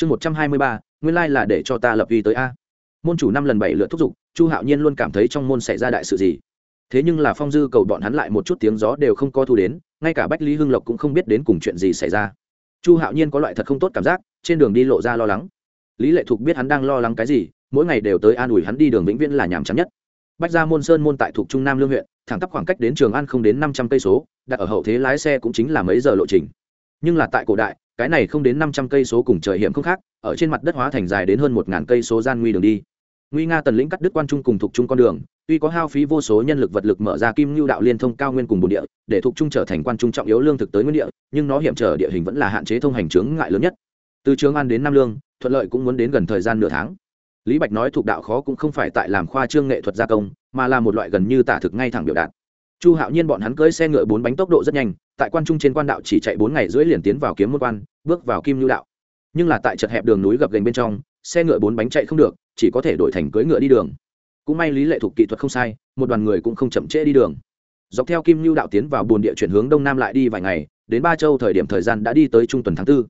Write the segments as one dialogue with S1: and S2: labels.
S1: chương một trăm hai mươi ba, nguyên lai là để cho ta lập uy tới a. Môn chủ năm lần bảy lượt thúc giục, chu hạo nhiên luôn cảm thấy trong môn xảy ra đại sự gì. Thế nhưng là phong dư cầu bọn hắn lại một chút tiếng gió đều không có thu đến, ngay cả bách lý hưng lộc cũng không biết đến cùng chuyện gì xảy ra. Chu hạo nhiên có loại thật không tốt cảm giác, trên đường đi lộ ra lo lắng. Lý lệ thục biết hắn đang lo lắng cái gì, mỗi ngày đều tới an ủi hắn đi đường vĩnh viễn là nhàm chán nhất. Bách ra môn sơn môn tại thuộc trung nam lương huyện, thẳng tắp khoảng cách đến trường an không đến năm trăm cây số, đặt ở hậu thế lái xe cũng chính là mấy giờ lộ trình. Nhưng là tại cổ đại cái này không đến năm trăm cây số cùng trời hiểm không khác, ở trên mặt đất hóa thành dài đến hơn một ngàn cây số gian nguy đường đi. Nguy nga tần lĩnh cắt đứt quan trung cùng thuộc trung con đường, tuy có hao phí vô số nhân lực vật lực mở ra kim lưu đạo liên thông cao nguyên cùng bồn địa, để thuộc trung trở thành quan trung trọng yếu lương thực tới nguyên địa, nhưng nó hiểm trở địa hình vẫn là hạn chế thông hành chướng ngại lớn nhất. Từ trường an đến nam lương, thuận lợi cũng muốn đến gần thời gian nửa tháng. Lý bạch nói thuộc đạo khó cũng không phải tại làm khoa trương nghệ thuật gia công, mà là một loại gần như tả thực ngay thẳng biểu đạt. Chu hạo nhiên bọn hắn cưỡi xe ngựa bốn bánh tốc độ rất nhanh tại quan trung trên quan đạo chỉ chạy bốn ngày rưỡi liền tiến vào kiếm môn quan, bước vào kim lưu đạo. Nhưng là tại chật hẹp đường núi gập gành bên trong, xe ngựa bốn bánh chạy không được, chỉ có thể đổi thành cưỡi ngựa đi đường. Cũng may lý lệ thuộc kỹ thuật không sai, một đoàn người cũng không chậm trễ đi đường. Dọc theo kim lưu đạo tiến vào bồn địa chuyển hướng đông nam lại đi vài ngày, đến ba châu thời điểm thời gian đã đi tới trung tuần tháng 4.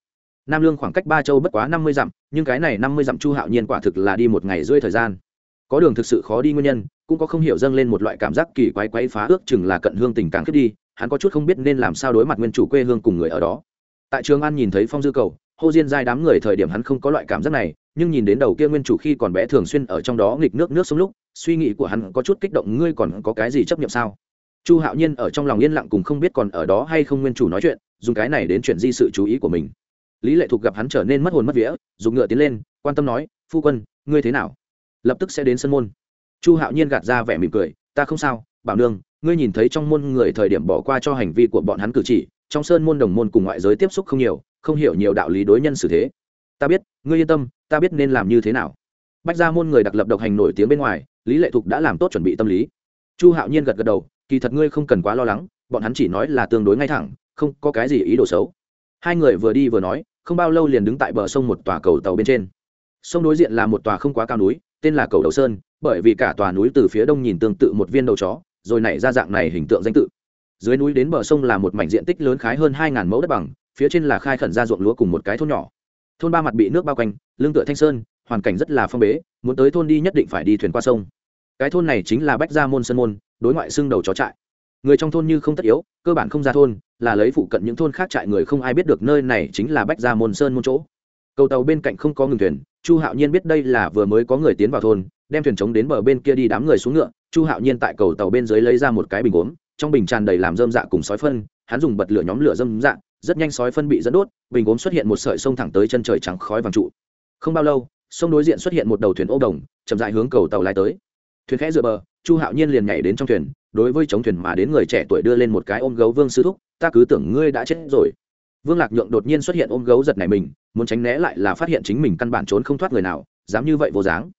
S1: nam lương khoảng cách ba châu bất quá năm mươi dặm, nhưng cái này năm mươi dặm chu hạo nhiên quả thực là đi một ngày rưỡi thời gian. Có đường thực sự khó đi nguyên nhân, cũng có không hiểu dâng lên một loại cảm giác kỳ quái quái phá ước chừng là cận hương tình càng khiếp đi hắn có chút không biết nên làm sao đối mặt nguyên chủ quê hương cùng người ở đó. Tại trường an nhìn thấy phong dư cầu hô diên giai đám người thời điểm hắn không có loại cảm giác này, nhưng nhìn đến đầu kia nguyên chủ khi còn bé thường xuyên ở trong đó nghịch nước nước sông lúc, suy nghĩ của hắn có chút kích động, ngươi còn có cái gì chấp nhận sao? Chu hạo nhiên ở trong lòng yên lặng cùng không biết còn ở đó hay không nguyên chủ nói chuyện, dùng cái này đến chuyển di sự chú ý của mình. Lý lệ thục gặp hắn trở nên mất hồn mất vía, dùng ngựa tiến lên, quan tâm nói, phu quân, ngươi thế nào? Lập tức sẽ đến sân môn. Chu hạo nhiên gạt ra vẻ mỉm cười, ta không sao, bảo nương ngươi nhìn thấy trong môn người thời điểm bỏ qua cho hành vi của bọn hắn cử chỉ, trong sơn môn đồng môn cùng ngoại giới tiếp xúc không nhiều, không hiểu nhiều đạo lý đối nhân xử thế. Ta biết, ngươi yên tâm, ta biết nên làm như thế nào. Bách ra môn người đặc lập độc hành nổi tiếng bên ngoài, lý lệ thục đã làm tốt chuẩn bị tâm lý. Chu hạo nhiên gật gật đầu, kỳ thật ngươi không cần quá lo lắng, bọn hắn chỉ nói là tương đối ngay thẳng, không có cái gì ý đồ xấu. Hai người vừa đi vừa nói, không bao lâu liền đứng tại bờ sông một tòa cầu tàu bên trên. Sông đối diện là một tòa không quá cao núi, tên là cầu đầu sơn, bởi vì cả tòa núi từ phía đông nhìn tương tự một viên đầu chó rồi nảy ra dạng này hình tượng danh tự. Dưới núi đến bờ sông là một mảnh diện tích lớn khái hơn hai mẫu đất bằng, phía trên là khai khẩn ra ruộng lúa cùng một cái thôn nhỏ. Thôn ba mặt bị nước bao quanh, lưng tựa thanh sơn, hoàn cảnh rất là phong bế, muốn tới thôn đi nhất định phải đi thuyền qua sông. Cái thôn này chính là bách gia môn sơn môn, đối ngoại xưng đầu chó trại. Người trong thôn như không tất yếu, cơ bản không ra thôn, là lấy phụ cận những thôn khác trại người không ai biết được nơi này chính là bách gia môn sơn môn chỗ. Cầu tàu bên cạnh không có ngừng thuyền, chu hạo nhiên biết đây là vừa mới có người tiến vào thôn đem thuyền trống đến bờ bên kia đi đám người xuống ngựa, chu hạo nhiên tại cầu tàu bên dưới lấy ra một cái bình gốm, trong bình tràn đầy làm dơm dạ cùng sói phân, hắn dùng bật lửa nhóm lửa dơm dạ rất nhanh sói phân bị dẫn đốt, bình gốm xuất hiện một sợi sông thẳng tới chân trời trắng khói vàng trụ. Không bao lâu, sông đối diện xuất hiện một đầu thuyền ô đồng, chậm dại hướng cầu tàu lai tới. Thuyền khẽ dựa bờ, chu hạo nhiên liền nhảy đến trong thuyền, đối với chống thuyền mà đến người trẻ tuổi đưa lên một cái ôm gấu vương sư thúc, ta cứ tưởng ngươi đã chết rồi. Vương lạc nhượng đột nhiên xuất hiện ôm gấu giật này mình, muốn tránh né lại là phát hiện chính mình căn bản trốn không thoát người nào, dám như vậy vô dáng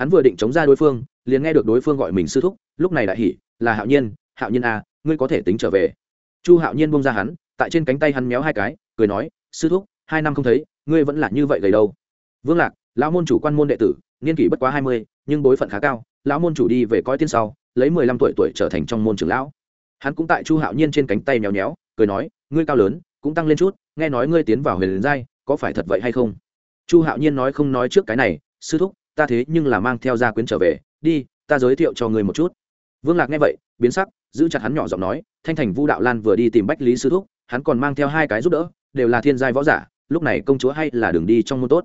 S1: hắn vừa định chống ra đối phương liền nghe được đối phương gọi mình sư thúc lúc này đại hỉ là hạo nhiên hạo nhiên à, ngươi có thể tính trở về. Chu hạo nhiên bông ra hắn tại trên cánh tay hắn méo hai cái cười nói sư thúc hai năm không thấy ngươi vẫn là như vậy gầy đâu. Vương lạc lão môn chủ quan môn đệ tử niên kỷ bất quá hai mươi nhưng bối phận khá cao lão môn chủ đi về coi tiên sau lấy mười lăm tuổi tuổi trở thành trong môn trưởng lão. Hắn cũng tại chu hạo nhiên trên cánh tay méo méo cười nói ngươi cao lớn cũng tăng lên chút nghe nói ngươi tiến vào huyền giai có phải thật vậy hay không? Chu hạo nhiên nói không nói trước cái này sư thúc ta thế nhưng là mang theo gia quyến trở về, đi, ta giới thiệu cho ngươi một chút. Vương lạc nghe vậy, biến sắc, giữ chặt hắn nhỏ giọng nói, thanh thành vu đạo lan vừa đi tìm bách lý sư thúc, hắn còn mang theo hai cái giúp đỡ, đều là thiên giai võ giả, lúc này công chúa hay là đường đi trong môn tốt.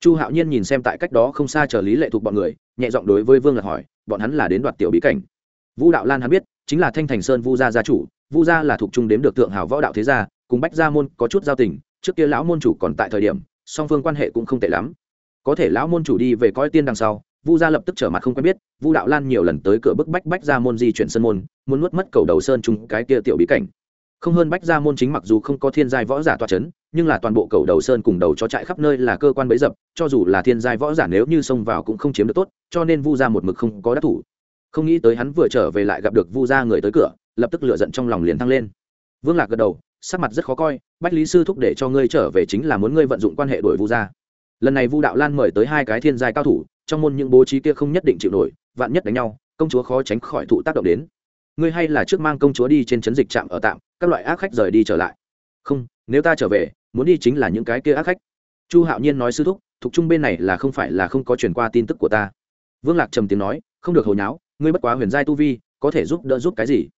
S1: Chu hạo nhiên nhìn xem tại cách đó không xa chờ lý lệ thuộc bọn người, nhẹ giọng đối với vương lạc hỏi, bọn hắn là đến đoạt tiểu bí cảnh. Vũ đạo lan hắn biết, chính là thanh thành sơn vu gia gia chủ, vu gia là thuộc trung đếm được tượng hào võ đạo thế gia, cùng bách gia môn có chút giao tình, trước kia lão môn chủ còn tại thời điểm, song phương quan hệ cũng không tệ lắm có thể lão môn chủ đi về coi tiên đằng sau, vu gia lập tức trở mặt không quen biết, vu đạo lan nhiều lần tới cửa bức bách bách gia môn di chuyển sân môn, muốn nuốt mất cầu đầu sơn chung cái kia tiểu bí cảnh. Không hơn bách gia môn chính mặc dù không có thiên giai võ giả toa c h ấ n nhưng là toàn bộ cầu đầu sơn cùng đầu cho trại khắp nơi là cơ quan bấy dập, cho dù là thiên giai võ giả nếu như xông vào cũng không chiếm được tốt, cho nên vu gia một mực không có đắc thủ. Không nghĩ tới hắn vừa trở về lại gặp được vu gia người tới cửa, lập tức lựa giận trong lòng liền thăng lên. Vương lạc gật đầu, sắc mặt rất khó coi, bách lý sư thúc để cho ngươi trở về chính là muốn ngươi vận dụng quan hệ đổi vu gia lần này vu đạo lan mời tới hai cái thiên giai cao thủ, trong môn những bố trí kia không nhất định chịu nổi, vạn nhất đánh nhau, công chúa khó tránh khỏi thụ tác động đến. Ngươi hay là trước mang công chúa đi trên chấn dịch trạm ở tạm, các loại ác khách rời đi trở lại. Không, nếu ta trở về, muốn đi chính là những cái kia ác khách. Chu hạo nhiên nói sư thúc, thuộc trung bên này là không phải là không có truyền qua tin tức của ta. Vương lạc trầm tiếng nói, không được hồi nháo, ngươi bất quá huyền giai tu vi, có thể giúp đỡ giúp cái gì?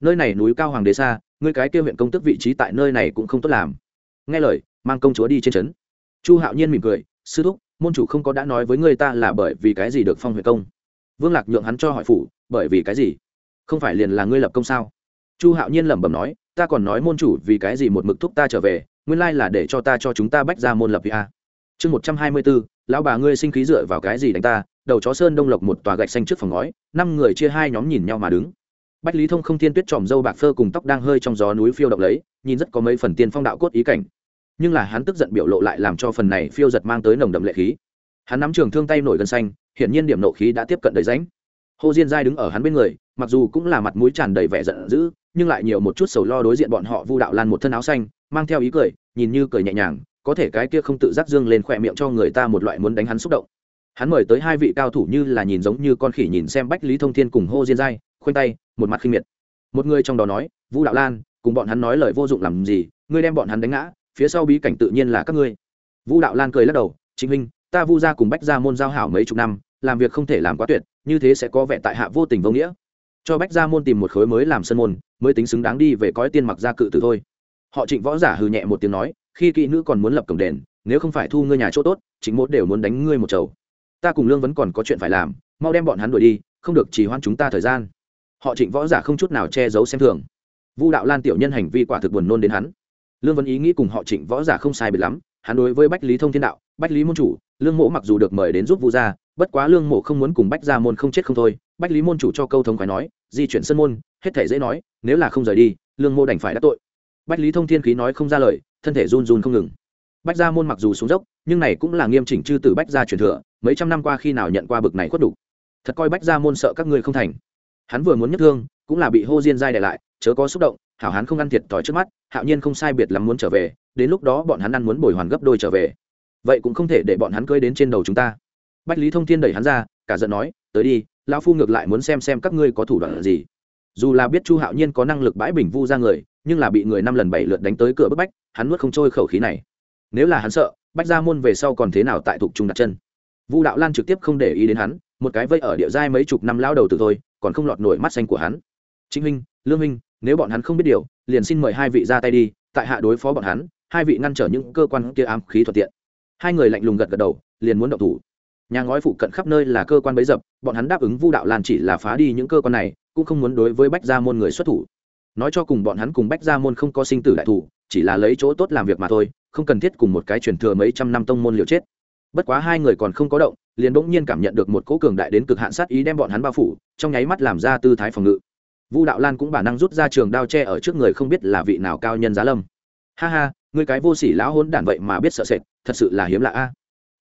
S1: Nơi này núi cao hoàng đế xa, ngươi cái kia huyện công tức vị trí tại nơi này cũng không tốt làm. Nghe lời, mang công chúa đi trên trấn chu hạo nhiên mỉm cười, sư thúc, môn chủ không có đã nói với người ta là bởi vì cái gì được phong huệ công? Vương lạc nhượng hắn cho hỏi phủ, bởi vì cái gì? Không phải liền là ngươi lập công sao? Chu hạo nhiên lẩm bẩm nói, ta còn nói môn chủ vì cái gì một mực thúc ta trở về, nguyên lai là để cho ta cho chúng ta bách ra môn lập vi a. Chương một trăm hai mươi bốn, lão bà ngươi sinh khí dựa vào cái gì đánh ta? Đầu chó sơn đông lộc một tòa gạch xanh trước phòng ngói, năm người chia hai nhóm nhìn nhau mà đứng. Bách lý thông không thiên tuyết tròm dâu bạc phơ cùng tóc đang hơi trong gió núi phiêu động lấy, nhìn rất có mấy phần tiên phong đạo cốt ý cảnh nhưng là hắn tức giận biểu lộ lại làm cho phần này phiêu giật mang tới nồng đậm lệ khí. Hắn nắm trường thương tay nổi gân xanh, hiển nhiên điểm nộ khí đã tiếp cận đầy ránh hồ diên giai đứng ở hắn bên người, mặc dù cũng là mặt mũi tràn đầy vẻ giận dữ, nhưng lại nhiều một chút sầu lo đối diện bọn họ vu đạo lan một thân áo xanh, mang theo ý cười, nhìn như cười nhẹ nhàng, có thể cái kia không tự giác dương lên khỏe miệng cho người ta một loại muốn đánh hắn xúc động. Hắn mời tới hai vị cao thủ như là nhìn giống như con khỉ nhìn xem bách lý thông thiên cùng hô diên giai, khoanh tay, một mặt khinh miệt. Một người trong đó nói vũ đạo lan, cùng bọn hắn nói lời vô dụng làm gì, ngươi đem bọn hắn đánh ngã phía sau bí cảnh tự nhiên là các ngươi. Vũ đạo lan cười lắc đầu chính minh ta vu ra cùng bách ra môn giao hảo mấy chục năm, làm việc không thể làm quá tuyệt, như thế sẽ có vẻ tại hạ vô tình vô nghĩa. Cho bách ra môn tìm một khối mới làm sân môn, mới tính xứng đáng đi về cõi tiên mặc ra cự tử thôi. Họ trịnh võ giả hừ nhẹ một tiếng nói, khi kỹ nữ còn muốn lập cổng đền, nếu không phải thu ngươi nhà chỗ tốt chính mốt đều muốn đánh ngươi một chầu. Ta cùng lương vẫn còn có chuyện phải làm, mau đem bọn hắn đuổi đi, không được trì hoãn chúng ta thời gian. Họ trịnh võ giả không chút nào che giấu xem thường. Vu đạo lan tiểu nhân hành vi quả thực buồn nôn đến hắn lương vân ý nghĩ cùng họ trịnh võ giả không sai biệt lắm, hắn đối với bách lý thông thiên đạo, bách lý môn chủ, lương mộ mặc dù được mời đến giúp vu gia, bất quá lương mộ không muốn cùng bách gia môn không chết không thôi. Bách lý môn chủ cho câu thống khói nói, di chuyển sân môn, hết thể dễ nói, nếu là không rời đi, lương mộ đành phải đắc tội. Bách lý thông thiên khí nói không ra lời, thân thể run run không ngừng. Bách gia môn mặc dù xuống dốc, nhưng này cũng là nghiêm chỉnh chư từ bách gia truyền thừa, mấy trăm năm qua khi nào nhận qua bực này khuất đủ. Thật coi bách gia môn sợ các ngươi không thành. Hắn vừa muốn nhất thương, cũng là bị hô diên giai để lại, chớ có xúc động hảo Hán không ăn thiệt thòi trước mắt, hạo nhiên không sai biệt lắm muốn trở về, đến lúc đó bọn hắn ăn muốn bồi hoàn gấp đôi trở về. Vậy cũng không thể để bọn hắn cưới đến trên đầu chúng ta. Bách lý thông thiên đẩy hắn ra, cả giận nói, tới đi, lão phu ngược lại muốn xem xem các ngươi có thủ đoạn gì. Dù là biết chu hạo nhiên có năng lực bãi bình vu ra người, nhưng là bị người năm lần bảy lượt đánh tới cửa bức bách, hắn nuốt không trôi khẩu khí này. Nếu là hắn sợ, bách ra môn về sau còn thế nào tại thục trung đặt chân? Vu đạo lan trực tiếp không để ý đến hắn, một cái vây ở địa giai mấy chục năm lao đầu từ thôi, còn không lọt nổi mắt xanh của hắn. Chính huynh, lương huynh nếu bọn hắn không biết điều, liền xin mời hai vị ra tay đi, tại hạ đối phó bọn hắn, hai vị ngăn trở những cơ quan kia ám khí thuận tiện. Hai người lạnh lùng gật gật đầu, liền muốn động thủ. Nhà ngói phụ cận khắp nơi là cơ quan bấy dập, bọn hắn đáp ứng vu đạo lan chỉ là phá đi những cơ quan này, cũng không muốn đối với bách gia môn người xuất thủ. Nói cho cùng bọn hắn cùng bách gia môn không có sinh tử đại thủ, chỉ là lấy chỗ tốt làm việc mà thôi, không cần thiết cùng một cái truyền thừa mấy trăm năm tông môn liều chết. Bất quá hai người còn không có động, liền bỗng nhiên cảm nhận được một cỗ cường đại đến cực hạn sát ý đem bọn hắn bao phủ, trong nháy mắt làm ra tư thái phòng ngự vu đạo lan cũng bản năng rút ra trường đao tre ở trước người không biết là vị nào cao nhân giá lâm. Ha ha người cái vô sỉ lão hôn đản vậy mà biết sợ sệt, thật sự là hiếm lạ a.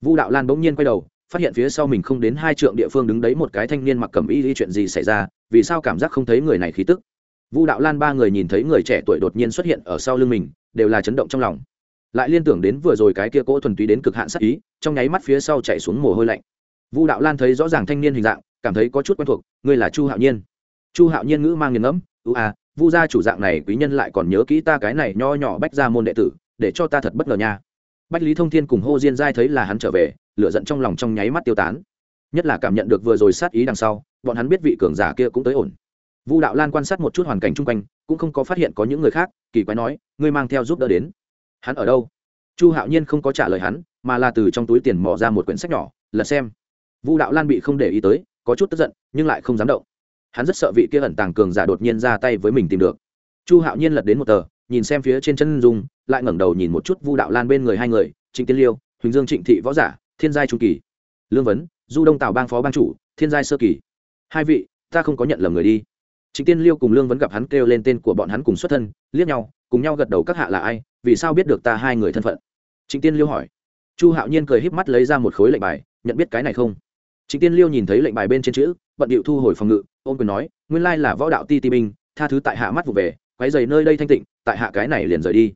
S1: Vu đạo lan bỗng nhiên quay đầu, phát hiện phía sau mình không đến hai trượng địa phương đứng đấy một cái thanh niên mặc cẩm y đi chuyện gì xảy ra, vì sao cảm giác không thấy người này khí tức. Vu đạo lan ba người nhìn thấy người trẻ tuổi đột nhiên xuất hiện ở sau lưng mình, đều là chấn động trong lòng. Lại liên tưởng đến vừa rồi cái kia cỗ thuần túy đến cực hạn sắc ý, trong nháy mắt phía sau chạy xuống mồ hôi lạnh. Vu đạo lan thấy rõ ràng thanh niên hình dạng, cảm thấy có chút quen thuộc, ngươi là chu hạo nhiên chu hạo nhiên ngữ mang nghiền ngẫm ưu à vu gia chủ dạng này quý nhân lại còn nhớ kỹ ta cái này nho nhỏ bách ra môn đệ tử, để cho ta thật bất ngờ nha. Bách lý thông thiên cùng hô diên giai thấy là hắn trở về, lửa giận trong lòng trong nháy mắt tiêu tán. Nhất là cảm nhận được vừa rồi sát ý đằng sau, bọn hắn biết vị cường giả kia cũng tới ổn. Vu đạo lan quan sát một chút hoàn cảnh chung quanh, cũng không có phát hiện có những người khác, kỳ quái nói, ngươi mang theo giúp đỡ đến. Hắn ở đâu? Chu hạo nhiên không có trả lời hắn, mà là từ trong túi tiền mò ra một quyển sách nhỏ, lật xem. Vu đạo lan bị không để ý tới, có chút tức giận, nhưng lại không dám động hắn rất sợ vị kia ẩn tàng cường giả đột nhiên ra tay với mình tìm được. Chu hạo nhiên lật đến một tờ, nhìn xem phía trên chân dung, lại ngẩng đầu nhìn một chút vu đạo lan bên người hai người, trịnh tiên liêu, huỳnh dương trịnh thị võ giả, thiên giai trung kỳ. Lương vấn, du đông tào bang phó bang chủ, thiên giai sơ kỳ. Hai vị, ta không có nhận lầm người đi. Trịnh tiên liêu cùng lương vấn gặp hắn kêu lên tên của bọn hắn cùng xuất thân, liếc nhau, cùng nhau gật đầu các hạ là ai, vì sao biết được ta hai người thân phận? Trịnh tiên liêu hỏi. Chu hạo nhiên cười híp mắt lấy ra một khối lệnh bài, nhận biết cái này không? Trịnh tiên liêu nhìn thấy lệnh bài bên trên chữ, bận điệu thu hồi phòng ngự ôm quyền nói, nguyên lai là võ đạo ti ti binh, tha thứ tại hạ mắt vụ về, quấy giày nơi đây thanh tịnh, tại hạ cái này liền rời đi.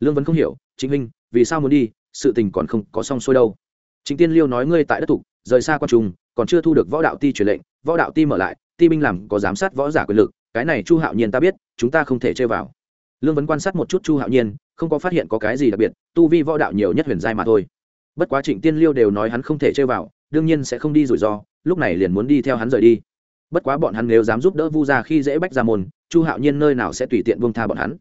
S1: Lương vẫn không hiểu chính huynh, vì sao muốn đi? Sự tình còn không có xong xuôi đâu. Chính tiên liêu nói, ngươi tại đất tục, rời xa quan trung, còn chưa thu được võ đạo ti truyền lệnh, võ đạo ti mở lại, ti binh làm có giám sát võ giả quyền lực, cái này chu hạo nhiên ta biết, chúng ta không thể chơi vào. Lương vấn quan sát một chút chu hạo nhiên, không có phát hiện có cái gì đặc biệt, tu vi võ đạo nhiều nhất huyền giai mà thôi. Bất quá trịnh tiên liêu đều nói hắn không thể chơi vào, đương nhiên sẽ không đi rủi ro, lúc này liền muốn đi theo hắn rời đi bất quá bọn hắn nếu dám giúp đỡ vu gia khi dễ bách ra môn, chu hạo nhiên nơi nào sẽ tùy tiện buông tha bọn hắn?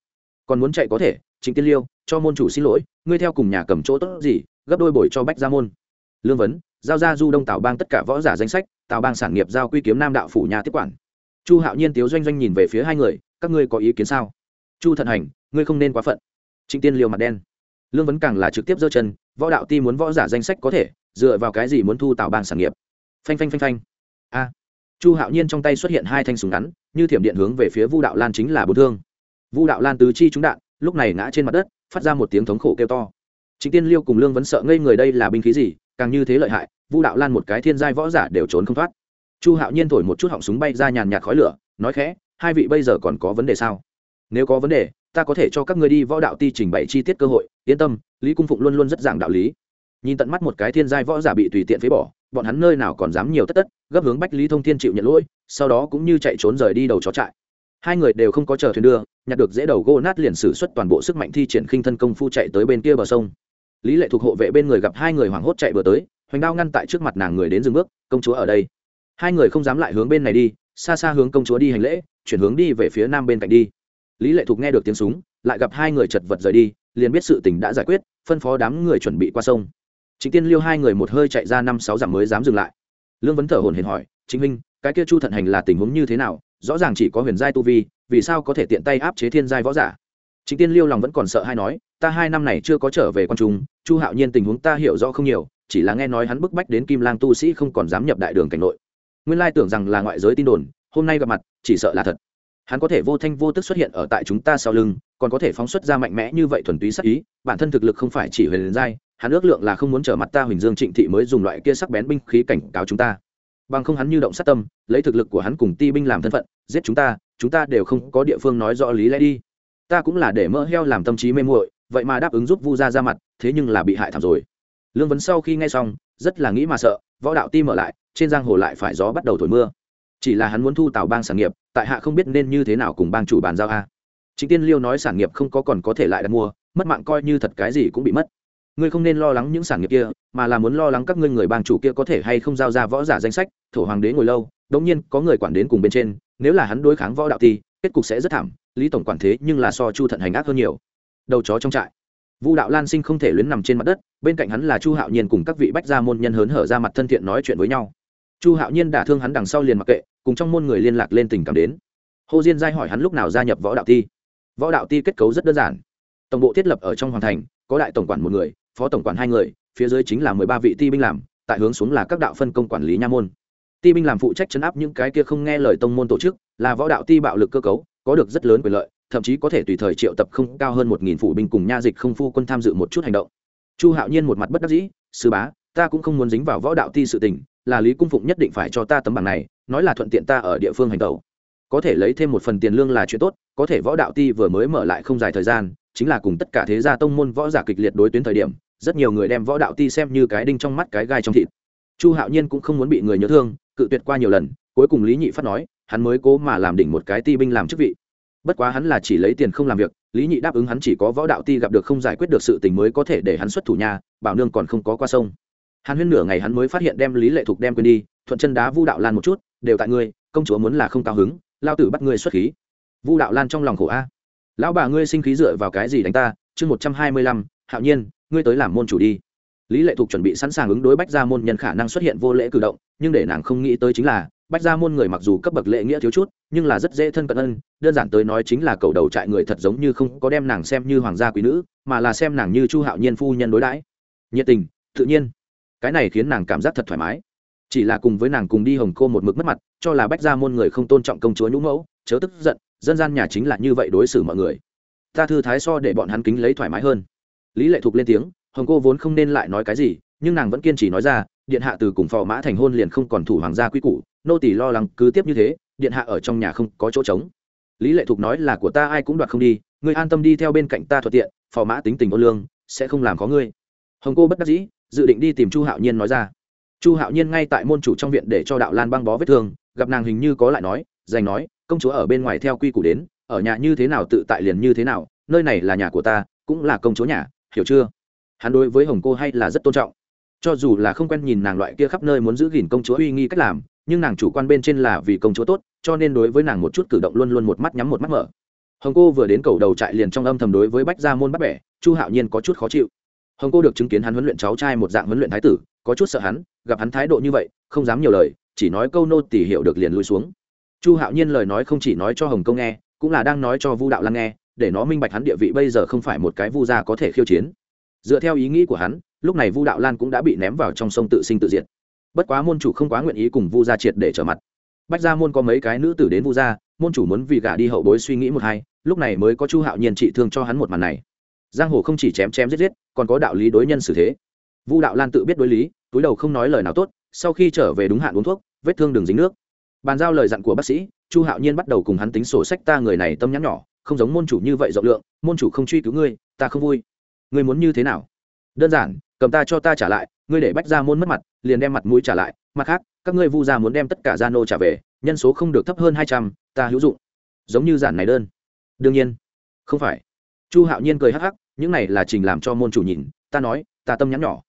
S1: Còn muốn chạy có thể chính tiên liêu, cho môn chủ xin lỗi, ngươi theo cùng nhà cầm chỗ tốt gì, gấp đôi bồi cho bách gia môn. Lương vấn, giao ra du đông tào bang tất cả võ giả danh sách tào bang sản nghiệp giao quy kiếm nam đạo phủ nhà tiếp quản. Chu hạo nhiên tiếu doanh doanh nhìn về phía hai người, các ngươi có ý kiến sao? Chu thận hành, ngươi không nên quá phận. Trịnh tiên liều mặt đen. Lương vấn càng là trực tiếp giơ chân, võ đạo ti muốn võ giả danh sách có thể, dựa vào cái gì muốn thu tào bang sản nghiệp? Phanh phanh phanh phanh. A chu hạo nhiên trong tay xuất hiện hai thanh súng ngắn, như thiểm điện hướng về phía vu đạo lan chính là bốn thương. Vu đạo lan tứ chi trúng đạn, lúc này ngã trên mặt đất, phát ra một tiếng thống khổ kêu to. Chính tiên liêu cùng lương vẫn sợ ngây người đây là binh khí gì, càng như thế lợi hại, vu đạo lan một cái thiên giai võ giả đều trốn không thoát. Chu hạo nhiên thổi một chút họng súng bay ra nhàn nhạt khói lửa, nói khẽ, hai vị bây giờ còn có vấn đề sao? Nếu có vấn đề, ta có thể cho các người đi võ đạo ti trình bày chi tiết cơ hội, yên tâm, lý cung phụng luôn luôn rất giảng đạo lý. Nhìn tận mắt một cái thiên giai võ giả bị tùy tiện phế bỏ bọn hắn nơi nào còn dám nhiều tất tất, gấp hướng bách lý thông thiên chịu nhận lỗi, sau đó cũng như chạy trốn rời đi đầu chó trại. Hai người đều không có chờ thuyền đưa, nhặt được dễ đầu gỗ nát liền sử xuất toàn bộ sức mạnh thi triển khinh thân công phu chạy tới bên kia bờ sông. Lý lệ thuộc hộ vệ bên người gặp hai người hoảng hốt chạy vừa tới, hoành đao ngăn tại trước mặt nàng người đến dừng bước, công chúa ở đây. Hai người không dám lại hướng bên này đi, xa xa hướng công chúa đi hành lễ, chuyển hướng đi về phía nam bên cạnh đi. Lý lệ thục nghe được tiếng súng, lại gặp hai người chật vật rời đi, liền biết sự tình đã giải quyết, phân phó đám người chuẩn bị qua sông chính tiên liêu hai người một hơi chạy ra năm sáu dặm mới dám dừng lại. Lương vấn thở hồn hển hỏi chính minh cái kia chu thận hành là tình huống như thế nào? Rõ ràng chỉ có huyền giai tu vi, vì sao có thể tiện tay áp chế thiên giai võ giả? Chính tiên liêu lòng vẫn còn sợ hay nói, ta hai năm này chưa có trở về quan trung, chu hạo nhiên tình huống ta hiểu rõ không nhiều, chỉ là nghe nói hắn bức bách đến kim lang tu sĩ không còn dám nhập đại đường cảnh nội. Nguyên lai tưởng rằng là ngoại giới tin đồn, hôm nay gặp mặt, chỉ sợ là thật. Hắn có thể vô thanh vô tức xuất hiện ở tại chúng ta sau lưng, còn có thể phóng xuất ra mạnh mẽ như vậy thuần túy sắc ý, bản thân thực lực không phải chỉ huyền giai hắn ước lượng là không muốn trở mặt ta huỳnh dương trịnh thị mới dùng loại kia sắc bén binh khí cảnh cáo chúng ta. Bằng không hắn như động sát tâm, lấy thực lực của hắn cùng ti binh làm thân phận, giết chúng ta chúng ta đều không có địa phương nói rõ lý lẽ đi. Ta cũng là để mỡ heo làm tâm trí mê muội, vậy mà đáp ứng giúp vu gia ra mặt, thế nhưng là bị hại thảm rồi. Lương vấn sau khi nghe xong, rất là nghĩ mà sợ, võ đạo ti mở lại, trên giang hồ lại phải gió bắt đầu thổi mưa. Chỉ là hắn muốn thu tào bang sản nghiệp, tại hạ không biết nên như thế nào cùng bang chủ bàn giao a. Chính tiên liêu nói sản nghiệp không có còn có thể lại đặt mua, mất mạng coi như thật cái gì cũng bị mất ngươi không nên lo lắng những sản nghiệp kia, mà là muốn lo lắng các ngươi người bang chủ kia có thể hay không giao ra võ giả danh sách, thổ hoàng đế ngồi lâu, đống nhiên có người quản đến cùng bên trên, nếu là hắn đối kháng võ đạo thì, kết cục sẽ rất thảm, lý tổng quản thế nhưng là so chu thận hành ác hơn nhiều. Đầu chó trong trại. Vu đạo lan sinh không thể luyến nằm trên mặt đất, bên cạnh hắn là chu hạo nhiên cùng các vị bách gia môn nhân hớn hở ra mặt thân thiện nói chuyện với nhau. Chu hạo nhiên đả thương hắn đằng sau liền mặc kệ, cùng trong môn người liên lạc lên tình cảm đến. Hồ diên giai hỏi hắn lúc nào gia nhập võ đạo thi. võ đạo thi kết cấu rất đơn giản. Tổng bộ thiết lập ở trong hoàng thành có đại tổng quản một người, phó tổng quản hai người, phía dưới chính là mười ba vị ti binh làm, tại hướng xuống là các đạo phân công quản lý nha môn. Ti binh làm phụ trách chấn áp những cái kia không nghe lời tông môn tổ chức, là võ đạo ti bạo lực cơ cấu, có được rất lớn quyền lợi, thậm chí có thể tùy thời triệu tập không cao hơn một nghìn phụ binh cùng nha dịch không phu quân tham dự một chút hành động. Chu hạo nhiên một mặt bất đắc dĩ, sư bá, ta cũng không muốn dính vào võ đạo ti sự tình, là lý cung phụng nhất định phải cho ta tấm bằng này, nói là thuận tiện ta ở địa phương hành tẩu. Có thể lấy thêm một phần tiền lương là chuyện tốt, có thể võ đạo ti vừa mới mở lại không dài thời gian chính là cùng tất cả thế gia tông môn võ giả kịch liệt đối tuyến thời điểm, rất nhiều người đem võ đạo ti xem như cái đinh trong mắt cái gai trong thịt. Chu hạo nhiên cũng không muốn bị người nhớ thương, cự tuyệt qua nhiều lần, cuối cùng lý nhị phát nói, hắn mới cố mà làm đỉnh một cái ti binh làm chức vị. Bất quá hắn là chỉ lấy tiền không làm việc, lý nhị đáp ứng hắn chỉ có võ đạo ti gặp được không giải quyết được sự tình mới có thể để hắn xuất thủ nhà bảo nương còn không có qua sông. Hàn huyên nửa ngày hắn mới phát hiện đem lý lệ thục đem quên đi, thuận chân đá vu đạo lan một chút, đều tại ngươi, công chúa muốn là không cao hứng, lao tử bắt ngươi xuất khí. Vu đạo lan trong lòng khổ a lão bà ngươi sinh khí dựa vào cái gì đánh ta? Chương một trăm hai mươi lăm, hạo nhiên, ngươi tới làm môn chủ đi. Lý lệ thục chuẩn bị sẵn sàng ứng đối bách gia môn nhân khả năng xuất hiện vô lễ cử động, nhưng để nàng không nghĩ tới chính là, bách gia môn người mặc dù cấp bậc lễ nghĩa thiếu chút, nhưng là rất dễ thân cận ân, đơn giản tới nói chính là cầu đầu trại người thật giống như không có đem nàng xem như hoàng gia quý nữ, mà là xem nàng như chu hạo nhiên phu nhân đối đãi. Nhiệt tình, tự nhiên. Cái này khiến nàng cảm giác thật thoải mái. Chỉ là cùng với nàng cùng đi hồng cô một mực mất mặt, cho là bách gia môn người không tôn trọng công chúa nhũ mẫu, chớ tức giận dân gian nhà chính là như vậy đối xử mọi người. Ta thư thái so để bọn hắn kính lấy thoải mái hơn. Lý lệ thục lên tiếng, hồng cô vốn không nên lại nói cái gì, nhưng nàng vẫn kiên trì nói ra, điện hạ từ cùng phò mã thành hôn liền không còn thủ hoàng gia quy củ, nô tỳ lo lắng cứ tiếp như thế, điện hạ ở trong nhà không có chỗ trống. Lý lệ thục nói là của ta ai cũng đoạt không đi, ngươi an tâm đi theo bên cạnh ta thuận tiện, phò mã tính tình ô lương, sẽ không làm có ngươi. Hồng cô bất đắc dĩ, dự định đi tìm chu hạo nhiên nói ra. Chu hạo nhiên ngay tại môn chủ trong viện để cho đạo lan băng bó vết thương, gặp nàng hình như có lại nói dành nói công chúa ở bên ngoài theo quy củ đến, ở nhà như thế nào tự tại liền như thế nào, nơi này là nhà của ta, cũng là công chúa nhà, hiểu chưa? Hắn đối với hồng cô hay là rất tôn trọng. Cho dù là không quen nhìn nàng loại kia khắp nơi muốn giữ gìn công chúa uy nghi cách làm, nhưng nàng chủ quan bên trên là vì công chúa tốt, cho nên đối với nàng một chút cử động luôn luôn một mắt nhắm một mắt mở. Hồng cô vừa đến cầu đầu trại liền trong âm thầm đối với bách gia môn bắt bẻ, chu hạo nhiên có chút khó chịu. Hồng cô được chứng kiến hắn huấn luyện cháu trai một dạng huấn luyện thái tử, có chút sợ hắn, gặp hắn thái độ như vậy, không dám nhiều lời, chỉ nói câu nô tỉ hiểu được liền lui xuống chu hạo nhiên lời nói không chỉ nói cho hồng công nghe, cũng là đang nói cho vu đạo lan nghe, để nó minh bạch hắn địa vị bây giờ không phải một cái vu gia có thể khiêu chiến. Dựa theo ý nghĩ của hắn, lúc này vu đạo lan cũng đã bị ném vào trong sông tự sinh tự diệt. Bất quá môn chủ không quá nguyện ý cùng vu gia triệt để trở mặt. Bách gia môn có mấy cái nữ tử đến vu gia, môn chủ muốn vì gả đi hậu bối suy nghĩ một hai, lúc này mới có chu hạo nhiên trị thương cho hắn một màn này. Giang hồ không chỉ chém chém giết giết, còn có đạo lý đối nhân xử thế. Vu đạo lan tự biết đối lý, túi đầu không nói lời nào tốt, sau khi trở về đúng hạn uống thuốc, vết thương đừng dính nước bàn giao lời dặn của bác sĩ, chu hạo nhiên bắt đầu cùng hắn tính sổ sách ta người này tâm nhắn nhỏ, không giống môn chủ như vậy rộng lượng, môn chủ không truy cứu ngươi, ta không vui. Ngươi muốn như thế nào? Đơn giản, cầm ta cho ta trả lại, ngươi để bách ra môn mất mặt, liền đem mặt mũi trả lại, mặt khác, các ngươi vu ra muốn đem tất cả gia nô trả về, nhân số không được thấp hơn hai trăm, ta hữu dụng. Giống như giản này đơn. Đương nhiên. Không phải. Chu hạo nhiên cười hắc hắc, những này là trình làm cho môn chủ nhìn, ta nói, ta tâm nhắn nhỏ.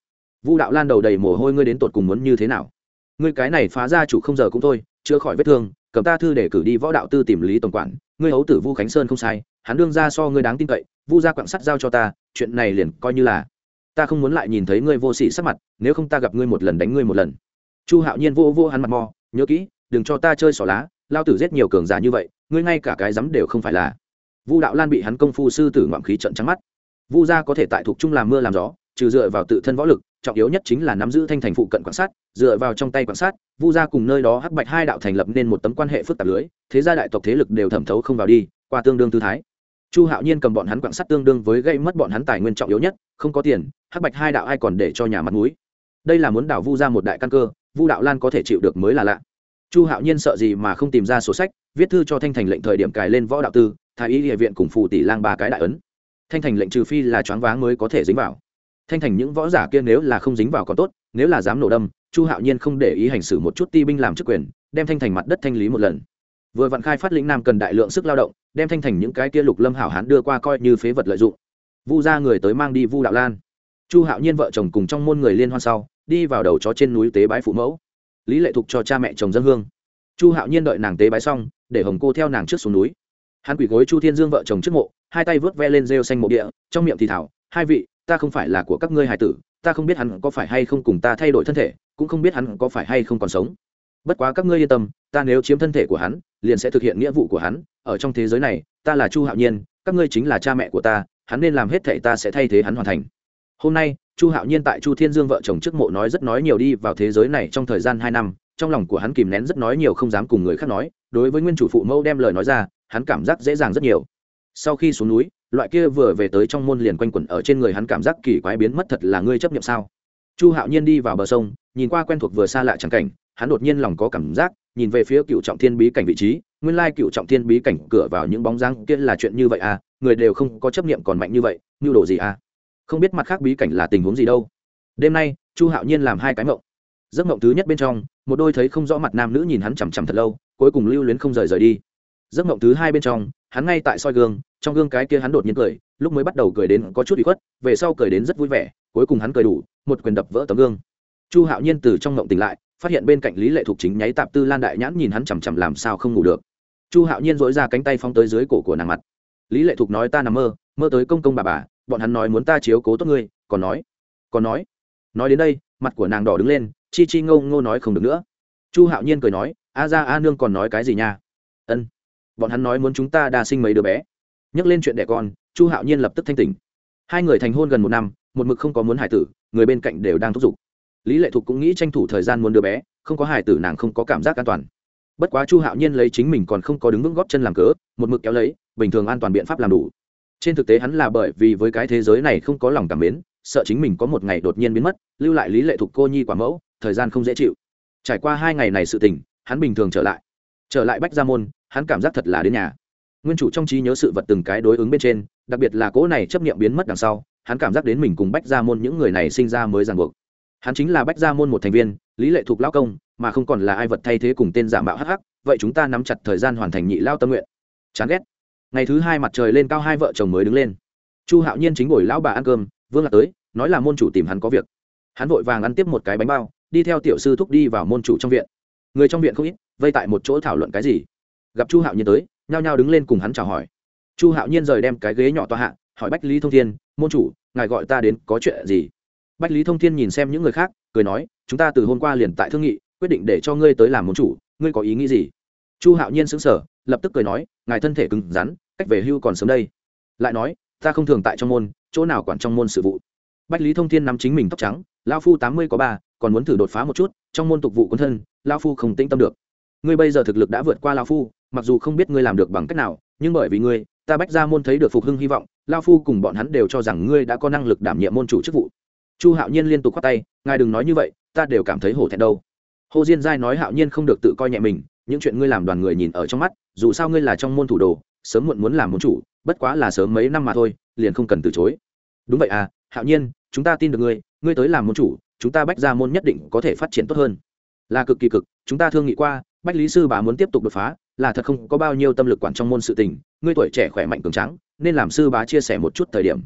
S1: Vu đạo lan đầu đầy mồ hôi, ngươi đến tột cùng muốn như thế nào? Ngươi cái này phá ra chủ không giờ cũng thôi chữa khỏi vết thương, cầm ta thư để cử đi võ đạo tư tìm lý tổng quản. Ngươi hấu tử vu khánh sơn không sai, hắn đương ra so ngươi đáng tin cậy, vu ra quặng sắt giao cho ta, chuyện này liền coi như là. Ta không muốn lại nhìn thấy ngươi vô sĩ sắc mặt, nếu không ta gặp ngươi một lần đánh ngươi một lần. Chu hạo nhiên vô vô hắn mặt mò, nhớ kỹ, đừng cho ta chơi xỏ lá, lao tử giết nhiều cường giả như vậy, ngươi ngay cả cái dám đều không phải là. Vu đạo lan bị hắn công phu sư tử ngoạm khí trận trắng mắt. Vu gia có thể tại thuộc trung làm mưa làm gió, trừ dựa vào tự thân võ lực trọng yếu nhất chính là nắm giữ thanh thành phụ cận quan sát, dựa vào trong tay quan sát, vu gia cùng nơi đó hắc bạch hai đạo thành lập nên một tấm quan hệ phức tạp lưới, thế gia đại tộc thế lực đều thẩm thấu không vào đi, qua tương đương tư thái. Chu hạo nhiên cầm bọn hắn quan sát tương đương với gây mất bọn hắn tài nguyên trọng yếu nhất, không có tiền, hắc bạch hai đạo ai còn để cho nhà mặt mũi. Đây là muốn đảo vu ra một đại căn cơ, vu đạo lan có thể chịu được mới là lạ. Chu hạo nhiên sợ gì mà không tìm ra sổ sách, viết thư cho thanh thành lệnh thời điểm cài lên võ đạo tư thái y địa viện cùng phù tỷ lang ba cái đại ấn. Thanh thành lệnh trừ phi là choáng váng mới có thể dính vào thanh thành những võ giả kia nếu là không dính vào còn tốt, nếu là dám nổ đâm, chu hạo nhiên không để ý hành xử một chút ti binh làm chức quyền, đem thanh thành mặt đất thanh lý một lần. Vừa vặn khai phát lĩnh nam cần đại lượng sức lao động, đem thanh thành những cái kia lục lâm hảo hán đưa qua coi như phế vật lợi dụng. Vu ra người tới mang đi vu đạo lan. Chu hạo nhiên vợ chồng cùng trong môn người liên hoan sau, đi vào đầu chó trên núi tế bái phụ mẫu. Lý lệ thục cho cha mẹ chồng dân hương. Chu hạo nhiên đợi nàng tế bái xong, để hồng cô theo nàng trước xuống núi. Hắn quỳ gối chu thiên dương vợ chồng trước mộ, hai tay vớt ve lên rêu xanh mộ địa, trong miệng thì thảo, hai vị ta không phải là của các ngươi hài tử, ta không biết hắn có phải hay không cùng ta thay đổi thân thể, cũng không biết hắn có phải hay không còn sống. Bất quá các ngươi yên tâm, ta nếu chiếm thân thể của hắn, liền sẽ thực hiện nghĩa vụ của hắn. Ở trong thế giới này, ta là chu hạo nhiên, các ngươi chính là cha mẹ của ta, hắn nên làm hết thể ta sẽ thay thế hắn hoàn thành. Hôm nay, chu hạo nhiên tại chu thiên dương vợ chồng trước mộ nói rất nói nhiều đi vào thế giới này trong thời gian hai năm, trong lòng của hắn kìm nén rất nói nhiều không dám cùng người khác nói, đối với nguyên chủ phụ mẫu đem lời nói ra, hắn cảm giác dễ dàng rất nhiều. Sau khi xuống núi loại kia vừa về tới trong môn liền quanh quẩn ở trên người hắn cảm giác kỳ quái biến mất thật là ngươi chấp nhận sao? Chu hạo nhiên đi vào bờ sông, nhìn qua quen thuộc vừa xa lạ chẳng cảnh, hắn đột nhiên lòng có cảm giác, nhìn về phía cựu trọng thiên bí cảnh vị trí, nguyên lai cựu trọng thiên bí cảnh cửa vào những bóng dáng kia là chuyện như vậy à người đều không có chấp niệm còn mạnh như vậy như đồ gì à? Không biết mặt khác bí cảnh là tình huống gì đâu. Đêm nay, chu hạo nhiên làm hai cái mộng. Giấc mộng thứ nhất bên trong, một đôi thấy không rõ mặt nam nữ nhìn hắn chằm chằm thật lâu, cuối cùng lưu luyến không rời rời đi giấc mộng thứ hai bên trong, hắn ngay tại soi gương, trong gương cái kia hắn đột nhiên cười, lúc mới bắt đầu cười đến có chút bị khuất, về sau cười đến rất vui vẻ, cuối cùng hắn cười đủ, một quyền đập vỡ tấm gương. Chu hạo nhiên từ trong mộng tỉnh lại, phát hiện bên cạnh lý lệ thục chính nháy tạp tư lan đại nhãn nhìn hắn chằm chằm làm sao không ngủ được. Chu hạo nhiên dỗi ra cánh tay phóng tới dưới cổ của nàng mặt. Lý lệ thục nói ta nằm mơ mơ tới công công bà bà, bọn hắn nói muốn ta chiếu cố tốt ngươi, còn nói còn nói. Nói đến đây, mặt của nàng đỏ đứng lên, chi chi ngô ngô nói không được nữa. Chu hạo nhiên cười nói, a ra a nương còn nói cái gì nha? Ân bọn hắn nói muốn chúng ta đa sinh mấy đứa bé. Nhắc lên chuyện đẻ con, chu hạo nhiên lập tức thanh tỉnh. Hai người thành hôn gần một năm, một mực không có muốn hải tử, người bên cạnh đều đang thúc giục. Lý lệ thục cũng nghĩ tranh thủ thời gian muốn đứa bé, không có hải tử nàng không có cảm giác an toàn. Bất quá chu hạo nhiên lấy chính mình còn không có đứng vững góp chân làm cớ, một mực kéo lấy, bình thường an toàn biện pháp làm đủ. Trên thực tế hắn là bởi vì với cái thế giới này không có lòng cảm mến, sợ chính mình có một ngày đột nhiên biến mất, lưu lại lý lệ thục cô nhi quả mẫu, thời gian không dễ chịu. Trải qua hai ngày này sự tình, hắn bình thường trở lại. Trở lại bách gia môn hắn cảm giác thật là đến nhà. Nguyên chủ trong trí nhớ sự vật từng cái đối ứng bên trên, đặc biệt là cỗ này chấp nghiệm biến mất đằng sau, hắn cảm giác đến mình cùng bách gia môn những người này sinh ra mới ràng buộc. Hắn chính là bách gia môn một thành viên, lý lệ thuộc lao công, mà không còn là ai vật thay thế cùng tên giả mạo hh vậy chúng ta nắm chặt thời gian hoàn thành nhị lao tâm nguyện. Chán ghét. Ngày thứ hai mặt trời lên cao hai vợ chồng mới đứng lên. Chu hạo nhiên chính ngồi lão bà ăn cơm, vương lạc tới, nói là môn chủ tìm hắn có việc. Hắn vội vàng ăn tiếp một cái bánh bao, đi theo tiểu sư thúc đi vào môn chủ trong viện. Người trong viện không ít, vây tại một chỗ thảo luận cái gì gặp chu hạo nhiên tới, nhao nhao đứng lên cùng hắn chào hỏi. Chu hạo nhiên rời đem cái ghế nhỏ tòa hạ, hỏi bách lý thông thiên, môn chủ, ngài gọi ta đến có chuyện gì? Bách lý thông thiên nhìn xem những người khác, cười nói, chúng ta từ hôm qua liền tại thương nghị, quyết định để cho ngươi tới làm môn chủ, ngươi có ý nghĩ gì? Chu hạo nhiên xứng sở lập tức cười nói, ngài thân thể cứng rắn, cách về hưu còn sớm đây. Lại nói, ta không thường tại trong môn, chỗ nào quản trong môn sự vụ? Bách lý thông thiên nắm chính mình tóc trắng lao phu tám mươi có ba, còn muốn thử đột phá một chút, trong môn tục vụ quân thân lao phu không tĩnh tâm được ngươi bây giờ thực lực đã vượt qua lao phu, mặc dù không biết ngươi làm được bằng cách nào, nhưng bởi vì ngươi, ta bách ra môn thấy được phục hưng hy vọng, lao phu cùng bọn hắn đều cho rằng ngươi đã có năng lực đảm nhiệm môn chủ chức vụ. Chu hạo nhiên liên tục k h o á t tay, ngài đừng nói như vậy, ta đều cảm thấy hổ thẹn đâu. Hồ diên giai nói hạo nhiên không được tự coi nhẹ mình, những chuyện ngươi làm đoàn người nhìn ở trong mắt, dù sao ngươi là trong môn thủ đồ, sớm muộn muốn làm môn chủ, bất quá là sớm mấy năm mà thôi, liền không cần từ chối. Đúng vậy à hạo nhiên, chúng ta tin được ngươi ngươi tới làm môn chủ, chúng ta bách ra môn nhất định có thể phát triển tốt hơn. Là cực kỳ cực, chúng ta thương nghị qua bách lý sư bà muốn tiếp tục đột phá, là thật không có bao nhiêu tâm lực quản trong môn sự tình, ngươi tuổi trẻ khỏe mạnh cường trắng nên làm sư bá chia sẻ một chút thời điểm.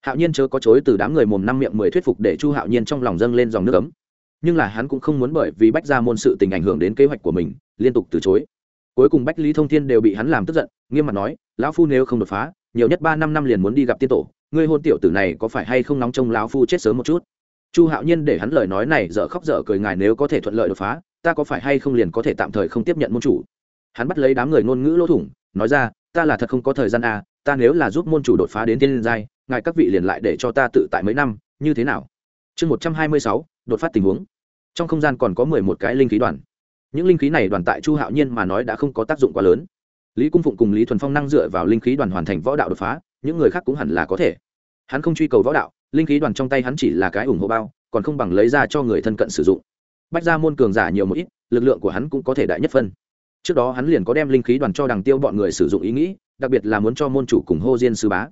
S1: Hạo nhiên chớ có chối từ đám người mồm năm miệng mười thuyết phục để chu hạo nhiên trong lòng dâng lên dòng nước ấm. Nhưng là hắn cũng không muốn bởi vì bách ra môn sự tình ảnh hưởng đến kế hoạch của mình, liên tục từ chối. Cuối cùng bách lý thông thiên đều bị hắn làm tức giận, nghiêm mặt nói, lão phu nếu không đột phá, nhiều nhất ba năm năm liền muốn đi gặp tiên tổ, ngươi hôn tiểu tử này có phải hay không nóng trông lão phu chết sớm một chút? Chu hạo nhiên để hắn lời nói này dở khóc dở cười ngài nếu có thể thuận lợi đột phá ta có phải hay không liền có thể tạm thời không tiếp nhận môn chủ? Hắn bắt lấy đám người ngôn ngữ lỗ thủng, nói ra, ta là thật không có thời gian à ta nếu là giúp môn chủ đột phá đến tiên liên giai, ngài các vị liền lại để cho ta tự tại mấy năm, như thế nào? Chương một trăm hai mươi sáu, đột phát tình huống. Trong không gian còn có mười một cái linh khí đoàn. Những linh khí này đoàn tại chu hạo nhiên mà nói đã không có tác dụng quá lớn. Lý cung phụng cùng lý thuần phong năng dựa vào linh khí đoàn hoàn thành võ đạo đột phá, những người khác cũng hẳn là có thể. Hắn không truy cầu võ đạo, linh khí đoàn trong tay hắn chỉ là cái ủng hộ bao, còn không bằng lấy ra cho người thân cận sử dụng bách ra môn cường giả nhiều một ít, lực lượng của hắn cũng có thể đại nhất phân. Trước đó hắn liền có đem linh khí đoàn cho đằng tiêu bọn người sử dụng ý nghĩ, đặc biệt là muốn cho môn chủ cùng hô diên sư bá.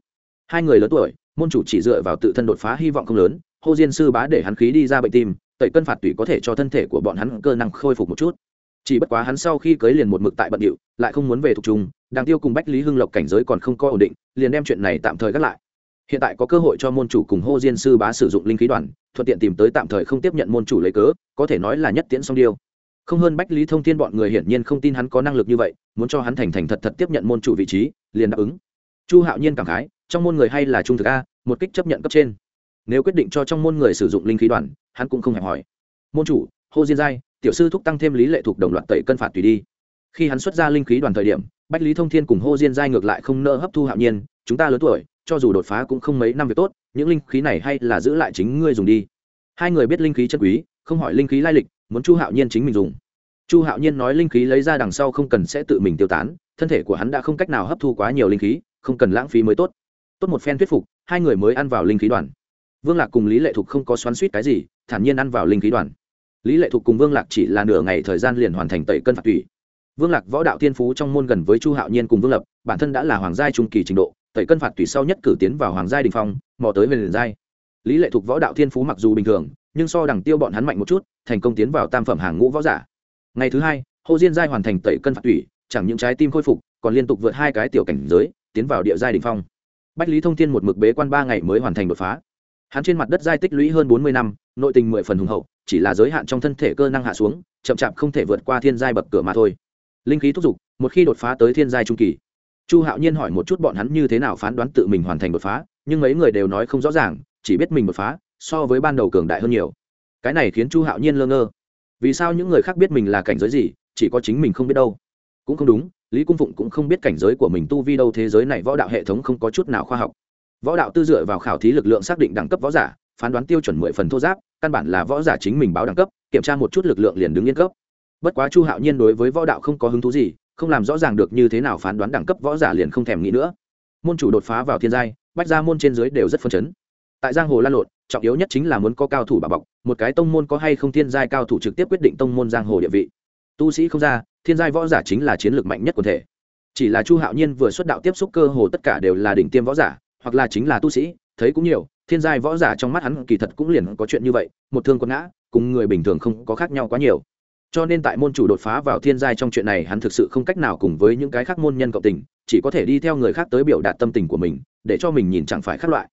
S1: Hai người lớn tuổi, môn chủ chỉ dựa vào tự thân đột phá hy vọng không lớn, hô diên sư bá để hắn khí đi ra bệnh tim, tẩy cân phạt tủy có thể cho thân thể của bọn hắn cơ năng khôi phục một chút. Chỉ bất quá hắn sau khi cưới liền một mực tại bận điệu, lại không muốn về thuộc trung, đằng tiêu cùng bách lý hưng lộc cảnh giới còn không có ổn định, liền đem chuyện này tạm thời gác lại hiện tại có cơ hội cho môn chủ cùng hô diên sư bá sử dụng linh khí đoàn, thuận tiện tìm tới tạm thời không tiếp nhận môn chủ lấy cớ, có thể nói là nhất tiễn song điêu. Không hơn bách lý thông thiên bọn người hiển nhiên không tin hắn có năng lực như vậy, muốn cho hắn thành thành thật thật tiếp nhận môn chủ vị trí, liền đáp ứng. Chu hạo nhiên cảm khái, trong môn người hay là trung thực a, một kích chấp nhận cấp trên. Nếu quyết định cho trong môn người sử dụng linh khí đoàn, hắn cũng không hẹp hỏi. Môn chủ, hô diên giai, tiểu sư thúc tăng thêm lý lệ thuộc đồng loạt tẩy cân phạt tùy đi. Khi hắn xuất ra linh khí đoàn thời điểm, bách lý thông thiên cùng hô diên giai ngược lại không nỡ hấp thu hạo nhiên, chúng ta lớn tuổi cho dù đột phá cũng không mấy năm việc tốt, những linh khí này hay là giữ lại chính ngươi dùng đi. Hai người biết linh khí chân quý, không hỏi linh khí lai lịch, muốn chu hạo nhiên chính mình dùng. Chu hạo nhiên nói linh khí lấy ra đằng sau không cần sẽ tự mình tiêu tán, thân thể của hắn đã không cách nào hấp thu quá nhiều linh khí, không cần lãng phí mới tốt. Tốt một phen thuyết phục, hai người mới ăn vào linh khí đoàn. Vương lạc cùng lý lệ thục không có xoắn suýt cái gì, thản nhiên ăn vào linh khí đoàn. Lý lệ thục cùng vương lạc chỉ là nửa ngày thời gian liền hoàn thành tẩy cân phạt tùy vương lạc võ đạo thiên phú trong môn gần với chu hạo nhiên cùng vương lập, bản thân đã là hoàng gia trung kỳ trình độ tẩy cân phạt tùy sau nhất cử tiến vào hoàng giai đình phong, mò tới huyền liền giai. Lý lệ thuộc võ đạo thiên phú mặc dù bình thường, nhưng so đằng tiêu bọn hắn mạnh một chút, thành công tiến vào tam phẩm hàng ngũ võ giả. Ngày thứ hai, hồ diên giai hoàn thành tẩy cân phạt tùy, chẳng những trái tim khôi phục, còn liên tục vượt hai cái tiểu cảnh giới, tiến vào địa giai đình phong. Bách lý thông thiên một mực bế quan ba ngày mới hoàn thành đột phá. Hắn trên mặt đất giai tích lũy hơn bốn mươi năm, nội tình mười phần hùng hậu, chỉ là giới hạn trong thân thể cơ năng hạ xuống, chậm chạp không thể vượt qua thiên giai bậc cửa mà thôi. Linh khí thúc giục, một khi đột phá tới thiên giai trung kỳ chu hạo nhiên hỏi một chút bọn hắn như thế nào phán đoán tự mình hoàn thành đột phá, nhưng mấy người đều nói không rõ ràng, chỉ biết mình đột phá, so với ban đầu cường đại hơn nhiều. Cái này khiến chu hạo nhiên lơ ngơ. Vì sao những người khác biết mình là cảnh giới gì, chỉ có chính mình không biết đâu? Cũng không đúng, lý cung phụng cũng không biết cảnh giới của mình tu vi đâu, thế giới này võ đạo hệ thống không có chút nào khoa học. Võ đạo tư dựa vào khảo thí lực lượng xác định đẳng cấp võ giả, phán đoán tiêu chuẩn mười phần thô giáp, căn bản là võ giả chính mình báo đẳng cấp, kiểm tra một chút lực lượng liền đứng yên cấp. Bất quá chu hạo nhiên đối với võ đạo không có hứng thú gì không làm rõ ràng được như thế nào phán đoán đẳng cấp võ giả liền không thèm nghĩ nữa. Môn chủ đột phá vào thiên giai, bách ra môn trên dưới đều rất phấn chấn. Tại giang hồ lan lộn, trọng yếu nhất chính là muốn có cao thủ bà bọc, một cái tông môn có hay không thiên giai cao thủ trực tiếp quyết định tông môn giang hồ địa vị. Tu sĩ không ra, thiên giai võ giả chính là chiến lược mạnh nhất của thể. Chỉ là chu hạo nhiên vừa xuất đạo tiếp xúc cơ hồ tất cả đều là đỉnh tiêm võ giả, hoặc là chính là tu sĩ, thấy cũng nhiều, thiên giai võ giả trong mắt hắn kỳ thật cũng liền có chuyện như vậy, một thương quân ngã, cùng người bình thường không có khác nhau quá nhiều cho nên tại môn chủ đột phá vào thiên giai trong chuyện này, hắn thực sự không cách nào cùng với những cái khác môn nhân cộng tình, chỉ có thể đi theo người khác tới biểu đạt tâm tình của mình, để cho mình nhìn chẳng phải khác loại.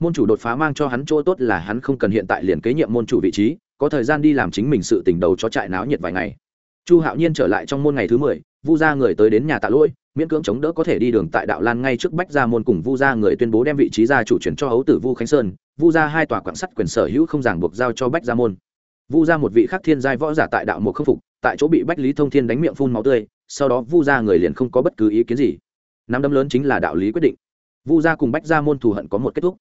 S1: Môn chủ đột phá mang cho hắn chỗ tốt là hắn không cần hiện tại liền kế nhiệm môn chủ vị trí, có thời gian đi làm chính mình sự tình đầu cho trại náo nhiệt vài ngày. Chu hạo nhiên trở lại trong môn ngày thứ mười, vu gia người tới đến nhà tạ lỗi, miễn cưỡng chống đỡ có thể đi đường tại đạo lan ngay trước bách gia môn cùng vu gia người tuyên bố đem vị trí gia chủ chuyển cho hấu tử vu khánh sơn. Vu gia hai tòa quảng sắt quyền sở hữu không ràng buộc giao cho bách gia môn vu gia một vị khắc thiên giai võ giả tại đạo một khâm phục, tại chỗ bị bách lý thông thiên đánh miệng phun máu tươi, sau đó vu gia người liền không có bất cứ ý kiến gì. Nắm đấm lớn chính là đạo lý quyết định. Vu gia cùng bách gia môn thù hận có một kết thúc.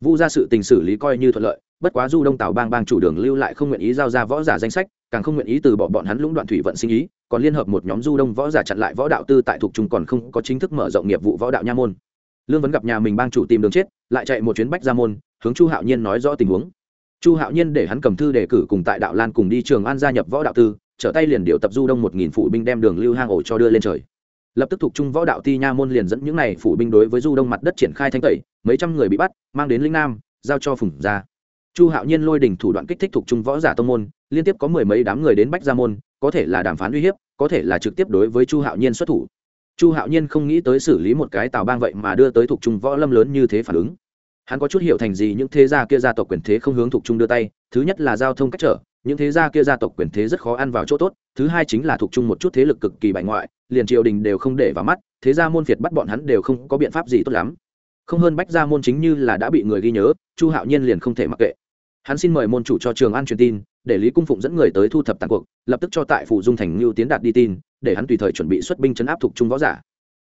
S1: Vu gia sự tình xử lý coi như thuận lợi, bất quá du đông tào bang bang chủ đường lưu lại không nguyện ý giao ra võ giả danh sách, càng không nguyện ý từ bỏ bọn hắn lũng đoạn thủy vận sinh ý, còn liên hợp một nhóm du đông võ giả chặn lại võ đạo tư tại thuộc trung còn không có chính thức mở rộng nghiệp vụ võ đạo nha môn. Lương vẫn gặp nhà mình bang chủ tìm đường chết, lại chạy một chuyến bách ra môn, hướng chu hạo nhiên nói rõ tình huống chu hạo nhiên để hắn cầm thư đề cử cùng tại đạo lan cùng đi trường an gia nhập võ đạo tư, trở tay liền điều tập du đông một nghìn phụ binh đem đường lưu hang ổ cho đưa lên trời. Lập tức thuộc trung võ đạo ti nha môn liền dẫn những n à y phụ binh đối với du đông mặt đất triển khai thanh tẩy, mấy trăm người bị bắt, mang đến linh nam, giao cho phùng gia. Chu hạo nhiên lôi đình thủ đoạn kích thích thuộc trung võ giả tông môn, liên tiếp có mười mấy đám người đến bách gia môn, có thể là đàm phán uy hiếp, có thể là trực tiếp đối với chu hạo nhiên xuất thủ. Chu hạo nhiên không nghĩ tới xử lý một cái tào bang vậy mà đưa tới thuộc trung võ lâm lớn như thế phản ứng hắn có chút hiểu thành gì những thế gia kia gia tộc quyền thế không hướng thuộc trung đưa tay, thứ nhất là giao thông cách trở, những thế gia kia gia tộc quyền thế rất khó ăn vào chỗ tốt, thứ hai chính là thuộc trung một chút thế lực cực kỳ bại ngoại, liền triều đình đều không để vào mắt, thế gia môn việt bắt bọn hắn đều không có biện pháp gì tốt lắm. Không hơn bách gia môn chính như là đã bị người ghi nhớ, chu hạo nhiên liền không thể mặc kệ. Hắn xin mời môn chủ cho trường an truyền tin, để lý cung phụng dẫn người tới thu thập tàn cuộc, lập tức cho tại phủ dung thành ngưu tiến đạt đi tin, để hắn tùy thời chuẩn bị xuất binh chấn áp thuộc trung võ giả.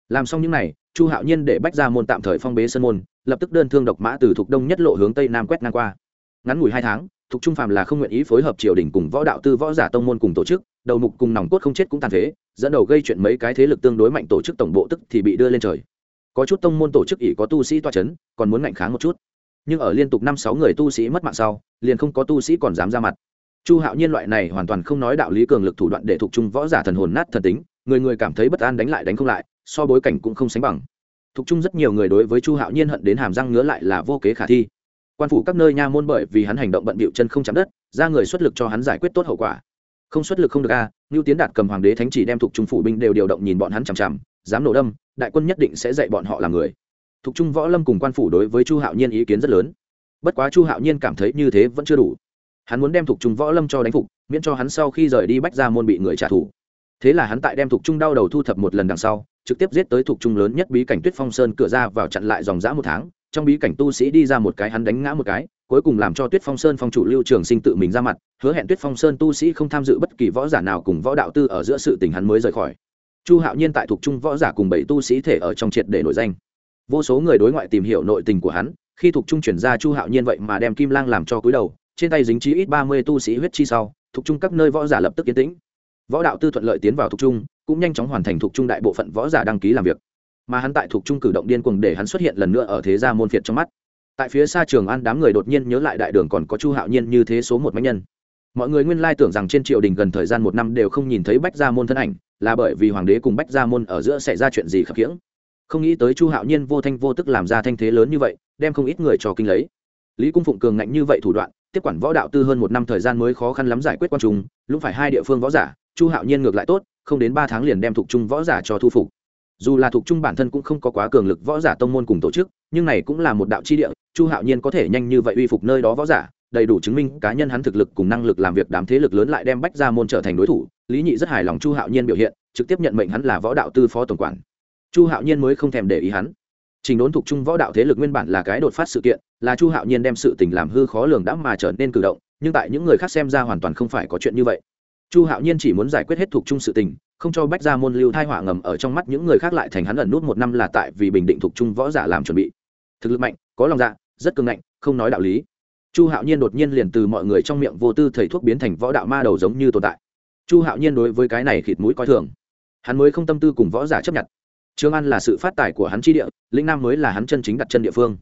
S1: Làm xong những n à y chu hạo nhiên để bách ra môn tạm thời phong bế sân môn, lập tức đơn thương độc mã từ thuộc đông nhất lộ hướng tây nam quét ngang qua. Ngắn ngủi hai tháng, thuộc trung phàm là không nguyện ý phối hợp triều đình cùng võ đạo tư võ giả tông môn cùng tổ chức, đầu mục cùng nòng cốt không chết cũng tàn phế, dẫn đầu gây chuyện mấy cái thế lực tương đối mạnh tổ chức tổng bộ tức thì bị đưa lên trời. Có chút tông môn tổ chức ỷ có tu sĩ toa c h ấ n còn muốn ngạnh kháng một chút. Nhưng ở liên tục năm sáu người tu sĩ mất mạng sau, liền không có tu sĩ còn dám ra mặt. Chu hạo nhiên loại này hoàn toàn không nói đạo lý cường lực thủ đoạn để thuộc trung võ giả thần hồn nát thần tính, người người cảm thấy bất an đánh lại đánh không lại so bối cảnh cũng không sánh bằng. Thục trung rất nhiều người đối với chu hạo nhiên hận đến hàm răng ngứa lại là vô kế khả thi. Quan phủ các nơi nha môn bởi vì hắn hành động bận bịu chân không chạm đất ra người xuất lực cho hắn giải quyết tốt hậu quả. Không xuất lực không được a à, ngưu tiến đạt cầm hoàng đế thánh chỉ đem thuộc trung phủ binh đều điều động nhìn bọn hắn chằm chằm dám nổ đâm đại quân nhất định sẽ dạy bọn họ làm người. Thuộc trung võ lâm cùng quan phủ đối với chu hạo nhiên ý kiến rất lớn. Bất quá chu hạo nhiên cảm thấy như thế vẫn chưa đủ. Hắn muốn đem thuộc trung võ lâm cho đánh phục miễn cho hắn sau khi rời đi bách ra môn bị người trả thù thế là hắn tại đem thuộc trung đau đầu thu thập một lần đằng sau, trực tiếp giết tới thuộc trung lớn nhất bí cảnh tuyết phong sơn cửa ra vào chặn lại dòng dã một tháng. Trong bí cảnh tu sĩ đi ra một cái, hắn đánh ngã một cái, cuối cùng làm cho tuyết phong sơn phong chủ lưu trường sinh tự mình ra mặt, hứa hẹn tuyết phong sơn tu sĩ không tham dự bất kỳ võ giả nào cùng võ đạo tư ở giữa sự tình hắn mới rời khỏi. Chu hạo nhiên tại thuộc trung võ giả cùng bảy tu sĩ thể ở trong triệt để nổi danh. Vô số người đối ngoại tìm hiểu nội tình của hắn, khi thuộc trung chuyển ra chu hạo nhiên vậy mà đem kim lang làm cho cúi đầu, trên tay dính chí ít ba mươi tu sĩ huyết chi sau, thuộc trung các nơi võ giả lập tức yên tĩnh võ đạo tư thuận lợi tiến vào thuộc trung, cũng nhanh chóng hoàn thành thuộc trung đại bộ phận võ giả đăng ký làm việc. Mà hắn tại thuộc trung cử động điên cuồng để hắn xuất hiện lần nữa ở thế gia môn phiệt trong mắt. Tại phía xa trường an đám người đột nhiên nhớ lại đại đường còn có chu hạo nhiên như thế số một mạnh nhân. Mọi người nguyên lai tưởng rằng trên triều đình gần thời gian một năm đều không nhìn thấy bách gia môn thân ảnh, là bởi vì hoàng đế cùng bách gia môn ở giữa xảy ra chuyện gì khập khiễng. Không nghĩ tới chu hạo nhiên vô thanh vô tức làm ra thanh thế lớn như vậy, đem không ít người cho kinh lấy. Lý cung phụng cường ngạnh như vậy thủ đoạn, tiếp quản võ đạo tư hơn một năm thời gian mới khó khăn lắm giải quyết quan trung, lúc phải hai địa phương võ giả chu hạo nhiên ngược lại tốt, không đến ba tháng liền đem thuộc trung võ giả cho thu phục. Dù là thuộc trung bản thân cũng không có quá cường lực võ giả tông môn cùng tổ chức, nhưng này cũng là một đạo chi địa, chu hạo nhiên có thể nhanh như vậy uy phục nơi đó võ giả, đầy đủ chứng minh cá nhân hắn thực lực cùng năng lực làm việc đám thế lực lớn lại đem bách ra môn trở thành đối thủ, lý nhị rất hài lòng chu hạo nhiên biểu hiện, trực tiếp nhận mệnh hắn là võ đạo tư phó tổng quản. Chu hạo nhiên mới không thèm để ý hắn. Trình đốn thuộc trung võ đạo thế lực nguyên bản là cái đột phát sự kiện, là chu hạo nhiên đem sự tình làm hư khó lường đã mà trở nên cử động, nhưng tại những người khác xem ra hoàn toàn không phải có chuyện như vậy chu hạo nhiên chỉ muốn giải quyết hết thuộc trung sự tình, không cho bách ra môn lưu thai hỏa ngầm ở trong mắt những người khác lại thành hắn ẩn nút một năm là tại vì bình định thuộc trung võ giả làm chuẩn bị. Thực lực mạnh, có lòng dạ rất cường ngạnh, không nói đạo lý. Chu hạo nhiên đột nhiên liền từ mọi người trong miệng vô tư thầy thuốc biến thành võ đạo ma đầu giống như tồn tại. Chu hạo nhiên đối với cái này khịt mũi coi thường. Hắn mới không tâm tư cùng võ giả chấp nhận. Trương an là sự phát tài của hắn tri địa, lĩnh nam mới là hắn chân chính đặt chân địa phương.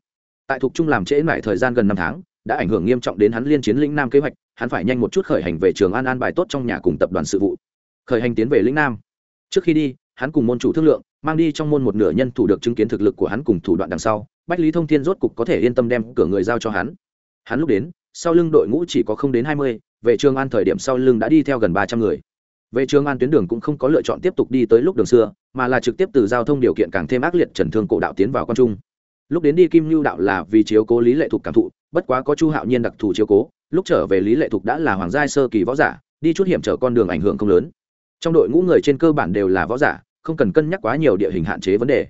S1: Tại thuộc trung làm trễ mãi thời gian gần năm tháng đã ảnh hưởng nghiêm trọng đến hắn liên chiến lĩnh nam kế hoạch, hắn phải nhanh một chút khởi hành về trường an an bài tốt trong nhà cùng tập đoàn sự vụ. Khởi hành tiến về lĩnh nam. Trước khi đi, hắn cùng môn chủ thương lượng, mang đi trong môn một nửa nhân thủ được chứng kiến thực lực của hắn cùng thủ đoạn đằng sau, bách lý thông thiên rốt cục có thể yên tâm đem cửa người giao cho hắn. Hắn lúc đến, sau lưng đội ngũ chỉ có không đến hai mươi, về trường an thời điểm sau lưng đã đi theo gần ba trăm người. Về trường an tuyến đường cũng không có lựa chọn tiếp tục đi tới lúc đường xưa, mà là trực tiếp từ giao thông điều kiện càng thêm ác liệt trần thương cổ đạo tiến vào con trung. Lúc đến đi kim lưu đạo là vì chiếu cố lý lệ thuộc cảm thụ bất quá có chu hạo nhiên đặc thù chiếu cố, lúc trở về lý lệ thục đã là hoàng giai sơ kỳ võ giả, đi chút hiểm trở con đường ảnh hưởng không lớn. Trong đội ngũ người trên cơ bản đều là võ giả, không cần cân nhắc quá nhiều địa hình hạn chế vấn đề.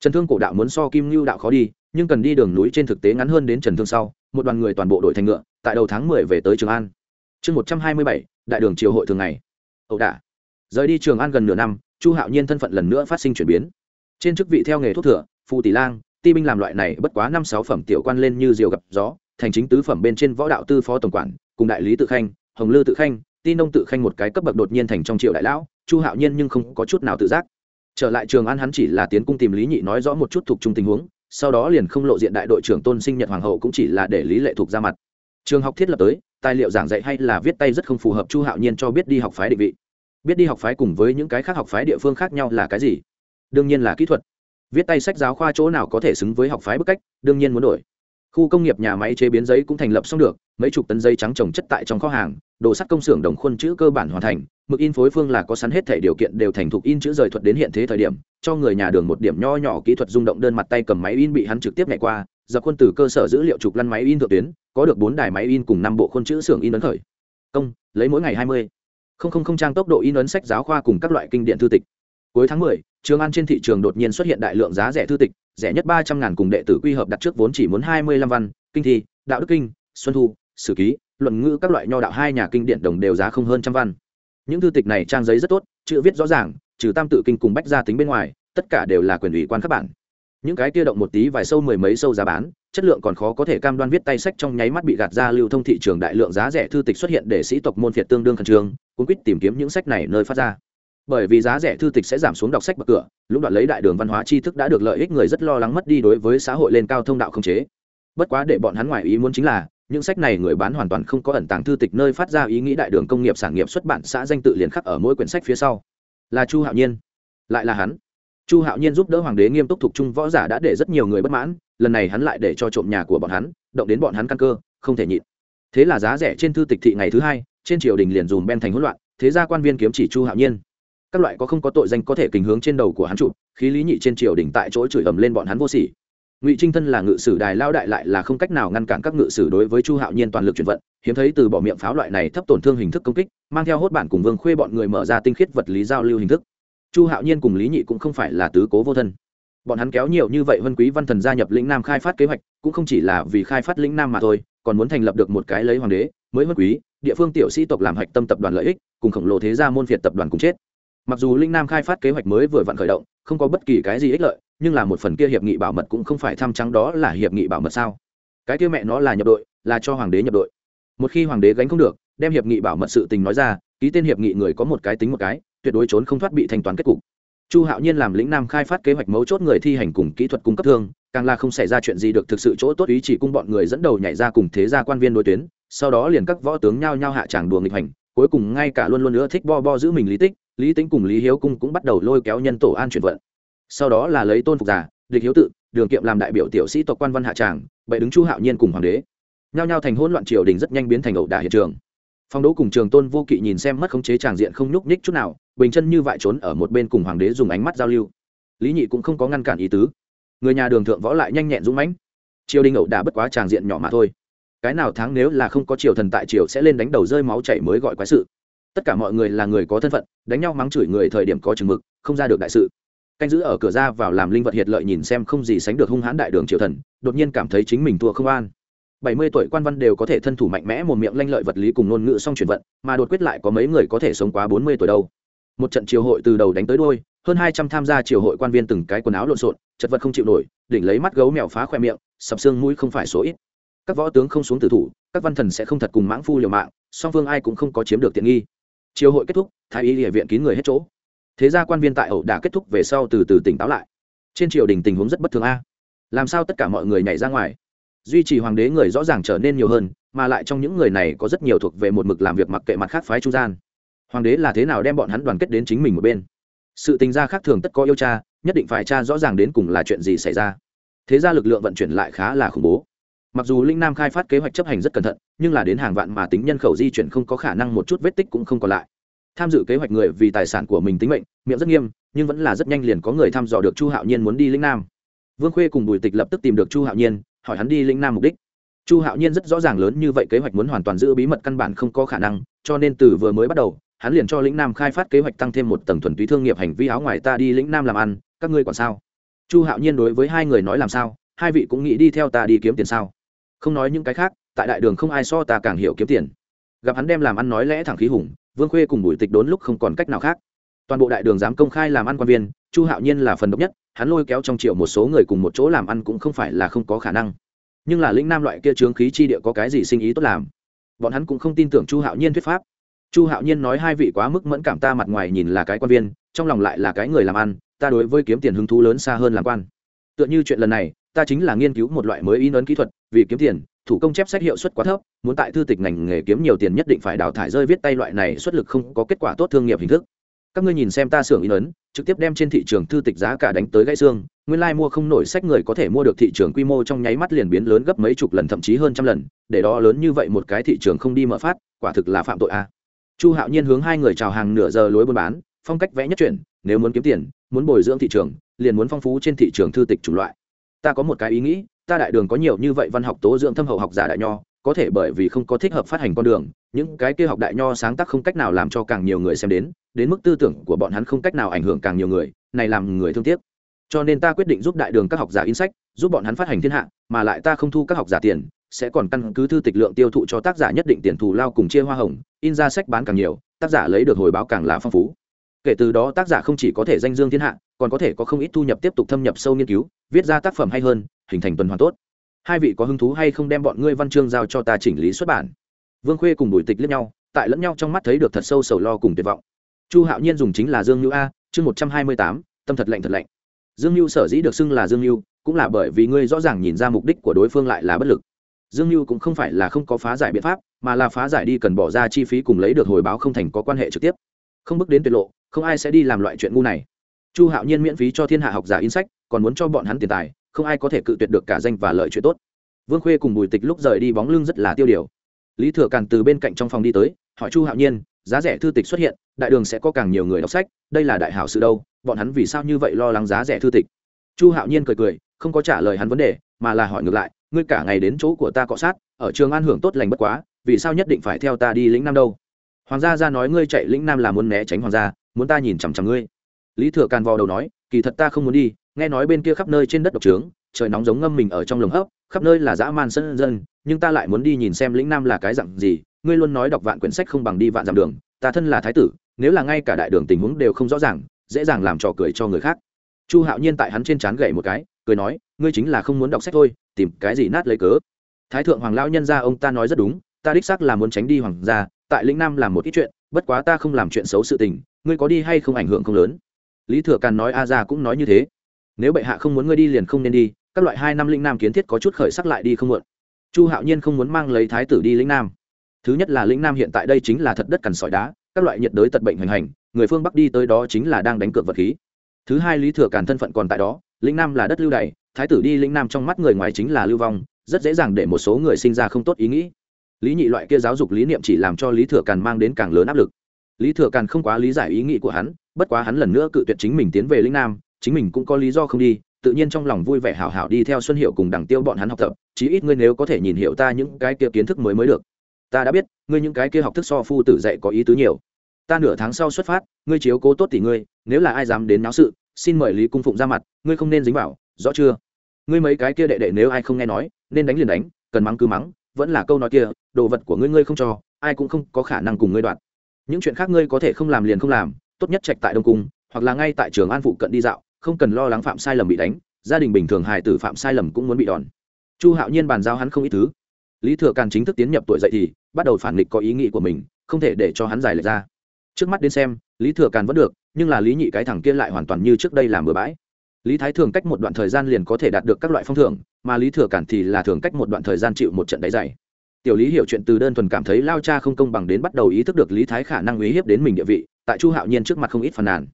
S1: Trần thương cổ đạo muốn so kim ngưu đạo khó đi, nhưng cần đi đường núi trên thực tế ngắn hơn đến trần thương sau, một đoàn người toàn bộ đội thành ngựa, tại đầu tháng mười về tới trường an. Chương một trăm hai mươi bảy, đại đường triều hội thường ngày. Ẩu đả. Rời đi trường an gần nửa năm, chu hạo nhiên thân phận lần nữa phát sinh chuyển biến. Trên chức vị theo nghề thuốc thừa phù tỷ lang ti binh làm loại này bất quá năm sáu phẩm tiểu quan lên như diều gặp gió, thành chính tứ phẩm bên trên võ đạo tư phó tổng quản, cùng đại lý tự khanh, hồng lư tự khanh, ti nông tự khanh một cái cấp bậc đột nhiên thành trong triệu đại lão, chu hạo nhiên nhưng không có chút nào tự giác. Trở lại trường an hắn chỉ là tiến cung tìm lý nhị nói rõ một chút thuộc chung tình huống, sau đó liền không lộ diện đại đội trưởng tôn sinh nhật hoàng hậu cũng chỉ là để lý lệ thuộc ra mặt. Trường học thiết lập tới, tài liệu giảng dạy hay là viết tay rất không phù hợp chu hạo nhiên cho biết đi học phái định vị. Biết đi học phái cùng với những cái khác học phái địa phương khác nhau là cái gì? Đương nhiên là kỹ thuật viết tay sách giáo khoa chỗ nào có thể xứng với học phái bức cách, đương nhiên muốn đổi. Khu công nghiệp nhà máy chế biến giấy cũng thành lập xong được, mấy chục tấn giấy trắng trồng chất tại trong kho hàng, đồ sắt công xưởng đồng khuôn chữ cơ bản hoàn thành, mực in phối phương là có sẵn hết thể điều kiện đều thành thục in chữ rời thuật đến hiện thế thời điểm, cho người nhà đường một điểm nho nhỏ kỹ thuật rung động đơn mặt tay cầm máy in bị hắn trực tiếp nhảy qua, dập khuôn từ cơ sở dữ liệu trục lăn máy in thượng tuyến, có được bốn đài máy in cùng năm bộ khuôn chữ xưởng in ấn khởi. Công, lấy mỗi ngày hai mươi. Không không không trang tốc độ in ấn sách giáo khoa cùng các loại kinh điển thư tịch cuối tháng mười, trường an trên thị trường đột nhiên xuất hiện đại lượng giá rẻ thư tịch, rẻ nhất ba trăm ngàn cùng đệ tử quy hợp đặt trước vốn chỉ muốn hai mươi lăm văn, kinh thi, đạo đức kinh, xuân thu, sử ký, luận ngữ các loại nho đạo hai nhà kinh điển đồng đều giá không hơn trăm văn. Những thư tịch này trang giấy rất tốt, chữ viết rõ ràng, trừ tam tự kinh cùng bách gia tính bên ngoài, tất cả đều là quyền ủy quan các bản những cái kia động một tí vài sâu mười mấy sâu giá bán, chất lượng còn khó có thể cam đoan viết tay sách trong nháy mắt bị gạt ra lưu thông thị trường đại lượng giá rẻ thư tịch xuất hiện để sĩ tộc môn phiệt tương đương khẩn trương, cuốn quýt tìm kiếm những sách này nơi phát ra bởi vì giá rẻ thư tịch sẽ giảm xuống đọc sách bậc cửa lúc đoạn lấy đại đường văn hóa tri thức đã được lợi ích người rất lo lắng mất đi đối với xã hội lên cao thông đạo không chế. Bất quá để bọn hắn ngoài ý muốn chính là, những sách này người bán hoàn toàn không có ẩn tàng thư tịch nơi phát ra ý nghĩ đại đường công nghiệp sản nghiệp xuất bản xã danh tự liền khắc ở mỗi quyển sách phía sau. Là chu hạo nhiên. Lại là hắn. Chu hạo nhiên giúp đỡ hoàng đế nghiêm túc thuộc trung võ giả đã để rất nhiều người bất mãn, lần này hắn lại để cho trộm nhà của bọn hắn, động đến bọn hắn căn cơ, không thể nhịn. Thế là giá rẻ trên thư tịch thị ngày thứ hai, trên triều đình liền dùm ben thành hỗn loạn, thế ra quan viên kiếm chỉ chu hạo nhiên các loại có không có tội danh có thể kình hướng trên đầu của hắn chụp, khí lý nhị trên triều đình tại chỗ chửi ầm lên bọn hắn vô sỉ. Ngụy trinh thân là ngự sử đài lao đại lại là không cách nào ngăn cản các ngự sử đối với chu hạo nhiên toàn lực chuyển vận, hiếm thấy từ bỏ miệng pháo loại này thấp tổn thương hình thức công kích, mang theo hốt bản cùng vương khuê bọn người mở ra tinh khiết vật lý giao lưu hình thức. Chu hạo nhiên cùng lý nhị cũng không phải là tứ cố vô thân. Bọn hắn kéo nhiều như vậy vân quý văn thần gia nhập lĩnh nam khai phát kế hoạch, cũng không chỉ là vì khai phát lĩnh nam mà thôi, còn muốn thành lập được một cái lấy hoàng đế, mới vân quý, địa phương tiểu sĩ tộc làm hạch tâm tập đoàn lợi ích, cùng khổng lồ thế gia môn việt tập đoàn cùng chết mặc dù linh nam khai phát kế hoạch mới vừa vặn khởi động, không có bất kỳ cái gì ích lợi, nhưng là một phần kia hiệp nghị bảo mật cũng không phải thăm trắng đó là hiệp nghị bảo mật sao? Cái kia mẹ nó là nhập đội, là cho hoàng đế nhập đội. Một khi hoàng đế gánh không được, đem hiệp nghị bảo mật sự tình nói ra, ký tên hiệp nghị người có một cái tính một cái, tuyệt đối trốn không thoát bị thanh toán kết cục. Chu hạo nhiên làm lĩnh nam khai phát kế hoạch mấu chốt người thi hành cùng kỹ thuật cung cấp thương, càng là không xảy ra chuyện gì được thực sự chỗ tốt ý chỉ cung bọn người dẫn đầu nhảy ra cùng thế gia quan viên đối tuyến, sau đó liền các võ tướng nhao nhao hạ tràng đùa nghịch hành cuối cùng ngay cả luôn luôn nữa thích bo bo giữ mình lý tích lý tính cùng lý hiếu cung cũng bắt đầu lôi kéo nhân tổ an chuyển vận. Sau đó là lấy tôn phục giả, địch hiếu tự, đường kiệm làm đại biểu tiểu sĩ tộc quan văn hạ tràng bậy đứng chu hạo nhiên cùng hoàng đế. Nhao nhao thành hỗn loạn triều đình rất nhanh biến thành ẩu đả hiện trường. Phong đỗ cùng trường tôn vô kỵ nhìn xem mất khống chế tràng diện không nhúc nhích chút nào, bình chân như vại trốn ở một bên cùng hoàng đế dùng ánh mắt giao lưu. Lý nhị cũng không có ngăn cản ý tứ. Người nhà đường thượng võ lại nhanh nhẹn dũng mãnh. Triều đình ẩu đả bất quá tràng diện nhỏ mà thôi. Cái nào tháng nếu là không có triều thần tại triều sẽ lên đánh đầu rơi máu chảy mới gọi quái sự tất cả mọi người là người có thân phận, đánh nhau mắng chửi người thời điểm có chừng mực, không ra được đại sự. Canh giữ ở cửa ra vào làm linh vật hiệt lợi nhìn xem không gì sánh được hung hãn đại đường triều thần, đột nhiên cảm thấy chính mình thua không an. Bảy mươi tuổi quan văn đều có thể thân thủ mạnh mẽ một miệng lanh lợi vật lý cùng ngôn ngữ song chuyển vận, mà đột quyết lại có mấy người có thể sống quá bốn mươi tuổi đâu. Một trận triều hội từ đầu đánh tới đôi hơn hai trăm tham gia triều hội quan viên từng cái quần áo lộn xộn, chật vật không chịu nổi, đỉnh lấy mắt gấu mèo phá khoe miệng, sập xương mũi không phải số ít. Các võ tướng không xuống tử thủ, các văn thần sẽ không thật cùng mãng phu liều mạng, song phương ai cũng không có chiếm được tiện nghi chiều hội kết thúc, thái y địa viện kín người hết chỗ. Thế ra quan viên tại ẩu đã kết thúc về sau từ từ tỉnh táo lại. Trên triều đình tình huống rất bất thường a. Làm sao tất cả mọi người nhảy ra ngoài? Duy trì hoàng đế người rõ ràng trở nên nhiều hơn, mà lại trong những người này có rất nhiều thuộc về một mực làm việc mặc kệ mặt khác phái trung gian. Hoàng đế là thế nào đem bọn hắn đoàn kết đến chính mình một bên? Sự tình gia khác thường tất có yêu cha, nhất định phải cha rõ ràng đến cùng là chuyện gì xảy ra. Thế ra lực lượng vận chuyển lại khá là khủng bố mặc dù linh nam khai phát kế hoạch chấp hành rất cẩn thận, nhưng là đến hàng vạn mà tính nhân khẩu di chuyển không có khả năng một chút vết tích cũng không còn lại. Tham dự kế hoạch người vì tài sản của mình tính mệnh, miệng rất nghiêm, nhưng vẫn là rất nhanh liền có người thăm dò được chu hạo nhiên muốn đi linh nam. Vương khuê cùng bùi tịch lập tức tìm được chu hạo nhiên, hỏi hắn đi lĩnh nam mục đích. Chu hạo nhiên rất rõ ràng lớn như vậy kế hoạch muốn hoàn toàn giữ bí mật căn bản không có khả năng, cho nên từ vừa mới bắt đầu, hắn liền cho lĩnh nam khai phát kế hoạch tăng thêm một tầng thuần túy thương nghiệp hành vi áo ngoài ta đi lĩnh nam làm ăn, các ngươi còn sao? Chu hạo nhiên đối với hai người nói làm sao? Hai vị cũng nghĩ đi theo ta đi kiếm tiền sao? Không nói những cái khác, tại đại đường không ai so ta càng hiểu kiếm tiền. Gặp hắn đem làm ăn nói lẽ thẳng khí hùng, vương khuê cùng bùi tịch đốn lúc không còn cách nào khác. Toàn bộ đại đường dám công khai làm ăn quan viên, chu hạo nhiên là phần độc nhất, hắn lôi kéo trong triệu một số người cùng một chỗ làm ăn cũng không phải là không có khả năng. Nhưng là lĩnh nam loại kia trướng khí chi địa có cái gì sinh ý tốt làm? Bọn hắn cũng không tin tưởng chu hạo nhiên thuyết pháp. Chu hạo nhiên nói hai vị quá mức mẫn cảm ta mặt ngoài nhìn là cái quan viên, trong lòng lại là cái người làm ăn, ta đối với kiếm tiền hứng thú lớn xa hơn làm quan. Tựa như chuyện lần này ta chính là nghiên cứu một loại mới in ấn kỹ thuật, vì kiếm tiền, thủ công chép sách hiệu suất quá thấp, muốn tại thư tịch ngành nghề kiếm nhiều tiền nhất định phải đào thải rơi viết tay loại này xuất lực không có kết quả tốt thương nghiệp hình thức các ngươi nhìn xem ta xưởng in ấn, trực tiếp đem trên thị trường thư tịch giá cả đánh tới gãy xương, nguyên lai、like、mua không nổi sách người có thể mua được thị trường quy mô trong nháy mắt liền biến lớn gấp mấy chục lần, thậm chí hơn trăm lần, để đó lớn như vậy một cái thị trường không đi mở phát, quả thực là phạm tội a à. chu hạo nhiên hướng hai người chào hàng nửa giờ lối buôn bán, phong cách vẽ nhất chuyển, nếu muốn kiếm tiền, muốn bồi dưỡng thị trường, liền muốn phong phú trên thị trường thư tịch chủng loại ta có một cái ý nghĩ, ta đại đường có nhiều như vậy văn học tố dưỡng thâm hậu học giả đại nho, có thể bởi vì không có thích hợp phát hành con đường, những cái kia học đại nho sáng tác không cách nào làm cho càng nhiều người xem đến đến mức tư tưởng của bọn hắn không cách nào ảnh hưởng càng nhiều người, này làm người thương tiếc. Cho nên ta quyết định giúp đại đường các học giả in sách, giúp bọn hắn phát hành thiên hạ, mà lại ta không thu các học giả tiền, sẽ còn căn cứ thư tịch lượng tiêu thụ cho tác giả nhất định tiền thù lao cùng chia hoa hồng, in ra sách bán càng nhiều, tác giả lấy được hồi báo càng là phong phú kể từ đó tác giả không chỉ có thể danh dương thiên hạ, còn có thể có không ít thu nhập tiếp tục thâm nhập sâu nghiên cứu, viết ra tác phẩm hay hơn, hình thành tuần hoàn tốt. Hai vị có hứng thú hay không đem bọn ngươi văn chương giao cho ta chỉnh lý xuất bản. Vương khuê cùng bùi tịch lẫn nhau, tại lẫn nhau trong mắt thấy được thật sâu sầu lo cùng tuyệt vọng. Chu hạo nhiên dùng chính là dương như a, chương một trăm hai mươi tám, tâm thật lạnh thật lạnh. Dương như sở dĩ được xưng là dương như cũng là bởi vì ngươi rõ ràng nhìn ra mục đích của đối phương lại là bất lực. Dương như cũng không phải là không có phá giải biện pháp, mà là phá giải đi cần bỏ ra chi phí cùng lấy được hồi báo không thành có quan hệ trực tiếp. Không bước đến tuyệt lộ không ai sẽ đi làm loại chuyện ngu này. Chu hạo nhiên miễn phí cho thiên hạ học giả in sách, còn muốn cho bọn hắn tiền tài, không ai có thể cự tuyệt được cả danh và lợi chuyện tốt. Vương khuê cùng bùi tịch lúc rời đi bóng lưng rất là tiêu điều. Lý thừa càn từ bên cạnh trong phòng đi tới, hỏi chu hạo nhiên, giá rẻ thư tịch xuất hiện, đại đường sẽ có càng nhiều người đọc sách, đây là đại hảo sự đâu, bọn hắn vì sao như vậy lo lắng giá rẻ thư tịch? Chu hạo nhiên cười cười, không có trả lời hắn vấn đề, mà là hỏi ngược lại, ngươi cả ngày đến chỗ của ta cọ sát, ở trường an hưởng tốt lành bất quá, vì sao nhất định phải theo ta đi lĩnh nam đâu? Hoàng gia ra nói ngươi chạy lĩnh nam là muốn né tránh hoàng gia muốn ta nhìn chằm chằm ngươi. Lý thừa càn vò đầu nói, kỳ thật ta không muốn đi, nghe nói bên kia khắp nơi trên đất độc trướng, trời nóng giống ngâm mình ở trong lồng hấp, khắp nơi là dã man sân dân, nhưng ta lại muốn đi nhìn xem lĩnh nam là cái dặn gì, ngươi luôn nói đọc vạn quyển sách không bằng đi vạn dặm đường, ta thân là thái tử, nếu là ngay cả đại đường tình huống đều không rõ ràng, dễ dàng làm trò cười cho người khác. Chu hạo nhiên tại hắn trên trán gậy một cái, cười nói, ngươi chính là không muốn đọc sách thôi, tìm cái gì nát lấy cớ. Thái thượng hoàng lão nhân gia ông ta nói rất đúng, ta đích xác là muốn tránh đi hoàng gia, tại lĩnh nam làm một ít chuyện, bất quá ta không làm chuyện xấu sự tình ngươi có đi hay không ảnh hưởng không lớn? Lý thừa càn nói, a ra cũng nói như thế. Nếu bệ hạ không muốn ngươi đi liền không nên đi, các loại hai năm linh nam kiến thiết có chút khởi sắc lại đi không muộn. Chu hạo nhiên không muốn mang lấy thái tử đi lĩnh nam. Thứ nhất là lĩnh nam hiện tại đây chính là thật đất cằn sỏi đá, các loại nhiệt đới tật bệnh hoành hành, người phương bắc đi tới đó chính là đang đánh cược vật khí. Thứ hai, lý thừa càn thân phận còn tại đó, lĩnh nam là đất lưu đày, thái tử đi lĩnh nam trong mắt người ngoài chính là lưu vong, rất dễ dàng để một số người sinh ra không tốt ý nghĩ. Lý nhị loại kia giáo dục lý niệm chỉ làm cho lý thừa càn mang đến càng lớn áp lực lý thừa càn không quá lý giải ý nghĩ của hắn, bất quá hắn lần nữa cự tuyệt chính mình tiến về Linh nam, chính mình cũng có lý do không đi, tự nhiên trong lòng vui vẻ hảo hảo đi theo xuân hiệu cùng đằng tiêu bọn hắn học tập, chí ít ngươi nếu có thể nhìn hiểu ta những cái kia kiến thức mới mới được. Ta đã biết, ngươi những cái kia học thức so phu tử dạy có ý tứ nhiều. Ta nửa tháng sau xuất phát, ngươi chiếu cố tốt tỷ ngươi, nếu là ai dám đến náo sự, xin mời lý cung phụng ra mặt, ngươi không nên dính vào, rõ chưa? Ngươi mấy cái kia đệ đệ nếu ai không nghe nói, nên đánh liền đánh, cần mắng cứ mắng, vẫn là câu nói kia, đồ vật của ngươi ngươi không cho, ai cũng không có khả năng cùng ngươi đoạt những chuyện khác ngươi có thể không làm liền không làm, tốt nhất trạch tại đông cung, hoặc là ngay tại trường an phụ cận đi dạo, không cần lo lắng phạm sai lầm bị đánh, gia đình bình thường hài tử phạm sai lầm cũng muốn bị đòn. Chu hạo nhiên bàn giao hắn không ít thứ. Lý thừa càn chính thức tiến nhập tuổi dậy thì, bắt đầu phản nghịch có ý nghĩ của mình, không thể để cho hắn giải lệch ra. Trước mắt đến xem, lý thừa càn vẫn được, nhưng là lý nhị cái thằng kia lại hoàn toàn như trước đây làm bừa bãi. Lý thái thường cách một đoạn thời gian liền có thể đạt được các loại phong thưởng, mà lý thừa Cản thì là thường cách một đoạn thời gian chịu một trận đáy dày tiểu lý hiểu chuyện từ đơn thuần cảm thấy lao cha không công bằng đến bắt đầu ý thức được lý thái khả năng uy hiếp đến mình địa vị, tại chu hạo nhiên trước mặt không ít phàn nàn.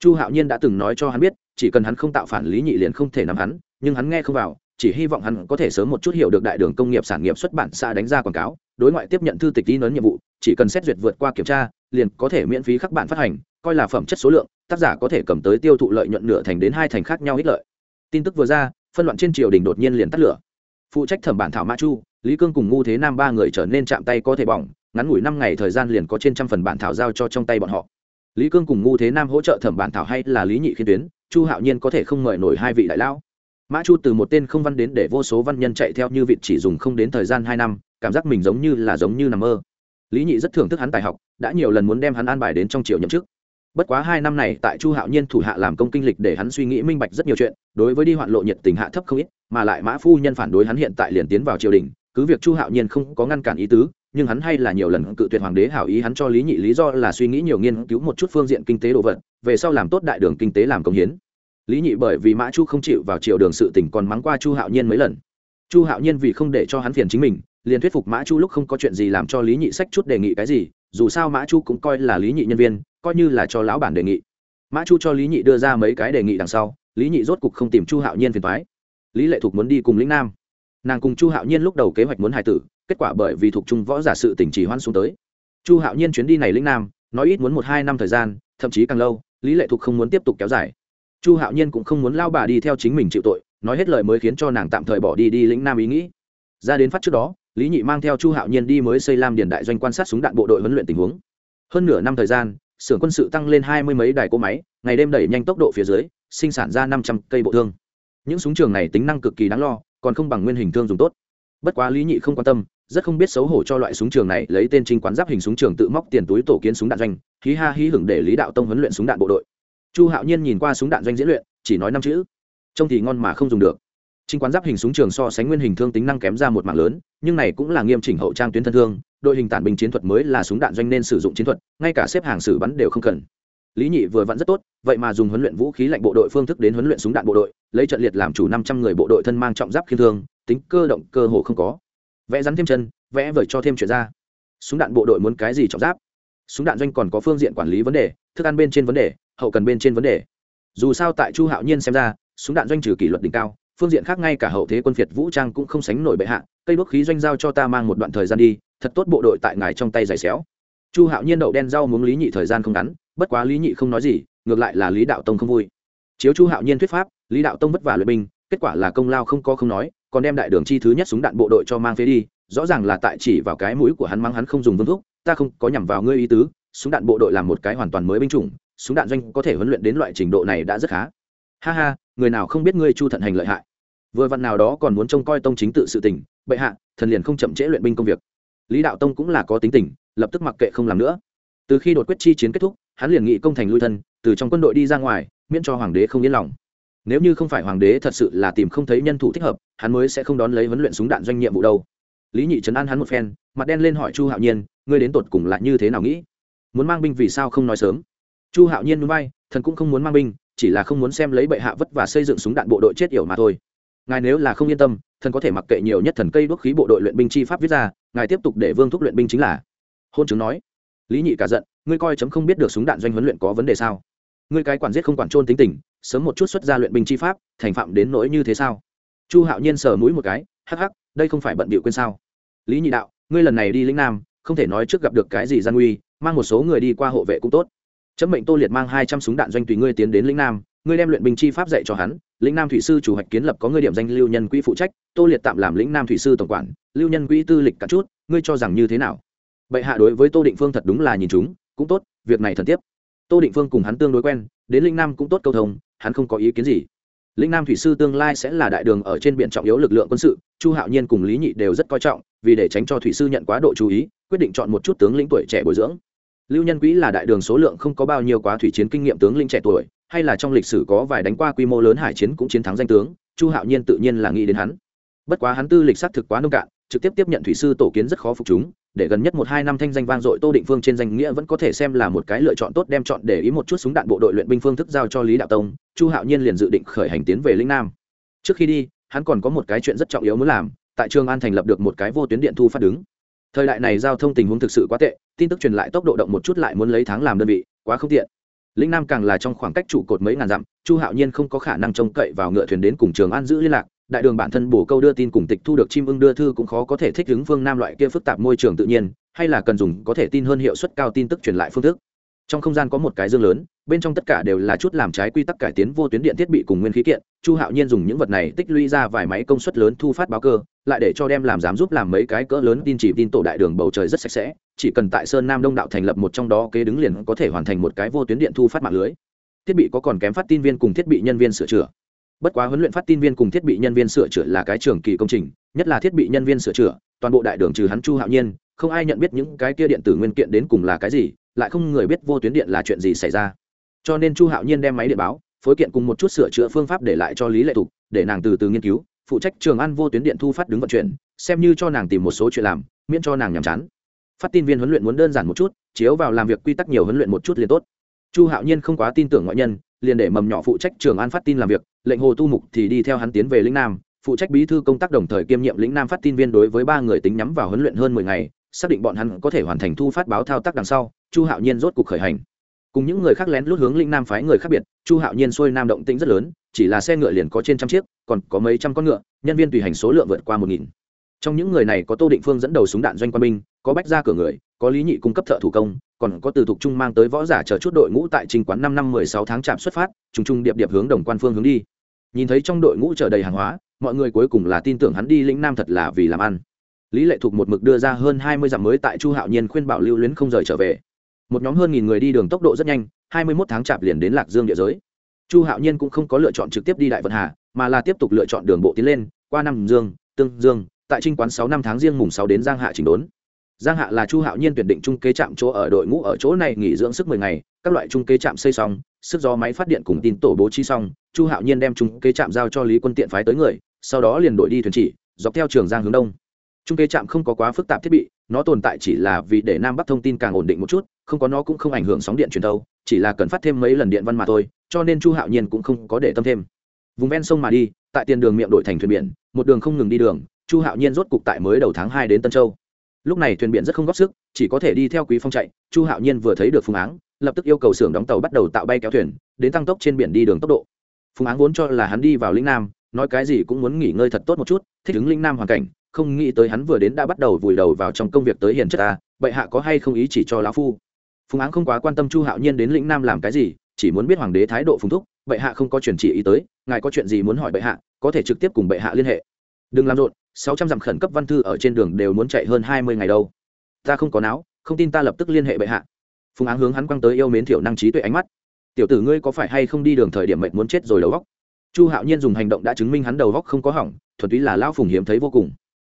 S1: Chu hạo nhiên đã từng nói cho hắn biết, chỉ cần hắn không tạo phản lý nhị liền không thể nắm hắn, nhưng hắn nghe không vào, chỉ hy vọng hắn có thể sớm một chút hiểu được đại đường công nghiệp sản nghiệp xuất bản xã đánh ra quảng cáo, đối ngoại tiếp nhận thư tịch tin ấn nhiệm vụ, chỉ cần xét duyệt vượt qua kiểm tra, liền có thể miễn phí khắc bản phát hành, coi là phẩm chất số lượng, tác giả có thể cầm tới tiêu thụ lợi nhuận nửa thành đến hai thành khác nhau ích lợi. Tin tức vừa ra, phân loạn trên triều đình đột nhiên liền tắt lửa. Phụ trách thẩm bản thảo Ma chu lý cương cùng ngu thế nam ba người trở nên chạm tay có thể bỏng, ngắn ngủi năm ngày thời gian liền có trên trăm phần bản thảo giao cho trong tay bọn họ. Lý cương cùng ngu thế nam hỗ trợ thẩm bản thảo hay là lý nhị khiên tuyến, chu hạo nhiên có thể không mời nổi hai vị đại lão. Mã chu từ một tên không văn đến để vô số văn nhân chạy theo như vịt chỉ dùng không đến thời gian hai năm, cảm giác mình giống như là giống như nằm mơ. Lý nhị rất thưởng thức hắn tài học, đã nhiều lần muốn đem hắn an bài đến trong triều nhậm chức. Bất quá hai năm này, tại chu hạo nhiên thủ hạ làm công kinh lịch để hắn suy nghĩ minh bạch rất nhiều chuyện, đối với đi hoạn lộ nhiệt tình hạ thấp không ít, mà lại mã phu nhân phản đối hắn hiện tại liền tiến vào triều đình cứ việc chu hạo nhiên không có ngăn cản ý tứ, nhưng hắn hay là nhiều lần cự tuyệt hoàng đế hảo ý, hắn cho lý nhị lý do là suy nghĩ nhiều nghiên cứu một chút phương diện kinh tế đồ vật, về sau làm tốt đại đường kinh tế làm công hiến. Lý nhị bởi vì mã chu không chịu vào triều đường sự tỉnh còn mắng qua chu hạo nhiên mấy lần. Chu hạo nhiên vì không để cho hắn phiền chính mình, liền thuyết phục mã chu lúc không có chuyện gì làm cho lý nhị sách chút đề nghị cái gì, dù sao mã chu cũng coi là lý nhị nhân viên, coi như là cho lão bản đề nghị. Mã chu cho lý nhị đưa ra mấy cái đề nghị đằng sau, lý nhị rốt cục không tìm chu hạo nhiên phiền thoái lý lệ thục muốn đi cùng lĩnh nam nàng cùng chu hạo nhiên lúc đầu kế hoạch muốn hài tử, kết quả bởi vì thuộc trung võ giả sự tỉnh chỉ hoan xuống tới. chu hạo nhiên chuyến đi này lĩnh nam, nói ít muốn một hai năm thời gian, thậm chí càng lâu, lý lệ thục không muốn tiếp tục kéo dài. chu hạo nhiên cũng không muốn lao bà đi theo chính mình chịu tội, nói hết lời mới khiến cho nàng tạm thời bỏ đi đi lĩnh nam ý nghĩ. ra đến phát trước đó, lý nhị mang theo chu hạo nhiên đi mới xây lam điền đại doanh quan sát súng đạn bộ đội huấn luyện tình huống. hơn nửa năm thời gian, xưởng quân sự tăng lên hai mươi mấy đài cỗ máy, ngày đêm đẩy nhanh tốc độ phía dưới, sinh sản ra năm trăm cây bộ thương. những súng trường này tính năng cực kỳ đáng lo còn không bằng nguyên hình thương dùng tốt. Bất quá lý nhị không quan tâm, rất không biết xấu hổ cho loại súng trường này, lấy tên trinh quán giáp hình súng trường tự móc tiền túi tổ kiến súng đạn doanh, hí ha hí hửng để lý đạo tông huấn luyện súng đạn bộ đội. Chu hạo nhiên nhìn qua súng đạn doanh diễn luyện, chỉ nói năm chữ. Trông thì ngon mà không dùng được. Trinh quán giáp hình súng trường so sánh nguyên hình thương tính năng kém ra một mạng lớn, nhưng này cũng là nghiêm chỉnh hậu trang tuyến thân thương, đội hình tản binh chiến thuật mới là súng đạn doanh nên sử dụng chiến thuật, ngay cả xếp hàng xử bắn đều không cần lý nhị vừa vặn rất tốt, vậy mà dùng huấn luyện vũ khí lạnh bộ đội phương thức đến huấn luyện súng đạn bộ đội, lấy trận liệt làm chủ năm trăm người bộ đội thân mang trọng giáp khiên thương, tính cơ động cơ hồ không có. Vẽ rắn thêm chân, vẽ vời cho thêm chuyện ra. Súng đạn bộ đội muốn cái gì trọng giáp? Súng đạn doanh còn có phương diện quản lý vấn đề, thức ăn bên trên vấn đề, hậu cần bên trên vấn đề. Dù sao tại chu hạo nhiên xem ra, súng đạn doanh trừ kỷ luật đỉnh cao, phương diện khác ngay cả hậu thế quân phiệt vũ trang cũng không sánh nổi bệ hạ, cây đốt khí doanh giao cho ta mang một đoạn thời gian đi, thật tốt bộ đội tại ngài trong tay giày xéo. Chu hạo nhiên đậu đen rau muốn lý nhị thời gian không ngắn bất quá lý nhị không nói gì, ngược lại là lý đạo tông không vui. Chiếu chu hạo nhiên thuyết pháp, lý đạo tông vất vả luyện binh, kết quả là công lao không có không nói, còn đem đại đường chi thứ nhất súng đạn bộ đội cho mang phế đi, rõ ràng là tại chỉ vào cái mũi của hắn mắng hắn không dùng vương thuốc ta không có nhằm vào ngươi ý tứ, súng đạn bộ đội là một cái hoàn toàn mới binh chủng, súng đạn doanh có thể huấn luyện đến loại trình độ này đã rất khá. Ha ha, người nào không biết ngươi chu thận hành lợi hại. Vừa vặn nào đó còn muốn trông coi tông chính tự sự tình, bệ hạ, thần liền không chậm trễ luyện binh công việc. Lý đạo tông cũng là có tính tình, lập tức mặc kệ không làm nữa. Từ khi đột quyết chi chiến kết thúc hắn liền nghị công thành lui thân, từ trong quân đội đi ra ngoài, miễn cho hoàng đế không yên lòng. Nếu như không phải hoàng đế thật sự là tìm không thấy nhân thủ thích hợp, hắn mới sẽ không đón lấy huấn luyện súng đạn doanh nhiệm vụ đâu. Lý nhị trấn an hắn một phen, mặt đen lên hỏi chu hạo nhiên, ngươi đến tột cùng lại như thế nào nghĩ? Muốn mang binh vì sao không nói sớm? Chu hạo nhiên núi bay thần cũng không muốn mang binh, chỉ là không muốn xem lấy bệ hạ vất và xây dựng súng đạn bộ đội chết yểu mà thôi. Ngài nếu là không yên tâm, thần có thể mặc kệ nhiều nhất thần cây đốt khí bộ đội luyện binh chi pháp viết ra, ngài tiếp tục để vương thúc luyện binh chính là. Hôn chứng nói. Lý nhị cả giận ngươi coi chấm không biết được súng đạn doanh huấn luyện có vấn đề sao? Ngươi cái quản giết không quản trôn tính tình, sớm một chút xuất ra luyện binh chi pháp, thành phạm đến nỗi như thế sao? Chu hạo nhiên sờ mũi một cái, hắc hắc, đây không phải bận bịu quên sao? Lý nhị đạo, ngươi lần này đi lĩnh nam, không thể nói trước gặp được cái gì gian nguy, mang một số người đi qua hộ vệ cũng tốt. Chấm mệnh tô liệt mang hai trăm súng đạn doanh tùy ngươi tiến đến lĩnh nam, ngươi đem luyện binh chi pháp dạy cho hắn. Lĩnh nam thủy sư chủ hạch kiến lập có ngươi điểm danh lưu nhân quỹ phụ trách, tô liệt tạm làm lĩnh nam thủy sư tổng quản. Lưu nhân quỹ tư lịch cả chút, ngươi cho rằng như thế nào? Bệ hạ đối với tô định phương thật đúng là nhìn chúng cũng tốt, việc này thần tiếp. Tô định phương cùng hắn tương đối quen, đến linh nam cũng tốt câu thông, hắn không có ý kiến gì. Linh nam thủy sư tương lai sẽ là đại đường ở trên biển trọng yếu lực lượng quân sự, chu hạo nhiên cùng lý nhị đều rất coi trọng, vì để tránh cho thủy sư nhận quá độ chú ý, quyết định chọn một chút tướng lĩnh tuổi trẻ bồi dưỡng. Lưu nhân quỹ là đại đường số lượng không có bao nhiêu quá thủy chiến kinh nghiệm tướng lĩnh trẻ tuổi, hay là trong lịch sử có vài đánh qua quy mô lớn hải chiến cũng chiến thắng danh tướng, chu hạo nhiên tự nhiên là nghĩ đến hắn. Bất quá hắn tư lịch xác thực quá nông cạn, trực tiếp tiếp nhận thủy sư tổ kiến rất khó phục chúng để gần nhất một hai năm thanh danh vang dội tô định phương trên danh nghĩa vẫn có thể xem là một cái lựa chọn tốt đem chọn để ý một chút súng đạn bộ đội luyện binh phương thức giao cho lý đạo tông, chu hạo nhiên liền dự định khởi hành tiến về lĩnh nam. Trước khi đi, hắn còn có một cái chuyện rất trọng yếu muốn làm, tại trường an thành lập được một cái vô tuyến điện thu phát đứng. Thời đại này giao thông tình huống thực sự quá tệ, tin tức truyền lại tốc độ động một chút lại muốn lấy tháng làm đơn vị, quá không tiện. Lĩnh nam càng là trong khoảng cách trụ cột mấy ngàn dặm, chu hạo nhiên không có khả năng trông cậy vào ngựa thuyền đến cùng trường an giữ liên lạc đại đường bản thân bổ câu đưa tin cùng tịch thu được chim ưng đưa thư cũng khó có thể thích ứng phương nam loại kia phức tạp môi trường tự nhiên, hay là cần dùng có thể tin hơn hiệu suất cao tin tức truyền lại phương thức. Trong không gian có một cái dương lớn, bên trong tất cả đều là chút làm trái quy tắc cải tiến vô tuyến điện thiết bị cùng nguyên khí kiện, chu hạo nhiên dùng những vật này tích lũy ra vài máy công suất lớn thu phát báo cơ, lại để cho đem làm dám giúp làm mấy cái cỡ lớn tin chỉ tin tổ đại đường bầu trời rất sạch sẽ, chỉ cần tại sơn nam đông đạo thành lập một trong đó kế đứng liền có thể hoàn thành một cái vô tuyến điện thu phát mạng lưới. Thiết bị có còn kém phát tin viên cùng thiết bị nhân viên sửa chữa bất quá huấn luyện phát tin viên cùng thiết bị nhân viên sửa chữa là cái trường kỳ công trình, nhất là thiết bị nhân viên sửa chữa, toàn bộ đại đường trừ hắn chu hạo nhiên, không ai nhận biết những cái kia điện tử nguyên kiện đến cùng là cái gì, lại không người biết vô tuyến điện là chuyện gì xảy ra. Cho nên chu hạo nhiên đem máy điện báo, phối kiện cùng một chút sửa chữa phương pháp để lại cho lý lệ thục, để nàng từ từ nghiên cứu, phụ trách trường ăn vô tuyến điện thu phát đứng vận chuyển, xem như cho nàng tìm một số chuyện làm, miễn cho nàng nhàm chán. Phát tin viên huấn luyện muốn đơn giản một chút, chiếu vào làm việc quy tắc nhiều huấn luyện một chút liền tốt. Chu hạo nhiên không quá tin tưởng ngoại nhân, liền để mầm nhỏ phụ trách trường an phát tin làm việc lệnh hồ tu mục thì đi theo hắn tiến về lĩnh nam, phụ trách bí thư công tác đồng thời kiêm nhiệm lĩnh nam phát tin viên đối với ba người tính nhắm vào huấn luyện hơn mười ngày, xác định bọn hắn có thể hoàn thành thu phát báo thao tác đằng sau, chu hạo nhiên rốt cuộc khởi hành. Cùng những người khác lén lút hướng lĩnh nam phái người khác biệt, chu hạo nhiên xuôi nam động tĩnh rất lớn, chỉ là xe ngựa liền có trên trăm chiếc, còn có mấy trăm con ngựa, nhân viên tùy hành số lượng vượt qua một nghìn. Trong những người này có tô định phương dẫn đầu súng đạn doanh quân binh, có bách ra cửa người, có lý nhị cung cấp thợ thủ công, còn có từ thục trung mang tới võ giả chờ chút đội ngũ tại trình quán năm năm mười sáu tháng chạm xuất phát, trùng trùng điệp điệp hướng đồng quan phương hướng đi nhìn thấy trong đội ngũ chở đầy hàng hóa, mọi người cuối cùng là tin tưởng hắn đi lĩnh nam thật là vì làm ăn. Lý lệ thuộc một mực đưa ra hơn hai mươi dặm mới tại chu hạo nhiên khuyên bảo lưu luyến không rời trở về. Một nhóm hơn nghìn người đi đường tốc độ rất nhanh, hai mươi mốt tháng chạp liền đến lạc dương địa giới. Chu hạo nhiên cũng không có lựa chọn trực tiếp đi đại vận hà, mà là tiếp tục lựa chọn đường bộ tiến lên, qua năm dương, tương dương, tại trinh quán sáu năm tháng riêng mùng sáu đến giang hạ chỉnh đốn. Giang hạ là chu hạo nhiên tuyển định trung kế trạm chỗ ở đội ngũ ở chỗ này nghỉ dưỡng sức mười ngày, các loại trung kế trạm xây xong, sức gió máy phát điện cùng tin tổ bố trí xong chu hạo nhiên đem trung kế trạm giao cho lý quân tiện phái tới người, sau đó liền đổi đi thuyền chỉ, dọc theo trường giang hướng đông. Trung kế trạm không có quá phức tạp thiết bị, nó tồn tại chỉ là vì để nam bắc thông tin càng ổn định một chút, không có nó cũng không ảnh hưởng sóng điện truyền thâu chỉ là cần phát thêm mấy lần điện văn mà thôi, cho nên chu hạo nhiên cũng không có để tâm thêm. Vùng ven sông mà đi, tại tiền đường miệng đổi thành thuyền biển, một đường không ngừng đi đường, chu hạo nhiên rốt cục tại mới đầu tháng hai đến tân châu. Lúc này thuyền biển rất không góp sức, chỉ có thể đi theo quý phong chạy, chu hạo nhiên vừa thấy được phương áng lập tức yêu cầu xưởng đóng tàu bắt đầu tạo bay kéo thuyền, đến tăng tốc trên biển đi đường tốc độ. Phùng áng vốn cho là hắn đi vào lĩnh nam, nói cái gì cũng muốn nghỉ ngơi thật tốt một chút, thích ứng lĩnh nam hoàn cảnh, không nghĩ tới hắn vừa đến đã bắt đầu vùi đầu vào trong công việc tới hiền chất ta, bệ hạ có hay không ý chỉ cho lão phu? Phùng áng không quá quan tâm chu hạo nhiên đến lĩnh nam làm cái gì, chỉ muốn biết hoàng đế thái độ phùng thúc, bệ hạ không có chuyển chỉ ý tới, ngài có chuyện gì muốn hỏi bệ hạ, có thể trực tiếp cùng bệ hạ liên hệ. Đừng làm rộn, sáu trăm dặm khẩn cấp văn thư ở trên đường đều muốn chạy hơn hai mươi ngày đâu. Ta không có não, không tin ta lập tức liên hệ bệ hạ. Phùng áng hướng hắn quăng tới yêu mến thiểu năng trí tuệ ánh mắt tiểu tử ngươi có phải hay không đi đường thời điểm mệnh muốn chết rồi đầu góc? Chu hạo nhiên dùng hành động đã chứng minh hắn đầu góc không có hỏng, thuần túy là lao phùng hiếm thấy vô cùng.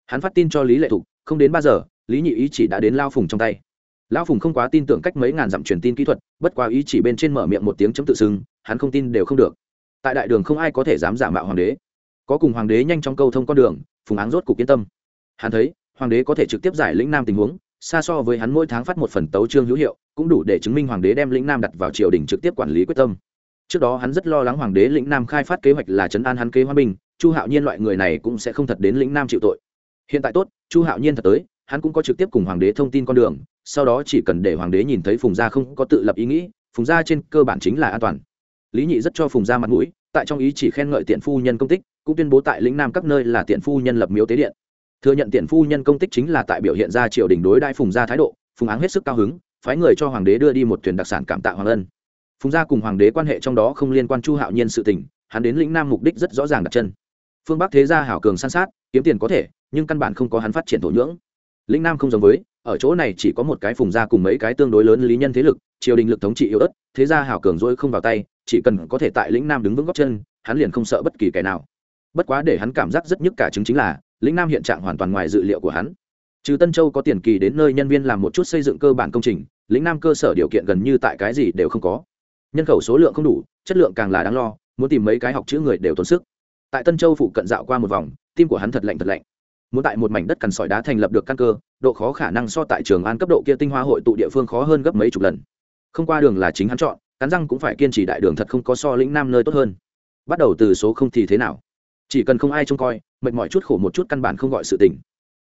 S1: Hắn phát tin cho lý lệ thục, không đến ba giờ, lý nhị ý chỉ đã đến lao phùng trong tay. Lão phùng không quá tin tưởng cách mấy ngàn dặm truyền tin kỹ thuật, bất quá ý chỉ bên trên mở miệng một tiếng chấm tự xưng, hắn không tin đều không được. Tại đại đường không ai có thể dám giả mạo hoàng đế. Có cùng hoàng đế nhanh trong câu thông con đường, phùng áng rốt cục yên tâm. Hắn thấy, hoàng đế có thể trực tiếp giải lĩnh nam tình huống xa so với hắn mỗi tháng phát một phần tấu trương hữu hiệu, cũng đủ để chứng minh hoàng đế đem lĩnh nam đặt vào triều đình trực tiếp quản lý quyết tâm. Trước đó hắn rất lo lắng hoàng đế lĩnh nam khai phát kế hoạch là chấn an hắn kế hoa bình chu hạo nhiên loại người này cũng sẽ không thật đến lĩnh nam chịu tội. Hiện tại tốt, chu hạo nhiên thật tới, hắn cũng có trực tiếp cùng hoàng đế thông tin con đường, sau đó chỉ cần để hoàng đế nhìn thấy phùng gia không có tự lập ý nghĩ, phùng gia trên cơ bản chính là an toàn. Lý nhị rất cho phùng gia mặt mũi, tại trong ý chỉ khen ngợi tiện phu nhân công tích, cũng tuyên bố tại lĩnh nam các nơi là tiện phu nhân lập miếu tế điện thừa nhận tiện phu nhân công tích chính là tại biểu hiện ra triều đình đối đại phùng gia thái độ, phùng áng hết sức cao hứng, phái người cho hoàng đế đưa đi một thuyền đặc sản cảm tạ hoàng ân. Phùng gia cùng hoàng đế quan hệ trong đó không liên quan chu hạo nhiên sự tình, hắn đến lĩnh nam mục đích rất rõ ràng đặt chân. Phương bắc thế gia hảo cường san sát, kiếm tiền có thể, nhưng căn bản không có hắn phát triển thổ nhưỡng. Lĩnh nam không giống với, ở chỗ này chỉ có một cái phùng gia cùng mấy cái tương đối lớn lý nhân thế lực, triều đình lực thống trị yếu ớt, thế gia hảo cường dỗi không vào tay, chỉ cần có thể tại lĩnh nam đứng vững góc chân, hắn liền không sợ bất kỳ kẻ nào. Bất quá để hắn cảm giác rất nhức cả chứng chính là lĩnh nam hiện trạng hoàn toàn ngoài dự liệu của hắn. Trừ tân châu có tiền kỳ đến nơi nhân viên làm một chút xây dựng cơ bản công trình, lĩnh nam cơ sở điều kiện gần như tại cái gì đều không có. Nhân khẩu số lượng không đủ, chất lượng càng là đáng lo, muốn tìm mấy cái học chữ người đều tốn sức. Tại tân châu phụ cận dạo qua một vòng, tim của hắn thật lạnh thật lạnh. Muốn tại một mảnh đất cằn sỏi đá thành lập được căn cơ, độ khó khả năng so tại trường an cấp độ kia tinh hoa hội tụ địa phương khó hơn gấp mấy chục lần. Không qua đường là chính hắn chọn, cắn răng cũng phải kiên trì đại đường thật không có so lĩnh nam nơi tốt hơn. Bắt đầu từ số không thì thế nào? Chỉ cần không ai trông coi, mệt mỏi chút khổ một chút căn bản không gọi sự tình.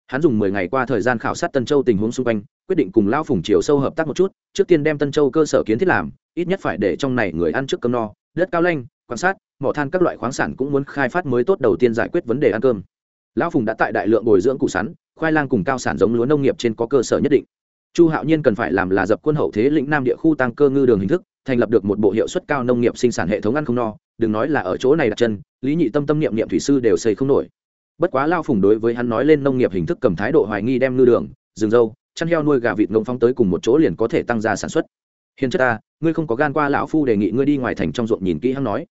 S1: Hắn dùng mười ngày qua thời gian khảo sát tân châu tình huống xung quanh, quyết định cùng lao phùng chiều sâu hợp tác một chút, trước tiên đem tân châu cơ sở kiến thiết làm, ít nhất phải để trong này người ăn trước cơm no, đất cao lanh, quan sát, mỏ than các loại khoáng sản cũng muốn khai phát mới tốt đầu tiên giải quyết vấn đề ăn cơm. Lão phùng đã tại đại lượng bồi dưỡng củ sắn, khoai lang cùng cao sản giống lúa nông nghiệp trên có cơ sở nhất định. Chu hạo nhiên cần phải làm là dập quân hậu thế lĩnh nam địa khu tăng cơ ngư đường hình thức thành lập được một bộ hiệu suất cao nông nghiệp sinh sản hệ thống ăn không no, đừng nói là ở chỗ này đặt chân, lý nhị tâm tâm niệm niệm thủy sư đều xây không nổi. Bất quá lao phùng đối với hắn nói lên nông nghiệp hình thức cầm thái độ hoài nghi đem ngư đường, rừng dâu, chăn heo nuôi gà vịt ngông phong tới cùng một chỗ liền có thể tăng gia sản xuất. Hiền chất ta, ngươi không có gan qua lão phu đề nghị ngươi đi ngoài thành trong ruộng nhìn kỹ hắn nói.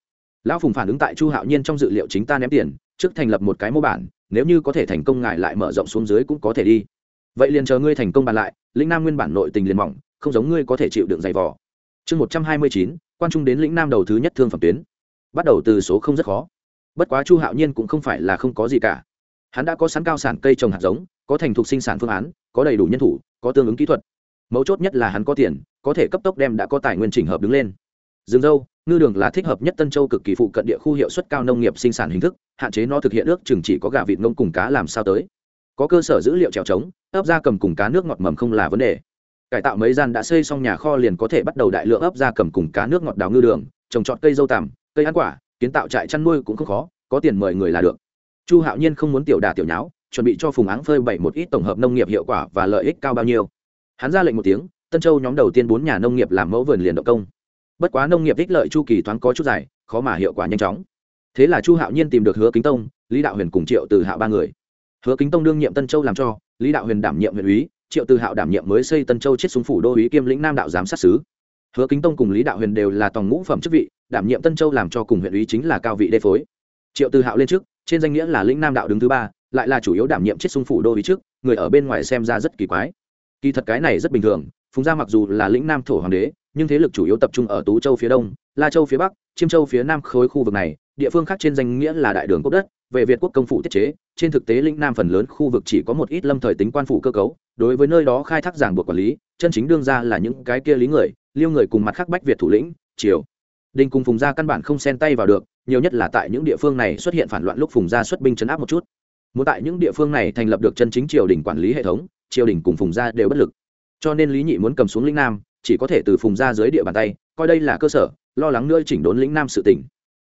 S1: Lão phùng phản ứng tại chu hạo nhiên trong dự liệu chính ta ném tiền, trước thành lập một cái mô bản, nếu như có thể thành công ngài lại mở rộng xuống dưới cũng có thể đi. Vậy liền chờ ngươi thành công bàn lại, lĩnh nam nguyên bản nội tình liền mỏng, không giống ngươi có thể chịu đựng dày vò chương một trăm hai mươi chín, quan trung đến lĩnh nam đầu thứ nhất thương phẩm tuyến. Bắt đầu từ số không rất khó. Bất quá chu hạo nhiên cũng không phải là không có gì cả. Hắn đã có sẵn cao sản cây trồng hạt giống, có thành thục sinh sản phương án, có đầy đủ nhân thủ, có tương ứng kỹ thuật. Mấu chốt nhất là hắn có tiền, có thể cấp tốc đem đã có tài nguyên chỉnh hợp đứng lên. Rừng dâu, ngư đường là thích hợp nhất tân châu cực kỳ phụ cận địa khu hiệu suất cao nông nghiệp sinh sản hình thức, hạn chế nó thực hiện ước chừng chỉ có gà vịt ngông cùng cá làm sao tới. Có cơ sở dữ liệu trèo trống ấp ra cầm cùng cá nước ngọt mầm không là vấn đề cải tạo mấy gian đã xây xong nhà kho liền có thể bắt đầu đại lượng ấp ra cầm cùng cá nước ngọt đào ngư đường, trồng trọt cây dâu tằm, cây ăn quả, kiến tạo trại chăn nuôi cũng không khó, có tiền mời người là được. Chu hạo nhiên không muốn tiểu đà tiểu nháo, chuẩn bị cho phùng áng phơi bảy một ít tổng hợp nông nghiệp hiệu quả và lợi ích cao bao nhiêu. Hắn ra lệnh một tiếng, tân châu nhóm đầu tiên bốn nhà nông nghiệp làm mẫu vườn liền động công. Bất quá nông nghiệp ích lợi chu kỳ thoáng có chút dài, khó mà hiệu quả nhanh chóng. Thế là chu hạo nhiên tìm được hứa kính tông, lý đạo huyền cùng triệu từ hạ ba người. Hứa kính tông đương nhiệm tân châu làm cho, lý đạo huyền đảm nhiệm huyện úy triệu từ hạo đảm nhiệm mới xây tân châu chết súng phủ đô ý kiêm lĩnh nam đạo giám sát xứ hứa kính tông cùng lý đạo huyền đều là tòng ngũ phẩm chức vị, đảm nhiệm tân châu làm cho cùng huyện ý chính là cao vị đê phối. Triệu từ hạo lên trước, trên danh nghĩa là lĩnh nam đạo đứng thứ ba, lại là chủ yếu đảm nhiệm chết sung phủ đô ý trước, người ở bên ngoài xem ra rất kỳ quái. Kỳ thật cái này rất bình thường, phùng gia mặc dù là lĩnh nam thổ hoàng đế, nhưng thế lực chủ yếu tập trung ở tú châu phía đông, la châu phía bắc, chiêm châu phía nam khối khu vực này, địa phương khác trên danh nghĩa là đại đường cốc đất về việt quốc công phủ tiết chế, trên thực tế lĩnh nam phần lớn khu vực chỉ có một ít lâm thời tính quan phủ cơ cấu, đối với nơi đó khai thác giảng buộc quản lý, chân chính đương ra là những cái kia lý người, liêu người cùng mặt khác bách việt thủ lĩnh, triều. Đình cùng phùng gia căn bản không xen tay vào được, nhiều nhất là tại những địa phương này xuất hiện phản loạn lúc phùng gia xuất binh chấn áp một chút. Muốn tại những địa phương này thành lập được chân chính triều đình quản lý hệ thống, triều đình cùng phùng gia đều bất lực. Cho nên lý nhị muốn cầm xuống lĩnh nam, chỉ có thể từ phùng gia dưới địa bàn tay, coi đây là cơ sở, lo lắng nữa chỉnh đốn lĩnh nam sự tỉnh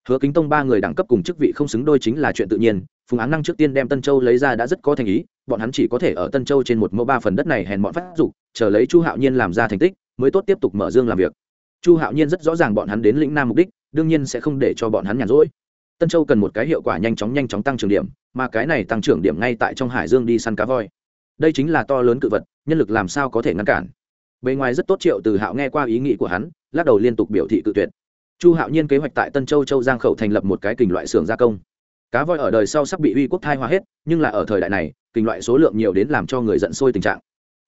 S1: hứa kính tông ba người đẳng cấp cùng chức vị không xứng đôi chính là chuyện tự nhiên, phùng Áng năng trước tiên đem tân châu lấy ra đã rất có thành ý, bọn hắn chỉ có thể ở tân châu trên một mẫu ba phần đất này hèn bọn phát dục, chờ lấy chu hạo nhiên làm ra thành tích, mới tốt tiếp tục mở dương làm việc. Chu hạo nhiên rất rõ ràng bọn hắn đến lĩnh nam mục đích, đương nhiên sẽ không để cho bọn hắn nhàn rỗi. Tân châu cần một cái hiệu quả nhanh chóng nhanh chóng tăng trưởng điểm, mà cái này tăng trưởng điểm ngay tại trong hải dương đi săn cá voi. Đây chính là to lớn cự vật, nhân lực làm sao có thể ngăn cản. Bề ngoài rất tốt triệu từ hạo nghe qua ý nghĩ của hắn, lắc đầu liên tục biểu thị cự tuyệt chu hạo nhiên kế hoạch tại tân châu châu giang khẩu thành lập một cái kình loại xưởng gia công. Cá voi ở đời sau sắp bị uy quốc thai hoa hết, nhưng là ở thời đại này, kình loại số lượng nhiều đến làm cho người giận sôi tình trạng.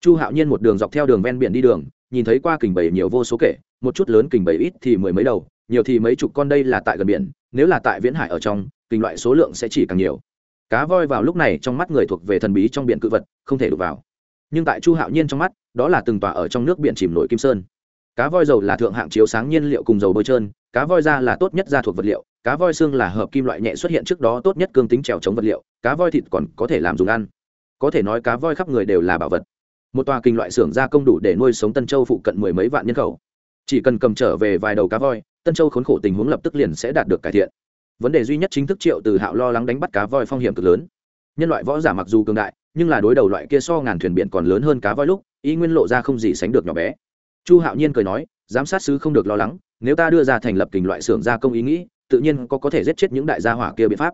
S1: Chu hạo nhiên một đường dọc theo đường ven biển đi đường, nhìn thấy qua kình bầy nhiều vô số kể, một chút lớn kình bầy ít thì mười mấy đầu, nhiều thì mấy chục con đây là tại gần biển, nếu là tại viễn hải ở trong, kình loại số lượng sẽ chỉ càng nhiều. Cá voi vào lúc này trong mắt người thuộc về thần bí trong biển cự vật, không thể đụng vào. Nhưng tại chu hạo nhiên trong mắt, đó là từng tòa ở trong nước biển chìm nổi kim sơn cá voi dầu là thượng hạng chiếu sáng nhiên liệu cùng dầu bôi trơn, cá voi da là tốt nhất da thuộc vật liệu, cá voi xương là hợp kim loại nhẹ xuất hiện trước đó tốt nhất cương tính trèo chống vật liệu, cá voi thịt còn có thể làm dùng ăn. Có thể nói cá voi khắp người đều là bảo vật. Một tòa kinh loại xưởng gia công đủ để nuôi sống tân châu phụ cận mười mấy vạn nhân khẩu. Chỉ cần cầm trở về vài đầu cá voi, tân châu khốn khổ tình huống lập tức liền sẽ đạt được cải thiện. Vấn đề duy nhất chính thức triệu từ hạo lo lắng đánh bắt cá voi phong hiểm cực lớn. Nhân loại võ giả mặc dù cường đại, nhưng là đối đầu loại kia so ngàn thuyền biển còn lớn hơn cá voi lúc ý nguyên lộ ra không gì sánh được nhỏ bé chu hạo nhiên cười nói, giám sát sứ không được lo lắng, nếu ta đưa ra thành lập kình loại xưởng gia công ý nghĩ, tự nhiên có có thể giết chết những đại gia hỏa kia biện pháp.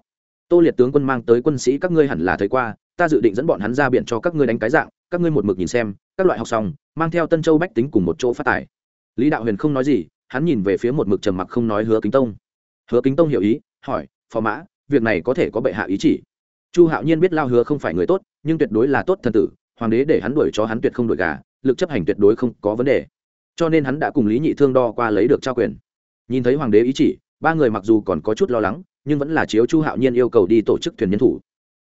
S1: Tô liệt tướng quân mang tới quân sĩ các ngươi hẳn là thấy qua, ta dự định dẫn bọn hắn ra biển cho các ngươi đánh cái dạng, các ngươi một mực nhìn xem, các loại học xong, mang theo tân châu bách tính cùng một chỗ phát tài lý đạo huyền không nói gì, hắn nhìn về phía một mực trầm mặc không nói hứa kính tông. Hứa kính tông hiểu ý, hỏi, phò mã, việc này có thể có bệ hạ ý chỉ? Chu hạo nhiên biết lao hứa không phải người tốt, nhưng tuyệt đối là tốt thần tử, hoàng đế để hắn đuổi cho hắn tuyệt không đuổi gà, lực chấp hành tuyệt đối không có vấn đề cho nên hắn đã cùng lý nhị thương đo qua lấy được trao quyền nhìn thấy hoàng đế ý chỉ ba người mặc dù còn có chút lo lắng nhưng vẫn là chiếu chu hạo nhiên yêu cầu đi tổ chức thuyền nhân thủ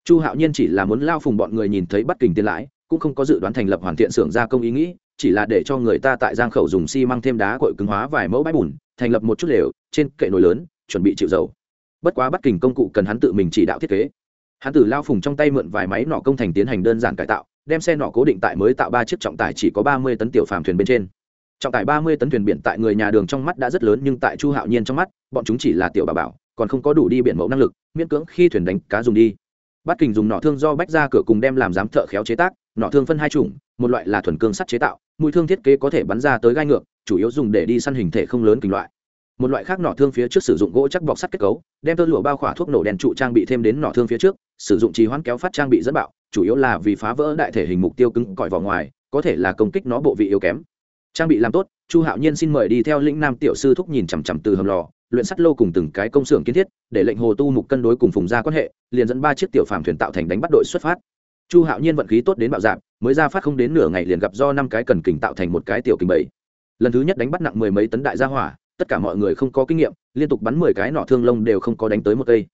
S1: chu hạo nhiên chỉ là muốn lao phùng bọn người nhìn thấy bắt kình tiền lãi cũng không có dự đoán thành lập hoàn thiện xưởng gia công ý nghĩ chỉ là để cho người ta tại giang khẩu dùng xi măng thêm đá cội cứng hóa vài mẫu bãi bùn thành lập một chút lều trên kệ nồi lớn chuẩn bị chịu dầu bất quá bắt kình công cụ cần hắn tự mình chỉ đạo thiết kế hắn tử lao phùng trong tay mượn vài máy nọ công thành tiến hành đơn giản cải tạo đem xe nọ cố định tại mới tạo ba chiếc trọng tải chỉ có ba mươi tấn tiểu phàm thuyền bên trên trọng tải ba mươi tấn thuyền biển tại người nhà đường trong mắt đã rất lớn nhưng tại chu hạo nhiên trong mắt, bọn chúng chỉ là tiểu bà bảo, còn không có đủ đi biển mẫu năng lực, miễn cưỡng khi thuyền đánh cá dùng đi. Bát kình dùng nỏ thương do bách ra cửa cùng đem làm giám thợ khéo chế tác, Nỏ thương phân hai chủng, một loại là thuần cương sắt chế tạo mũi thương thiết kế có thể bắn ra tới gai ngược, chủ yếu dùng để đi săn hình thể không lớn kình loại. Một loại khác nỏ thương phía trước sử dụng gỗ chắc bọc sắt kết cấu, đem tơ lụa bao khỏa thuốc nổ đèn trụ trang bị thêm đến nỏ thương phía trước, sử dụng trì hoãn kéo phát trang bị dẫn bạo, chủ yếu là vì phá vỡ đại thể hình mục tiêu cứng cỏi vào ngoài, có thể là công kích nó bộ vị yếu kém trang bị làm tốt, chu hạo nhiên xin mời đi theo lĩnh nam tiểu sư thúc nhìn chằm chằm từ hầm lò, luyện sắt lô cùng từng cái công xưởng kiến thiết, để lệnh hồ tu mục cân đối cùng phùng ra quan hệ, liền dẫn ba chiếc tiểu phàm thuyền tạo thành đánh bắt đội xuất phát. Chu hạo nhiên vận khí tốt đến bạo dạng, mới ra phát không đến nửa ngày liền gặp do năm cái cần kình tạo thành một cái tiểu kình bảy lần thứ nhất đánh bắt nặng mười mấy tấn đại gia hỏa, tất cả mọi người không có kinh nghiệm, liên tục bắn mười cái nọ thương lông đều không có đánh tới một cây.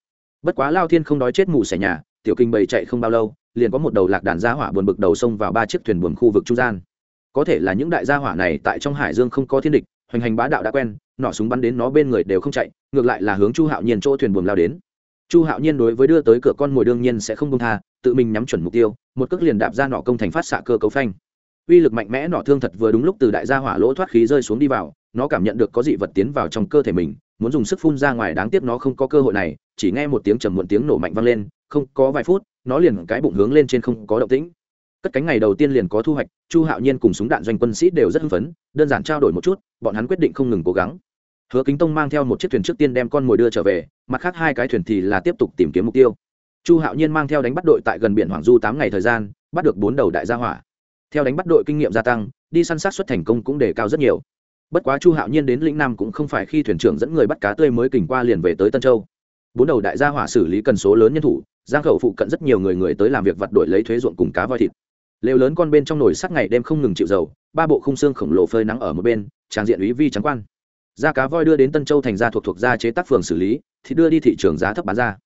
S1: Bất quá lao thiên không đói chết mù xẻ nhà, tiểu kinh bầy chạy không bao lâu, liền có một đầu lạc đàn gia hỏa buồn bực đầu sông vào ba chiếc thuyền buồm khu vực trung gian có thể là những đại gia hỏa này tại trong hải dương không có thiên địch, hoành hành bá đạo đã quen, nỏ súng bắn đến nó bên người đều không chạy, ngược lại là hướng chu hạo nhiên chỗ thuyền buồm lao đến. Chu hạo nhiên đối với đưa tới cửa con mồi đương nhiên sẽ không công tha, tự mình nhắm chuẩn mục tiêu, một cước liền đạp ra nỏ công thành phát xạ cơ cấu phanh. Uy lực mạnh mẽ nỏ thương thật vừa đúng lúc từ đại gia hỏa lỗ thoát khí rơi xuống đi vào, nó cảm nhận được có dị vật tiến vào trong cơ thể mình, muốn dùng sức phun ra ngoài đáng tiếc nó không có cơ hội này, chỉ nghe một tiếng trầm muộn tiếng nổ mạnh vang lên, không có vài phút, nó liền cái bụng hướng lên trên không có động tĩnh cất cánh ngày đầu tiên liền có thu hoạch, chu hạo nhiên cùng súng đạn doanh quân sĩ đều rất hưng phấn, đơn giản trao đổi một chút, bọn hắn quyết định không ngừng cố gắng. Hứa kính tông mang theo một chiếc thuyền trước tiên đem con mồi đưa trở về, mặt khác hai cái thuyền thì là tiếp tục tìm kiếm mục tiêu. Chu hạo nhiên mang theo đánh bắt đội tại gần biển hoàng du tám ngày thời gian, bắt được bốn đầu đại gia hỏa. Theo đánh bắt đội kinh nghiệm gia tăng, đi săn sát xuất thành công cũng đề cao rất nhiều. Bất quá chu hạo nhiên đến lĩnh nam cũng không phải khi thuyền trưởng dẫn người bắt cá tươi mới kình qua liền về tới tân châu. Bốn đầu đại gia hỏa xử lý cần số lớn nhân thủ, giang khẩu phụ cận rất nhiều người người tới làm việc vặt đổi lấy thuế ruộng cùng cá voi thịt lều lớn con bên trong nồi sắt ngày đêm không ngừng chịu dầu, ba bộ khung xương khổng lồ phơi nắng ở một bên trang diện ý vi trắng quan. Da cá voi đưa đến tân châu thành ra thuộc thuộc gia chế tác phường xử lý, thì đưa đi thị trường giá thấp bán ra.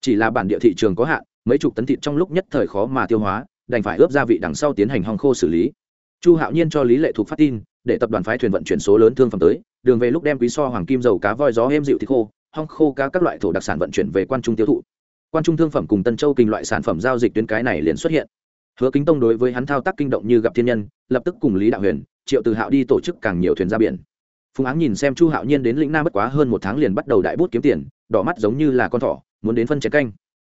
S1: Chỉ là bản địa thị trường có hạn, mấy chục tấn thịt trong lúc nhất thời khó mà tiêu hóa, đành phải ướp gia vị đằng sau tiến hành hong khô xử lý. Chu hạo nhiên cho lý lệ thuộc phát tin, để tập đoàn phái thuyền vận chuyển số lớn thương phẩm tới, đường về lúc đem quý so hoàng kim dầu cá voi gió êm dịu thịt khô, hong khô cá các loại thổ đặc sản vận chuyển về quan trung tiêu thụ. Quan trung thương phẩm cùng tân châu kinh loại sản phẩm giao dịch tuyến cái này liền xuất hiện hứa kính tông đối với hắn thao tác kinh động như gặp thiên nhân, lập tức cùng lý đạo huyền, triệu từ hạo đi tổ chức càng nhiều thuyền ra biển. Phùng áng nhìn xem chu hạo nhiên đến lĩnh nam bất quá hơn một tháng liền bắt đầu đại bút kiếm tiền, đỏ mắt giống như là con thỏ, muốn đến phân chén canh.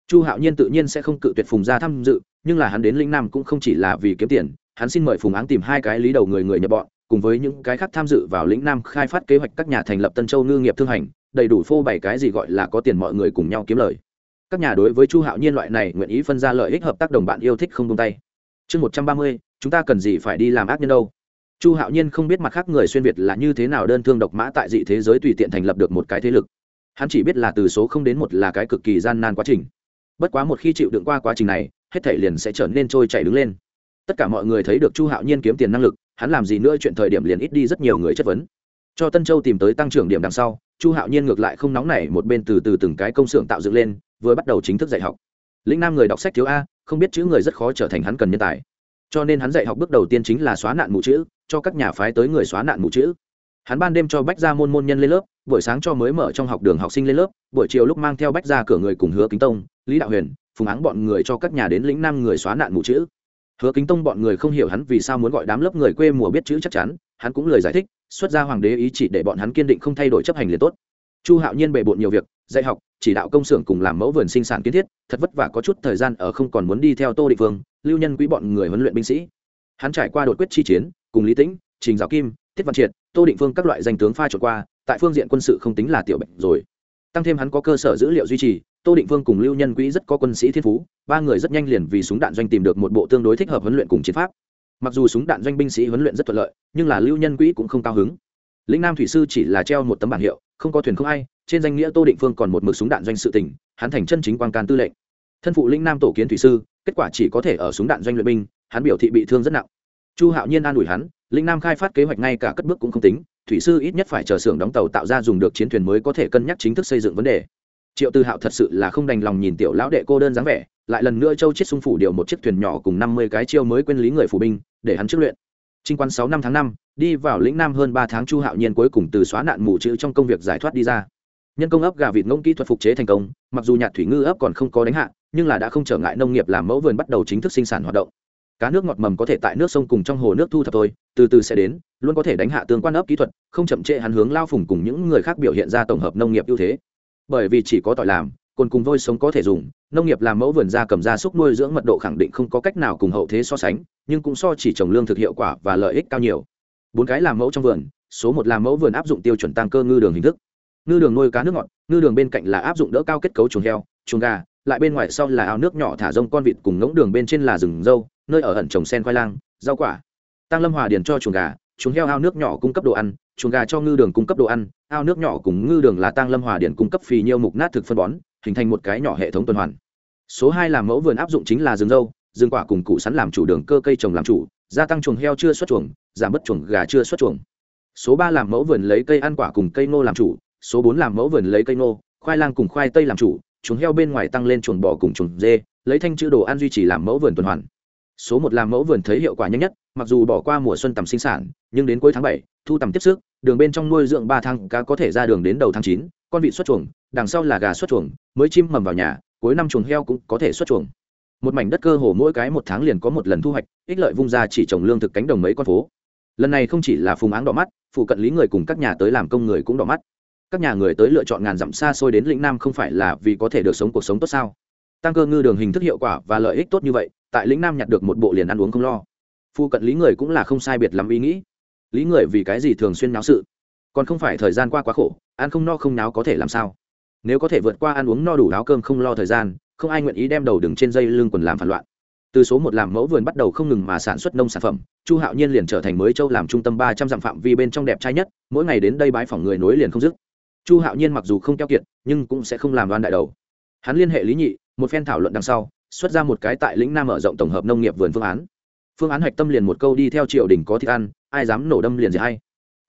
S1: Chu hạo nhiên tự nhiên sẽ không cự tuyệt phùng ra tham dự, nhưng là hắn đến lĩnh nam cũng không chỉ là vì kiếm tiền, hắn xin mời phùng áng tìm hai cái lý đầu người người nhập bọn, cùng với những cái khác tham dự vào lĩnh nam khai phát kế hoạch các nhà thành lập tân châu ngư nghiệp thương hành, đầy đủ phô bày cái gì gọi là có tiền mọi người cùng nhau kiếm lời các nhà đối với chu hạo nhiên loại này nguyện ý phân ra lợi ích hợp tác đồng bạn yêu thích không tung tay. Chương một trăm ba mươi, chúng ta cần gì phải đi làm ác nhân đâu? Chu hạo nhiên không biết mặt khác người xuyên việt là như thế nào đơn thương độc mã tại dị thế giới tùy tiện thành lập được một cái thế lực. Hắn chỉ biết là từ số không đến một là cái cực kỳ gian nan quá trình. Bất quá một khi chịu đựng qua quá trình này, hết thể liền sẽ trở nên trôi chảy đứng lên. Tất cả mọi người thấy được chu hạo nhiên kiếm tiền năng lực, hắn làm gì nữa chuyện thời điểm liền ít đi rất nhiều người chất vấn. Cho tân châu tìm tới tăng trưởng điểm đằng sau, chu hạo nhiên ngược lại không nóng nảy một bên từ từ từng cái công xưởng tạo dựng lên vừa bắt đầu chính thức dạy học. Lĩnh nam người đọc sách thiếu a, không biết chữ người rất khó trở thành hắn cần nhân tài. Cho nên hắn dạy học bước đầu tiên chính là xóa nạn mù chữ, cho các nhà phái tới người xóa nạn mù chữ. Hắn ban đêm cho bách ra môn môn nhân lên lớp, buổi sáng cho mới mở trong học đường học sinh lên lớp, buổi chiều lúc mang theo bách ra cửa người cùng hứa kính tông, lý đạo huyền, phùng áng bọn người cho các nhà đến lĩnh nam người xóa nạn mù chữ. Hứa kính tông bọn người không hiểu hắn vì sao muốn gọi đám lớp người quê mùa biết chữ chắc chắn, hắn cũng lời giải thích, xuất ra hoàng đế ý chỉ để bọn hắn kiên định không thay đổi chấp hành liền tốt. Chu hạo nhiên bề bộn nhiều việc, dạy học chỉ đạo công xưởng cùng làm mẫu vườn sinh sản kiến thiết, thật vất vả có chút thời gian ở không còn muốn đi theo tô địa phương, lưu nhân quý bọn người huấn luyện binh sĩ. Hắn trải qua đột quyết chi chiến, cùng lý tĩnh, trình giáo kim, thiết văn triệt, tô định phương các loại danh tướng pha trộn qua, tại phương diện quân sự không tính là tiểu bệnh rồi. Tăng thêm hắn có cơ sở dữ liệu duy trì, tô định phương cùng lưu nhân quỹ rất có quân sĩ thiên phú, ba người rất nhanh liền vì súng đạn doanh tìm được một bộ tương đối thích hợp huấn luyện cùng chiến pháp. Mặc dù súng đạn doanh binh sĩ huấn luyện rất thuận lợi, nhưng là lưu nhân quỹ cũng không cao hứng. Lĩnh nam thủy sư chỉ là treo một tấm bảng hiệu không có thuyền không ai, trên danh nghĩa tô định phương còn một mực súng đạn doanh sự tỉnh, hắn thành chân chính quan can tư lệnh. Thân phụ lĩnh nam tổ kiến thủy sư, kết quả chỉ có thể ở súng đạn doanh luyện binh, hắn biểu thị bị thương rất nặng. Chu hạo nhiên an ủi hắn, lĩnh nam khai phát kế hoạch ngay cả cất bước cũng không tính, thủy sư ít nhất phải chờ xưởng đóng tàu tạo ra dùng được chiến thuyền mới có thể cân nhắc chính thức xây dựng vấn đề. Triệu tư hạo thật sự là không đành lòng nhìn tiểu lão đệ cô đơn dáng vẻ, lại lần nữa châu chết xung phủ điều một chiếc thuyền nhỏ cùng năm mươi cái chiêu mới quên lý người phủ binh, để hắn trước luyện. Trinh quan sáu năm tháng năm đi vào lĩnh nam hơn ba tháng chu hạo nhiên cuối cùng từ xóa nạn mù chữ trong công việc giải thoát đi ra. Nhân công ấp gà vịt ngỗng kỹ thuật phục chế thành công, mặc dù nhạt thủy ngư ấp còn không có đánh hạ, nhưng là đã không trở ngại nông nghiệp làm mẫu vườn bắt đầu chính thức sinh sản hoạt động. Cá nước ngọt mầm có thể tại nước sông cùng trong hồ nước thu thập thôi, từ từ sẽ đến, luôn có thể đánh hạ tương quan ấp kỹ thuật, không chậm trễ hắn hướng lao phùng cùng những người khác biểu hiện ra tổng hợp nông nghiệp ưu thế. Bởi vì chỉ có tỏi làm, cồn cùng vôi sống có thể dùng, nông nghiệp làm mẫu vườn da cầm ra súc nuôi dưỡng mật độ khẳng định không có cách nào cùng hậu thế so sánh, nhưng cũng so chỉ trồng lương thực hiệu quả và lợi ích cao nhiều bốn cái làm mẫu trong vườn, số một làm mẫu vườn áp dụng tiêu chuẩn tăng cơ ngư đường hình thức. Ngư đường nuôi cá nước ngọt, ngư đường bên cạnh là áp dụng đỡ cao kết cấu chuồng heo, chuồng gà, lại bên ngoài sau là ao nước nhỏ thả rông con vịt cùng ngỗng đường bên trên là rừng dâu, nơi ở ẩn trồng sen khoai lang, rau quả. Tăng lâm hòa điền cho chuồng gà, chuồng heo ao nước nhỏ cung cấp đồ ăn, chuồng gà cho ngư đường cung cấp đồ ăn, ao nước nhỏ cùng ngư đường là tăng lâm hòa điền cung cấp phì nhiêu mục nát thực phân bón, hình thành một cái nhỏ hệ thống tuần hoàn. Số hai làm mẫu vườn áp dụng chính là rừng dâu, rừng quả cùng củ sắn làm chủ đường, cơ cây trồng làm chủ gia tăng chuồng heo chưa xuất chuồng, giảm bớt chuồng gà chưa xuất chuồng. Số ba làm mẫu vườn lấy cây ăn quả cùng cây nô làm chủ, số bốn làm mẫu vườn lấy cây nô khoai lang cùng khoai tây làm chủ, chuồng heo bên ngoài tăng lên chuồng bò cùng chuồng dê, lấy thanh chữ đồ ăn duy trì làm mẫu vườn tuần hoàn. Số một làm mẫu vườn thấy hiệu quả nhanh nhất, mặc dù bỏ qua mùa xuân tầm sinh sản, nhưng đến cuối tháng bảy, thu tầm tiếp sức, đường bên trong nuôi dưỡng ba tháng cá có thể ra đường đến đầu tháng chín, con vịt xuất chuồng, đằng sau là gà xuất chuồng, mới chim mầm vào nhà, cuối năm chuồng heo cũng có thể xuất chuồng một mảnh đất cơ hồ mỗi cái một tháng liền có một lần thu hoạch, ích lợi vung ra chỉ trồng lương thực cánh đồng mấy con phố. Lần này không chỉ là phùng áng đỏ mắt, phụ cận lý người cùng các nhà tới làm công người cũng đỏ mắt. Các nhà người tới lựa chọn ngàn dặm xa xôi đến lĩnh nam không phải là vì có thể được sống cuộc sống tốt sao? Tăng cơ ngư đường hình thức hiệu quả và lợi ích tốt như vậy, tại lĩnh nam nhặt được một bộ liền ăn uống không lo. Phụ cận lý người cũng là không sai biệt lắm ý nghĩ. Lý người vì cái gì thường xuyên náo sự? Còn không phải thời gian qua quá khổ, ăn không no không náo có thể làm sao? Nếu có thể vượt qua ăn uống no đủ áo cơm không lo thời gian không ai nguyện ý đem đầu đừng trên dây lưng quần làm phản loạn. Từ số một làm mẫu vườn bắt đầu không ngừng mà sản xuất nông sản phẩm, chu hạo nhiên liền trở thành mới châu làm trung tâm ba trăm dặm phạm vi bên trong đẹp trai nhất, mỗi ngày đến đây bãi phỏng người nối liền không dứt. Chu hạo nhiên mặc dù không keo kiệt, nhưng cũng sẽ không làm đoan đại đầu. Hắn liên hệ lý nhị, một phen thảo luận đằng sau, xuất ra một cái tại lĩnh nam mở rộng tổng hợp nông nghiệp vườn phương án. Phương án hoạch tâm liền một câu đi theo triều đình có thịt ăn, ai dám nổ đâm liền gì hay.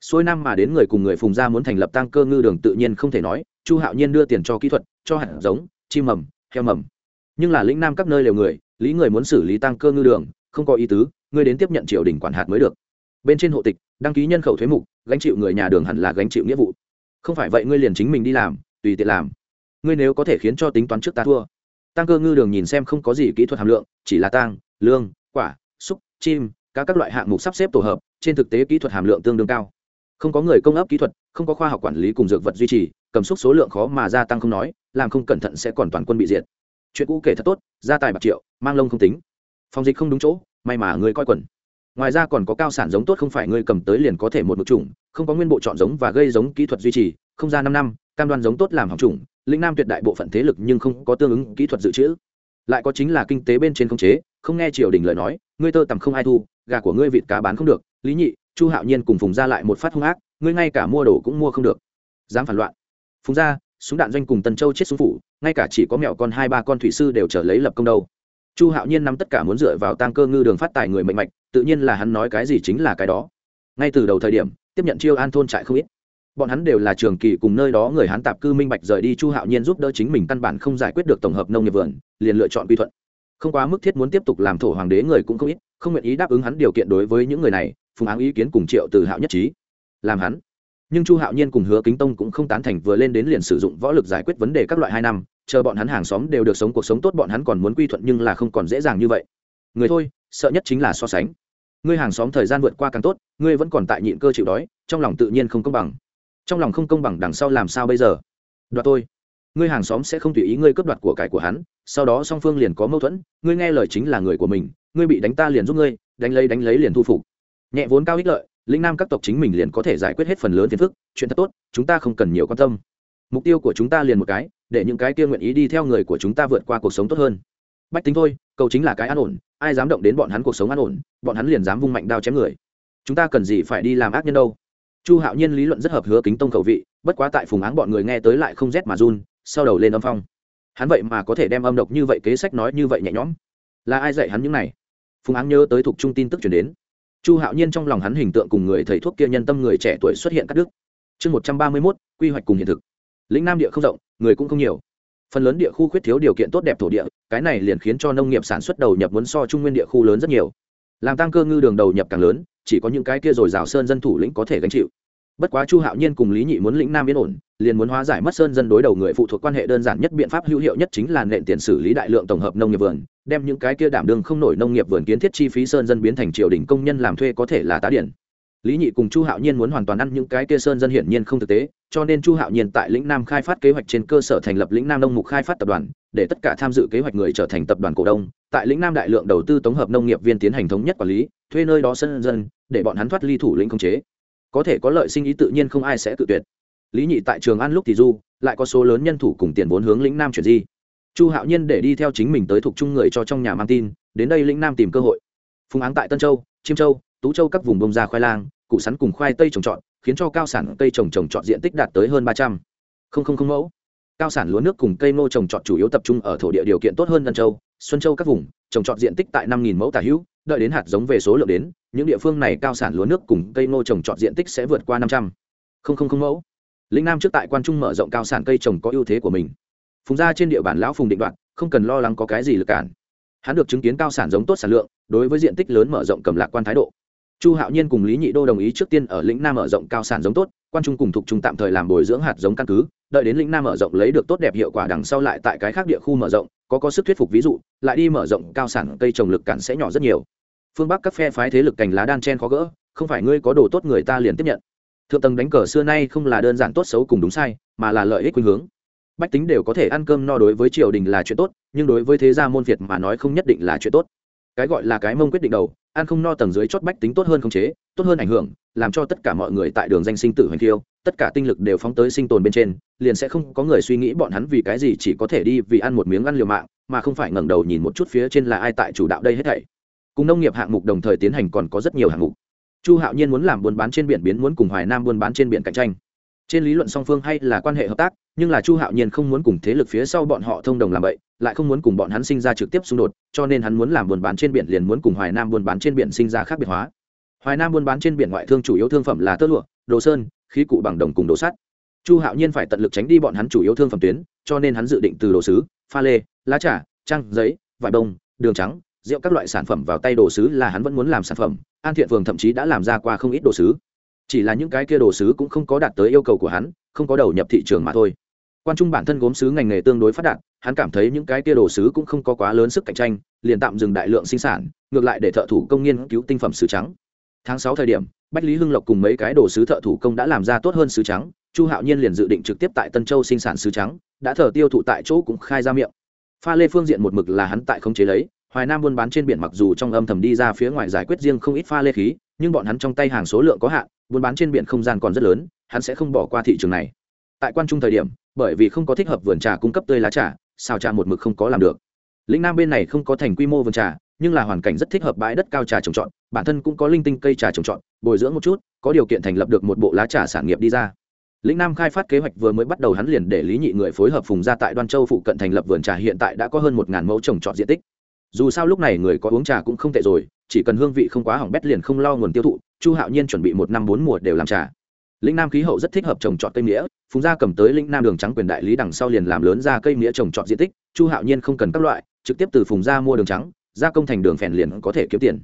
S1: Xuôi năm mà đến người cùng người phùng gia muốn thành lập tăng cơ ngư đường tự nhiên không thể nói, chu hạo nhiên đưa tiền cho kỹ thuật, cho hạt giống chi mầm heo mầm. Nhưng là lĩnh nam các nơi lều người, lý người muốn xử lý tăng cơ ngư đường, không có ý tứ, ngươi đến tiếp nhận triều đình quản hạt mới được. Bên trên hộ tịch, đăng ký nhân khẩu thuế mục, gánh chịu người nhà đường hẳn là gánh chịu nghĩa vụ. Không phải vậy ngươi liền chính mình đi làm, tùy tiện làm. Ngươi nếu có thể khiến cho tính toán trước ta thua. Tăng cơ ngư đường nhìn xem không có gì kỹ thuật hàm lượng, chỉ là tăng lương, quả xúc chim, cá các loại hạng mục sắp xếp tổ hợp, trên thực tế kỹ thuật hàm lượng tương đương cao. Không có người công ấp kỹ thuật, không có khoa học quản lý cùng dược vật duy trì cầm xúc số lượng khó mà gia tăng không nói, làm không cẩn thận sẽ còn toàn quân bị diệt. Chuyện cũ kể thật tốt, gia tài bạc triệu, mang lông không tính. Phòng dịch không đúng chỗ, may mà người coi quần ngoài ra còn có cao sản giống tốt không phải ngươi cầm tới liền có thể một một chủng không có nguyên bộ chọn giống và gây giống kỹ thuật duy trì, không ra năm năm, cam đoan giống tốt làm học chủng lĩnh nam tuyệt đại bộ phận thế lực nhưng không có tương ứng kỹ thuật dự trữ. Lại có chính là kinh tế bên trên không chế, không nghe triều đình lời nói, ngươi tơ tầm không ai thu, gà của ngươi vịt cá bán không được. Lý nhị, chu hạo nhiên cùng phùng ra lại một phát hung ác, ngươi ngay cả mua đồ cũng mua không được. Dám phản loạn phùng ra súng đạn doanh cùng tân châu chết súng phủ, ngay cả chỉ có mẹo con hai ba con thủy sư đều trở lấy lập công đâu. Chu hạo nhiên nắm tất cả muốn dựa vào tăng cơ ngư đường phát tài người mạnh mạnh tự nhiên là hắn nói cái gì chính là cái đó. Ngay từ đầu thời điểm, tiếp nhận chiêu an thôn trại không ít. Bọn hắn đều là trường kỳ cùng nơi đó người hắn tạp cư minh bạch rời đi chu hạo nhiên giúp đỡ chính mình căn bản không giải quyết được tổng hợp nông nghiệp vườn, liền lựa chọn quy thuận. Không quá mức thiết muốn tiếp tục làm thổ hoàng đế người cũng không ít, không nguyện ý đáp ứng hắn điều kiện đối với những người này, phùng áng ý kiến cùng triệu từ hạo nhất trí. Làm hắn nhưng chu hạo nhiên cùng hứa kính tông cũng không tán thành vừa lên đến liền sử dụng võ lực giải quyết vấn đề các loại hai năm chờ bọn hắn hàng xóm đều được sống cuộc sống tốt bọn hắn còn muốn quy thuận nhưng là không còn dễ dàng như vậy người thôi sợ nhất chính là so sánh ngươi hàng xóm thời gian vượt qua càng tốt ngươi vẫn còn tại nhịn cơ chịu đói trong lòng tự nhiên không công bằng trong lòng không công bằng đằng sau làm sao bây giờ đoạt tôi ngươi hàng xóm sẽ không tùy ý ngươi cướp đoạt của cải của hắn sau đó song phương liền có mâu thuẫn ngươi nghe lời chính là người của mình ngươi bị đánh ta liền giúp ngươi đánh lấy đánh lấy liền thu phục nhẹ vốn cao ích lợi lĩnh nam các tộc chính mình liền có thể giải quyết hết phần lớn phiền phức, chuyện thật tốt, chúng ta không cần nhiều quan tâm. Mục tiêu của chúng ta liền một cái, để những cái kia nguyện ý đi theo người của chúng ta vượt qua cuộc sống tốt hơn. Bách tính thôi, cầu chính là cái an ổn, ai dám động đến bọn hắn cuộc sống an ổn, bọn hắn liền dám vung mạnh đao chém người. Chúng ta cần gì phải đi làm ác nhân đâu? Chu hạo nhiên lý luận rất hợp hứa kính tông cầu vị, bất quá tại phùng áng bọn người nghe tới lại không rét mà run, sau đầu lên âm phong. Hắn vậy mà có thể đem âm độc như vậy kế sách nói như vậy nhẹ nhõm. Là ai dạy hắn những này? Phùng áng nhớ tới thuộc trung tin tức chuyển đến chu hạo nhiên trong lòng hắn hình tượng cùng người thầy thuốc kia nhân tâm người trẻ tuổi xuất hiện cắt đứt. Chương một trăm ba mươi mốt, quy hoạch cùng hiện thực. Lĩnh nam địa không rộng, người cũng không nhiều. Phần lớn địa khu khuyết thiếu điều kiện tốt đẹp thổ địa, cái này liền khiến cho nông nghiệp sản xuất đầu nhập muốn so trung nguyên địa khu lớn rất nhiều. Làm tăng cơ ngư đường đầu nhập càng lớn, chỉ có những cái kia rồi rào sơn dân thủ lĩnh có thể gánh chịu. Bất quá chu hạo nhiên cùng lý nhị muốn lĩnh nam yên ổn, liền muốn hóa giải mất sơn dân đối đầu người phụ thuộc quan hệ, đơn giản nhất biện pháp hữu hiệu nhất chính là nện tiền xử lý đại lượng tổng hợp nông nghiệp vườn đem những cái kia đảm đương không nổi nông nghiệp vườn kiến thiết chi phí sơn dân biến thành triều đình công nhân làm thuê có thể là tá điển. Lý nhị cùng chu hạo nhiên muốn hoàn toàn ăn những cái kia sơn dân hiển nhiên không thực tế, cho nên chu hạo nhiên tại lĩnh nam khai phát kế hoạch trên cơ sở thành lập lĩnh nam nông mục khai phát tập đoàn, để tất cả tham dự kế hoạch người trở thành tập đoàn cổ đông. Tại lĩnh nam đại lượng đầu tư tổng hợp nông nghiệp viên tiến hành thống nhất quản lý, thuê nơi đó sơn dân, để bọn hắn thoát ly thủ lĩnh không chế. Có thể có lợi sinh ý tự nhiên không ai sẽ tự tuyệt. Lý nhị tại trường ăn lúc thì du, lại có số lớn nhân thủ cùng tiền vốn hướng lĩnh nam chuyển di chu hạo nhiên để đi theo chính mình tới thuộc chung người cho trong nhà mang tin, đến đây lĩnh nam tìm cơ hội. Phùng áng tại tân châu, chiêm châu, tú châu các vùng bông ra khoai lang, củ sắn cùng khoai tây trồng trọt, khiến cho cao sản cây trồng trồng trọt diện tích đạt tới hơn ba trăm. Linh mẫu. Cao sản lúa nước cùng cây ngô trồng trọt chủ yếu tập trung ở thổ địa điều kiện tốt hơn tân châu, xuân châu các vùng, trồng trọt diện tích tại năm mẫu tả hữu, đợi đến hạt giống về số lượng đến, những địa phương này cao sản lúa nước cùng cây ngô trồng trọt diện tích sẽ vượt qua năm trăm. Linh mẫu. Lĩnh nam trước tại quan trung mở rộng cao sản cây trồng có ưu thế của mình phùng ra trên địa bàn lão phùng định đoạn không cần lo lắng có cái gì lực cản. Hắn được chứng kiến cao sản giống tốt sản lượng, đối với diện tích lớn mở rộng cầm lạc quan thái độ. Chu hạo nhiên cùng lý nhị đô đồng ý trước tiên ở lĩnh nam mở rộng cao sản giống tốt, quan trung cùng thuộc trung tạm thời làm bồi dưỡng hạt giống căn cứ, đợi đến lĩnh nam mở rộng lấy được tốt đẹp hiệu quả đằng sau lại tại cái khác địa khu mở rộng, có có sức thuyết phục ví dụ, lại đi mở rộng cao sản cây trồng lực cản sẽ nhỏ rất nhiều. Phương bắc các phe phái thế lực cành lá đan chen khó gỡ, không phải ngươi có đồ tốt người ta liền tiếp nhận. Thượng tầng đánh cờ xưa nay không là đơn giản tốt xấu cùng đúng sai, mà là lợi ích khuynh hướng bách tính đều có thể ăn cơm no đối với triều đình là chuyện tốt, nhưng đối với thế gia môn việt mà nói không nhất định là chuyện tốt. Cái gọi là cái mông quyết định đầu, ăn không no tầng dưới chót bách tính tốt hơn không chế, tốt hơn ảnh hưởng, làm cho tất cả mọi người tại đường danh sinh tử hoành thiêu tất cả tinh lực đều phóng tới sinh tồn bên trên, liền sẽ không có người suy nghĩ bọn hắn vì cái gì chỉ có thể đi vì ăn một miếng ăn liều mạng, mà không phải ngẩng đầu nhìn một chút phía trên là ai tại chủ đạo đây hết thảy. Cùng nông nghiệp hạng mục đồng thời tiến hành còn có rất nhiều hạng mục. Chu hạo nhiên muốn làm buôn bán trên biển biến, muốn cùng hoài nam buôn bán trên biển cạnh tranh. Trên lý luận song phương hay là quan hệ hợp tác nhưng là chu hạo nhiên không muốn cùng thế lực phía sau bọn họ thông đồng làm vậy, lại không muốn cùng bọn hắn sinh ra trực tiếp xung đột, cho nên hắn muốn làm buôn bán trên biển liền muốn cùng hoài nam buôn bán trên biển sinh ra khác biệt hóa. Hoài nam buôn bán trên biển ngoại thương chủ yếu thương phẩm là tơ lụa, đồ sơn, khí cụ bằng đồng cùng đồ sắt. Chu hạo nhiên phải tận lực tránh đi bọn hắn chủ yếu thương phẩm tuyến, cho nên hắn dự định từ đồ sứ, pha lê, lá trà, trăng, giấy, vải bông, đường trắng, rượu các loại sản phẩm vào tay đồ sứ là hắn vẫn muốn làm sản phẩm, an thiện phường thậm chí đã làm ra qua không ít đồ sứ. Chỉ là những cái kia đồ sứ cũng không có đạt tới yêu cầu của hắn, không có đầu nhập thị trường mà thôi quan trung bản thân gốm sứ ngành nghề tương đối phát đạt, hắn cảm thấy những cái kia đồ sứ cũng không có quá lớn sức cạnh tranh, liền tạm dừng đại lượng sinh sản, ngược lại để thợ thủ công nghiên cứu tinh phẩm sứ trắng. Tháng sáu thời điểm, bách lý hưng lộc cùng mấy cái đồ sứ thợ thủ công đã làm ra tốt hơn sứ trắng, chu hạo nhiên liền dự định trực tiếp tại tân châu sinh sản sứ trắng, đã thờ tiêu thụ tại chỗ cũng khai ra miệng. Pha lê phương diện một mực là hắn tại không chế lấy, hoài nam buôn bán trên biển mặc dù trong âm thầm đi ra phía ngoài giải quyết riêng không ít pha lê khí, nhưng bọn hắn trong tay hàng số lượng có hạn, buôn bán trên biển không gian còn rất lớn, hắn sẽ không bỏ qua thị trường này. Tại quan trung thời điểm bởi vì không có thích hợp vườn trà cung cấp tươi lá trà, xào trà một mực không có làm được. Lĩnh nam bên này không có thành quy mô vườn trà, nhưng là hoàn cảnh rất thích hợp bãi đất cao trà trồng trọt, bản thân cũng có linh tinh cây trà trồng trọt, bồi dưỡng một chút, có điều kiện thành lập được một bộ lá trà sản nghiệp đi ra. Lĩnh nam khai phát kế hoạch vừa mới bắt đầu hắn liền để lý nhị người phối hợp phùng ra tại đoan châu phụ cận thành lập vườn trà, hiện tại đã có hơn một ngàn mẫu trồng trọt diện tích. Dù sao lúc này người có uống trà cũng không tệ rồi, chỉ cần hương vị không quá hỏng bét liền không lo nguồn tiêu thụ, chu hạo nhiên chuẩn bị một năm bốn mùa đều làm trà lĩnh nam khí hậu rất thích hợp trồng trọt cây nghĩa phùng gia cầm tới lĩnh nam đường trắng quyền đại lý đằng sau liền làm lớn ra cây nghĩa trồng trọt diện tích, chu hạo nhiên không cần các loại, trực tiếp từ phùng gia mua đường trắng, gia công thành đường phèn liền có thể kiếm tiền.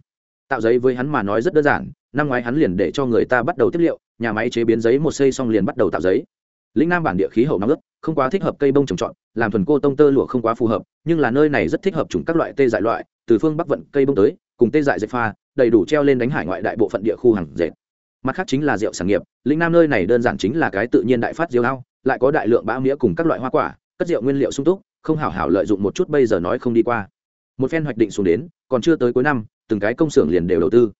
S1: Tạo giấy với hắn mà nói rất đơn giản, năm ngoái hắn liền để cho người ta bắt đầu tiếp liệu, nhà máy chế biến giấy một xây xong liền bắt đầu tạo giấy. Lĩnh nam bản địa khí hậu nóng ướt không quá thích hợp cây bông trồng trọt, làm thuần cô tông tơ lụa không quá phù hợp, nhưng là nơi này rất thích hợp chủng các loại tê dại loại, từ phương bắc vận cây bông tới, cùng tê dại dệt pha, đầy đủ treo lên đánh hải ngoại đại bộ phận địa khu hàng dệt mặt khác chính là rượu sản nghiệp lĩnh nam nơi này đơn giản chính là cái tự nhiên đại phát rượu ao, lại có đại lượng bã mía cùng các loại hoa quả, cất rượu nguyên liệu sung túc, không hảo hảo lợi dụng một chút bây giờ nói không đi qua. Một phen hoạch định xuống đến, còn chưa tới cuối năm, từng cái công xưởng liền đều đầu tư.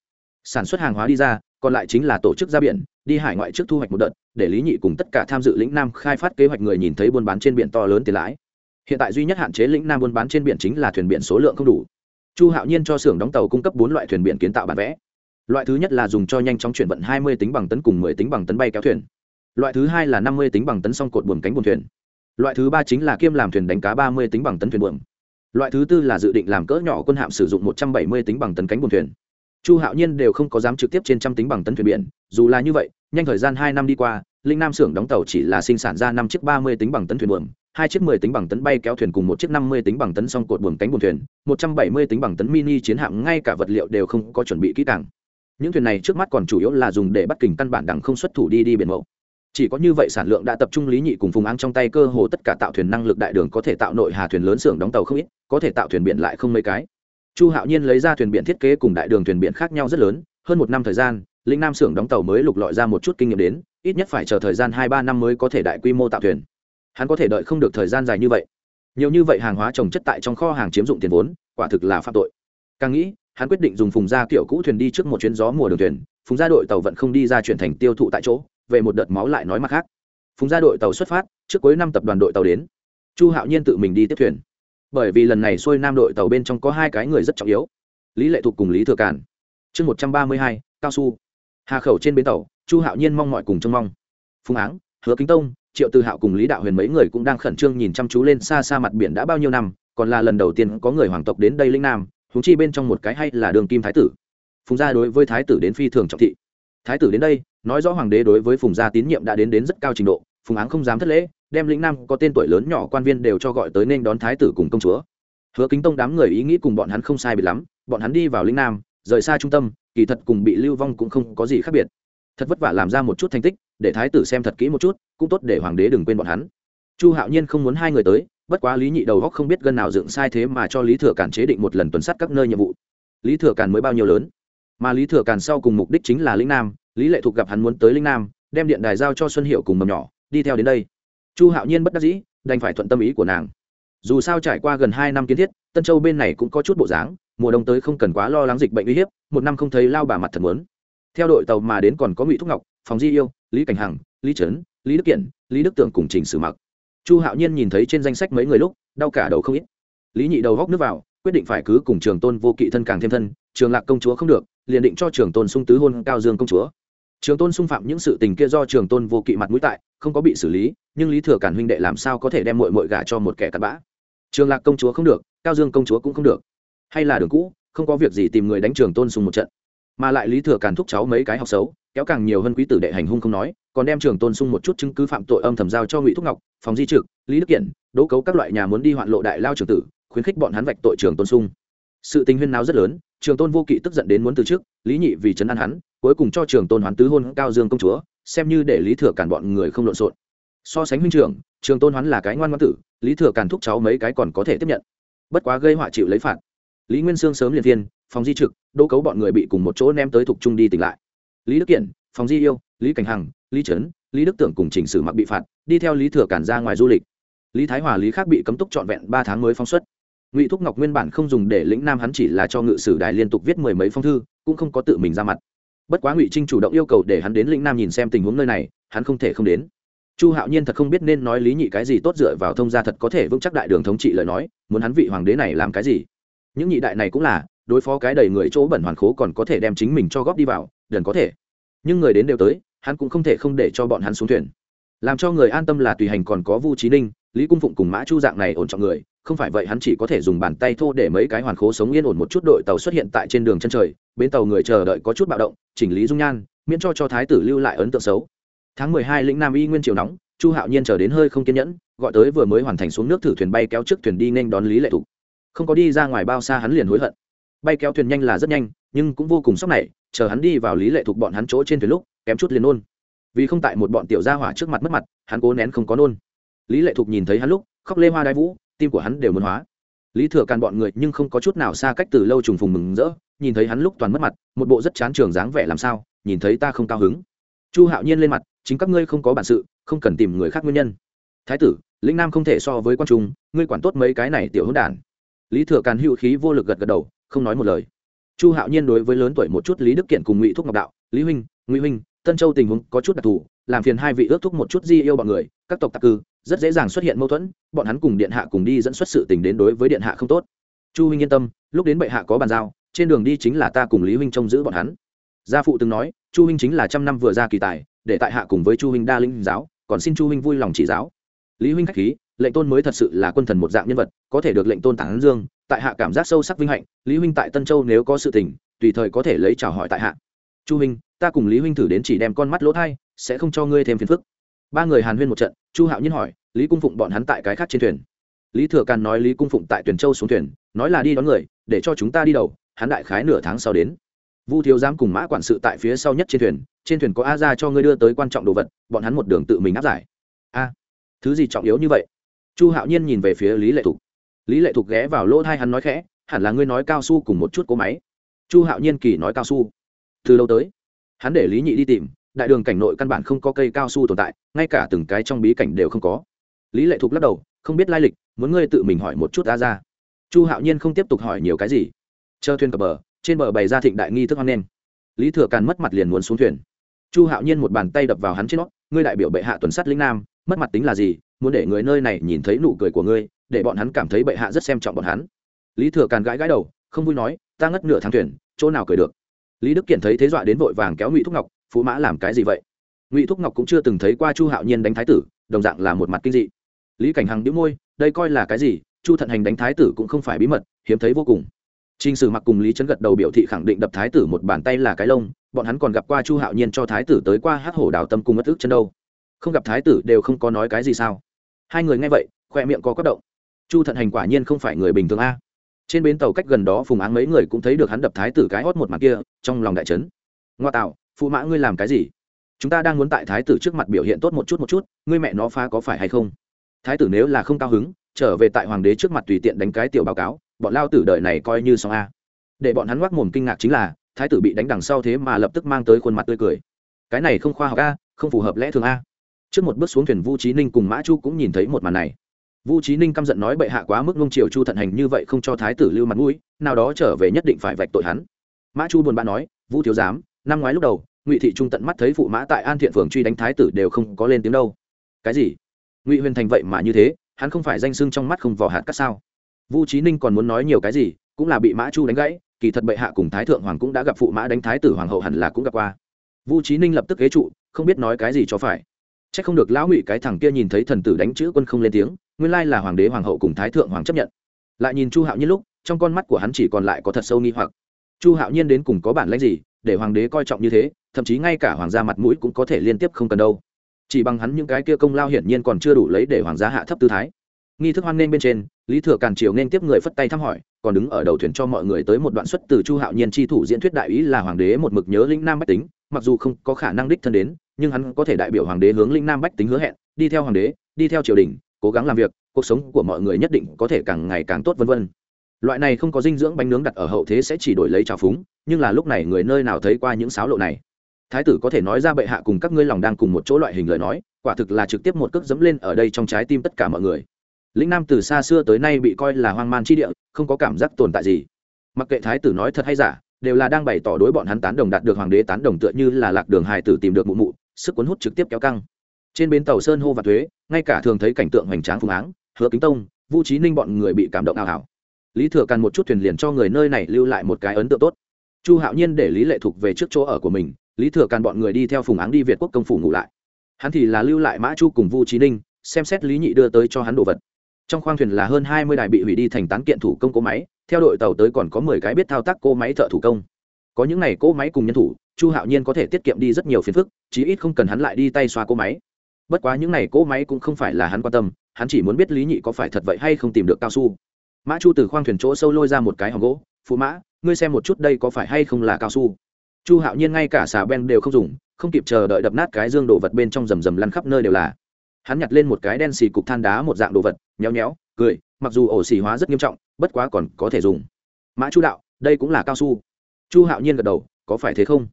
S1: Sản xuất hàng hóa đi ra, còn lại chính là tổ chức ra biển, đi hải ngoại trước thu hoạch một đợt, để lý nhị cùng tất cả tham dự lĩnh nam khai phát kế hoạch người nhìn thấy buôn bán trên biển to lớn tiền lãi. Hiện tại duy nhất hạn chế lĩnh nam buôn bán trên biển chính là thuyền biển số lượng không đủ. Chu hạo nhiên cho xưởng đóng tàu cung cấp bốn loại thuyền biển kiến tạo bản vẽ loại thứ nhất là dùng cho nhanh chóng chuyển vận hai mươi tính bằng tấn cùng mười tính bằng tấn bay kéo thuyền loại thứ hai là năm mươi tính bằng tấn song cột buồm cánh buồm thuyền loại thứ ba chính là kiêm làm thuyền đánh cá ba mươi tính bằng tấn thuyền buồm loại thứ tư là dự định làm cỡ nhỏ quân hạm sử dụng một trăm bảy mươi tính bằng tấn cánh buồm thuyền chu hạo nhiên đều không có dám trực tiếp trên trăm tính bằng tấn thuyền biển dù là như vậy nhanh thời gian hai năm đi qua linh nam xưởng đóng tàu chỉ là sinh sản ra năm chiếc ba mươi tính bằng tấn thuyền buồm hai chiếc mười tính bằng tấn bay kéo thuyền cùng một chiếc năm mươi tính bằng tấn song cột buồm cánh buồm thuyền một trăm bảy mươi tính bằng tấn mini chiến hạm ngay cả vật liệu đều không có chuẩn bị kỹ càng những thuyền này trước mắt còn chủ yếu là dùng để bắt kình căn bản đẳng không xuất thủ đi đi biển mẫu chỉ có như vậy sản lượng đã tập trung lý nhị cùng phùng áng trong tay cơ hồ tất cả tạo thuyền năng lực đại đường có thể tạo nội hà thuyền lớn xưởng đóng tàu không ít, có thể tạo thuyền biển lại không mấy cái. Chu hạo nhiên lấy ra thuyền biển thiết kế cùng đại đường thuyền biển khác nhau rất lớn, hơn một năm thời gian, lĩnh nam xưởng đóng tàu mới lục lọi ra một chút kinh nghiệm đến, ít nhất phải chờ thời gian hai ba năm mới có thể đại quy mô tạo thuyền. Hắn có thể đợi không được thời gian dài như vậy. Nhiều như vậy hàng hóa trồng chất tại trong kho hàng chiếm dụng tiền vốn, quả thực là phạm tội. Càng nghĩ hắn quyết định dùng phùng gia kiểu cũ thuyền đi trước một chuyến gió mùa đường thuyền, phùng gia đội tàu vẫn không đi ra chuyển thành tiêu thụ tại chỗ, về một đợt máu lại nói mặt khác. Phùng gia đội tàu xuất phát, trước cuối năm tập đoàn đội tàu đến. Chu hạo nhiên tự mình đi tiếp thuyền. Bởi vì lần này xuôi nam đội tàu bên trong có hai cái người rất trọng yếu, lý lệ thuộc cùng lý thừa cản chương một trăm ba mươi hai, cao su. Hà khẩu trên bến tàu, chu hạo nhiên mong mọi cùng trông mong. Phùng áng, hứa kính tông, triệu tư hạo cùng lý đạo huyền mấy người cũng đang khẩn trương nhìn chăm chú lên xa xa mặt biển đã bao nhiêu năm, còn là lần đầu tiên có người hoàng tộc đến đây linh nam huống chi bên trong một cái hay là đường kim thái tử. Phùng gia đối với thái tử đến phi thường trọng thị. Thái tử đến đây, nói rõ hoàng đế đối với phùng gia tín nhiệm đã đến đến rất cao trình độ, phùng áng không dám thất lễ, đem lĩnh nam có tên tuổi lớn nhỏ quan viên đều cho gọi tới nên đón thái tử cùng công chúa. Hứa kính tông đám người ý nghĩ cùng bọn hắn không sai biệt lắm, bọn hắn đi vào lĩnh nam, rời xa trung tâm, kỳ thật cùng bị lưu vong cũng không có gì khác biệt. Thật vất vả làm ra một chút thành tích, để thái tử xem thật kỹ một chút, cũng tốt để hoàng đế đừng quên bọn hắn. Chu hạo nhiên không muốn hai người tới bất quá lý nhị đầu góc không biết gân nào dựng sai thế mà cho lý thừa cản chế định một lần tuần sát các nơi nhiệm vụ. Lý thừa cản mới bao nhiêu lớn? Mà lý thừa cản sau cùng mục đích chính là lĩnh nam, lý lệ thuộc gặp hắn muốn tới lĩnh nam, đem điện đài giao cho xuân hiệu cùng mầm nhỏ, đi theo đến đây. Chu hạo nhiên bất đắc dĩ, đành phải thuận tâm ý của nàng. Dù sao trải qua gần hai năm kiến thiết, tân châu bên này cũng có chút bộ dáng, mùa đông tới không cần quá lo lắng dịch bệnh uy hiếp, một năm không thấy lao bà mặt thật muốn. Theo đội tàu mà đến còn có ngụy thúc ngọc, phòng di yêu, lý cảnh hằng, lý trấn, lý đức kiện, lý đức tưởng cùng trình sử mặc chu hạo nhiên nhìn thấy trên danh sách mấy người lúc, đau cả đầu không ít. Lý nhị đầu góc nước vào, quyết định phải cứ cùng trường tôn vô kỵ thân càng thêm thân, trường lạc công chúa không được, liền định cho trường tôn sung tứ hôn cao dương công chúa. Trường tôn xung phạm những sự tình kia do trường tôn vô kỵ mặt mũi tại, không có bị xử lý, nhưng lý thừa cản huynh đệ làm sao có thể đem mội mội gả cho một kẻ cặn bã? Trường lạc công chúa không được, cao dương công chúa cũng không được. Hay là đường cũ, không có việc gì tìm người đánh trường tôn sung một trận. Mà lại lý thừa cản thúc cháu mấy cái học xấu kéo càng nhiều hơn quý tử đệ hành hung không nói, còn đem trường tôn sung một chút chứng cứ phạm tội âm thầm giao cho ngụy thúc ngọc phòng di trực, lý đức kiện đỗ cấu các loại nhà muốn đi hoạn lộ đại lao trường tử, khuyến khích bọn hắn vạch tội trường tôn sung. Sự tình huyên náo rất lớn, trường tôn vô kỵ tức giận đến muốn từ trước lý nhị vì chấn an hắn, cuối cùng cho trường tôn hoán tứ hôn cao dương công chúa, xem như để lý thừa cản bọn người không lộn xộn. So sánh huynh trưởng, trường tôn hoán là cái ngoan ngoan tử, lý thừa cản thúc cháu mấy cái còn có thể tiếp nhận. Bất quá gây họa chịu lấy phạt. Lý nguyên sương sớm liền viên phòng di trực đỗ cấu bọn người bị cùng một chỗ ném tới thục trung đi tỉnh lại lý đức kiện phòng di yêu lý cảnh hằng lý trấn lý đức tưởng cùng chỉnh sử mặc bị phạt đi theo lý thừa cản ra ngoài du lịch lý thái hòa lý khác bị cấm túc trọn vẹn ba tháng mới phóng xuất ngụy thúc ngọc nguyên bản không dùng để lĩnh nam hắn chỉ là cho ngự sử đài liên tục viết mười mấy phong thư cũng không có tự mình ra mặt bất quá ngụy trinh chủ động yêu cầu để hắn đến lĩnh nam nhìn xem tình huống nơi này hắn không thể không đến chu hạo nhiên thật không biết nên nói lý nhị cái gì tốt dựa vào thông gia thật có thể vững chắc đại đường thống trị lời nói muốn hắn vị hoàng đế này làm cái gì những nhị đại này cũng là đối phó cái đầy người chỗ bẩn hoàn khố còn có thể đem chính mình cho góp đi vào đần có thể. Nhưng người đến đều tới, hắn cũng không thể không để cho bọn hắn xuống thuyền. Làm cho người an tâm là tùy hành còn có vu trí ninh, lý cung phụng cùng mã chu dạng này ổn trọng người, không phải vậy hắn chỉ có thể dùng bàn tay thô để mấy cái hoàn khố sống yên ổn một chút đội tàu xuất hiện tại trên đường chân trời, bến tàu người chờ đợi có chút bạo động, chỉnh lý dung nhan, miễn cho cho thái tử lưu lại ấn tượng xấu. Tháng mười hai lĩnh nam y nguyên triều nóng, chu hạo nhiên chờ đến hơi không kiên nhẫn, gọi tới vừa mới hoàn thành xuống nước thử thuyền bay kéo trước thuyền đi nên đón lý lệ thục. Không có đi ra ngoài bao xa hắn liền hối hận. Bay kéo thuyền nhanh là rất nhanh nhưng cũng vô cùng sốc này, chờ hắn đi vào lý lệ Thuộc bọn hắn chỗ trên thuyền lúc, kém chút liền nôn. Vì không tại một bọn tiểu gia hỏa trước mặt mất mặt, hắn cố nén không có nôn. Lý lệ Thuộc nhìn thấy hắn lúc, khóc lê hoa đai vũ, tim của hắn đều muốn hóa. Lý thừa càn bọn người nhưng không có chút nào xa cách từ lâu trùng phùng mừng rỡ, nhìn thấy hắn lúc toàn mất mặt, một bộ rất chán trường dáng vẻ làm sao, nhìn thấy ta không cao hứng. Chu hạo nhiên lên mặt, chính các ngươi không có bản sự, không cần tìm người khác nguyên nhân. Thái tử, lĩnh nam không thể so với quan trung, ngươi quản tốt mấy cái này tiểu hữu đản. Lý thừa càn hữu khí vô lực gật gật đầu, không nói một lời chu hạo nhiên đối với lớn tuổi một chút lý đức kiện cùng ngụy thúc ngọc đạo, lý huynh, ngụy huynh, tân châu tình huống có chút đặc thù, làm phiền hai vị ước thúc một chút di yêu bọn người, các tộc tạc cư, rất dễ dàng xuất hiện mâu thuẫn, bọn hắn cùng điện hạ cùng đi dẫn xuất sự tình đến đối với điện hạ không tốt. Chu huynh yên tâm, lúc đến bệ hạ có bàn giao, trên đường đi chính là ta cùng lý huynh trông giữ bọn hắn. Gia phụ từng nói, chu huynh chính là trăm năm vừa ra kỳ tài, để tại hạ cùng với chu huynh đa linh giáo, còn xin chu huynh vui lòng chỉ giáo. Lý huynh khách khí, lệnh tôn mới thật sự là quân thần một dạng nhân vật, có thể được lệnh tôn tản dương tại hạ cảm giác sâu sắc vinh hạnh, lý huynh tại tân châu nếu có sự tình, tùy thời có thể lấy chào hỏi tại hạ. Chu huynh, ta cùng lý huynh thử đến chỉ đem con mắt lỗ thai, sẽ không cho ngươi thêm phiền phức. Ba người hàn huyên một trận, chu hạo nhiên hỏi, lý cung phụng bọn hắn tại cái khác trên thuyền? Lý thừa càn nói lý cung phụng tại tuyển châu xuống thuyền, nói là đi đón người, để cho chúng ta đi đầu, hắn đại khái nửa tháng sau đến. Vu thiếu giám cùng mã quản sự tại phía sau nhất trên thuyền trên thuyền có a ra cho ngươi đưa tới quan trọng đồ vật, bọn hắn một đường tự mình áp giải. A, thứ gì trọng yếu như vậy? Chu hạo nhiên nhìn về phía lý lệ thục lý lệ thục ghé vào lỗ thai hắn nói khẽ, hẳn là ngươi nói cao su cùng một chút cỗ máy. Chu hạo nhiên kỳ nói cao su. Từ lâu tới, hắn để lý nhị đi tìm, đại đường cảnh nội căn bản không có cây cao su tồn tại, ngay cả từng cái trong bí cảnh đều không có. Lý lệ thục lắc đầu, không biết lai lịch, muốn ngươi tự mình hỏi một chút ta ra. Chu hạo nhiên không tiếp tục hỏi nhiều cái gì. Chờ thuyền cập bờ, trên bờ bày ra thịnh đại nghi thức hoan nghênh. Lý thừa càn mất mặt liền muốn xuống thuyền. Chu hạo nhiên một bàn tay đập vào hắn trên nó, ngươi đại biểu bệ hạ tuần sắt lĩnh nam, mất mặt tính là gì? Muốn để người nơi này nhìn thấy nụ cười của ngươi để bọn hắn cảm thấy bệ hạ rất xem trọng bọn hắn. Lý thừa càn gãi gãi đầu, không vui nói, ta ngất nửa tháng thuyền, chỗ nào cười được? Lý đức kiện thấy thế dọa đến vội vàng kéo ngụy thúc ngọc, phú mã làm cái gì vậy? Ngụy thúc ngọc cũng chưa từng thấy qua chu hạo nhiên đánh thái tử, đồng dạng là một mặt kinh dị. Lý cảnh hằng đĩu môi, đây coi là cái gì? Chu thận hành đánh thái tử cũng không phải bí mật, hiếm thấy vô cùng. T r ì n h sử mặc cùng lý trấn gật đầu biểu thị khẳng định đập thái tử một bàn tay là cái lông, bọn hắn còn gặp qua chu hạo nhiên cho thái tử tới qua hát hổ đào tâm cùng mất ức chân đâu. Không gặp thái tử đều không có nói cái gì sao? Hai người nghe vậy, khoe miệng có quất động chu thận hành quả nhiên không phải người bình thường a. Trên bến tàu cách gần đó phùng áng mấy người cũng thấy được hắn đập thái tử cái hót một mặt kia, trong lòng đại trấn ngoa tạo, phụ mã ngươi làm cái gì? Chúng ta đang muốn tại thái tử trước mặt biểu hiện tốt một chút một chút, ngươi mẹ nó phá có phải hay không? Thái tử nếu là không cao hứng, trở về tại hoàng đế trước mặt tùy tiện đánh cái tiểu báo cáo, bọn lao tử đời này coi như xong a. Để bọn hắn ngoác mồm kinh ngạc chính là, thái tử bị đánh đằng sau thế mà lập tức mang tới khuôn mặt tươi cười. Cái này không khoa học a, không phù hợp lẽ thường a. Trước một bước xuống thuyền vu trí ninh cùng mã chu cũng nhìn thấy một màn này vu Chí ninh căm giận nói bệ hạ quá mức nông triều chu thận hành như vậy không cho thái tử lưu mặt mũi, nào đó trở về nhất định phải vạch tội hắn. Mã chu buồn bã nói, vu thiếu giám, năm ngoái lúc đầu, ngụy thị trung tận mắt thấy phụ mã tại an thiện phường truy đánh thái tử đều không có lên tiếng đâu. Cái gì? Ngụy huyền thành vậy mà như thế, hắn không phải danh sưng trong mắt không vỏ hạt cát sao? Vu Chí ninh còn muốn nói nhiều cái gì, cũng là bị mã chu đánh gãy, kỳ thật bệ hạ cùng thái thượng hoàng cũng đã gặp phụ mã đánh thái tử hoàng hậu hẳn là cũng gặp qua. Vu Chí ninh lập tức ghế trụ, không biết nói cái gì cho phải. Chắc không được lão ngụy cái thằng kia nhìn thấy thần tử đánh chữ quân không lên tiếng nguyên lai là hoàng đế hoàng hậu cùng thái thượng hoàng chấp nhận. Lại nhìn chu hạo nhiên lúc, trong con mắt của hắn chỉ còn lại có thật sâu nghi hoặc. Chu hạo nhiên đến cùng có bản lãnh gì để hoàng đế coi trọng như thế, thậm chí ngay cả hoàng gia mặt mũi cũng có thể liên tiếp không cần đâu. Chỉ bằng hắn những cái kia công lao hiển nhiên còn chưa đủ lấy để hoàng gia hạ thấp tư thái. Nghi thức hoan nghênh bên trên, lý thừa càn triều nên tiếp người phất tay thăm hỏi, còn đứng ở đầu thuyền cho mọi người tới một đoạn xuất từ chu hạo nhiên tri thủ diễn thuyết đại ý là hoàng đế một mực nhớ lĩnh nam bách tính, mặc dù không có khả năng đích thân đến, nhưng hắn có thể đại biểu hoàng đế hướng lĩnh nam bách tính hứa hẹn, đi theo hoàng đế, đi theo triều đình cố gắng làm việc, cuộc sống của mọi người nhất định có thể càng ngày càng tốt vân vân. Loại này không có dinh dưỡng bánh nướng đặt ở hậu thế sẽ chỉ đổi lấy trào phúng, nhưng là lúc này người nơi nào thấy qua những sáo lộ này? Thái tử có thể nói ra bệ hạ cùng các ngươi lòng đang cùng một chỗ loại hình lời nói, quả thực là trực tiếp một cước dẫm lên ở đây trong trái tim tất cả mọi người. Lĩnh nam từ xa xưa tới nay bị coi là hoang man chi địa, không có cảm giác tồn tại gì. Mặc kệ thái tử nói thật hay giả, đều là đang bày tỏ đối bọn hắn tán đồng đạt được hoàng đế tán đồng tựa như là lạc đường hài tử tìm được mụ mụ, sức cuốn hút trực tiếp kéo căng trên bến tàu sơn hô và thuế, ngay cả thường thấy cảnh tượng hoành tráng phùng áng, hứa kính tông vũ trí ninh bọn người bị cảm động ảo ảo lý thừa càn một chút thuyền liền cho người nơi này lưu lại một cái ấn tượng tốt. Chu hạo nhiên để lý lệ thục về trước chỗ ở của mình, lý thừa càn bọn người đi theo phùng áng đi việt quốc công phủ ngủ lại. Hắn thì là lưu lại mã chu cùng vu trí ninh, xem xét lý nhị đưa tới cho hắn đồ vật. Trong khoang thuyền là hơn hai mươi đài bị hủy đi thành tán kiện thủ công cỗ máy, theo đội tàu tới còn có mười cái biết thao tác cỗ máy thợ thủ công. Có những n à y cỗ máy cùng nhân thủ, chu hạo nhiên có thể tiết kiệm đi rất nhiều phiền phức, chí ít không cần hắn lại đi tay xoa cỗ máy bất quá những n à y cỗ máy cũng không phải là hắn quan tâm, hắn chỉ muốn biết lý nhị có phải thật vậy hay không tìm được cao su. Mã chu từ khoang thuyền chỗ sâu lôi ra một cái hòm gỗ, phụ mã, ngươi xem một chút đây có phải hay không là cao su? Chu hạo nhiên ngay cả xà ben đều không dùng, không kịp chờ đợi đập nát cái dương đồ vật bên trong rầm rầm lăn khắp nơi đều là. Hắn nhặt lên một cái đen xì cục than đá một dạng đồ vật, nhéo nhéo, cười, mặc dù ổ xì hóa rất nghiêm trọng, bất quá còn có thể dùng. Mã chu đạo, đây cũng là cao su. Chu hạo nhiên gật đầu, có phải thế không?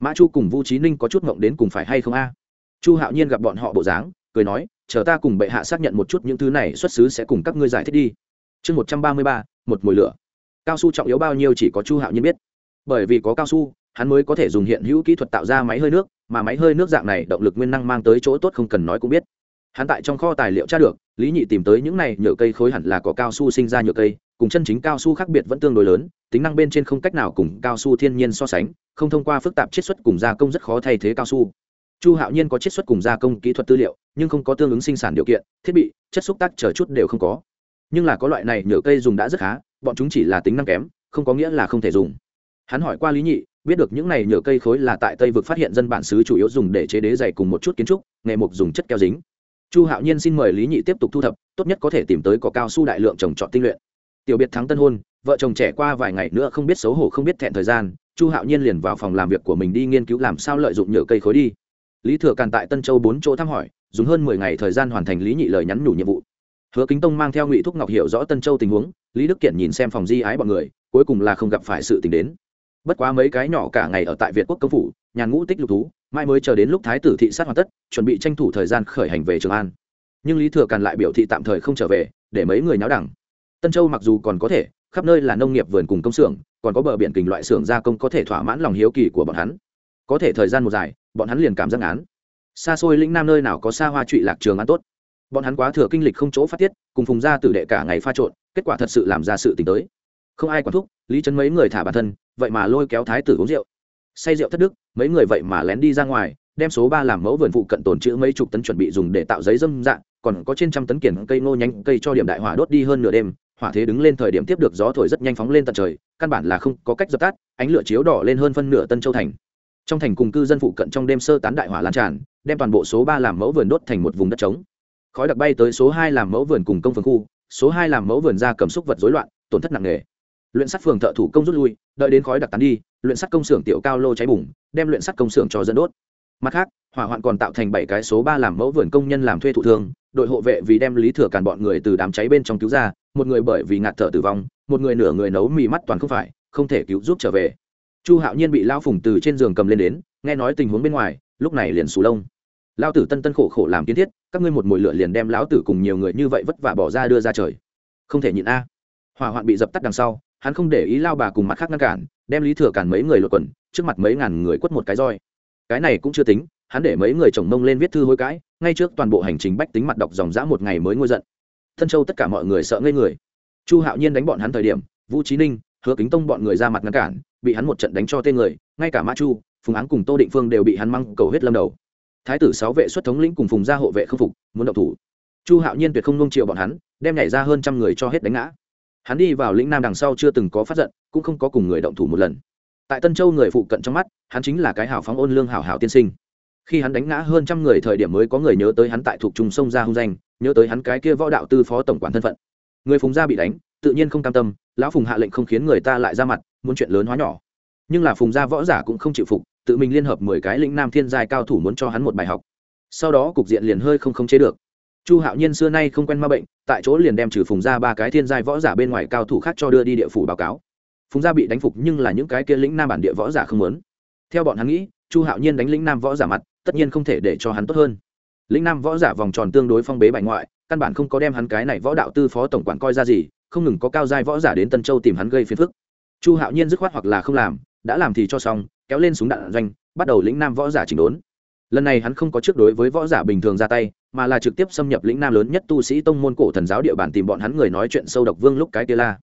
S1: Mã chu cùng vu trí ninh có chút mộng đến cùng phải hay không a? Chu hạo nhiên gặp bọn họ bộ dáng, cười nói, chờ ta cùng bệ hạ xác nhận một chút những thứ này, xuất xứ sẽ cùng các ngươi giải thích đi. Chương một trăm ba mươi ba, một mùi lửa. Cao su trọng yếu bao nhiêu chỉ có chu hạo nhiên biết. Bởi vì có cao su, hắn mới có thể dùng hiện hữu kỹ thuật tạo ra máy hơi nước, mà máy hơi nước dạng này động lực nguyên năng mang tới chỗ tốt không cần nói cũng biết. Hắn tại trong kho tài liệu tra được, lý nhị tìm tới những này nhựa cây khối hẳn là có cao su sinh ra nhựa cây, cùng chân chính cao su khác biệt vẫn tương đối lớn, tính năng bên trên không cách nào cùng cao su thiên nhiên so sánh, không thông qua phức tạp chiết xuất cùng gia công rất khó thay thế cao su chu hạo nhiên có chiết xuất cùng gia công kỹ thuật tư liệu, nhưng không có tương ứng sinh sản điều kiện, thiết bị, chất xúc tác chờ chút đều không có. Nhưng là có loại này nhựa cây dùng đã rất khá, bọn chúng chỉ là tính năng kém, không có nghĩa là không thể dùng. Hắn hỏi qua lý nhị, biết được những này nhựa cây khối là tại tây vực phát hiện dân bản xứ chủ yếu dùng để chế đế dày cùng một chút kiến trúc, nghề mục dùng chất keo dính. Chu hạo nhiên xin mời lý nhị tiếp tục thu thập, tốt nhất có thể tìm tới có cao su đại lượng trồng trọt tinh luyện. Tiểu biệt thắng tân hôn, vợ chồng trẻ qua vài ngày nữa không biết xấu hổ không biết thẹn thời gian, chu hạo nhiên liền vào phòng làm việc của mình đi nghiên cứu làm sao lợi dụng nhựa cây khối đi lý thừa càn tại tân châu bốn chỗ thăm hỏi, dùng hơn mười ngày thời gian hoàn thành lý nhị lời nhắn nhủ nhiệm vụ. Hứa kính tông mang theo ngụy thúc ngọc hiểu rõ tân châu tình huống, lý đức kiện nhìn xem phòng di ái bọn người, cuối cùng là không gặp phải sự tình đến. Bất quá mấy cái nhỏ cả ngày ở tại việt quốc công phủ, nhàn ngũ tích lục thú, mai mới chờ đến lúc thái tử thị sát hoàn tất, chuẩn bị tranh thủ thời gian khởi hành về trường an. Nhưng lý thừa càn lại biểu thị tạm thời không trở về, để mấy người náo đẳng. Tân châu mặc dù còn có thể, khắp nơi là nông nghiệp vườn cùng công xưởng, còn có bờ biển kình loại xưởng gia công có thể thỏa mãn lòng hiếu kỳ của bọn hắn. Có thể thời gian một dài bọn hắn liền cảm giác án xa xôi lĩnh nam nơi nào có xa hoa trụy lạc trường ăn tốt. Bọn hắn quá thừa kinh lịch không chỗ phát tiết, cùng phùng gia tử đệ cả ngày pha trộn, kết quả thật sự làm ra sự t tới. Không ai quản thúc, lý trấn mấy người thả bản thân, vậy mà lôi kéo thái tử uống rượu. Say rượu thất đức, mấy người vậy mà lén đi ra ngoài, đem số ba làm mẫu vườn phụ cận tồn chữ mấy chục tấn chuẩn bị dùng để tạo giấy dâm dạng còn có trên trăm tấn kiển cây ngô nhánh, cây cho điểm đại hỏa đốt đi hơn nửa đêm, hỏa thế đứng lên thời điểm tiếp được gió thổi rất nhanh phóng lên tận trời, căn bản là không có cách dập tắt, ánh lửa chiếu đỏ lên hơn phân nửa tân châu thành trong thành cùng cư dân phụ cận trong đêm sơ tán đại hỏa lan tràn, đem toàn bộ số ba làm mẫu vườn đốt thành một vùng đất trống. Khói đặc bay tới số hai làm mẫu vườn cùng công phường khu, số hai làm mẫu vườn ra cầm xúc vật rối loạn, tổn thất nặng nề. Luyện sắt phường thợ thủ công rút lui, đợi đến khói đặc tán đi, luyện sắt công xưởng tiểu cao lô cháy bùng, đem luyện sắt công xưởng cho dẫn đốt. Mặt khác, hỏa hoạn còn tạo thành bảy cái số ba làm mẫu vườn công nhân làm thuê thụ thương, đội hộ vệ vì đem lý thừa càn bọn người từ đám cháy bên trong cứu ra, một người bởi vì ngạt thở tử vong, một người nửa người nấu mì mắt toàn không phải, không thể cứu giúp trở về chu hạo nhiên bị lao phùng từ trên giường cầm lên đến, nghe nói tình huống bên ngoài, lúc này liền xù lông. Lao tử tân tân khổ khổ làm kiến thiết, các ngươi một mồi lửa liền đem lão tử cùng nhiều người như vậy vất vả bỏ ra đưa ra trời. Không thể nhịn a. Hỏa hoạn bị dập tắt đằng sau, hắn không để ý lao bà cùng mặt khác ngăn cản, đem lý thừa cản mấy người lột quần, trước mặt mấy ngàn người quất một cái roi. Cái này cũng chưa tính, hắn để mấy người chồng mông lên viết thư hối cãi, ngay trước toàn bộ hành trình bách tính mặt đọc dòng dã một ngày mới ngôi giận. Thân châu tất cả mọi người sợ ngây người. Chu hạo nhiên đánh bọn hắn thời điểm, vũ trí ninh hứa kính tông bọn người ra mặt ngăn cản, bị hắn một trận đánh cho tên người, ngay cả mã chu, phùng áng cùng tô định phương đều bị hắn măng cầu hết lâm đầu. Thái tử sáu vệ xuất thống lĩnh cùng phùng gia hộ vệ không phục, muốn động thủ. Chu hạo nhiên tuyệt không nông triệu bọn hắn, đem nhảy ra hơn trăm người cho hết đánh ngã. Hắn đi vào lĩnh nam đằng sau chưa từng có phát giận, cũng không có cùng người động thủ một lần. Tại tân châu người phụ cận trong mắt, hắn chính là cái hào phóng ôn lương hào hào tiên sinh. Khi hắn đánh ngã hơn trăm người thời điểm mới có người nhớ tới hắn tại thuộc trùng sông ra hung danh, nhớ tới hắn cái kia võ đạo tư phó tổng quản thân phận. Người phùng gia bị đánh, tự nhiên không cam tâm lão phùng hạ lệnh không khiến người ta lại ra mặt, muốn chuyện lớn hóa nhỏ. Nhưng là phùng gia võ giả cũng không chịu phục, tự mình liên hợp mười cái lĩnh nam thiên giai cao thủ muốn cho hắn một bài học. Sau đó cục diện liền hơi không khống chế được. Chu hạo nhiên xưa nay không quen ma bệnh, tại chỗ liền đem trừ phùng ra ba cái thiên giai võ giả bên ngoài cao thủ khác cho đưa đi địa phủ báo cáo. Phùng gia bị đánh phục nhưng là những cái kia lĩnh nam bản địa võ giả không muốn. Theo bọn hắn nghĩ, chu hạo nhiên đánh lĩnh nam võ giả mặt, tất nhiên không thể để cho hắn tốt hơn. Lĩnh nam võ giả vòng tròn tương đối phong bế bài ngoại, căn bản không có đem hắn cái này võ đạo tư phó tổng quản coi ra gì không ngừng có cao giai võ giả đến tân châu tìm hắn gây phiền phức. Chu hạo nhiên dứt khoát hoặc là không làm, đã làm thì cho xong, kéo lên súng đạn doanh, bắt đầu lĩnh nam võ giả chỉnh đốn. Lần này hắn không có trước đối với võ giả bình thường ra tay, mà là trực tiếp xâm nhập lĩnh nam lớn nhất tu sĩ tông môn cổ thần giáo địa bàn tìm bọn hắn người nói chuyện sâu độc vương lúc cái kia la.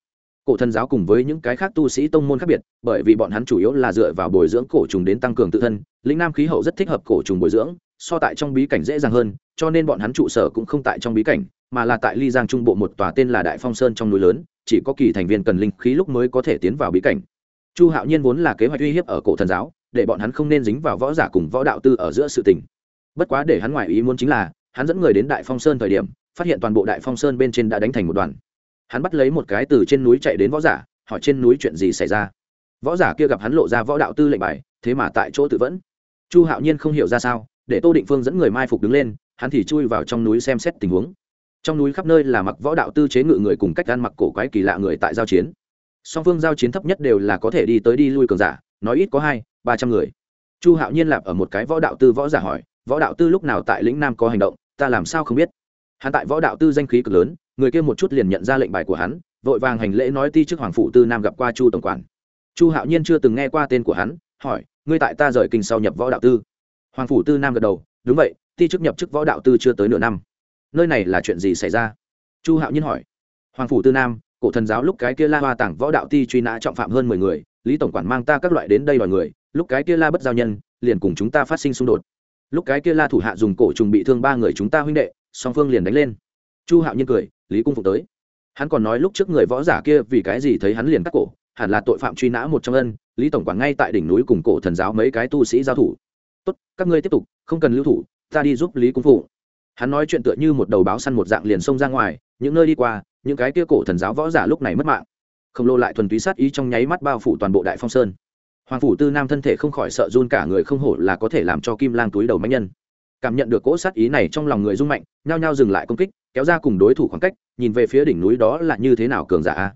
S1: Cổ thần giáo cùng với những cái khác tu sĩ tông môn khác biệt, bởi vì bọn hắn chủ yếu là dựa vào bồi dưỡng cổ trùng đến tăng cường tự thân, lĩnh nam khí hậu rất thích hợp cổ trùng bồi dưỡng, so tại trong bí cảnh dễ dàng hơn, cho nên bọn hắn trụ sở cũng không tại trong bí cảnh mà là tại ly giang trung bộ một tòa tên là đại phong sơn trong núi lớn, chỉ có kỳ thành viên cần linh khí lúc mới có thể tiến vào bí cảnh. Chu hạo nhiên vốn là kế hoạch uy hiếp ở cổ thần giáo, để bọn hắn không nên dính vào võ giả cùng võ đạo tư ở giữa sự tình. Bất quá để hắn ngoài ý muốn chính là, hắn dẫn người đến đại phong sơn thời điểm, phát hiện toàn bộ đại phong sơn bên trên đã đánh thành một đoàn. Hắn bắt lấy một cái từ trên núi chạy đến võ giả, hỏi trên núi chuyện gì xảy ra. Võ giả kia gặp hắn lộ ra võ đạo tư lệnh bài, thế mà tại chỗ tự vẫn. Chu hạo nhiên không hiểu ra sao, để tô định phương dẫn người mai phục đứng lên, hắn thì chui vào trong núi xem xét tình huống trong núi khắp nơi là mặc võ đạo tư chế ngự người cùng cách ăn mặc cổ quái kỳ lạ người tại giao chiến. Song phương giao chiến thấp nhất đều là có thể đi tới đi lui cường giả, nói ít có hai, ba trăm người. Chu hạo nhiên lạp ở một cái võ đạo tư võ giả hỏi, võ đạo tư lúc nào tại lĩnh nam có hành động? Ta làm sao không biết? Hắn tại võ đạo tư danh khí cực lớn, người kia một chút liền nhận ra lệnh bài của hắn, vội vàng hành lễ nói ti trước hoàng phụ tư nam gặp qua chu tổng quản. Chu hạo nhiên chưa từng nghe qua tên của hắn, hỏi, ngươi tại ta rời kinh sau nhập võ đạo tư? Hoàng phủ tư nam gật đầu, đúng vậy, ti chức nhập chức võ đạo tư chưa tới nửa năm nơi này là chuyện gì xảy ra? Chu hạo nhiên hỏi. Hoàng phủ tư nam, cổ thần giáo lúc cái kia la hoa tảng võ đạo ti truy nã trọng phạm hơn mười người, lý tổng quản mang ta các loại đến đây đòi người, lúc cái kia la bất giao nhân, liền cùng chúng ta phát sinh xung đột. Lúc cái kia la thủ hạ dùng cổ trùng bị thương ba người chúng ta huynh đệ, song phương liền đánh lên. Chu hạo nhiên cười, lý cung phục tới. Hắn còn nói lúc trước người võ giả kia vì cái gì thấy hắn liền cắt cổ, hẳn là tội phạm truy nã một trong ân, lý tổng quản ngay tại đỉnh núi cùng cổ thần giáo mấy cái tu sĩ giao thủ. Tốt, các ngươi tiếp tục, không cần lưu thủ, ta đi giúp lý cung phụ hắn nói chuyện tựa như một đầu báo săn một dạng liền xông ra ngoài, những nơi đi qua, những cái kia cổ thần giáo võ giả lúc này mất mạng. Khổng lồ lại thuần túy sát ý trong nháy mắt bao phủ toàn bộ đại phong sơn. Hoàng phủ tư nam thân thể không khỏi sợ run cả người không hổ là có thể làm cho kim lang túi đầu mạnh nhân. Cảm nhận được cỗ sát ý này trong lòng người rung mạnh, nhao nhao dừng lại công kích, kéo ra cùng đối thủ khoảng cách, nhìn về phía đỉnh núi đó là như thế nào cường giả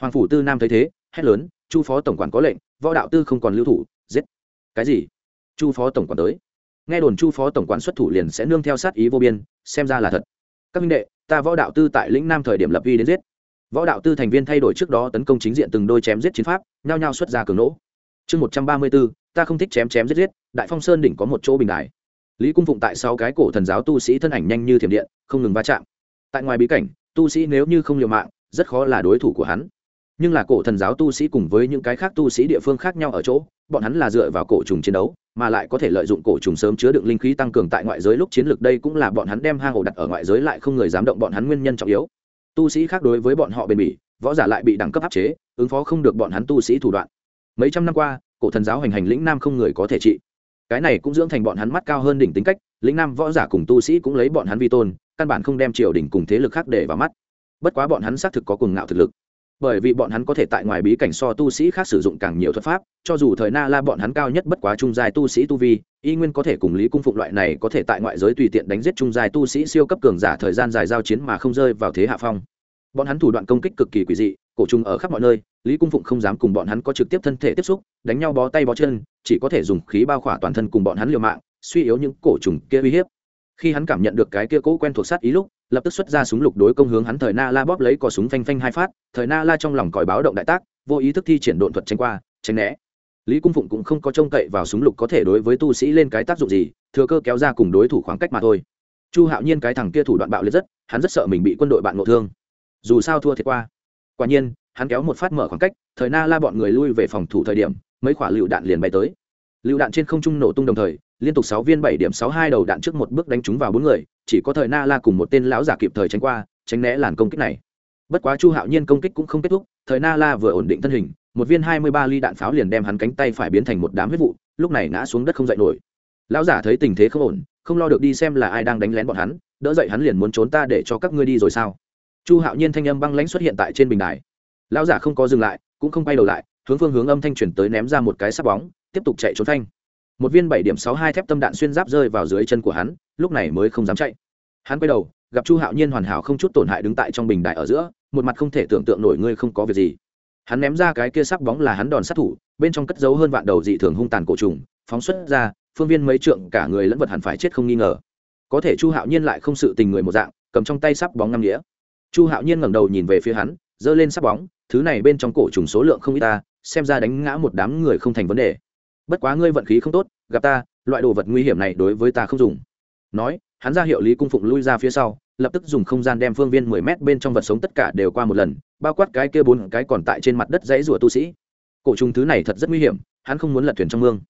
S1: hoàng phủ tư nam thấy thế, hét lớn, chu phó tổng quản có lệnh, võ đạo tư không còn lưu thủ, giết. Cái gì? Chu phó tổng quản tới nghe đồn chu phó tổng quản xuất thủ liền sẽ nương theo sát ý vô biên, xem ra là thật. Các minh đệ, ta võ đạo tư tại lĩnh nam thời điểm lập uy đến giết. Võ đạo tư thành viên thay đổi trước đó tấn công chính diện từng đôi chém giết chiến pháp, nhao nhao xuất ra cường nỗ. Chương một trăm ba mươi bốn, ta không thích chém chém giết giết, đại phong sơn đỉnh có một chỗ bình đài. Lý cung phụng tại sau cái cổ thần giáo tu sĩ thân ảnh nhanh như thiểm điện, không ngừng va chạm. Tại ngoài bí cảnh, tu sĩ nếu như không liều mạng, rất khó là đối thủ của hắn nhưng là cổ thần giáo tu sĩ cùng với những cái khác tu sĩ địa phương khác nhau ở chỗ, bọn hắn là dựa vào cổ trùng chiến đấu, mà lại có thể lợi dụng cổ trùng sớm chứa đựng linh khí tăng cường tại ngoại giới lúc chiến lược đây cũng là bọn hắn đem hang ổ đặt ở ngoại giới lại không người dám động bọn hắn nguyên nhân trọng yếu. Tu sĩ khác đối với bọn họ bền bỉ, võ giả lại bị đẳng cấp áp chế, ứng phó không được bọn hắn tu sĩ thủ đoạn. Mấy trăm năm qua, cổ thần giáo hành hành lĩnh nam không người có thể trị. Cái này cũng dưỡng thành bọn hắn mắt cao hơn đỉnh tính cách, lĩnh nam võ giả cùng tu sĩ cũng lấy bọn hắn vi tôn, căn bản không đem triều đỉnh cùng thế lực khác để vào mắt. Bất quá bọn hắn xác thực có cùng ngạo thực lực bởi vì bọn hắn có thể tại ngoài bí cảnh so tu sĩ khác sử dụng càng nhiều thuật pháp, cho dù thời na la bọn hắn cao nhất bất quá trung giai tu sĩ tu vi, y nguyên có thể cùng lý cung phụng loại này có thể tại ngoại giới tùy tiện đánh giết trung giai tu sĩ siêu cấp cường giả thời gian dài giao chiến mà không rơi vào thế hạ phong. Bọn hắn thủ đoạn công kích cực kỳ quỷ dị, cổ trùng ở khắp mọi nơi, lý cung phụng không dám cùng bọn hắn có trực tiếp thân thể tiếp xúc, đánh nhau bó tay bó chân, chỉ có thể dùng khí bao khỏa toàn thân cùng bọn hắn liều mạng, suy yếu những cổ trùng kia uy hiếp. Khi hắn cảm nhận được cái kia cỗ quen thuộc sát ý lúc lập tức xuất ra súng lục đối công hướng hắn thời na la bóp lấy cò súng phanh phanh hai phát, thời na la trong lòng còi báo động đại tác, vô ý thức thi triển độn thuật tranh qua, tránh né. Lý cung phụng cũng không có trông cậy vào súng lục có thể đối với tu sĩ lên cái tác dụng gì, thừa cơ kéo ra cùng đối thủ khoảng cách mà thôi. Chu hạo nhiên cái thằng kia thủ đoạn bạo liệt rất, hắn rất sợ mình bị quân đội bạn ngộ thương. Dù sao thua thiệt qua. Quả nhiên, hắn kéo một phát mở khoảng cách, thời na la bọn người lui về phòng thủ thời điểm, mấy quả lựu đạn liền bay tới. Lựu đạn trên không trung nổ tung đồng thời liên tục sáu viên bảy điểm sáu hai đầu đạn trước một bước đánh trúng vào bốn người, chỉ có thời na la cùng một tên lão giả kịp thời tránh qua, tránh né làn công kích này. Bất quá chu hạo nhiên công kích cũng không kết thúc, thời na la vừa ổn định thân hình, một viên hai mươi ba ly đạn pháo liền đem hắn cánh tay phải biến thành một đám huyết vụ, lúc này ngã xuống đất không dậy nổi. Lão giả thấy tình thế không ổn, không lo được đi xem là ai đang đánh lén bọn hắn, đỡ dậy hắn liền muốn trốn ta để cho các ngươi đi rồi sao? Chu hạo nhiên thanh âm băng lãnh xuất hiện tại trên bình đài. Lão giả không có dừng lại, cũng không quay đầu lại, hướng phương hướng âm thanh chuyển tới ném ra một cái sắp bóng, tiếp tục chạy trốn thanh một viên bảy điểm sáu hai thép tâm đạn xuyên giáp rơi vào dưới chân của hắn, lúc này mới không dám chạy. Hắn quay đầu, gặp chu hạo nhiên hoàn hảo không chút tổn hại đứng tại trong bình đại ở giữa, một mặt không thể tưởng tượng nổi ngươi không có việc gì. Hắn ném ra cái kia sắc bóng là hắn đòn sát thủ, bên trong cất giấu hơn vạn đầu dị thường hung tàn cổ trùng, phóng xuất ra, phương viên mấy trượng cả người lẫn vật hẳn phải chết không nghi ngờ. Có thể chu hạo nhiên lại không sự tình người một dạng, cầm trong tay sắp bóng năm nghĩa chu hạo nhiên ngẩng đầu nhìn về phía hắn, giơ lên sắp bóng, thứ này bên trong cổ trùng số lượng không ít ta, xem ra đánh ngã một đám người không thành vấn đề bất quá ngươi vận khí không tốt, gặp ta, loại đồ vật nguy hiểm này đối với ta không dùng. Nói, hắn ra hiệu lý cung phụng lui ra phía sau, lập tức dùng không gian đem phương viên mười mét bên trong vật sống tất cả đều qua một lần, bao quát cái kia bốn cái còn tại trên mặt đất dãy rủa tu sĩ. Cổ trùng thứ này thật rất nguy hiểm, hắn không muốn lật thuyền trong mương.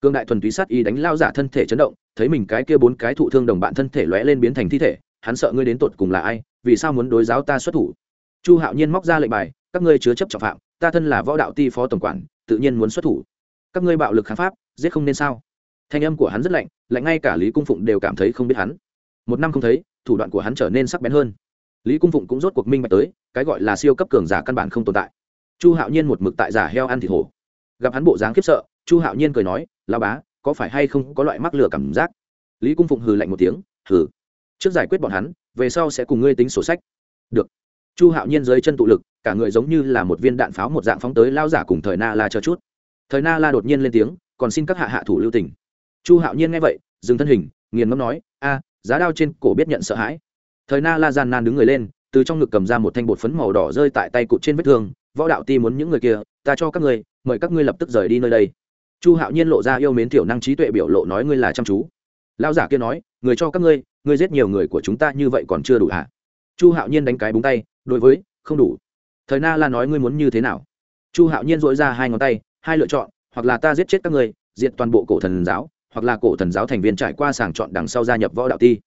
S1: Cương đại thuần túy sát y đánh lao giả thân thể chấn động, thấy mình cái kia bốn cái thụ thương đồng bạn thân thể lóe lên biến thành thi thể, hắn sợ ngươi đến tột cùng là ai, vì sao muốn đối giáo ta xuất thủ? Chu hạo nhiên móc ra lệnh bài, các ngươi chứa chấp trọng phạm, ta thân là võ đạo ti phó tổng quản, tự nhiên muốn xuất thủ các ngươi bạo lực kháng pháp, giết không nên sao? Thanh âm của hắn rất lạnh lạnh ngay cả lý cung phụng đều cảm thấy không biết hắn. Một năm không thấy, thủ đoạn của hắn trở nên sắc bén hơn. Lý cung phụng cũng rốt cuộc minh bạch tới, cái gọi là siêu cấp cường giả căn bản không tồn tại. Chu hạo nhiên một mực tại giả heo ăn thịt hổ. Gặp hắn bộ dáng khiếp sợ, chu hạo nhiên cười nói lao bá, có phải hay không có loại mắc lửa cảm giác? Lý cung phụng hừ lạnh một tiếng, hừ, trước giải quyết bọn hắn, về sau sẽ cùng ngươi tính sổ sách. Được. Chu hạo nhiên dưới chân tụ lực, cả người giống như là một viên đạn pháo một dạng phóng tới lao giả cùng thời na la chờ chút thời na la đột nhiên lên tiếng, còn xin các hạ hạ thủ lưu tình. Chu hạo nhiên nghe vậy, dừng thân hình, nghiền ngẫm nói, a, giá đao trên cổ biết nhận sợ hãi. Thời na la gian nan đứng người lên, từ trong ngực cầm ra một thanh bột phấn màu đỏ rơi tại tay cụt trên vết thương, võ đạo ti muốn những người kia, ta cho các ngươi, mời các ngươi lập tức rời đi nơi đây. Chu hạo nhiên lộ ra yêu mến tiểu năng trí tuệ biểu lộ nói, ngươi là chăm chú. Lão giả kia nói, người cho các ngươi ngươi giết nhiều người của chúng ta như vậy còn chưa đủ hả? Chu hạo nhiên đánh cái búng tay, đối với, không đủ. Thời na la nói, ngươi muốn như thế nào? Chu hạo nhiên dội ra hai ngón tay hai lựa chọn hoặc là ta giết chết các người, diệt toàn bộ cổ thần giáo hoặc là cổ thần giáo thành viên trải qua sàng chọn đằng sau gia nhập võ đạo ti.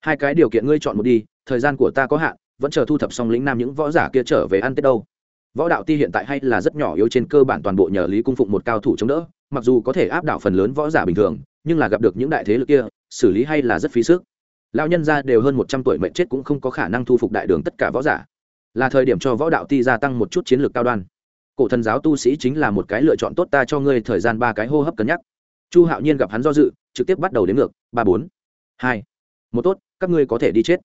S1: Hai cái điều kiện ngươi chọn một đi thời gian của ta có hạn vẫn chờ thu thập xong lĩnh nam những võ giả kia trở về ăn tết đâu. Võ đạo ti hiện tại hay là rất nhỏ yếu trên cơ bản toàn bộ nhờ lý cung phụng một cao thủ chống đỡ mặc dù có thể áp đảo phần lớn võ giả bình thường nhưng là gặp được những đại thế lực kia xử lý hay là rất phí sức. Lão nhân ra đều hơn một trăm tuổi mệnh chết cũng không có khả năng thu phục đại đường tất cả võ giả. Là thời điểm cho võ đạo ti gia tăng một chút chiến lược cao đoan cổ thần giáo tu sĩ chính là một cái lựa chọn tốt ta cho ngươi thời gian ba cái hô hấp cân nhắc. Chu hạo nhiên gặp hắn do dự, trực tiếp bắt đầu đến ngược, ba bốn, hai. Một tốt, các ngươi có thể đi chết.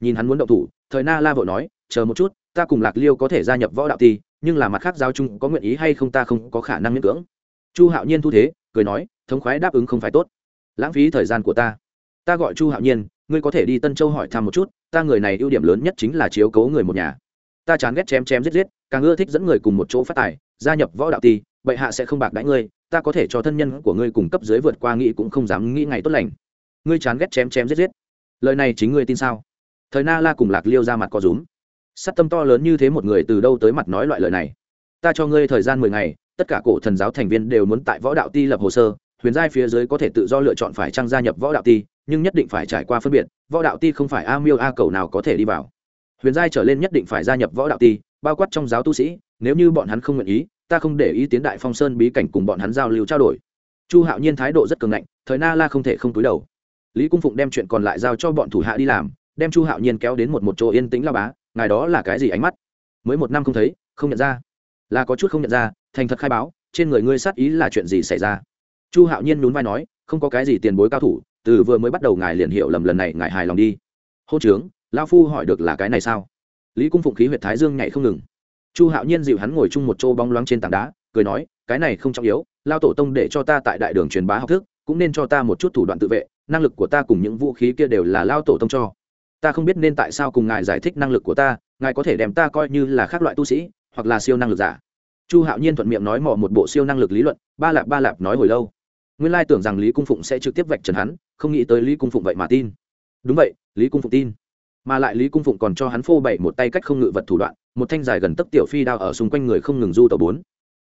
S1: Nhìn hắn muốn động thủ, thời na la vội nói, chờ một chút, ta cùng lạc liêu có thể gia nhập võ đạo ti nhưng là mặt khác giao chung có nguyện ý hay không ta không có khả năng miễn cưỡng. Chu hạo nhiên thu thế, cười nói, thống khoái đáp ứng không phải tốt. Lãng phí thời gian của ta. Ta gọi chu hạo nhiên, ngươi có thể đi tân châu hỏi thăm một chút, ta người này ưu điểm lớn nhất chính là chiếu cố người một nhà ta chán ghét chém chém giết giết, càng ưa thích dẫn người cùng một chỗ phát tài, gia nhập võ đạo ti bệ hạ sẽ không bạc đãi ngươi, ta có thể cho thân nhân của ngươi cùng cấp dưới vượt qua nghĩ cũng không dám nghĩ ngày tốt lành. Ngươi chán ghét chém chém giết giết. Lời này chính ngươi tin sao? Thời na la cùng lạc liêu ra mặt có rúm. Sắt tâm to lớn như thế một người từ đâu tới mặt nói loại lời này? Ta cho ngươi thời gian mười ngày, tất cả cổ thần giáo thành viên đều muốn tại võ đạo ti lập hồ sơ, huyền giai phía dưới có thể tự do lựa chọn phải trang gia nhập võ đạo ti, nhưng nhất định phải trải qua phân biệt, võ đạo ti không phải a miêu a cầu nào có thể đi vào huyền giai trở lên nhất định phải gia nhập võ đạo ti, bao quát trong giáo tu sĩ, nếu như bọn hắn không nguyện ý, ta không để ý tiến đại phong sơn bí cảnh cùng bọn hắn giao lưu trao đổi. Chu hạo nhiên thái độ rất cường ngạnh, thời na la không thể không túi đầu. Lý cung phụng đem chuyện còn lại giao cho bọn thủ hạ đi làm, đem chu hạo nhiên kéo đến một một chỗ yên tĩnh la bá, ngài đó là cái gì ánh mắt? Mới một năm không thấy, không nhận ra. Là có chút không nhận ra, thành thật khai báo, trên người ngươi sát ý là chuyện gì xảy ra? Chu hạo nhiên nhún vai nói, không có cái gì tiền bối cao thủ, từ vừa mới bắt đầu ngài liền hiểu lầm lần này, ngài hài lòng đi. Hô trướng lao phu hỏi được là cái này sao? Lý cung phụng khí huyệt thái dương nhảy không ngừng. Chu hạo nhiên dịu hắn ngồi chung một chỗ bóng loáng trên tảng đá, cười nói, cái này không trọng yếu lao tổ tông để cho ta tại đại đường truyền bá học thức, cũng nên cho ta một chút thủ đoạn tự vệ, năng lực của ta cùng những vũ khí kia đều là lao tổ tông cho. Ta không biết nên tại sao cùng ngài giải thích năng lực của ta, ngài có thể đem ta coi như là khác loại tu sĩ, hoặc là siêu năng lực giả. Chu hạo nhiên thuận miệng nói mò một bộ siêu năng lực lý luận, ba lạp ba lạp nói hồi lâu. Nguyên lai tưởng rằng lý cung phụng sẽ trực tiếp vạch trần hắn, không nghĩ tới lý cung phụng vậy mà tin. Đúng vậy, lý cung phụng tin mà lại lý cung phụng còn cho hắn phô bày một tay cách không ngự vật thủ đoạn, một thanh dài gần tấc tiểu phi đao ở xung quanh người không ngừng du tàu bốn.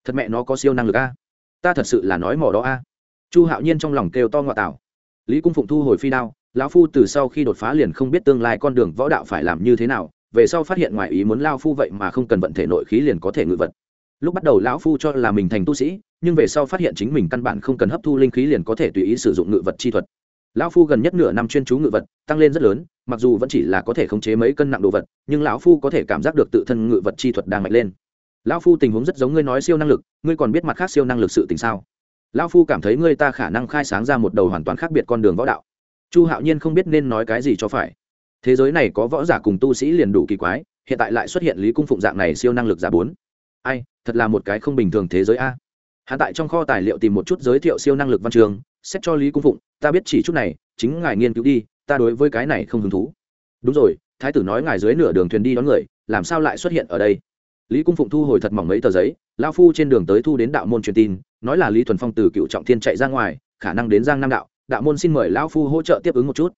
S1: Thật mẹ nó có siêu năng lực a. Ta thật sự là nói mỏ đó a. Chu hạo nhiên trong lòng kêu to ngoại tảo. Lý cung phụng thu hồi phi đao, lão phu từ sau khi đột phá liền không biết tương lai con đường võ đạo phải làm như thế nào, về sau phát hiện ngoài ý muốn lao phu vậy mà không cần vận thể nội khí liền có thể ngự vật. Lúc bắt đầu lão phu cho là mình thành tu sĩ, nhưng về sau phát hiện chính mình căn bản không cần hấp thu linh khí liền có thể tùy ý sử dụng ngự vật chi thuật lão phu gần nhất nửa năm chuyên chú ngự vật, tăng lên rất lớn, mặc dù vẫn chỉ là có thể khống chế mấy cân nặng đồ vật, nhưng lão phu có thể cảm giác được tự thân ngự vật chi thuật đang mạnh lên. Lão phu tình huống rất giống ngươi nói siêu năng lực, ngươi còn biết mặt khác siêu năng lực sự tình sao? Lão phu cảm thấy ngươi ta khả năng khai sáng ra một đầu hoàn toàn khác biệt con đường võ đạo. Chu hạo nhiên không biết nên nói cái gì cho phải. Thế giới này có võ giả cùng tu sĩ liền đủ kỳ quái, hiện tại lại xuất hiện lý cung phụng dạng này siêu năng lực giả bốn. Ai, thật là một cái không bình thường thế giới a. Hạ tại trong kho tài liệu tìm một chút giới thiệu siêu năng lực văn trường xét cho lý cung phụng, ta biết chỉ chút này, chính ngài nghiên cứu đi, ta đối với cái này không hứng thú. Đúng rồi, thái tử nói ngài dưới nửa đường thuyền đi đón người, làm sao lại xuất hiện ở đây? Lý cung phụng thu hồi thật mỏng mấy tờ giấy, lao phu trên đường tới thu đến đạo môn truyền tin, nói là lý thuần phong từ cựu trọng thiên chạy ra ngoài, khả năng đến giang nam đạo đạo môn xin mời lão phu hỗ trợ tiếp ứng một chút.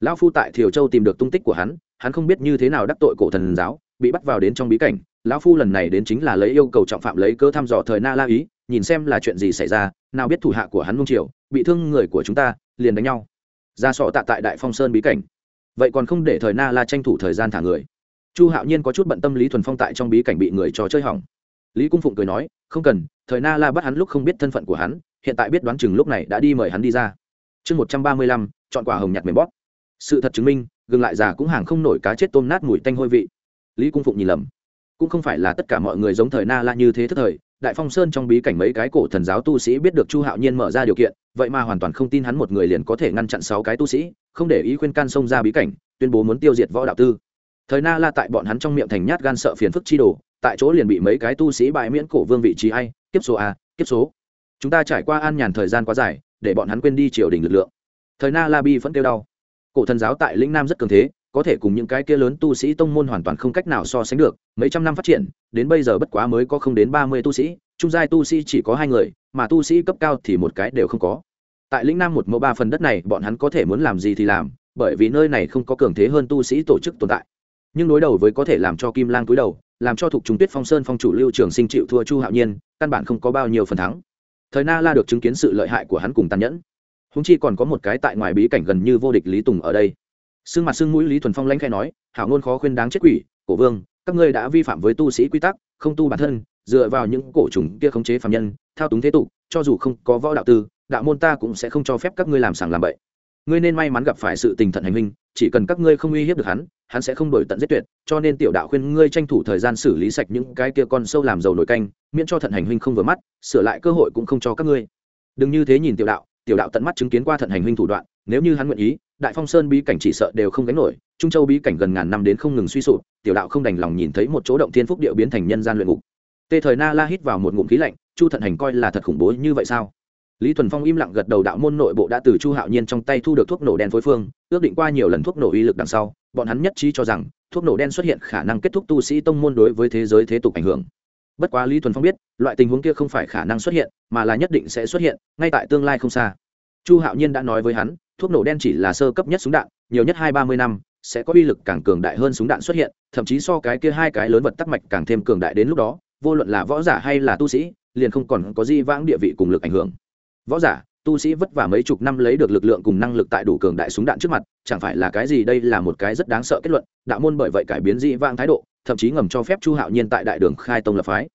S1: Lão phu tại thiều châu tìm được tung tích của hắn hắn không biết như thế nào đắc tội cổ thần giáo, bị bắt vào đến trong bí cảnh, lão phu lần này đến chính là lấy yêu cầu trọng phạm lấy cơ thăm dò thời na la ý, nhìn xem là chuyện gì xảy ra, nào biết thủ hạ của hắn nung triều bị thương người của chúng ta, liền đánh nhau. Ra sọ tạ tại đại phong sơn bí cảnh. Vậy còn không để thời na la tranh thủ thời gian thả người. Chu hạo nhiên có chút bận tâm lý thuần phong tại trong bí cảnh bị người trò chơi hỏng. Lý cung phụng cười nói, không cần, thời na la bắt hắn lúc không biết thân phận của hắn, hiện tại biết đoán chừng lúc này đã đi mời hắn đi ra. Chương một trăm ba mươi lăm, chọn quả hồng nhặt mềm bóp. Sự thật chứng minh, gừng lại già cũng hàng không nổi cá chết tôm nát mùi tanh hôi vị. Lý cung phụng nhìn lầm. Cũng không phải là tất cả mọi người giống thời na la như thế thức thời đại phong sơn trong bí cảnh mấy cái cổ thần giáo tu sĩ biết được chu hạo nhiên mở ra điều kiện, vậy mà hoàn toàn không tin hắn một người liền có thể ngăn chặn sáu cái tu sĩ, không để ý khuyên can xông ra bí cảnh, tuyên bố muốn tiêu diệt võ đạo tư. Thời na la tại bọn hắn trong miệng thành nhát gan sợ phiền phức chi đồ, tại chỗ liền bị mấy cái tu sĩ bại miễn cổ vương vị trí hay kiếp số a, kiếp số. Chúng ta trải qua an nhàn thời gian quá dài, để bọn hắn quên đi triều đình lực lượng. Thời na la bi vẫn kêu đau. Cổ thần giáo tại lĩnh nam rất cường thế có thể cùng những cái kia lớn tu sĩ tông môn hoàn toàn không cách nào so sánh được, mấy trăm năm phát triển, đến bây giờ bất quá mới có không đến ba mươi tu sĩ, trung giai tu sĩ chỉ có hai người, mà tu sĩ cấp cao thì một cái đều không có. Tại lĩnh nam một mẫu ba phần đất này, bọn hắn có thể muốn làm gì thì làm, bởi vì nơi này không có cường thế hơn tu sĩ tổ chức tồn tại. Nhưng đối đầu với có thể làm cho kim lang túi đầu, làm cho thuộc trung tuyết phong sơn phong chủ lưu trường sinh chịu thua chu hạo nhiên, căn bản không có bao nhiêu phần thắng. Thời na la được chứng kiến sự lợi hại của hắn cùng tàn nhẫn. Húng chi còn có một cái tại ngoài bí cảnh gần như vô địch lý tùng ở đây sương mặt sương mũi lý thuần phong lãnh khẽ nói, hảo ngôn khó khuyên đáng chết quỷ, cổ vương, các ngươi đã vi phạm với tu sĩ quy tắc, không tu bản thân, dựa vào những cổ trùng kia khống chế phàm nhân, thao túng thế tục, cho dù không có võ đạo tư, đạo môn ta cũng sẽ không cho phép các ngươi làm sàng làm bậy. Ngươi nên may mắn gặp phải sự tình thận hành minh chỉ cần các ngươi không uy hiếp được hắn hắn sẽ không đổi tận giết tuyệt, cho nên tiểu đạo khuyên ngươi tranh thủ thời gian xử lý sạch những cái kia con sâu làm dầu nổi canh, miễn cho thận hành huynh không vừa mắt, sửa lại cơ hội cũng không cho các ngươi. Đừng như thế nhìn tiểu đạo tiểu đạo tận mắt chứng kiến qua thận hành huynh thủ đoạn, nếu như hắn nguyện ý đại phong sơn bí cảnh chỉ sợ đều không gánh nổi, trung châu bí cảnh gần ngàn năm đến không ngừng suy sụp, tiểu đạo không đành lòng nhìn thấy một chỗ động thiên phúc điệu biến thành nhân gian luyện ngục. Tê thời na la hít vào một ngụm khí lạnh, chu thận hành coi là thật khủng bố như vậy sao? Lý thuần phong im lặng gật đầu đạo môn nội bộ đã từ chu hạo nhiên trong tay thu được thuốc nổ đen phối phương, ước định qua nhiều lần thuốc nổ uy lực đằng sau, bọn hắn nhất trí cho rằng, thuốc nổ đen xuất hiện khả năng kết thúc tu sĩ tông môn đối với thế giới thế tục ảnh hưởng. Bất quá lý thuần phong biết, loại tình huống kia không phải khả năng xuất hiện, mà là nhất định sẽ xuất hiện, ngay tại tương lai không xa. Chu hạo nhiên đã nói với hắn thuốc nổ đen chỉ là sơ cấp nhất súng đạn, nhiều nhất hai ba mươi năm, sẽ có uy lực càng cường đại hơn súng đạn xuất hiện, thậm chí so cái kia hai cái lớn vật tắc mạch càng thêm cường đại đến lúc đó, vô luận là võ giả hay là tu sĩ, liền không còn có di vãng địa vị cùng lực ảnh hưởng. Võ giả, tu sĩ vất vả mấy chục năm lấy được lực lượng cùng năng lực tại đủ cường đại súng đạn trước mặt, chẳng phải là cái gì đây là một cái rất đáng sợ kết luận, đạo môn bởi vậy cải biến di vãng thái độ, thậm chí ngầm cho phép chu hạo nhiên tại đại đường khai tông lập phái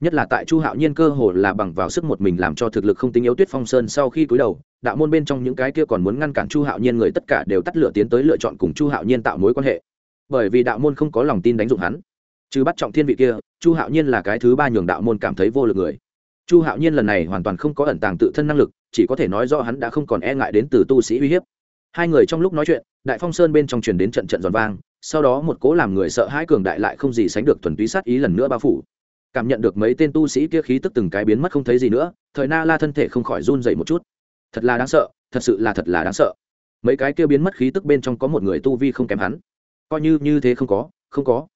S1: nhất là tại chu hạo nhiên cơ hồ là bằng vào sức một mình làm cho thực lực không tính yếu tuyết phong sơn sau khi cúi đầu, đạo môn bên trong những cái kia còn muốn ngăn cản chu hạo nhiên người tất cả đều tắt lửa tiến tới lựa chọn cùng chu hạo nhiên tạo mối quan hệ. Bởi vì đạo môn không có lòng tin đánh dụng hắn. Chứ bắt trọng thiên vị kia, chu hạo nhiên là cái thứ ba nhường đạo môn cảm thấy vô lực người. Chu hạo nhiên lần này hoàn toàn không có ẩn tàng tự thân năng lực, chỉ có thể nói do hắn đã không còn e ngại đến từ tu sĩ uy hiếp. Hai người trong lúc nói chuyện, đại phong sơn bên trong truyền đến trận trận giòn vang, sau đó một cố làm người sợ hãi cường đại lại không gì sánh được thuần túy sát ý lần nữa bao phủ cảm nhận được mấy tên tu sĩ kia khí tức từng cái biến mất không thấy gì nữa, thời na la thân thể không khỏi run dậy một chút. Thật là đáng sợ, thật sự là thật là đáng sợ. Mấy cái kia biến mất khí tức bên trong có một người tu vi không kém hắn. Coi như như thế không có không có.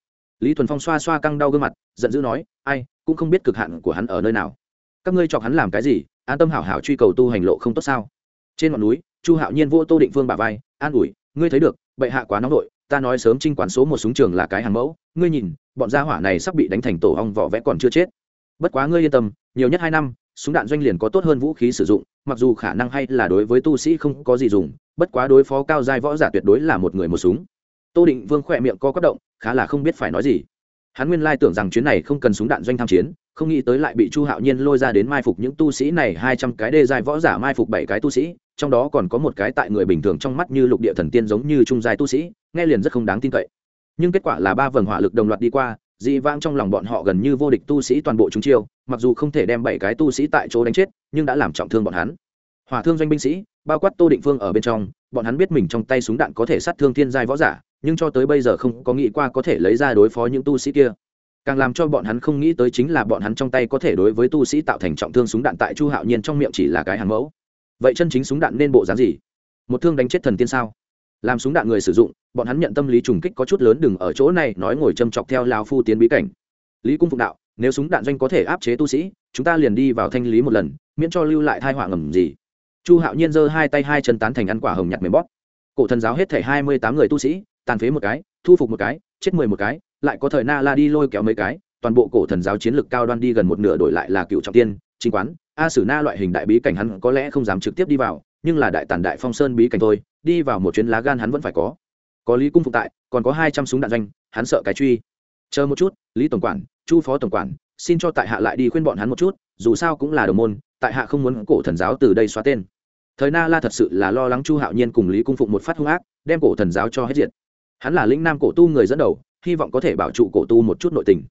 S1: Lý thuần phong xoa xoa căng đau gương mặt, giận dữ nói, ai, cũng không biết cực hạn của hắn ở nơi nào. Các ngươi chọc hắn làm cái gì? An tâm hảo hảo truy cầu tu hành lộ không tốt sao? Trên ngọn núi, chu hạo nhiên vô tô định phương bà vai, an ủi, ngươi thấy được, bệ hạ quá nóng đội ta nói sớm trinh quán số một súng trường là cái hàng mẫu, ngươi nhìn, bọn gia hỏa này sắp bị đánh thành tổ hong vỏ vẽ còn chưa chết. Bất quá ngươi yên tâm, nhiều nhất hai năm, súng đạn doanh liền có tốt hơn vũ khí sử dụng, mặc dù khả năng hay là đối với tu sĩ không có gì dùng, bất quá đối phó cao giai võ giả tuyệt đối là một người một súng. Tô định vương khỏe miệng co quất động, khá là không biết phải nói gì hắn nguyên lai tưởng rằng chuyến này không cần súng đạn doanh tham chiến, không nghĩ tới lại bị chu hạo nhiên lôi ra đến mai phục những tu sĩ này, hai trăm cái đê giai võ giả mai phục bảy cái tu sĩ, trong đó còn có một cái tại người bình thường trong mắt như lục địa thần tiên giống như trung giai tu sĩ, nghe liền rất không đáng tin cậy. Nhưng kết quả là ba vầng hỏa lực đồng loạt đi qua, dị vãng trong lòng bọn họ gần như vô địch tu sĩ toàn bộ chúng chiêu, mặc dù không thể đem bảy cái tu sĩ tại chỗ đánh chết, nhưng đã làm trọng thương bọn hắn. Hỏa thương doanh binh sĩ, bao quát tô định phương ở bên trong, bọn hắn biết mình trong tay súng đạn có thể sát thương thiên giai võ giả nhưng cho tới bây giờ không có nghĩ qua có thể lấy ra đối phó những tu sĩ kia. Càng làm cho bọn hắn không nghĩ tới chính là bọn hắn trong tay có thể đối với tu sĩ tạo thành trọng thương súng đạn tại chu hạo nhiên trong miệng chỉ là cái hàng mẫu. Vậy chân chính súng đạn nên bộ dáng gì? Một thương đánh chết thần tiên sao? Làm súng đạn người sử dụng, bọn hắn nhận tâm lý trùng kích có chút lớn đừng ở chỗ này nói ngồi châm chọc theo lao phu tiến bí cảnh. Lý cung phụng đạo, nếu súng đạn doanh có thể áp chế tu sĩ, chúng ta liền đi vào thanh lý một lần, miễn cho lưu lại thai họa ngầm gì. Chu hạo nhiên giơ hai tay hai chân tán thành ăn quả hồng nhặt mềm bóp. Cổ thần giáo hết thể hai mươi tám người tu sĩ tàn phế một cái, thu phục một cái, chết mười một cái, lại có thời na la đi lôi kéo mấy cái, toàn bộ cổ thần giáo chiến lược cao đoan đi gần một nửa đổi lại là cựu trọng tiên, chính quán, a sử na loại hình đại bí cảnh hắn có lẽ không dám trực tiếp đi vào, nhưng là đại tản đại phong sơn bí cảnh thôi, đi vào một chuyến lá gan hắn vẫn phải có. Có lý cung phục tại, còn có hai trăm súng đạn doanh, hắn sợ cái truy. Chờ một chút, lý tổng quản, chu phó tổng quản, xin cho tại hạ lại đi khuyên bọn hắn một chút, dù sao cũng là đồng môn, tại hạ không muốn cổ thần giáo từ đây xóa tên. Thời na la thật sự là lo lắng chu hạo nhiên cùng lý cung phụng một phát hung ác, đem cổ thần giáo cho hết diệt hắn là lĩnh nam cổ tu người dẫn đầu, hy vọng có thể bảo trụ cổ tu một chút nội tình.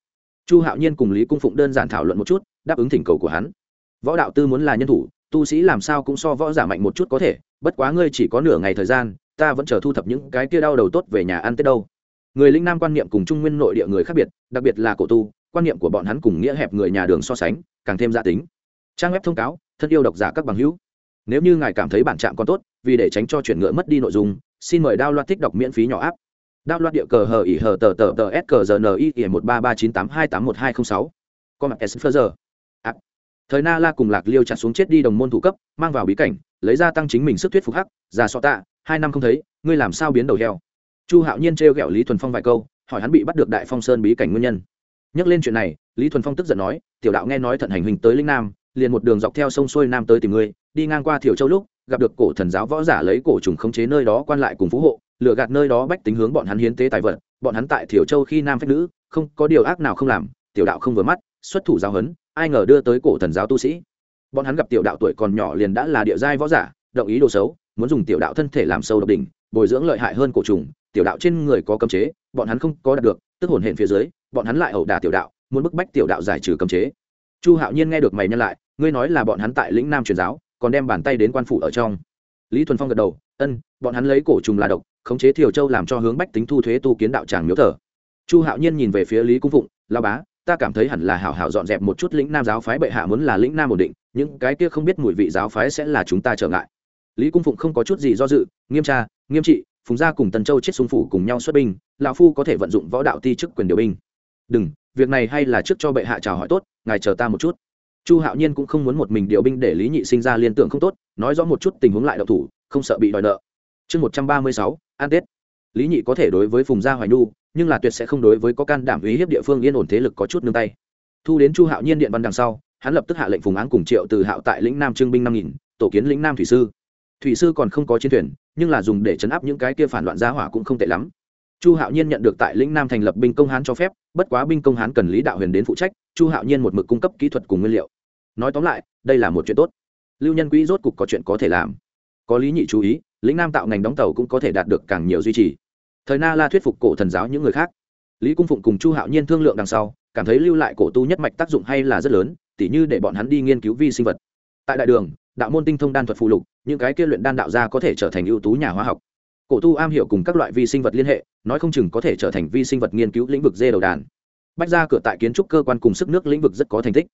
S1: Chu hạo nhiên cùng lý cung phụng đơn giản thảo luận một chút, đáp ứng thỉnh cầu của hắn. Võ đạo tư muốn là nhân thủ, tu sĩ làm sao cũng so võ giả mạnh một chút có thể, bất quá ngươi chỉ có nửa ngày thời gian, ta vẫn chờ thu thập những cái kia đau đầu tốt về nhà ăn tết đâu. Người linh nam quan niệm cùng trung nguyên nội địa người khác biệt, đặc biệt là cổ tu, quan niệm của bọn hắn cùng nghĩa hẹp người nhà đường so sánh, càng thêm gia tính. Trang web thông cáo, thân yêu độc giả các bằng hữu. Nếu như ngài cảm thấy bản trạm còn tốt, vì để tránh cho chuyển ngựa mất đi nội dung, xin mời đao loạt thích đọc miễn phí nhỏ áp đao loạt địa cờ hờ ỉ hờ tờ tờ tờ s cờ giờ n i ỉ một ba ba chín tám hai tám một hai không sáu. Con mặt s phơ giờ thời na la cùng lạc liêu chặt xuống chết đi đồng môn thủ cấp, mang vào bí cảnh, lấy ra tăng chính mình sức thuyết phục hắc, già sọ tạ, hai năm không thấy, ngươi làm sao biến đầu heo? Chu hạo nhiên trêu ghẹo lý thuần phong vài câu, hỏi hắn bị bắt được đại phong sơn bí cảnh nguyên nhân. Nhắc lên chuyện này, lý thuần phong tức giận nói, tiểu đạo nghe nói thận hành hình tới linh nam, liền một đường dọc theo sông xuôi nam tới tìm ngươi, đi ngang qua thiểu châu lúc, gặp được cổ thần giáo võ giả lấy cổ trùng khống chế nơi đó quan lại cùng phú hộ lựa gạt nơi đó bách tính hướng bọn hắn hiến tế tài vật, bọn hắn tại thiểu châu khi nam phép nữ, không, có điều ác nào không làm, tiểu đạo không vừa mắt, xuất thủ giáo hấn ai ngờ đưa tới cổ thần giáo tu sĩ. Bọn hắn gặp tiểu đạo tuổi còn nhỏ liền đã là địa giai võ giả, động ý đồ xấu, muốn dùng tiểu đạo thân thể làm sâu độc đỉnh, bồi dưỡng lợi hại hơn cổ trùng, tiểu đạo trên người có cấm chế, bọn hắn không có đạt được, tức hồn hển phía dưới, bọn hắn lại ẩu đả tiểu đạo, muốn bức bách tiểu đạo giải trừ cấm chế. Chu hạo nhiên nghe được mày nhân lại, ngươi nói là bọn hắn tại lĩnh nam truyền giáo, còn đem bàn tay đến quan phủ ở trong. Lý thuần phong gật đầu, ân, bọn hắn lấy cổ trùng là độc khống chế thiều châu làm cho hướng bách tính thu thuế tu kiến đạo tràng miếu thờ. Chu hạo nhiên nhìn về phía lý cung phụng lao bá, ta cảm thấy hẳn là hảo hảo dọn dẹp một chút lĩnh nam giáo phái bệ hạ muốn là lĩnh nam ổn định, những cái kia không biết mùi vị giáo phái sẽ là chúng ta trở ngại. Lý cung phụng không có chút gì do dự, nghiêm tra, nghiêm trị, phùng gia cùng tần châu chết xung phủ cùng nhau xuất binh, lão phu có thể vận dụng võ đạo ti chức quyền điều binh. Đừng, việc này hay là trước cho bệ hạ chào hỏi tốt, ngài chờ ta một chút. Chu hạo nhiên cũng không muốn một mình điều binh để lý nhị sinh ra liên tưởng không tốt, nói rõ một chút tình huống lại độc thủ, không sợ bị đòi nợ chương một trăm ba mươi sáu an tết. Lý nhị có thể đối với phùng gia hoài nhu, nhưng là tuyệt sẽ không đối với có can đảm ý hiếp địa phương yên ổn thế lực có chút nương tay. Thu đến chu hạo nhiên điện văn đằng sau, hắn lập tức hạ lệnh phùng án cùng triệu từ hạo tại lĩnh nam trương binh năm nghìn, tổ kiến lĩnh nam thủy sư. Thủy sư còn không có chiến thuyền, nhưng là dùng để chấn áp những cái kia phản loạn gia hỏa cũng không tệ lắm. Chu hạo nhiên nhận được tại lĩnh nam thành lập binh công hán cho phép, bất quá binh công hán cần lý đạo huyền đến phụ trách, chu hạo nhiên một mực cung cấp kỹ thuật cùng nguyên liệu. Nói tóm lại, đây là một chuyện tốt. Lưu nhân quỹ rốt cục có chuyện có thể làm có lý nhị chú ý, lĩnh nam tạo ngành đóng tàu cũng có thể đạt được càng nhiều duy trì. Thời na la thuyết phục cổ thần giáo những người khác. Lý cung phụng cùng chu hạo nhiên thương lượng đằng sau, cảm thấy lưu lại cổ tu nhất mạch tác dụng hay là rất lớn, tỉ như để bọn hắn đi nghiên cứu vi sinh vật. Tại đại đường, đạo môn tinh thông đan thuật phụ lục, những cái kia luyện đan đạo gia có thể trở thành ưu tú nhà hóa học. Cổ tu am hiểu cùng các loại vi sinh vật liên hệ, nói không chừng có thể trở thành vi sinh vật nghiên cứu lĩnh vực dê đầu đàn. Bách ra cửa tại kiến trúc cơ quan cùng sức nước lĩnh vực rất có thành tích.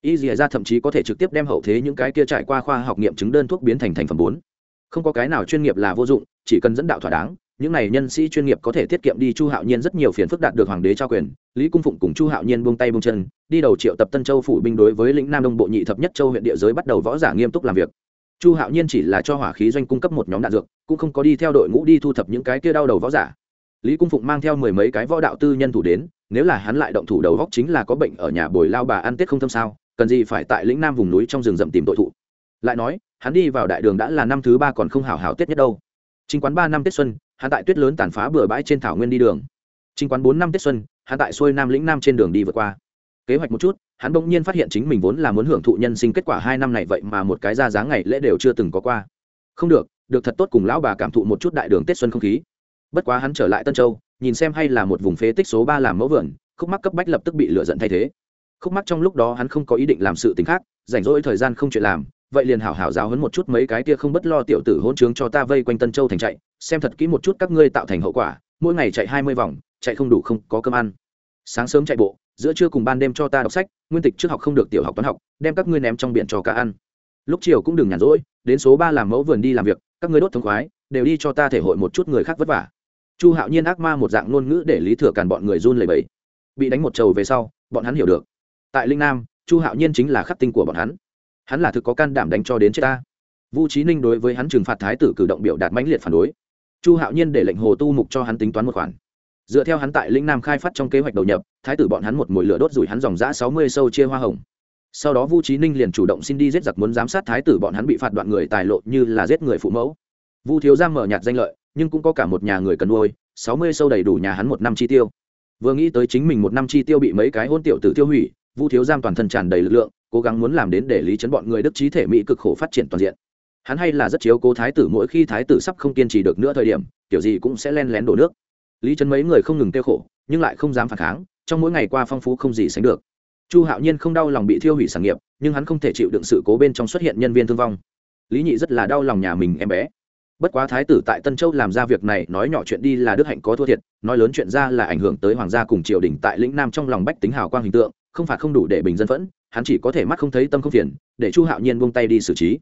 S1: Y dìa ra thậm chí có thể trực tiếp đem hậu thế những cái kia trải qua khoa học nghiệm chứng đơn thuốc biến thành thành phẩm bốn không có cái nào chuyên nghiệp là vô dụng, chỉ cần dẫn đạo thỏa đáng, những này nhân sĩ chuyên nghiệp có thể tiết kiệm đi chu hạo nhiên rất nhiều phiền phức đạt được hoàng đế trao quyền. Lý cung phụng cùng chu hạo nhiên buông tay buông chân, đi đầu triệu tập tân châu phủ binh đối với lĩnh nam đông bộ nhị thập nhất châu huyện địa giới bắt đầu võ giả nghiêm túc làm việc. Chu hạo nhiên chỉ là cho hỏa khí doanh cung cấp một nhóm đạn dược, cũng không có đi theo đội ngũ đi thu thập những cái kia đau đầu võ giả. Lý cung phụng mang theo mười mấy cái võ đạo tư nhân thủ đến, nếu là hắn lại động thủ đầu góc chính là có bệnh ở nhà bồi lao bà ăn tết không thâm sao, cần gì phải tại lĩnh nam vùng núi trong rừng rậm tìm tội thụ. Lại nói hắn đi vào đại đường đã là năm thứ ba còn không hảo hảo tết nhất đâu. Chính quán ba năm tết xuân, hắn tại tuyết lớn tàn phá bừa bãi trên thảo nguyên đi đường. Chính quán bốn năm tết xuân, hắn tại xuôi nam lĩnh nam trên đường đi vượt qua. Kế hoạch một chút, hắn bỗng nhiên phát hiện chính mình vốn là muốn hưởng thụ nhân sinh kết quả hai năm này vậy mà một cái ra dáng ngày lễ đều chưa từng có qua. Không được được thật tốt cùng lão bà cảm thụ một chút đại đường tết xuân không khí. Bất quá hắn trở lại tân châu, nhìn xem hay là một vùng phế tích số ba làm mẫu vườn, khúc mắc cấp bách lập tức bị lựa giận thay thế. Khúc mắc trong lúc đó hắn không có ý định làm sự t khác, rảnh rỗi thời gian không chuyện làm vậy liền hảo hảo giáo hấn một chút mấy cái kia không bất lo tiểu tử hôn trướng cho ta vây quanh tân châu thành chạy, xem thật kỹ một chút các ngươi tạo thành hậu quả, mỗi ngày chạy hai mươi vòng, chạy không đủ không có cơm ăn. Sáng sớm chạy bộ, giữa trưa cùng ban đêm cho ta đọc sách, nguyên tịch trước học không được tiểu học toán học, đem các ngươi ném trong biển cho cá ăn. Lúc chiều cũng đừng nhàn rỗi, đến số ba làm mẫu vườn đi làm việc, các ngươi đốt thống khoái, đều đi cho ta thể hội một chút người khác vất vả. Chu hạo nhiên ác ma một dạng ngôn ngữ để lý thừa càn bọn người run lẩy bẩy. Bị đánh một trầu về sau, bọn hắn hiểu được. Tại linh nam, chu hạo nhiên chính là khắc tinh của bọn hắn hắn là thực có can đảm đánh cho đến chết ta. Vu trí ninh đối với hắn trừng phạt thái tử cử động biểu đạt mãnh liệt phản đối. Chu hạo nhiên để lệnh hồ tu mục cho hắn tính toán một khoản. Dựa theo hắn tại lĩnh nam khai phát trong kế hoạch đầu nhập, thái tử bọn hắn một mồi lửa đốt rủi hắn dòng giã sáu mươi sâu chia hoa hồng. Sau đó vu trí ninh liền chủ động xin đi giết giặc muốn giám sát thái tử bọn hắn bị phạt đoạn người tài lộ như là giết người phụ mẫu. Vu thiếu giang mở nhạt danh lợi, nhưng cũng có cả một nhà người cần nuôi, sáu mươi sâu đầy đủ nhà hắn một năm chi tiêu. Vừa nghĩ tới chính mình một năm chi tiêu bị mấy cái hôn tiểu tử tiêu hủy vu thiếu giang toàn thân tràn đầy lực lượng, cố gắng muốn làm đến để lý chấn bọn người đức trí thể mỹ cực khổ phát triển toàn diện. Hắn hay là rất chiếu cố thái tử, mỗi khi thái tử sắp không kiên trì được nữa thời điểm, kiểu gì cũng sẽ len lén đổ nước. Lý trấn mấy người không ngừng tiêu khổ, nhưng lại không dám phản kháng, trong mỗi ngày qua phong phú không gì sánh được. Chu hạo nhiên không đau lòng bị thiêu hủy sản nghiệp, nhưng hắn không thể chịu đựng sự cố bên trong xuất hiện nhân viên thương vong. Lý nhị rất là đau lòng nhà mình em bé. Bất quá thái tử tại tân châu làm ra việc này, nói nhỏ chuyện đi là đức hạnh có thua thiệt, nói lớn chuyện ra là ảnh hưởng tới hoàng gia cùng triều đình tại lĩnh nam trong lòng bách tính hào quang hình tượng không phạt không đủ để bình dân phẫn, hắn chỉ có thể mắt không thấy tâm không phiền, để chu hạo nhiên buông tay đi xử trí.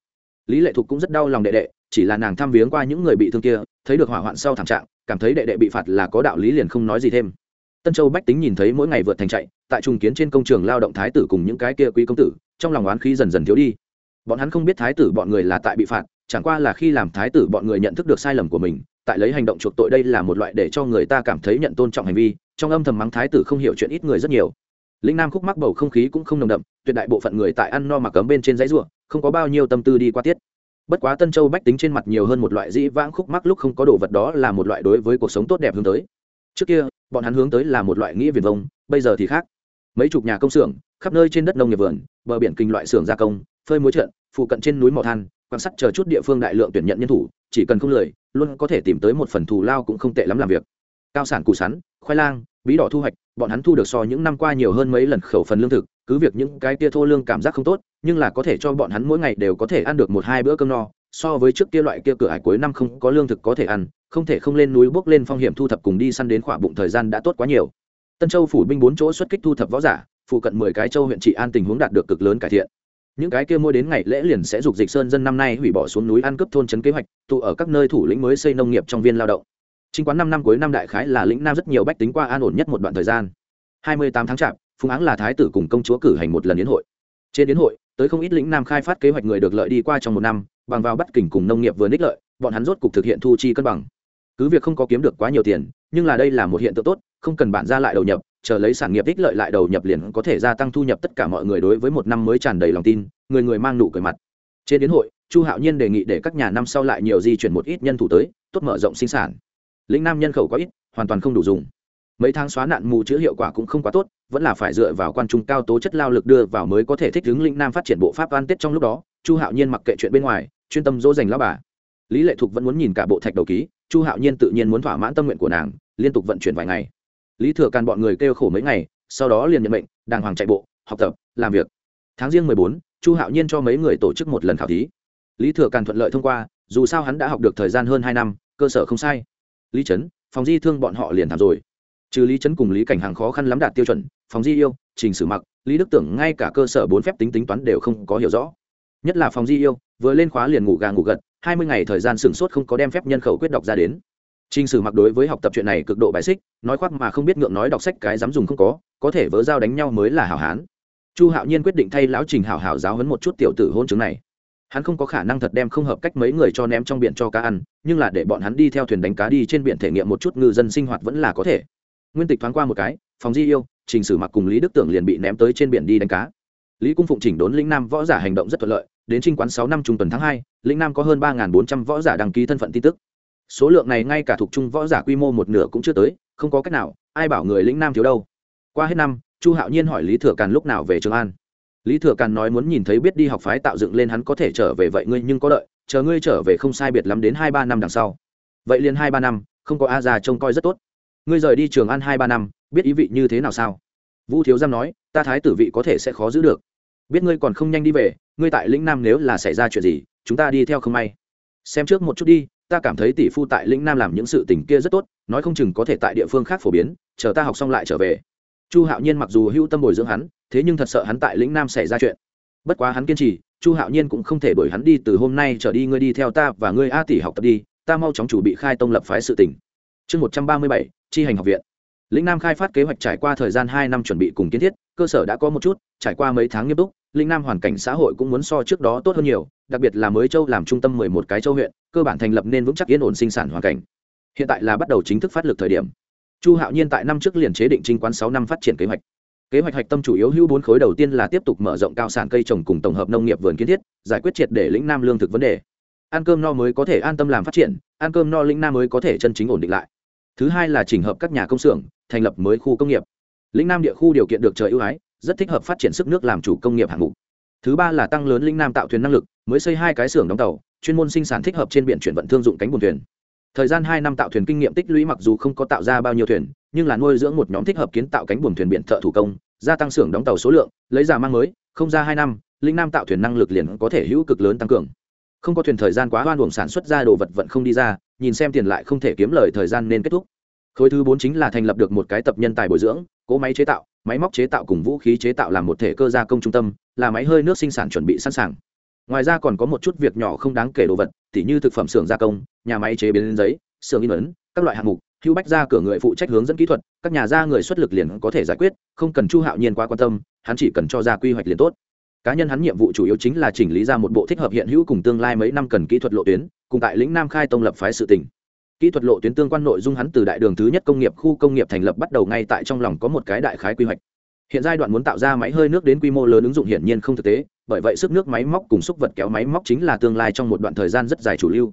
S1: Lý lệ thục cũng rất đau lòng đệ đệ, chỉ là nàng thăm viếng qua những người bị thương kia, thấy được hỏa hoạn sau thảm trạng, cảm thấy đệ đệ bị phạt là có đạo lý liền không nói gì thêm. Tân châu bách tính nhìn thấy mỗi ngày vượt thành chạy, tại trùng kiến trên công trường lao động thái tử cùng những cái kia quý công tử, trong lòng oán khí dần dần thiếu đi. Bọn hắn không biết thái tử bọn người là tại bị phạt, chẳng qua là khi làm thái tử bọn người nhận thức được sai lầm của mình, tại lấy hành động chuộc tội đây là một loại để cho người ta cảm thấy nhận tôn trọng hành vi, trong âm thầm mắng thái tử không hiểu chuyện ít người rất nhiều lĩnh nam khúc mắc bầu không khí cũng không nồng đậm, tuyệt đại bộ phận người tại ăn no mặc cấm bên trên giấy ruộng không có bao nhiêu tâm tư đi qua tiết. Bất quá tân châu bách tính trên mặt nhiều hơn một loại dĩ vãng khúc mắc lúc không có đồ vật đó là một loại đối với cuộc sống tốt đẹp hướng tới. Trước kia, bọn hắn hướng tới là một loại nghĩa viền vông, bây giờ thì khác. Mấy chục nhà công xưởng, khắp nơi trên đất nông nghiệp vườn, bờ biển kinh loại xưởng gia công, phơi muối trận phụ cận trên núi mỏ than, quan sát chờ chút địa phương đại lượng tuyển nhận nhân thủ, chỉ cần không lười, luôn có thể tìm tới một phần thù lao cũng không tệ lắm làm việc. Cao sản củ sắn, khoai lang, bí đỏ thu hoạch bọn hắn thu được so những năm qua nhiều hơn mấy lần khẩu phần lương thực, cứ việc những cái kia thô lương cảm giác không tốt, nhưng là có thể cho bọn hắn mỗi ngày đều có thể ăn được một hai bữa cơm no, so với trước kia loại kia cửa hải cuối năm không có lương thực có thể ăn, không thể không lên núi bước lên phong hiểm thu thập cùng đi săn đến khỏa bụng thời gian đã tốt quá nhiều. Tân châu phủ binh bốn chỗ xuất kích thu thập võ giả, phụ cận mười cái châu huyện trị an tình huống đạt được cực lớn cải thiện. Những cái kia mua đến ngày lễ liền sẽ dục dịch sơn dân năm nay hủy bỏ xuống núi ăn cướp thôn trấn kế hoạch, tụ ở các nơi thủ lĩnh mới xây nông nghiệp trong viên lao động chính quán năm năm cuối năm đại khái là lĩnh nam rất nhiều bách tính qua an ổn nhất một đoạn thời gian. Hai mươi tám tháng chạp, phùng áng là thái tử cùng công chúa cử hành một lần yến hội. Trên yến hội, tới không ít lĩnh nam khai phát kế hoạch người được lợi đi qua trong một năm, bằng vào bắt kình cùng nông nghiệp vừa ních lợi, bọn hắn rốt cục thực hiện thu chi cân bằng. Cứ việc không có kiếm được quá nhiều tiền, nhưng là đây là một hiện tượng tốt, không cần bản ra lại đầu nhập, chờ lấy sản nghiệp ích lợi lại đầu nhập liền có thể gia tăng thu nhập tất cả mọi người đối với một năm mới tràn đầy lòng tin, người người mang nụ cười mặt. Trên đến hội, chu hạo nhiên đề nghị để các nhà năm sau lại nhiều di chuyển một ít nhân thủ tới, tốt mở rộng sinh sản lĩnh nam nhân khẩu có ít, hoàn toàn không đủ dùng. Mấy tháng xóa nạn mù chữ hiệu quả cũng không quá tốt, vẫn là phải dựa vào quan trung cao tố chất lao lực đưa vào mới có thể thích ứng lĩnh nam phát triển bộ pháp an tết trong lúc đó. Chu hạo nhiên mặc kệ chuyện bên ngoài, chuyên tâm dỗ dành lao bà. Lý lệ thục vẫn muốn nhìn cả bộ thạch đầu ký, chu hạo nhiên tự nhiên muốn thỏa mãn tâm nguyện của nàng, liên tục vận chuyển vài ngày. Lý thừa càn bọn người kêu khổ mấy ngày, sau đó liền nhận mệnh, đàng hoàng chạy bộ, học tập, làm việc. Tháng riêng mười bốn, chu hạo nhiên cho mấy người tổ chức một lần khảo thí. Lý thừa càn thuận lợi thông qua, dù sao hắn đã học được thời gian hơn hai năm, cơ sở không sai lý trấn phòng di thương bọn họ liền thảm rồi trừ lý trấn cùng lý cảnh hàng khó khăn lắm đạt tiêu chuẩn phòng di yêu trình sử mặc lý đức tưởng ngay cả cơ sở bốn phép tính tính toán đều không có hiểu rõ nhất là phòng di yêu vừa lên khóa liền ngủ gà ngủ gật hai mươi ngày thời gian sửng sốt không có đem phép nhân khẩu quyết đọc ra đến Trình Sử Mặc đối với học tập chuyện này cực độ bài xích, nói khoác mà không biết ngượng nói đọc sách cái dám dùng không có, có thể vớ dao đánh nhau mới là hảo hán. Chu Hạo Nhiên quyết định thay lão Trình hảo hảo giáo huấn một chút tiểu tử hôn chứng này. Hắn không có khả năng thật đem không hợp cách mấy người cho ném trong biển cho cá ăn, nhưng là để bọn hắn đi theo thuyền đánh cá đi trên biển thể nghiệm một chút ngư dân sinh hoạt vẫn là có thể. Nguyên Tịch thoáng qua một cái, phòng Di yêu, Trình Sử Mặc cùng Lý Đức Tưởng liền bị ném tới trên biển đi đánh cá. Lý Cung Phụng chỉnh đốn lĩnh Nam võ giả hành động rất thuận lợi, đến trinh quán sáu năm trung tuần tháng hai, lĩnh Nam có hơn ba bốn trăm võ giả đăng ký thân phận tin tức số lượng này ngay cả thuộc trung võ giả quy mô một nửa cũng chưa tới không có cách nào ai bảo người lĩnh nam thiếu đâu qua hết năm chu hạo nhiên hỏi lý thừa càn lúc nào về trường an lý thừa càn nói muốn nhìn thấy biết đi học phái tạo dựng lên hắn có thể trở về vậy ngươi nhưng có đợi, chờ ngươi trở về không sai biệt lắm đến hai ba năm đằng sau. Vậy liền hai ba năm, không có a già trông coi rất tốt. Ngươi rời đi trường an hai ba năm, biết ý vị như thế nào sao? Vũ thiếu giam nói, ta thái tử vị có thể sẽ khó giữ được. Biết ngươi còn không nhanh đi về, ngươi tại lĩnh nam nếu là xảy ra chuyện gì, chúng ta đi theo không may. Xem trước một chút đi, ta cảm thấy tỷ phu tại lĩnh nam làm những sự tình kia rất tốt, nói không chừng có thể tại địa phương khác phổ biến, chờ ta học xong lại trở về. Chu hạo nhiên mặc dù hữu tâm bồi dưỡng hắn thế nhưng thật sợ hắn tại lĩnh nam xảy ra chuyện. Bất quá hắn kiên trì, chu hạo nhiên cũng không thể đuổi hắn đi, từ hôm nay trở đi ngươi đi theo ta và ngươi a tỷ học tập đi, ta mau chóng chủ bị khai tông lập phái sự tỉnh chương một trăm ba mươi bảy tri hành học viện. Lĩnh nam khai phát kế hoạch trải qua thời gian hai năm chuẩn bị cùng kiến thiết, cơ sở đã có một chút, trải qua mấy tháng nghiêm túc, lĩnh nam hoàn cảnh xã hội cũng muốn so trước đó tốt hơn nhiều, đặc biệt là mới châu làm trung tâm mười một cái châu huyện, cơ bản thành lập nên vững chắc yên ổn sinh sản hoàn cảnh. Hiện tại là bắt đầu chính thức phát lực thời điểm. Chu hạo nhiên tại năm trước liền chế định trinh quán sáu năm phát triển kế hoạch kế hoạch hạch tâm chủ yếu hữu bốn khối đầu tiên là tiếp tục mở rộng cao sản cây trồng cùng tổng hợp nông nghiệp vườn kiến thiết, giải quyết triệt để lĩnh nam lương thực vấn đề. Ăn cơm no mới có thể an tâm làm phát triển, ăn cơm no lĩnh nam mới có thể chân chính ổn định lại. Thứ hai là chỉnh hợp các nhà công xưởng, thành lập mới khu công nghiệp. Lĩnh nam địa khu điều kiện được trời ưu ái, rất thích hợp phát triển sức nước làm chủ công nghiệp hạng mục. Thứ ba là tăng lớn lĩnh nam tạo thuyền năng lực, mới xây hai cái xưởng đóng tàu, chuyên môn sinh sản thích hợp trên biển chuyển vận thương dụng cánh buồn thuyền. Thời gian hai năm tạo thuyền kinh nghiệm tích lũy mặc dù không có tạo ra bao nhiêu thuyền nhưng là nuôi dưỡng một nhóm thích hợp kiến tạo cánh buồm thuyền biển thợ thủ công, gia tăng xưởng đóng tàu số lượng, lấy ra mang mới, không ra hai năm, linh nam tạo thuyền năng lực liền có thể hữu cực lớn tăng cường. Không có thuyền thời gian quá hoan buồng sản xuất ra đồ vật vận không đi ra, nhìn xem tiền lại không thể kiếm lời thời gian nên kết thúc. Khối thứ bốn chính là thành lập được một cái tập nhân tài bồi dưỡng, cỗ máy chế tạo, máy móc chế tạo cùng vũ khí chế tạo làm một thể cơ gia công trung tâm, là máy hơi nước sinh sản chuẩn bị sẵn sàng. Ngoài ra còn có một chút việc nhỏ không đáng kể đồ vật, tỉ như thực phẩm xưởng gia công, nhà máy chế biến giấy, xưởng in ấn, các loại hạng mục hữu bách ra cửa người phụ trách hướng dẫn kỹ thuật, các nhà ra người xuất lực liền có thể giải quyết, không cần chu hạo nhiên quá quan tâm, hắn chỉ cần cho ra quy hoạch liền tốt. Cá nhân hắn nhiệm vụ chủ yếu chính là chỉnh lý ra một bộ thích hợp hiện hữu cùng tương lai mấy năm cần kỹ thuật lộ tuyến, cùng tại lĩnh nam khai tông lập phái sự tỉnh kỹ thuật lộ tuyến tương quan nội dung hắn từ đại đường thứ nhất công nghiệp, khu công nghiệp thành lập bắt đầu ngay tại trong lòng có một cái đại khái quy hoạch. Hiện giai đoạn muốn tạo ra máy hơi nước đến quy mô lớn ứng dụng hiển nhiên không thực tế, bởi vậy sức nước máy móc cùng xúc vật kéo máy móc chính là tương lai trong một đoạn thời gian rất dài chủ lưu.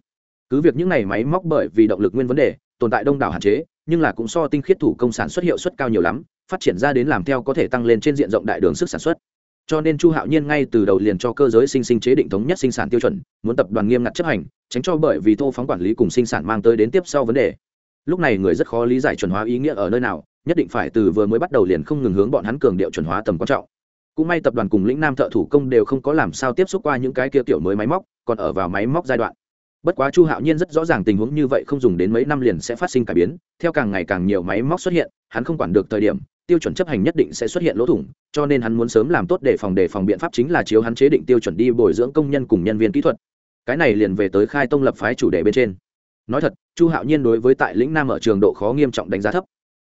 S1: Cứ việc những n à y máy móc bởi vì động lực nguyên vấn đề tồn tại đông đảo hạn chế, nhưng là cũng so tinh khiết thủ công sản xuất hiệu suất cao nhiều lắm, phát triển ra đến làm theo có thể tăng lên trên diện rộng đại đường sức sản xuất. Cho nên chu hạo nhiên ngay từ đầu liền cho cơ giới sinh sinh chế định thống nhất sinh sản tiêu chuẩn, muốn tập đoàn nghiêm ngặt chấp hành, tránh cho bởi vì thô phóng quản lý cùng sinh sản mang tới đến tiếp sau vấn đề. Lúc này người rất khó lý giải chuẩn hóa ý nghĩa ở nơi nào, nhất định phải từ vừa mới bắt đầu liền không ngừng hướng bọn hắn cường điệu chuẩn hóa tầm quan trọng. Cũng may tập đoàn cùng lĩnh nam thợ thủ công đều không có làm sao tiếp xúc qua những cái kia kiểu mới máy móc, còn ở vào máy móc giai đoạn bất quá chu hạo nhiên rất rõ ràng tình huống như vậy không dùng đến mấy năm liền sẽ phát sinh cải biến, theo càng ngày càng nhiều máy móc xuất hiện, hắn không quản được thời điểm, tiêu chuẩn chấp hành nhất định sẽ xuất hiện lỗ thủng, cho nên hắn muốn sớm làm tốt để phòng đề phòng biện pháp chính là chiếu hắn chế định tiêu chuẩn đi bồi dưỡng công nhân cùng nhân viên kỹ thuật. Cái này liền về tới khai tông lập phái chủ đề bên trên. Nói thật, chu hạo nhiên đối với tại lĩnh nam ở trường độ khó nghiêm trọng đánh giá thấp.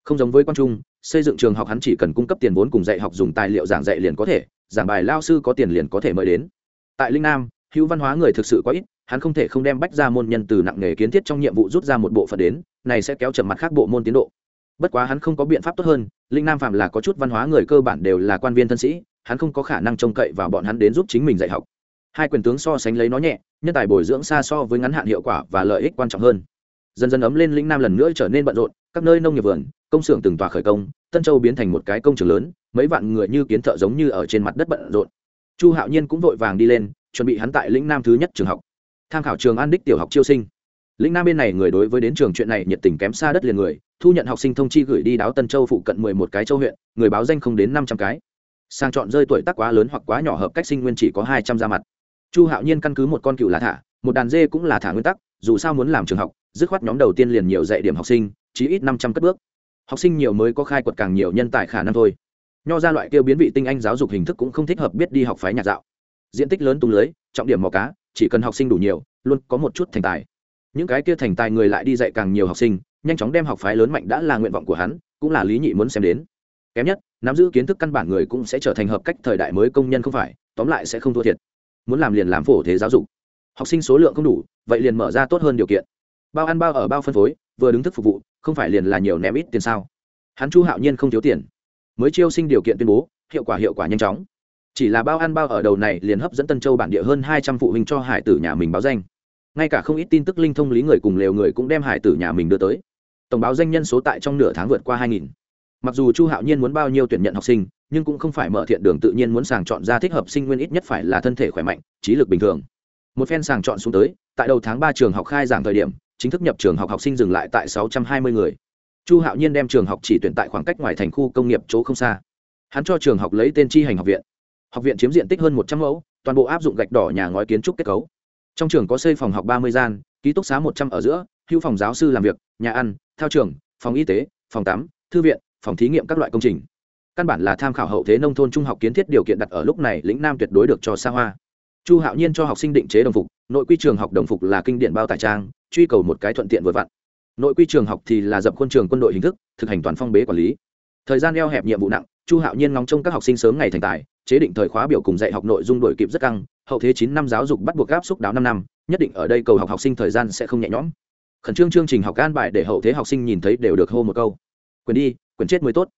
S1: Không giống với quan trung, xây dựng trường học hắn chỉ cần cung cấp tiền vốn cùng dạy học dùng tài liệu giảng dạy liền có thể, giảng bài lao sư có tiền liền có thể mời đến. Tại linh nam, hữu văn hóa người thực sự quá ít hắn không thể không đem bách ra môn nhân từ nặng nghề kiến thiết trong nhiệm vụ rút ra một bộ phận đến, này sẽ kéo chậm mặt khác bộ môn tiến độ. Bất quá hắn không có biện pháp tốt hơn, linh nam phạm là có chút văn hóa người cơ bản đều là quan viên thân sĩ, hắn không có khả năng trông cậy vào bọn hắn đến giúp chính mình dạy học. Hai quyền tướng so sánh lấy nó nhẹ, nhân tài bồi dưỡng xa so với ngắn hạn hiệu quả và lợi ích quan trọng hơn. Dần dần ấm lên lĩnh nam lần nữa trở nên bận rộn, các nơi nông nghiệp vườn, công xưởng từng tòa khởi công, tân châu biến thành một cái công trường lớn, mấy vạn người như kiến thợ giống như ở trên mặt đất bận rộn. Chu hạo nhiên cũng vội vàng đi lên, chuẩn bị hắn tại lĩnh nam thứ nhất trường học tham khảo trường an đích tiểu học chiêu sinh. Lĩnh nam bên này người đối với đến trường chuyện này nhiệt tình kém xa đất liền người, thu nhận học sinh thông chi gửi đi đáo tân châu phụ cận mười một cái châu huyện, người báo danh không đến năm trăm cái. Sang chọn rơi tuổi tác quá lớn hoặc quá nhỏ hợp cách sinh nguyên chỉ có hai trăm ra mặt. Chu hạo nhiên căn cứ một con cựu là thả, một đàn dê cũng là thả nguyên tắc, dù sao muốn làm trường học, dứt khoát nhóm đầu tiên liền nhiều dạy điểm học sinh chỉ ít năm trăm cất bước. Học sinh nhiều mới có khai quật càng nhiều nhân tài khả năng thôi. Nho ra loại kêu biến vị tinh anh giáo dục hình thức cũng không thích hợp biết đi học phái nhạc dạo. Diện tích lớn tung lưới, trọng điểm mò cá chỉ cần học sinh đủ nhiều, luôn có một chút thành tài. Những cái kia thành tài người lại đi dạy càng nhiều học sinh, nhanh chóng đem học phái lớn mạnh đã là nguyện vọng của hắn, cũng là lý nhị muốn xem đến. Kém nhất, nắm giữ kiến thức căn bản người cũng sẽ trở thành hợp cách thời đại mới công nhân không phải, tóm lại sẽ không thua thiệt. Muốn làm liền làm phổ thế giáo dục. Học sinh số lượng không đủ, vậy liền mở ra tốt hơn điều kiện. Bao ăn bao ở bao phân phối, vừa đứng thức phục vụ, không phải liền là nhiều ném ít tiền sao? Hắn chu hạo nhiên không thiếu tiền. Mới chiêu sinh điều kiện tuyên bố, hiệu quả hiệu quả nhanh chóng chỉ là bao ăn bao ở đầu này liền hấp dẫn tân châu bản địa hơn hai trăm phụ huynh cho hải tử nhà mình báo danh. Ngay cả không ít tin tức linh thông lý người cùng lều người cũng đem hải tử nhà mình đưa tới. Tổng báo danh nhân số tại trong nửa tháng vượt qua hai nghìn. Mặc dù chu hạo nhiên muốn bao nhiêu tuyển nhận học sinh, nhưng cũng không phải mở thiện đường tự nhiên muốn sàng chọn ra thích hợp sinh nguyên ít nhất phải là thân thể khỏe mạnh, trí lực bình thường. Một phen sàng chọn xuống tới, tại đầu tháng ba trường học khai giảng thời điểm, chính thức nhập trường học học sinh dừng lại tại sáu trăm hai mươi người. Chu hạo nhiên đem trường học chỉ tuyển tại khoảng cách ngoài thành khu công nghiệp chỗ không xa. Hắn cho trường học lấy tên tri hành học viện học viện chiếm diện tích hơn một trăm mẫu, toàn bộ áp dụng gạch đỏ nhà ngói kiến trúc kết cấu. Trong trường có xây phòng học ba mươi gian, ký túc xá một trăm ở giữa, hưu phòng giáo sư làm việc, nhà ăn, thao trường, phòng y tế, phòng tắm, thư viện, phòng thí nghiệm các loại công trình. Căn bản là tham khảo hậu thế nông thôn trung học kiến thiết điều kiện đặt ở lúc này lĩnh nam tuyệt đối được cho xa hoa. Chu hạo nhiên cho học sinh định chế đồng phục, nội quy trường học đồng phục là kinh điển bao tải trang, truy cầu một cái thuận tiện vừa vặn. Nội quy trường học thì là dập khuôn trường quân đội hình thức, thực hành toàn phong bế quản lý. Thời gian eo hẹp nhiệm vụ nặng, chu hạo nhiên ngóng trông các học sinh sớm ngày thành tài chế định thời khóa biểu cùng dạy học nội dung đổi kịp rất căng, hậu thế chín năm giáo dục bắt buộc gáp xúc đáo năm năm, nhất định ở đây cầu học học sinh thời gian sẽ không nhẹ nhõm. Khẩn trương chương trình học an bài để hậu thế học sinh nhìn thấy đều được hô một câu. Quyền đi, quyền chết mới tốt.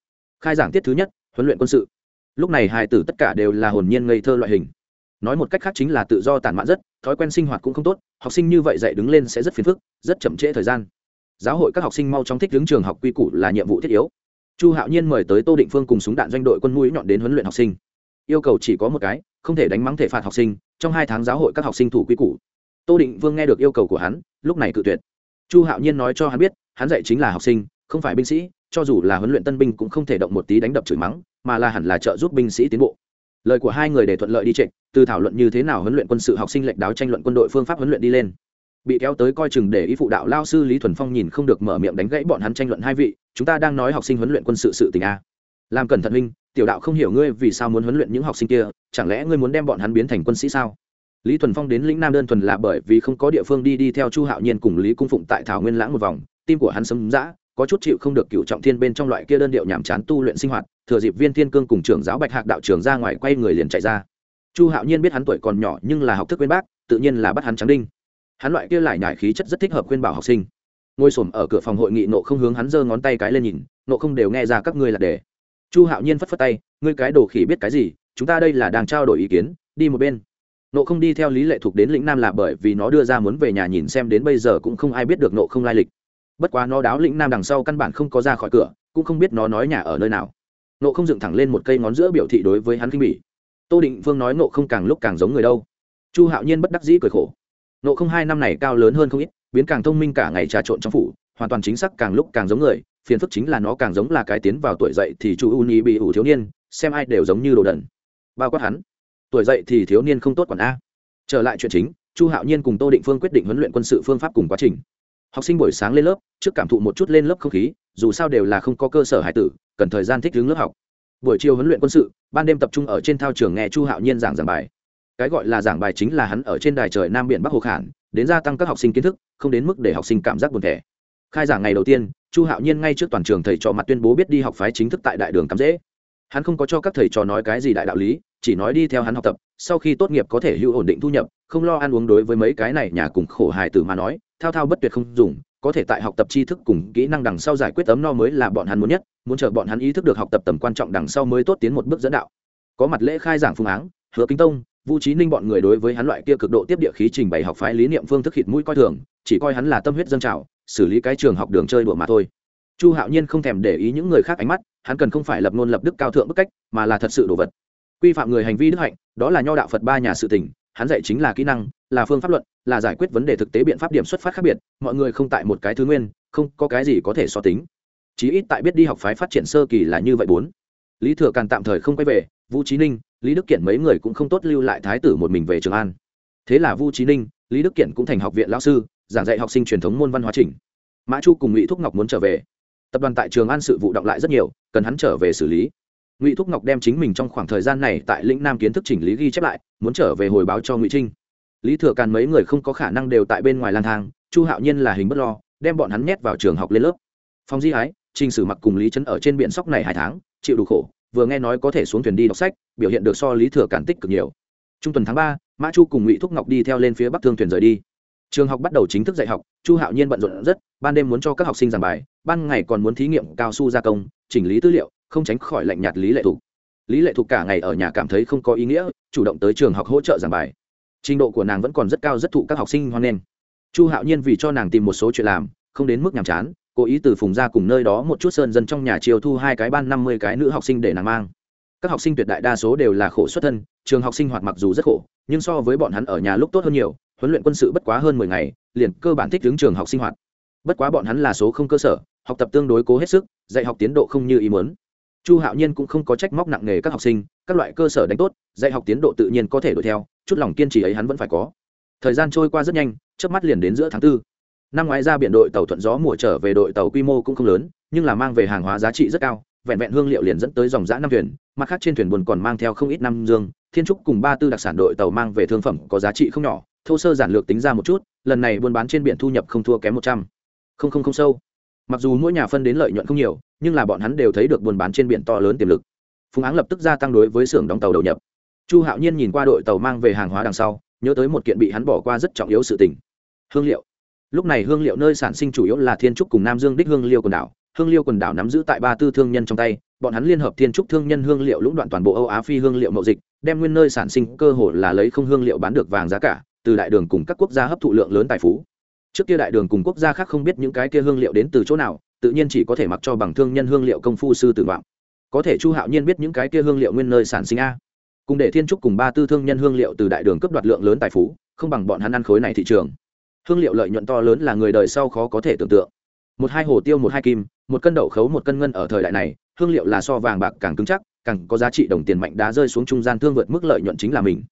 S1: Khai giảng tiết thứ nhất, huấn luyện quân sự. Lúc này hài tử tất cả đều là hồn nhiên ngây thơ loại hình. Nói một cách khác chính là tự do tản mạn rất, thói quen sinh hoạt cũng không tốt, học sinh như vậy dạy đứng lên sẽ rất phiền phức, rất chậm trễ thời gian. Giáo hội các học sinh mau chóng thích đứng trường học quy củ là nhiệm vụ thiết yếu. Chu hạo nhiên mời tới tô định phương cùng súng đạn doanh đội quân mũi nhọn đến huấn luyện học sinh yêu cầu chỉ có một cái, không thể đánh mắng thể phạt học sinh, trong hai tháng giáo hội các học sinh thủ quy củ. Tô định vương nghe được yêu cầu của hắn, lúc này cự tuyệt. Chu hạo nhiên nói cho hắn biết, hắn dạy chính là học sinh, không phải binh sĩ, cho dù là huấn luyện tân binh cũng không thể động một tí đánh đập chửi mắng, mà là hẳn là trợ giúp binh sĩ tiến bộ. Lời của hai người để thuận lợi đi trịnh, từ thảo luận như thế nào huấn luyện quân sự học sinh lệnh đáo tranh luận quân đội phương pháp huấn luyện đi lên. Bị kéo tới coi chừng để ý phụ đạo lao sư lý thuần phong nhìn không được mở miệng đánh gãy bọn hắn tranh luận hai vị, chúng ta đang nói học sinh huấn luyện quân sự sự tình a. Làm cẩn thận huynh tiểu đạo không hiểu ngươi vì sao muốn huấn luyện những học sinh kia, chẳng lẽ ngươi muốn đem bọn hắn biến thành quân sĩ sao? Lý thuần phong đến lĩnh nam đơn thuần là bởi vì không có địa phương đi đi theo chu hạo nhiên cùng lý cung phụng tại thảo nguyên lãng một vòng, tim của hắn sấm dã có chút chịu không được cựu trọng thiên bên trong loại kia đơn điệu nhàm chán tu luyện sinh hoạt, thừa dịp viên thiên cương cùng trưởng giáo bạch hạc đạo trưởng ra ngoài quay người liền chạy ra. Chu hạo nhiên biết hắn tuổi còn nhỏ nhưng là học thức quên bác, tự nhiên là bắt hắn trắng đinh. Hắn loại kia lại nhải khí chất rất thích hợp khuyên bảo học sinh. Ngồi xổm ở cửa phòng hội nghị nộ không hướng hắn giơ ngón tay cái lên nhìn, nộ không đều nghe ra các ngươi là để chu hạo nhiên phất phất tay, ngươi cái đồ khỉ biết cái gì? Chúng ta đây là đang trao đổi ý kiến, đi một bên. Nộ không đi theo lý lệ thuộc đến lĩnh nam là bởi vì nó đưa ra muốn về nhà nhìn xem đến bây giờ cũng không ai biết được nộ không lai lịch. Bất quá nó đáo lĩnh nam đằng sau căn bản không có ra khỏi cửa, cũng không biết nó nói nhà ở nơi nào. Nộ không dựng thẳng lên một cây ngón giữa biểu thị đối với hắn kinh bỉ. Tô định phương nói nộ không càng lúc càng giống người đâu. Chu hạo nhiên bất đắc dĩ cười khổ. Nộ không hai năm này cao lớn hơn không ít, biến càng thông minh cả ngày trà trộn trong phủ, hoàn toàn chính xác càng lúc càng giống người phiền phức chính là nó càng giống là cái tiến vào tuổi dậy thì chu u nhi bị ủ thiếu niên, xem ai đều giống như đồ đần. Bao quát hắn. Tuổi dậy thì thiếu niên không tốt còn a. Trở lại chuyện chính, chu hạo nhiên cùng tô định phương quyết định huấn luyện quân sự phương pháp cùng quá trình. Học sinh buổi sáng lên lớp, trước cảm thụ một chút lên lớp không khí, dù sao đều là không có cơ sở hải tử, cần thời gian thích ứng lớp học. Buổi chiều huấn luyện quân sự, ban đêm tập trung ở trên thao trường nghe chu hạo nhiên giảng giảng bài. Cái gọi là giảng bài chính là hắn ở trên đài trời nam biển bắc hồ khản, đến gia tăng các học sinh kiến thức, không đến mức để học sinh cảm giác buồn thẻ. Khai giảng ngày đầu tiên chu hạo nhiên ngay trước toàn trường thầy trò mặt tuyên bố biết đi học phái chính thức tại đại đường cắm dễ. Hắn không có cho các thầy trò nói cái gì đại đạo lý, chỉ nói đi theo hắn học tập, sau khi tốt nghiệp có thể hữu ổn định thu nhập, không lo ăn uống đối với mấy cái này nhà cùng khổ hài tử mà nói, thao thao bất tuyệt không dùng, có thể tại học tập tri thức cùng kỹ năng đằng sau giải quyết tấm no mới là bọn hắn muốn nhất, muốn chờ bọn hắn ý thức được học tập tầm quan trọng đằng sau mới tốt tiến một bước dẫn đạo. Có mặt lễ khai giảng phương áng, hứa kính tông vũ trí ninh bọn người đối với hắn loại kia cực độ tiếp địa khí trình bày học phái lý niệm phương thức hịt mũi coi thường, chỉ coi hắn là tâm huyết dân trào xử lý cái trường học đường chơi đùa mà thôi. Chu hạo nhiên không thèm để ý những người khác ánh mắt, hắn cần không phải lập ngôn lập đức cao thượng bức cách, mà là thật sự đồ vật. Quy phạm người hành vi đức hạnh, đó là nho đạo phật ba nhà sự tỉnh hắn dạy chính là kỹ năng, là phương pháp luận, là giải quyết vấn đề thực tế biện pháp điểm xuất phát khác biệt, mọi người không tại một cái thứ nguyên, không có cái gì có thể so tính. Chí ít tại biết đi học phái phát triển sơ kỳ là như vậy bốn. Lý thừa càn tạm thời không quay về vũ trí ninh, lý đức kiện mấy người cũng không tốt lưu lại thái tử một mình về trường an. Thế là vũ trí ninh, lý đức kiện cũng thành học viện lão sư giảng dạy học sinh truyền thống môn văn hóa trình. Mã chu cùng ngụy thúc ngọc muốn trở về. Tập đoàn tại trường an sự vụ động lại rất nhiều, cần hắn trở về xử lý. Ngụy thúc ngọc đem chính mình trong khoảng thời gian này tại lĩnh nam kiến thức chỉnh lý ghi chép lại, muốn trở về hồi báo cho ngụy trinh. Lý thừa càn mấy người không có khả năng đều tại bên ngoài lang thang, chu hạo nhiên là hình bất lo, đem bọn hắn nhét vào trường học lên lớp. Phong di ái, trình sử mặc cùng lý trấn ở trên biển sóc này hai tháng, chịu đủ khổ, vừa nghe nói có thể xuống thuyền đi đọc sách, biểu hiện được so lý thừa càn tích cực nhiều. Trung tuần tháng ba, mã chu cùng ngụy thúc ngọc đi theo lên phía bắc thương thuyền rời đi trường học bắt đầu chính thức dạy học, chu hạo nhiên bận rộn rất, ban đêm muốn cho các học sinh giảng bài, ban ngày còn muốn thí nghiệm cao su gia công, chỉnh lý tư liệu, không tránh khỏi lạnh nhạt lý lệ thục lý lệ thục cả ngày ở nhà cảm thấy không có ý nghĩa, chủ động tới trường học hỗ trợ giảng bài. Trình độ của nàng vẫn còn rất cao rất thụ các học sinh hoan nghênh. Chu hạo nhiên vì cho nàng tìm một số chuyện làm, không đến mức nhàm chán, cố ý từ phùng ra cùng nơi đó một chút sơn dân trong nhà chiều thu hai cái ban năm mươi cái nữ học sinh để nàng mang. Các học sinh tuyệt đại đa số đều là khổ xuất thân, trường học sinh hoạt mặc dù rất khổ, nhưng so với bọn hắn ở nhà lúc tốt hơn nhiều huấn luyện quân sự bất quá hơn mười ngày, liền cơ bản thích ứng trường học sinh hoạt. Bất quá bọn hắn là số không cơ sở, học tập tương đối cố hết sức, dạy học tiến độ không như ý muốn. Chu hạo nhiên cũng không có trách móc nặng nề các học sinh, các loại cơ sở đánh tốt, dạy học tiến độ tự nhiên có thể đuổi theo, chút lòng kiên trì ấy hắn vẫn phải có. Thời gian trôi qua rất nhanh trước mắt liền đến giữa tháng tư. Năm ngoái ra biển đội tàu thuận gió mùa trở về đội tàu quy mô cũng không lớn, nhưng là mang về hàng hóa giá trị rất cao, vẹn vẹn hương liệu liền dẫn tới dòng giã năm thuyền, mặt khác trên thuyền buồn còn mang theo không ít năm dương thiên trúc cùng ba tư đặc sản đội tàu mang về thương phẩm có giá trị không nhỏ, thô sơ giản lược tính ra một chút, lần này buôn bán trên biển thu nhập không thua kém một trăm. Không không không sâu. Mặc dù mỗi nhà phân đến lợi nhuận không nhiều, nhưng là bọn hắn đều thấy được buôn bán trên biển to lớn tiềm lực. Phùng áng lập tức gia tăng đối với xưởng đóng tàu đầu nhập. Chu hạo nhiên nhìn qua đội tàu mang về hàng hóa đằng sau, nhớ tới một kiện bị hắn bỏ qua rất trọng yếu sự tình. Hương liệu. Lúc này hương liệu nơi sản sinh chủ yếu là thiên trúc cùng nam dương đích hương liêu quần đảo. Hương liêu quần đảo nắm giữ tại ba tư thương nhân trong tay, bọn hắn liên hợp thiên trúc thương nhân hương liệu lũng đoạn toàn bộ âu á phi hương liệu mậu dịch đem nguyên nơi sản sinh cơ hội là lấy không hương liệu bán được vàng giá cả, từ đại đường cùng các quốc gia hấp thụ lượng lớn tài phú. Trước kia đại đường cùng quốc gia khác không biết những cái kia hương liệu đến từ chỗ nào, tự nhiên chỉ có thể mặc cho bằng thương nhân hương liệu công phu sư tử vọng. Có thể chu hạo nhiên biết những cái kia hương liệu nguyên nơi sản sinh a. Cùng để thiên trúc cùng ba tư thương nhân hương liệu từ đại đường cấp đoạt lượng lớn tài phú, không bằng bọn hắn ăn khối này thị trường. Hương liệu lợi nhuận to lớn là người đời sau khó có thể tưởng tượng. Một hai hồ tiêu một hai kim, một cân đậu khấu một cân ngân ở thời đại này, hương liệu là so vàng bạc càng cứng chắc càng có giá trị đồng tiền mạnh đá rơi xuống trung gian thương vượt mức lợi nhuận chính là mình.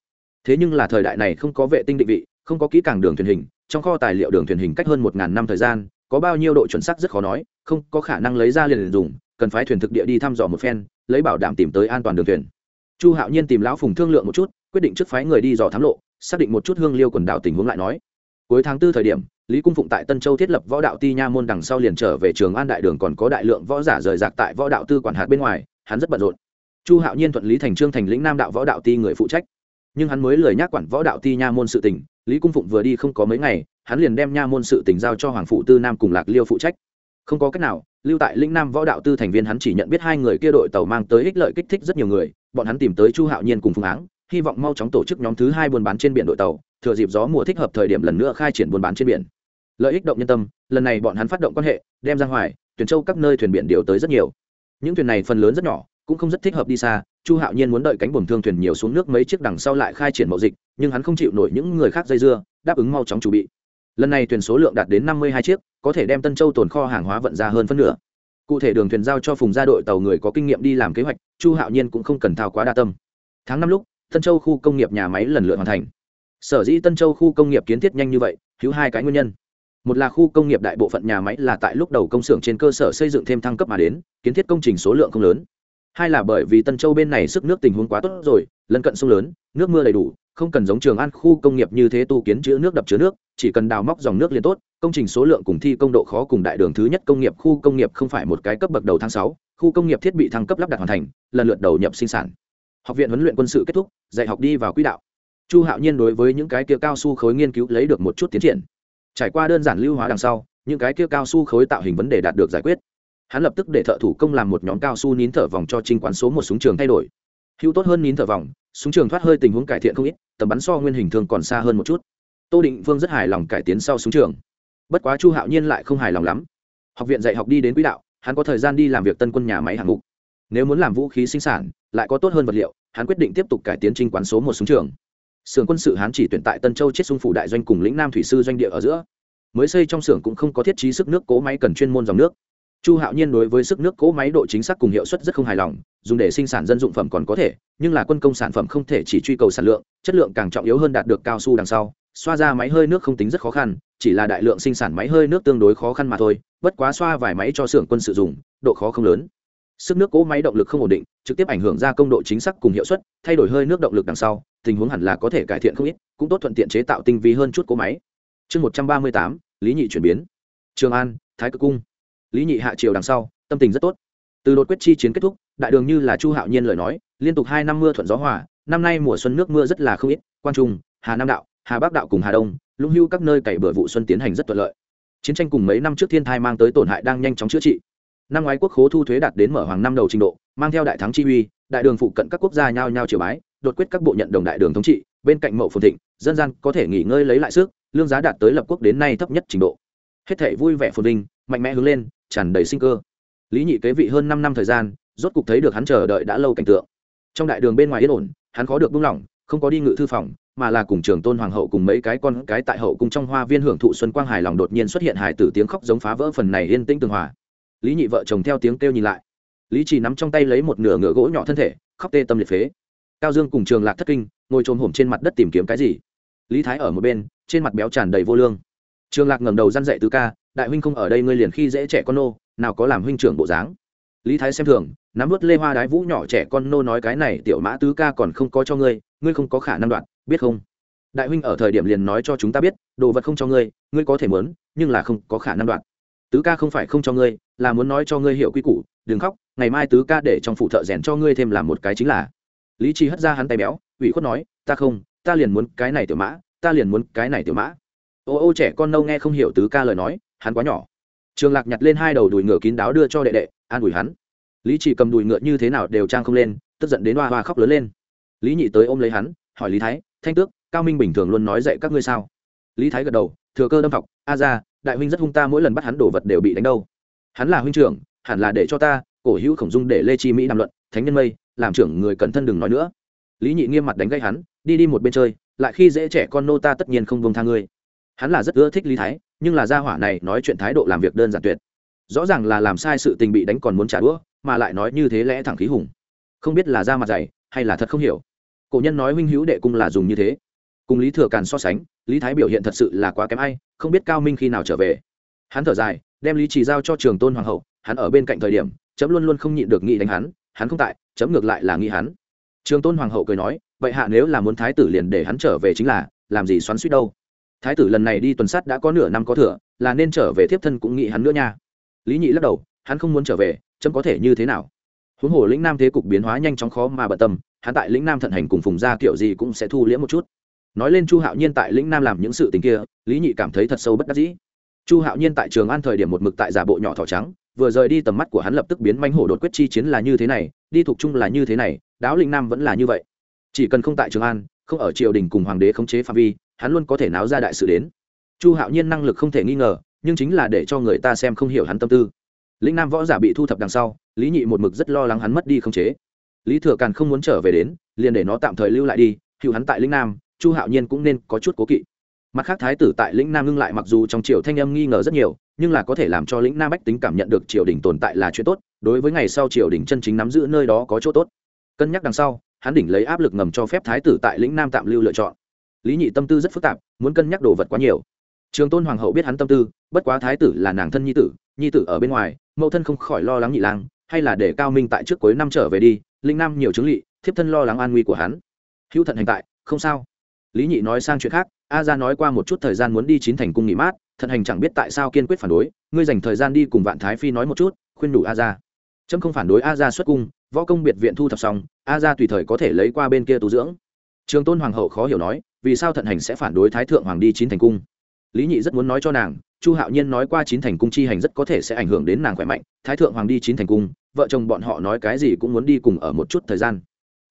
S1: Thế nhưng là thời đại này không có vệ tinh định vị, không có kỹ càng đường thuyền hình, trong kho tài liệu đường thuyền hình cách hơn một ngàn năm thời gian, có bao nhiêu độ chuẩn xác rất khó nói, không có khả năng lấy ra liền dùng, cần phái thuyền thực địa đi thăm dò một phen, lấy bảo đảm tìm tới an toàn đường thuyền. Chu hạo nhiên tìm lão phùng thương lượng một chút, quyết định trước phái người đi dò thám lộ, xác định một chút hương liêu quần đảo tình huống lại nói. Cuối tháng tư thời điểm, lý cung phụng tại tân châu thiết lập võ đạo ti nha môn đằng sau liền trở về trường an đại đường còn có đại lượng võ giả rời rạc tại võ đạo tư quản hạt bên ngoài, hắn rất bận rộn chu hạo nhiên thuận lý thành trương thành lĩnh nam đạo võ đạo ti người phụ trách. Nhưng hắn mới lời nhắc quản võ đạo ti nha môn sự tỉnh lý cung phụng vừa đi không có mấy ngày, hắn liền đem nha môn sự tỉnh giao cho hoàng phụ tư nam cùng lạc liêu phụ trách. Không có cách nào, lưu tại lĩnh nam võ đạo tư thành viên hắn chỉ nhận biết hai người kia đội tàu mang tới ích lợi kích thích rất nhiều người, bọn hắn tìm tới chu hạo nhiên cùng phương áng, hy vọng mau chóng tổ chức nhóm thứ hai buôn bán trên biển đội tàu, thừa dịp gió mùa thích hợp thời điểm lần nữa khai triển buôn bán trên biển. Lợi ích động nhân tâm, lần này bọn hắn phát động quan hệ, đem ra ngoài tuyển châu các nơi thuyền biển điều tới rất nhiều. Những thuyền này phần lớn rất nhỏ cũng không rất thích hợp đi xa, chu hạo nhiên muốn đợi cánh buồm thương thuyền nhiều xuống nước mấy chiếc đằng sau lại khai triển mậu dịch, nhưng hắn không chịu nổi những người khác dây dưa, đáp ứng mau chóng chuẩn bị. Lần này thuyền số lượng đạt đến năm mươi hai chiếc, có thể đem tân châu tồn kho hàng hóa vận ra hơn phân nửa. Cụ thể đường thuyền giao cho phùng gia đội tàu người có kinh nghiệm đi làm kế hoạch, chu hạo nhiên cũng không cần thao quá đa tâm. Tháng năm lúc, tân châu khu công nghiệp nhà máy lần lượt hoàn thành. Sở dĩ tân châu khu công nghiệp kiến thiết nhanh như vậy, thiếu hai cái nguyên nhân. Một là khu công nghiệp đại bộ phận nhà máy là tại lúc đầu công xưởng trên cơ sở xây dựng thêm thăng cấp mà đến, kiến thiết công trình số lượng không lớn hai là bởi vì tân châu bên này sức nước tình huống quá tốt rồi, lân cận sông lớn, nước mưa đầy đủ, không cần giống trường an khu công nghiệp như thế tu kiến chữ nước đập chứa nước, chỉ cần đào móc dòng nước liền tốt, công trình số lượng cùng thi công độ khó cùng đại đường thứ nhất công nghiệp khu công nghiệp không phải một cái cấp bậc đầu tháng sáu, khu công nghiệp thiết bị thăng cấp lắp đặt hoàn thành, lần lượt đầu nhập sinh sản. Học viện huấn luyện quân sự kết thúc, dạy học đi vào quỹ đạo. Chu hạo nhiên đối với những cái kia cao su khối nghiên cứu lấy được một chút tiến triển. Trải qua đơn giản lưu hóa đằng sau, những cái kia cao su khối tạo hình vấn đề đạt được giải quyết hắn lập tức để thợ thủ công làm một nhóm cao su nín thở vòng cho trinh quán số một súng trường thay đổi. Hữu tốt hơn nín thở vòng, súng trường thoát hơi tình huống cải thiện không ít, tầm bắn so nguyên hình thường còn xa hơn một chút. Tô định vương rất hài lòng cải tiến sau súng trường. Bất quá chu hạo nhiên lại không hài lòng lắm. Học viện dạy học đi đến quỹ đạo, hắn có thời gian đi làm việc tân quân nhà máy hạng mục. Nếu muốn làm vũ khí sinh sản, lại có tốt hơn vật liệu, hắn quyết định tiếp tục cải tiến trinh quán số một súng trường. Xưởng quân sự hắn chỉ tuyển tại tân châu chết xung phủ đại doanh cùng lĩnh nam thủy sư doanh địa ở giữa. Mới xây trong xưởng cũng không có thiết trí sức nước cố máy cần chuyên môn dòng nước chu hạo nhiên đối với sức nước cố máy độ chính xác cùng hiệu suất rất không hài lòng, dùng để sinh sản dân dụng phẩm còn có thể, nhưng là quân công sản phẩm không thể chỉ truy cầu sản lượng, chất lượng càng trọng yếu hơn đạt được cao su đằng sau. Xoa ra máy hơi nước không tính rất khó khăn, chỉ là đại lượng sinh sản máy hơi nước tương đối khó khăn mà thôi, bất quá xoa vài máy cho xưởng quân sự dùng độ khó không lớn. Sức nước cố máy động lực không ổn định, trực tiếp ảnh hưởng ra công độ chính xác cùng hiệu suất, thay đổi hơi nước động lực đằng sau, tình huống hẳn là có thể cải thiện không ít, cũng tốt thuận tiện chế tạo tinh vi hơn chút cố máy. Chương một trăm ba mươi tám, lý nhị chuyển biến. Trường an, thái cực cung lý nhị hạ triều đằng sau, tâm tình rất tốt. Từ đột quyết chi chiến kết thúc, đại đường như là chu hạo nhiên lời nói, liên tục hai năm mưa thuận gió hòa, năm nay mùa xuân nước mưa rất là không ít quan trung, hà nam đạo, hà bắc đạo cùng hà đông, lũng hưu các nơi cày bừa vụ xuân tiến hành rất thuận lợi. Chiến tranh cùng mấy năm trước thiên thai mang tới tổn hại đang nhanh chóng chữa trị. Năm ngoái quốc khố thu thuế đạt đến mở hoàng năm đầu trình độ, mang theo đại thắng chi uy, đại đường phụ cận các quốc gia nhao nhao triều bái, đột quyết các bộ nhận đồng đại đường thống trị, bên cạnh mậu phồn thịnh, dân gian có thể nghỉ ngơi lấy lại sức, lương giá đạt tới lập quốc đến nay thấp nhất trình độ. Hết thể vui vẻ phồn vinh, mạnh mẽ hướng lên tràn đầy sinh cơ. Lý nhị kế vị hơn năm năm thời gian, rốt cục thấy được hắn chờ đợi đã lâu cảnh tượng. Trong đại đường bên ngoài yên ổn, hắn khó được buông lỏng, không có đi ngự thư phòng, mà là cùng trường tôn hoàng hậu cùng mấy cái con cái tại hậu cung trong hoa viên hưởng thụ xuân quang hài lòng đột nhiên xuất hiện hài tử tiếng khóc giống phá vỡ phần này yên tĩnh tường hòa. Lý nhị vợ chồng theo tiếng kêu nhìn lại. Lý chỉ nắm trong tay lấy một nửa ngựa gỗ nhỏ thân thể, khóc tê tâm liệt phế. Cao dương cùng trường lạc thất kinh, ngồi trồm hổm trên mặt đất tìm kiếm cái gì? Lý thái ở một bên, trên mặt béo tràn đầy vô lương trường lạc ngẩng đầu răn dạy tứ ca, đại huynh không ở đây, ngươi liền khi dễ trẻ con nô, nào có làm huynh trưởng bộ dáng. Lý thái xem thường, nắm vớt lê hoa đái vũ nhỏ trẻ con nô nói cái này, tiểu mã tứ ca còn không có cho ngươi ngươi không có khả năng đoạn biết không? Đại huynh ở thời điểm liền nói cho chúng ta biết, đồ vật không cho ngươi ngươi có thể mớn nhưng là không có khả năng đoạn tứ ca không phải không cho ngươi, là muốn nói cho ngươi hiểu quy củ, đừng khóc, ngày mai tứ ca để trong phụ thợ rèn cho ngươi thêm làm một cái chính là. Lý trí hất ra hắn tay béo, ủy khuất nói, ta không, ta liền muốn cái này tiểu mã, ta liền muốn cái này tiểu mã ô ô trẻ con nâu nghe không hiểu tứ ca lời nói, hắn quá nhỏ. Trường lạc nhặt lên hai đầu đùi ngựa kín đáo đưa cho đệ đệ, an ủi hắn. Lý chỉ cầm đùi ngựa như thế nào đều trang không lên, tức giận đến hoa hoa khóc lớn lên. Lý nhị tới ôm lấy hắn, hỏi lý thái, thanh tước, cao minh bình thường luôn nói dạy các ngươi sao? Lý thái gật đầu, thừa cơ đâm học, a ra, đại huynh rất hung ta mỗi lần bắt hắn đổ vật đều bị đánh đâu. Hắn là huynh trưởng, hẳn là để cho ta, cổ hữu khổng dung để lê chi mỹ đàm luận, thánh nhân mây, làm trưởng người cẩn thân đừng nói nữa. Lý nhị nghiêm mặt đánh gây hắn, đi đi một bên chơi, lại khi dễ trẻ con nô ta tất nhiên không vông tha ngươi hắn là rất ưa thích lý thái, nhưng là gia hỏa này nói chuyện thái độ làm việc đơn giản tuyệt. Rõ ràng là làm sai sự tình bị đánh còn muốn trả đũa, mà lại nói như thế lẽ thẳng khí hùng. Không biết là da mặt dày, hay là thật không hiểu. Cổ nhân nói huynh hữu đệ cung là dùng như thế. Cùng lý thừa càn so sánh, lý thái biểu hiện thật sự là quá kém ai, không biết cao minh khi nào trở về. Hắn thở dài, đem lý chỉ giao cho trường tôn hoàng hậu, hắn ở bên cạnh thời điểm, chấm luôn luôn không nhịn được nghĩ đánh hắn hắn không tại, chấm ngược lại là nghĩ hắn. Trường tôn hoàng hậu cười nói, vậy hạ nếu là muốn thái tử liền để hắn trở về chính là, làm gì xoắn suýt đâu thái tử lần này đi tuần sát đã có nửa năm có thừa, là nên trở về tiếp thân cũng nghĩ hắn nữa nha. Lý nhị lắc đầu, hắn không muốn trở về, chấm có thể như thế nào? Huống hồ lĩnh nam thế cục biến hóa nhanh chóng khó mà bận tâm, hắn tại lĩnh nam thận hành cùng phùng gia kiểu gì cũng sẽ thu liễm một chút. Nói lên chu hạo nhiên tại lĩnh nam làm những sự tình kia, lý nhị cảm thấy thật sâu bất đắc dĩ. Chu hạo nhiên tại trường an thời điểm một mực tại giả bộ nhỏ thỏ trắng, vừa rời đi tầm mắt của hắn lập tức biến manh hổ đột quyết chi chiến là như thế này, đi thuộc chung là như thế này, đáo lĩnh nam vẫn là như vậy. Chỉ cần không tại trường an, không ở triều đình cùng hoàng đế khống chế phạm vi hắn luôn có thể náo ra đại sự đến. Chu hạo nhiên năng lực không thể nghi ngờ, nhưng chính là để cho người ta xem không hiểu hắn tâm tư. Lĩnh nam võ giả bị thu thập đằng sau, lý nhị một mực rất lo lắng hắn mất đi khống chế. Lý thừa càn không muốn trở về đến, liền để nó tạm thời lưu lại đi, hữu hắn tại lĩnh nam, chu hạo nhiên cũng nên có chút cố kỵ. Mặt khác thái tử tại lĩnh nam ngưng lại mặc dù trong triều thanh âm nghi ngờ rất nhiều, nhưng là có thể làm cho lĩnh nam bách tính cảm nhận được triều đình tồn tại là chuyện tốt, đối với ngày sau triều đình chân chính nắm giữ nơi đó có chỗ tốt. Cân nhắc đằng sau, hắn đỉnh lấy áp lực ngầm cho phép thái tử tại lĩnh nam tạm lưu lựa chọn lý nhị tâm tư rất phức tạp, muốn cân nhắc đồ vật quá nhiều. Trường tôn hoàng hậu biết hắn tâm tư, bất quá thái tử là nàng thân nhi tử nhi tử ở bên ngoài, mẫu thân không khỏi lo lắng nhị lang, hay là để cao minh tại trước cuối năm trở về đi, linh nam nhiều chứng lỵ thiếp thân lo lắng an nguy của hắn. Hữu thận hành tại, không sao. Lý nhị nói sang chuyện khác, a ra nói qua một chút thời gian muốn đi chín thành cung nghỉ mát, thận hành chẳng biết tại sao kiên quyết phản đối, ngươi dành thời gian đi cùng vạn thái phi nói một chút, khuyên đủ a ra trâm không phản đối a ra xuất cung, võ công biệt viện thu thập xong, a ra tùy thời có thể lấy qua bên kia tu dưỡng. Trường tôn hoàng hậu khó hiểu nói vì sao thận hành sẽ phản đối thái thượng hoàng đi chín thành cung? Lý nhị rất muốn nói cho nàng, chu hạo nhiên nói qua chín thành cung chi hành rất có thể sẽ ảnh hưởng đến nàng khỏe mạnh, thái thượng hoàng đi chín thành cung, vợ chồng bọn họ nói cái gì cũng muốn đi cùng ở một chút thời gian.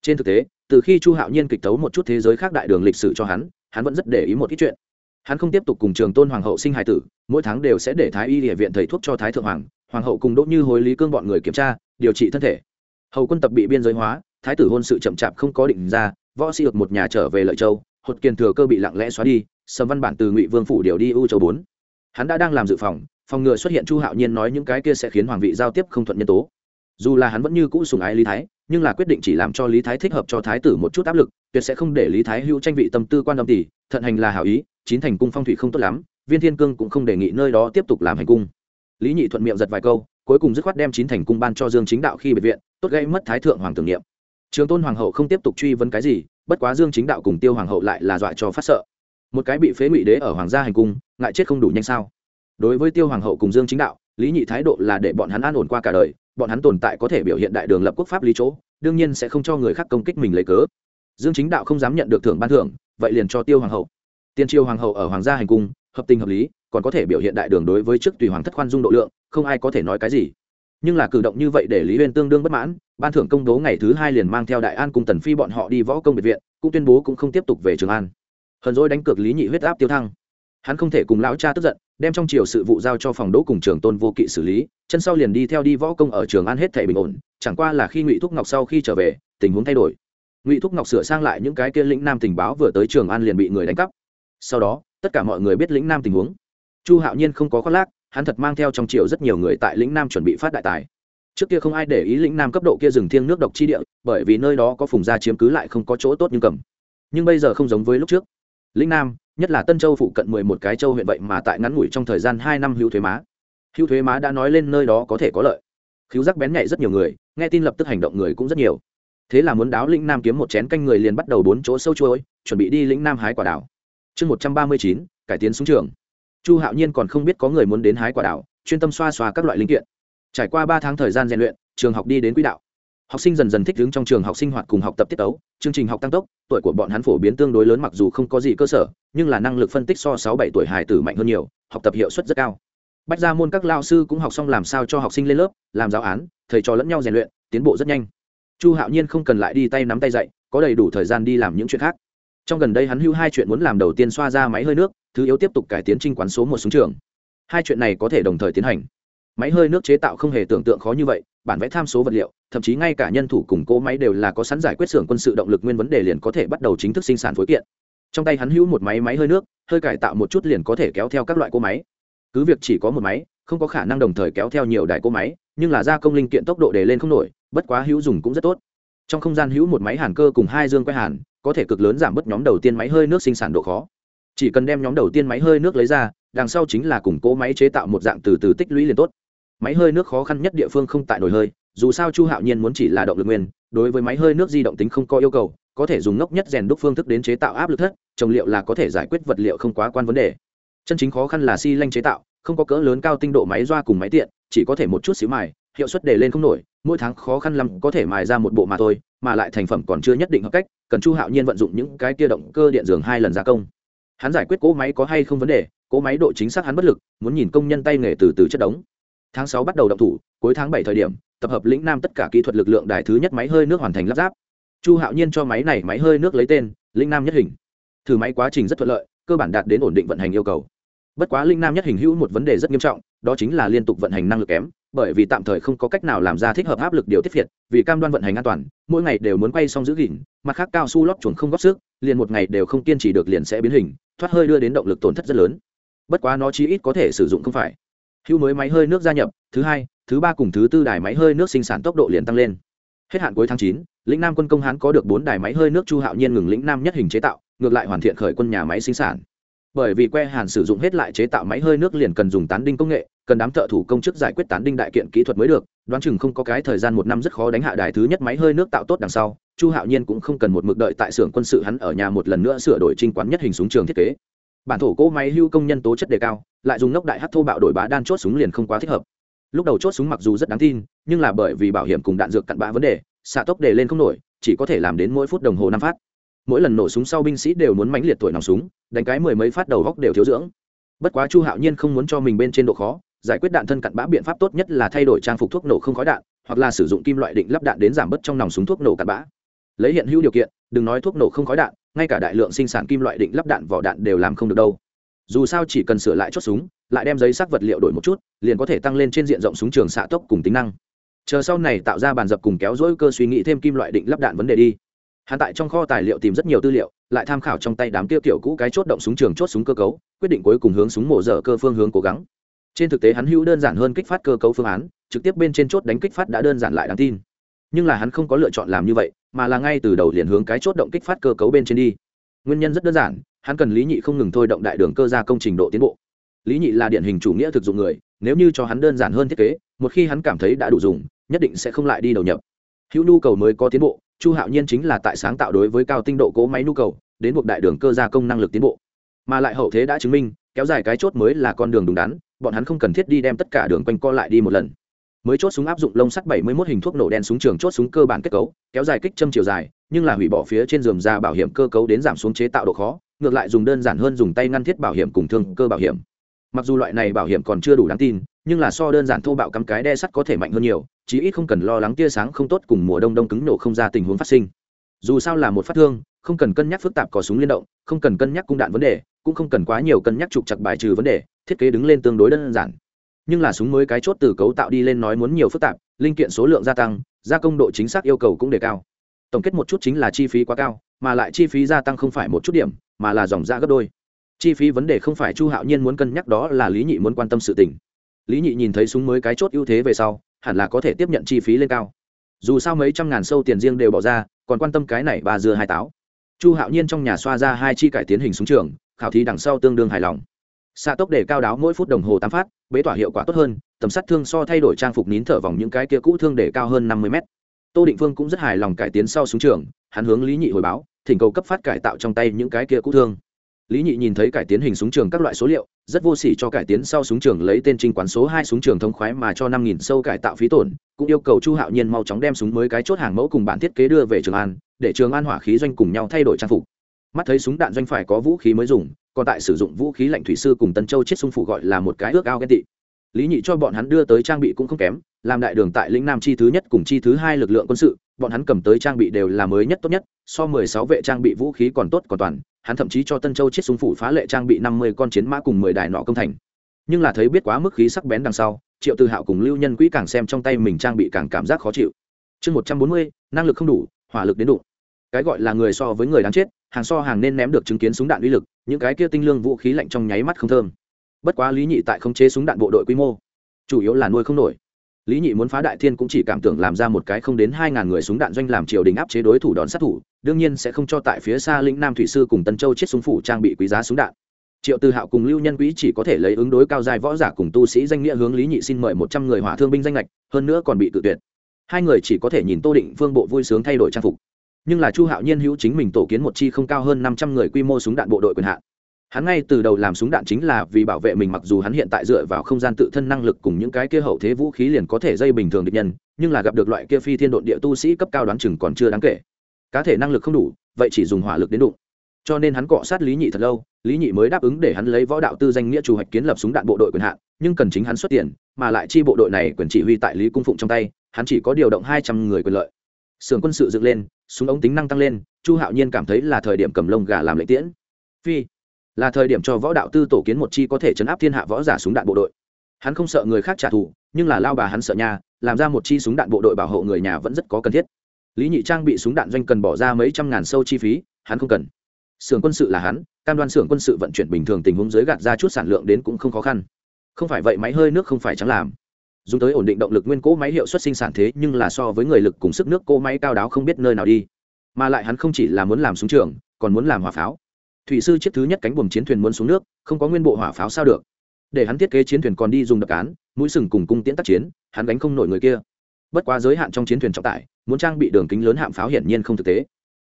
S1: Trên thực tế, từ khi chu hạo nhiên kịch tấu một chút thế giới khác đại đường lịch sử cho hắn hắn vẫn rất để ý một ít chuyện. Hắn không tiếp tục cùng trường tôn hoàng hậu sinh hài tử, mỗi tháng đều sẽ để thái y địa viện thầy thuốc cho thái thượng hoàng hoàng hậu cùng đỗ như hối lý cương bọn người kiểm tra, điều trị thân thể. Hầu quân tập bị biên giới hóa, thái tử hôn sự chậm chạp không có định ra, võ sĩ được một nhà trở về lợi châu hột kiền thừa cơ bị lặng lẽ xóa đi, sầm văn bản từ ngụy vương phủ điều đi u châu bốn. Hắn đã đang làm dự phòng phòng ngừa xuất hiện chu hạo nhiên nói những cái kia sẽ khiến hoàng vị giao tiếp không thuận nhân tố. Dù là hắn vẫn như cũ sùng ái lý thái, nhưng là quyết định chỉ làm cho lý thái thích hợp cho thái tử một chút áp lực, tuyệt sẽ không để lý thái hữu tranh vị tâm tư quan tâm tỷ thận hành là hảo ý, chín thành cung phong thủy không tốt lắm, viên thiên cương cũng không đề nghị nơi đó tiếp tục làm hành cung. Lý nhị thuận miệng giật vài câu, cuối cùng dứt khoát đem chín thành cung ban cho dương chính đạo khi biệt viện, tốt gây mất thái thượng hoàng tưởng niệm. Trường tôn hoàng hậu không tiếp tục truy vấn cái gì bất quá dương chính đạo cùng tiêu hoàng hậu lại là dọa cho phát sợ. Một cái bị phế ngụy đế ở hoàng gia hành cung, ngại chết không đủ nhanh sao? Đối với tiêu hoàng hậu cùng dương chính đạo, lý nhị thái độ là để bọn hắn an ổn qua cả đời, bọn hắn tồn tại có thể biểu hiện đại đường lập quốc pháp lý chỗ, đương nhiên sẽ không cho người khác công kích mình lấy cớ. Dương chính đạo không dám nhận được thưởng ban thưởng, vậy liền cho tiêu hoàng hậu. Tiên triều hoàng hậu ở hoàng gia hành cung, hợp tình hợp lý, còn có thể biểu hiện đại đường đối với chức tùy hoàng thất khoan dung độ lượng, không ai có thể nói cái gì nhưng là cử động như vậy để lý huyên tương đương bất mãn, ban thưởng công đố ngày thứ hai liền mang theo đại an cùng tần phi bọn họ đi võ công biệt viện, cũng tuyên bố cũng không tiếp tục về trường an. Hờn dỗi đánh cược lý nhị huyết áp tiêu thăng. Hắn không thể cùng lão cha tức giận, đem trong chiều sự vụ giao cho phòng đỗ cùng trường tôn vô kỵ xử lý, chân sau liền đi theo đi võ công ở trường an hết thể bình ổn, chẳng qua là khi ngụy thúc ngọc sau khi trở về, tình huống thay đổi. Ngụy thúc ngọc sửa sang lại những cái kia lĩnh nam tình báo vừa tới trường an liền bị người đánh cắp. Sau đó, tất cả mọi người biết lĩnh nam tình huống. Chu hạo nhiên không có khoác lác hắn thật mang theo trong triều rất nhiều người tại lĩnh nam chuẩn bị phát đại tài. Trước kia không ai để ý lĩnh nam cấp độ kia rừng thiêng nước độc chi địa, bởi vì nơi đó có phùng gia chiếm cứ lại không có chỗ tốt như cầm. Nhưng bây giờ không giống với lúc trước. Lĩnh nam, nhất là tân châu phụ cận mười một cái châu huyện vậy mà tại ngắn ngủi trong thời gian hai năm hữu thuế má. Hữu thuế má đã nói lên nơi đó có thể có lợi. Khiếu giác bén nhạy rất nhiều người, nghe tin lập tức hành động người cũng rất nhiều. Thế là muốn đáo lĩnh nam kiếm một chén canh người liền bắt đầu bốn chỗ sâu trôi chuẩn bị đi lĩnh nam hái quả đảo chương một trăm ba mươi chín, cải tiến súng trường chu hạo nhiên còn không biết có người muốn đến hái quả đảo, chuyên tâm xoa xoa các loại linh kiện. Trải qua ba tháng thời gian rèn luyện, trường học đi đến quỹ đạo. Học sinh dần dần thích ứng trong trường học sinh hoạt cùng học tập tiết tấu, chương trình học tăng tốc, tuổi của bọn hắn phổ biến tương đối lớn mặc dù không có gì cơ sở, nhưng là năng lực phân tích so sáu bảy tuổi hài tử mạnh hơn nhiều, học tập hiệu suất rất cao. Bách ra môn các lao sư cũng học xong làm sao cho học sinh lên lớp, làm giáo án, thầy trò lẫn nhau rèn luyện, tiến bộ rất nhanh. Chu hạo nhiên không cần lại đi tay nắm tay dạy, có đầy đủ thời gian đi làm những chuyện khác. Trong gần đây hắn hưu hai chuyện muốn làm đầu tiên xoa ra máy hơi nước thứ yếu tiếp tục cải tiến trinh quán số một súng trường. Hai chuyện này có thể đồng thời tiến hành. Máy hơi nước chế tạo không hề tưởng tượng khó như vậy, bản vẽ tham số vật liệu, thậm chí ngay cả nhân thủ cùng cỗ máy đều là có sẵn giải quyết xưởng quân sự động lực nguyên vấn đề liền có thể bắt đầu chính thức sinh sản phối kiện. Trong tay hắn hữu một máy máy hơi nước, hơi cải tạo một chút liền có thể kéo theo các loại cỗ máy. Cứ việc chỉ có một máy, không có khả năng đồng thời kéo theo nhiều đài cỗ máy, nhưng là gia công linh kiện tốc độ để lên không nổi, bất quá hữu dùng cũng rất tốt. Trong không gian hữu một máy hàn cơ cùng hai dương quay hàn, có thể cực lớn giảm bớt nhóm đầu tiên máy hơi nước sinh sản độ khó chỉ cần đem nhóm đầu tiên máy hơi nước lấy ra, đằng sau chính là củng cố máy chế tạo một dạng từ từ tích lũy liền tốt. Máy hơi nước khó khăn nhất địa phương không tại nồi hơi, dù sao chu hạo nhiên muốn chỉ là động lực nguyên, đối với máy hơi nước di động tính không có yêu cầu, có thể dùng ngốc nhất rèn đúc phương thức đến chế tạo áp lực thất, trồng liệu là có thể giải quyết vật liệu không quá quan vấn đề. Chân chính khó khăn là xi lanh chế tạo, không có cỡ lớn cao tinh độ máy doa cùng máy tiện, chỉ có thể một chút xíu mài, hiệu suất để lên không nổi, mỗi tháng khó khăn lắm có thể mài ra một bộ mà thôi, mà lại thành phẩm còn chưa nhất định hợp cách, cần chu hạo nhiên vận dụng những cái kia động cơ điện giường hai lần gia công hắn giải quyết cỗ máy có hay không vấn đề, cỗ máy độ chính xác hắn bất lực, muốn nhìn công nhân tay nghề từ từ chất đống. Tháng sáu bắt đầu động thủ, cuối tháng bảy thời điểm, tập hợp lĩnh nam tất cả kỹ thuật lực lượng đài thứ nhất máy hơi nước hoàn thành lắp ráp. Chu hạo nhiên cho máy này máy hơi nước lấy tên, lĩnh nam nhất hình. Thử máy quá trình rất thuận lợi, cơ bản đạt đến ổn định vận hành yêu cầu. Bất quá linh nam nhất hình hữu một vấn đề rất nghiêm trọng, đó chính là liên tục vận hành năng lực kém bởi vì tạm thời không có cách nào làm ra thích hợp áp lực điều tiết việt vì cam đoan vận hành an toàn, mỗi ngày đều muốn quay xong giữ gìn, mặt khác cao su lót chuồng không góp sức, liền một ngày đều không kiên trì được liền sẽ biến hình, thoát hơi đưa đến động lực tổn thất rất lớn. Bất quá nó chí ít có thể sử dụng không phải. Hưu mới máy hơi nước gia nhập, thứ hai, thứ ba cùng thứ tư đài máy hơi nước sinh sản tốc độ liền tăng lên. Hết hạn cuối tháng chín, lĩnh nam quân công hán có được bốn đài máy hơi nước chu hạo nhiên ngừng lĩnh nam nhất hình chế tạo, ngược lại hoàn thiện khởi quân nhà máy sinh sản. Bởi vì que hàn sử dụng hết lại chế tạo máy hơi nước liền cần dùng tán đinh công nghệ cần đám thợ thủ công chức giải quyết tán đinh đại kiện kỹ thuật mới được, đoán chừng không có cái thời gian một năm rất khó đánh hạ đài thứ nhất máy hơi nước tạo tốt đằng sau, chu hạo nhiên cũng không cần một mực đợi tại xưởng quân sự hắn ở nhà một lần nữa sửa đổi trinh quán nhất hình súng trường thiết kế. Bản thổ cỗ máy hưu công nhân tố chất đề cao, lại dùng nóc đại hát thô bạo đổi bá đan chốt súng liền không quá thích hợp. Lúc đầu chốt súng mặc dù rất đáng tin, nhưng là bởi vì bảo hiểm cùng đạn dược cặn bã vấn đề, xạ tốc đề lên không nổi, chỉ có thể làm đến mỗi phút đồng hồ năm phát. Mỗi lần nổ súng sau binh sĩ đều muốn mánh liệt tuổi nòng súng, đánh cái mười mấy phát đầu góc đều thiếu dưỡng. Bất quá chu hạo nhiên không muốn cho mình bên trên độ khó giải quyết đạn thân cặn bã biện pháp tốt nhất là thay đổi trang phục thuốc nổ không khói đạn, hoặc là sử dụng kim loại định lắp đạn đến giảm bớt trong nòng súng thuốc nổ cặn bã. Lấy hiện hữu điều kiện, đừng nói thuốc nổ không khói đạn, ngay cả đại lượng sinh sản kim loại định lắp đạn vỏ đạn đều làm không được đâu. Dù sao chỉ cần sửa lại chốt súng, lại đem giấy sắc vật liệu đổi một chút, liền có thể tăng lên trên diện rộng súng trường xạ tốc cùng tính năng. Chờ sau này tạo ra bàn dập cùng kéo dỗi cơ suy nghĩ thêm kim loại định lắp đạn vấn đề đi. Hắn tại trong kho tài liệu tìm rất nhiều tư liệu, lại tham khảo trong tay đám tiêu kiểu cũ cái chốt động súng trường chốt súng cơ cấu, quyết định cuối cùng hướng súng mổ dở cơ phương hướng cố gắng trên thực tế hắn hữu đơn giản hơn kích phát cơ cấu phương án, trực tiếp bên trên chốt đánh kích phát đã đơn giản lại đáng tin. Nhưng là hắn không có lựa chọn làm như vậy, mà là ngay từ đầu liền hướng cái chốt động kích phát cơ cấu bên trên đi. Nguyên nhân rất đơn giản, hắn cần lý nhị không ngừng thôi động đại đường cơ ra công trình độ tiến bộ. Lý nhị là điển hình chủ nghĩa thực dụng người, nếu như cho hắn đơn giản hơn thiết kế, một khi hắn cảm thấy đã đủ dùng, nhất định sẽ không lại đi đầu nhập. Hữu nhu cầu mới có tiến bộ, chu hạo nhiên chính là tại sáng tạo đối với cao tinh độ cố máy nhu cầu, đến buộc đại đường cơ gia công năng lực tiến bộ. Mà lại hậu thế đã chứng minh, kéo dài cái chốt mới là con đường đúng đắn bọn hắn không cần thiết đi đem tất cả đường quanh co lại đi một lần. Mới chốt súng áp dụng lông sắt 71 hình thuốc nổ đen súng trường chốt súng cơ bản kết cấu, kéo dài kích châm chiều dài, nhưng là hủy bỏ phía trên giường ra bảo hiểm cơ cấu đến giảm xuống chế tạo độ khó, ngược lại dùng đơn giản hơn dùng tay ngăn thiết bảo hiểm cùng thương cơ bảo hiểm. Mặc dù loại này bảo hiểm còn chưa đủ đáng tin, nhưng là so đơn giản thô bạo cắm cái đe sắt có thể mạnh hơn nhiều, chí ít không cần lo lắng tia sáng không tốt cùng mùa đông đông cứng nổ không ra tình huống phát sinh dù sao là một phát thương, không cần cân nhắc phức tạp có súng liên động, không cần cân nhắc cung đạn vấn đề, cũng không cần quá nhiều cân nhắc trục chặt bài trừ vấn đề, thiết kế đứng lên tương đối đơn giản. Nhưng là súng mới cái chốt từ cấu tạo đi lên nói muốn nhiều phức tạp, linh kiện số lượng gia tăng, gia công độ chính xác yêu cầu cũng đề cao. Tổng kết một chút chính là chi phí quá cao, mà lại chi phí gia tăng không phải một chút điểm, mà là dòng ra gấp đôi. Chi phí vấn đề không phải chu hạo nhiên muốn cân nhắc đó là lý nhị muốn quan tâm sự tình. Lý nhị nhìn thấy súng mới cái chốt ưu thế về sau, hẳn là có thể tiếp nhận chi phí lên cao. Dù sao mấy trăm ngàn sâu tiền riêng đều bỏ ra còn quan tâm cái này ba dưa hai táo. Chu hạo nhiên trong nhà xoa ra hai chi cải tiến hình súng trường, khảo thí đằng sau tương đương hài lòng. Xạ tốc để cao đáo mỗi phút đồng hồ tám phát, bế tỏa hiệu quả tốt hơn, tầm sát thương so thay đổi trang phục nín thở vòng những cái kia cũ thương để cao hơn năm mươi mét. Tô định phương cũng rất hài lòng cải tiến sau súng trường, hắn hướng lý nhị hồi báo, thỉnh cầu cấp phát cải tạo trong tay những cái kia cũ thương. Lý nhị nhìn thấy cải tiến hình súng trường các loại số liệu rất vô sỉ cho cải tiến sau súng trường lấy tên trinh quán số hai súng trường thông khoái mà cho năm nghìn sâu cải tạo phí tổn, cũng yêu cầu chu hạo nhiên mau chóng đem súng mới cái chốt hàng mẫu cùng bản thiết kế đưa về trường an, để trường an hỏa khí doanh cùng nhau thay đổi trang phục. Mắt thấy súng đạn doanh phải có vũ khí mới dùng, còn tại sử dụng vũ khí lạnh thủy sư cùng tân châu chết sung phụ gọi là một cái ước ao ghen tị. Lý nhị cho bọn hắn đưa tới trang bị cũng không kém, làm đại đường tại lĩnh nam chi thứ nhất cùng chi thứ hai lực lượng quân sự, bọn hắn cầm tới trang bị đều là mới nhất tốt nhất so mười sáu vệ trang bị vũ khí còn tốt còn toàn, hắn thậm chí cho tân châu chiết súng phủ phá lệ trang bị năm mươi con chiến mã cùng mười đài nọ công thành. Nhưng là thấy biết quá mức khí sắc bén đằng sau, triệu tư hạo cùng lưu nhân quý càng xem trong tay mình trang bị càng cảm giác khó chịu. Chương một trăm bốn mươi, năng lực không đủ, hỏa lực đến đủ cái gọi là người so với người đáng chết, hàng so hàng nên ném được chứng kiến súng đạn uy lực, những cái kia tinh lương vũ khí lạnh trong nháy mắt không thơm. Bất quá lý nhị tại không chế súng đạn bộ đội quy mô, chủ yếu là nuôi không nổi. Lý nhị muốn phá đại thiên cũng chỉ cảm tưởng làm ra một cái không đến hai ngàn người súng đạn doanh làm triều đình áp chế đối thủ đòn sát thủ đương nhiên sẽ không cho tại phía xa lĩnh nam thủy sư cùng tân châu chết súng phủ trang bị quý giá súng đạn. Triệu tư hạo cùng lưu nhân quý chỉ có thể lấy ứng đối cao dài võ giả cùng tu sĩ danh nghĩa hướng lý nhị xin mời một trăm người hỏa thương binh danh lệch hơn nữa còn bị tự tuyệt. Hai người chỉ có thể nhìn tô định phương bộ vui sướng thay đổi trang phục. Nhưng là chu hạo nhiên hữu chính mình tổ kiến một chi không cao hơn năm trăm người quy mô súng đạn bộ đội quyền hạn. Hắn ngay từ đầu làm súng đạn chính là vì bảo vệ mình mặc dù hắn hiện tại dựa vào không gian tự thân năng lực cùng những cái kia hậu thế vũ khí liền có thể dây bình thường địch nhân, nhưng là gặp được loại kia phi thiên độn địa tu sĩ cấp cao đoán chừng còn chưa đáng kể cá thể năng lực không đủ, vậy chỉ dùng hỏa lực đến đụng. Cho nên hắn cọ sát lý nhị thật lâu, lý nhị mới đáp ứng để hắn lấy võ đạo tư danh nghĩa chủ hoạch kiến lập súng đạn bộ đội quyền hạn, nhưng cần chính hắn xuất tiền, mà lại chi bộ đội này quyền chỉ huy tại lý cung phụng trong tay, hắn chỉ có điều động hai trăm người quyền lợi. Sưởng quân sự dựng lên, súng ống tính năng tăng lên, chu hạo nhiên cảm thấy là thời điểm cầm lông gà làm lệ tiễn. Phi, là thời điểm cho võ đạo tư tổ kiến một chi có thể chấn áp thiên hạ võ giả súng đạn bộ đội. Hắn không sợ người khác trả thù, nhưng là lao bà hắn sợ nhà làm ra một chi súng đạn bộ đội bảo hộ người nhà vẫn rất có cần thiết lý nhị trang bị súng đạn doanh cần bỏ ra mấy trăm ngàn sâu chi phí, hắn không cần. Xưởng quân sự là hắn, cam đoan xưởng quân sự vận chuyển bình thường tình huống dưới gạt ra chút sản lượng đến cũng không khó khăn. Không phải vậy máy hơi nước không phải chẳng làm. Dùng tới ổn định động lực nguyên cỗ máy hiệu suất sinh sản thế, nhưng là so với người lực cùng sức nước cỗ máy cao đáo không biết nơi nào đi. Mà lại hắn không chỉ là muốn làm súng trường, còn muốn làm hỏa pháo. Thủy sư chiếc thứ nhất cánh buồm chiến thuyền muốn xuống nước, không có nguyên bộ hỏa pháo sao được. Để hắn thiết kế chiến thuyền còn đi dùng đập cán, mũi sừng cùng cung tiễn tác chiến, hắn đánh không nổi người kia bất quá giới hạn trong chiến thuyền trọng tải, muốn trang bị đường kính lớn hạm pháo hiển nhiên không thực tế.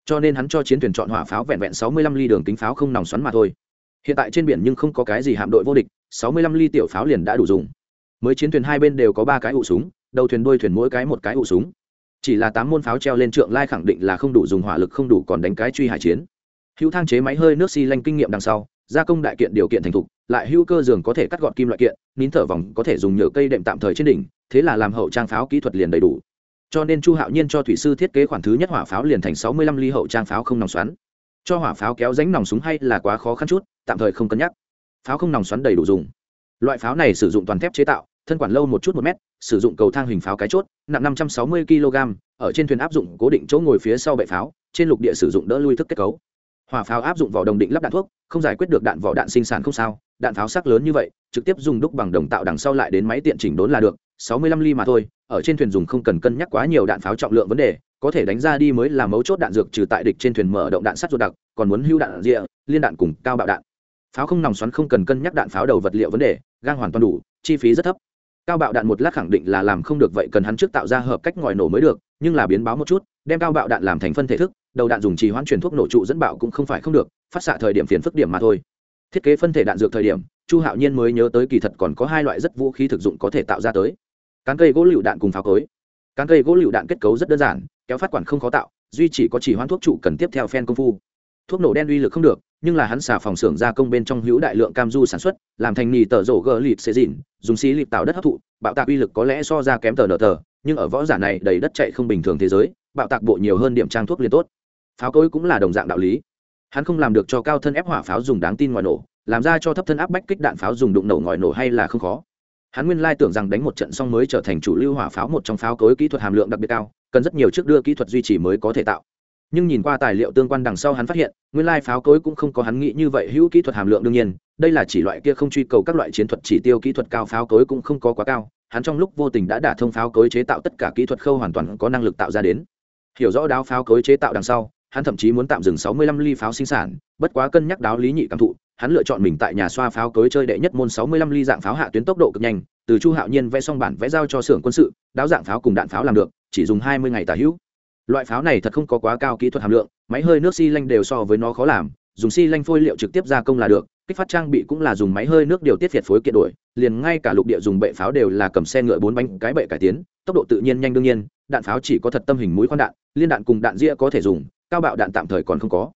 S1: Cho nên hắn cho chiến thuyền chọn hỏa pháo vẹn vẹn sáu mươi lăm ly đường kính pháo không nòng xoắn mà thôi. Hiện tại trên biển nhưng không có cái gì hạm đội vô địch, sáu mươi lăm ly tiểu pháo liền đã đủ dùng. Mới chiến thuyền hai bên đều có ba cái ụ súng, đầu thuyền đuôi thuyền mỗi cái một cái ụ súng. Chỉ là tám môn pháo treo lên trượng lai khẳng định là không đủ dùng, hỏa lực không đủ còn đánh cái truy hải chiến. Hữu thang chế máy hơi nước xi lanh kinh nghiệm đằng sau, gia công đại kiện điều kiện thành thục, lại hữu cơ giường có thể cắt gọn kim loại kiện, nín thở vòng có thể dùng nhựa cây đệm tạm thời trên đỉnh thế là làm hậu trang pháo kỹ thuật liền đầy đủ. Cho nên chu hạo nhiên cho thủy sư thiết kế khoản thứ nhất hỏa pháo liền thành sáu mươi lăm ly hậu trang pháo không nòng xoắn. Cho hỏa pháo kéo ránh nòng súng hay là quá khó khăn chút, tạm thời không cân nhắc. Pháo không nòng xoắn đầy đủ dùng. Loại pháo này sử dụng toàn thép chế tạo, thân quản lâu một chút một mét, sử dụng cầu thang hình pháo cái chốt, nặng năm trăm sáu mươi kg ở trên thuyền áp dụng cố định chỗ ngồi phía sau bệ pháo, trên lục địa sử dụng đỡ lui thức kết cấu. Hỏa pháo áp dụng vỏ đồng định lắp đạn thuốc, không giải quyết được đạn vỏ đạn sinh sản không sao, đạn pháo sắc lớn như vậy, trực tiếp dùng đúc bằng đồng tạo đằng sau lại đến máy tiện chỉnh đốn là được sáu mươi lăm ly mà thôi, ở trên thuyền dùng không cần cân nhắc quá nhiều đạn pháo trọng lượng vấn đề, có thể đánh ra đi mới là mấu chốt đạn dược trừ tại địch trên thuyền mở động đạn sắt ruột đặc, còn muốn hưu đạn rịa, liên đạn cùng cao bạo đạn. Pháo không nòng xoắn không cần cân nhắc đạn pháo đầu vật liệu vấn đề, gang hoàn toàn đủ, chi phí rất thấp. Cao bạo đạn một lát khẳng định là làm không được vậy cần hắn trước tạo ra hợp cách ngòi nổ mới được, nhưng là biến báo một chút, đem cao bạo đạn làm thành phân thể thức, đầu đạn dùng trì hoãn truyền thuốc nổ trụ dẫn bạo cũng không phải không được, phát xạ thời điểm phiền phức điểm mà thôi. Thiết kế phân thể đạn dược thời điểm, chu hạo nhiên mới nhớ tới kỳ thật còn có hai loại rất vũ khí thực dụng có thể tạo ra tới cán cây gỗ lựu đạn cùng pháo cối. Cán cây gỗ lựu đạn kết cấu rất đơn giản, kéo phát quản không khó tạo, duy chỉ có chỉ hoãn thuốc trụ cần tiếp theo phen công phu. Thuốc nổ đen uy lực không được, nhưng là hắn xả phòng xưởng gia công bên trong hữu đại lượng cam du sản xuất, làm thành nì tờ rổ gờ lịt xế dịn, dùng xí lịp tạo đất hấp thụ, bạo tạc uy lực có lẽ so ra kém tờ nở tờ, nhưng ở võ giả này đầy đất chạy không bình thường thế giới, bạo tạc bộ nhiều hơn điểm trang thuốc liên tốt. Pháo cối cũng là đồng dạng đạo lý. Hắn không làm được cho cao thân ép hỏa pháo dùng đáng tin ngoài nổ, làm ra cho thấp thân áp bách kích đạn pháo dùng đụng nổ ngòi nổ hay là không khó hắn nguyên lai tưởng rằng đánh một trận xong mới trở thành chủ lưu hỏa pháo một trong pháo cối kỹ thuật hàm lượng đặc biệt cao, cần rất nhiều trước đưa kỹ thuật duy trì mới có thể tạo. Nhưng nhìn qua tài liệu tương quan đằng sau hắn phát hiện, nguyên lai pháo cối cũng không có hắn nghĩ như vậy hữu kỹ thuật hàm lượng đương nhiên, đây là chỉ loại kia không truy cầu các loại chiến thuật chỉ tiêu kỹ thuật cao pháo cối cũng không có quá cao, hắn trong lúc vô tình đã đả thông pháo cối chế tạo tất cả kỹ thuật khâu hoàn toàn có năng lực tạo ra đến. Hiểu rõ đáo pháo cối chế tạo đằng sau, hắn thậm chí muốn tạm dừng sáu mươi lăm ly pháo sinh sản, bất quá cân nhắc đáo lý nhị cảm thụ hắn lựa chọn mình tại nhà xoa pháo cối chơi đệ nhất môn sáu mươi lăm ly dạng pháo hạ tuyến tốc độ cực nhanh, từ chu hạo nhiên vẽ xong bản vẽ giao cho xưởng quân sự, đáo dạng pháo cùng đạn pháo làm được, chỉ dùng hai mươi ngày tả hữu. Loại pháo này thật không có quá cao kỹ thuật hàm lượng, máy hơi nước xi lanh đều so với nó khó làm, dùng xi lanh phôi liệu trực tiếp gia công là được, kích phát trang bị cũng là dùng máy hơi nước điều tiết phiệt phối kiện đổi, liền ngay cả lục địa dùng bệ pháo đều là cầm xe ngựa bốn bánh cái bệ cải tiến, tốc độ tự nhiên nhanh đương nhiên, đạn pháo chỉ có thật tâm hình mũi khoan đạn, liên đạn cùng đạn ria có thể dùng, cao bạo đạn tạm thời còn không có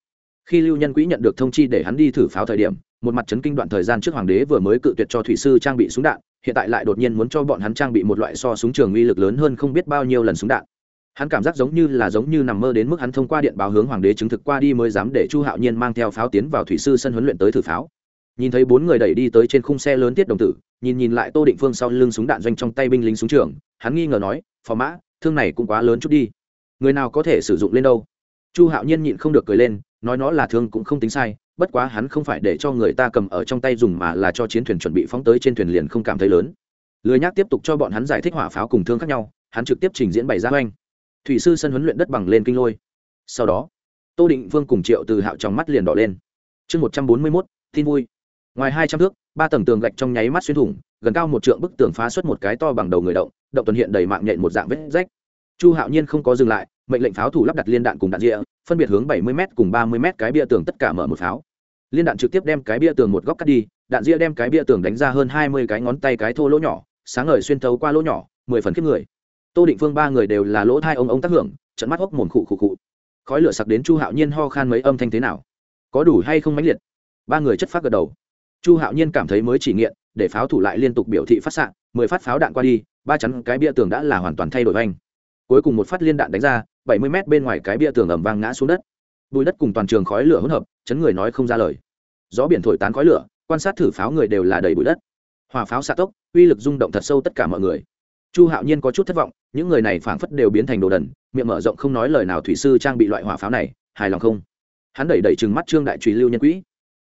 S1: khi lưu nhân quỹ nhận được thông chi để hắn đi thử pháo thời điểm, một mặt chấn kinh đoạn thời gian trước hoàng đế vừa mới cự tuyệt cho thủy sư trang bị súng đạn, hiện tại lại đột nhiên muốn cho bọn hắn trang bị một loại so súng trường uy lực lớn hơn không biết bao nhiêu lần súng đạn. Hắn cảm giác giống như là giống như nằm mơ đến mức hắn thông qua điện báo hướng hoàng đế chứng thực qua đi mới dám để chu hạo nhiên mang theo pháo tiến vào thủy sư sân huấn luyện tới thử pháo. Nhìn thấy bốn người đẩy đi tới trên khung xe lớn tiết đồng tử, nhìn nhìn lại tô định phương sau lưng súng đạn doanh trong tay binh lính súng trường, hắn nghi ngờ nói, phò mã, thương này cũng quá lớn chút đi. Người nào có thể sử dụng lên đâu? Chu hạo nhiên nhịn không được cười lên nói nó là thương cũng không tính sai, bất quá hắn không phải để cho người ta cầm ở trong tay dùng mà là cho chiến thuyền chuẩn bị phóng tới trên thuyền liền không cảm thấy lớn. Lười nhác tiếp tục cho bọn hắn giải thích hỏa pháo cùng thương khác nhau, hắn trực tiếp trình diễn bày ra oanh thủy sư sân huấn luyện đất bằng lên kinh lôi. Sau đó, tô định vương cùng triệu từ hạo trong mắt liền đỏ lên. Chương một trăm bốn mươi mốt, tin vui. Ngoài hai trăm thước, ba tầng tường gạch trong nháy mắt xuyên thủng, gần cao một trượng bức tường phá xuất một cái to bằng đầu người động động tuần hiện đầy mạng nhện một dạng vết rách. Chu hạo nhiên không có dừng lại, mệnh lệnh pháo thủ lắp đặt liên đạn cùng đạn rịa phân biệt hướng bảy mươi m cùng ba mươi m cái bia tường tất cả mở một pháo. Liên đạn trực tiếp đem cái bia tường một góc cắt đi, đạn ria đem cái bia tường đánh ra hơn hai mươi cái ngón tay cái thô lỗ nhỏ, sáng ngời xuyên thấu qua lỗ nhỏ, mười phần kiếp người. Tô định phương ba người đều là lỗ thai ông ông tác hưởng, trận mắt hốc mồm khụ khụ khụ. Khói lửa sặc đến chu hạo nhiên ho khan mấy âm thanh thế nào? Có đủ hay không mãnh liệt? Ba người chất phát gật đầu. Chu hạo nhiên cảm thấy mới chỉ nghiện, để pháo thủ lại liên tục biểu thị phát xạ, mười phát pháo đạn qua đi, ba chắn cái bia tường đã là hoàn toàn thay đổi vanh cuối cùng một phát liên đạn đánh ra bảy mươi mét bên ngoài cái bia tường ẩm vang ngã xuống đất. Bùi đất cùng toàn trường khói lửa hỗn hợp, chấn người nói không ra lời. Gió biển thổi tán khói lửa, quan sát thử pháo người đều là đầy bụi đất. Hòa pháo xạ tốc, uy lực rung động thật sâu tất cả mọi người. Chu hạo nhiên có chút thất vọng, những người này phảng phất đều biến thành đồ đần, miệng mở rộng không nói lời nào thủy sư trang bị loại hỏa pháo này, hài lòng không? Hắn đẩy đẩy chừng mắt trương đại trùy lưu nhân quỹ.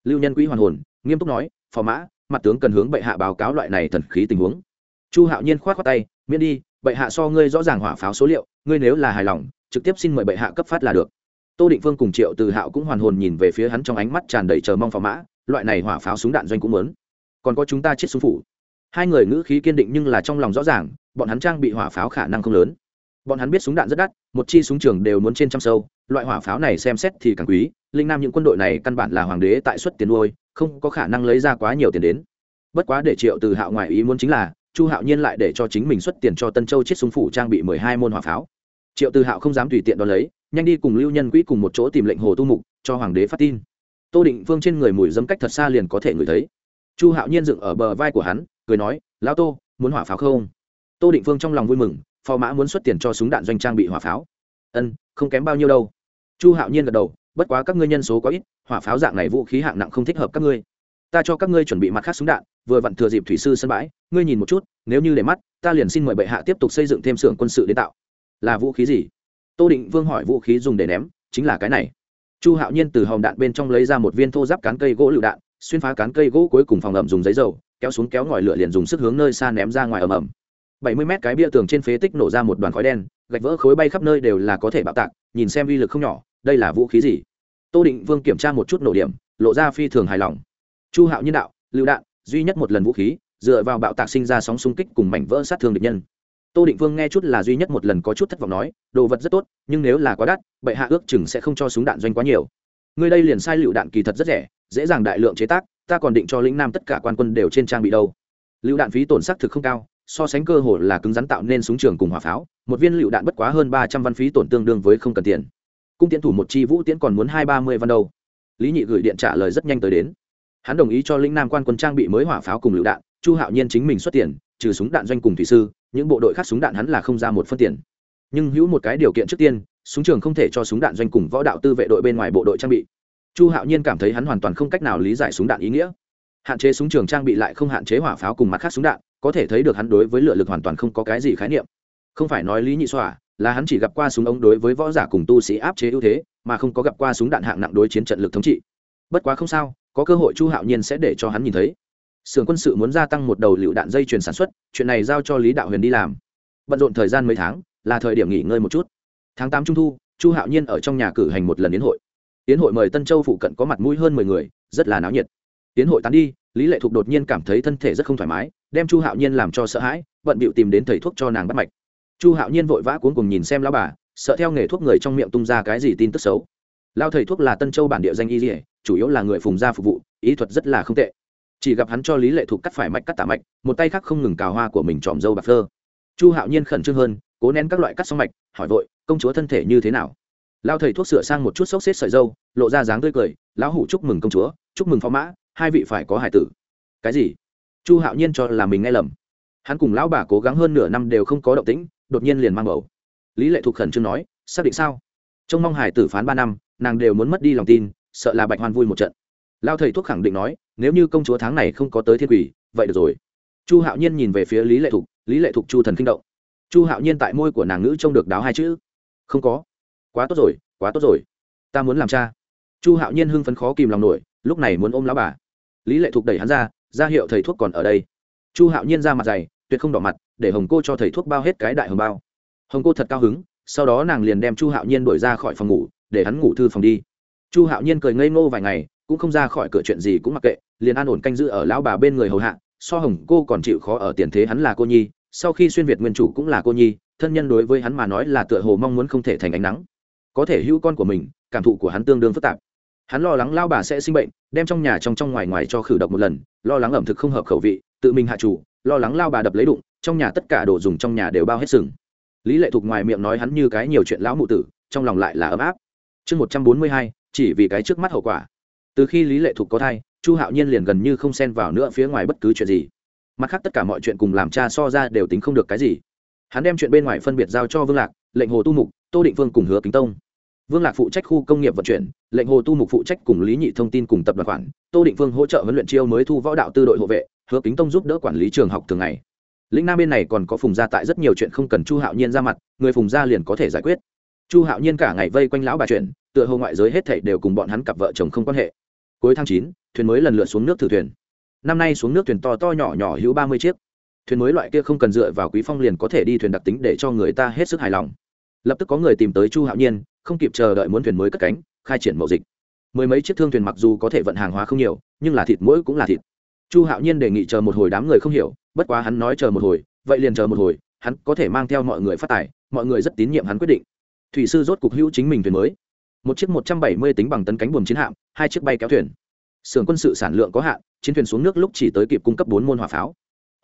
S1: Lưu nhân quỹ hoàn hồn, nghiêm túc nói, phò mã, mặt tướng cần hướng bệ hạ báo cáo loại này thần khí tình huống. Chu hạo nhiên k h o á t khoác tay, miễn đi, bệ hạ so ngươi rõ ràng hỏa pháo số liệu, ngươi nếu là hài lòng trực tiếp xin mời bệ hạ cấp phát là được. Tô định phương cùng triệu từ hạo cũng hoàn hồn nhìn về phía hắn trong ánh mắt tràn đầy chờ mong pháo mã, loại này hỏa pháo súng đạn doanh cũng muốn. Còn có chúng ta chết súng phủ. Hai người ngữ khí kiên định nhưng là trong lòng rõ ràng, bọn hắn trang bị hỏa pháo khả năng không lớn. Bọn hắn biết súng đạn rất đắt, một chi súng trường đều muốn trên trăm sâu, loại hỏa pháo này xem xét thì càng quý, linh nam những quân đội này căn bản là hoàng đế tại xuất tiền nuôi, không có khả năng lấy ra quá nhiều tiền đến. Bất quá để triệu từ hạo ngoại ý muốn chính là, chu hạo nhiên lại để cho chính mình xuất tiền cho tân châu chiết súng phủ trang bị mười hai môn hỏa pháo triệu từ hạo không dám tùy tiện đo lấy, nhanh đi cùng lưu nhân quỹ cùng một chỗ tìm lệnh hồ tu mục, cho hoàng đế phát tin. Tô định vương trên người mùi dấm cách thật xa liền có thể ngửi thấy. Chu hạo nhiên dựng ở bờ vai của hắn, cười nói, lão tô, muốn hỏa pháo không? Tô định vương trong lòng vui mừng, phò mã muốn xuất tiền cho súng đạn doanh trang bị hỏa pháo. Ân, không kém bao nhiêu đâu. Chu hạo nhiên gật đầu, bất quá các ngươi nhân số có ít, hỏa pháo dạng này vũ khí hạng nặng không thích hợp các ngươi. Ta cho các ngươi chuẩn bị mặt khác súng đạn, vừa vặn thừa dịp thủy sư sân bãi, ngươi nhìn một chút, nếu như để mắt, ta liền xin mời bệ hạ tiếp tục xây dựng thêm xưởng quân sự đến tạo là vũ khí gì? Tô định vương hỏi vũ khí dùng để ném, chính là cái này. Chu hạo nhiên từ hòm đạn bên trong lấy ra một viên thô giáp cán cây gỗ lựu đạn, xuyên phá cán cây gỗ cuối cùng phòng ẩm dùng giấy dầu, kéo xuống kéo ngòi lửa liền dùng sức hướng nơi xa ném ra ngoài ầm ầm. Bảy mươi mét cái bia tường trên phế tích nổ ra một đoàn khói đen, gạch vỡ khối bay khắp nơi đều là có thể bạo tạc, nhìn xem uy lực không nhỏ, đây là vũ khí gì? Tô định vương kiểm tra một chút nổ điểm, lộ ra phi thường hài lòng. Chu hạo nhiên đạo, lựu đạn, duy nhất một lần vũ khí, dựa vào bạo tạc sinh ra sóng xung kích cùng mảnh vỡ sát thương địch nhân tô định vương nghe chút là duy nhất một lần có chút thất vọng nói, đồ vật rất tốt, nhưng nếu là quá đắt, bệ hạ ước chừng sẽ không cho súng đạn doanh quá nhiều. Người đây liền sai lựu đạn kỳ thật rất rẻ, dễ dàng đại lượng chế tác, ta còn định cho lĩnh nam tất cả quan quân đều trên trang bị đâu. Lựu đạn phí tổn xác thực không cao, so sánh cơ hội là cứng rắn tạo nên súng trường cùng hỏa pháo, một viên lựu đạn bất quá hơn ba trăm văn phí tổn tương đương với không cần tiền. Cung tiến thủ một chi vũ tiễn còn muốn hai ba mươi văn đâu. Lý nhị gửi điện trả lời rất nhanh tới đến. Hắn đồng ý cho lĩnh nam quan quân trang bị mới hỏa pháo cùng lựu đạn, chu hạo nhiên chính mình xuất tiền, trừ súng đạn doanh cùng thủy sư những bộ đội khác súng đạn hắn là không ra một phân tiền. Nhưng hữu một cái điều kiện trước tiên, súng trường không thể cho súng đạn doanh cùng võ đạo tư vệ đội bên ngoài bộ đội trang bị. Chu hạo nhiên cảm thấy hắn hoàn toàn không cách nào lý giải súng đạn ý nghĩa. Hạn chế súng trường trang bị lại không hạn chế hỏa pháo cùng mặt khác súng đạn, có thể thấy được hắn đối với lựa lực hoàn toàn không có cái gì khái niệm. Không phải nói lý nhị xỏa là hắn chỉ gặp qua súng ống đối với võ giả cùng tu sĩ áp chế ưu thế, mà không có gặp qua súng đạn hạng nặng đối chiến trận lực thống trị. Bất quá không sao, có cơ hội chu hạo nhiên sẽ để cho hắn nhìn thấy xưởng quân sự muốn gia tăng một đầu lựu đạn dây chuyền sản xuất, chuyện này giao cho lý đạo huyền đi làm. Bận rộn thời gian mấy tháng, là thời điểm nghỉ ngơi một chút. Tháng tám trung thu, chu hạo nhiên ở trong nhà cử hành một lần yến hội. Yến hội mời tân châu phụ cận có mặt mũi hơn mười người, rất là náo nhiệt. Yến hội tán đi, lý lệ thục đột nhiên cảm thấy thân thể rất không thoải mái, đem chu hạo nhiên làm cho sợ hãi, bận bịu tìm đến thầy thuốc cho nàng bắt mạch. Chu hạo nhiên vội vã cuốn cùng nhìn xem lao bà, sợ theo nghề thuốc người trong miệng tung ra cái gì tin tức xấu. Lao thầy thuốc là tân châu bản địa danh y dỉa chủ yếu là người phùng gia phục vụ, ý thuật rất là không tệ chỉ gặp hắn cho lý lệ thục cắt phải mạch cắt tả mạch, một tay khác không ngừng cào hoa của mình tròm dâu bạc phơ. Chu hạo nhiên khẩn trương hơn, cố nén các loại cắt xong mạch, hỏi vội, công chúa thân thể như thế nào? Lao thầy thuốc sửa sang một chút xốc xếp sợi dâu, lộ ra dáng tươi cười, lão hủ chúc mừng công chúa, chúc mừng phó mã, hai vị phải có hải tử. Cái gì? Chu hạo nhiên cho là mình nghe lầm. Hắn cùng lão bà cố gắng hơn nửa năm đều không có động tĩnh, đột nhiên liền mang bầu. Lý lệ thục khẩn trương nói, xác định sao? Trông mong hải tử phán ba năm, nàng đều muốn mất đi lòng tin, sợ là bạch hoan vui một trận lao thầy thuốc khẳng định nói, nếu như công chúa tháng này không có tới thiên quỷ, vậy được rồi. Chu hạo nhiên nhìn về phía lý lệ thục, lý lệ thục chu thần kinh động. Chu hạo nhiên tại môi của nàng nữ trông được đáo hai chữ. Không có. Quá tốt rồi, quá tốt rồi. Ta muốn làm cha. Chu hạo nhiên hưng phấn khó kìm lòng nổi, lúc này muốn ôm lão bà. Lý lệ thục đẩy hắn ra ra hiệu thầy thuốc còn ở đây. Chu hạo nhiên ra mặt dày, tuyệt không đỏ mặt, để hồng cô cho thầy thuốc bao hết cái đại hồng bao. Hồng cô thật cao hứng, sau đó nàng liền đem chu hạo nhiên đuổi ra khỏi phòng ngủ, để hắn ngủ thư phòng đi. Chu hạo nhiên cười ngây ngô vài ngày cũng không ra khỏi cửa chuyện gì cũng mặc kệ, liền an ổn canh giữ ở lão bà bên người hầu hạ, so hồng cô còn chịu khó ở tiền thế hắn là cô nhi, sau khi xuyên việt nguyên chủ cũng là cô nhi, thân nhân đối với hắn mà nói là tựa hồ mong muốn không thể thành ánh nắng. Có thể hữu con của mình, cảm thụ của hắn tương đương phức tạp. Hắn lo lắng lao bà sẽ sinh bệnh, đem trong nhà trong trong ngoài ngoài cho khử độc một lần, lo lắng ẩm thực không hợp khẩu vị, tự mình hạ chủ, lo lắng lao bà đập lấy đụng, trong nhà tất cả đồ dùng trong nhà đều bao hết sừng. Lý lệ thục ngoài miệng nói hắn như cái nhiều chuyện lão mụ tử, trong lòng lại là ấm áp. Chương một trăm bốn mươi hai, chỉ vì cái trước mắt hậu quả từ khi lý lệ thục có thai, chu hạo nhiên liền gần như không xen vào nữa phía ngoài bất cứ chuyện gì. Mặt khác tất cả mọi chuyện cùng làm cha so ra đều tính không được cái gì. Hắn đem chuyện bên ngoài phân biệt giao cho vương lạc, lệnh hồ tu mục, tô định vương cùng hứa kính tông. Vương lạc phụ trách khu công nghiệp vận chuyển, lệnh hồ tu mục phụ trách cùng lý nhị thông tin cùng tập đoàn khoản tô định vương hỗ trợ huấn luyện chiêu mới thu võ đạo tư đội hộ vệ, hứa kính tông giúp đỡ quản lý trường học thường ngày. Lĩnh nam bên này còn có phùng gia tại rất nhiều chuyện không cần chu hạo nhiên ra mặt, người phùng gia liền có thể giải quyết. Chu hạo nhiên cả ngày vây quanh lão bà chuyện, tựa hồ ngoại giới hết thảy đều cùng bọn hắn cặp vợ chồng không quan hệ cuối tháng chín, thuyền mới lần lượt xuống nước thử thuyền. Năm nay xuống nước thuyền to to nhỏ nhỏ hữu ba mươi chiếc. Thuyền mới loại kia không cần dựa vào quý phong liền có thể đi thuyền đặc tính để cho người ta hết sức hài lòng. Lập tức có người tìm tới chu hạo nhiên, không kịp chờ đợi muốn thuyền mới cất cánh, khai triển mậu dịch. Mười mấy chiếc thương thuyền mặc dù có thể vận hàng hóa không nhiều, nhưng là thịt mỗi cũng là thịt. Chu hạo nhiên đề nghị chờ một hồi đám người không hiểu, bất quá hắn nói chờ một hồi, vậy liền chờ một hồi, hắn có thể mang theo mọi người phát tài, mọi người rất tín nhiệm hắn quyết định. Thủy sư rốt cục hữu chính mình thuyền mới một chiếc một trăm bảy mươi tính bằng tấn cánh buồm chiến hạm, hai chiếc bay kéo thuyền. Xưởng quân sự sản lượng có hạn, chiến thuyền xuống nước lúc chỉ tới kịp cung cấp bốn môn hỏa pháo.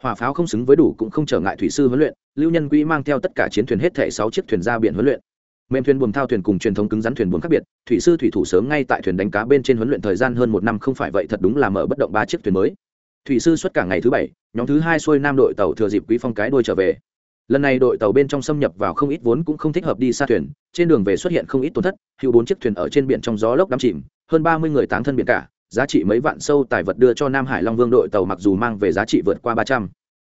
S1: Hỏa pháo không xứng với đủ cũng không trở ngại thủy sư huấn luyện, lưu nhân quỹ mang theo tất cả chiến thuyền hết thể sáu chiếc thuyền ra biển huấn luyện. Mềm thuyền buồm thao thuyền cùng truyền thống cứng rắn thuyền buồm khác biệt, thủy sư thủy thủ sớm ngay tại thuyền đánh cá bên trên huấn luyện thời gian hơn một năm không phải vậy thật đúng là mở bất động ba chiếc thuyền mới. Thủy sư xuất cả ngày thứ bảy, nhóm thứ hai xuôi nam đội tàu thừa dịp quý phong cái đôi trở về lần này đội tàu bên trong xâm nhập vào không ít vốn cũng không thích hợp đi xa thuyền, trên đường về xuất hiện không ít tổn thất, hữu bốn chiếc thuyền ở trên biển trong gió lốc đắm chìm, hơn ba mươi người táng thân biển cả, giá trị mấy vạn sâu tài vật đưa cho nam hải long vương đội tàu mặc dù mang về giá trị vượt qua ba trăm.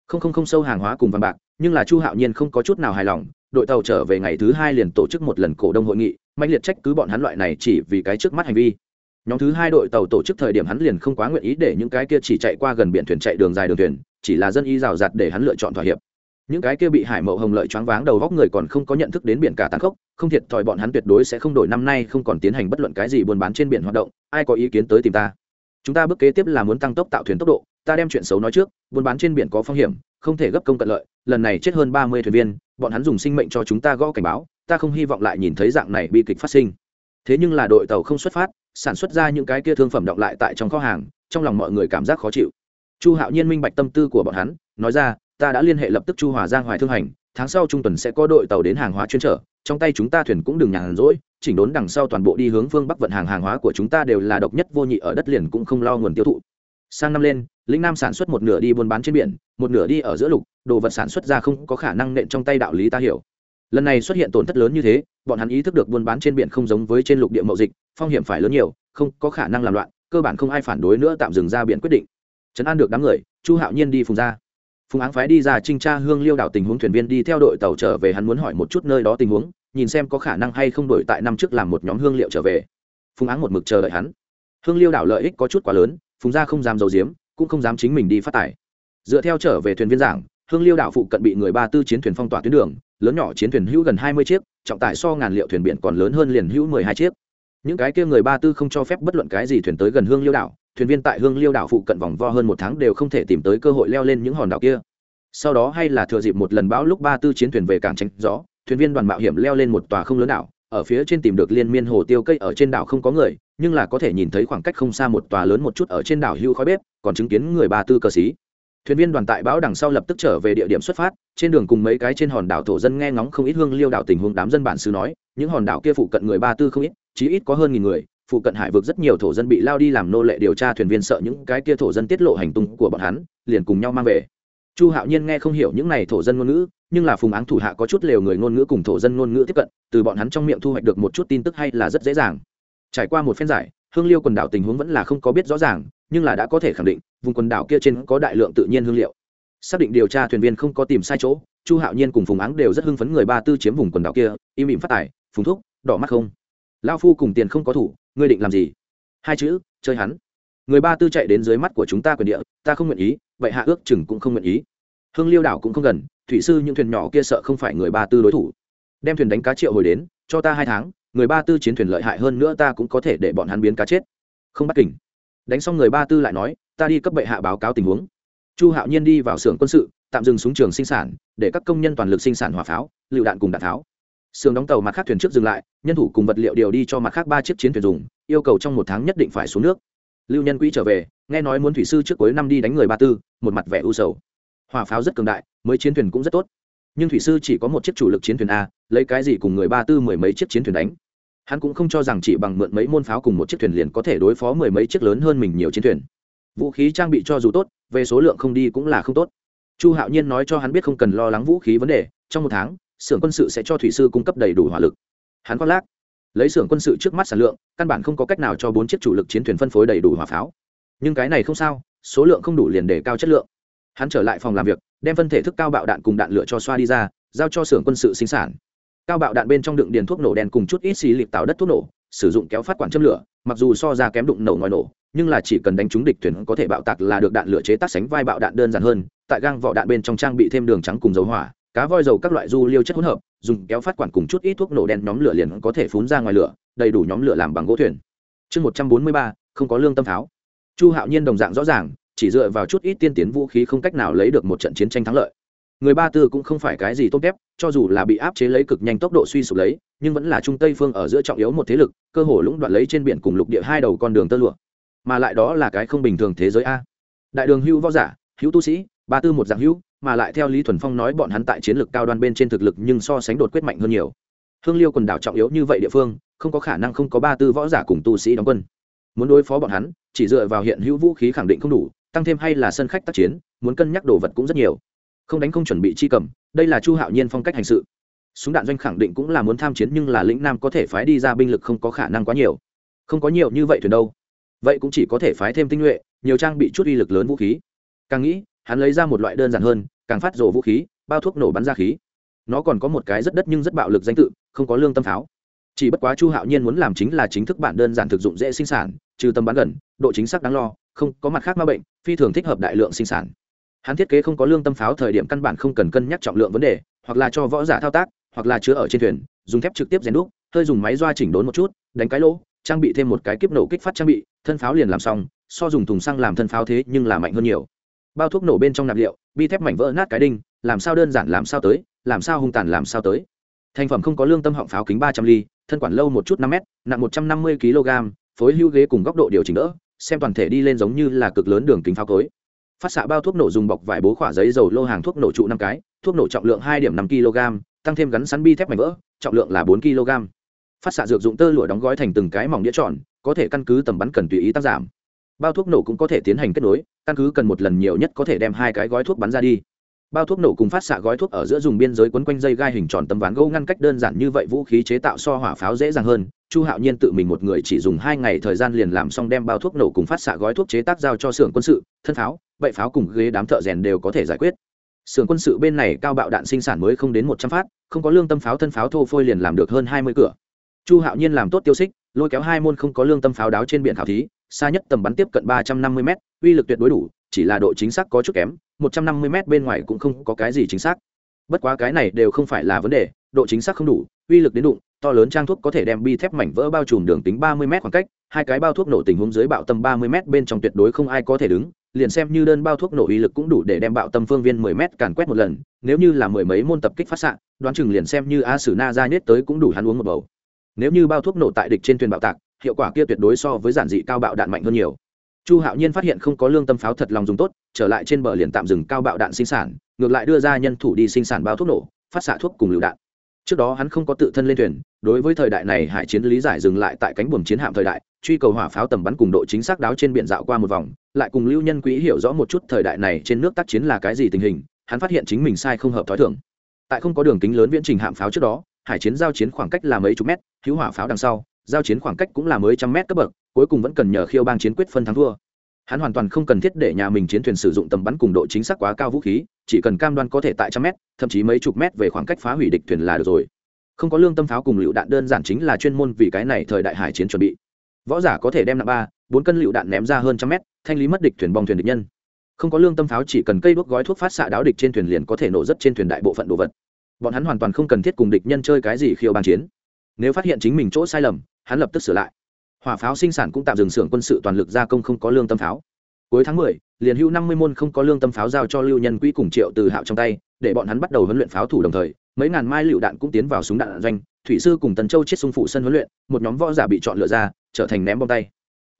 S1: Không không không sâu hàng hóa cùng vàng bạc, nhưng là chu hạo nhiên không có chút nào hài lòng, đội tàu trở về ngày thứ hai liền tổ chức một lần cổ đông hội nghị mạnh liệt trách cứ bọn hắn loại này chỉ vì cái trước mắt hành vi. Nhóm thứ hai đội tàu tổ chức thời điểm hắn liền không quá nguyện ý để những cái kia chỉ chạy qua gần biển thuyền chạy đường dài đường thuyền, chỉ là dân y rào rạt để hắn lựa chọn thỏa hiệp những cái kia bị hải mậu hồng lợi choáng váng đầu góc người còn không có nhận thức đến biển cả tàn khốc, không thiệt thòi bọn hắn tuyệt đối sẽ không đổi năm nay không còn tiến hành bất luận cái gì buôn bán trên biển hoạt động, ai có ý kiến tới tìm ta? Chúng ta bước kế tiếp là muốn tăng tốc tạo thuyền tốc độ, ta đem chuyện xấu nói trước, buôn bán trên biển có phong hiểm, không thể gấp công cận lợi, lần này chết hơn ba mươi thuyền viên, bọn hắn dùng sinh mệnh cho chúng ta gõ cảnh báo, ta không hy vọng lại nhìn thấy dạng này bi kịch phát sinh. Thế nhưng là đội tàu không xuất phát, sản xuất ra những cái kia thương phẩm động lại tại trong kho hàng, trong lòng mọi người cảm giác khó chịu. Chu hạo nhiên minh bạch tâm tư của bọn hắn, nói ra ta đã liên hệ lập tức chu hòa giang hoài thương hành, tháng sau trung tuần sẽ có đội tàu đến hàng hóa chuyên trở trong tay chúng ta thuyền cũng đừng nhàn rỗi, chỉnh đốn đằng sau toàn bộ đi hướng phương bắc vận hàng hàng hóa của chúng ta đều là độc nhất vô nhị ở đất liền cũng không lo nguồn tiêu thụ. Sang năm lên, lĩnh nam sản xuất một nửa đi buôn bán trên biển, một nửa đi ở giữa lục, đồ vật sản xuất ra không có khả năng nện trong tay đạo lý ta hiểu. Lần này xuất hiện tổn thất lớn như thế, bọn hắn ý thức được buôn bán trên biển không giống với trên lục địa mậu dịch, phong hiểm phải lớn nhiều, không có khả năng làm loạn, cơ bản không ai phản đối nữa tạm dừng ra biển quyết định. Trấn an được đám người, chu hạo nhiên đi phùng ra phùng áng phái đi ra trinh tra hương liêu đảo tình huống, thuyền viên đi theo đội tàu trở về, hắn muốn hỏi một chút nơi đó tình huống, nhìn xem có khả năng hay không đổi tại năm trước làm một nhóm hương liệu trở về. Phùng áng một mực chờ đợi hắn. Hương liêu đảo lợi ích có chút quá lớn, phùng gia không dám giấu giếm, cũng không dám chính mình đi phát tải. Dựa theo trở về thuyền viên giảng, hương liêu đảo phụ cận bị người ba tư chiến thuyền phong tỏa tuyến đường, lớn nhỏ chiến thuyền hữu gần hai mươi chiếc, trọng tải so ngàn liệu thuyền biển còn lớn hơn liền hữu mười hai chiếc. Những cái kia người ba tư không cho phép bất luận cái gì thuyền tới gần hương liêu đảo thuyền viên tại hương liêu đảo phụ cận vòng vo hơn một tháng đều không thể tìm tới cơ hội leo lên những hòn đảo kia. Sau đó hay là thừa dịp một lần bão lúc ba tư chiến thuyền về cảng tránh gió, thuyền viên đoàn mạo hiểm leo lên một tòa không lớn đảo, ở phía trên tìm được liên miên hồ tiêu cây ở trên đảo không có người, nhưng là có thể nhìn thấy khoảng cách không xa một tòa lớn một chút ở trên đảo hưu khói bếp, còn chứng kiến người ba tư cờ xí thuyền viên đoàn tại bão đằng sau lập tức trở về địa điểm xuất phát, trên đường cùng mấy cái trên hòn đảo thổ dân nghe ngóng không ít hương liêu đảo tình huống đám dân bản xứ nói, những hòn đảo kia phụ cận người ba tư không ít, chí ít có hơn nghìn người phụ cận hải vực rất nhiều thổ dân bị lao đi làm nô lệ điều tra thuyền viên sợ những cái kia thổ dân tiết lộ hành tung của bọn hắn, liền cùng nhau mang về. Chu hạo nhiên nghe không hiểu những này thổ dân ngôn ngữ, nhưng là phùng áng thủ hạ có chút lều người ngôn ngữ cùng thổ dân ngôn ngữ tiếp cận, từ bọn hắn trong miệng thu hoạch được một chút tin tức hay là rất dễ dàng. Trải qua một phen giải, hương liêu quần đảo tình huống vẫn là không có biết rõ ràng, nhưng là đã có thể khẳng định, vùng quần đảo kia trên có đại lượng tự nhiên hương liệu. Xác định điều tra thuyền viên không có tìm sai chỗ, chu hạo nhiên cùng phùng áng đều rất hưng phấn người ba tư chiếm vùng quần đảo kia, im ỉm phát tài, phùng thúc, đỏ mắt không. Lao phu cùng tiền không có thủ ngươi định làm gì? Hai chữ, chơi hắn. Người ba tư chạy đến dưới mắt của chúng ta quyền địa, ta không nguyện ý, vậy hạ ước chừng cũng không nguyện ý. Hương liêu đảo cũng không gần, thủy sư những thuyền nhỏ kia sợ không phải người ba tư đối thủ. Đem thuyền đánh cá triệu hồi đến, cho ta hai tháng, người ba tư chiến thuyền lợi hại hơn nữa ta cũng có thể để bọn hắn biến cá chết. Không bắt kỉnh đánh xong người ba tư lại nói, ta đi cấp bệ hạ báo cáo tình huống. Chu hạo nhiên đi vào xưởng quân sự, tạm dừng súng trường sinh sản, để các công nhân toàn lực sinh sản hỏa pháo, lựu đạn cùng đạn tháo sườn đóng tàu mặt khác thuyền trước dừng lại, nhân thủ cùng vật liệu điều đi cho mặt khác ba chiếc chiến thuyền dùng, yêu cầu trong một tháng nhất định phải xuống nước. Lưu nhân quỹ trở về, nghe nói muốn thủy sư trước cuối năm đi đánh người ba tư, một mặt vẻ u sầu. Hỏa pháo rất cường đại, mới chiến thuyền cũng rất tốt. Nhưng thủy sư chỉ có một chiếc chủ lực chiến thuyền a, lấy cái gì cùng người ba tư mười mấy chiếc chiến thuyền đánh? Hắn cũng không cho rằng chỉ bằng mượn mấy môn pháo cùng một chiếc thuyền liền có thể đối phó mười mấy chiếc lớn hơn mình nhiều chiến thuyền. Vũ khí trang bị cho dù tốt, về số lượng không đi cũng là không tốt. Chu hạo nhiên nói cho hắn biết không cần lo lắng vũ khí vấn đề, trong một tháng xưởng quân sự sẽ cho thủy sư cung cấp đầy đủ hỏa lực. Hắn khoác lác. Lấy xưởng quân sự trước mắt sản lượng, căn bản không có cách nào cho bốn chiếc chủ lực chiến thuyền phân phối đầy đủ hỏa pháo. Nhưng cái này không sao, số lượng không đủ liền để cao chất lượng. Hắn trở lại phòng làm việc, đem phân thể thức cao bạo đạn cùng đạn lửa cho xoa đi ra, giao cho xưởng quân sự sinh sản. Cao bạo đạn bên trong đựng điền thuốc nổ đen cùng chút ít xì lịp tạo đất thuốc nổ, sử dụng kéo phát quản châm lửa, mặc dù so ra kém đụng nổ ngoài nổ, nhưng là chỉ cần đánh trúng địch thuyền có thể bạo tạc là được đạn lửa chế tác sánh vai bạo đạn đơn giản hơn, tại gang vỏ đạn bên trong trang bị thêm đường trắng cùng dầu hỏa cá voi dầu các loại du liêu chất hỗn hợp, dùng kéo phát quản cùng chút ít thuốc nổ đen nhóm lửa liền có thể phun ra ngoài lửa, đầy đủ nhóm lửa làm bằng gỗ thuyền. Chương một trăm bốn mươi ba, không có lương tâm pháo. Chu hạo nhiên đồng dạng rõ ràng, chỉ dựa vào chút ít tiên tiến vũ khí không cách nào lấy được một trận chiến tranh thắng lợi. Người ba tư cũng không phải cái gì tốt đẹp cho dù là bị áp chế lấy cực nhanh tốc độ suy sụp lấy, nhưng vẫn là trung tây phương ở giữa trọng yếu một thế lực, cơ hồ lũng đoạn lấy trên biển cùng lục địa hai đầu con đường tơ lụa. Mà lại đó là cái không bình thường thế giới a. Đại đường hữu võ giả, hữu tu sĩ, ba tư một dạng hữu mà lại theo lý thuần phong nói bọn hắn tại chiến lược cao đoan bên trên thực lực nhưng so sánh đột quyết mạnh hơn nhiều. Hương liêu quần đảo trọng yếu như vậy địa phương, không có khả năng không có ba tư võ giả cùng tu sĩ đóng quân. Muốn đối phó bọn hắn, chỉ dựa vào hiện hữu vũ khí khẳng định không đủ, tăng thêm hay là sân khách tác chiến, muốn cân nhắc đồ vật cũng rất nhiều. Không đánh không chuẩn bị chi cầm, đây là chu hạo nhiên phong cách hành sự. Súng đạn doanh khẳng định cũng là muốn tham chiến nhưng là lĩnh nam có thể phái đi ra binh lực không có khả năng quá nhiều. Không có nhiều như vậy thuyền đâu. Vậy cũng chỉ có thể phái thêm tinh nhuệ, nhiều trang bị chút uy lực lớn vũ khí. Càng nghĩ, hắn lấy ra một loại đơn giản hơn càng phát rổ vũ khí, bao thuốc nổ bắn ra khí. Nó còn có một cái rất đất nhưng rất bạo lực danh tự, không có lương tâm pháo. Chỉ bất quá chu hạo nhiên muốn làm chính là chính thức bản đơn giản thực dụng dễ sinh sản, trừ tầm bắn gần, độ chính xác đáng lo, không có mặt khác ma bệnh, phi thường thích hợp đại lượng sinh sản. Hắn thiết kế không có lương tâm pháo thời điểm căn bản không cần cân nhắc trọng lượng vấn đề, hoặc là cho võ giả thao tác, hoặc là chứa ở trên thuyền, dùng thép trực tiếp rèn đúc, hơi dùng máy doa chỉnh đốn một chút, đánh cái lỗ, trang bị thêm một cái kiếp nổ kích phát trang bị, thân pháo liền làm xong, so dùng thùng xăng làm thân pháo thế nhưng là mạnh hơn nhiều bao thuốc nổ bên trong nạp liệu, bi thép mảnh vỡ nát cái đinh, làm sao đơn giản làm sao tới, làm sao hung tàn làm sao tới. Thành phẩm không có lương tâm họng pháo kính ba trăm ly, thân quản lâu một chút năm m nặng một trăm năm mươi kg, phối hưu ghế cùng góc độ điều chỉnh đỡ, xem toàn thể đi lên giống như là cực lớn đường kính pháo cối. Phát xạ bao thuốc nổ dùng bọc vải bố khỏa giấy dầu lô hàng thuốc nổ trụ năm cái, thuốc nổ trọng lượng hai điểm năm kg, tăng thêm gắn sắn bi thép mảnh vỡ, trọng lượng là bốn kg. Phát xạ dược dụng tơ lụa đóng gói thành từng cái mỏng đĩa tròn, có thể căn cứ tầm bắn cần tùy ý tác giảm bao thuốc nổ cũng có thể tiến hành kết nối, căn cứ cần một lần nhiều nhất có thể đem hai cái gói thuốc bắn ra đi. Bao thuốc nổ cùng phát xạ gói thuốc ở giữa dùng biên giới quấn quanh dây gai hình tròn tấm ván gỗ ngăn cách đơn giản như vậy vũ khí chế tạo so hỏa pháo dễ dàng hơn. Chu hạo nhiên tự mình một người chỉ dùng hai ngày thời gian liền làm xong đem bao thuốc nổ cùng phát xạ gói thuốc chế tác giao cho xưởng quân sự, thân pháo bậy pháo cùng ghế đám thợ rèn đều có thể giải quyết. Xưởng quân sự bên này cao bạo đạn sinh sản mới không đến một trăm phát, không có lương tâm pháo thân pháo thô phôi liền làm được hơn hai mươi cửa. Chu hạo nhiên làm tốt tiêu xích, lôi kéo hai môn không có lương tâm pháo đáo trên biển khảo thí xa nhất tầm bắn tiếp cận ba trăm năm mươi m uy lực tuyệt đối đủ, chỉ là độ chính xác có chút kém, một trăm năm mươi m bên ngoài cũng không có cái gì chính xác. Bất quá cái này đều không phải là vấn đề, độ chính xác không đủ, uy lực đến đụng, to lớn trang thuốc có thể đem bi thép mảnh vỡ bao trùm đường tính ba mươi m khoảng cách, hai cái bao thuốc nổ tình huống dưới bạo tâm ba mươi m bên trong tuyệt đối không ai có thể đứng, liền xem như đơn bao thuốc nổ uy lực cũng đủ để đem bạo tâm phương viên mười m càn quét một lần, nếu như là mười mấy môn tập kích phát xạ, đoán chừng liền xem như a sử na ra nhất tới cũng đủ hắn uống một bầu. Nếu như bao thuốc nổ tại địch trên thuyền bạo tạc hiệu quả kia tuyệt đối so với giản dị cao bạo đạn mạnh hơn nhiều. Chu hạo nhiên phát hiện không có lương tâm pháo thật lòng dùng tốt, trở lại trên bờ liền tạm dừng cao bạo đạn sinh sản, ngược lại đưa ra nhân thủ đi sinh sản bao thuốc nổ, phát xạ thuốc cùng lựu đạn. Trước đó hắn không có tự thân lên thuyền, đối với thời đại này hải chiến lý giải dừng lại tại cánh buồm chiến hạm thời đại, truy cầu hỏa pháo tầm bắn cùng độ chính xác đáo trên biển dạo qua một vòng, lại cùng lưu nhân quỹ hiểu rõ một chút thời đại này trên nước tác chiến là cái gì tình hình, hắn phát hiện chính mình sai không hợp t h ó i thưởng tại không có đường kính lớn viễn trình hạm pháo trước đó, hải chiến giao chiến khoảng cách là mấy chục mét hữu hỏa pháo đằng sau giao chiến khoảng cách cũng là mới trăm mét cấp bậc, cuối cùng vẫn cần nhờ khiêu bang chiến quyết phân thắng thua. Hắn hoàn toàn không cần thiết để nhà mình chiến thuyền sử dụng tầm bắn cùng độ chính xác quá cao vũ khí, chỉ cần cam đoan có thể tại trăm mét, thậm chí mấy chục mét về khoảng cách phá hủy địch thuyền là được rồi. Không có lương tâm pháo cùng lựu đạn đơn giản chính là chuyên môn vì cái này thời đại hải chiến chuẩn bị. Võ giả có thể đem nặng ba, bốn cân lựu đạn ném ra hơn trăm mét, thanh lý mất địch thuyền bong thuyền địch nhân. Không có lương tâm pháo chỉ cần cây đuốc gói thuốc phát xạ đáo địch trên thuyền liền có thể nổ rất trên thuyền đại bộ phận đồ vật. Bọn hắn hoàn toàn không cần thiết cùng địch nhân chơi cái gì khiêu bàn chiến. Nếu phát hiện chính mình chỗ sai lầm hắn lập tức sửa lại. Hỏa pháo sinh sản cũng tạm dừng xưởng quân sự toàn lực gia công không có lương tâm pháo. Cuối tháng mười, liền hữu năm mươi môn không có lương tâm pháo giao cho lưu nhân quỹ cùng triệu từ hạo trong tay để bọn hắn bắt đầu huấn luyện pháo thủ đồng thời mấy ngàn mai lựu đạn cũng tiến vào súng đạn doanh thủy sư cùng tần châu chết sung phụ sân huấn luyện một nhóm võ giả bị chọn lựa ra trở thành ném bom tay.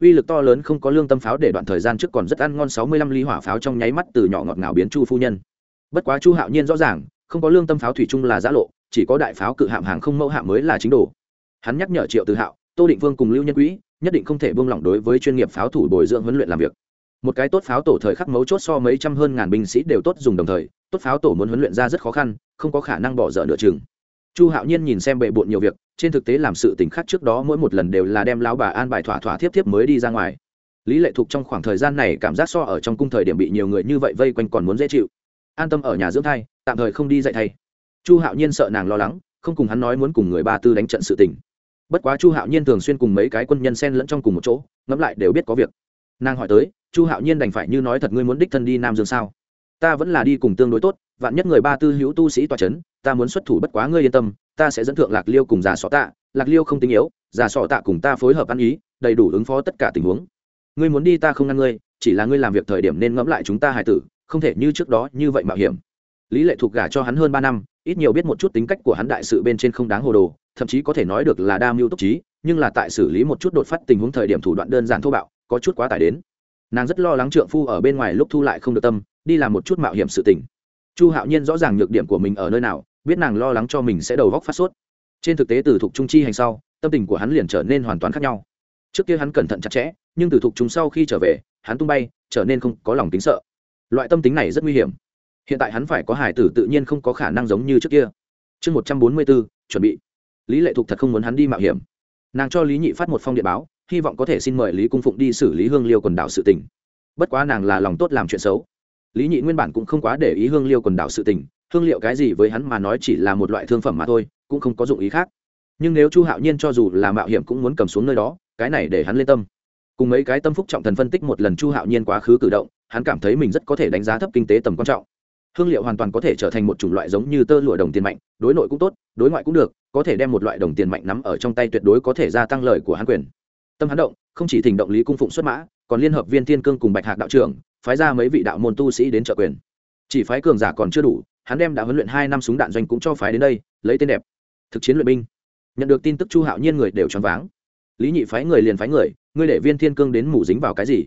S1: Uy lực to lớn không có lương tâm pháo để đoạn thời gian trước còn rất ăn ngon sáu mươi lăm ly hỏa pháo trong nháy mắt từ nhỏ ngọt ngào biến chu phu nhân. Bất quá chu hạo nhiên rõ ràng không có lương tâm pháo thủy chung là giã lộ chỉ có đại pháo cự hạm hàng không mẫu hạm mới là chính đồ hắn nhắc nhở triệu từ hạo, tô định vương cùng lưu nhân quỹ nhất định không thể buông lỏng đối với chuyên nghiệp pháo thủ bồi dưỡng huấn luyện làm việc. Một cái tốt pháo tổ thời khắc mấu chốt so mấy trăm hơn ngàn binh sĩ đều tốt dùng đồng thời, tốt pháo tổ muốn huấn luyện ra rất khó khăn, không có khả năng bỏ dở nửa chừng. Chu hạo nhiên nhìn xem bệ bộn nhiều việc, trên thực tế làm sự t ì n h khác trước đó mỗi một lần đều là đem lao bà an bài thỏa thỏa thiếp thiếp mới đi ra ngoài. Lý lệ thục trong khoảng thời gian này cảm giác so ở trong cung thời điểm bị nhiều người như vậy vây quanh còn muốn dễ chịu. An tâm ở nhà dưỡng thai, tạm thời không đi dạy thay chu hạo nhiên sợ nàng lo lắng, không cùng hắn nói muốn cùng người ba tư đánh trận sự tình bất quá chu hạo nhiên thường xuyên cùng mấy cái quân nhân xen lẫn trong cùng một chỗ, ngẫm lại đều biết có việc. Nàng hỏi tới, chu hạo nhiên đành phải như nói thật ngươi muốn đích thân đi nam dương sao? Ta vẫn là đi cùng tương đối tốt, vạn nhất người ba tư hữu tu sĩ toa c h ấ n ta muốn xuất thủ bất quá ngươi yên tâm, ta sẽ dẫn thượng lạc liêu cùng già sọ tạ. Lạc liêu không tinh yếu, già sọ tạ cùng ta phối hợp ăn ý, đầy đủ ứng phó tất cả tình huống. Ngươi muốn đi ta không ngăn ngươi, chỉ là ngươi làm việc thời điểm nên ngẫm lại chúng ta hài tử, không thể như trước đó như vậy mạo hiểm. Lý lệ thuộc gả cho hắn hơn ba năm ít nhiều biết một chút tính cách của hắn đại sự bên trên không đáng hồ đồ, thậm chí có thể nói được là đa mưu túc trí, nhưng là tại xử lý một chút đột phát tình huống thời điểm thủ đoạn đơn giản thô bạo, có chút quá tải đến. Nàng rất lo lắng trượng phu ở bên ngoài lúc thu lại không được tâm, đi làm một chút mạo hiểm sự tình. Chu hạo nhiên rõ ràng nhược điểm của mình ở nơi nào, biết nàng lo lắng cho mình sẽ đầu góc phát sốt. Trên thực tế từ thục trung chi hành sau, tâm tình của hắn liền trở nên hoàn toàn khác nhau. Trước kia hắn cẩn thận chặt chẽ, nhưng từ thục chúng sau khi trở về, hắn tung bay, trở nên không có lòng tính sợ. Loại tâm tính này rất nguy hiểm hiện tại hắn phải có hải tử tự nhiên không có khả năng giống như trước kia. Chương một trăm bốn mươi bốn, chuẩn bị. Lý lệ thục thật không muốn hắn đi mạo hiểm. Nàng cho lý nhị phát một phong điện báo, hy vọng có thể xin mời lý cung phụng đi xử lý hương liêu quần đảo sự tỉnh bất quá nàng là lòng tốt làm chuyện xấu. Lý nhị nguyên bản cũng không quá để ý hương liêu quần đảo sự tình, hương liệu cái gì với hắn mà nói chỉ là một loại thương phẩm mà thôi, cũng không có dụng ý khác. Nhưng nếu chu hạo nhiên cho dù là mạo hiểm cũng muốn cầm xuống nơi đó, cái này để hắn lên tâm. Cùng mấy cái tâm phúc trọng thần phân tích một lần chu hạo nhiên quá khứ cử động, hắn cảm thấy mình rất có thể đánh giá thấp kinh tế tầm quan trọng hương liệu hoàn toàn có thể trở thành một chủng loại giống như tơ lụa đồng tiền mạnh, đối nội cũng tốt, đối ngoại cũng được, có thể đem một loại đồng tiền mạnh nắm ở trong tay tuyệt đối có thể gia tăng lời của hắn quyền. Tâm hắn động, không chỉ thỉnh động lý cung phụng xuất mã, còn liên hợp viên thiên cương cùng bạch hạc đạo trưởng, phái ra mấy vị đạo môn tu sĩ đến trợ quyền. Chỉ phái cường giả còn chưa đủ, hắn đem đã huấn luyện hai năm súng đạn doanh cũng cho phái đến đây, lấy tên đẹp. Thực chiến luyện binh. Nhận được tin tức chu hạo nhiên người đều choáng váng. Lý nhị phái người liền phái người, ngươi để viên thiên cương đến mù dính vào cái gì?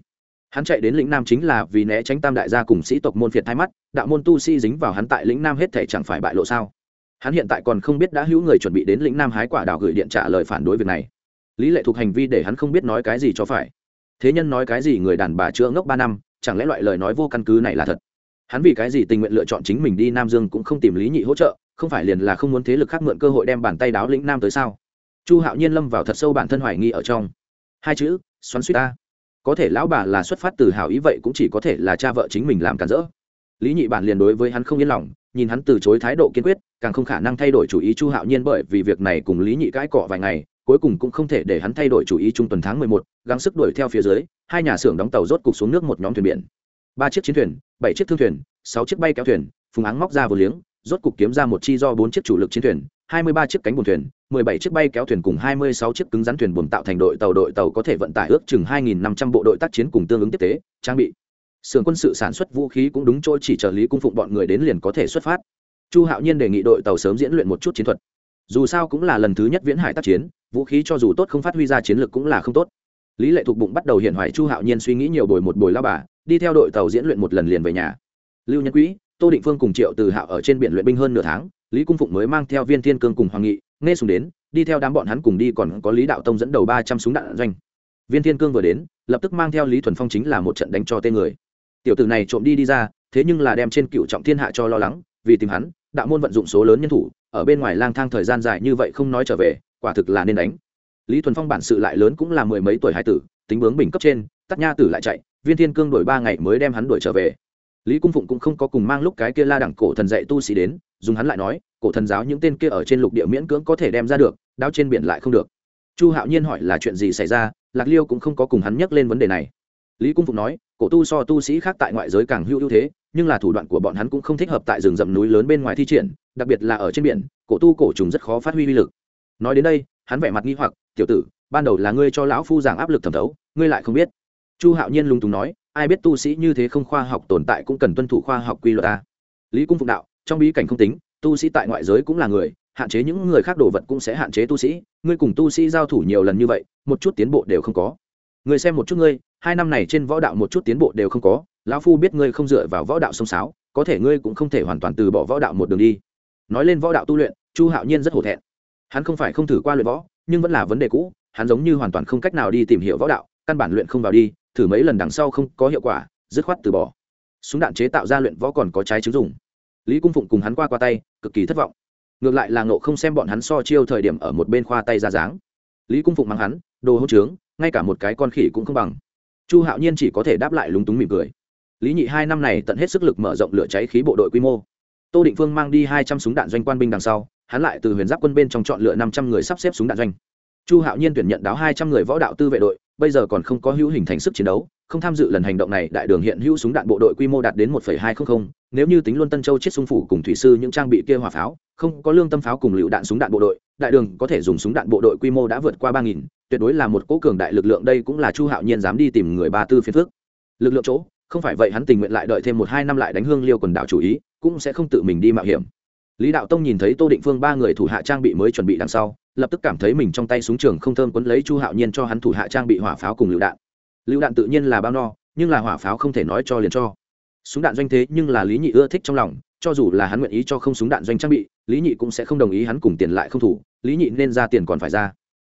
S1: Hắn chạy đến lĩnh nam chính là vì né tránh tam đại gia cùng sĩ tộc môn phiệt thay mắt, đạo môn tu sĩ dính vào hắn tại lĩnh nam hết thể chẳng phải bại lộ sao? Hắn hiện tại còn không biết đã hữu người chuẩn bị đến lĩnh nam hái quả đào gửi điện trả lời phản đối việc này. Lý lệ thuộc hành vi để hắn không biết nói cái gì cho phải. Thế nhân nói cái gì người đàn bà chữa ngốc ba năm, chẳng lẽ loại lời nói vô căn cứ này là thật? Hắn vì cái gì tình nguyện lựa chọn chính mình đi nam dương cũng không tìm lý nhị hỗ trợ, không phải liền là không muốn thế lực khác mượn cơ hội đem bàn tay đáo lĩnh nam tới sao? Chu hạo nhiên lâm vào thật sâu bản thân hoài nghi ở trong. Hai chữ, xoắn suýt ta có thể lão bà là xuất phát từ hảo ý vậy cũng chỉ có thể là cha vợ chính mình làm cản rỡ. Lý nhị bản liền đối với hắn không yên lòng, nhìn hắn từ chối thái độ kiên quyết, càng không khả năng thay đổi chủ ý chu hạo nhiên bởi vì việc này cùng lý nhị cãi cọ vài ngày, cuối cùng cũng không thể để hắn thay đổi chủ ý trung tuần tháng mười một, gắng sức đuổi theo phía dưới, hai nhà xưởng đóng tàu rốt cục xuống nước một nhóm thuyền biển. Ba chiếc chiến thuyền, bảy chiếc thương thuyền, sáu chiếc bay kéo thuyền, phùng áng móc ra vừa liếng, rốt cục kiếm ra một chi do bốn chiếc chủ lực chiến thuyền hai mươi ba chiếc cánh buồm thuyền mười bảy chiếc bay kéo thuyền cùng hai mươi sáu chiếc cứng rắn thuyền buồm tạo thành đội tàu. Đội tàu có thể vận tải ước chừng hai nghìn năm trăm bộ đội tác chiến cùng tương ứng tiếp tế trang bị. Sưởng quân sự sản xuất vũ khí cũng đúng chỗ chỉ trợ lý cung phụng bọn người đến liền có thể xuất phát. Chu hạo nhiên đề nghị đội tàu sớm diễn luyện một chút chiến thuật. Dù sao cũng là lần thứ nhất viễn hải tác chiến vũ khí cho dù tốt không phát huy ra chiến lược cũng là không tốt. Lý lệ thuộc bụng bắt đầu hiện hoài chu hạo nhiên suy nghĩ nhiều bồi một bồi la bà đi theo đội tàu diễn luyện một lần liền về nhà. Lưu nhân Quý, tô định phương cùng triệu từ hạo ở trên biển luyện binh hơn nửa tháng lý cung phụng mới mang theo viên thiên cương cùng hoàng nghị, nghe súng đến, đi theo đám bọn hắn cùng đi còn có lý đạo tông dẫn đầu ba trăm súng đạn doanh. Viên thiên cương vừa đến, lập tức mang theo lý thuần phong chính là một trận đánh cho tên người. Tiểu tử này trộm đi đi ra, thế nhưng là đem trên cựu trọng thiên hạ cho lo lắng, vì tìm hắn, đạo môn vận dụng số lớn nhân thủ, ở bên ngoài lang thang thời gian dài như vậy không nói trở về, quả thực là nên đánh. Lý thuần phong bản sự lại lớn cũng là mười mấy tuổi hải tử, tính bướng bình cấp trên, tắt nha tử lại chạy, viên thiên cương đổi ba ngày mới đem hắn đuổi trở về lý cung phụng cũng không có cùng mang lúc cái kia la đẳng cổ thần dạy tu sĩ đến, dùng hắn lại nói, cổ thần giáo những tên kia ở trên lục địa miễn cưỡng có thể đem ra được, đao trên biển lại không được. Chu hạo nhiên hỏi là chuyện gì xảy ra, lạc liêu cũng không có cùng hắn nhắc lên vấn đề này. Lý cung phụng nói, cổ tu so tu sĩ khác tại ngoại giới càng hữu ưu thế, nhưng là thủ đoạn của bọn hắn cũng không thích hợp tại rừng rậm núi lớn bên ngoài thi triển, đặc biệt là ở trên biển, cổ tu cổ trùng rất khó phát huy uy lực. Nói đến đây, hắn vẻ mặt nghi hoặc, tiểu tử, ban đầu là ngươi cho lão phu giảng áp lực thẩm thấu, ngươi lại không biết. Chu hạo nhiên lung túng nói ai biết tu sĩ như thế không khoa học tồn tại cũng cần tuân thủ khoa học quy luật ta. Lý cung phụng đạo, trong bí cảnh không tính, tu sĩ tại ngoại giới cũng là người, hạn chế những người khác đồ vật cũng sẽ hạn chế tu sĩ, ngươi cùng tu sĩ giao thủ nhiều lần như vậy, một chút tiến bộ đều không có. Người xem một chút ngươi, hai năm này trên võ đạo một chút tiến bộ đều không có, lão phu biết ngươi không dựa vào võ đạo sông sáo, có thể ngươi cũng không thể hoàn toàn từ bỏ võ đạo một đường đi. Nói lên võ đạo tu luyện, chu hạo nhiên rất hổ thẹn. Hắn không phải không thử qua luyện võ, nhưng vẫn là vấn đề cũ, hắn giống như hoàn toàn không cách nào đi tìm hiểu võ đạo căn bản luyện không vào đi, thử mấy lần đằng sau không có hiệu quả, dứt khoát từ bỏ. Súng đạn chế tạo ra luyện võ còn có trái chứng dùng. Lý cung phụng cùng hắn qua qua tay, cực kỳ thất vọng. Ngược lại là ngộ không xem bọn hắn so chiêu thời điểm ở một bên khoa tay ra dáng. Lý cung phụng mắng hắn, đồ hỗn trướng, ngay cả một cái con khỉ cũng không bằng. Chu hạo nhiên chỉ có thể đáp lại lúng túng mỉm cười. Lý nhị hai năm này tận hết sức lực mở rộng lửa cháy khí bộ đội quy mô. Tô định phương mang đi hai trăm súng đạn doanh quan binh đằng sau, hắn lại từ huyền giáp quân bên trong chọn lựa năm trăm người sắp xếp súng đạn doanh. Chu hạo nhiên tuyển nhận đáo hai trăm người võ đạo tư vệ đội bây giờ còn không có hữu hình thành sức chiến đấu không tham dự lần hành động này đại đường hiện hữu súng đạn bộ đội quy mô đạt đến 1,200, nếu như tính luôn Tân Châu chết sung phủ cùng thủy sư những trang bị kia hỏa pháo, không có lương tâm pháo cùng lựu đạn súng đạn bộ đội, đại đường có thể dùng súng đạn bộ đội quy mô đã vượt qua 3000, tuyệt đối là một cố cường đại lực lượng đây cũng là Chu Hạo Nhiên dám đi tìm người ba tư phiên phước. Lực lượng chỗ, không phải vậy hắn tình nguyện lại đợi thêm một hai năm lại đánh hương liêu quần đảo chủ ý, cũng sẽ không tự mình đi mạo hiểm. Lý Đạo Tông nhìn thấy Tô Định Phương ba người thủ hạ trang bị mới chuẩn bị đằng sau, lập tức cảm thấy mình trong tay súng trường không thơm quấn lấy Chu Hạo Nhiên cho hắn thủ hạ trang bị hỏa pháo cùng lựu đạn. Lựu đạn tự nhiên là bao no, nhưng là hỏa pháo không thể nói cho liền cho súng đạn doanh thế nhưng là lý nhị ưa thích trong lòng cho dù là hắn nguyện ý cho không súng đạn doanh trang bị lý nhị cũng sẽ không đồng ý hắn cùng tiền lại không thủ lý nhị nên ra tiền còn phải ra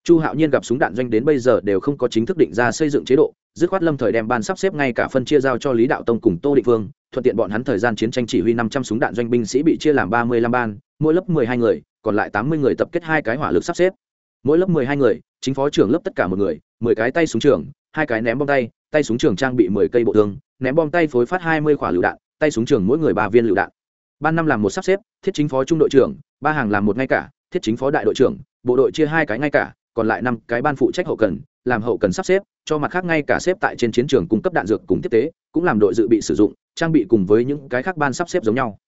S1: chu hạo nhiên gặp súng đạn doanh đến bây giờ đều không có chính thức định ra xây dựng chế độ, dứt khoát lâm thời đem ban sắp xếp ngay cả phân chia giao cho lý đạo tông cùng tô định phương thuận tiện bọn hắn thời gian chiến tranh chỉ huy năm trăm súng đạn doanh binh sĩ bị chia làm ba mươi lăm ban, mỗi lớp mười hai người, còn lại tám mươi người tập kết hai cái hỏa lực sắp xếp. Mỗi lớp mười hai người, chính phó trưởng lớp tất cả một người, mười cái tay súng trường, hai cái ném bom tay tay súng trường trang bị mười cây bộ thương, ném bom tay phối phát hai mươi quả lựu đạn, tay súng trường mỗi người ba viên lựu đạn. Ban năm làm một sắp xếp, thiết chính phó trung đội trưởng, ba hàng làm một ngay cả, thiết chính phó đại đội trưởng, bộ đội chia hai cái ngay cả còn lại năm cái ban phụ trách hậu cần, làm hậu cần sắp xếp, cho mặt khác ngay cả xếp tại trên chiến trường cung cấp đạn dược cùng tiếp tế, cũng làm đội dự bị sử dụng, trang bị cùng với những cái khác ban sắp xếp giống nhau.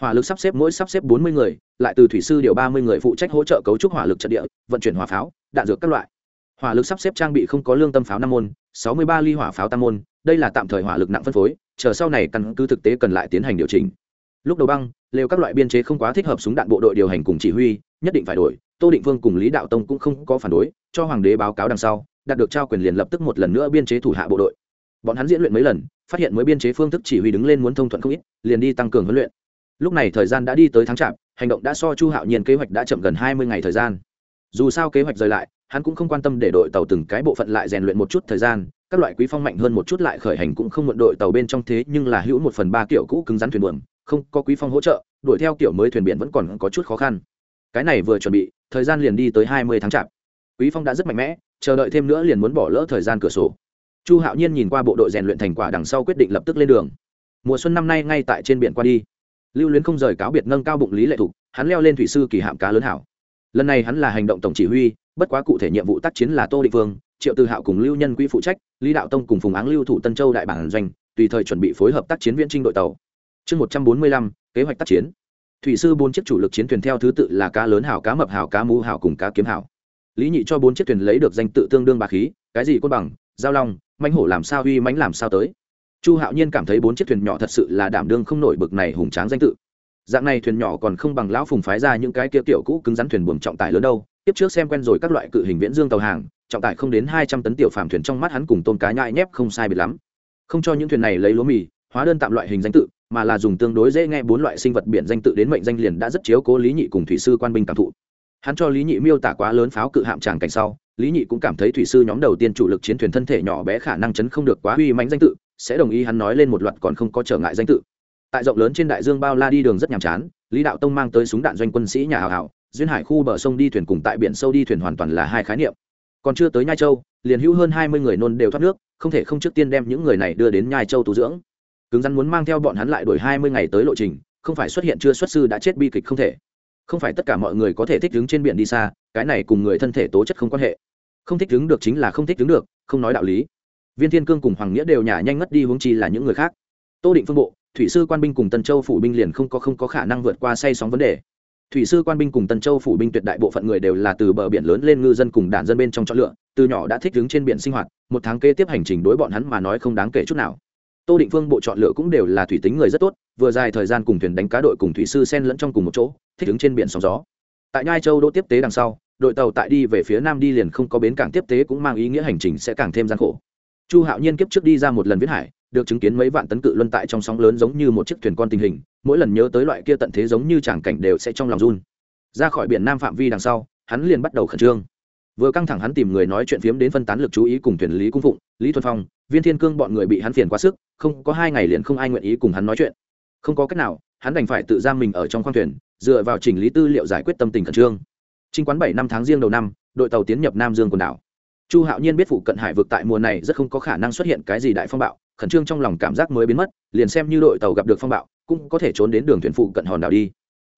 S1: Hỏa lực sắp xếp mỗi sắp xếp bốn mươi người, lại từ thủy sư điều ba mươi người phụ trách hỗ trợ cấu trúc hỏa lực trận địa, vận chuyển hỏa pháo, đạn dược các loại. Hỏa lực sắp xếp trang bị không có lương tâm pháo năm môn, sáu mươi ba ly hỏa pháo tam môn, đây là tạm thời hỏa lực nặng phân phối, chờ sau này căn cứ thực tế cần lại tiến hành điều chỉnh. Lúc đầu băng, lều các loại biên chế không quá thích hợp súng đạn bộ đội điều hành cùng chỉ huy, nhất định phải đổi tô định vương cùng lý đạo tông cũng không có phản đối, cho hoàng đế báo cáo đằng sau, đạt được trao quyền liền lập tức một lần nữa biên chế thủ hạ bộ đội. Bọn hắn diễn luyện mấy lần, phát hiện mới biên chế phương thức chỉ huy đứng lên muốn thông thuận không ít, liền đi tăng cường huấn luyện. Lúc này thời gian đã đi tới tháng chạp, hành động đã so chu hạo nhiên kế hoạch đã chậm gần hai mươi ngày thời gian. Dù sao kế hoạch rời lại, hắn cũng không quan tâm để đội tàu từng cái bộ phận lại rèn luyện một chút thời gian, các loại quý phong mạnh hơn một chút lại khởi hành cũng không muộn đội tàu bên trong thế nhưng là hữu một phần ba kiểu cũ cứng rắn thuyền buồm, không có quý phong hỗ trợ, đuổi theo kiểu mới thuyền biển vẫn còn có chút khó khăn. Cái này vừa chuẩn bị thời gian liền đi tới hai mươi tháng chạp. Quý phong đã rất mạnh mẽ, chờ đợi thêm nữa liền muốn bỏ lỡ thời gian cửa sổ. Chu hạo nhiên nhìn qua bộ đội rèn luyện thành quả đằng sau quyết định lập tức lên đường. Mùa xuân năm nay ngay tại trên biển qua đi. Lưu luyến không rời cáo biệt nâng cao bụng lý lệ thục, hắn leo lên thủy sư kỳ hạm cá lớn hảo. Lần này hắn là hành động tổng chỉ huy, bất quá cụ thể nhiệm vụ tác chiến là tô định vương, triệu tư hạo cùng lưu nhân quỹ phụ trách, lý đạo tông cùng phùng áng lưu thủ tân châu đại bản doanh, tùy thời chuẩn bị phối hợp tác chiến viễn trinh đội tàu. Chương một trăm bốn mươi lăm, kế hoạch tác chiến thủy sư bốn chiếc chủ lực chiến thuyền theo thứ tự là cá lớn hảo, cá mập hảo, cá mũ hảo cùng cá kiếm hảo. Lý nhị cho bốn chiếc thuyền lấy được danh tự tương đương bà khí, cái gì côn bằng, giao long, mãnh hổ làm sao uy, mãnh làm sao tới. Chu hạo nhiên cảm thấy bốn chiếc thuyền nhỏ thật sự là đảm đương không nổi bực này hùng tráng danh tự. Dạng này thuyền nhỏ còn không bằng lão phùng phái ra những cái kia tiểu cũ cứng rắn thuyền buồm trọng tải lớn đâu, tiếp trước xem quen rồi các loại cự hình viễn dương tàu hàng, trọng tải không đến hai trăm tấn tiểu phàm thuyền trong mắt hắn cùng tôm cá nhại nhép không sai biệt lắm. Không cho những thuyền này lấy lúa mì, hóa đơn tạm loại hình danh tự mà là dùng tương đối dễ nghe bốn loại sinh vật biển danh tự đến mệnh danh liền đã rất chiếu cố lý nhị cùng thủy sư quan binh cảm thụ. Hắn cho lý nhị miêu tả quá lớn pháo cự hạm tràng cảnh sau, lý nhị cũng cảm thấy thủy sư nhóm đầu tiên chủ lực chiến thuyền thân thể nhỏ bé khả năng chấn không được quá uy mãnh danh tự, sẽ đồng ý hắn nói lên một loạt còn không có trở ngại danh tự. Tại rộng lớn trên đại dương bao la đi đường rất nhàm chán, lý đạo tông mang tới súng đạn doanh quân sĩ nhà hào hào, duyên hải khu bờ sông đi thuyền cùng tại biển sâu đi thuyền hoàn toàn là hai khái niệm. Còn chưa tới nhai châu, liền hữu hơn hai mươi người nôn đều thoát nước, không thể không trước tiên đem những người này đưa đến nhai châu tu dưỡng cứng rắn muốn mang theo bọn hắn lại đổi hai mươi ngày tới lộ trình, không phải xuất hiện chưa xuất sư đã chết bi kịch không thể. Không phải tất cả mọi người có thể thích đứng trên biển đi xa, cái này cùng người thân thể tố chất không quan hệ. Không thích đứng được chính là không thích đứng được, không nói đạo lý. Viên thiên cương cùng hoàng nghĩa đều nhả nhanh ngất đi huống chi là những người khác. Tô định phương bộ, thủy sư quan binh cùng tân châu phủ binh liền không có không có khả năng vượt qua say sóng vấn đề. Thủy sư quan binh cùng tân châu phủ binh tuyệt đại bộ phận người đều là từ bờ biển lớn lên ngư dân cùng đàn dân bên trong chọn lựa, từ nhỏ đã thích đứng trên biển sinh hoạt, một tháng kế tiếp hành trình đối bọn hắn mà nói không đáng kể chút nào tô định phương bộ chọn lựa cũng đều là thủy tính người rất tốt, vừa dài thời gian cùng thuyền đánh cá đội cùng thủy sư sen lẫn trong cùng một chỗ, thích đứng trên biển sóng gió. Tại nhai châu đỗ tiếp tế đằng sau, đội tàu tại đi về phía nam đi liền không có bến cảng tiếp tế cũng mang ý nghĩa hành trình sẽ càng thêm gian khổ. Chu hạo nhiên kiếp trước đi ra một lần viết hải, được chứng kiến mấy vạn tấn cự luân tại trong sóng lớn giống như một chiếc thuyền con tình hình, mỗi lần nhớ tới loại kia tận thế giống như tràng cảnh đều sẽ trong lòng run. Ra khỏi biển nam phạm vi đằng sau, hắn liền bắt đầu khẩn trương vừa căng thẳng hắn tìm người nói chuyện phiếm đến phân tán lực chú ý cùng thuyền lý cung phụng, lý thuần phong, viên thiên cương bọn người bị hắn phiền quá sức, không có hai ngày liền không ai nguyện ý cùng hắn nói chuyện. Không có cách nào, hắn đành phải tự giam mình ở trong khoang thuyền, dựa vào chỉnh lý tư liệu giải quyết tâm tình khẩn trương. Trinh quán bảy năm tháng riêng đầu năm, đội tàu tiến nhập nam dương quần đảo. Chu hạo nhiên biết phụ cận hải vực tại mùa này rất không có khả năng xuất hiện cái gì đại phong bạo, khẩn trương trong lòng cảm giác mới biến mất, liền xem như đội tàu gặp được phong bạo, cũng có thể trốn đến đường thuyền phụ cận hòn đảo đi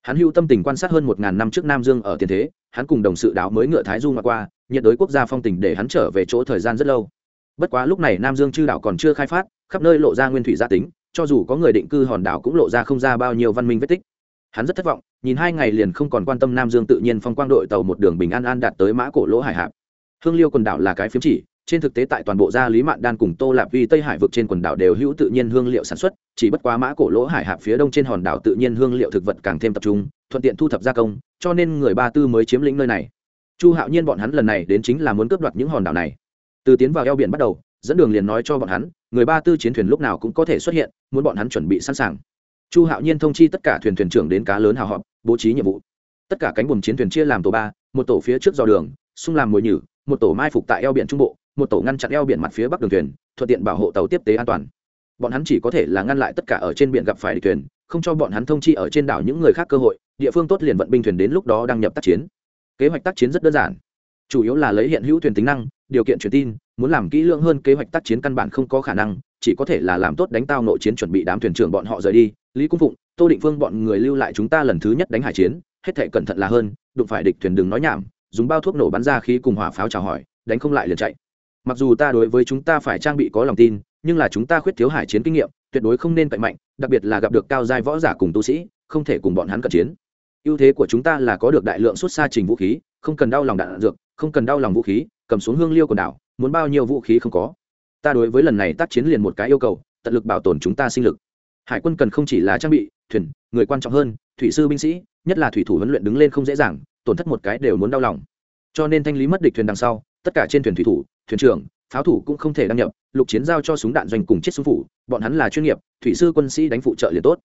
S1: hắn hưu tâm tình quan sát hơn một ngàn năm trước nam dương ở tiền thế, hắn cùng đồng sự đáo mới ngựa thái du mà qua, nhiệt đới quốc gia phong tình để hắn trở về chỗ thời gian rất lâu. Bất quá lúc này nam dương chư đảo còn chưa khai phát, khắp nơi lộ ra nguyên thủy gia tính, cho dù có người định cư hòn đảo cũng lộ ra không ra bao nhiêu văn minh vết tích. Hắn rất thất vọng, nhìn hai ngày liền không còn quan tâm nam dương tự nhiên phong quang đội tàu một đường bình an an đạt tới mã cổ lỗ hải hạp. Hương liêu quần đảo là cái phiếm chỉ trên thực tế tại toàn bộ gia lý mạn đan cùng tô lạp vi tây hải vực trên quần đảo đều hữu tự nhiên hương liệu sản xuất, chỉ bất quá mã cổ lỗ hải hạp phía đông trên hòn đảo tự nhiên hương liệu thực vật càng thêm tập trung, thuận tiện thu thập gia công, cho nên người ba tư mới chiếm lĩnh nơi này. Chu hạo nhiên bọn hắn lần này đến chính là muốn cướp đoạt những hòn đảo này. Từ tiến vào eo biển bắt đầu, dẫn đường liền nói cho bọn hắn, người ba tư chiến thuyền lúc nào cũng có thể xuất hiện, muốn bọn hắn chuẩn bị sẵn sàng. Chu hạo nhiên thông chi tất cả thuyền thuyền trưởng đến cá lớn hào họp, bố trí nhiệm vụ. Tất cả cánh buồm chiến thuyền chia làm tổ ba, một tổ phía trước dò đường, xung làm mồi nhử, một tổ mai phục tại eo biển trung bộ một tổ ngăn chặn eo biển mặt phía bắc đường thuyền, thuận tiện bảo hộ tàu tiếp tế an toàn. Bọn hắn chỉ có thể là ngăn lại tất cả ở trên biển gặp phải địch thuyền, không cho bọn hắn thông chi ở trên đảo những người khác cơ hội, địa phương tốt liền vận binh thuyền đến lúc đó đăng nhập tác chiến. Kế hoạch tác chiến rất đơn giản. Chủ yếu là lấy hiện hữu thuyền tính năng, điều kiện truyền tin, muốn làm kỹ lưỡng hơn kế hoạch tác chiến căn bản không có khả năng, chỉ có thể là làm tốt đánh tao nội chiến chuẩn bị đám thuyền trưởng bọn họ rời đi. Lý cung phụng, tô định phương bọn người lưu lại chúng ta lần thứ nhất đánh hải chiến, hết thể cẩn thận là hơn, đụng phải địch thuyền đừng nói nhảm, dùng bao thuốc nổ bắn ra khí cùng hỏa pháo chào hỏi, đánh không lại liền chạy mặc dù ta đối với chúng ta phải trang bị có lòng tin, nhưng là chúng ta khuyết thiếu hải chiến kinh nghiệm, tuyệt đối không nên cậy mạnh, đặc biệt là gặp được cao giai võ giả cùng tu sĩ, không thể cùng bọn hắn cận chiến. Ưu thế của chúng ta là có được đại lượng xuất xa trình vũ khí, không cần đau lòng đạn dược, không cần đau lòng vũ khí, cầm xuống hương liêu quần đảo, muốn bao nhiêu vũ khí không có. Ta đối với lần này tác chiến liền một cái yêu cầu, tận lực bảo tồn chúng ta sinh lực. Hải quân cần không chỉ là trang bị, thuyền, người quan trọng hơn, thủy sư binh sĩ, nhất là thủy thủ huấn luyện đứng lên không dễ dàng, tổn thất một cái đều muốn đau lòng. Cho nên thanh lý mất địch thuyền đằng sau tất cả trên thuyền thủy thủ, thuyền trưởng, pháo thủ cũng không thể đăng nhập, lục chiến giao cho súng đạn doanh cùng chết súng phủ, bọn hắn là chuyên nghiệp, thủy sư quân sĩ đánh phụ trợ liền tốt.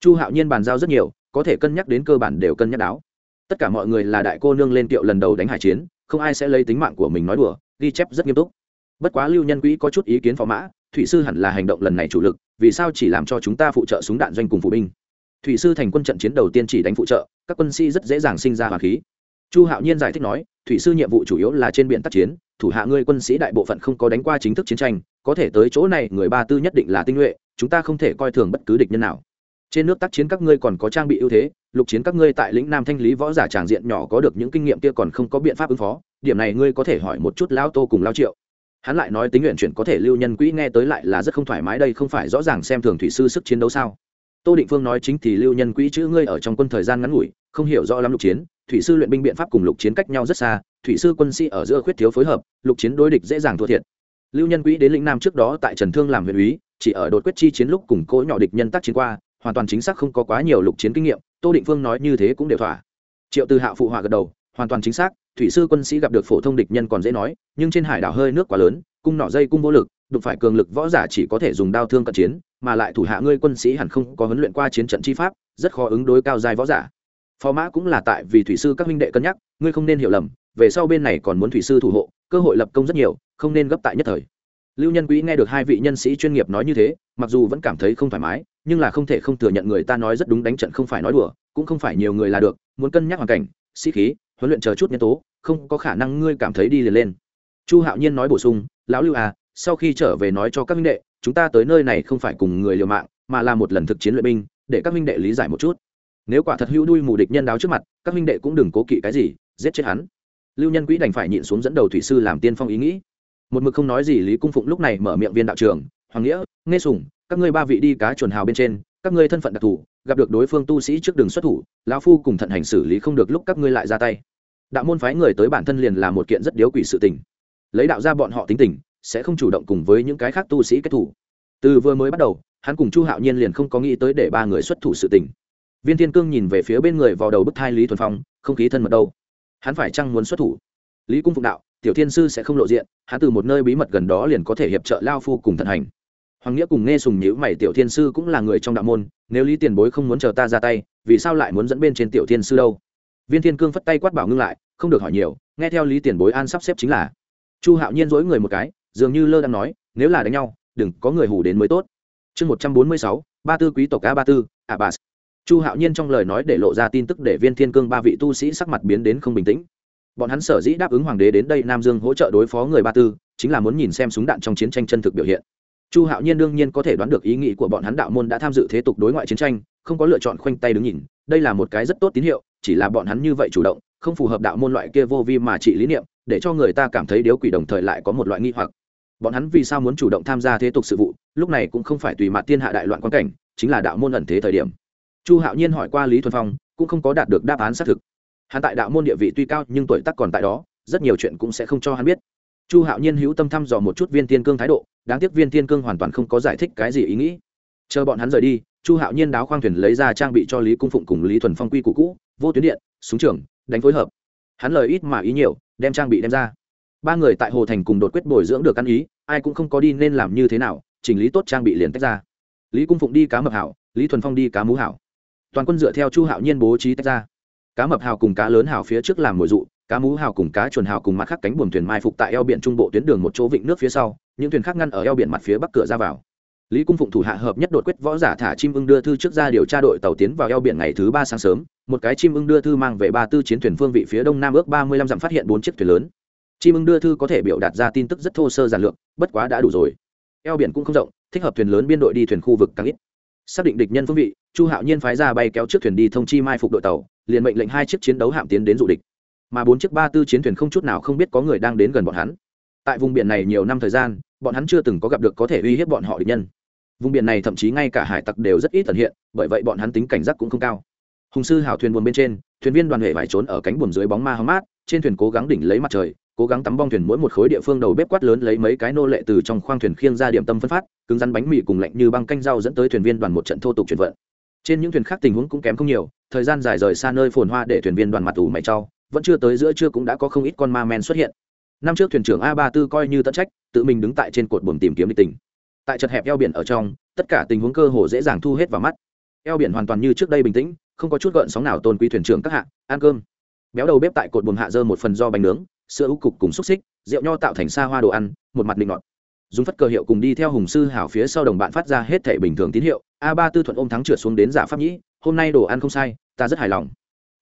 S1: Chu hạo nhiên bàn giao rất nhiều, có thể cân nhắc đến cơ bản đều cân nhắc đáo. Tất cả mọi người là đại cô nương lên tiệu lần đầu đánh hải chiến, không ai sẽ lấy tính mạng của mình nói đùa, ghi chép rất nghiêm túc. Bất quá lưu nhân quỹ có chút ý kiến phó mã, thủy sư hẳn là hành động lần này chủ lực, vì sao chỉ làm cho chúng ta phụ trợ súng đạn doanh cùng phụ binh? Thủy sư thành quân trận chiến đầu tiên chỉ đánh phụ trợ, các quân sĩ rất dễ dàng sinh ra hỏa khí chu hạo nhiên giải thích nói, thủy sư nhiệm vụ chủ yếu là trên biển tác chiến, thủ hạ ngươi quân sĩ đại bộ phận không có đánh qua chính thức chiến tranh, có thể tới chỗ này người ba tư nhất định là tinh nhuệ, chúng ta không thể coi thường bất cứ địch nhân nào. Trên nước tác chiến các ngươi còn có trang bị ưu thế, lục chiến các ngươi tại lĩnh nam thanh lý võ giả tràng diện nhỏ có được những kinh nghiệm kia còn không có biện pháp ứng phó, điểm này ngươi có thể hỏi một chút lão tô cùng lao triệu. Hắn lại nói tính nguyện chuyển có thể lưu nhân quỹ nghe tới lại là rất không thoải mái đây không phải rõ ràng xem thường thủy sư sức chiến đấu sao? Tô định phương nói chính thì lưu nhân quỹ chữ ngươi ở trong quân thời gian ngắn ngủi không hiểu rõ lắm lục chiến, thủy sư luyện binh biện pháp cùng lục chiến cách nhau rất xa, thủy sư quân sĩ ở giữa khuyết thiếu phối hợp, lục chiến đối địch dễ dàng thua thiệt. Lưu nhân quỹ đến lĩnh nam trước đó tại trần thương làm huyện úy, chỉ ở đột quyết chi chiến lúc cùng cỗ nhỏ địch nhân tác chiến qua, hoàn toàn chính xác không có quá nhiều lục chiến kinh nghiệm, tô định phương nói như thế cũng đều thỏa. Triệu tư hạ phụ họa gật đầu, hoàn toàn chính xác, thủy sư quân sĩ gặp được phổ thông địch nhân còn dễ nói, nhưng trên hải đảo hơi nước quá lớn, cung nọ dây cung vô lực, đụng phải cường lực võ giả chỉ có thể dùng đao thương cận chiến, mà lại thủ hạ ngươi quân sĩ hẳn không có huấn luyện qua chiến trận chi pháp, rất khó ứng đối cao dài võ giả phó mã cũng là tại vì thủy sư các huynh đệ cân nhắc, ngươi không nên hiểu lầm, về sau bên này còn muốn thủy sư thủ hộ, cơ hội lập công rất nhiều, không nên gấp tại nhất thời. Lưu nhân quý nghe được hai vị nhân sĩ chuyên nghiệp nói như thế, mặc dù vẫn cảm thấy không thoải mái, nhưng là không thể không thừa nhận người ta nói rất đúng đánh trận không phải nói đùa, cũng không phải nhiều người là được, muốn cân nhắc hoàn cảnh, sĩ khí, huấn luyện chờ chút nhân tố, không có khả năng ngươi cảm thấy đi liền lên. Chu hạo nhiên nói bổ sung, lão lưu à sau khi trở về nói cho các minh đệ, chúng ta tới nơi này không phải cùng người liều mạng, mà là một lần thực chiến luyện binh, để các minh đệ lý giải một chút nếu quả thật hữu đuôi mù địch nhân đáo trước mặt, các minh đệ cũng đừng cố kỵ cái gì, giết chết hắn. Lưu nhân quỹ đành phải nhịn xuống dẫn đầu thủy sư làm tiên phong ý nghĩ. Một mực không nói gì lý cung phụng lúc này mở miệng viên đạo trường hoàng nghĩa nghe sùng, các ngươi ba vị đi cá chuẩn hào bên trên, các ngươi thân phận đặc thù, gặp được đối phương tu sĩ trước đường xuất thủ, lão phu cùng thận hành xử lý không được lúc các ngươi lại ra tay. Đạo môn phái người tới bản thân liền là một kiện rất điếu quỷ sự tình. Lấy đạo ra bọn họ tính tình, sẽ không chủ động cùng với những cái khác tu sĩ kết thủ. Từ vừa mới bắt đầu, hắn cùng chu hạo nhiên liền không có nghĩ tới để ba người xuất thủ sự tình viên thiên cương nhìn về phía bên người vào đầu bức thai lý thuần phong, không khí thân mật đâu. Hắn phải chăng muốn xuất thủ? Lý cung phụng đạo, tiểu thiên sư sẽ không lộ diện, hắn từ một nơi bí mật gần đó liền có thể hiệp trợ lao phu cùng thận hành. Hoàng nghĩa cùng nghe sùng nhữ mày, tiểu thiên sư cũng là người trong đạo môn, nếu lý tiền bối không muốn chờ ta ra tay, vì sao lại muốn dẫn bên trên tiểu thiên sư đâu? Viên thiên cương phất tay quát bảo ngưng lại, không được hỏi nhiều, nghe theo lý tiền bối an sắp xếp chính là. Chu hạo nhiên dối người một cái, dường như lơ đang nói, nếu là đánh nhau, đừng có người hủ đến mới tốt. Chương một trăm bốn mươi sáu, ba tư quý tộc a ba tư abbas chu hạo nhiên trong lời nói để lộ ra tin tức để viên thiên cương ba vị tu sĩ sắc mặt biến đến không bình tĩnh. Bọn hắn sở dĩ đáp ứng hoàng đế đến đây nam dương hỗ trợ đối phó người ba tư, chính là muốn nhìn xem súng đạn trong chiến tranh chân thực biểu hiện. Chu hạo nhiên đương nhiên có thể đoán được ý nghĩ của bọn hắn đạo môn đã tham dự thế tục đối ngoại chiến tranh, không có lựa chọn khoanh tay đứng nhìn, đây là một cái rất tốt tín hiệu, chỉ là bọn hắn như vậy chủ động, không phù hợp đạo môn loại kia vô vi mà trị lý niệm, để cho người ta cảm thấy điếu quỷ đồng thời lại có một loại nghi hoặc. Bọn hắn vì sao muốn chủ động tham gia thế tục sự vụ, lúc này cũng không phải tùy mặt thiên hạ đại loạn quan cảnh, chính là đạo môn ẩn thế thời điểm chu hạo nhiên hỏi qua lý thuần phong, cũng không có đạt được đáp án xác thực. Hắn tại đạo môn địa vị tuy cao, nhưng tuổi tác còn tại đó, rất nhiều chuyện cũng sẽ không cho hắn biết. Chu hạo nhiên hữu tâm thăm dò một chút viên Tiên cương thái độ, đáng tiếc viên Tiên cương hoàn toàn không có giải thích cái gì ý nghĩ. Chờ bọn hắn rời đi, chu hạo nhiên đáo khoang thuyền lấy ra trang bị cho lý cung phụng cùng lý thuần phong quy cũ cũ, vô tuyến điện, súng trường, đánh phối hợp. Hắn lời ít mà ý nhiều, đem trang bị đem ra. Ba người tại hồ thành cùng đột quyết bồi dưỡng được ăn ý, ai cũng không có đi nên làm như thế nào, chỉnh lý tốt trang bị liền tách ra. Lý cung phụng đi cá mập hảo, lý thuần phong đi cá mú hảo toàn quân dựa theo chu hạo nhiên bố trí tách ra. Cá mập hào cùng cá lớn hào phía trước làm mồi dụ, cá mú hào cùng cá chuồn hào cùng mặt khác cánh buồm thuyền mai phục tại eo biển trung bộ tuyến đường một chỗ vịnh nước phía sau, những thuyền khác ngăn ở eo biển mặt phía bắc cửa ra vào. Lý cung phụng thủ hạ hợp nhất đột quyết võ giả thả chim ưng đưa thư trước ra điều tra đội tàu tiến vào eo biển ngày thứ ba sáng sớm, một cái chim ưng đưa thư mang về ba tư chiến thuyền phương vị phía đông nam ước ba mươi lăm dặm phát hiện bốn chiếc thuyền lớn. Chim ưng đưa thư có thể biểu đạt ra tin tức rất thô sơ giản lược, bất quá đã đủ rồi. Eo biển cũng không rộng, thích hợp thuyền lớn biên đội đi thuyền khu vực càng ít. Xác định địch nhân phương vị chu hạo nhiên phái ra bay kéo trước thuyền đi thông chi mai phục đội tàu, liền mệnh lệnh hai chiếc chiến đấu hạm tiến đến dụ địch. Mà bốn chiếc ba tư chiến thuyền không chút nào không biết có người đang đến gần bọn hắn. Tại vùng biển này nhiều năm thời gian, bọn hắn chưa từng có gặp được có thể uy hiếp bọn họ địch nhân. Vùng biển này thậm chí ngay cả hải tặc đều rất ít tận hiện, bởi vậy bọn hắn tính cảnh giác cũng không cao. Hùng sư hào thuyền buồn bên trên, thuyền viên đoàn hệ phải trốn ở cánh buồm dưới bóng ma hóng mát, trên thuyền cố gắng đỉnh lấy mặt trời, cố gắng tắm bong thuyền mỗi một khối địa phương đầu bếp quát lớn lấy mấy cái nô lệ từ trong khoang thuyền khiêng ra điểm tâm phân phát, cứng rắn bánh mì cùng lạnh như băng canh rau dẫn tới thuyền viên đoàn một trận thô tục chuyển vận trên những thuyền khác tình huống cũng kém không nhiều, thời gian dài rời xa nơi phồn hoa để thuyền viên đoàn mặt ủ mày trau vẫn chưa tới giữa trưa cũng đã có không ít con ma men xuất hiện. Năm trước thuyền trưởng a ba tư coi như tận trách, tự mình đứng tại trên cột buồm tìm kiếm địch tình. Tại chật hẹp eo biển ở trong, tất cả tình huống cơ hồ dễ dàng thu hết vào mắt. Eo biển hoàn toàn như trước đây bình tĩnh, không có chút gợn sóng nào tôn quý thuyền trưởng các hạ, ăn cơm. Béo đầu bếp tại cột buồm hạ dơ một phần do bánh nướng, sữa ú cục cùng xúc xích, rượu nho tạo thành xa hoa đồ ăn, một mặt định ngọt dùng phất cờ hiệu cùng đi theo hùng sư hảo phía sau đồng bạn phát ra hết thể bình thường tín hiệu. A ba tư thuận ôm thắng trượt xuống đến giả pháp nhĩ, hôm nay đồ ăn không sai, ta rất hài lòng.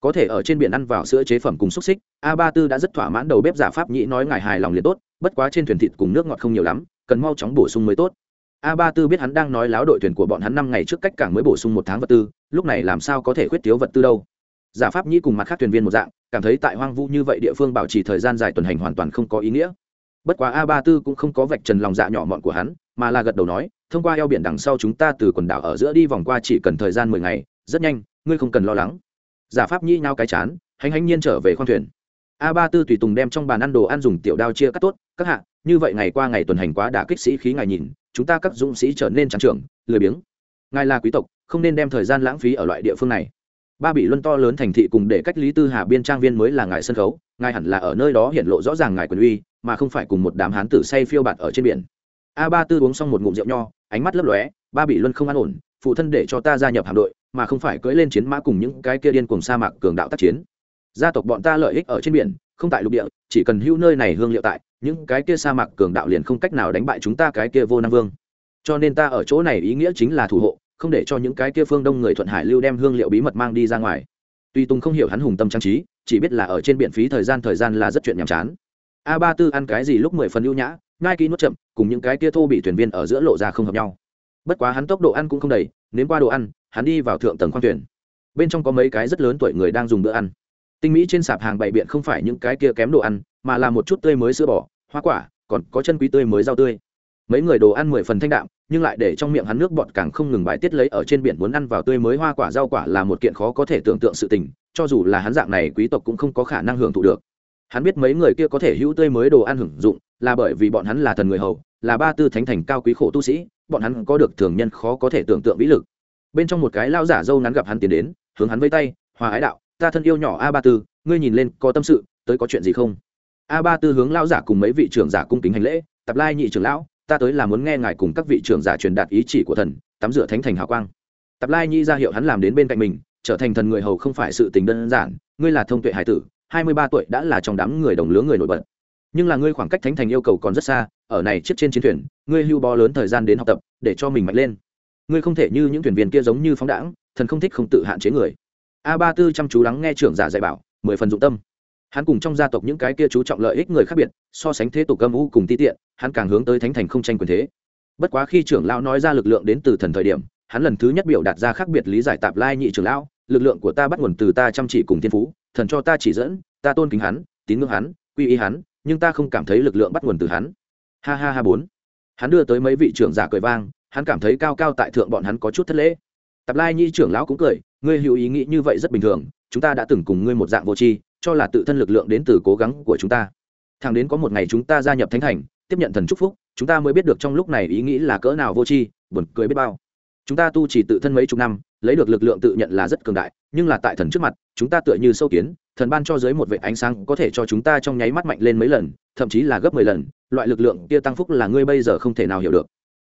S1: Có thể ở trên biển ăn vào sữa chế phẩm cùng xúc xích, a ba tư đã rất thỏa mãn đầu bếp giả pháp nhĩ nói ngài hài lòng liền tốt, bất quá trên thuyền thịt cùng nước ngọt không nhiều lắm, cần mau chóng bổ sung mới tốt. A ba tư biết hắn đang nói láo đội thuyền của bọn hắn năm ngày trước cách cảng mới bổ sung một tháng vật tư, lúc này làm sao có thể khuyết thiếu vật tư đâu. Giả pháp nhĩ cùng mặt khác thuyền viên một dạng, cảm thấy tại hoang vu như vậy địa phương bảo trì thời gian dài tuần hành hoàn toàn không có ý nghĩa bất quá a ba tư cũng không có vạch trần lòng dạ nhỏ mọn của hắn, mà là gật đầu nói, thông qua eo biển đằng sau chúng ta từ quần đảo ở giữa đi vòng qua chỉ cần thời gian mười ngày, rất nhanh, ngươi không cần lo lắng. Giả pháp nhĩ nhau cái chán hành hành nhiên trở về khoang thuyền. A ba tư tùy tùng đem trong bàn ăn đồ ăn dùng tiểu đao chia cắt tốt, các hạ, như vậy ngày qua ngày tuần hành quá đã kích sĩ khí ngài nhìn, chúng ta các dũng sĩ trở nên trắng trưởng, lười biếng. Ngài là quý tộc, không nên đem thời gian lãng phí ở loại địa phương này. Ba bị luân to lớn thành thị cùng để cách lý tư hà biên trang viên mới là ngài sân khấu, ngài hẳn là ở nơi đó hiện lộ rõ ràng ngài quyền uy mà không phải cùng một đám hán tử say phiêu bạt ở trên biển. A ba tư uống xong một ngụm rượu nho, ánh mắt lấp lóe, ba bị luân không an ổn, phụ thân để cho ta gia nhập hạm đội, mà không phải cưỡi lên chiến mã cùng những cái kia điên cùng sa mạc cường đạo tác chiến. Gia tộc bọn ta lợi ích ở trên biển, không tại lục địa, chỉ cần hữu nơi này hương liệu tại, những cái kia sa mạc cường đạo liền không cách nào đánh bại chúng ta cái kia vô nam vương. Cho nên ta ở chỗ này ý nghĩa chính là thủ hộ, không để cho những cái kia phương đông người thuận hải lưu đem hương liệu bí mật mang đi ra ngoài. Tuy tùng không hiểu hắn hùng tâm trang trí, chỉ biết là ở trên biển phí thời gian thời gian là rất chuyện nhàm chán a ba tư ăn cái gì lúc mười phần ưu nhã ngai kỹ nuốt chậm, cùng những cái kia thô bị thuyền viên ở giữa lộ ra không hợp nhau. Bất quá hắn tốc độ ăn cũng không đầy, nếm qua đồ ăn, hắn đi vào thượng tầng khoang thuyền. Bên trong có mấy cái rất lớn tuổi người đang dùng bữa ăn. Tinh mỹ trên sạp hàng bày biện không phải những cái kia kém đồ ăn, mà là một chút tươi mới sữa bò, hoa quả, còn có chân quý tươi mới rau tươi. Mấy người đồ ăn mười phần thanh đạm, nhưng lại để trong miệng hắn nước bọt càng không ngừng bài tiết lấy ở trên biển muốn ăn vào tươi mới hoa quả rau quả là một kiện khó có thể tưởng tượng sự tình, cho dù là hắn dạng này quý tộc cũng không có khả năng hưởng thụ được hắn biết mấy người kia có thể hữu tươi mới đồ ăn hưởng dụng, là bởi vì bọn hắn là thần người hầu, là ba tư thánh thành cao quý khổ tu sĩ, bọn hắn có được thường nhân khó có thể tưởng tượng vĩ lực. Bên trong một cái lao giả dâu ngắn gặp hắn tiến đến, hướng hắn vây tay, hòa ái đạo, ta thân yêu nhỏ a ba tư, ngươi nhìn lên có tâm sự, tới có chuyện gì không? A ba tư hướng lao giả cùng mấy vị trưởng giả cung kính hành lễ, tập lai nhị trưởng lão, ta tới là muốn nghe ngài cùng các vị trưởng giả truyền đạt ý chỉ của thần, tắm rửa thánh thành hào quang. Tập lai nhị ra hiệu hắn làm đến bên cạnh mình, trở thành thần người hầu không phải sự tình đơn giản, ngươi là thông tuệ hải tử hai mươi ba tuổi đã là trong đám người đồng lứa người nổi bật. Nhưng là ngươi khoảng cách thánh thành yêu cầu còn rất xa, ở này chiếc trên chiến thuyền, ngươi hưu bó lớn thời gian đến học tập, để cho mình mạnh lên. Ngươi không thể như những thuyền viên kia giống như phóng đãng, thần không thích không tự hạn chế người. A ba tư chăm chú lắng nghe trưởng giả dạy bảo, mười phần dụng tâm. Hắn cùng trong gia tộc những cái kia chú trọng lợi ích người khác biệt, so sánh thế tục âm u cùng ti tiện, hắn càng hướng tới thánh thành không tranh quyền thế. Bất quá khi trưởng lão nói ra lực lượng đến từ thần thời điểm, hắn lần thứ nhất biểu đạt ra khác biệt lý giải tạp lai nhị trưởng lão, lực lượng của ta bắt nguồn từ ta chăm chỉ cùng thiên phú thần cho ta chỉ dẫn, ta tôn kính hắn, tín ngưỡng hắn, quy y hắn, nhưng ta không cảm thấy lực lượng bắt nguồn từ hắn. Ha ha ha bốn. Hắn đưa tới mấy vị trưởng giả cười vang, hắn cảm thấy cao cao tại thượng bọn hắn có chút thất lễ. Tạp lai nhi trưởng lão cũng cười, ngươi hữu ý nghĩ như vậy rất bình thường, chúng ta đã từng cùng ngươi một dạng vô tri, cho là tự thân lực lượng đến từ cố gắng của chúng ta. Thằng đến có một ngày chúng ta gia nhập thánh thành, tiếp nhận thần chúc phúc, chúng ta mới biết được trong lúc này ý nghĩ là cỡ nào vô tri, buồn cười biết bao. Chúng ta tu chỉ tự thân mấy chục năm lấy được lực lượng tự nhận là rất cường đại, nhưng là tại thần trước mặt, chúng ta tựa như sâu kiến, thần ban cho dưới một vệ ánh sáng có thể cho chúng ta trong nháy mắt mạnh lên mấy lần, thậm chí là gấp mười lần, loại lực lượng kia tăng phúc là ngươi bây giờ không thể nào hiểu được.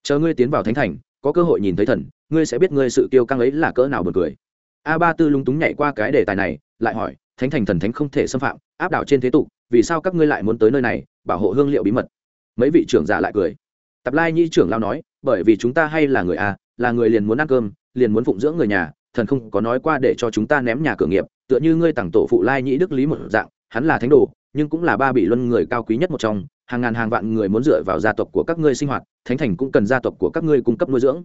S1: Chờ ngươi tiến vào thánh thành, có cơ hội nhìn thấy thần, ngươi sẽ biết ngươi sự kiêu căng ấy là cỡ nào buồn cười. A ba tư lung túng nhảy qua cái đề tài này, lại hỏi, thánh thành thần thánh không thể xâm phạm, áp đảo trên thế tục, vì sao các ngươi lại muốn tới nơi này, bảo hộ hương liệu bí mật? Mấy vị trưởng giả lại cười. Tập lai nhi trưởng lao nói, bởi vì chúng ta hay là người a, là người liền muốn ăn cơm liền muốn phụng dưỡng người nhà, thần không có nói qua để cho chúng ta ném nhà cửa nghiệp, tựa như ngươi tặng tổ phụ lai nhĩ đức lý một dạng, hắn là thánh đồ, nhưng cũng là ba bị luân người cao quý nhất một trong, hàng ngàn hàng vạn người muốn dựa vào gia tộc của các ngươi sinh hoạt, thánh thành cũng cần gia tộc của các ngươi cung cấp nuôi dưỡng.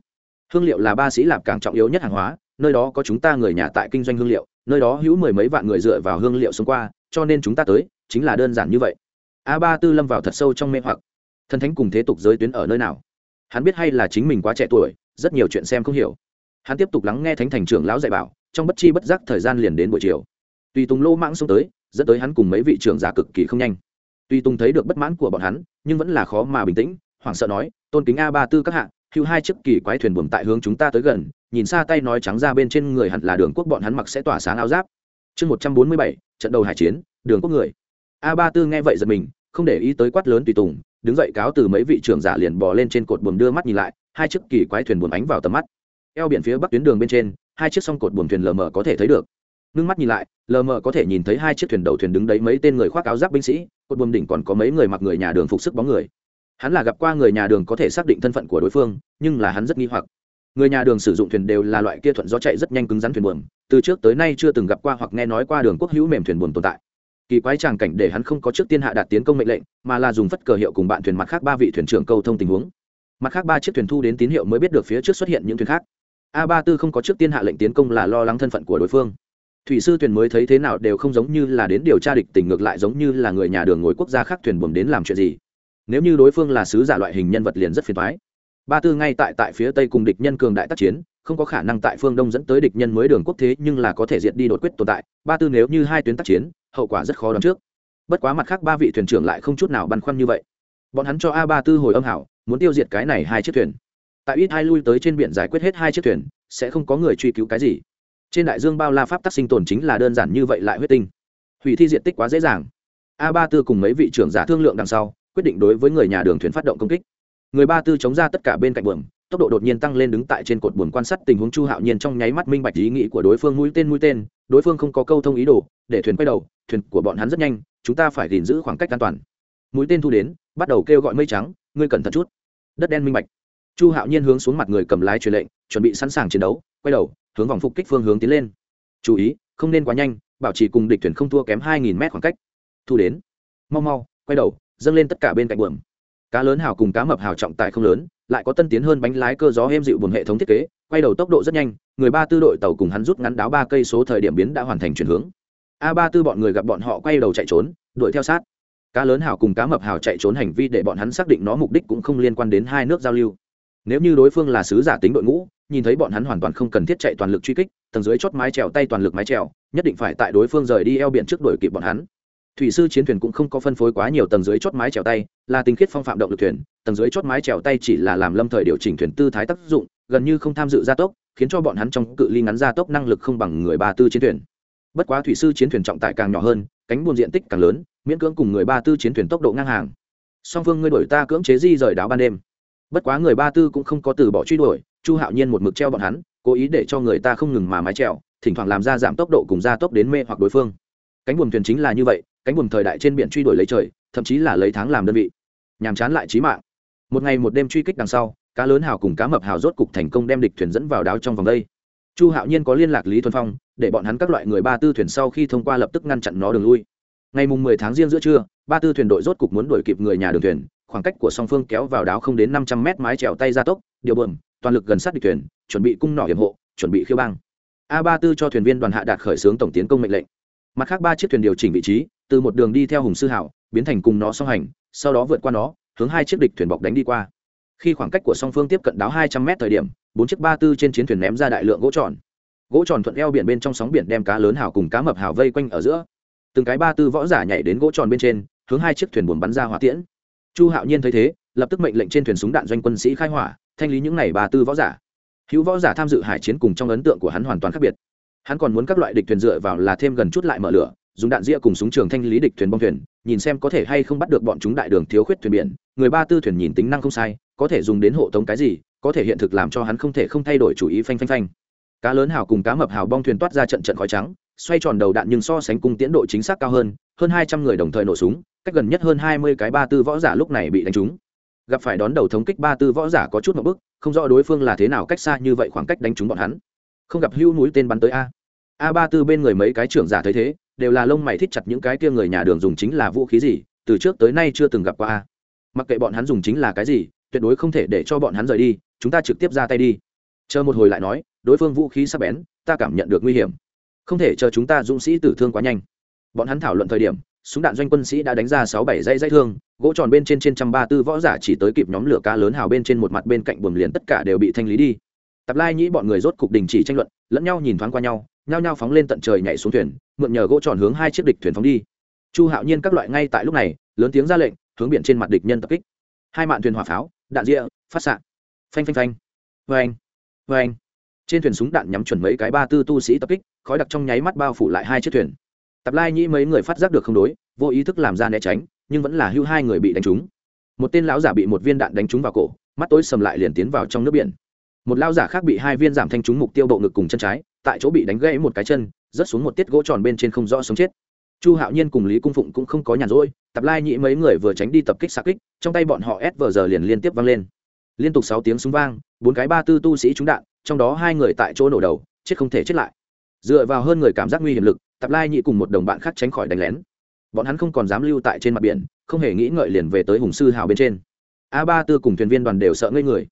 S1: Hương liệu là ba sĩ lạp càng trọng yếu nhất hàng hóa, nơi đó có chúng ta người nhà tại kinh doanh hương liệu, nơi đó hữu mười mấy vạn người dựa vào hương liệu xung qua, cho nên chúng ta tới, chính là đơn giản như vậy. A ba tư lâm vào thật sâu trong mê hoặc. Thần thánh cùng thế tục giới tuyến ở nơi nào? Hắn biết hay là chính mình quá trẻ tuổi, rất nhiều chuyện xem không hiểu hắn tiếp tục lắng nghe thánh thành trưởng lão dạy bảo, trong bất chi bất giác thời gian liền đến buổi chiều. Tùy tùng lô mãng xông tới, dẫn tới hắn cùng mấy vị trưởng giả cực kỳ không nhanh. Tùy tùng thấy được bất mãn của bọn hắn, nhưng vẫn là khó mà bình tĩnh, hoảng sợ nói, tôn kính a ba tư các hạng hữu hai chiếc kỳ quái thuyền buồm tại hướng chúng ta tới gần, nhìn xa tay nói trắng ra bên trên người hẳn là đường quốc bọn hắn mặc sẽ tỏa sáng áo giáp. Chương một trăm bốn mươi bảy, trận đầu hải chiến, đường quốc người. A ba tư nghe vậy giật mình, không để ý tới quát lớn tùy tùng, đứng dậy cáo từ mấy vị trưởng giả liền bò lên trên cột buồm đưa mắt nhìn lại, hai chiếc kỳ quái thuyền buồm ánh vào tầm mắt eo biển phía bắc tuyến đường bên trên, hai chiếc song cột buồm thuyền lờ mờ có thể thấy được. Ngưng mắt nhìn lại, lờ mờ có thể nhìn thấy hai chiếc thuyền đầu thuyền đứng đấy mấy tên người khoác áo giáp binh sĩ, cột buồm đỉnh còn có mấy người mặc người nhà đường phục sức bóng người. Hắn là gặp qua người nhà đường có thể xác định thân phận của đối phương, nhưng là hắn rất nghi hoặc. Người nhà đường sử dụng thuyền đều là loại kia thuận gió chạy rất nhanh cứng rắn thuyền buồm, từ trước tới nay chưa từng gặp qua hoặc nghe nói qua đường quốc hữu mềm thuyền buồm tồn tại. Kỳ quái tràng cảnh để hắn không có trước tiên hạ đạt tiến công mệnh lệnh, mà là dùng phất cờ hiệu cùng bạn thuyền mặt khác ba vị thuyền trưởng câu thông tình huống. Mặt khác ba chiếc thuyền thu đến tín hiệu mới biết được phía trước xuất hiện những thuyền khác a ba tư không có trước tiên hạ lệnh tiến công là lo lắng thân phận của đối phương. Thủy sư thuyền mới thấy thế nào đều không giống như là đến điều tra địch tình ngược lại giống như là người nhà đường ngồi quốc gia khác thuyền buồm đến làm chuyện gì. Nếu như đối phương là sứ giả loại hình nhân vật liền rất phiền thoái ba tư ngay tại tại phía tây cùng địch nhân cường đại tác chiến, không có khả năng tại phương đông dẫn tới địch nhân mới đường quốc thế nhưng là có thể diệt đi đột quyết tồn tại. Ba tư nếu như hai tuyến tác chiến, hậu quả rất khó đoán trước. Bất quá mặt khác ba vị thuyền trưởng lại không chút nào băn khoăn như vậy. Bọn hắn cho a ba tư hồi âm hảo, muốn tiêu diệt cái này hai chiếc thuyền tại ít hai lui tới trên biển giải quyết hết hai chiếc thuyền, sẽ không có người truy cứu cái gì. Trên đại dương bao la pháp tắc sinh tồn chính là đơn giản như vậy lại huyết tinh. Hủy thi diện tích quá dễ dàng. A ba tư cùng mấy vị trưởng giả thương lượng đằng sau, quyết định đối với người nhà đường thuyền phát động công kích. Người ba tư chống ra tất cả bên cạnh buồng tốc độ đột nhiên tăng lên đứng tại trên cột buồng quan sát tình huống chu hạo nhiên trong nháy mắt minh bạch ý nghĩ của đối phương mũi tên mũi tên, đối phương không có câu thông ý đồ, để thuyền quay đầu, thuyền của bọn hắn rất nhanh, chúng ta phải gìn giữ khoảng cách an toàn. Mũi tên thu đến, bắt đầu kêu gọi mây trắng, ngươi cẩn thận chút. Đất đen minh bạch chu hạo nhiên hướng xuống mặt người cầm lái truyền lệnh, chuẩn bị sẵn sàng chiến đấu, quay đầu, hướng vòng phục kích phương hướng tiến lên. Chú ý, không nên quá nhanh, bảo trì cùng địch thuyền không thua kém hai nghìn mét khoảng cách. Thu đến. Mau mau, quay đầu, dâng lên tất cả bên cạnh buồm. Cá lớn hào cùng cá mập hào trọng tài không lớn, lại có tân tiến hơn bánh lái cơ gió êm dịu buồm hệ thống thiết kế, quay đầu tốc độ rất nhanh, người ba tư đội tàu cùng hắn rút ngắn đáo ba cây số thời điểm biến đã hoàn thành chuyển hướng. A ba tư bọn người gặp bọn họ quay đầu chạy trốn, đuổi theo sát. Cá lớn hào cùng cá mập hào chạy trốn hành vi để bọn hắn xác định nó mục đích cũng không liên quan đến hai nước giao lưu nếu như đối phương là sứ giả tính đội ngũ, nhìn thấy bọn hắn hoàn toàn không cần thiết chạy toàn lực truy kích, tầng dưới chót mái trèo tay toàn lực mái trèo nhất định phải tại đối phương rời đi eo biển trước đuổi kịp bọn hắn. Thủy sư chiến thuyền cũng không có phân phối quá nhiều tầng dưới chót mái trèo tay, là tinh khiết phong phạm động lực thuyền, tầng dưới chót mái trèo tay chỉ là làm lâm thời điều chỉnh thuyền tư thái tác dụng, gần như không tham dự gia tốc, khiến cho bọn hắn trong cự ly ngắn gia tốc năng lực không bằng người ba tư chiến thuyền. Bất quá thủy sư chiến thuyền trọng tải càng nhỏ hơn, cánh buồn diện tích càng lớn, miễn cưỡng cùng người ba tư chiến thuyền tốc độ ngang hàng. Song phương ngươi đổi ta cưỡng chế di rời đáo ban đêm bất quá người ba tư cũng không có từ bỏ truy đuổi, chu hạo nhiên một mực treo bọn hắn, cố ý để cho người ta không ngừng mà mái trèo thỉnh thoảng làm ra giảm tốc độ cùng gia tốc đến mê hoặc đối phương. Cánh buồm thuyền chính là như vậy, cánh buồm thời đại trên biển truy đuổi lấy trời, thậm chí là lấy tháng làm đơn vị. Nhàm chán lại trí mạng. Một ngày một đêm truy kích đằng sau, cá lớn hào cùng cá mập hào rốt cục thành công đem địch thuyền dẫn vào đáo trong vòng đây. Chu hạo nhiên có liên lạc lý thuần phong, để bọn hắn các loại người ba tư thuyền sau khi thông qua lập tức ngăn chặn nó đường lui. Ngày mùng mười tháng riêng giữa trưa, ba tư thuyền đội rốt cục muốn đuổi kịp người nhà đường thuyền khoảng cách của song phương kéo vào đáo không đến năm trăm mét mái trèo tay ra tốc, điều bờm toàn lực gần sát địch thuyền, chuẩn bị cung nỏ hiểm hộ, chuẩn bị khiêu băng a ba tư cho thuyền viên đoàn hạ đạt khởi xướng tổng tiến công mệnh lệnh. Mặt khác ba chiếc thuyền điều chỉnh vị trí, từ một đường đi theo hùng sư hảo, biến thành cùng nó song hành, sau đó vượt qua nó, hướng hai chiếc địch thuyền bọc đánh đi qua. Khi khoảng cách của song phương tiếp cận đáo hai trăm mét thời điểm, bốn chiếc ba tư trên chiến thuyền ném ra đại lượng gỗ tròn. Gỗ tròn thuận eo biển bên trong sóng biển đem cá lớn hào cùng cá mập hào vây quanh ở giữa. Từng cái ba tư võ giả nhảy đến gỗ tròn bên trên, hướng hai chiếc thuyền buồn bắn ra hỏa tiễn chu hạo nhiên thấy thế, lập tức mệnh lệnh trên thuyền súng đạn doanh quân sĩ khai hỏa, thanh lý những n à y ba tư võ giả. Hữu võ giả tham dự hải chiến cùng trong ấn tượng của hắn hoàn toàn khác biệt. Hắn còn muốn các loại địch thuyền dựa vào là thêm gần chút lại mở lửa, dùng đạn ria cùng súng trường thanh lý địch thuyền bong thuyền, nhìn xem có thể hay không bắt được bọn chúng đại đường thiếu khuyết thuyền biển. Người ba tư thuyền nhìn tính năng không sai, có thể dùng đến hộ tống cái gì, có thể hiện thực làm cho hắn không thể không thay đổi chủ ý phanh phanh phanh. Cá lớn hào cùng cá mập hào bong thuyền toát ra trận trận khói trắng, xoay tròn đầu đạn nhưng so sánh cung tiến độ chính xác cao hơn hơn hai trăm người đồng thời nổ súng, cách gần nhất hơn hai mươi cái ba tư võ giả lúc này bị đánh trúng. Gặp phải đón đầu thống kích ba tư võ giả có chút một bức, không rõ đối phương là thế nào cách xa như vậy khoảng cách đánh trúng bọn hắn. Không gặp hưu núi tên bắn tới a. A ba tư bên người mấy cái trưởng giả thấy thế, đều là lông mày thích chặt những cái kia người nhà đường dùng chính là vũ khí gì, từ trước tới nay chưa từng gặp qua a. Mặc kệ bọn hắn dùng chính là cái gì, tuyệt đối không thể để cho bọn hắn rời đi, chúng ta trực tiếp ra tay đi. Chờ một hồi lại nói, đối phương vũ khí sắp bén, ta cảm nhận được nguy hiểm. Không thể chờ chúng ta dũng sĩ tử thương quá nhanh bọn hắn thảo luận thời điểm, súng đạn doanh quân sĩ đã đánh ra sáu bảy dây dây thương, gỗ tròn bên trên trên trăm ba tư võ giả chỉ tới kịp nhóm lửa cá lớn hào bên trên một mặt bên cạnh buồng liền tất cả đều bị thanh lý đi. Tập lai nhĩ bọn người rốt cục đình chỉ tranh luận, lẫn nhau nhìn thoáng qua nhau, nhao nhao phóng lên tận trời nhảy xuống thuyền, mượn nhờ gỗ tròn hướng hai chiếc địch thuyền phóng đi. Chu hạo nhiên các loại ngay tại lúc này, lớn tiếng ra lệnh, hướng biển trên mặt địch nhân tập kích. Hai mạn thuyền hỏa pháo, đạn rịa, phát xạ. Phanh phanh phanh. Vê anh vê anh trên thuyền súng đạn nhắm chuẩn mấy cái ba tư tu sĩ tập kích, khói đặc trong nháy mắt bao phủ lại hai chiếc thuyền tập lai nhĩ mấy người phát giác được không đối, vô ý thức làm ra né tránh, nhưng vẫn là hưu hai người bị đánh trúng. Một tên lão giả bị một viên đạn đánh trúng vào cổ, mắt tối sầm lại liền tiến vào trong nước biển. Một lão giả khác bị hai viên giảm thanh trúng mục tiêu bộ ngực cùng chân trái, tại chỗ bị đánh gãy một cái chân, rớt xuống một tiết gỗ tròn bên trên không rõ sống chết. Chu hạo nhiên cùng lý cung phụng cũng không có nhàn rỗi, tập lai nhị mấy người vừa tránh đi tập kích xa kích, trong tay bọn họ ép vờ giờ liền liên tiếp vang lên. Liên tục sáu tiếng súng vang, bốn cái ba tư tu sĩ trúng đạn, trong đó hai người tại chỗ nổ đầu, chết không thể chết lại dựa vào hơn người cảm giác nguy hiểm lực, tạp lai nhị cùng một đồng bạn khác tránh khỏi đánh lén. Bọn hắn không còn dám lưu tại trên mặt biển, không hề nghĩ ngợi liền về tới hùng sư hào bên trên. A ba tư cùng thuyền viên đoàn đều sợ ngây người.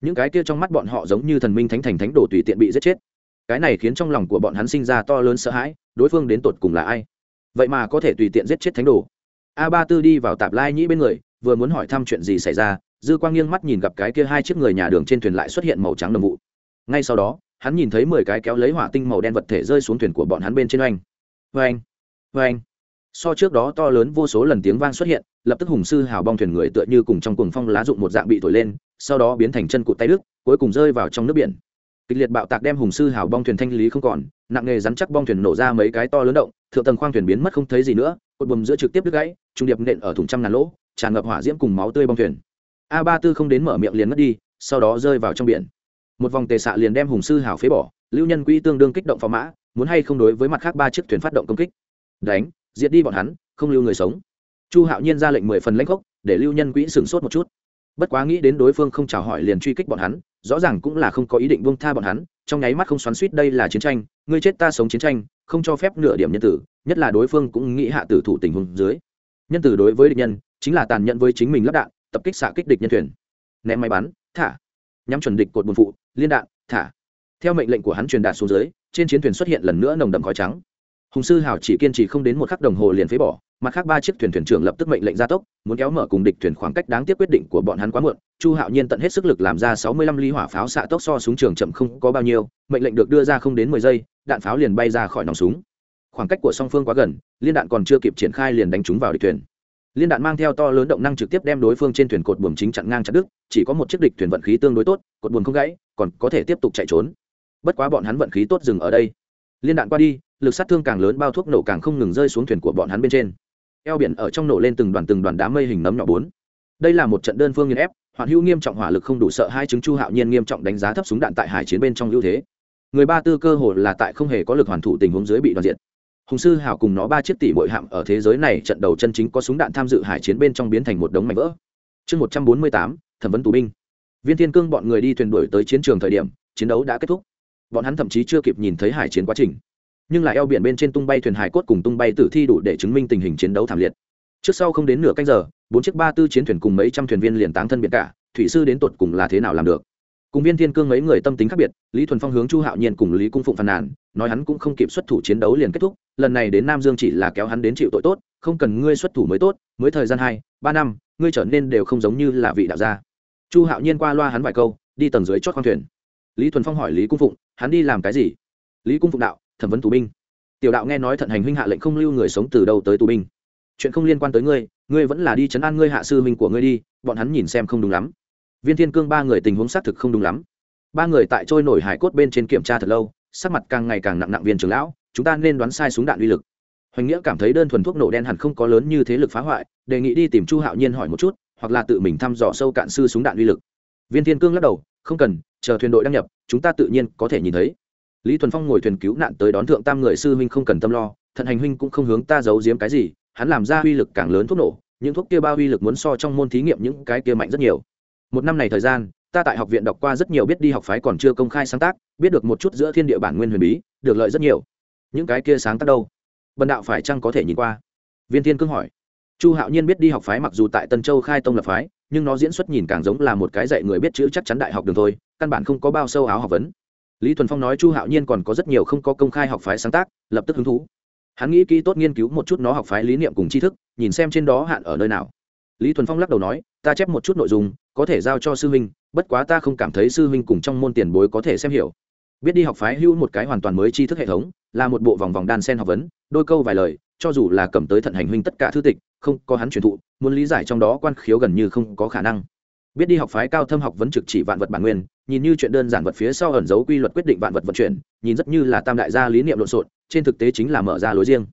S1: Những cái kia trong mắt bọn họ giống như thần minh thánh thành thánh đồ tùy tiện bị giết chết. Cái này khiến trong lòng của bọn hắn sinh ra to lớn sợ hãi, đối phương đến tột cùng là ai? Vậy mà có thể tùy tiện giết chết thánh đồ. A ba tư đi vào tạp lai nhĩ bên người, vừa muốn hỏi thăm chuyện gì xảy ra, dư quang nghiêng mắt nhìn gặp cái kia hai chiếc người nhà đường trên thuyền lại xuất hiện màu trắng đồng vụ. Ngay sau đó hắn nhìn thấy mười cái kéo lấy hỏa tinh màu đen vật thể rơi xuống thuyền của bọn hắn bên trên oanh. Oanh oanh. So trước đó to lớn vô số lần tiếng vang xuất hiện, lập tức hùng sư hào bong thuyền người tựa như cùng trong cuồng phong lá dụng một dạng bị thổi lên, sau đó biến thành chân cụt tay đức cuối cùng rơi vào trong nước biển. Kịch liệt bạo tạc đem hùng sư hào bong thuyền thanh lý không còn, nặng nghề rắn chắc bong thuyền nổ ra mấy cái to lớn động, thượng tầng khoang thuyền biến mất không thấy gì nữa, cột bùm giữa trực tiếp đứt gãy, trung điệp nện ở thùng trăm ngàn lỗ, tràn ngập hỏa diễm cùng máu tươi bong thuyền. A ba tư không đến mở miệng liền mất đi, sau đó rơi vào trong biển một vòng tề xạ liền đem hùng sư hào phế bỏ lưu nhân quỹ tương đương kích động phò mã muốn hay không đối với mặt khác ba chiếc thuyền phát động công kích. Đánh diệt đi bọn hắn không lưu người sống. Chu hạo nhiên ra lệnh mười phần lãnh khốc, để lưu nhân quỹ sửng sốt một chút. Bất quá nghĩ đến đối phương không chào hỏi liền truy kích bọn hắn rõ ràng cũng là không có ý định buông tha bọn hắn trong nháy mắt không xoắn suýt đây là chiến tranh ngươi chết ta sống chiến tranh không cho phép nửa điểm nhân tử nhất là đối phương cũng nghĩ hạ tử thủ tình huống dưới. Nhân tử đối với địch nhân chính là tàn nhẫn với chính mình lắp đạn tập kích xạ kích địch nhân thuyền. Ném máy bắn thả. Nhắm chuẩn địch cột buồn phụ liên đạn, thả. Theo mệnh lệnh của hắn truyền đạt xuống dưới, trên chiến thuyền xuất hiện lần nữa nồng đậm khói trắng. Hùng sư hào chỉ kiên trì không đến một khắc đồng hồ liền phế bỏ, mặt khác ba chiếc thuyền thuyền trưởng lập tức mệnh lệnh gia tốc, muốn kéo mở cùng địch thuyền khoảng cách đáng tiếc quyết định của bọn hắn quá muộn. Chu hạo nhiên tận hết sức lực làm ra sáu mươi lăm ly hỏa pháo xạ tốc so súng trường chậm không có bao nhiêu, mệnh lệnh được đưa ra không đến mười giây, đạn pháo liền bay ra khỏi nòng súng. Khoảng cách của song phương quá gần, liên đạn còn chưa kịp triển khai liền đánh trúng vào địch thuyền liên đạn mang theo to lớn động năng trực tiếp đem đối phương trên thuyền cột buồm chính chặn ngang chặt đứt, chỉ có một chiếc địch thuyền vận khí tương đối tốt, cột buồm không gãy, còn có thể tiếp tục chạy trốn. Bất quá bọn hắn vận khí tốt dừng ở đây. Liên đạn qua đi, lực sát thương càng lớn bao thuốc nổ càng không ngừng rơi xuống thuyền của bọn hắn bên trên. Eo biển ở trong nổ lên từng đoàn từng đoàn đám mây hình nấm nhỏ bốn. Đây là một trận đơn phương nghiên ép hoạn hữu nghiêm trọng hỏa lực không đủ sợ hai chứng chu hạo nhiên nghiêm trọng đánh giá thấp súng đạn tại hải chiến bên trong ưu thế. Người ba tư cơ hồ là tại không hề có lực hoàn thủ tình huống dưới bị đoàn diện hùng sư hào cùng nó ba chiếc tỷ bội hạm ở thế giới này trận đầu chân chính có súng đạn tham dự hải chiến bên trong biến thành một đống mảnh vỡ. Chương một trăm bốn mươi tám, thẩm vấn tù binh. Viên thiên cương bọn người đi thuyền đuổi tới chiến trường thời điểm, chiến đấu đã kết thúc. Bọn hắn thậm chí chưa kịp nhìn thấy hải chiến quá trình. Nhưng lại eo biển bên trên tung bay thuyền hải cốt cùng tung bay tử thi đủ để chứng minh tình hình chiến đấu thảm liệt. Trước sau không đến nửa canh giờ, bốn chiếc ba tư chiến thuyền cùng mấy trăm thuyền viên liền táng thân biệt cả, thủy sư đến tột cùng là thế nào làm được? Cùng viên thiên cương mấy người tâm tính khác biệt, lý thuần phong hướng chu hạo nhiên cùng lý cung phụng phàn nàn, nói hắn cũng không kịp xuất thủ chiến đấu liền kết thúc lần này đến nam dương chỉ là kéo hắn đến chịu tội tốt, không cần ngươi xuất thủ mới tốt, mới thời gian hai, ba năm, ngươi trở nên đều không giống như là vị đạo gia. Chu hạo nhiên qua loa hắn vài câu, đi tầng dưới chót khoang thuyền. Lý thuần phong hỏi lý cung phụng, hắn đi làm cái gì? Lý cung phụng đạo, thẩm vấn tù binh. Tiểu đạo nghe nói thận hành huynh hạ lệnh không lưu người sống từ đâu tới tù binh. Chuyện không liên quan tới ngươi ngươi vẫn là đi chấn an ngươi hạ sư huynh của ngươi đi, bọn hắn nhìn xem không đúng lắm. Viên thiên cương ba người tình huống xác thực không đúng lắm. Ba người tại trôi nổi hải cốt bên trên kiểm tra thật lâu, sắc mặt càng ngày càng nặng nặng viên trưởng lão chúng ta nên đoán sai súng đạn uy lực. Hoành nghĩa cảm thấy đơn thuần thuốc nổ đen hẳn không có lớn như thế lực phá hoại, đề nghị đi tìm chu hạo nhiên hỏi một chút, hoặc là tự mình thăm dò sâu cạn sư súng đạn uy lực. Viên thiên cương lắc đầu, không cần, chờ thuyền đội đăng nhập, chúng ta tự nhiên có thể nhìn thấy. Lý thuần phong ngồi thuyền cứu nạn tới đón thượng tam người sư huynh không cần tâm lo, thận hành huynh cũng không hướng ta giấu giếm cái gì, hắn làm ra uy lực càng lớn thuốc nổ, những thuốc kia bao uy lực muốn so trong môn thí nghiệm những cái kia mạnh rất nhiều. Một năm này thời gian, ta tại học viện đọc qua rất nhiều biết đi học phái còn chưa công khai sáng tác, biết được một chút giữa thiên địa bản nguyên huyền bí, được lợi rất nhiều những cái kia sáng tác đâu? Bần đạo phải chăng có thể nhìn qua? Viên thiên cương hỏi. Chu hạo nhiên biết đi học phái mặc dù tại tân châu khai tông lập phái, nhưng nó diễn xuất nhìn càng giống là một cái dạy người biết chữ chắc chắn đại học đường thôi, căn bản không có bao sâu áo học vấn. Lý thuần phong nói chu hạo nhiên còn có rất nhiều không có công khai học phái sáng tác, lập tức hứng thú. Hắn nghĩ kỹ tốt nghiên cứu một chút nó học phái lý niệm cùng tri thức, nhìn xem trên đó hạn ở nơi nào. Lý thuần phong lắc đầu nói, ta chép một chút nội dung, có thể giao cho sư huynh, bất quá ta không cảm thấy sư huynh cùng trong môn tiền bối có thể xem hiểu biết đi học phái hữu một cái hoàn toàn mới tri thức hệ thống, là một bộ vòng vòng đan sen học vấn, đôi câu vài lời, cho dù là cầm tới thận hành huynh tất cả thư tịch, không có hắn truyền thụ, muốn lý giải trong đó quan khiếu gần như không có khả năng. Biết đi học phái cao thâm học vấn trực chỉ vạn vật bản nguyên, nhìn như chuyện đơn giản vật phía sau ẩn dấu quy luật quyết định vạn vật vận chuyển, nhìn rất như là tam đại gia lý niệm lộn xộn, trên thực tế chính là mở ra lối riêng.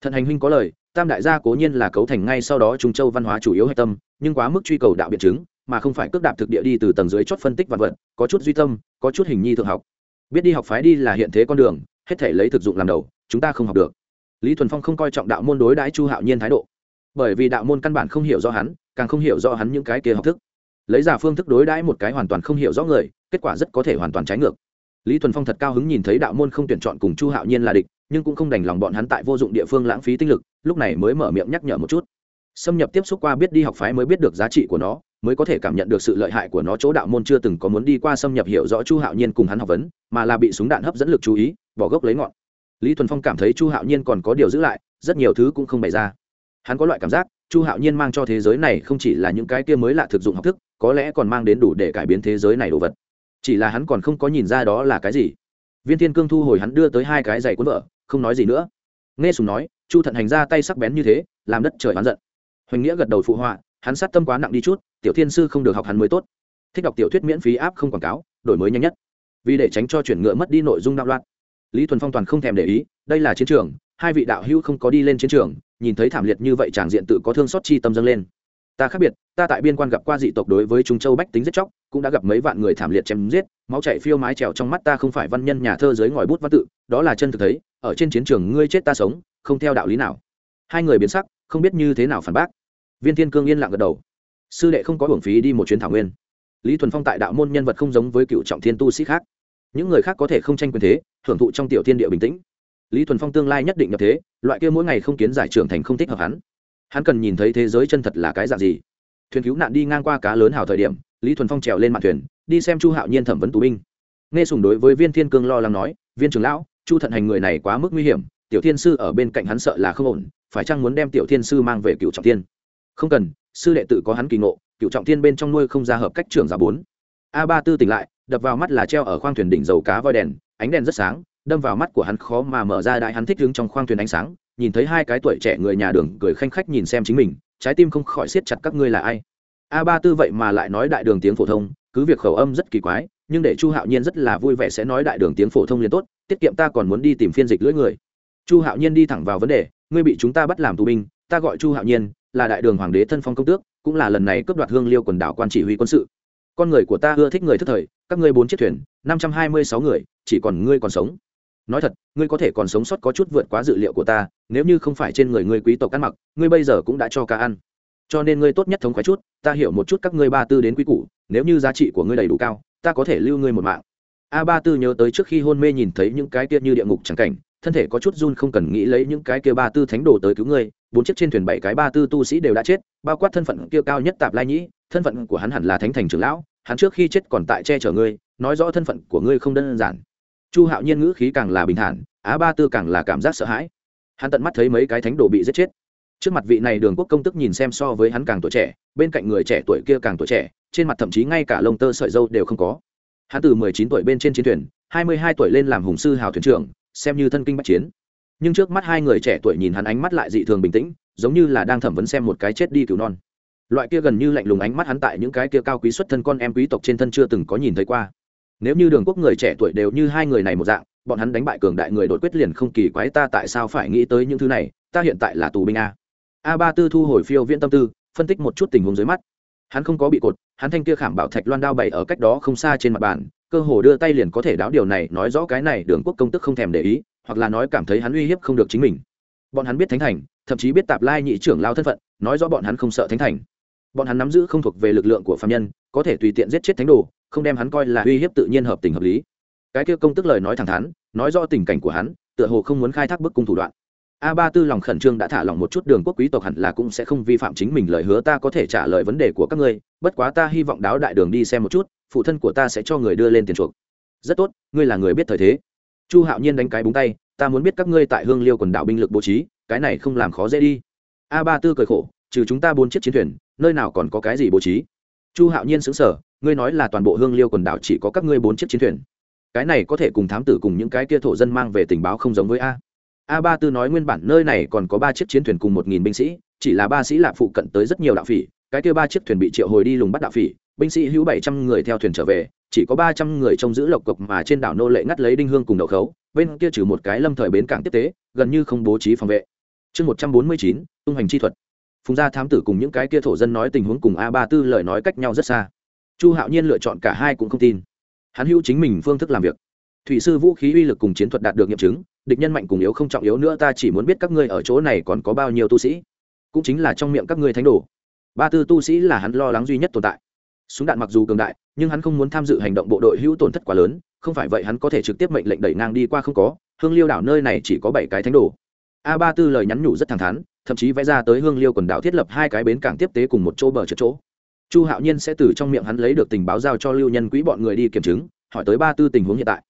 S1: Thận hành huynh có lời, tam đại gia cố nhiên là cấu thành ngay sau đó trung châu văn hóa chủ yếu hạch tâm, nhưng quá mức truy cầu đạo biện chứng, mà không phải cước đạp thực địa đi từ tầng dưới chót phân tích vạn vật, có chút duy tâm, có chút hình nhi thượng học biết đi học phái đi là hiện thế con đường, hết thể lấy thực dụng làm đầu, chúng ta không học được. Lý thuần phong không coi trọng đạo môn đối đãi chu hạo nhiên thái độ. Bởi vì đạo môn căn bản không hiểu rõ hắn, càng không hiểu rõ hắn những cái kia học thức. Lấy giả phương thức đối đãi một cái hoàn toàn không hiểu rõ người, kết quả rất có thể hoàn toàn trái ngược. Lý thuần phong thật cao hứng nhìn thấy đạo môn không tuyển chọn cùng chu hạo nhiên là địch, nhưng cũng không đành lòng bọn hắn tại vô dụng địa phương lãng phí tinh lực, lúc này mới mở miệng nhắc nhở một chút xâm nhập tiếp xúc qua biết đi học phái mới biết được giá trị của nó, mới có thể cảm nhận được sự lợi hại của nó. Chỗ đạo môn chưa từng có muốn đi qua xâm nhập hiểu rõ chu hạo nhiên cùng hắn học vấn, mà là bị súng đạn hấp dẫn lực chú ý, bỏ gốc lấy ngọn. Lý thuần phong cảm thấy chu hạo nhiên còn có điều giữ lại, rất nhiều thứ cũng không bày ra. Hắn có loại cảm giác, chu hạo nhiên mang cho thế giới này không chỉ là những cái kia mới lạ thực dụng học thức, có lẽ còn mang đến đủ để cải biến thế giới này đồ vật. Chỉ là hắn còn không có nhìn ra đó là cái gì. Viên thiên cương thu hồi hắn đưa tới hai cái giày cuốn vợ, không nói gì nữa. Nghe sùng nói, chu thận hành ra tay sắc bén như thế, làm đất trời oán giận hoành nghĩa gật đầu phụ họa, hắn sát tâm quá nặng đi chút, tiểu thiên sư không được học hắn mới tốt. Thích đọc tiểu thuyết miễn phí áp không quảng cáo, đổi mới nhanh nhất. Vì để tránh cho chuyển ngựa mất đi nội dung đạo loạn. Lý thuần phong toàn không thèm để ý, đây là chiến trường, hai vị đạo hữu không có đi lên chiến trường, nhìn thấy thảm liệt như vậy tràng diện tự có thương xót chi tâm dâng lên. Ta khác biệt, ta tại biên quan gặp qua dị tộc đối với trung châu bách tính giết chóc, cũng đã gặp mấy vạn người thảm liệt chém giết, máu chảy phiêu mái trèo trong mắt ta không phải văn nhân nhà thơ dưới ngòi bút văn tự, đó là chân thực thấy, ở trên chiến trường ngươi chết ta sống, không theo đạo lý nào. Hai người biến sắc, không biết như thế nào phản bác viên thiên cương yên lặng gật đầu. Sư đệ không có hưởng phí đi một chuyến thảo nguyên. Lý thuần phong tại đạo môn nhân vật không giống với cựu trọng thiên tu sĩ khác. Những người khác có thể không tranh quyền thế, hưởng thụ trong tiểu thiên địa bình tĩnh. Lý thuần phong tương lai nhất định nhập thế, loại kia mỗi ngày không kiến giải trưởng thành không thích hợp hắn. Hắn cần nhìn thấy thế giới chân thật là cái dạng gì. Thuyền cứu nạn đi ngang qua cá lớn hào thời điểm, lý thuần phong trèo lên mạn thuyền, đi xem chu hạo nhiên thẩm vấn tù binh. Nghe sùng đối với viên thiên cương lo lắng nói, viên trưởng lão, chu thận hành người này quá mức nguy hiểm, tiểu thiên sư ở bên cạnh hắn sợ là không ổn, phải chăng muốn đem tiểu thiên sư mang về cựu trọng thiên? Không cần, sư đệ tự có hắn kỳ ngộ, cựu trọng thiên bên trong nuôi không ra hợp cách trưởng giả bốn. A ba tư tỉnh lại, đập vào mắt là treo ở khoang thuyền đỉnh dầu cá voi đèn, ánh đèn rất sáng, đâm vào mắt của hắn khó mà mở ra đại hắn thích đứng trong khoang thuyền ánh sáng, nhìn thấy hai cái tuổi trẻ người nhà đường cười khanh khách nhìn xem chính mình, trái tim không khỏi siết chặt các ngươi là ai. A ba tư vậy mà lại nói đại đường tiếng phổ thông, cứ việc khẩu âm rất kỳ quái, nhưng để chu hạo nhiên rất là vui vẻ sẽ nói đại đường tiếng phổ thông liền tốt, tiết kiệm ta còn muốn đi tìm phiên dịch lưỡi người. Chu hạo nhiên đi thẳng vào vấn đề, ngươi bị chúng ta bắt làm tù binh, ta gọi chu hạo nhiên là đại đường hoàng đế thân phong công tước, cũng là lần này cướp đoạt hương liêu quần đảo quan chỉ huy quân sự. Con người của ta ưa thích người thức thời, các ngươi bốn chiếc thuyền, năm trăm hai mươi sáu người, chỉ còn ngươi còn sống. Nói thật, ngươi có thể còn sống sót có chút vượt quá dự liệu của ta, nếu như không phải trên người ngươi quý tộc ăn mặc, ngươi bây giờ cũng đã cho ca ăn. Cho nên ngươi tốt nhất thống khoái chút, ta hiểu một chút các ngươi ba tư đến quý củ, nếu như giá trị của ngươi đầy đủ cao, ta có thể lưu ngươi một mạng. A ba tư nhớ tới trước khi hôn mê nhìn thấy những cái kia như địa ngục chẳng cảnh, thân thể có chút run không cần nghĩ lấy những cái kia ba tư thánh đồ tới cứu ngươi bốn chiếc trên thuyền bảy cái ba tư tu sĩ đều đã chết, bao quát thân phận kia cao nhất tạp lai nhĩ, thân phận của hắn hẳn là thánh thành trưởng lão, hắn trước khi chết còn tại che chở ngươi, nói rõ thân phận của ngươi không đơn giản. Chu hạo nhiên ngữ khí càng là bình thản, á ba tư càng là cảm giác sợ hãi. Hắn tận mắt thấy mấy cái thánh đồ bị giết chết. Trước mặt vị này đường quốc công tức nhìn xem so với hắn càng tuổi trẻ, bên cạnh người trẻ tuổi kia càng tuổi trẻ, trên mặt thậm chí ngay cả lông tơ sợi dâu đều không có. Hắn từ mười chín tuổi bên trên chiến thuyền, hai mươi hai tuổi lên làm hùng sư hào thuyền trưởng, xem như thân kinh bắc chiến nhưng trước mắt hai người trẻ tuổi nhìn hắn ánh mắt lại dị thường bình tĩnh, giống như là đang thẩm vấn xem một cái chết đi cứu non. Loại kia gần như lạnh lùng ánh mắt hắn tại những cái kia cao quý xuất thân con em quý tộc trên thân chưa từng có nhìn thấy qua. Nếu như đường quốc người trẻ tuổi đều như hai người này một dạng, bọn hắn đánh bại cường đại người đột quyết liền không kỳ quái ta tại sao phải nghĩ tới những thứ này, ta hiện tại là tù binh a. A ba tư thu hồi phiêu viễn tâm tư, phân tích một chút tình huống dưới mắt. Hắn không có bị cột, hắn thanh kia khảm bảo thạch loan đao bày ở cách đó không xa trên mặt bàn, cơ hồ đưa tay liền có thể đáo điều này, nói rõ cái này đường quốc công tức không thèm để ý hoặc là nói cảm thấy hắn uy hiếp không được chính mình. Bọn hắn biết thánh thành, thậm chí biết tạp lai nhị trưởng lao thân phận, nói rõ bọn hắn không sợ thánh thành. Bọn hắn nắm giữ không thuộc về lực lượng của phạm nhân, có thể tùy tiện giết chết thánh đồ, không đem hắn coi là uy hiếp tự nhiên hợp tình hợp lý. Cái kia công tức lời nói thẳng thắn, nói rõ tình cảnh của hắn, tựa hồ không muốn khai thác bức cung thủ đoạn. A ba tư lòng khẩn trương đã thả lòng một chút đường quốc quý tộc hẳn là cũng sẽ không vi phạm chính mình lời hứa ta có thể trả lời vấn đề của các ngươi, bất quá ta hy vọng đáo đại đường đi xem một chút, phụ thân của ta sẽ cho người đưa lên tiền chuộc. Rất tốt, ngươi là người biết thời thế chu hạo nhiên đánh cái búng tay, ta muốn biết các ngươi tại hương liêu quần đảo binh lực bố trí, cái này không làm khó dễ đi. A ba tư cười khổ, trừ chúng ta bốn chiếc chiến thuyền, nơi nào còn có cái gì bố trí? Chu hạo nhiên xứng sở ngươi nói là toàn bộ hương liêu quần đảo chỉ có các ngươi bốn chiếc chiến thuyền. Cái này có thể cùng thám tử cùng những cái kia thổ dân mang về tình báo không giống với a. A ba tư nói nguyên bản nơi này còn có ba chiếc chiến thuyền cùng một nghìn binh sĩ, chỉ là ba sĩ lạp phụ cận tới rất nhiều đạo phỉ, cái kia ba chiếc thuyền bị triệu hồi đi lùng bắt đạo phỉ, binh sĩ hữu bảy trăm người theo thuyền trở về chỉ có ba trăm người trông giữ lộc cộc mà trên đảo nô lệ ngắt lấy đinh hương cùng đậu khấu, bên kia trừ một cái lâm thời bến cảng tiếp tế, gần như không bố trí phòng vệ. Chương một trăm bốn mươi chín, tung hành chi thuật. Phùng gia thám tử cùng những cái kia thổ dân nói tình huống cùng a ba tư lời nói cách nhau rất xa. Chu hạo nhiên lựa chọn cả hai cũng không tin. Hắn hữu chính mình phương thức làm việc. Thủy sư vũ khí uy lực cùng chiến thuật đạt được nghiệm chứng, địch nhân mạnh cùng yếu không trọng yếu nữa ta chỉ muốn biết các ngươi ở chỗ này còn có bao nhiêu tu sĩ. Cũng chính là trong miệng các ngươi thánh đồ. Ba tư tu sĩ là hắn lo lắng duy nhất tồn tại súng đạn mặc dù cường đại, nhưng hắn không muốn tham dự hành động bộ đội hữu tổn thất quá lớn, không phải vậy hắn có thể trực tiếp mệnh lệnh đẩy ngang đi qua không có, hương liêu đảo nơi này chỉ có bảy cái thánh đồ. A ba tư lời nhắn nhủ rất thẳng thắn, thậm chí vẽ ra tới hương liêu quần đảo thiết lập hai cái bến cảng tiếp tế cùng một chỗ bờ trượt chỗ. Chu hạo nhiên sẽ từ trong miệng hắn lấy được tình báo giao cho lưu nhân quỹ bọn người đi kiểm chứng, hỏi tới ba tư tình huống hiện tại.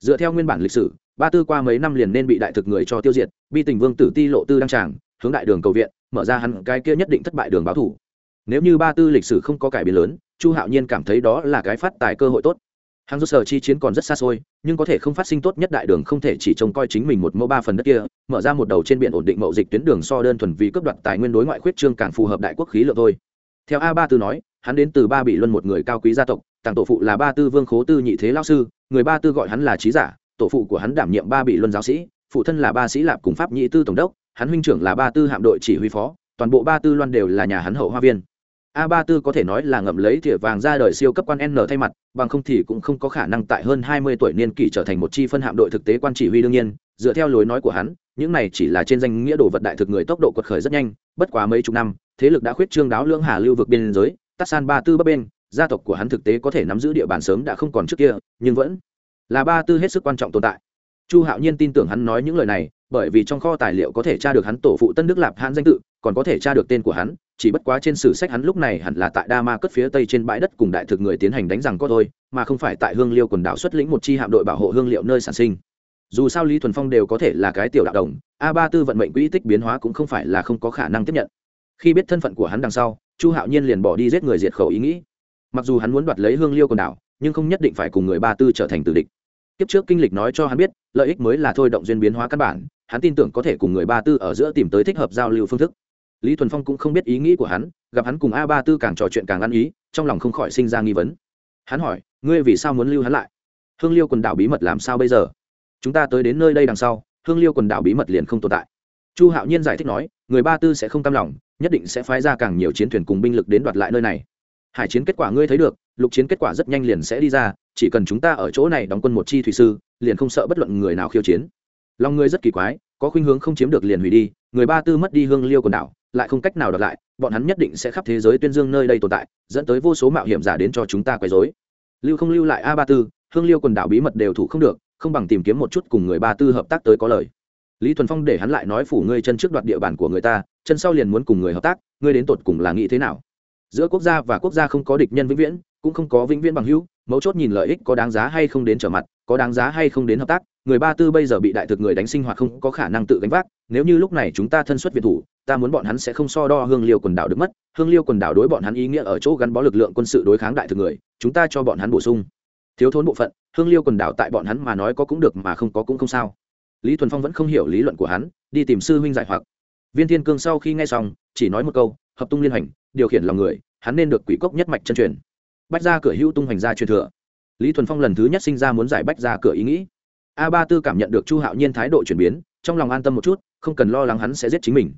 S1: Dựa theo nguyên bản lịch sử, ba tư qua mấy năm liền nên bị đại thực người cho tiêu diệt, bi tình vương tử ti lộ tư đăng tràng, hướng đại đường cầu viện, mở ra hắn cái kia nhất định thất bại đường báo thủ. Nếu như ba tư lịch sử không có cải biến lớn chu hạo nhiên cảm thấy đó là cái phát tài cơ hội tốt. Hàng do sở chi chiến còn rất xa xôi, nhưng có thể không phát sinh tốt nhất đại đường không thể chỉ trông coi chính mình một mẫu ba phần đất kia, mở ra một đầu trên biển ổn định mậu dịch tuyến đường so đơn thuần vì cấp đoạt tài nguyên đối ngoại khuyết trương càng phù hợp đại quốc khí lượng thôi. Theo a ba tư nói, hắn đến từ ba bị luân một người cao quý gia tộc, tàng tổ phụ là ba tư vương khố tư nhị thế lao sư, người ba tư gọi hắn là trí giả, tổ phụ của hắn đảm nhiệm ba bị luân giáo sĩ, phụ thân là ba sĩ lạp cùng pháp nhị tư tổng đốc, hắn huynh trưởng là ba tư hạm đội chỉ huy phó, toàn bộ ba tư loan đều là nhà hắn hậu hoa viên a ba tư có thể nói là ngậm lấy thìa vàng ra đời siêu cấp quan n thay mặt, bằng không thì cũng không có khả năng tại hơn hai mươi tuổi niên kỷ trở thành một chi phân hạm đội thực tế quan chỉ huy đương nhiên. Dựa theo lối nói của hắn, những này chỉ là trên danh nghĩa đồ vật đại thực người tốc độ quật khởi rất nhanh, bất quá mấy chục năm, thế lực đã khuyết trương đáo lưỡng hà lưu vực biên giới, tát san ba tư bắc bên, gia tộc của hắn thực tế có thể nắm giữ địa bàn sớm đã không còn trước kia, nhưng vẫn là ba tư hết sức quan trọng tồn tại. Chu hạo nhiên tin tưởng hắn nói những lời này, bởi vì trong kho tài liệu có thể tra được hắn tổ phụ tân đức lạp hãn danh tự, còn có thể tra được tên của hắn chỉ bất quá trên sử sách hắn lúc này hẳn là tại đa ma cất phía tây trên bãi đất cùng đại thực người tiến hành đánh rằng có thôi, mà không phải tại hương liêu quần đảo xuất lĩnh một chi hạm đội bảo hộ hương liệu nơi sản sinh. Dù sao lý thuần phong đều có thể là cái tiểu đạo đồng, a ba tư vận mệnh quỹ tích biến hóa cũng không phải là không có khả năng tiếp nhận. Khi biết thân phận của hắn đằng sau, chu hạo nhiên liền bỏ đi giết người diệt khẩu ý nghĩ. Mặc dù hắn muốn đoạt lấy hương liêu quần đảo, nhưng không nhất định phải cùng người ba tư trở thành tử địch. Kiếp trước kinh lịch nói cho hắn biết, lợi ích mới là thôi động duyên biến hóa căn bản, hắn tin tưởng có thể cùng người ba tư ở giữa tìm tới thích hợp giao lưu phương thức lý thuần phong cũng không biết ý nghĩ của hắn, gặp hắn cùng a ba tư càng trò chuyện càng ăn ý, trong lòng không khỏi sinh ra nghi vấn. Hắn hỏi, ngươi vì sao muốn lưu hắn lại? Hương liêu quần đảo bí mật làm sao bây giờ? Chúng ta tới đến nơi đây đằng sau, hương liêu quần đảo bí mật liền không tồn tại. Chu hạo nhiên giải thích nói, người ba tư sẽ không tam lòng, nhất định sẽ phái ra càng nhiều chiến thuyền cùng binh lực đến đoạt lại nơi này. Hải chiến kết quả ngươi thấy được, lục chiến kết quả rất nhanh liền sẽ đi ra, chỉ cần chúng ta ở chỗ này đóng quân một chi thủy sư, liền không sợ bất luận người nào khiêu chiến. Lòng ngươi rất kỳ quái, có khuynh hướng không chiếm được liền hủy đi, người ba tư mất đi hương liêu quần đảo lại không cách nào đọc lại, bọn hắn nhất định sẽ khắp thế giới tuyên dương nơi đây tồn tại, dẫn tới vô số mạo hiểm giả đến cho chúng ta quấy dối lưu không lưu lại a ba tư, hương liêu quần đảo bí mật đều thủ không được, không bằng tìm kiếm một chút cùng người ba tư hợp tác tới có lời. Lý thuần phong để hắn lại nói phủ ngươi chân trước đoạt địa bàn của người ta, chân sau liền muốn cùng người hợp tác, ngươi đến tột cùng là nghĩ thế nào? Giữa quốc gia và quốc gia không có địch nhân vĩnh viễn, cũng không có vĩnh viễn bằng hữu, mấu chốt nhìn lợi ích có đáng giá hay không đến trở mặt có đáng giá hay không đến hợp tác, người ba tư bây giờ bị đại thực người đánh sinh hoạt không có khả năng tự gánh vác, nếu như lúc này chúng ta thân xuất việt thủ, ta muốn bọn hắn sẽ không so đo hương liêu quần đảo được mất, hương liêu quần đảo đối bọn hắn ý nghĩa ở chỗ gắn bó lực lượng quân sự đối kháng đại thực người, chúng ta cho bọn hắn bổ sung. Thiếu thốn bộ phận, hương liêu quần đảo tại bọn hắn mà nói có cũng được mà không có cũng không sao. Lý thuần phong vẫn không hiểu lý luận của hắn, đi tìm sư huynh giải hoặc. Viên thiên cương sau khi nghe xong, chỉ nói một câu, hợp tung liên hành, điều khiển lòng người, hắn nên được quỷ cốc nhất mạch chân truyền. Bách ra cửa hữu tung hoành ra truyền thừa lý thuần phong lần thứ nhất sinh ra muốn giải bách ra cửa ý nghĩ. A ba tư cảm nhận được chu hạo nhiên thái độ chuyển biến, trong lòng an tâm một chút, không cần lo lắng hắn sẽ giết chính mình.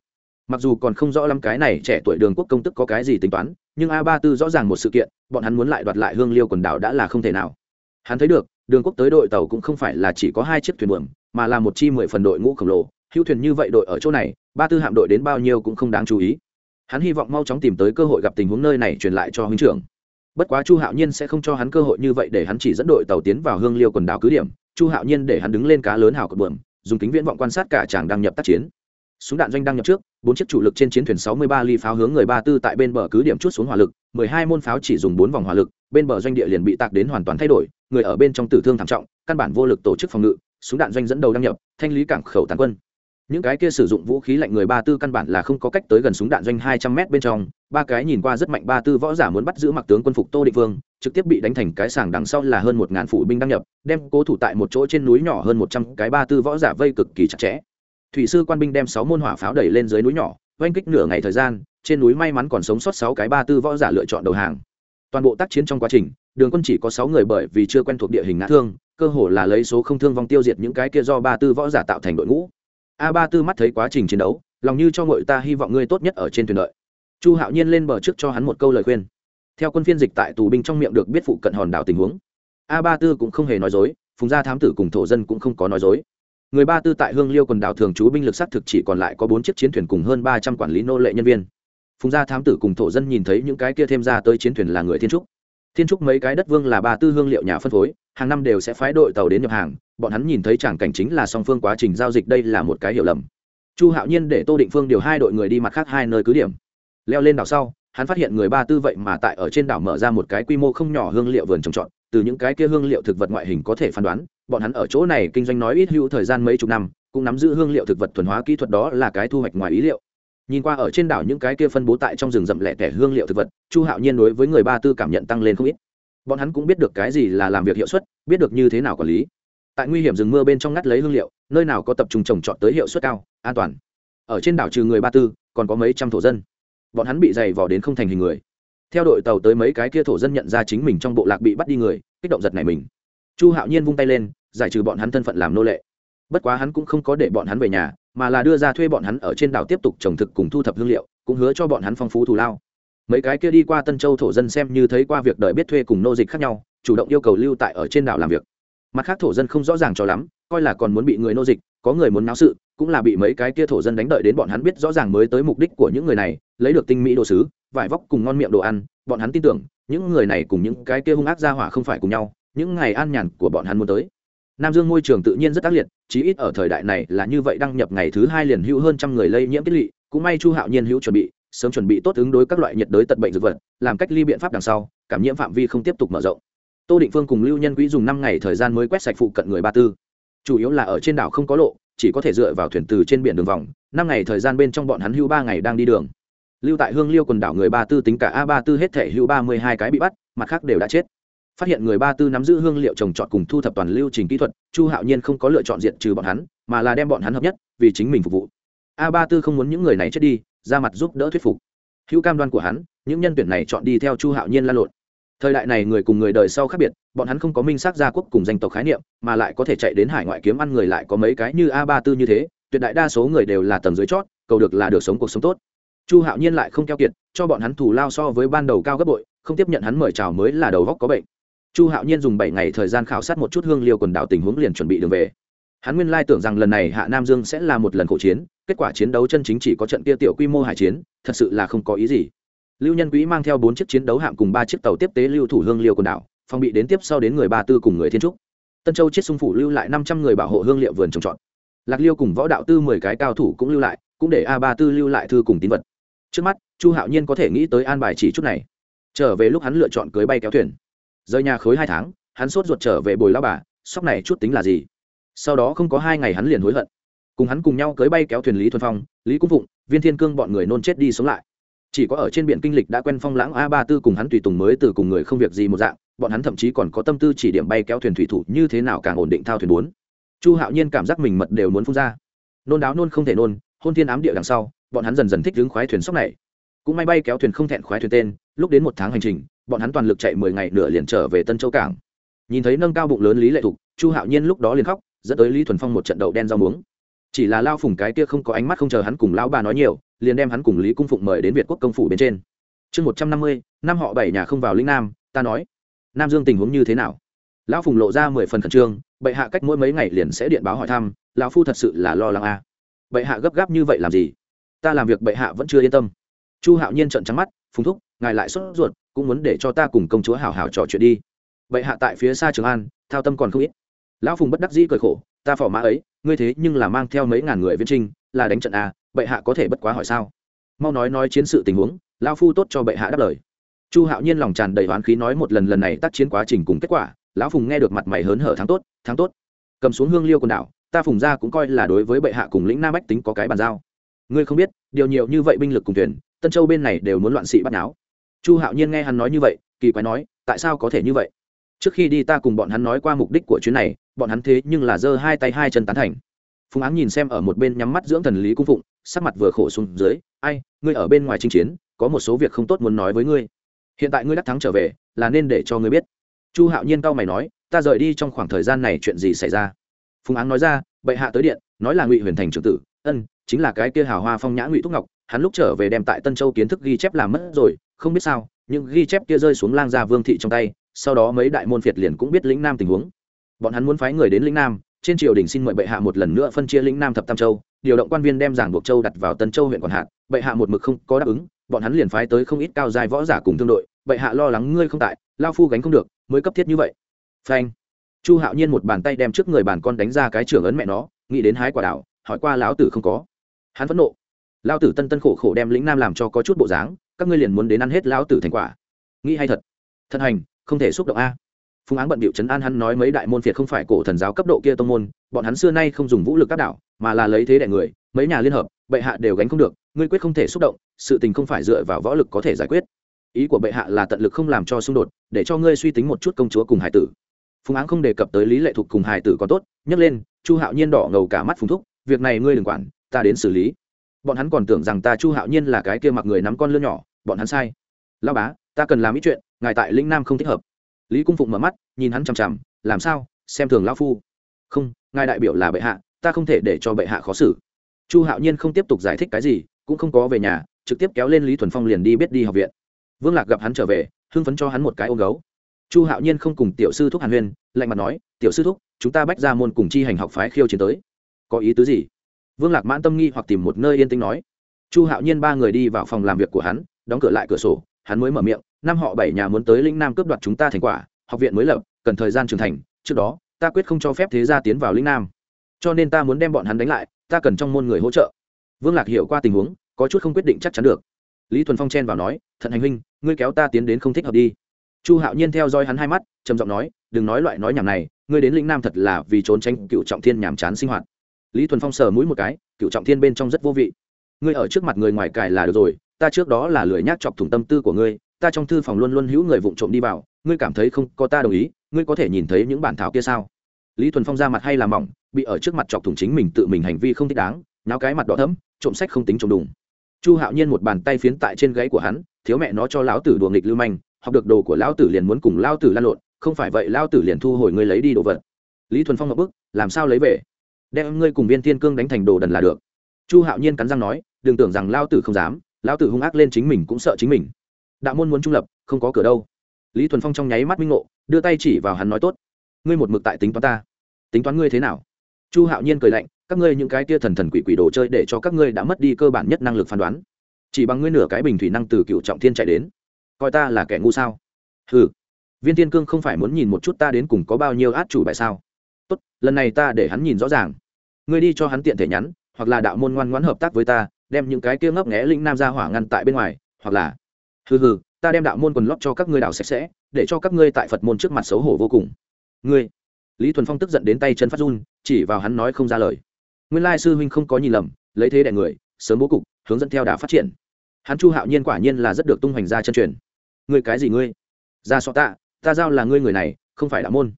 S1: Mặc dù còn không rõ lắm cái này trẻ tuổi đường quốc công tức có cái gì tính toán, nhưng a ba tư rõ ràng một sự kiện, bọn hắn muốn lại đoạt lại hương liêu quần đảo đã là không thể nào. Hắn thấy được, đường quốc tới đội tàu cũng không phải là chỉ có hai chiếc thuyền buồm, mà là một chi mười phần đội ngũ khổng lồ. Hữu thuyền như vậy đội ở chỗ này, ba tư hạm đội đến bao nhiêu cũng không đáng chú ý. Hắn hy vọng mau chóng tìm tới cơ hội gặp tình huống nơi này truyền lại cho huynh trưởng bất quá chu hạo nhiên sẽ không cho hắn cơ hội như vậy để hắn chỉ dẫn đội tàu tiến vào hương liêu quần đảo cứ điểm. Chu hạo nhiên để hắn đứng lên cá lớn hào cột bờm dùng kính viễn vọng quan sát cả chàng đăng nhập tác chiến. Súng đạn doanh đăng nhập trước, bốn chiếc chủ lực trên chiến thuyền sáu mươi ba ly pháo hướng người ba tư tại bên bờ cứ điểm chút xuống hỏa lực, mười hai môn pháo chỉ dùng bốn vòng hỏa lực, bên bờ doanh địa liền bị tạc đến hoàn toàn thay đổi, người ở bên trong tử thương thảm trọng, căn bản vô lực tổ chức phòng ngự, súng đạn doanh dẫn đầu đăng nhập, thanh lý cảng khẩu tàn quân những cái kia sử dụng vũ khí lạnh người ba tư căn bản là không có cách tới gần súng đạn doanh hai trăm mét bên trong. Ba cái nhìn qua rất mạnh ba tư võ giả muốn bắt giữ mặc tướng quân phục tô định vương, trực tiếp bị đánh thành cái sàng đằng sau là hơn một ngàn phụ binh đăng nhập, đem cố thủ tại một chỗ trên núi nhỏ hơn một trăm cái ba tư võ giả vây cực kỳ chặt chẽ. Thủy sư quan binh đem sáu môn hỏa pháo đẩy lên dưới núi nhỏ, oanh kích nửa ngày thời gian, trên núi may mắn còn sống sót sáu cái ba tư võ giả lựa chọn đầu hàng. Toàn bộ tác chiến trong quá trình, đường quân chỉ có sáu người bởi vì chưa quen thuộc địa hình ngã thương, cơ hồ là lấy số không thương vong tiêu diệt những cái kia do ba tư võ giả tạo thành đội ngũ a ba tư mắt thấy quá trình chiến đấu, lòng như cho ngội ta hy vọng ngươi tốt nhất ở trên thuyền đợi. Chu hạo nhiên lên bờ trước cho hắn một câu lời khuyên. Theo quân phiên dịch tại tù binh trong miệng được biết phụ cận hòn đảo tình huống, a ba tư cũng không hề nói dối, phùng gia thám tử cùng thổ dân cũng không có nói dối. Người ba tư tại hương liêu quần đảo thường trú binh lực xác thực chỉ còn lại có bốn chiếc chiến thuyền cùng hơn ba trăm quản lý nô lệ nhân viên. Phùng gia thám tử cùng thổ dân nhìn thấy những cái kia thêm ra tới chiến thuyền là người thiên trúc. Thiên trúc mấy cái đất vương là ba tư hương liệu nhà phân phối, hàng năm đều sẽ phái đội tàu đến nhập hàng bọn hắn nhìn thấy chẳng cảnh chính là song phương quá trình giao dịch đây là một cái hiểu lầm. Chu hạo nhiên để tô định phương điều hai đội người đi mặt khác hai nơi cứ điểm. Leo lên đảo sau, hắn phát hiện người ba tư vậy mà tại ở trên đảo mở ra một cái quy mô không nhỏ hương liệu vườn trồng trọt, từ những cái kia hương liệu thực vật ngoại hình có thể phán đoán, bọn hắn ở chỗ này kinh doanh nói ít hữu thời gian mấy chục năm, cũng nắm giữ hương liệu thực vật thuần hóa kỹ thuật đó là cái thu hoạch ngoài ý liệu. Nhìn qua ở trên đảo những cái kia phân bố tại trong rừng rậm lẻ tẻ hương liệu thực vật, chu hạo nhiên đối với người ba tư cảm nhận tăng lên không ít. Bọn hắn cũng biết được cái gì là làm việc hiệu suất, biết được như thế nào quản lý tại nguy hiểm rừng mưa bên trong ngắt lấy hương liệu, nơi nào có tập trung trồng trọt tới hiệu suất cao, an toàn. Ở trên đảo trừ người ba tư, còn có mấy trăm thổ dân. Bọn hắn bị dày vò đến không thành hình người. Theo đội tàu tới mấy cái kia thổ dân nhận ra chính mình trong bộ lạc bị bắt đi người, kích động giật này mình. Chu hạo nhiên vung tay lên, giải trừ bọn hắn thân phận làm nô lệ. Bất quá hắn cũng không có để bọn hắn về nhà, mà là đưa ra thuê bọn hắn ở trên đảo tiếp tục trồng thực cùng thu thập hương liệu, cũng hứa cho bọn hắn phong phú thù lao. Mấy cái kia đi qua tân châu thổ dân xem như thấy qua việc đợi biết thuê cùng nô dịch khác nhau, chủ động yêu cầu lưu tại ở trên đảo làm việc mặt khác thổ dân không rõ ràng cho lắm, coi là còn muốn bị người nô dịch, có người muốn náo sự, cũng là bị mấy cái kia thổ dân đánh đợi đến bọn hắn biết rõ ràng mới tới mục đích của những người này, lấy được tinh mỹ đồ sứ, vải vóc cùng ngon miệng đồ ăn, bọn hắn tin tưởng, những người này cùng những cái kia hung ác ra hỏa không phải cùng nhau, những ngày an nhàn của bọn hắn muốn tới. Nam dương môi trường tự nhiên rất ác liệt, chí ít ở thời đại này là như vậy đăng nhập ngày thứ hai liền hữu hơn trăm người lây nhiễm tiết lị cũng may chu hạo nhiên hữu chuẩn bị, sớm chuẩn bị tốt ứng đối các loại nhiệt đới tật bệnh dược vật, làm cách ly biện pháp đằng sau, cảm nhiễm phạm vi không tiếp tục mở rộng tô định phương cùng lưu nhân quỹ dùng năm ngày thời gian mới quét sạch phụ cận người ba tư. Chủ yếu là ở trên đảo không có lộ, chỉ có thể dựa vào thuyền từ trên biển đường vòng. Năm ngày thời gian bên trong bọn hắn hưu ba ngày đang đi đường. Lưu tại hương liêu quần đảo người ba tư tính cả a ba tư hết thể hưu ba mươi hai cái bị bắt, mặt khác đều đã chết. Phát hiện người ba tư nắm giữ hương liệu trồng trọt cùng thu thập toàn lưu trình kỹ thuật, chu hạo nhiên không có lựa chọn diện trừ bọn hắn, mà là đem bọn hắn hợp nhất, vì chính mình phục vụ. A ba tư không muốn những người này chết đi, ra mặt giúp đỡ thuyết phục. Hữu cam đoan của hắn, những nhân tuyển này chọn đi theo chu hạo nhiên lan lộn thời đại này người cùng người đời sau khác biệt, bọn hắn không có minh xác gia quốc cùng danh tộc khái niệm, mà lại có thể chạy đến hải ngoại kiếm ăn người lại có mấy cái như a ba tư như thế, tuyệt đại đa số người đều là tầng dưới chót, cầu được là được sống cuộc sống tốt. Chu hạo nhiên lại không keo kiệt, cho bọn hắn thù lao so với ban đầu cao gấp bội, không tiếp nhận hắn mời chào mới là đầu góc có bệnh. Chu hạo nhiên dùng bảy ngày thời gian khảo sát một chút hương liêu quần đảo tình huống liền chuẩn bị đường về. Hắn nguyên lai tưởng rằng lần này hạ nam dương sẽ là một lần khổ chiến, kết quả chiến đấu chân chính chỉ có trận kia tiểu quy mô hải chiến, thật sự là không có ý gì lưu nhân Quý mang theo bốn chiếc chiến đấu hạm cùng ba chiếc tàu tiếp tế lưu thủ hương liêu quần đảo, phòng bị đến tiếp sau đến người ba tư cùng người thiên trúc. Tân châu chiết xung phủ lưu lại năm trăm người bảo hộ hương liệu vườn trồng trọt. Lạc liêu cùng võ đạo tư mười cái cao thủ cũng lưu lại, cũng để a ba tư lưu lại thư cùng tín vật. Trước mắt, chu hạo nhiên có thể nghĩ tới an bài chỉ chút này. Trở về lúc hắn lựa chọn cưới bay kéo thuyền. Rời nhà khối hai tháng, hắn sốt ruột trở về bồi lao bà, sóc này chút tính là gì? Sau đó không có hai ngày hắn liền hối hận. Cùng hắn cùng nhau cưới bay kéo thuyền lý thuần phong, lý cung phụng, viên thiên cương bọn người nôn chết đi sống lại chỉ có ở trên biển kinh lịch đã quen phong lãng a ba tư cùng hắn tùy tùng mới từ cùng người không việc gì một dạng, bọn hắn thậm chí còn có tâm tư chỉ điểm bay kéo thuyền thủy thủ như thế nào càng ổn định thao thuyền bốn. Chu hạo nhiên cảm giác mình mật đều muốn phun ra. Nôn đáo nôn không thể nôn, hôn thiên ám địa đằng sau, bọn hắn dần dần thích đứng khoái thuyền sóc này. Cũng may bay kéo thuyền không thẹn khoái thuyền tên, lúc đến một tháng hành trình, bọn hắn toàn lực chạy mười ngày nửa liền trở về tân châu cảng. Nhìn thấy nâng cao bụng lớn lý lệ thục, chu hạo nhiên lúc đó liền khóc, dẫn tới lý thuần phong một trận đậu đen rau muống. Chỉ là lao phùng cái kia không có ánh mắt không chờ hắn cùng lão bà nói nhiều liền đem hắn cùng lý cung phụng mời đến việt quốc công phủ bên trên. Chương một trăm năm mươi, năm họ bảy nhà không vào Linh nam, ta nói, nam dương tình huống như thế nào? Lão phùng lộ ra mười phần khẩn trương, bệ hạ cách mỗi mấy ngày liền sẽ điện báo hỏi thăm, lão phu thật sự là lo lắng a à. bệ hạ gấp gáp như vậy làm gì? Ta làm việc bệ hạ vẫn chưa yên tâm. Chu hạo nhiên trợn trắng mắt, phùng thúc, ngài lại sốt ruột, cũng muốn để cho ta cùng công chúa hảo hảo trò chuyện đi. Bệ hạ tại phía xa trường an, thao tâm còn không ít. Lão phùng bất đắc dĩ cười khổ, ta phỏ mã ấy, ngươi thế nhưng là mang theo mấy ngàn người viên trinh, là đánh trận à bệ hạ có thể bất quá hỏi sao? Mau nói nói chiến sự tình huống lao phu tốt cho bệ hạ đáp lời. Chu hạo nhiên lòng tràn đầy oán khí nói một lần lần này tác chiến quá trình cùng kết quả, lão phùng nghe được mặt mày hớn hở tháng tốt tháng tốt. Cầm xuống hương liêu quần đảo, ta phùng ra cũng coi là đối với bệ hạ cùng lĩnh nam bách tính có cái bàn giao. Ngươi không biết, điều nhiều như vậy binh lực cùng thuyền, tân châu bên này đều muốn loạn sĩ bắt náo. Chu hạo nhiên nghe hắn nói như vậy, kỳ quái nói, tại sao có thể như vậy? Trước khi đi ta cùng bọn hắn nói qua mục đích của chuyến này, bọn hắn thế nhưng là giơ hai tay hai chân tán thành. Phùng áng nhìn xem ở một bên nhắm mắt dưỡng thần lý cung phụng sắc mặt vừa khổ xuống dưới, ai, ngươi ở bên ngoài chinh chiến, có một số việc không tốt muốn nói với ngươi. Hiện tại ngươi đắc thắng trở về, là nên để cho ngươi biết. Chu hạo nhiên cau mày nói, ta rời đi trong khoảng thời gian này chuyện gì xảy ra? Phùng áng nói ra, bệ hạ tới điện, nói là ngụy huyền thành trưởng tử, ân, chính là cái kia hào hoa phong nhã ngụy thúc ngọc, hắn lúc trở về đem tại tân châu kiến thức ghi chép làm mất rồi, không biết sao nhưng ghi chép kia rơi xuống lang gia vương thị trong tay, sau đó mấy đại môn phiệt liền cũng biết lĩnh nam tình huống. Bọn hắn muốn phái người đến lĩnh nam, trên triều đình xin mời bệ hạ một lần nữa phân chia lĩnh nam thập tam châu điều động quan viên đem giảng buộc châu đặt vào tân châu huyện quản hạt, bệ hạ một mực không có đáp ứng, bọn hắn liền phái tới không ít cao dài võ giả cùng thương đội, bệ hạ lo lắng ngươi không tại, lao phu gánh không được, mới cấp thiết như vậy. Phanh. Chu hạo nhiên một bàn tay đem trước người bàn con đánh ra cái trưởng ấn mẹ nó, nghĩ đến hái quả đảo, hỏi qua lão tử không có. Hắn phẫn nộ. Lao tử tân tân khổ khổ đem lĩnh nam làm cho có chút bộ dáng, các ngươi liền muốn đến ăn hết lão tử thành quả. Nghĩ hay thật. Thân hành, không thể xúc động a phùng áng bận bịu trấn an hắn nói mấy đại môn phiệt không phải cổ thần giáo cấp độ kia tông môn, bọn hắn xưa nay không dùng vũ lực các đảo, mà là lấy thế đại người, mấy nhà liên hợp, bệ hạ đều gánh không được, ngươi quyết không thể xúc động, sự tình không phải dựa vào võ lực có thể giải quyết. Ý của bệ hạ là tận lực không làm cho xung đột, để cho ngươi suy tính một chút công chúa cùng hải tử. Phùng áng không đề cập tới lý lệ thuộc cùng hải tử có tốt nhấc lên, chu hạo nhiên đỏ ngầu cả mắt phùng thúc, việc này ngươi đừng quản, ta đến xử lý. Bọn hắn còn tưởng rằng ta chu hạo nhiên là cái kia mặc người nắm con lươn nhỏ, bọn hắn sai. Lao bá, ta cần làm ít chuyện, ngài tại lĩnh nam không thích hợp lý cung phụng mở mắt, nhìn hắn chằm chằm, làm sao? Xem thường lão phu? Không, ngài đại biểu là bệ hạ, ta không thể để cho bệ hạ khó xử. Chu hạo nhiên không tiếp tục giải thích cái gì, cũng không có về nhà, trực tiếp kéo lên lý thuần phong liền đi biết đi học viện. Vương lạc gặp hắn trở về, hưng phấn cho hắn một cái ôm gấu. Chu hạo nhiên không cùng tiểu sư thúc hàn huyên, lạnh mặt nói, tiểu sư thúc, chúng ta bách ra môn cùng chi hành học phái khiêu chiến tới. Có ý tứ gì? Vương lạc mãn tâm nghi hoặc tìm một nơi yên tĩnh nói. Chu hạo nhiên ba người đi vào phòng làm việc của hắn, đóng cửa lại cửa sổ, hắn mới mở miệng năm họ bảy nhà muốn tới lĩnh nam cướp đoạt chúng ta thành quả, học viện mới lập, cần thời gian trưởng thành, trước đó, ta quyết không cho phép thế gia tiến vào lĩnh nam. Cho nên ta muốn đem bọn hắn đánh lại, ta cần trong môn người hỗ trợ. Vương lạc hiểu qua tình huống, có chút không quyết định chắc chắn được. Lý thuần phong chen vào nói, thận hành huynh, ngươi kéo ta tiến đến không thích hợp đi. Chu hạo nhiên theo dõi hắn hai mắt, trầm giọng nói, đừng nói loại nói nhảm này, ngươi đến lĩnh nam thật là vì trốn tránh cựu trọng thiên nhàm chán sinh hoạt. Lý thuần phong sờ mũi một cái, cựu trọng thiên bên trong rất vô vị. Ngươi ở trước mặt người ngoài cài là được rồi, ta trước đó là lười nhác chọc thủng tâm tư của ngươi ta trong thư phòng luôn luôn hữu người vụng trộm đi vào, ngươi cảm thấy không có ta đồng ý, ngươi có thể nhìn thấy những bản thảo kia sao? Lý thuần phong ra mặt hay làm mỏng, bị ở trước mặt chọc thủng chính mình tự mình hành vi không thích đáng, nháo cái mặt đỏ thấm trộm sách không tính trộm đùng. Chu hạo nhiên một bàn tay phiến tại trên gáy của hắn, thiếu mẹ nó cho lão tử đùa nghịch lưu manh, học được đồ của lão tử liền muốn cùng lão tử lan lộn, không phải vậy lão tử liền thu hồi ngươi lấy đi đồ vật. Lý thuần phong ngập bức, làm sao lấy về? Đem ngươi cùng viên thiên cương đánh thành đồ đần là được. Chu hạo nhiên cắn răng nói, đừng tưởng rằng lão tử không dám, lão tử hung ác lên chính mình cũng sợ chính mình đạo môn muốn trung lập, không có cửa đâu. Lý thuần phong trong nháy mắt minh ngộ, đưa tay chỉ vào hắn nói tốt, ngươi một mực tại tính toán ta. Tính toán ngươi thế nào? Chu hạo nhiên cười lạnh, các ngươi những cái tia thần thần quỷ quỷ đồ chơi để cho các ngươi đã mất đi cơ bản nhất năng lực phán đoán. Chỉ bằng ngươi nửa cái bình thủy năng từ cựu trọng thiên chạy đến, coi ta là kẻ ngu sao? Ừ viên tiên cương không phải muốn nhìn một chút ta đến cùng có bao nhiêu át chủ bài sao? Tốt, lần này ta để hắn nhìn rõ ràng. Ngươi đi cho hắn tiện thể nhắn, hoặc là đạo môn ngoan ngoãn hợp tác với ta, đem những cái kia ngấp nghẽ linh nam ra hỏa ngăn tại bên ngoài, hoặc là hừ hừ, ta đem đạo môn quần lót cho các ngươi đạo sạch sẽ, để cho các ngươi tại phật môn trước mặt xấu hổ vô cùng. Ngươi. Lý thuần phong tức giận đến tay chân phát run, chỉ vào hắn nói không ra lời. Nguyên lai sư huynh không có nhìn lầm, lấy thế đại người, sớm bố cục, hướng dẫn theo đà phát triển. Hắn chu hạo nhiên quả nhiên là rất được tung hoành ra chân truyền. Ngươi cái gì ngươi? Ra sọ tạ ta giao là ngươi người này, không phải đạo môn.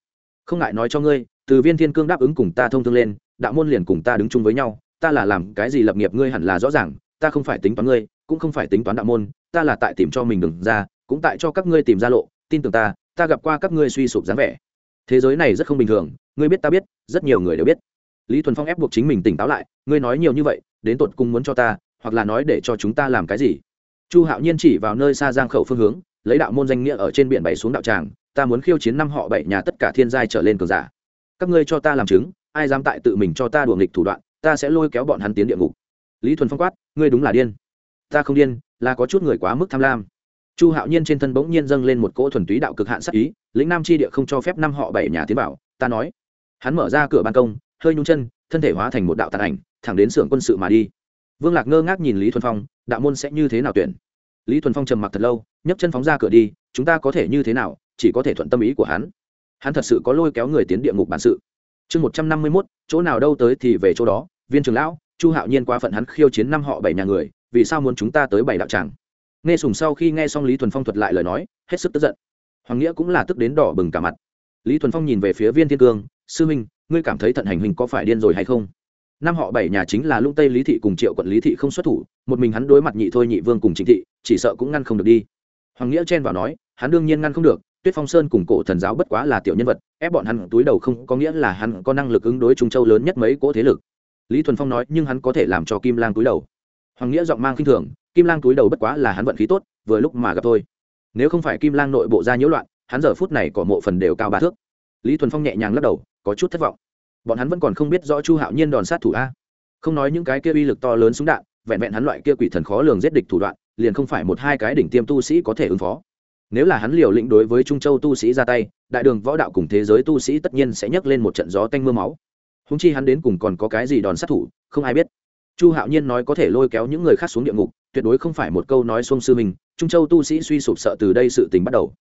S1: Không ngại nói cho ngươi, từ viên thiên cương đáp ứng cùng ta thông thương lên, đạo môn liền cùng ta đứng chung với nhau, ta là làm cái gì lập nghiệp ngươi hẳn là rõ ràng, ta không phải tính toán ngươi, cũng không phải tính toán đạo môn ta là tại tìm cho mình đừng ra, cũng tại cho các ngươi tìm ra lộ, tin tưởng ta ta gặp qua các ngươi suy sụp dáng vẻ. Thế giới này rất không bình thường, ngươi biết ta biết, rất nhiều người đều biết. Lý thuần phong ép buộc chính mình tỉnh táo lại, ngươi nói nhiều như vậy, đến tột cùng muốn cho ta, hoặc là nói để cho chúng ta làm cái gì? Chu hạo nhiên chỉ vào nơi xa giang khẩu phương hướng, lấy đạo môn danh nghĩa ở trên biển bảy xuống đạo tràng, ta muốn khiêu chiến năm họ bảy nhà tất cả thiên giai trở lên cường giả. Các ngươi cho ta làm chứng, ai dám tại tự mình cho ta đùa nghịch thủ đoạn, ta sẽ lôi kéo bọn hắn tiến địa ngục. Lý thuần phong quát, ngươi đúng là điên. Ta không điên là có chút người quá mức tham lam. Chu hạo nhiên trên thân bỗng nhiên dâng lên một cỗ thuần túy đạo cực hạn sắc ý, lĩnh nam chi địa không cho phép năm họ bảy nhà tiến bảo ta nói. Hắn mở ra cửa ban công, hơi nhung chân, thân thể hóa thành một đạo tàn ảnh, thẳng đến xưởng quân sự mà đi. Vương lạc ngơ ngác nhìn lý thuần phong, đạo môn sẽ như thế nào tuyển? Lý thuần phong trầm mặc thật lâu, nhấc chân phóng ra cửa đi, chúng ta có thể như thế nào, chỉ có thể thuận tâm ý của hắn. Hắn thật sự có lôi kéo người tiến địa ngục bản sự. Chương một trăm năm mươi mốt, chỗ nào đâu tới thì về chỗ đó, viên trường lão, chu hạo nhiên quá phận hắn khiêu chiến năm họ bảy nhà người vì sao muốn chúng ta tới bảy đạo tràng? Nghe sùng sau khi nghe xong lý thuần phong thuật lại lời nói, hết sức tức giận. Hoàng nghĩa cũng là tức đến đỏ bừng cả mặt. Lý thuần phong nhìn về phía viên thiên cương, sư minh, ngươi cảm thấy thận hành hình có phải điên rồi hay không? Năm họ bảy nhà chính là lũng tây lý thị cùng triệu quận lý thị không xuất thủ, một mình hắn đối mặt nhị thôi nhị vương cùng chính thị, chỉ sợ cũng ngăn không được đi. Hoàng nghĩa chen vào nói, hắn đương nhiên ngăn không được, tuyết phong sơn cùng cổ thần giáo bất quá là tiểu nhân vật, ép bọn hắn túi đầu không có nghĩa là hắn có năng lực ứng đối trung châu lớn nhất mấy cỗ thế lực. Lý thuần phong nói, nhưng hắn có thể làm cho kim lang túi đầu hoàng nghĩa giọng mang khinh thường, kim lang túi đầu bất quá là hắn vận khí tốt, vừa lúc mà gặp thôi. Nếu không phải kim lang nội bộ ra nhiễu loạn, hắn giờ phút này có mộ phần đều cao ba thước. Lý thuần phong nhẹ nhàng lắc đầu, có chút thất vọng. Bọn hắn vẫn còn không biết rõ chu hạo nhiên đòn sát thủ a. Không nói những cái kia uy lực to lớn súng đạn, vẹn vẹn hắn loại kia quỷ thần khó lường giết địch thủ đoạn, liền không phải một hai cái đỉnh tiêm tu sĩ có thể ứng phó. Nếu là hắn liều lĩnh đối với trung châu tu sĩ ra tay, đại đường võ đạo cùng thế giới tu sĩ tất nhiên sẽ nhấc lên một trận gió tanh mưa máu. Húng chi hắn đến cùng còn có cái gì đòn sát thủ, không ai biết chu hạo nhiên nói có thể lôi kéo những người khác xuống địa ngục, tuyệt đối không phải một câu nói xuông sư mình trung châu tu sĩ suy sụp sợ từ đây sự tình bắt đầu.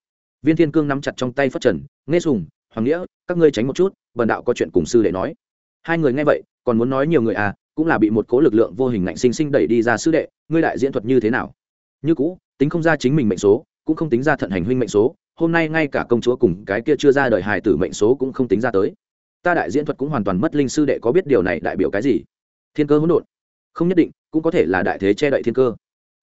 S1: Viên thiên cương nắm chặt trong tay phất trần, nghe sùng, hoàng nghĩa, các ngươi tránh một chút, bần đạo có chuyện cùng sư đệ nói. Hai người nghe vậy, còn muốn nói nhiều người à cũng là bị một cố lực lượng vô hình ngạnh sinh sinh đẩy đi ra sư đệ, ngươi đại diễn thuật như thế nào? Như cũ, tính không ra chính mình mệnh số, cũng không tính ra thận hành huynh mệnh số, hôm nay ngay cả công chúa cùng cái kia chưa ra đời hài tử mệnh số cũng không tính ra tới. Ta đại diễn thuật cũng hoàn toàn mất linh sư đệ có biết điều này đại biểu cái gì? Thiên cơ hỗn độn không nhất định, cũng có thể là đại thế che đậy thiên cơ.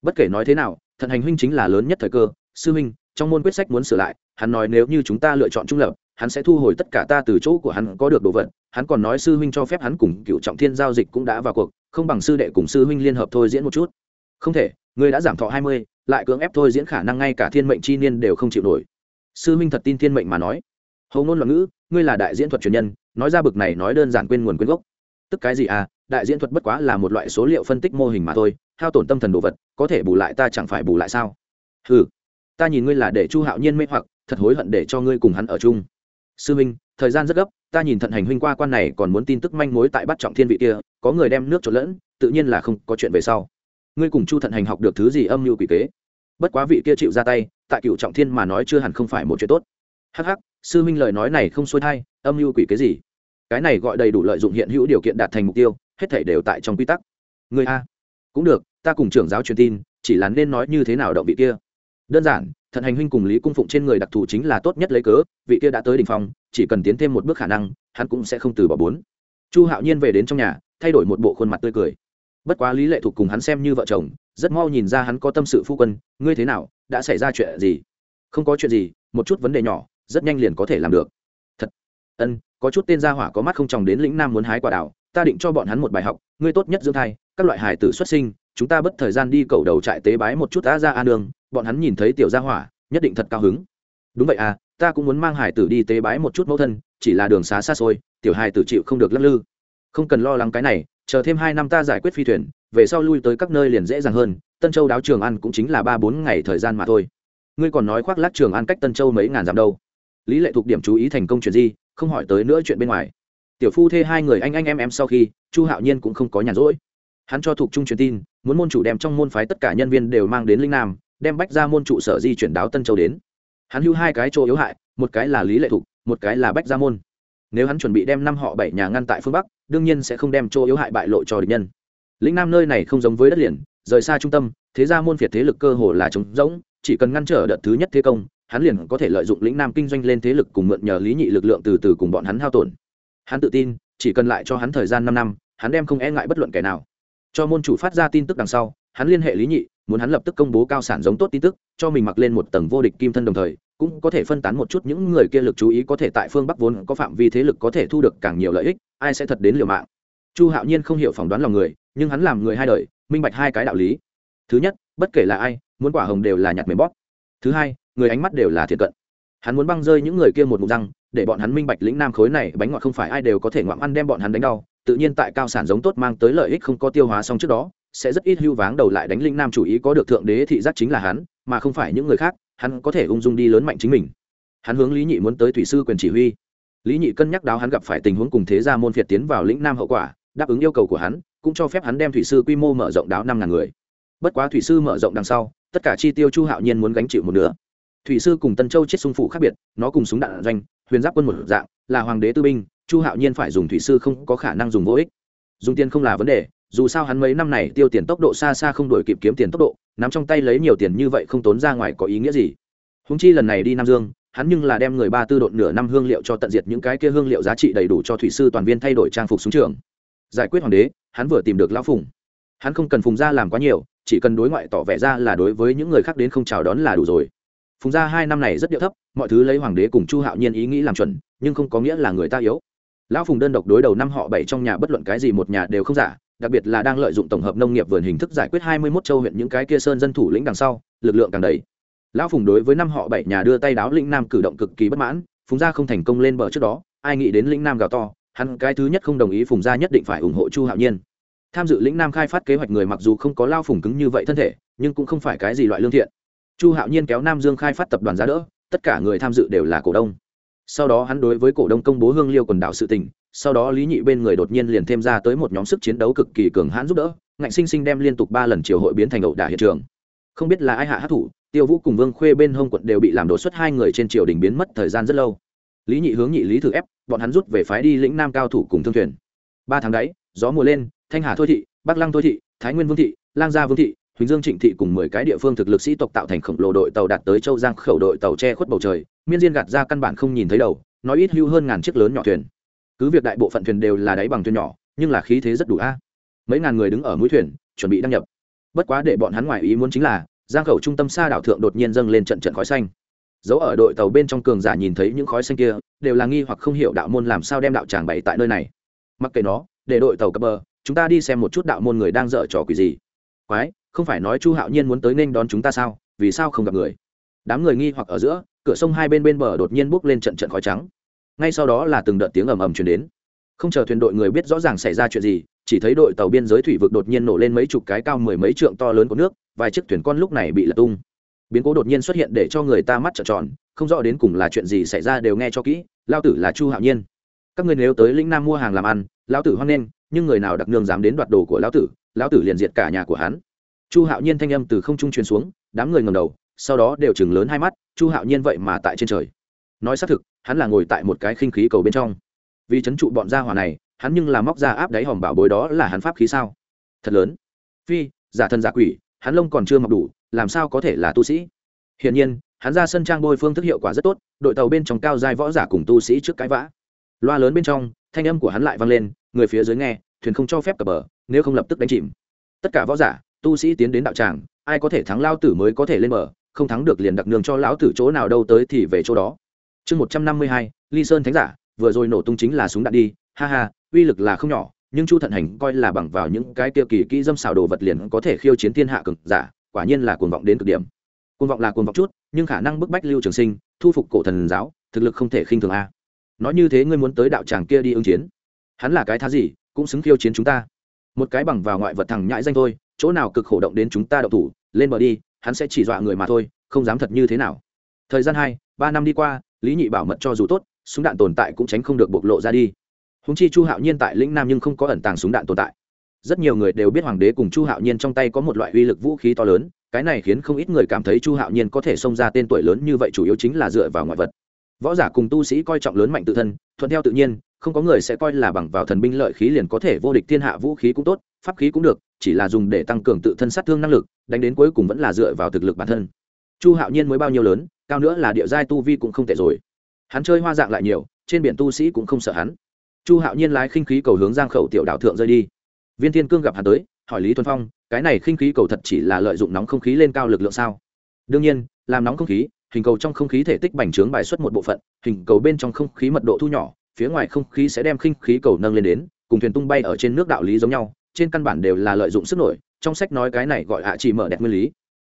S1: Bất kể nói thế nào, thận hành huynh chính là lớn nhất thời cơ. Sư huynh, trong môn quyết sách muốn sửa lại, hắn nói nếu như chúng ta lựa chọn trung lập, hắn sẽ thu hồi tất cả ta từ chỗ của hắn có được đồ vật. Hắn còn nói sư huynh cho phép hắn cùng cựu trọng thiên giao dịch cũng đã vào cuộc, không bằng sư đệ cùng sư huynh liên hợp thôi diễn một chút. Không thể, ngươi đã giảm thọ hai mươi, lại cưỡng ép thôi diễn khả năng ngay cả thiên mệnh chi niên đều không chịu nổi. Sư huynh thật tin thiên mệnh mà nói. Hầu ngôn loạn ngữ, ngươi là đại diễn thuật truyền nhân, nói ra bực này nói đơn giản quên nguồn quên gốc. Tức cái gì à? Đại diễn thuật bất quá là một loại số liệu phân tích mô hình mà thôi, hao tổn tâm thần đồ vật, có thể bù lại ta chẳng phải bù lại sao? Ừ ta nhìn ngươi là để chu hạo nhiên mê hoặc, thật hối hận để cho ngươi cùng hắn ở chung. Sư minh, thời gian rất gấp, ta nhìn thận hành huynh qua quan này còn muốn tin tức manh mối tại bắt trọng thiên vị kia, có người đem nước trộn lẫn, tự nhiên là không có chuyện về sau. Ngươi cùng chu thận hành học được thứ gì âm mưu quỷ kế? Bất quá vị kia chịu ra tay, tại cựu trọng thiên mà nói chưa hẳn không phải một chuyện tốt. Hh sư minh lời nói này không xuôi thai, âm mưu quỷ kế gì? Cái này gọi đầy đủ lợi dụng hiện hữu điều kiện đạt thành mục tiêu hết thảy đều tại trong quy tắc. Người a. Cũng được, ta cùng trưởng giáo truyền tin, chỉ là nên nói như thế nào động vị kia. Đơn giản, thận hành huynh cùng lý cung phụng trên người đặc thù chính là tốt nhất lấy cớ, vị kia đã tới đỉnh phong, chỉ cần tiến thêm một bước khả năng, hắn cũng sẽ không từ bỏ bốn. Chu hạo nhiên về đến trong nhà, thay đổi một bộ khuôn mặt tươi cười. Bất quá lý lệ thuộc cùng hắn xem như vợ chồng, rất mau nhìn ra hắn có tâm sự phu quân, ngươi thế nào, đã xảy ra chuyện gì? Không có chuyện gì, một chút vấn đề nhỏ, rất nhanh liền có thể làm được. Thật, ân, có chút tên gia hỏa có mắt không tròng đến lĩnh nam muốn hái quả đào ta định cho bọn hắn một bài học, ngươi tốt nhất dưỡng thai, các loại hài tử xuất sinh, chúng ta bất thời gian đi cầu đầu trại tế bái một chút đã ra a nương, bọn hắn nhìn thấy tiểu gia hỏa, nhất định thật cao hứng. Đúng vậy à ta cũng muốn mang hải tử đi tế bái một chút mẫu thân, chỉ là đường xá xa xôi, tiểu hài tử chịu không được lắc lư. Không cần lo lắng cái này, chờ thêm hai năm ta giải quyết phi thuyền, về sau lui tới các nơi liền dễ dàng hơn, tân châu đáo trường ăn cũng chính là ba bốn ngày thời gian mà thôi. Ngươi còn nói khoác lác trường ăn cách tân châu mấy ngàn dặm đâu. Lý lệ thuộc điểm chú ý thành công chuyện gì, không hỏi tới nữa chuyện bên ngoài tiểu phu thê hai người anh anh em em sau khi, chu hạo nhiên cũng không có nhàn rỗi. Hắn cho thuộc trung truyền tin, muốn môn chủ đem trong môn phái tất cả nhân viên đều mang đến linh nam, đem bách ra môn trụ sở di chuyển đáo tân châu đến. Hắn hưu hai cái chỗ yếu hại, một cái là lý lệ thục, một cái là bách gia môn. Nếu hắn chuẩn bị đem năm họ bảy nhà ngăn tại phương bắc, đương nhiên sẽ không đem chỗ yếu hại bại lộ cho địch nhân. Lĩnh nam nơi này không giống với đất liền, rời xa trung tâm, thế ra môn phiệt thế lực cơ hồ là trống rỗng, chỉ cần ngăn trở đợt thứ nhất thế công, hắn liền có thể lợi dụng lĩnh nam kinh doanh lên thế lực cùng mượn nhờ lý nhị lực lượng từ từ cùng bọn hắn hao tổn hắn tự tin, chỉ cần lại cho hắn thời gian năm năm, hắn đem không e ngại bất luận kẻ nào. Cho môn chủ phát ra tin tức đằng sau, hắn liên hệ lý nhị, muốn hắn lập tức công bố cao sản giống tốt tin tức, cho mình mặc lên một tầng vô địch kim thân đồng thời, cũng có thể phân tán một chút những người kia lực chú ý có thể tại phương bắc vốn có phạm vi thế lực có thể thu được càng nhiều lợi ích, ai sẽ thật đến liều mạng. Chu hạo nhiên không hiểu phỏng đoán lòng người, nhưng hắn làm người hai đời, minh bạch hai cái đạo lý. Thứ nhất, bất kể là ai, muốn quả hồng đều là nhặt mềm bóp. Thứ hai, người ánh mắt đều là thiệt cận. Hắn muốn băng rơi những người kia một mục răng để bọn hắn minh bạch lĩnh nam khối này bánh ngọt không phải ai đều có thể ngoạm ăn đem bọn hắn đánh đau, tự nhiên tại cao sản giống tốt mang tới lợi ích không có tiêu hóa xong trước đó, sẽ rất ít hưu váng đầu lại đánh lĩnh nam chủ ý có được thượng đế thị giác chính là hắn, mà không phải những người khác, hắn có thể ung dung đi lớn mạnh chính mình. Hắn hướng lý nhị muốn tới thủy sư quyền chỉ huy. Lý nhị cân nhắc đáo hắn gặp phải tình huống cùng thế gia môn phiệt tiến vào lĩnh nam hậu quả, đáp ứng yêu cầu của hắn, cũng cho phép hắn đem thủy sư quy mô mở rộng đáo năm ngàn người. Bất quá thủy sư mở rộng đằng sau, tất cả chi tiêu chu hạo nhiên muốn gánh chịu một nửa thủy sư cùng tân châu chết sung phụ khác biệt nó cùng súng đạn doanh huyền giáp quân một dạng là hoàng đế tư binh chu hạo nhiên phải dùng thủy sư không có khả năng dùng vô ích dùng tiền không là vấn đề dù sao hắn mấy năm này tiêu tiền tốc độ xa xa không đổi kịp kiếm tiền tốc độ nắm trong tay lấy nhiều tiền như vậy không tốn ra ngoài có ý nghĩa gì húng chi lần này đi nam dương hắn nhưng là đem người ba tư độn nửa năm hương liệu cho tận diệt những cái kia hương liệu giá trị đầy đủ cho thủy sư toàn viên thay đổi trang phục xuống trường giải quyết hoàng đế hắn vừa tìm được lão phùng hắn không cần phùng ra làm quá nhiều chỉ cần đối ngoại tỏ vẻ ra là đối với những người khác đến không chào đón là đủ rồi phùng gia hai năm này rất điệu thấp, mọi thứ lấy hoàng đế cùng chu hạo nhiên ý nghĩ làm chuẩn, nhưng không có nghĩa là người ta yếu. Lão phùng đơn độc đối đầu năm họ bảy trong nhà bất luận cái gì một nhà đều không giả, đặc biệt là đang lợi dụng tổng hợp nông nghiệp vườn hình thức giải quyết hai mươi 21 châu huyện những cái kia sơn dân thủ lĩnh đằng sau, lực lượng càng đầy. Lão phùng đối với năm họ bảy nhà đưa tay đáo lĩnh nam cử động cực kỳ bất mãn, phùng gia không thành công lên bờ trước đó, ai nghĩ đến lĩnh nam gào to, hắn cái thứ nhất không đồng ý phùng gia nhất định phải ủng hộ chu hạo nhiên. Tham dự lĩnh nam khai phát kế hoạch người mặc dù không có lao phùng cứng như vậy thân thể, nhưng cũng không phải cái gì loại lương thiện chu hạo nhiên kéo nam dương khai phát tập đoàn giá đỡ, tất cả người tham dự đều là cổ đông. Sau đó hắn đối với cổ đông công bố hương liêu quần đảo sự tình, sau đó lý nhị bên người đột nhiên liền thêm ra tới một nhóm sức chiến đấu cực kỳ cường hãn giúp đỡ, ngạnh sinh sinh đem liên tục ba lần triều hội biến thành ẩu đả hiện trường. Không biết là ai hạ hát thủ tiêu vũ cùng vương khuê bên hông quận đều bị làm đột xuất hai người trên triều đình biến mất thời gian rất lâu. Lý nhị hướng nhị lý thử ép, bọn hắn rút về phái đi lĩnh nam cao thủ cùng thương thuyền. Ba tháng đáy gió mùa lên, thanh hà thôi thị, bắc lăng thôi thị, thái nguyên vương thị, lang gia vương thị huỳnh dương trịnh thị cùng mười cái địa phương thực lực sĩ tộc tạo thành khổng lồ đội tàu đạt tới châu giang khẩu đội tàu che khuất bầu trời, miên diên gạt ra căn bản không nhìn thấy đầu, nói ít hưu hơn ngàn chiếc lớn nhỏ thuyền. Cứ việc đại bộ phận thuyền đều là đáy bằng thuyền nhỏ, nhưng là khí thế rất đủ a. Mấy ngàn người đứng ở mũi thuyền, chuẩn bị đăng nhập. Bất quá để bọn hắn ngoài ý muốn chính là, giang khẩu trung tâm xa đảo thượng đột nhiên dâng lên trận trận khói xanh. Dấu ở đội tàu bên trong cường giả nhìn thấy những khói xanh kia, đều là nghi hoặc không hiểu đạo môn làm sao đem đạo tràng bày tại nơi này. Mặc kệ nó, để đội tàu cập bờ, chúng ta đi xem một chút đạo môn người đang dở trò quỷ gì. Quái không phải nói chu hạo nhiên muốn tới nên đón chúng ta sao? Vì sao không gặp người? Đám người nghi hoặc ở giữa, cửa sông hai bên bên bờ đột nhiên bốc lên trận trận khói trắng. Ngay sau đó là từng đợt tiếng ầm ầm chuyển đến. Không chờ thuyền đội người biết rõ ràng xảy ra chuyện gì, chỉ thấy đội tàu biên giới thủy vực đột nhiên nổ lên mấy chục cái cao mười mấy trượng to lớn của nước, vài chiếc thuyền con lúc này bị lật tung. Biến cố đột nhiên xuất hiện để cho người ta mắt trợn tròn, không rõ đến cùng là chuyện gì xảy ra đều nghe cho kỹ, lao tử là chu hạo nhiên. Các người nếu tới lĩnh nam mua hàng làm ăn, lão tử hoan nghênh, nhưng người nào đặc nương dám đến đoạt đồ của lão tử lão tử liền diệt cả nhà của hắn chu hạo nhiên thanh âm từ không trung truyền xuống, đám người ngầm đầu, sau đó đều chừng lớn hai mắt, chu hạo nhiên vậy mà tại trên trời. Nói xác thực, hắn là ngồi tại một cái khinh khí cầu bên trong. Vì c h ấ n trụ bọn gia hỏa này, hắn nhưng là móc ra áp đáy hòm bảo bối đó là hắn pháp khí sao? Thật lớn. Phi, giả thân giả quỷ, hắn lông còn chưa mọc đủ, làm sao có thể là tu sĩ? Hiển nhiên, hắn ra sân trang bôi phương thức hiệu quả rất tốt, đội tàu bên trong cao dài võ giả cùng tu sĩ trước cãi vã. Loa lớn bên trong, thanh âm của hắn lại vang lên, người phía dưới nghe, thuyền không cho phép cập bờ, nếu không lập tức đánh chìm. Tất cả võ giả tu sĩ tiến đến đạo tràng, ai có thể thắng lao tử mới có thể lên bờ, không thắng được liền đặc nương cho lão tử chỗ nào đâu tới thì về chỗ đó. Chương một trăm năm mươi hai, ly sơn thánh giả, vừa rồi nổ tung chính là súng đạn đi, ha ha, uy lực là không nhỏ, nhưng chu thận hành coi là bằng vào những cái tiêu kỳ kỹ dâm xào đồ vật liền có thể khiêu chiến thiên hạ cực giả, quả nhiên là cuồng vọng đến cực điểm. Cuồng vọng là cuồng vọng chút, nhưng khả năng bức bách lưu trường sinh, thu phục cổ thần giáo, thực lực không thể khinh thường a. Nói như thế ngươi muốn tới đạo tràng kia đi ứng chiến. Hắn là cái thá gì, cũng xứng khiêu chiến chúng ta. Một cái bằng vào ngoại vật thằng nhãi danh thôi chỗ nào cực khổ động đến chúng ta đậu thủ, lên bờ đi, hắn sẽ chỉ dọa người mà thôi, không dám thật như thế nào. Thời gian hai, ba năm đi qua, lý nhị bảo mật cho dù tốt, súng đạn tồn tại cũng tránh không được bộc lộ ra đi. Húng chi chu hạo nhiên tại lĩnh nam nhưng không có ẩn tàng súng đạn tồn tại. Rất nhiều người đều biết hoàng đế cùng chu hạo nhiên trong tay có một loại uy lực vũ khí to lớn, cái này khiến không ít người cảm thấy chu hạo nhiên có thể xông ra tên tuổi lớn như vậy chủ yếu chính là dựa vào ngoại vật. Võ giả cùng tu sĩ coi trọng lớn mạnh tự thân, thuận theo tự nhiên không có người sẽ coi là bằng vào thần binh lợi khí liền có thể vô địch thiên hạ vũ khí cũng tốt, pháp khí cũng được, chỉ là dùng để tăng cường tự thân sát thương năng lực, đánh đến cuối cùng vẫn là dựa vào thực lực bản thân. Chu hạo nhiên mới bao nhiêu lớn, cao nữa là địa giai tu vi cũng không tệ rồi. Hắn chơi hoa dạng lại nhiều, trên biển tu sĩ cũng không sợ hắn. Chu hạo nhiên lái khinh khí cầu hướng giang khẩu tiểu đạo thượng rơi đi. Viên thiên cương gặp hắn tới, hỏi lý thuần phong, cái này khinh khí cầu thật chỉ là lợi dụng nóng không khí lên cao lực lượng sao? Đương nhiên, làm nóng không khí, hình cầu trong không khí thể tích bành trướng bài xuất một bộ phận, hình cầu bên trong không khí mật độ thu nhỏ phía ngoài không khí sẽ đem khinh khí cầu nâng lên đến, cùng thuyền tung bay ở trên nước đạo lý giống nhau, trên căn bản đều là lợi dụng sức nổi, trong sách nói cái này gọi hạ chỉ mở đẹp nguyên lý.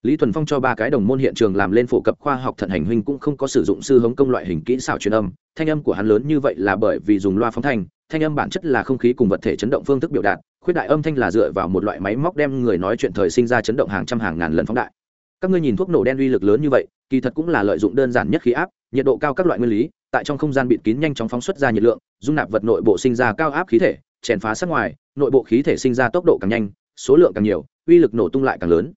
S1: Lý thuần phong cho ba cái đồng môn hiện trường làm lên phổ cập khoa học thận hành huynh cũng không có sử dụng sư hống công loại hình kỹ xảo truyền âm, thanh âm của hắn lớn như vậy là bởi vì dùng loa phóng thanh thanh âm bản chất là không khí cùng vật thể chấn động phương thức biểu đạt, khuyết đại âm thanh là dựa vào một loại máy móc đem người nói chuyện thời sinh ra chấn động hàng trăm hàng ngàn lần phóng đại. Các ngươi nhìn thuốc nổ đen uy lực lớn như vậy, kỳ thật cũng là lợi dụng đơn giản nhất khí áp, nhiệt độ cao các loại nguyên lý tại trong không gian bịt kín nhanh chóng phóng xuất ra nhiệt lượng, dung nạp vật nội bộ sinh ra cao áp khí thể, chèn phá sát ngoài, nội bộ khí thể sinh ra tốc độ càng nhanh, số lượng càng nhiều, uy lực nổ tung lại càng lớn.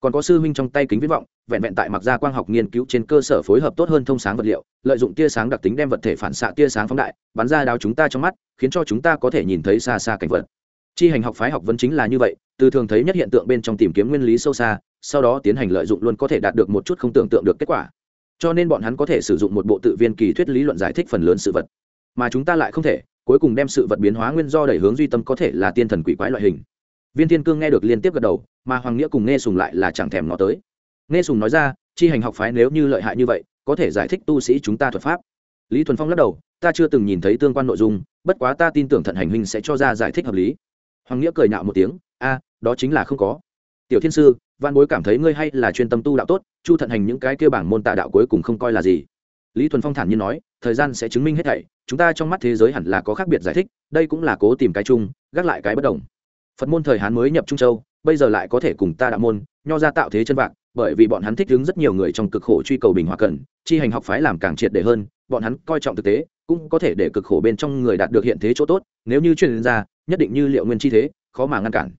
S1: Còn có sư huynh trong tay kính viễn vọng, vẹn vẹn tại mặc gia quang học nghiên cứu trên cơ sở phối hợp tốt hơn thông sáng vật liệu, lợi dụng tia sáng đặc tính đem vật thể phản xạ tia sáng phóng đại, bắn ra đao chúng ta trong mắt, khiến cho chúng ta có thể nhìn thấy xa xa cảnh vật. Chi hành học phái học vấn chính là như vậy, từ thường thấy nhất hiện tượng bên trong tìm kiếm nguyên lý sâu xa, sau đó tiến hành lợi dụng luôn có thể đạt được một chút không tưởng tượng được kết quả cho nên bọn hắn có thể sử dụng một bộ tự viên kỳ thuyết lý luận giải thích phần lớn sự vật. Mà chúng ta lại không thể, cuối cùng đem sự vật biến hóa nguyên do đẩy hướng duy tâm có thể là tiên thần quỷ quái loại hình. Viên thiên cương nghe được liên tiếp gật đầu, mà hoàng nghĩa cùng nghe sùng lại là chẳng thèm nó tới. Nghe sùng nói ra, chi hành học phái nếu như lợi hại như vậy, có thể giải thích tu sĩ chúng ta thuật pháp. Lý thuần phong lắc đầu, ta chưa từng nhìn thấy tương quan nội dung, bất quá ta tin tưởng thận hành huynh sẽ cho ra giải thích hợp lý. Hoàng nghĩa cười nhạo một tiếng, a, đó chính là không có. Tiểu thiên sư văn bối cảm thấy ngươi hay là chuyên tâm tu đạo tốt, chu thận hành những cái kêu bảng môn tạ đạo cuối cùng không coi là gì. Lý thuần phong thản nhiên nói, thời gian sẽ chứng minh hết thảy, chúng ta trong mắt thế giới hẳn là có khác biệt giải thích, đây cũng là cố tìm cái chung, gác lại cái bất đồng. Phật môn thời hán mới nhập trung châu, bây giờ lại có thể cùng ta đạo môn, nho ra tạo thế chân vạc, bởi vì bọn hắn thích đứng rất nhiều người trong cực khổ truy cầu bình hòa cần chi hành học phái làm càng triệt để hơn, bọn hắn coi trọng thực tế, cũng có thể để cực khổ bên trong người đạt được hiện thế chỗ tốt, nếu như truyền ra, nhất định như liệu nguyên chi thế, khó mà ngăn cản.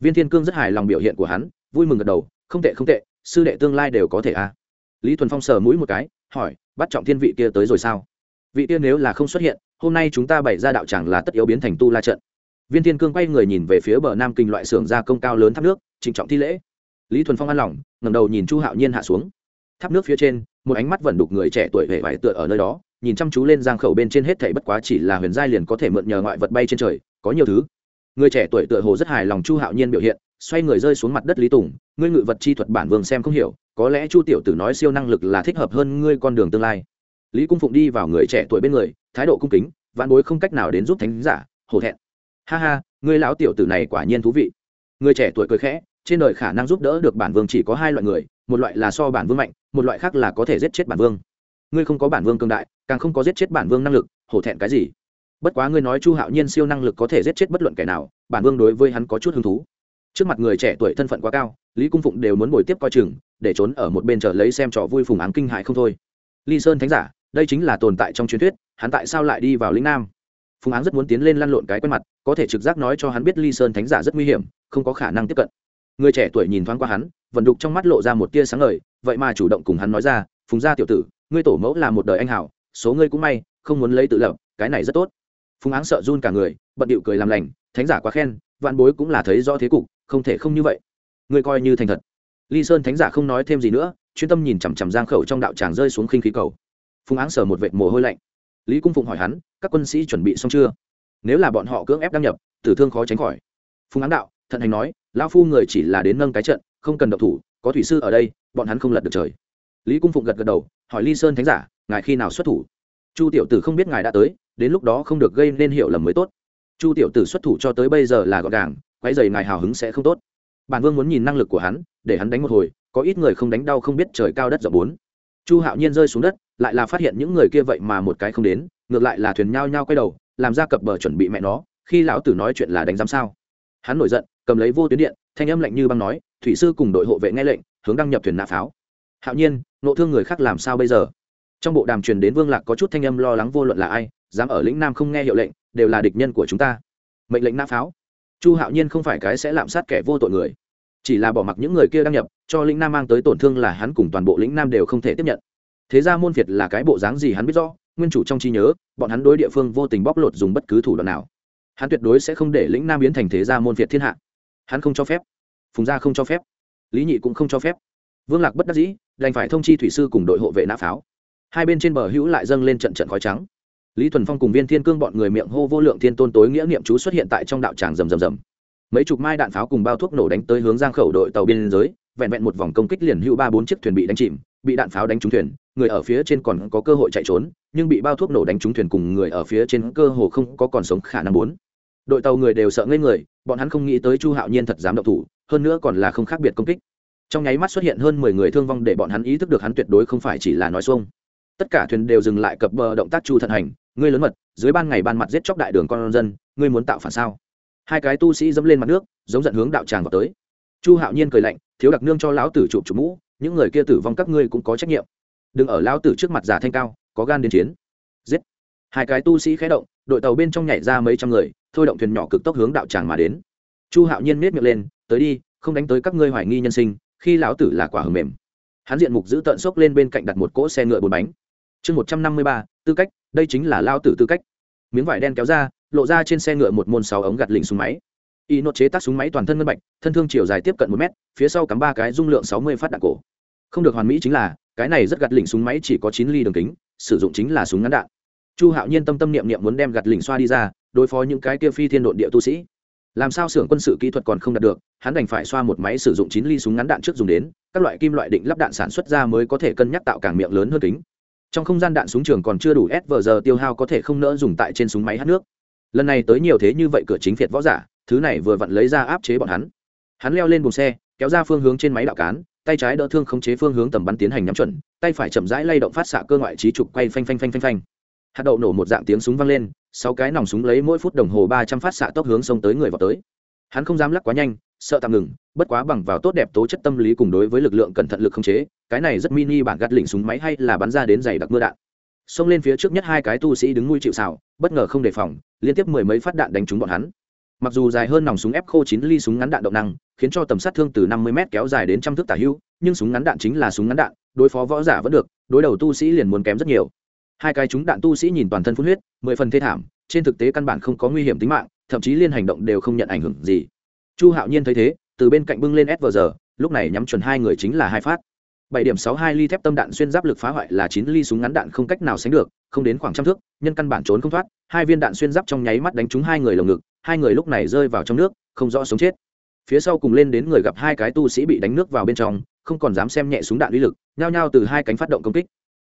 S1: Viên thiên cương rất hài lòng biểu hiện của hắn vui mừng gật đầu, không tệ không tệ, sư đệ tương lai đều có thể à. lý thuần phong sờ mũi một cái, hỏi, bắt trọng thiên vị kia tới rồi sao? Vị kia nếu là không xuất hiện, hôm nay chúng ta bày ra đạo tràng là tất yếu biến thành tu la trận. Viên thiên cương quay người nhìn về phía bờ nam kinh loại xưởng gia công cao lớn tháp nước, trịnh trọng thi lễ. Lý thuần phong an lòng ngầm đầu nhìn chu hạo nhiên hạ xuống. Tháp nước phía trên, một ánh mắt vẩn đục người trẻ tuổi hề vải tựa ở nơi đó, nhìn chăm chú lên giang khẩu bên trên hết thảy bất quá chỉ là huyền giai liền có thể mượn nhờ ngoại vật bay trên trời, có nhiều thứ người trẻ tuổi tựa hồ rất hài lòng chu hạo nhiên biểu hiện, xoay người rơi xuống mặt đất lý tùng, ngươi ngự vật chi thuật bản vương xem không hiểu, có lẽ chu tiểu tử nói siêu năng lực là thích hợp hơn ngươi con đường tương lai. Lý cung phụng đi vào người trẻ tuổi bên người, thái độ cung kính vạn bối không cách nào đến giúp thánh giả, hổ thẹn. Ha ha, ngươi lão tiểu tử này quả nhiên thú vị. Người trẻ tuổi cười khẽ, trên đời khả năng giúp đỡ được bản vương chỉ có hai loại người, một loại là so bản vương mạnh, một loại khác là có thể giết chết bản vương. Ngươi không có bản vương cương đại, càng không có giết chết bản vương năng lực, hổ thẹn cái gì? Bất quá ngươi nói chu hạo nhiên siêu năng lực có thể giết chết bất luận kẻ nào, bản vương đối với hắn có chút hứng thú. Trước mặt người trẻ tuổi thân phận quá cao, lý cung phụng đều muốn bồi tiếp coi chừng, để trốn ở một bên chờ lấy xem trò vui phùng áng kinh hại không thôi. Ly sơn thánh giả, đây chính là tồn tại trong truyền thuyết, hắn tại sao lại đi vào lĩnh nam? Phùng áng rất muốn tiến lên lăn lộn cái quen mặt, có thể trực giác nói cho hắn biết ly sơn thánh giả rất nguy hiểm, không có khả năng tiếp cận. Người trẻ tuổi nhìn thoáng qua hắn vận đục trong mắt lộ ra một tia sáng ngời, vậy mà chủ động cùng hắn nói ra, phùng gia tiểu tử, ngươi tổ mẫu là một đời anh hảo, số ngươi cũng may, không muốn lấy tự lập, cái này rất tốt phùng áng sợ run cả người, bận điệu cười làm lành, thánh giả quá khen, vạn bối cũng là thấy rõ thế cục, không thể không như vậy. Ngươi coi như thành thật. Ly sơn thánh giả không nói thêm gì nữa, chuyên tâm nhìn chằm chằm giang khẩu trong đạo tràng rơi xuống khinh khí cầu. Phùng áng sờ một vệt mồ hôi lạnh. Lý cung phụng hỏi hắn, các quân sĩ chuẩn bị xong chưa? Nếu là bọn họ cưỡng ép đăng nhập, tử thương khó tránh khỏi. Phùng áng đạo, thận hành nói lao phu người chỉ là đến nâng cái trận, không cần độc thủ, có thủy sư ở đây, bọn hắn không lật được trời. Lý cung phụng gật gật đầu, hỏi ly sơn thánh giả, ngài khi nào xuất thủ? Chu tiểu tử không biết ngài đã tới, đến lúc đó không được gây nên hiểu lầm mới tốt. Chu tiểu tử xuất thủ cho tới bây giờ là gọn gàng quái dày ngài hào hứng sẽ không tốt. Bản vương muốn nhìn năng lực của hắn, để hắn đánh một hồi, có ít người không đánh đau không biết trời cao đất rộng bốn. Chu hạo nhiên rơi xuống đất, lại là phát hiện những người kia vậy mà một cái không đến, ngược lại là thuyền nhao nhao quay đầu, làm ra cập bờ chuẩn bị mẹ nó, khi lão tử nói chuyện là đánh giám sao. Hắn nổi giận, cầm lấy vô tuyến điện, thanh âm lạnh như băng nói, thủy sư cùng đội hộ vệ nghe lệnh, hướng đăng nhập thuyền nạ pháo. Hạo nhiên, nộ thương người khác làm sao bây giờ? Trong bộ đàm truyền đến vương lạc có chút thanh âm lo lắng vô luận là ai, dám ở lĩnh nam không nghe hiệu lệnh, đều là địch nhân của chúng ta. Mệnh lệnh nã pháo. Chu hạo nhiên không phải cái sẽ lạm sát kẻ vô tội người, chỉ là bỏ mặc những người kia đăng nhập, cho lĩnh nam mang tới tổn thương là hắn cùng toàn bộ lĩnh nam đều không thể tiếp nhận. Thế ra môn việt là cái bộ dáng gì hắn biết rõ, nguyên chủ trong trí nhớ, bọn hắn đối địa phương vô tình bóc lột dùng bất cứ thủ đoạn nào. Hắn tuyệt đối sẽ không để lĩnh nam biến thành thế gia môn việt thiên hạ. Hắn không cho phép. Phùng gia không cho phép. Lý nhị cũng không cho phép. Vương lạc bất đắc dĩ, đành phải thông chi thủy sư cùng đội hộ vệ nã pháo hai bên trên bờ hữu lại dâng lên trận trận khói trắng. Lý thuần phong cùng viên thiên cương bọn người miệng hô vô lượng thiên tôn tối nghĩa niệm chú xuất hiện tại trong đạo tràng rầm rầm rầm. Mấy chục mai đạn pháo cùng bao thuốc nổ đánh tới hướng giang khẩu đội tàu biên giới, vẹn vẹn một vòng công kích liền hữu ba bốn chiếc thuyền bị đánh chìm, bị đạn pháo đánh trúng thuyền, người ở phía trên còn có cơ hội chạy trốn, nhưng bị bao thuốc nổ đánh trúng thuyền cùng người ở phía trên cơ hồ không có còn sống khả năng bốn. Đội tàu người đều sợ ngây người, bọn hắn không nghĩ tới chu hạo nhiên thật dám động thủ, hơn nữa còn là không khác biệt công kích. Trong nháy mắt xuất hiện hơn mười người thương vong để bọn hắn ý thức được hắn tuyệt đối không phải chỉ là nói xuông tất cả thuyền đều dừng lại cập bờ động tác chu thận hành, ngươi lớn mật, dưới ban ngày ban mặt giết chóc đại đường con dân, ngươi muốn tạo phản sao? Hai cái tu sĩ dẫm lên mặt nước, giống giận hướng đạo tràng vào tới. Chu hạo nhiên cười lạnh, thiếu đặc nương cho lão tử chụp chụp mũ, những người kia tử vong các ngươi cũng có trách nhiệm. Đừng ở lão tử trước mặt giả thanh cao, có gan đến chiến. Giết. Hai cái tu sĩ khé động, đội tàu bên trong nhảy ra mấy trăm người, thôi động thuyền nhỏ cực tốc hướng đạo tràng mà đến. Chu hạo nhiên miết miệng lên, tới đi, không đánh tới các ngươi hoài nghi nhân sinh, khi lão tử là quả hầm mềm. Hắn diện mục giữ tận xốc lên bên cạnh đặt một cỗ xe ngựa bốn bánh chương một trăm năm mươi ba, tư cách, đây chính là lao tử tư cách. Miếng vải đen kéo ra, lộ ra trên xe ngựa một môn sáu ống gạt lình súng máy. Y nốt chế tác súng máy toàn thân ngân bạch, thân thương chiều dài tiếp cận một mét, phía sau cắm ba cái dung lượng sáu mươi phát đạn cổ. Không được hoàn mỹ chính là, cái này rất gạt lình súng máy chỉ có chín ly đường kính, sử dụng chính là súng ngắn đạn. Chu hạo nhiên tâm tâm niệm niệm muốn đem gạt lình xoa đi ra, đối phó những cái kia phi thiên độn địa tu sĩ. Làm sao xưởng quân sự kỹ thuật còn không đạt được, hắn đành phải xoa một máy sử dụng chín ly súng ngắn đạn trước dùng đến, các loại kim loại định lắp đạn sản xuất ra mới có thể cân nhắc tạo càng miệng lớn hơn kính trong không gian đạn súng trường còn chưa đủ s vờ giờ tiêu hao có thể không nỡ dùng tại trên súng máy hát nước. Lần này tới nhiều thế như vậy cửa chính phiệt võ giả, thứ này vừa vặn lấy ra áp chế bọn hắn. Hắn leo lên buồng xe, kéo ra phương hướng trên máy đạo cán, tay trái đỡ thương khống chế phương hướng tầm bắn tiến hành nhắm chuẩn, tay phải chậm rãi lay động phát xạ cơ ngoại trí trục quay phanh phanh phanh phanh phanh. Hạt đậu nổ một dạng tiếng súng vang lên, sáu cái nòng súng lấy mỗi phút đồng hồ ba trăm phát xạ tốc hướng sông tới người vào tới. Hắn không dám lắc quá nhanh, sợ tạm ngừng, bất quá bằng vào tốt đẹp tố chất tâm lý cùng đối với lực lượng cẩn thận lực không chế cái này rất mini bản gắt lỉnh súng máy hay là bắn ra đến dày đặc mưa đạn. Xông lên phía trước nhất hai cái tu sĩ đứng nuôi chịu xào bất ngờ không đề phòng, liên tiếp mười mấy phát đạn đánh trúng bọn hắn. Mặc dù dài hơn nòng súng ép khô chín ly súng ngắn đạn động năng, khiến cho tầm sát thương từ năm mươi m kéo dài đến trăm thước tả hưu, nhưng súng ngắn đạn chính là súng ngắn đạn, đối phó võ giả vẫn được, đối đầu tu sĩ liền muốn kém rất nhiều. Hai cái chúng đạn tu sĩ nhìn toàn thân phun huyết, mười phần thê thảm, trên thực tế căn bản không có nguy hiểm tính mạng, thậm chí liên hành động đều không nhận ảnh hưởng gì. Chu hạo nhiên thấy thế, từ bên cạnh bưng lên s giờ lúc này nhắm chuẩn hai người chính là hai phát bảy điểm sáu hai ly thép tâm đạn xuyên giáp lực phá hoại là chín ly súng ngắn đạn không cách nào sánh được, không đến khoảng trăm thước, nhân căn bản trốn không thoát, hai viên đạn xuyên giáp trong nháy mắt đánh trúng hai người lồng ngực, hai người lúc này rơi vào trong nước, không rõ sống chết. Phía sau cùng lên đến người gặp hai cái tu sĩ bị đánh nước vào bên trong, không còn dám xem nhẹ súng đạn uy lực, nhao nhao từ hai cánh phát động công kích.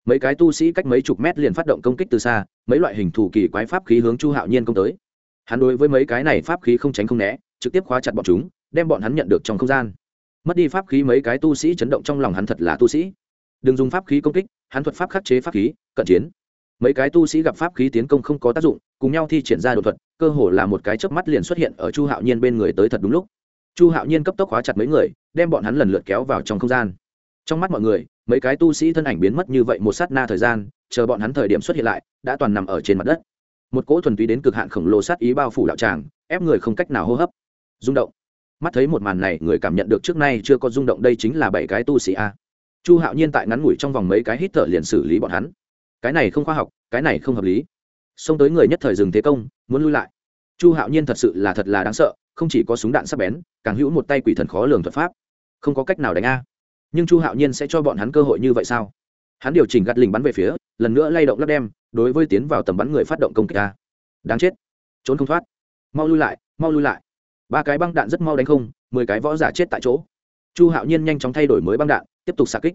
S1: Mấy cái tu sĩ cách mấy chục mét liền phát động công kích từ xa, mấy loại hình thủ kỳ quái pháp khí hướng chu hạo nhiên công tới. Hắn đối với mấy cái này pháp khí không tránh không né, trực tiếp khóa chặt bọn chúng, đem bọn hắn nhận được trong không gian mất đi pháp khí mấy cái tu sĩ chấn động trong lòng hắn thật là tu sĩ. Đừng dùng pháp khí công kích, hắn thuật pháp khắc chế pháp khí, cận chiến. Mấy cái tu sĩ gặp pháp khí tiến công không có tác dụng, cùng nhau thi triển ra đột thuật, cơ hồ là một cái chớp mắt liền xuất hiện ở chu hạo nhiên bên người tới thật đúng lúc. Chu hạo nhiên cấp tốc khóa chặt mấy người, đem bọn hắn lần lượt kéo vào trong không gian. Trong mắt mọi người, mấy cái tu sĩ thân ảnh biến mất như vậy một sát na thời gian, chờ bọn hắn thời điểm xuất hiện lại, đã toàn nằm ở trên mặt đất. Một cỗ thuần túy đến cực hạn khổng lồ sát ý bao phủ đạo tràng, ép người không cách nào hô hấp. Rung động mắt thấy một màn này, người cảm nhận được trước nay chưa có rung động đây chính là bảy cái tu sĩ a. Chu hạo nhiên tại ngắn ngủi trong vòng mấy cái hít thở liền xử lý bọn hắn. Cái này không khoa học, cái này không hợp lý. Xông tới người nhất thời dừng thế công, muốn lui lại. Chu hạo nhiên thật sự là thật là đáng sợ, không chỉ có súng đạn sắc bén, càng hữu một tay quỷ thần khó lường thuật pháp. Không có cách nào đánh a. Nhưng chu hạo nhiên sẽ cho bọn hắn cơ hội như vậy sao? Hắn điều chỉnh gắt lình bắn về phía, lần nữa lay động lắp đem, đối với tiến vào tầm bắn người phát động công kích a. Đáng chết. Trốn không thoát. Mau lui lại, mau lui lại ba cái băng đạn rất mau đánh không, mười cái võ giả chết tại chỗ. Chu hạo nhiên nhanh chóng thay đổi mới băng đạn, tiếp tục xạ kích.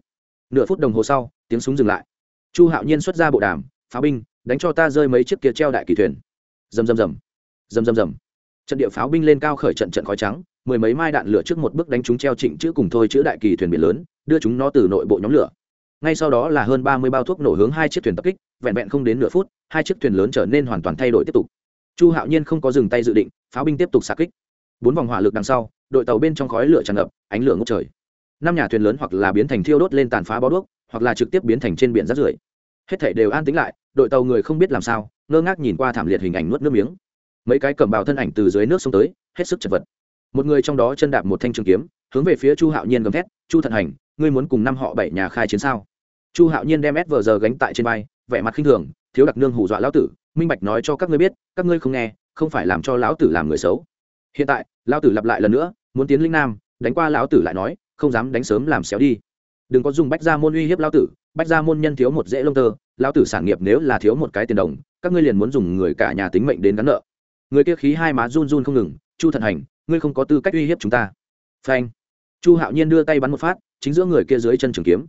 S1: Nửa phút đồng hồ sau, tiếng súng dừng lại. Chu hạo nhiên xuất ra bộ đàm pháo binh, đánh cho ta rơi mấy chiếc kia treo đại kỳ thuyền. Rầm rầm rầm. Rầm rầm rầm. Trận địa pháo binh lên cao khởi trận trận khói trắng, mười mấy mai đạn lửa trước một bước đánh chúng treo trịnh chữ cùng thôi chữ đại kỳ thuyền biển lớn, đưa chúng nó từ nội bộ nhóm lửa. Ngay sau đó là hơn ba mươi bao thuốc nổ hướng hai chiếc thuyền tập kích, vẹn vẹn không đến nửa phút, hai chiếc thuyền lớn trở nên hoàn toàn thay đổi tiếp tục. Chu hạo nhiên không có dừng tay dự định, pháo binh tiếp tục xa kích bốn vòng hỏa lực đằng sau, đội tàu bên trong khói lửa tràn ngập, ánh lửa ngốc trời. Năm nhà thuyền lớn hoặc là biến thành thiêu đốt lên tàn phá bó đuốc, hoặc là trực tiếp biến thành trên biển rác rưởi. Hết thảy đều an tĩnh lại, đội tàu người không biết làm sao, ngơ ngác nhìn qua thảm liệt hình ảnh nuốt nước miếng. Mấy cái cầm bào thân ảnh từ dưới nước xuống tới, hết sức chật vật. Một người trong đó chân đạp một thanh trường kiếm, hướng về phía chu hạo nhiên gầm thét, chu thận hành, ngươi muốn cùng năm họ bảy nhà khai chiến sao? Chu hạo nhiên đem ép vờ giờ gánh tại trên vai, vẻ mặt khinh thường, thiếu đặc nương hù dọa lão tử, minh bạch nói cho các ngươi biết, các ngươi không nghe, không phải làm cho lão tử làm người xấu hiện tại, lão tử lặp lại lần nữa, muốn tiến linh nam, đánh qua lão tử lại nói, không dám đánh sớm làm xéo đi. Đừng có dùng bách gia môn uy hiếp lão tử, bách gia môn nhân thiếu một dễ lông tơ, lão tử sản nghiệp nếu là thiếu một cái tiền đồng, các ngươi liền muốn dùng người cả nhà tính mệnh đến gắn nợ. Người kia khí hai má run run không ngừng, chu thần hành, ngươi không có tư cách uy hiếp chúng ta. Phanh. Chu hạo nhiên đưa tay bắn một phát, chính giữa người kia dưới chân trường kiếm.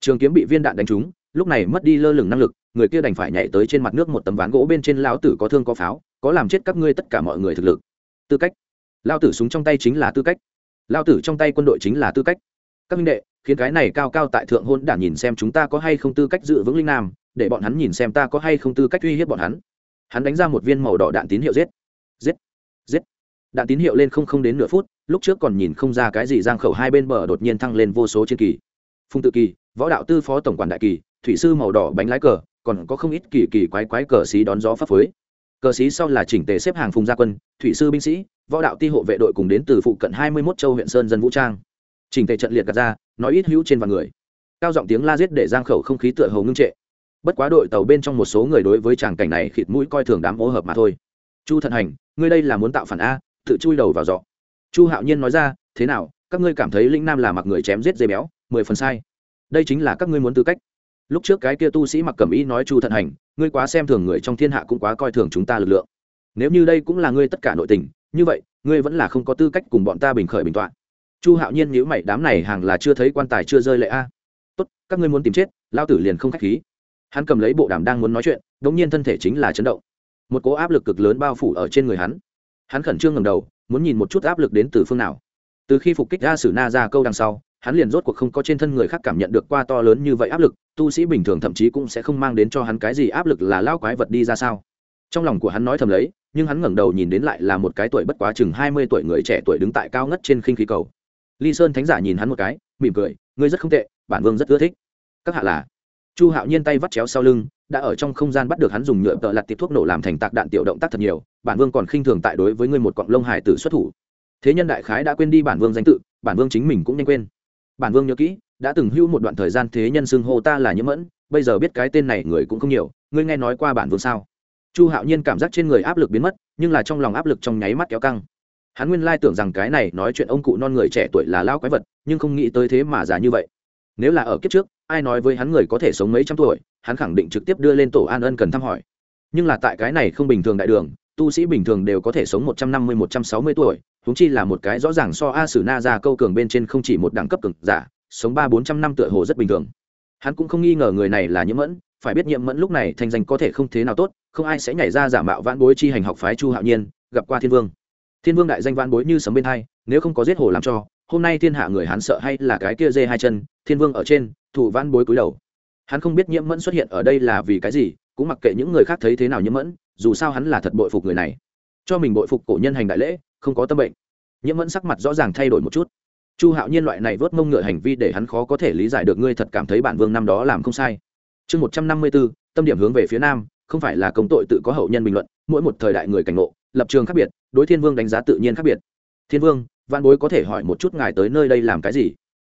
S1: Trường kiếm bị viên đạn đánh trúng, lúc này mất đi lơ lửng năng lực, người kia đành phải nhảy tới trên mặt nước một tấm ván gỗ bên trên lão tử có thương có pháo, có làm chết các ngươi tất cả mọi người thực lực. Tư cách lao tử súng trong tay chính là tư cách. Lao tử trong tay quân đội chính là tư cách. Các minh đệ, khiến cái này cao cao tại thượng hôn đản nhìn xem chúng ta có hay không tư cách dự vững linh nam, để bọn hắn nhìn xem ta có hay không tư cách uy hiếp bọn hắn. Hắn đánh ra một viên màu đỏ đạn tín hiệu giết. Giết. Giết. Đạn tín hiệu lên không không đến nửa phút, lúc trước còn nhìn không ra cái gì giang khẩu hai bên bờ đột nhiên thăng lên vô số chiến kỳ. Phùng tự kỳ, võ đạo tư phó tổng quản đại kỳ, thủy sư màu đỏ bánh lái cờ, còn có không ít kỳ kỳ quái quái cờ xí đón gió pháp phới cờ xí sau là chỉnh tề xếp hàng phùng gia quân, thủy sư binh sĩ võ đạo ti hộ vệ đội cùng đến từ phụ cận hai mươi 21 châu huyện sơn dân vũ trang. Chỉnh thể trận liệt gạt ra, nói ít hữu trên vạn người. Cao giọng tiếng la giết để giang khẩu không khí tựa hồ ngưng trệ. Bất quá đội tàu bên trong một số người đối với tràng cảnh này khịt mũi coi thường đám mỗ hợp mà thôi. Chu thận hành, ngươi đây là muốn tạo phản a, tự chui đầu vào giọ chu hạo nhiên nói ra, thế nào, các ngươi cảm thấy Linh nam là mặc người chém giết dây béo, mười phần sai. Đây chính là các ngươi muốn tư cách. Lúc trước cái kia tu sĩ mặc cẩm y nói chu thận hành, ngươi quá xem thường người trong thiên hạ cũng quá coi thường chúng ta lực lượng nếu như đây cũng là ngươi tất cả nội tình, như vậy, ngươi vẫn là không có tư cách cùng bọn ta bình khởi bình tọa. Chu hạo nhiên nhữ mày, đám này hàng là chưa thấy quan tài chưa rơi lệ a. Tốt, các ngươi muốn tìm chết, lao tử liền không k h á c h khí. Hắn cầm lấy bộ đàm đang muốn nói chuyện đ ỗ n g nhiên thân thể chính là chấn động. Một cố áp lực cực lớn bao phủ ở trên người hắn. Hắn khẩn trương ngầm đầu, muốn nhìn một chút áp lực đến từ phương nào. Từ khi phục kích ra sử na ra câu đằng sau, hắn liền rốt cuộc không có trên thân người khác cảm nhận được qua to lớn như vậy áp lực, tu sĩ bình thường thậm chí cũng sẽ không mang đến cho hắn cái gì áp lực là lao quái vật đi ra sao. Trong lòng của hắn nói thầm lấy nhưng hắn ngẩng đầu nhìn đến lại là một cái tuổi bất quá chừng hai mươi tuổi người trẻ tuổi đứng tại cao ngất trên khinh khí cầu. Ly sơn thánh giả nhìn hắn một cái, mỉm cười, ngươi rất không tệ, bản vương rất ưa thích. Các hạ là? Chu hạo nhiên tay vắt chéo sau lưng, đã ở trong không gian bắt được hắn dùng nhựa tợ lặt tiệp thuốc nổ làm thành tạc đạn tiểu động tác thật nhiều, bản vương còn khinh thường tại đối với ngươi một cọng lông hải tử xuất thủ. Thế nhân đại khái đã quên đi bản vương danh tự, bản vương chính mình cũng nhanh quên. Bản vương nhớ kỹ, đã từng hưu một đoạn thời gian thế nhân xưng hô ta là nhiễm mẫn, bây giờ biết cái tên này người cũng không nhiều, ngươi nghe nói qua bản vương sao? Chu hạo nhiên cảm giác trên người áp lực biến mất, nhưng là trong lòng áp lực trong nháy mắt kéo căng. Hắn nguyên lai tưởng rằng cái này nói chuyện ông cụ non người trẻ tuổi là lao quái vật, nhưng không nghĩ tới thế mà già như vậy. Nếu là ở kiếp trước, ai nói với hắn người có thể sống mấy trăm tuổi, hắn khẳng định trực tiếp đưa lên tổ an ân cần thăm hỏi. Nhưng là tại cái này không bình thường đại đường, tu sĩ bình thường đều có thể sống một trăm năm mươi, một trăm sáu mươi tuổi húng chi là một cái rõ ràng so a sử na ra câu cường bên trên không chỉ một đẳng cấp cường giả, sống ba, bốn trăm năm tựa hồ rất bình thường. Hắn cũng không nghi ngờ người này là nhiễm mẫn phải biết nhiệm mẫn lúc này thành danh có thể không thế nào tốt, không ai sẽ nhảy ra giả mạo vãn bối chi hành học phái chu hạo nhiên, gặp qua thiên vương. Thiên vương đại danh vãn bối như sấm bên hai, nếu không có giết hồ làm cho, hôm nay thiên hạ người hắn sợ hay là cái kia dê hai chân, thiên vương ở trên, thủ vãn bối cúi đầu. Hắn không biết nhiễm mẫn xuất hiện ở đây là vì cái gì, cũng mặc kệ những người khác thấy thế nào nhiễm mẫn, dù sao hắn là thật bội phục người này. Cho mình bội phục cổ nhân hành đại lễ, không có tâm bệnh. Nhiễm mẫn sắc mặt rõ ràng thay đổi một chút. Chu hạo nhiên loại này vớt mông ngựa hành vi để hắn khó có thể lý giải được ngươi thật cảm thấy bản vương năm đó làm không sai chương một trăm năm mươi bốn tâm điểm hướng về phía nam, không phải là công tội tự có hậu nhân bình luận, mỗi một thời đại người cảnh ngộ, lập trường khác biệt, đối thiên vương đánh giá tự nhiên khác biệt. Thiên vương văn bối có thể hỏi một chút ngài tới nơi đây làm cái gì?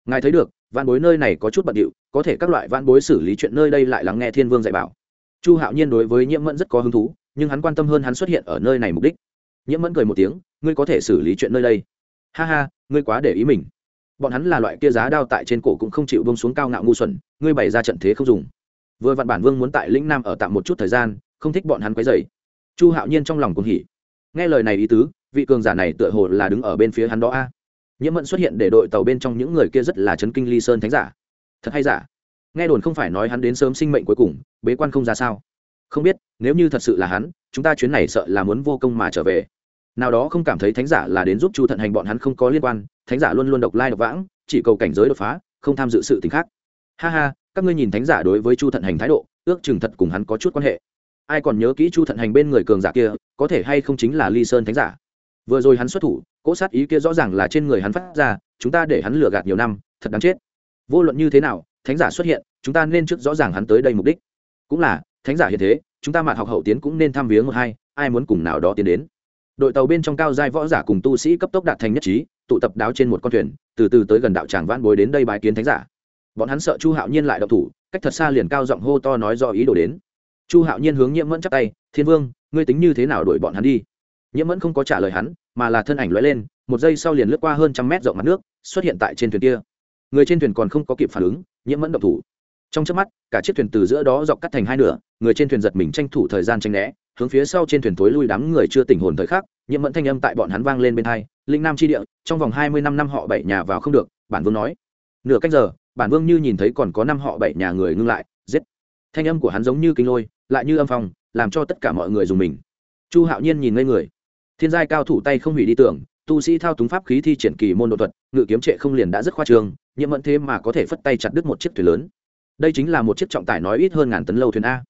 S1: Ngài thấy được văn bối nơi này có chút bận điệu, có thể các loại văn bối xử lý chuyện nơi đây lại lắng nghe thiên vương dạy bảo. Chu hạo nhiên đối với nhiễm mẫn rất có hứng thú, nhưng hắn quan tâm hơn hắn xuất hiện ở nơi này mục đích. Nhiễm mẫn cười một tiếng, ngươi có thể xử lý chuyện nơi đây. Ha ha, ngươi quá để ý mình. Bọn hắn là loại kia giá đao tại trên cổ cũng không chịu bông xuống cao ngạo ngu xuẩn, ngươi bày ra trận thế không dùng vừa vạn bản vương muốn tại lĩnh nam ở tạm một chút thời gian, không thích bọn hắn quấy dày chu hạo nhiên trong lòng cũng hỉ. Nghe lời này ý tứ, vị cường giả này tựa hồ là đứng ở bên phía hắn đó a. Nhiễm mẫn xuất hiện để đội tàu bên trong những người kia rất là chấn kinh ly sơn thánh giả. Thật hay giả? Nghe đồn không phải nói hắn đến sớm sinh mệnh cuối cùng, bế quan không ra sao? Không biết, nếu như thật sự là hắn, chúng ta chuyến này sợ là muốn vô công mà trở về. Nào đó không cảm thấy thánh giả là đến giúp chu thận hành bọn hắn không có liên quan, thánh giả luôn luôn độc lai độc vãng, chỉ cầu cảnh giới đột phá, không tham dự sự t khác. Ha ha các ngươi nhìn thánh giả đối với chu thận hành thái độ, ước chừng thật cùng hắn có chút quan hệ. Ai còn nhớ kỹ chu thận hành bên người cường giả kia, có thể hay không chính là ly sơn thánh giả? Vừa rồi hắn xuất thủ, cỗ sát ý kia rõ ràng là trên người hắn phát ra, chúng ta để hắn lừa gạt nhiều năm, thật đáng chết. Vô luận như thế nào, thánh giả xuất hiện, chúng ta nên trước rõ ràng hắn tới đây mục đích. Cũng là, thánh giả hiện thế, chúng ta mạn học hậu tiến cũng nên tham viếng một hai, ai muốn cùng nào đó tiến đến. Đội tàu bên trong cao giai võ giả cùng tu sĩ cấp tốc đạt thành nhất trí, tụ tập đáo trên một con thuyền, từ từ tới gần đạo tràng vãn bối đến đây bái kiến thánh giả bọn hắn sợ chu hạo nhiên lại độc thủ, cách thật xa liền cao giọng hô to nói do ý đồ đến. Chu hạo nhiên hướng nhiễm mẫn chắp tay, thiên vương, ngươi tính như thế nào đuổi bọn hắn đi? Nhiễm mẫn không có trả lời hắn, mà là thân ảnh lóe lên, một giây sau liền lướt qua hơn trăm mét rộng mặt nước, xuất hiện tại trên thuyền kia. Người trên thuyền còn không có kịp phản ứng, nhiễm mẫn động thủ. Trong trước mắt, cả chiếc thuyền từ giữa đó dọc cắt thành hai nửa, người trên thuyền giật mình tranh thủ thời gian tranh né, hướng phía sau trên thuyền tối lui đám người chưa tỉnh hồn thời khắc, nhiễm mẫn thanh âm tại bọn hắn vang lên bên hai, linh nam tri địa, trong vòng hai mươi năm năm họ bảy nhà vào không được, bản vương nói. Nửa cách giờ bản vương như nhìn thấy còn có năm họ bảy nhà người ngưng lại, giết. Thanh âm của hắn giống như kinh lôi, lại như âm phong, làm cho tất cả mọi người dùng mình. Chu hạo nhiên nhìn ngây người. Thiên giai cao thủ tay không hủy đi tưởng, tu sĩ thao túng pháp khí thi triển kỳ môn độ thuật, ngự kiếm trệ không liền đã rất khoa trương nhiễm mẫn thế mà có thể phất tay chặt đứt một chiếc thuyền lớn. Đây chính là một chiếc trọng tải nói ít hơn ngàn tấn lâu thuyền a.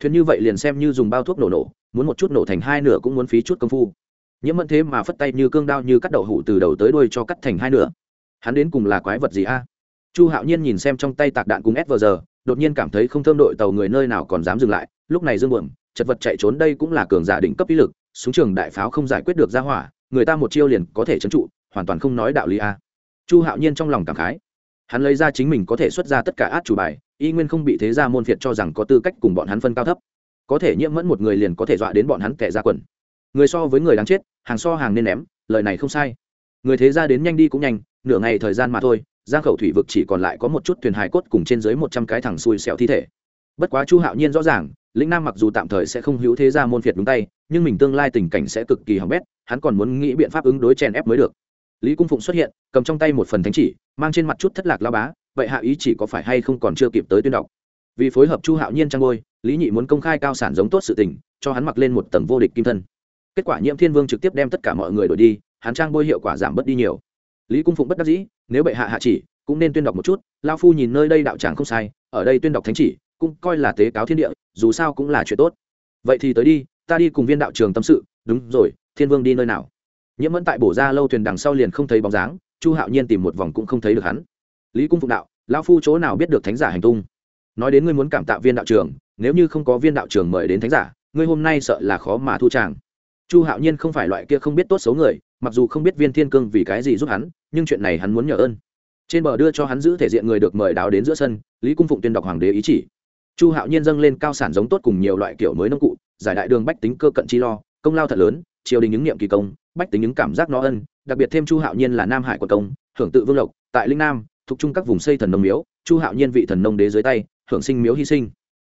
S1: Thuyền như vậy liền xem như dùng bao thuốc nổ nổ, muốn một chút nổ thành hai nửa cũng muốn phí chút công phu. Nhiễm mẫn thế mà phất tay như cương đao như cắt đậu hủ từ đầu tới đuôi cho cắt thành hai nửa. Hắn đến cùng là quái vật gì a? Chu hạo nhiên nhìn xem trong tay tạc đạn cùng s giờ đột nhiên cảm thấy không thơm đội tàu người nơi nào còn dám dừng lại, lúc này dương buồm, chật vật chạy trốn đây cũng là cường giả đỉnh cấp ý lực, súng trường đại pháo không giải quyết được ra hỏa, người ta một chiêu liền có thể trấn trụ, hoàn toàn không nói đạo lý a. Chu hạo nhiên trong lòng cảm khái. Hắn lấy ra chính mình có thể xuất ra tất cả át chủ bài, y nguyên không bị thế gia môn phiệt cho rằng có tư cách cùng bọn hắn phân cao thấp. Có thể nhiễm mẫn một người liền có thể dọa đến bọn hắn kẻ ra quần. Người so với người đáng chết, hàng so hàng nên ném, lời này không sai. Người thế gia đến nhanh đi cũng nhanh, nửa ngày thời gian mà thôi giang khẩu thủy vực chỉ còn lại có một chút thuyền hải cốt cùng trên dưới một trăm cái thằng xui xẻo thi thể. Bất quá chu hạo nhiên rõ ràng, lĩnh nam mặc dù tạm thời sẽ không hữu thế gia môn phiệt đúng tay, nhưng mình tương lai tình cảnh sẽ cực kỳ hỏng bét, hắn còn muốn nghĩ biện pháp ứng đối chèn ép mới được. Lý cung phụng xuất hiện, cầm trong tay một phần thánh chỉ, mang trên mặt chút thất lạc lao bá, vậy hạ ý chỉ có phải hay không còn chưa kịp tới tuyên đọc. Vì phối hợp chu hạo nhiên trang ngôi, lý nhị muốn công khai cao sản giống tốt sự tình, cho hắn mặc lên một tầng vô địch kim thân. Kết quả nhiễm thiên vương trực tiếp đem tất cả mọi người đổi đi, hắn trang bôi hiệu quả giảm bớt đi nhiều lý cung phụng bất đắc dĩ, nếu bệ hạ hạ chỉ, cũng nên tuyên đọc một chút, lao phu nhìn nơi đây đạo tràng không sai, ở đây tuyên đọc thánh chỉ, cũng coi là tế cáo thiên địa, dù sao cũng là chuyện tốt. Vậy thì tới đi, ta đi cùng viên đạo trường tâm sự, đúng rồi, thiên vương đi nơi nào? Nhiễm mẫn tại bổ ra lâu thuyền đằng sau liền không thấy bóng dáng, chu hạo nhiên tìm một vòng cũng không thấy được hắn. Lý cung phụng đạo lão phu chỗ nào biết được thánh giả hành tung? Nói đến ngươi muốn cảm tạ viên đạo trường, nếu như không có viên đạo trường mời đến thánh giả, ngươi hôm nay sợ là khó mà thu tràng. Chu hạo nhiên không phải loại kia không biết tốt xấu người mặc dù không biết viên thiên cương vì cái gì giúp hắn, nhưng chuyện này hắn muốn nhờ ơn. Trên bờ đưa cho hắn giữ thể diện người được mời đào đến giữa sân, lý cung phụng tuyên đọc hoàng đế ý chỉ. Chu hạo nhiên dâng lên cao sản giống tốt cùng nhiều loại kiểu mới nông cụ, giải đại đường bách tính cơ cận chi lo, công lao thật lớn, triều đình những niệm kỳ công, bách tính những cảm giác nó ân, đặc biệt thêm chu hạo nhiên là nam hải quận công, hưởng tự vương lộc, tại linh nam, thuộc chung các vùng xây thần nông miếu, chu hạo nhiên vị thần nông đế dưới tay, hưởng sinh miếu hy sinh.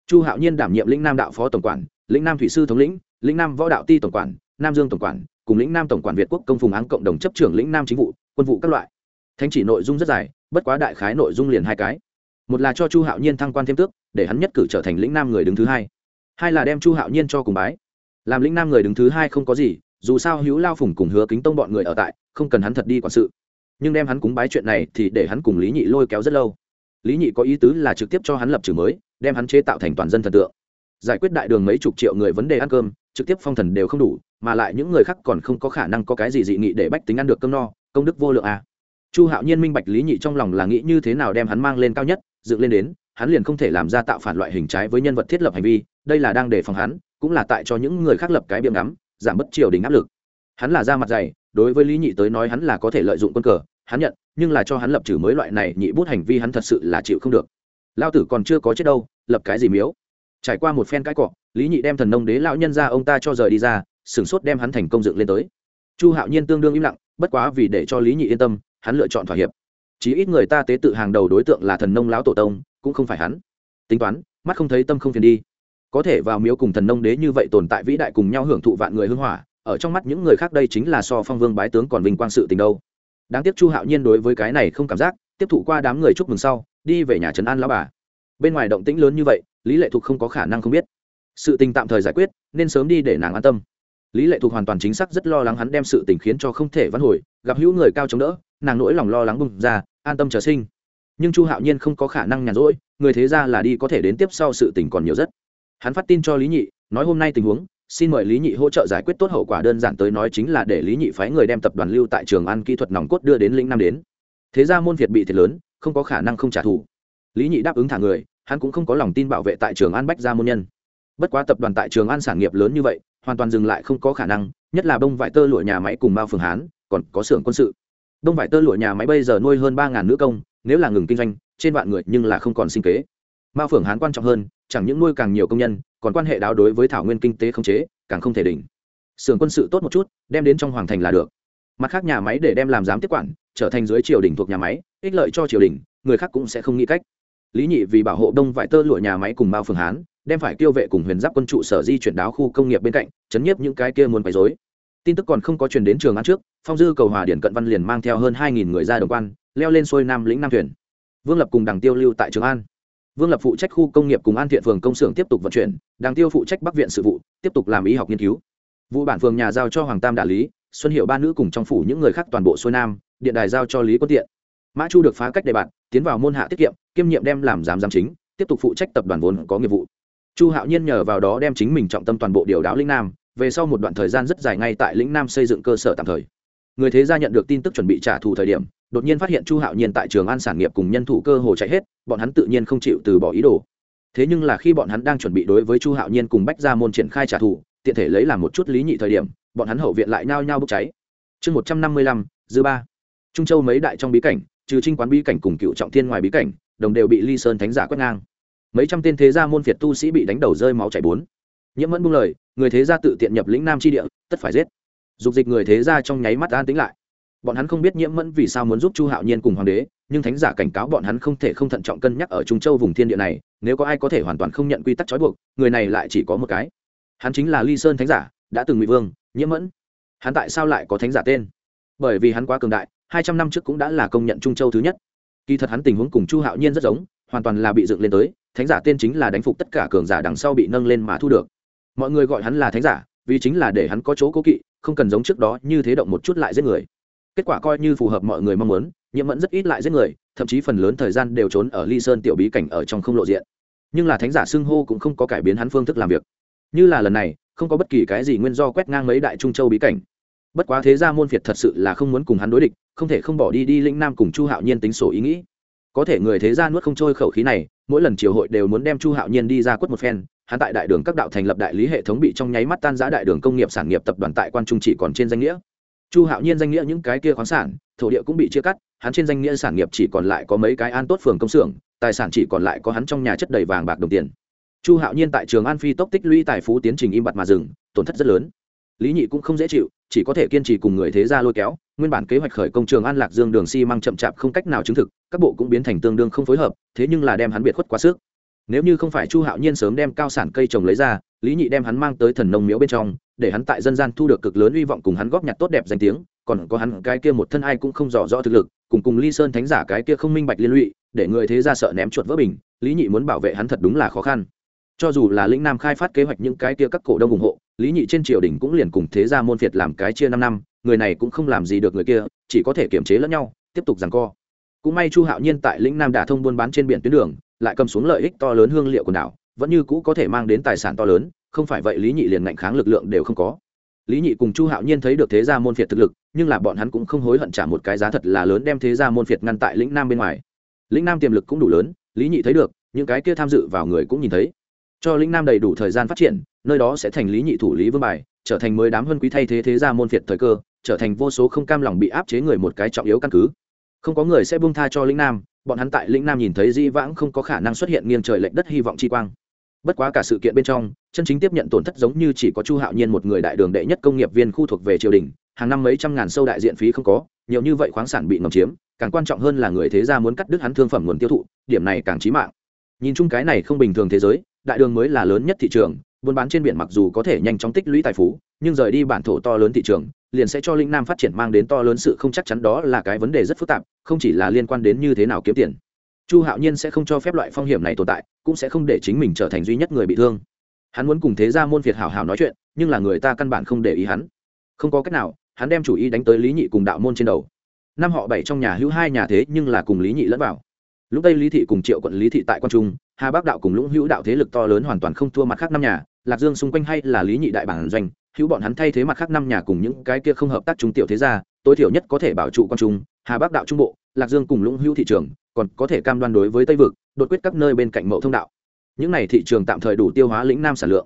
S1: Chu hạo nhiên đảm nhiệm lĩnh nam đạo phó tổng quản lĩnh nam thủy sư thống lĩnh lĩnh nam võ đạo ti tổng quản nam dương tổng quản, cùng lĩnh nam tổng quản việt quốc công phùng áng cộng đồng chấp trưởng lĩnh nam chính vụ, quân vụ các loại. Thánh chỉ nội dung rất dài, bất quá đại khái nội dung liền hai cái. Một là cho chu hạo nhiên thăng quan thêm tước, để hắn nhất cử trở thành lĩnh nam người đứng thứ hai. Hai là đem chu hạo nhiên cho cùng bái. Làm lĩnh nam người đứng thứ hai không có gì, dù sao hữu lao phùng cùng hứa kính tông bọn người ở tại, không cần hắn thật đi quản sự. Nhưng đem hắn cúng bái chuyện này thì để hắn cùng lý nhị lôi kéo rất lâu. Lý nhị có ý tứ là trực tiếp cho hắn lập trừ mới, đem hắn chế tạo thành toàn dân thần tượng giải quyết đại đường mấy chục triệu người vấn đề ăn cơm, trực tiếp phong thần đều không đủ, mà lại những người khác còn không có khả năng có cái gì dị nghị để bách tính ăn được cơm no, công đức vô lượng à. chu hạo nhiên minh bạch lý nhị trong lòng là nghĩ như thế nào đem hắn mang lên cao nhất, dựng lên đến, hắn liền không thể làm ra tạo phản loại hình trái với nhân vật thiết lập hành vi, đây là đang đề phòng hắn, cũng là tại cho những người khác lập cái biếm ngắm, giảm bất triều đình áp lực. Hắn là ra mặt dày, đối với lý nhị tới nói hắn là có thể lợi dụng quân cờ, hắn nhận, nhưng là cho hắn lập trừ mới loại này nhị bút hành vi hắn thật sự là chịu không được. Lao tử còn chưa có chết đâu, lập cái gì miếu? Trải qua một phen cãi cọ, lý nhị đem thần nông đế lão nhân ra ông ta cho rời đi ra, sửng sốt đem hắn thành công dựng lên tới. Chu hạo nhiên tương đương im lặng, bất quá vì để cho lý nhị yên tâm, hắn lựa chọn thỏa hiệp. Chí ít người ta tế tự hàng đầu đối tượng là thần nông lão tổ tông, cũng không phải hắn. Tính toán, mắt không thấy tâm không phiền đi. Có thể vào miếu cùng thần nông đế như vậy tồn tại vĩ đại cùng nhau hưởng thụ vạn người hưng hỏa, ở trong mắt những người khác đây chính là so phong vương bái tướng còn vinh quang sự tình đâu. Đáng tiếc chu hạo nhiên đối với cái này không cảm giác, tiếp thụ qua đám người chúc mừng sau, đi về nhà trấn an lão bà. Bên ngoài động tĩnh lớn như vậy lý lệ thục không có khả năng không biết. Sự tình tạm thời giải quyết, nên sớm đi để nàng an tâm. Lý lệ thục hoàn toàn chính xác rất lo lắng hắn đem sự tình khiến cho không thể vãn hồi, gặp hữu người cao chống đỡ, nàng nỗi lòng lo lắng bùng ra, an tâm trở sinh. Nhưng chu hạo nhiên không có khả năng nhàn rỗi, người thế ra là đi có thể đến tiếp sau sự tình còn nhiều rất. Hắn phát tin cho lý nhị, nói hôm nay tình huống, xin mời lý nhị hỗ trợ giải quyết tốt hậu quả đơn giản tới nói chính là để lý nhị phái người đem tập đoàn lưu tại trường ăn kỹ thuật nòng cốt đưa đến lĩnh nam đến. Thế ra môn việt bị thiệt lớn, không có khả năng không trả thù. Lý nhị đáp ứng thả người hắn cũng không có lòng tin bảo vệ tại trường an bách gia môn nhân. Bất quá tập đoàn tại trường an sản nghiệp lớn như vậy, hoàn toàn dừng lại không có khả năng, nhất là bông vải tơ lụa nhà máy cùng mao phường hán, còn có xưởng quân sự. Bông vải tơ lụa nhà máy bây giờ nuôi hơn ba ngàn nữ công, nếu là ngừng kinh doanh, trên vạn người nhưng là không còn sinh kế. Mao phượng hán quan trọng hơn, chẳng những nuôi càng nhiều công nhân, còn quan hệ đáo đối với thảo nguyên kinh tế không chế, càng không thể đỉnh. Xưởng quân sự tốt một chút, đem đến trong hoàng thành là được. Mặt khác nhà máy để đem làm giám tiếp quản, trở thành dưới triều đình thuộc nhà máy, ích lợi cho triều đình, người khác cũng sẽ không nghĩ cách lý nhị vì bảo hộ đông vải tơ lụa nhà máy cùng bao phương hán, đem phải tiêu vệ cùng huyền giáp quân trụ sở di chuyển đáo khu công nghiệp bên cạnh, chấn nhiếp những cái kia muốn quấy dối tin tức còn không có truyền đến trường ăn trước, phong dư cầu hòa điển cận văn liền mang theo hơn hai nghìn người ra đồng quan, leo lên xuôi nam lĩnh nam thuyền. Vương lập cùng đằng tiêu lưu tại trường an. Vương lập phụ trách khu công nghiệp cùng an thiện phường công xưởng tiếp tục vận chuyển, đằng tiêu phụ trách bắc viện sự vụ, tiếp tục làm y học nghiên cứu. Vụ bản phường nhà giao cho hoàng tam đả lý, xuân hiệu ba nữ cùng trong phủ những người khác toàn bộ xuôi nam, điện đài giao cho lý quân tiện. Mã chu được phá cách đề bạn tiến vào môn hạ tiết kiệm, kiêm nhiệm đem làm giám giám chính, tiếp tục phụ trách tập đoàn vốn có nghiệp vụ. Chu hạo nhiên nhờ vào đó đem chính mình trọng tâm toàn bộ điều đáo lĩnh nam, về sau một đoạn thời gian rất dài ngay tại lĩnh nam xây dựng cơ sở tạm thời. Người thế gia nhận được tin tức chuẩn bị trả thù thời điểm, đột nhiên phát hiện chu hạo nhiên tại trường an sản nghiệp cùng nhân thủ cơ hồ chạy hết, bọn hắn tự nhiên không chịu từ bỏ ý đồ. Thế nhưng là khi bọn hắn đang chuẩn bị đối với chu hạo nhiên cùng bách ra môn triển khai trả thù, tiện thể lấy làm một chút lý nhị thời điểm, bọn hắn hậu viện lại nhao nhao bốc cháy. Chương một trăm năm mươi lăm, dư ba. Trung châu mấy đại trong bí cảnh trừ trinh quán bí cảnh cùng cựu trọng thiên ngoài bí cảnh, đồng đều bị ly sơn thánh giả quét ngang. Mấy trăm tên thế gia môn phiệt tu sĩ bị đánh đầu rơi máu chảy bốn. Nhiễm mẫn buông lời, người thế gia tự tiện nhập lĩnh nam tri địa, tất phải giết. Dục dịch người thế gia trong nháy mắt an tính lại. Bọn hắn không biết nhiễm mẫn vì sao muốn giúp chu hạo nhiên cùng hoàng đế, nhưng thánh giả cảnh cáo bọn hắn không thể không thận trọng cân nhắc ở trung châu vùng thiên địa này, nếu có ai có thể hoàn toàn không nhận quy tắc trói buộc, người này lại chỉ có một cái. Hắn chính là ly sơn thánh giả, đã từng ngụy vương, nhiễm mẫn. Hắn tại sao lại có thánh giả tên? Bởi vì hắn quá cường đại hai trăm năm trước cũng đã là công nhận trung châu thứ nhất. Kỳ thật hắn tình huống cùng chu hạo nhiên rất giống, hoàn toàn là bị dựng lên tới, thánh giả tên chính là đánh phục tất cả cường giả đằng sau bị nâng lên mà thu được. Mọi người gọi hắn là thánh giả, vì chính là để hắn có chỗ cố kỵ, không cần giống trước đó như thế động một chút lại giết người. Kết quả coi như phù hợp mọi người mong muốn nhiễm mẫn rất ít lại giết người, thậm chí phần lớn thời gian đều trốn ở ly sơn tiểu bí cảnh ở trong không lộ diện. Nhưng là thánh giả xưng hô cũng không có cải biến hắn phương thức làm việc. Như là lần này, không có bất kỳ cái gì nguyên do quét ngang mấy đại trung châu bí cảnh. Bất quá thế gia môn phiệt thật sự là không muốn cùng hắn đối địch không thể không bỏ đi đi lĩnh nam cùng chu hạo nhiên tính sổ ý nghĩ. Có thể người thế gia nuốt không trôi khẩu khí này, mỗi lần triều hội đều muốn đem chu hạo nhiên đi ra quất một phen, hắn tại đại đường các đạo thành lập đại lý hệ thống bị trong nháy mắt tan giã đại đường công nghiệp sản nghiệp tập đoàn tại quan trung chỉ còn trên danh nghĩa. Chu hạo nhiên danh nghĩa những cái kia khoáng sản, thổ địa cũng bị chia cắt, hắn trên danh nghĩa sản nghiệp chỉ còn lại có mấy cái an tốt phường công xưởng, tài sản chỉ còn lại có hắn trong nhà chất đầy vàng bạc đồng tiền. Chu hạo nhiên tại trường an phi tốc tích lũy tài phú tiến trình im bặt mà dừng, tổn thất rất lớn. Lý nhị cũng không dễ chịu, chỉ có thể kiên trì cùng người thế gia lôi kéo nguyên bản kế hoạch khởi công trường an lạc dương đường xi mang chậm chạp không cách nào chứng thực, các bộ cũng biến thành tương đương không phối hợp, thế nhưng là đem hắn biệt khuất quá sức. Nếu như không phải chu hạo nhiên sớm đem cao sản cây trồng lấy ra, lý nhị đem hắn mang tới thần nông miếu bên trong, để hắn tại dân gian thu được cực lớn hy vọng cùng hắn góp nhặt tốt đẹp danh tiếng, còn có hắn cái kia một thân ai cũng không rõ rõ thực lực, cùng cùng ly sơn thánh giả cái kia không minh bạch liên lụy, để người thế gia sợ ném chuột vỡ bình, lý nhị muốn bảo vệ hắn thật đúng là khó khăn. Cho dù là lĩnh nam khai phát kế hoạch những cái kia các cổ đông ủng hộ, lý nhị trên triều đình cũng liền cùng thế gia môn phiệt làm cái chia năm năm người này cũng không làm gì được người kia, chỉ có thể kiềm chế lẫn nhau, tiếp tục rằng co. Cũng may chu hạo nhiên tại lĩnh nam đả thông buôn bán trên biển tuyến đường, lại cầm xuống lợi ích to lớn hương liệu quần đảo, vẫn như cũ có thể mang đến tài sản to lớn, không phải vậy lý nhị liền ngạnh kháng lực lượng đều không có. Lý nhị cùng chu hạo nhiên thấy được thế gia môn phiệt thực lực, nhưng là bọn hắn cũng không hối hận trả một cái giá thật là lớn đem thế gia môn phiệt ngăn tại lĩnh nam bên ngoài. Lĩnh nam tiềm lực cũng đủ lớn, lý nhị thấy được, những cái kia tham dự vào người cũng nhìn thấy. Cho lĩnh nam đầy đủ thời gian phát triển, nơi đó sẽ thành lý nhị thủ lý vương bài, trở thành mới đám hơn quý thay thế thế gia môn phiệt thời cơ trở thành vô số không cam lòng bị áp chế người một cái trọng yếu căn cứ. Không có người sẽ buông tha cho lĩnh nam, bọn hắn tại lĩnh nam nhìn thấy di vãng không có khả năng xuất hiện nghiêng trời lệch đất hy vọng chi quang. Bất quá cả sự kiện bên trong, chân chính tiếp nhận tổn thất giống như chỉ có chu hạo nhiên một người đại đường đệ nhất công nghiệp viên khu thuộc về triều đình, hàng năm mấy trăm ngàn sâu đại diện phí không có, nhiều như vậy khoáng sản bị ngầm chiếm, càng quan trọng hơn là người thế gia muốn cắt đứt hắn thương phẩm nguồn tiêu thụ, điểm này càng chí mạng. Nhìn chung cái này không bình thường thế giới, đại đường mới là lớn nhất thị trường, buôn bán trên biển mặc dù có thể nhanh chóng tích lũy tài phú nhưng rời đi bản thổ to lớn thị trường, liền sẽ cho linh nam phát triển mang đến to lớn sự không chắc chắn đó là cái vấn đề rất phức tạp, không chỉ là liên quan đến như thế nào kiếm tiền. Chu hạo nhiên sẽ không cho phép loại phong hiểm này tồn tại, cũng sẽ không để chính mình trở thành duy nhất người bị thương. Hắn muốn cùng thế gia môn việt hảo hảo nói chuyện, nhưng là người ta căn bản không để ý hắn. Không có cách nào, hắn đem chủ ý đánh tới lý nhị cùng đạo môn trên đầu. Năm họ bảy trong nhà hữu hai nhà thế nhưng là cùng lý nhị lẫn vào. Lúc tây lý thị cùng triệu quận lý thị tại quan trung, hà bắc đạo cùng lũng hữu đạo thế lực to lớn hoàn toàn không thua mặt khác năm nhà, lạc dương xung quanh hay là lý nhị đại bản doanh hữu bọn hắn thay thế mặt khác năm nhà cùng những cái kia không hợp tác trung tiểu thế gia, tối thiểu nhất có thể bảo trụ quan trung, hà bắc đạo trung bộ, lạc dương cùng lũng hữu thị trường, còn có thể cam đoan đối với tây vực, đột quyết các nơi bên cạnh mậu thông đạo. Những này thị trường tạm thời đủ tiêu hóa lĩnh nam sản lượng.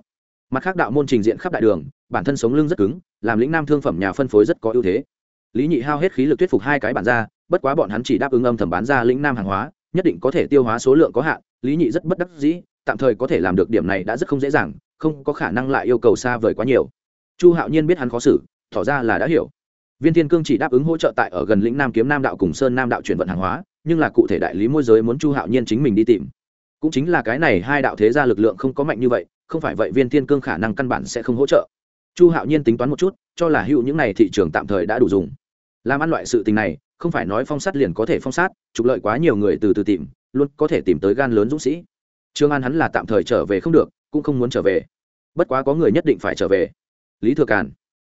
S1: Mặt khác đạo môn trình diện khắp đại đường, bản thân sống lưng rất cứng, làm lĩnh nam thương phẩm nhà phân phối rất có ưu thế. Lý nhị hao hết khí lực thuyết phục hai cái bản ra bất quá bọn hắn chỉ đáp ứng âm thầm bán ra lĩnh nam hàng hóa, nhất định có thể tiêu hóa số lượng có hạn, lý nhị rất bất đắc dĩ, tạm thời có thể làm được điểm này đã rất không dễ dàng, không có khả năng lại yêu cầu xa vời quá nhiều chu hạo nhiên biết hắn khó xử, tỏ ra là đã hiểu. Viên thiên cương chỉ đáp ứng hỗ trợ tại ở gần lĩnh nam kiếm nam đạo cùng sơn nam đạo chuyển vận hàng hóa, nhưng là cụ thể đại lý môi giới muốn chu hạo nhiên chính mình đi tìm. Cũng chính là cái này hai đạo thế gia lực lượng không có mạnh như vậy, không phải vậy viên thiên cương khả năng căn bản sẽ không hỗ trợ. Chu hạo nhiên tính toán một chút, cho là hữu những n à y thị trường tạm thời đã đủ dùng. Làm ăn loại sự tình này, không phải nói phong sát liền có thể phong sát, trục lợi quá nhiều người từ từ tìm, luôn có thể tìm tới gan lớn dũng sĩ. Trương an hắn là tạm thời trở về không được, cũng không muốn trở về. Bất quá có người nhất định phải trở về lý thừa càn.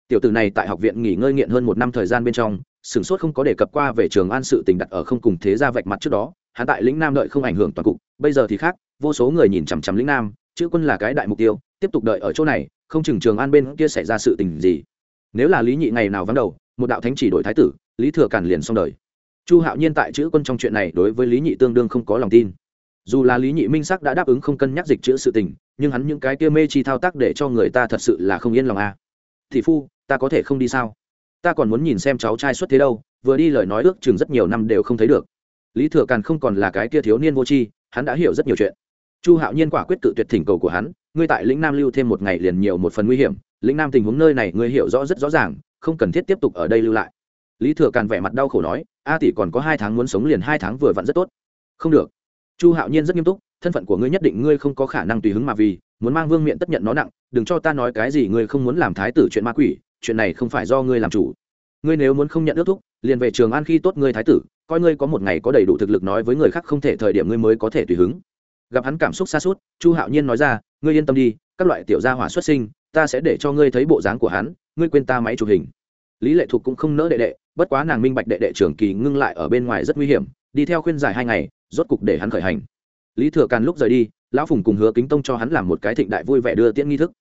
S1: Tiểu tử này tại học viện nghỉ ngơi nghiện hơn một năm thời gian bên trong, sửng sốt không có đề cập qua về trường an sự tình đặt ở không cùng thế gia vạch mặt trước đó, hắn tại lĩnh nam đợi không ảnh hưởng toàn cục, bây giờ thì khác, vô số người nhìn chằm chằm lĩnh nam, chữ quân là cái đại mục tiêu, tiếp tục đợi ở chỗ này, không chừng trường an bên kia xảy ra sự tình gì. Nếu là lý nhị ngày nào vắng đầu, một đạo thánh chỉ đổi thái tử, lý thừa càn liền xong đời. Chu hạo nhiên tại chữ quân trong chuyện này đối với lý nhị tương đương không có lòng tin dù là lý nhị minh sắc đã đáp ứng không cân nhắc dịch chữ sự tình, nhưng hắn những cái kia mê chi thao tác để cho người ta thật sự là không yên lòng a à. thị phu, ta có thể không đi sao? Ta còn muốn nhìn xem cháu trai xuất thế đâu, vừa đi lời nói ước chừng rất nhiều năm đều không thấy được. Lý thừa càn không còn là cái kia thiếu niên vô tri, hắn đã hiểu rất nhiều chuyện. Chu hạo nhiên quả quyết tự tuyệt thỉnh cầu của hắn, ngươi tại lĩnh nam lưu thêm một ngày liền nhiều một phần nguy hiểm, lĩnh nam tình huống nơi này ngươi hiểu rõ rất rõ ràng, không cần thiết tiếp tục ở đây lưu lại. Lý thừa càn vẻ mặt đau khổ nói, a tỷ còn có hai tháng muốn sống liền hai tháng vừa vặn rất tốt. Không được chu hạo nhiên rất nghiêm túc, thân phận của ngươi nhất định ngươi không có khả năng tùy hứng mà vì, muốn mang vương miện tất nhận nó nặng, đừng cho ta nói cái gì ngươi không muốn làm thái tử chuyện ma quỷ, chuyện này không phải do ngươi làm chủ. Ngươi nếu muốn không nhận ước thúc, liền về trường an khi tốt ngươi thái tử, coi ngươi có một ngày có đầy đủ thực lực nói với người khác không thể thời điểm ngươi mới có thể tùy hứng. Gặp hắn cảm xúc xa suốt, chu hạo nhiên nói ra, ngươi yên tâm đi, các loại tiểu gia hỏa xuất sinh, ta sẽ để cho ngươi thấy bộ dáng của hắn, ngươi quên ta máy chụp hình. Lý lệ thục cũng không nỡ đệ đệ, bất quá nàng minh bạch đệ đệ trưởng kỳ ngưng lại ở bên ngoài rất nguy hiểm đi theo khuyên giải hai ngày, rốt cục để hắn khởi hành. Lý thừa càn lúc rời đi, lão phùng cùng hứa kính tông cho hắn làm một cái thịnh đại vui vẻ đưa tiễn nghi thức.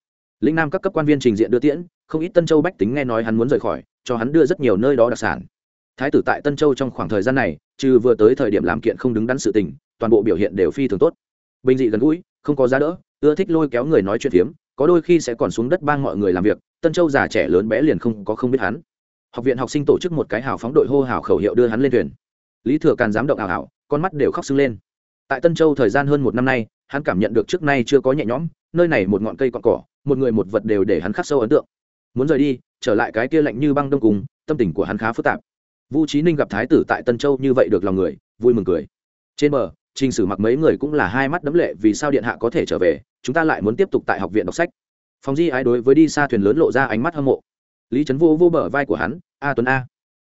S1: Lĩnh nam các cấp quan viên trình diện đưa tiễn, không ít tân châu bách tính nghe nói hắn muốn rời khỏi, cho hắn đưa rất nhiều nơi đó đặc sản. Thái tử tại tân châu trong khoảng thời gian này, trừ vừa tới thời điểm làm kiện không đứng đắn sự tình, toàn bộ biểu hiện đều phi thường tốt. Bình dị gần gũi, không có giá đỡ, ưa thích lôi kéo người nói chuyện phiếm, có đôi khi sẽ còn xuống đất bang mọi người làm việc, tân châu già trẻ lớn bé liền không có không biết hắn. Học viện học sinh tổ chức một cái hào phóng đội hô hào khẩu hiệu đưa hắn lên thuyền lý thừa càn dám động ảo ảo, con mắt đều khóc sưng lên. Tại tân châu thời gian hơn một năm nay, hắn cảm nhận được trước nay chưa có nhẹ nhõm, nơi này một ngọn cây cọn cỏ, một người một vật đều để hắn khắc sâu ấn tượng. Muốn rời đi, trở lại cái kia lạnh như băng đông cùng, tâm tình của hắn khá phức tạp. Vu trí ninh gặp thái tử tại tân châu như vậy được lòng người, vui mừng cười. Trên bờ, trình sử mặc mấy người cũng là hai mắt đấm lệ vì sao điện hạ có thể trở về, chúng ta lại muốn tiếp tục tại học viện đọc sách. Phòng di ái đối với đi xa thuyền lớn lộ ra ánh mắt hâm mộ. Lý trấn vô vô bờ vai của hắn, a tuấn a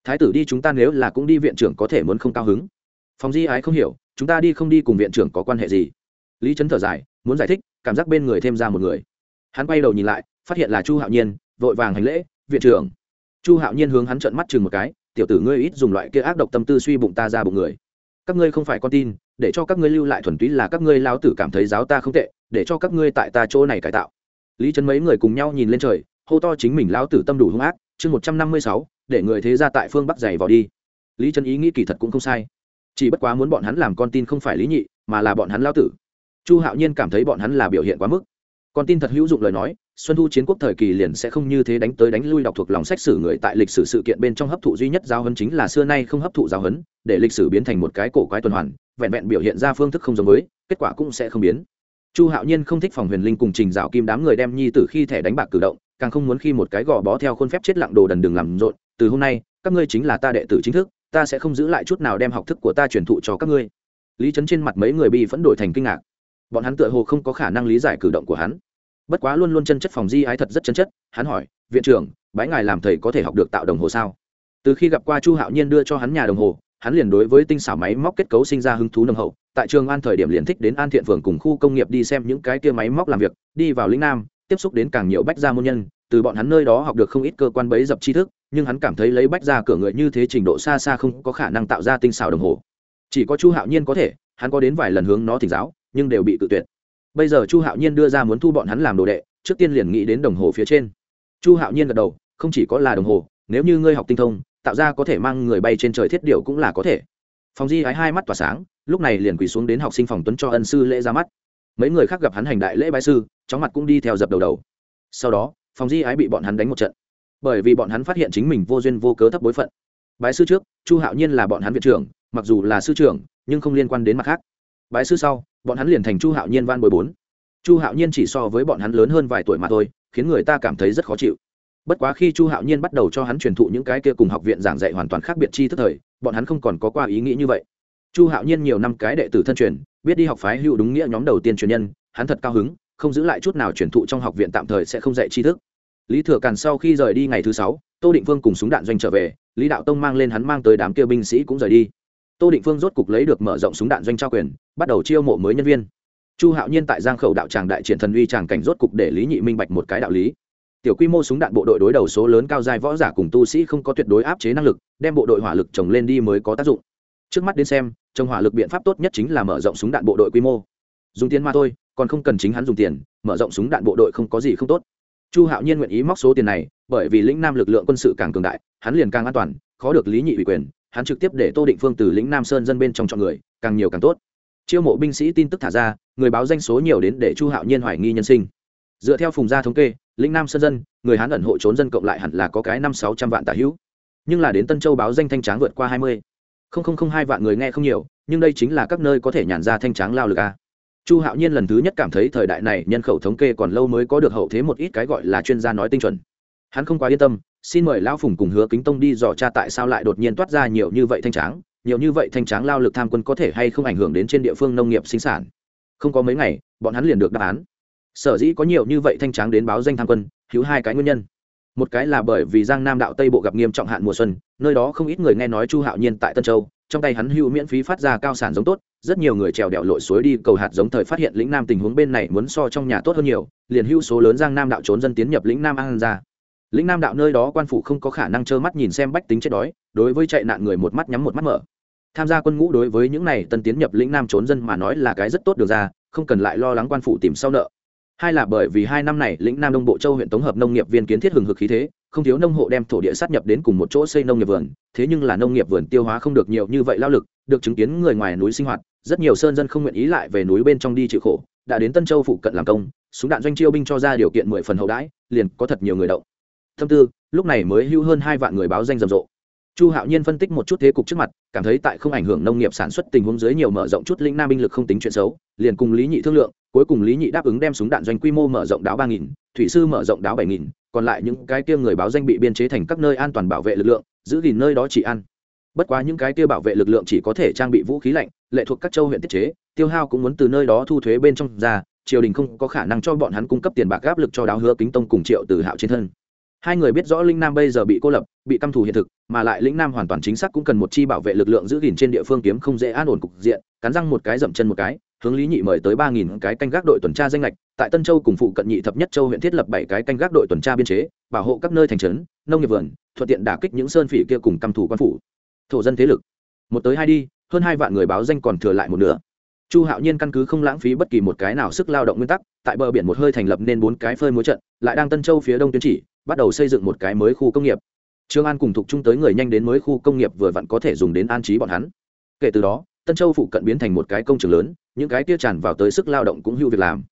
S1: thái tử đi chúng ta nếu là cũng đi viện trưởng có thể muốn không cao hứng. Phòng di ái không hiểu, chúng ta đi không đi cùng viện trưởng có quan hệ gì? Lý trấn thở dài, muốn giải thích, cảm giác bên người thêm ra một người. Hắn quay đầu nhìn lại, phát hiện là chu hạo nhiên, vội vàng hành lễ, viện trưởng. Chu hạo nhiên hướng hắn trợn mắt chừng một cái, tiểu tử ngươi ít dùng loại kia ác độc tâm tư suy bụng ta ra bụng người. Các ngươi không phải con tin, để cho các ngươi lưu lại thuần túy là các ngươi lao tử cảm thấy giáo ta không tệ, để cho các ngươi tại ta chỗ này cải tạo. Lý trấn mấy người cùng nhau nhìn lên trời, hô to chính mình lao tử tâm đủ hung ác. Chương một trăm năm mươi sáu để người thế ra tại phương bắc dày vào đi. Lý trấn ý nghĩ kỳ thật cũng không sai. Chỉ bất quá muốn bọn hắn làm con tin không phải lý nhị mà là bọn hắn lao tử. Chu hạo nhiên cảm thấy bọn hắn là biểu hiện quá mức. Con tin thật hữu dụng lời nói xuân thu chiến quốc thời kỳ liền sẽ không như thế đánh tới đánh lui đọc thuộc lòng sách sử người tại lịch sử sự kiện bên trong hấp thụ duy nhất giáo hấn chính là xưa nay không hấp thụ giáo hấn, để lịch sử biến thành một cái cổ quái tuần hoàn vẹn vẹn biểu hiện ra phương thức không giống với kết quả cũng sẽ không biến. Chu hạo nhiên không thích phòng huyền linh cùng trình dạo kim đám người đem nhi tử khi thẻ đánh bạc cử động càng không muốn khi một cái gò bó theo khuôn phép chết lặng đồ đần đừng làm rộn từ hôm nay, các ngươi chính là ta đệ tử chính thức, ta sẽ không giữ lại chút nào đem học thức của ta truyền thụ cho các ngươi. Lý trấn trên mặt mấy người bị phẫn đổi thành kinh ngạc. Bọn hắn tựa hồ không có khả năng lý giải cử động của hắn. Bất quá luôn luôn chân chất phòng di ái thật rất chân chất, hắn hỏi, viện trưởng, bái ngài làm thầy có thể học được tạo đồng hồ sao? Từ khi gặp qua chu hạo nhiên đưa cho hắn nhà đồng hồ, hắn liền đối với tinh xảo máy móc kết cấu sinh ra hứng thú nồng hậu. Tại trường an thời điểm liền thích đến an thiện phường cùng khu công nghiệp đi xem những cái kia máy móc làm việc, đi vào lĩnh nam, tiếp xúc đến càng nhiều bách gia môn nhân từ bọn hắn nơi đó học được không ít cơ quan bấy dập tri thức, nhưng hắn cảm thấy lấy bách gia cửa người như thế trình độ xa xa không có khả năng tạo ra tinh xảo đồng hồ. Chỉ có chu hạo nhiên có thể, hắn có đến vài lần hướng nó thỉnh giáo, nhưng đều bị tự tuyệt. Bây giờ chu hạo nhiên đưa ra muốn thu bọn hắn làm đồ đệ, trước tiên liền nghĩ đến đồng hồ phía trên. Chu hạo nhiên gật đầu, không chỉ có là đồng hồ, nếu như ngươi học tinh thông, tạo ra có thể mang người bay trên trời thiết điều cũng là có thể. Phòng di ái hai mắt tỏa sáng, lúc này liền quỳ xuống đến học sinh phòng tuấn cho ân sư lễ ra mắt. Mấy người khác gặp hắn hành đại lễ bái sư, chóng mặt cũng đi theo dập đầu đầu. Sau đó phòng di ái bị bọn hắn đánh một trận. Bởi vì bọn hắn phát hiện chính mình vô duyên vô cớ thấp bối phận. Bái sư trước, chu hạo nhiên là bọn hắn viện trưởng, mặc dù là sư trưởng, nhưng không liên quan đến mặt khác. Bái sư sau, bọn hắn liền thành chu hạo nhiên van bồi bốn. Chu hạo nhiên chỉ so với bọn hắn lớn hơn vài tuổi mà thôi, khiến người ta cảm thấy rất khó chịu. Bất quá khi chu hạo nhiên bắt đầu cho hắn truyền thụ những cái kia cùng học viện giảng dạy hoàn toàn khác biệt chi thức thời, bọn hắn không còn có qua ý nghĩ như vậy. Chu hạo nhiên nhiều năm cái đệ tử thân truyền, biết đi học phái hữu đúng nghĩa nhóm đầu tiên truyền nhân, hắn thật cao hứng không giữ lại chút nào truyền thụ trong học viện tạm thời sẽ không dạy tri thức. Lý thừa càn sau khi rời đi ngày thứ sáu, tô định phương cùng súng đạn doanh trở về, lý đạo tông mang lên hắn mang tới đám kia binh sĩ cũng rời đi. Tô định phương rốt cục lấy được mở rộng súng đạn doanh trao quyền, bắt đầu chiêu mộ mới nhân viên. Chu hạo nhiên tại giang khẩu đạo tràng đại triển thần uy tràng cảnh rốt cục để lý nhị minh bạch một cái đạo lý. Tiểu quy mô súng đạn bộ đội đối đầu số lớn cao dài võ giả cùng tu sĩ không có tuyệt đối áp chế năng lực, đem bộ đội hỏa lực trồng lên đi mới có tác dụng. Trước mắt đến xem, trồng hỏa lực biện pháp tốt nhất chính là mở rộng súng đạn bộ đội quy mô dùng tiền mà thôi, còn không cần chính hắn dùng tiền, mở rộng súng đạn bộ đội không có gì không tốt. Chu hạo nhiên nguyện ý móc số tiền này, bởi vì lĩnh nam lực lượng quân sự càng cường đại, hắn liền càng an toàn, khó được lý nhị ủy quyền, hắn trực tiếp để tô định phương từ lĩnh nam sơn dân bên trong chọn người, càng nhiều càng tốt. Chiêu mộ binh sĩ tin tức thả ra, người báo danh số nhiều đến để chu hạo nhiên hoài nghi nhân sinh. Dựa theo phùng gia thống kê, lĩnh nam sơn dân, người hán ẩn hộ trốn dân cộng lại hẳn là có cái năm sáu trăm vạn tả hữu. Nhưng là đến tân châu báo danh thanh tráng vượt qua hai mươi. Không không không hai vạn người nghe không nhiều, nhưng đây chính là các nơi có thể nhàn ra thanh tráng lao lực a chu hạo nhiên lần thứ nhất cảm thấy thời đại này nhân khẩu thống kê còn lâu mới có được hậu thế một ít cái gọi là chuyên gia nói tinh chuẩn. Hắn không quá yên tâm, xin mời lão phùng cùng hứa kính tông đi dò cha tại sao lại đột nhiên toát ra nhiều như vậy thanh tráng, nhiều như vậy thanh tráng lao lực tham quân có thể hay không ảnh hưởng đến trên địa phương nông nghiệp sinh sản. Không có mấy ngày, bọn hắn liền được đáp án. Sở dĩ có nhiều như vậy thanh tráng đến báo danh tham quân hữu hai cái nguyên nhân. Một cái là bởi vì giang nam đạo tây bộ gặp nghiêm trọng hạn mùa xuân, nơi đó không ít người nghe nói chu hạo nhiên tại tân châu, trong tay hắn hữu miễn phí phát ra cao sản giống tốt rất nhiều người trèo đèo lội suối đi cầu hạt giống thời phát hiện lĩnh nam tình huống bên này muốn so trong nhà tốt hơn nhiều, liền hưu số lớn giang nam đạo trốn dân tiến nhập lĩnh nam an ra. Lĩnh nam đạo nơi đó quan phủ không có khả năng trơ mắt nhìn xem bách tính chết đói, đối với chạy nạn người một mắt nhắm một mắt mở. Tham gia quân ngũ đối với những này tân tiến nhập lĩnh nam trốn dân mà nói là cái rất tốt được ra, không cần lại lo lắng quan phủ tìm sau nợ. Hai là bởi vì hai năm này lĩnh nam đông bộ châu huyện tổng hợp nông nghiệp viên kiến thiết hừng hực khí thế, không thiếu nông hộ đem thổ địa sát nhập đến cùng một chỗ xây nông nghiệp vườn, thế nhưng là nông nghiệp vườn tiêu hóa không được nhiều như vậy lao lực, được chứng kiến người ngoài núi sinh hoạt rất nhiều sơn dân không nguyện ý lại về núi bên trong đi chịu khổ, đã đến tân châu phụ cận làm công, súng đạn doanh chiêu binh cho ra điều kiện mười phần hậu đãi, liền có thật nhiều người động. Thâm tư, lúc này mới hưu hơn hai vạn người báo danh rầm rộ. Chu hạo nhiên phân tích một chút thế cục trước mặt, cảm thấy tại không ảnh hưởng nông nghiệp sản xuất tình huống dưới nhiều mở rộng chút lĩnh nam binh lực không tính chuyện xấu, liền cùng lý nhị thương lượng, cuối cùng lý nhị đáp ứng đem súng đạn doanh quy mô mở rộng đáo ba nghìn, thủy sư mở rộng đáo bảy nghìn, còn lại những cái kia người báo danh bị biên chế thành các nơi an toàn bảo vệ lực lượng, giữ gìn nơi đó chỉ ăn bất quá những cái kia bảo vệ lực lượng chỉ có thể trang bị vũ khí lạnh, lệ thuộc các châu huyện tiết chế, tiêu hao cũng muốn từ nơi đó thu thuế bên trong ra, triều đình không có khả năng cho bọn hắn cung cấp tiền bạc áp lực cho đáo hứa kính tông cùng triệu từ hạo trên thân. Hai người biết rõ linh nam bây giờ bị cô lập, bị căm thù hiện thực, mà lại lĩnh nam hoàn toàn chính xác cũng cần một chi bảo vệ lực lượng giữ gìn trên địa phương kiếm không dễ an ổn cục diện, cắn răng một cái dậm chân một cái, hướng lý nhị mời tới ba nghìn cái canh gác đội tuần tra danh lệch tại tân châu cùng phụ cận nhị thập nhất châu huyện thiết lập bảy cái canh gác đội tuần tra biên chế, bảo hộ các nơi thành trấn, nông nghiệp vườn, thuận tiện đả kích những sơn phỉ kia cùng căm thù quan phủ thổ dân thế lực. Một tới hai đi, hơn hai vạn người báo danh còn thừa lại một nửa. Chu hạo nhiên căn cứ không lãng phí bất kỳ một cái nào sức lao động nguyên tắc, tại bờ biển một hơi thành lập nên bốn cái phơi múa trận, lại đang tân châu phía đông tuyến chỉ, bắt đầu xây dựng một cái mới khu công nghiệp. Trương an cùng thuộc chung tới người nhanh đến mới khu công nghiệp vừa vặn có thể dùng đến an trí bọn hắn. Kể từ đó, tân châu phụ cận biến thành một cái công trường lớn, những cái kia tràn vào tới sức lao động cũng hữu việc làm.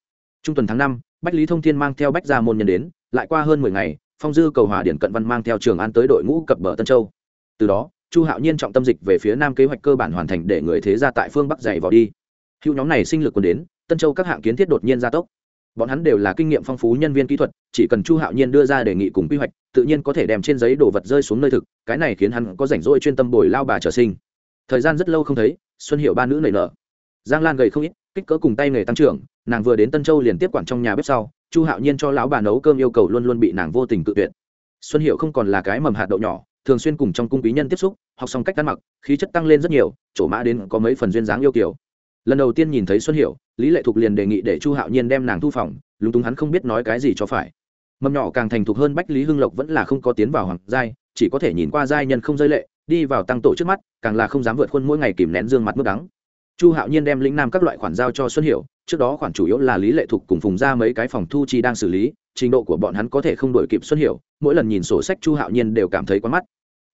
S1: Trung tuần tháng năm, bách lý thông thiên mang theo bách gia môn nhân đến, lại qua hơn mười ngày, phong dư cầu hòa điển cận văn mang theo trường an tới đội ngũ cập bờ tân châu. Từ đó chu hạo nhiên trọng tâm dịch về phía nam kế hoạch cơ bản hoàn thành để người thế ra tại phương bắc dày vào đi. Hữu nhóm này sinh lực còn đến, tân châu các hạng kiến thiết đột nhiên gia tốc. Bọn hắn đều là kinh nghiệm phong phú nhân viên kỹ thuật, chỉ cần chu hạo nhiên đưa ra đề nghị cùng quy hoạch, tự nhiên có thể đem trên giấy đồ vật rơi xuống nơi thực, cái này khiến hắn có rảnh rỗi chuyên tâm bồi lao bà trở sinh. Thời gian rất lâu không thấy, xuân hiệu ba nữ nảy nở. Giang lan gầy không ít, kích cỡ cùng tay nghề tăng trưởng, nàng vừa đến tân châu liền tiếp quản trong nhà bếp sau, chu hạo nhiên cho lão bà nấu cơm yêu cầu luôn luôn bị nàng vô tình tự tuyệt. Xuân hiệu không còn là cái mầm hạt đậu nhỏ thường xuyên cùng trong cung quý nhân tiếp xúc, học xong cách ăn mặc, khí chất tăng lên rất nhiều, chỗ mã đến có mấy phần duyên dáng yêu kiểu lần đầu tiên nhìn thấy xuân hiệu lý lệ thục liền đề nghị để chu hạo nhiên đem nàng thu phòng, lúng túng hắn không biết nói cái gì cho phải. Mầm nhỏ càng thành thục hơn bách lý hưng lộc vẫn là không có tiến vào hoàng giai, chỉ có thể nhìn qua giai nhân không rơi lệ, đi vào tăng tổ trước mắt, càng là không dám vượt khuôn mỗi ngày kìm nén dương mặt mức đắng. Chu hạo nhiên đem lĩnh nam các loại khoản giao cho xuân hiểu, trước đó khoản chủ yếu là lý lệ thục cùng phùng ra mấy cái phòng thu chi đang xử lý, trình độ của bọn hắn có thể không đổi kịp xuân hiểu, mỗi lần nhìn sổ sách chu hạo nhiên đều cảm thấy quá mắt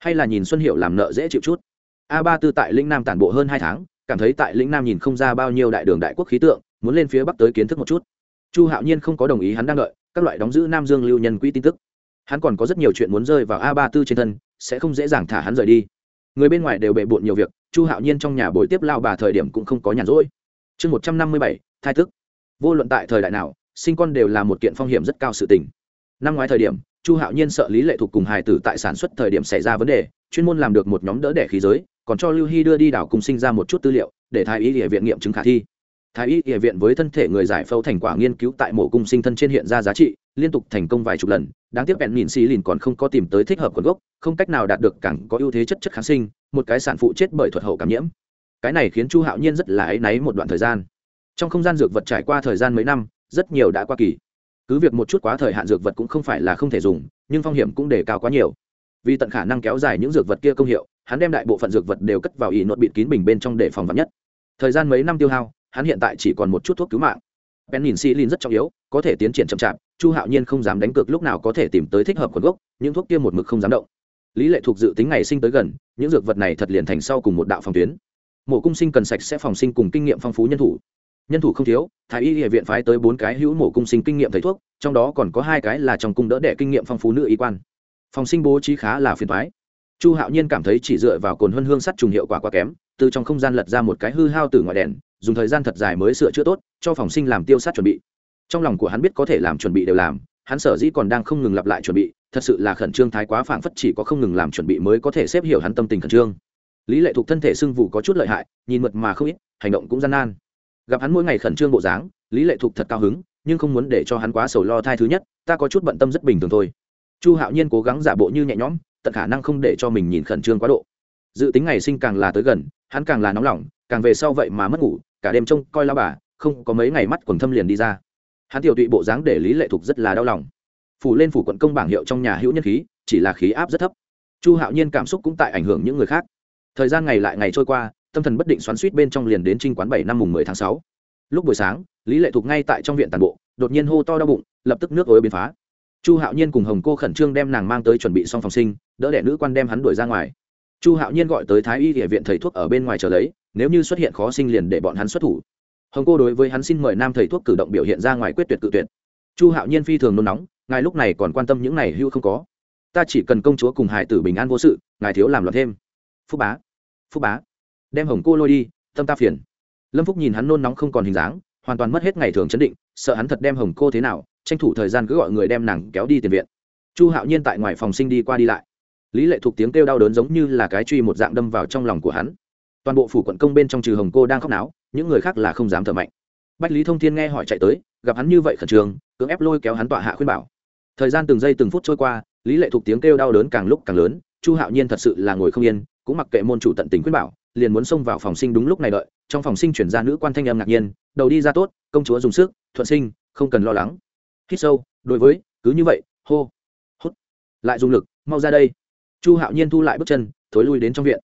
S1: hay là nhìn xuân Hiệu làm nợ dễ chịu chút? A ba tư tại lĩnh nam tản bộ hơn hai tháng, cảm thấy tại lĩnh nam nhìn không ra bao nhiêu đại đường đại quốc khí tượng, muốn lên phía bắc tới kiến thức một chút. Chu hạo nhiên không có đồng ý hắn đang đợi, các loại đóng giữ nam dương lưu nhân quỹ tin tức. Hắn còn có rất nhiều chuyện muốn rơi vào a ba tư trên thân, sẽ không dễ dàng thả hắn rời đi. Người bên ngoài đều bệ bộn nhiều việc, chu hạo nhiên trong nhà buổi tiếp lao bà thời điểm cũng không có nhàn rỗi. Chương một trăm năm mươi bảy, thai thức. Vô luận tại thời đại nào, sinh con đều là một kiện phong hiểm rất cao sự tình. Năm ngoái thời điểm chu hạo nhiên sợ lý lệ thuộc cùng hài tử tại sản xuất thời điểm xảy ra vấn đề, chuyên môn làm được một nhóm đỡ đẻ khí giới, còn cho lưu hy đưa đi đảo cùng sinh ra một chút tư liệu, để thái y địa viện nghiệm chứng khả thi. Thái y địa viện với thân thể người giải phẫu thành quả nghiên cứu tại mổ cung sinh thân trên hiện ra giá trị, liên tục thành công vài chục lần, đáng tiếc bẹn nhìn xì lìn còn không có tìm tới thích hợp nguồn gốc, không cách nào đạt được càng có ưu thế chất chất kháng sinh, một cái sản phụ chết bởi thuật hậu cảm nhiễm. Cái này khiến chu hạo nhiên rất là áy náy một đoạn thời gian. Trong không gian dược vật trải qua thời gian mấy năm, rất nhiều đã qua kỳ cứ việc một chút quá thời hạn dược vật cũng không phải là không thể dùng, nhưng phong hiểm cũng đề cao quá nhiều. Vì tận khả năng kéo dài những dược vật kia công hiệu, hắn đem đại bộ phận dược vật đều cất vào ỷ nội bịt kín bình bên trong để phòng vật nhất. Thời gian mấy năm tiêu hao, hắn hiện tại chỉ còn một chút thuốc cứu mạng. Pen nhìn xi lin rất trọng yếu, có thể tiến triển chậm chạp, chu hạo nhiên không dám đánh cược lúc nào có thể tìm tới thích hợp nguồn gốc, những thuốc kia một mực không dám động. Lý lệ thuộc dự tính ngày sinh tới gần, những dược vật này thật liền thành sau cùng một đạo phòng tuyến. Mổ cung sinh cần sạch sẽ phòng sinh cùng kinh nghiệm phong phú nhân thủ nhân thủ không thiếu, thái y địa viện phái tới bốn cái hữu mổ cung sinh kinh nghiệm thầy thuốc, trong đó còn có hai cái là trong cung đỡ đẻ kinh nghiệm phong phú nữ y quan. Phòng sinh bố trí khá là phiền thoái chu hạo nhiên cảm thấy chỉ dựa vào cồn huân hương sắt trùng hiệu quả quá kém, từ trong không gian lật ra một cái hư hao từ ngoài đèn, dùng thời gian thật dài mới sửa chữa tốt, cho phòng sinh làm tiêu sát chuẩn bị. Trong lòng của hắn biết có thể làm chuẩn bị đều làm, hắn sở dĩ còn đang không ngừng lặp lại chuẩn bị, thật sự là khẩn trương thái quá phảng phất chỉ có không ngừng làm chuẩn bị mới có thể xếp hiểu hắn tâm tình khẩn trương. Lý lệ thuộc thân thể sưng vụ có chút lợi hại, nhìn mật mà không ít, hành động cũng gian nan gặp hắn mỗi ngày khẩn trương bộ dáng, lý lệ thuộc thật cao hứng, nhưng không muốn để cho hắn quá sầu lo thai thứ nhất, ta có chút bận tâm rất bình thường thôi. Chu hạo nhiên cố gắng giả bộ như nhẹ nhõm, tận khả năng không để cho mình nhìn khẩn trương quá độ. Dự tính ngày sinh càng là tới gần, hắn càng là nóng lòng, càng về sau vậy mà mất ngủ, cả đêm trông coi lao bà, không có mấy ngày mắt quần thâm liền đi ra. Hắn tiểu tụy bộ dáng để lý lệ thục rất là đau lòng. Phủ lên phủ quận công bảng hiệu trong nhà hữu nhân khí, chỉ là khí áp rất thấp. Chu hạo nhiên cảm xúc cũng tại ảnh hưởng những người khác. Thời gian ngày lại ngày trôi qua tâm thần bất định xoắn suýt bên trong liền đến trinh quán bảy năm mùng mười tháng sáu. Lúc buổi sáng, lý lệ thục ngay tại trong viện tàn bộ, đột nhiên hô to đau bụng, lập tức nước ối biến phá. Chu hạo nhiên cùng hồng cô khẩn trương đem nàng mang tới chuẩn bị xong phòng sinh, đỡ đẻ nữ quan đem hắn đuổi ra ngoài. Chu hạo nhiên gọi tới thái y địa viện thầy thuốc ở bên ngoài chờ lấy, nếu như xuất hiện khó sinh liền để bọn hắn xuất thủ. Hồng cô đối với hắn xin mời nam thầy thuốc cử động biểu hiện ra ngoài quyết tuyệt cự tuyệt. Chu hạo nhiên phi thường nôn nóng, ngài lúc này còn quan tâm những này hưu không có. Ta chỉ cần công chúa cùng hải tử bình an vô sự, ngài thiếu làm loạn thêm. Phúc bá phúc bá đem hồng cô lôi đi, tâm ta phiền. Lâm phúc nhìn hắn nôn nóng không còn hình dáng, hoàn toàn mất hết ngày thường chấn định, sợ hắn thật đem hồng cô thế nào, tranh thủ thời gian cứ gọi người đem nàng kéo đi tiền viện. Chu hạo nhiên tại ngoài phòng sinh đi qua đi lại. Lý lệ thuộc tiếng kêu đau đớn giống như là cái truy một dạng đâm vào trong lòng của hắn. Toàn bộ phủ quận công bên trong trừ hồng cô đang khóc náo, những người khác là không dám thở mạnh. Bách lý thông thiên nghe hỏi chạy tới, gặp hắn như vậy khẩn trương, cưỡng ép lôi kéo hắn tọa hạ khuyên bảo. Thời gian từng giây từng phút trôi qua, lý lệ thuộc tiếng kêu đau đớn càng lúc càng lớn, chu hạo nhiên thật sự là ngồi không yên, cũng mặc kệ môn chủ tận tình khuyên bảo liền muốn xông vào phòng sinh đúng lúc này đợi. Trong phòng sinh chuyển ra nữ quan thanh âm ngạc nhiên, đầu đi ra tốt, công chúa dùng sức, thuận sinh, không cần lo lắng. Hít sâu, đối với, cứ như vậy, hô hốt lại dùng lực, mau ra đây. Chu hạo nhiên thu lại bước chân, thối lui đến trong viện.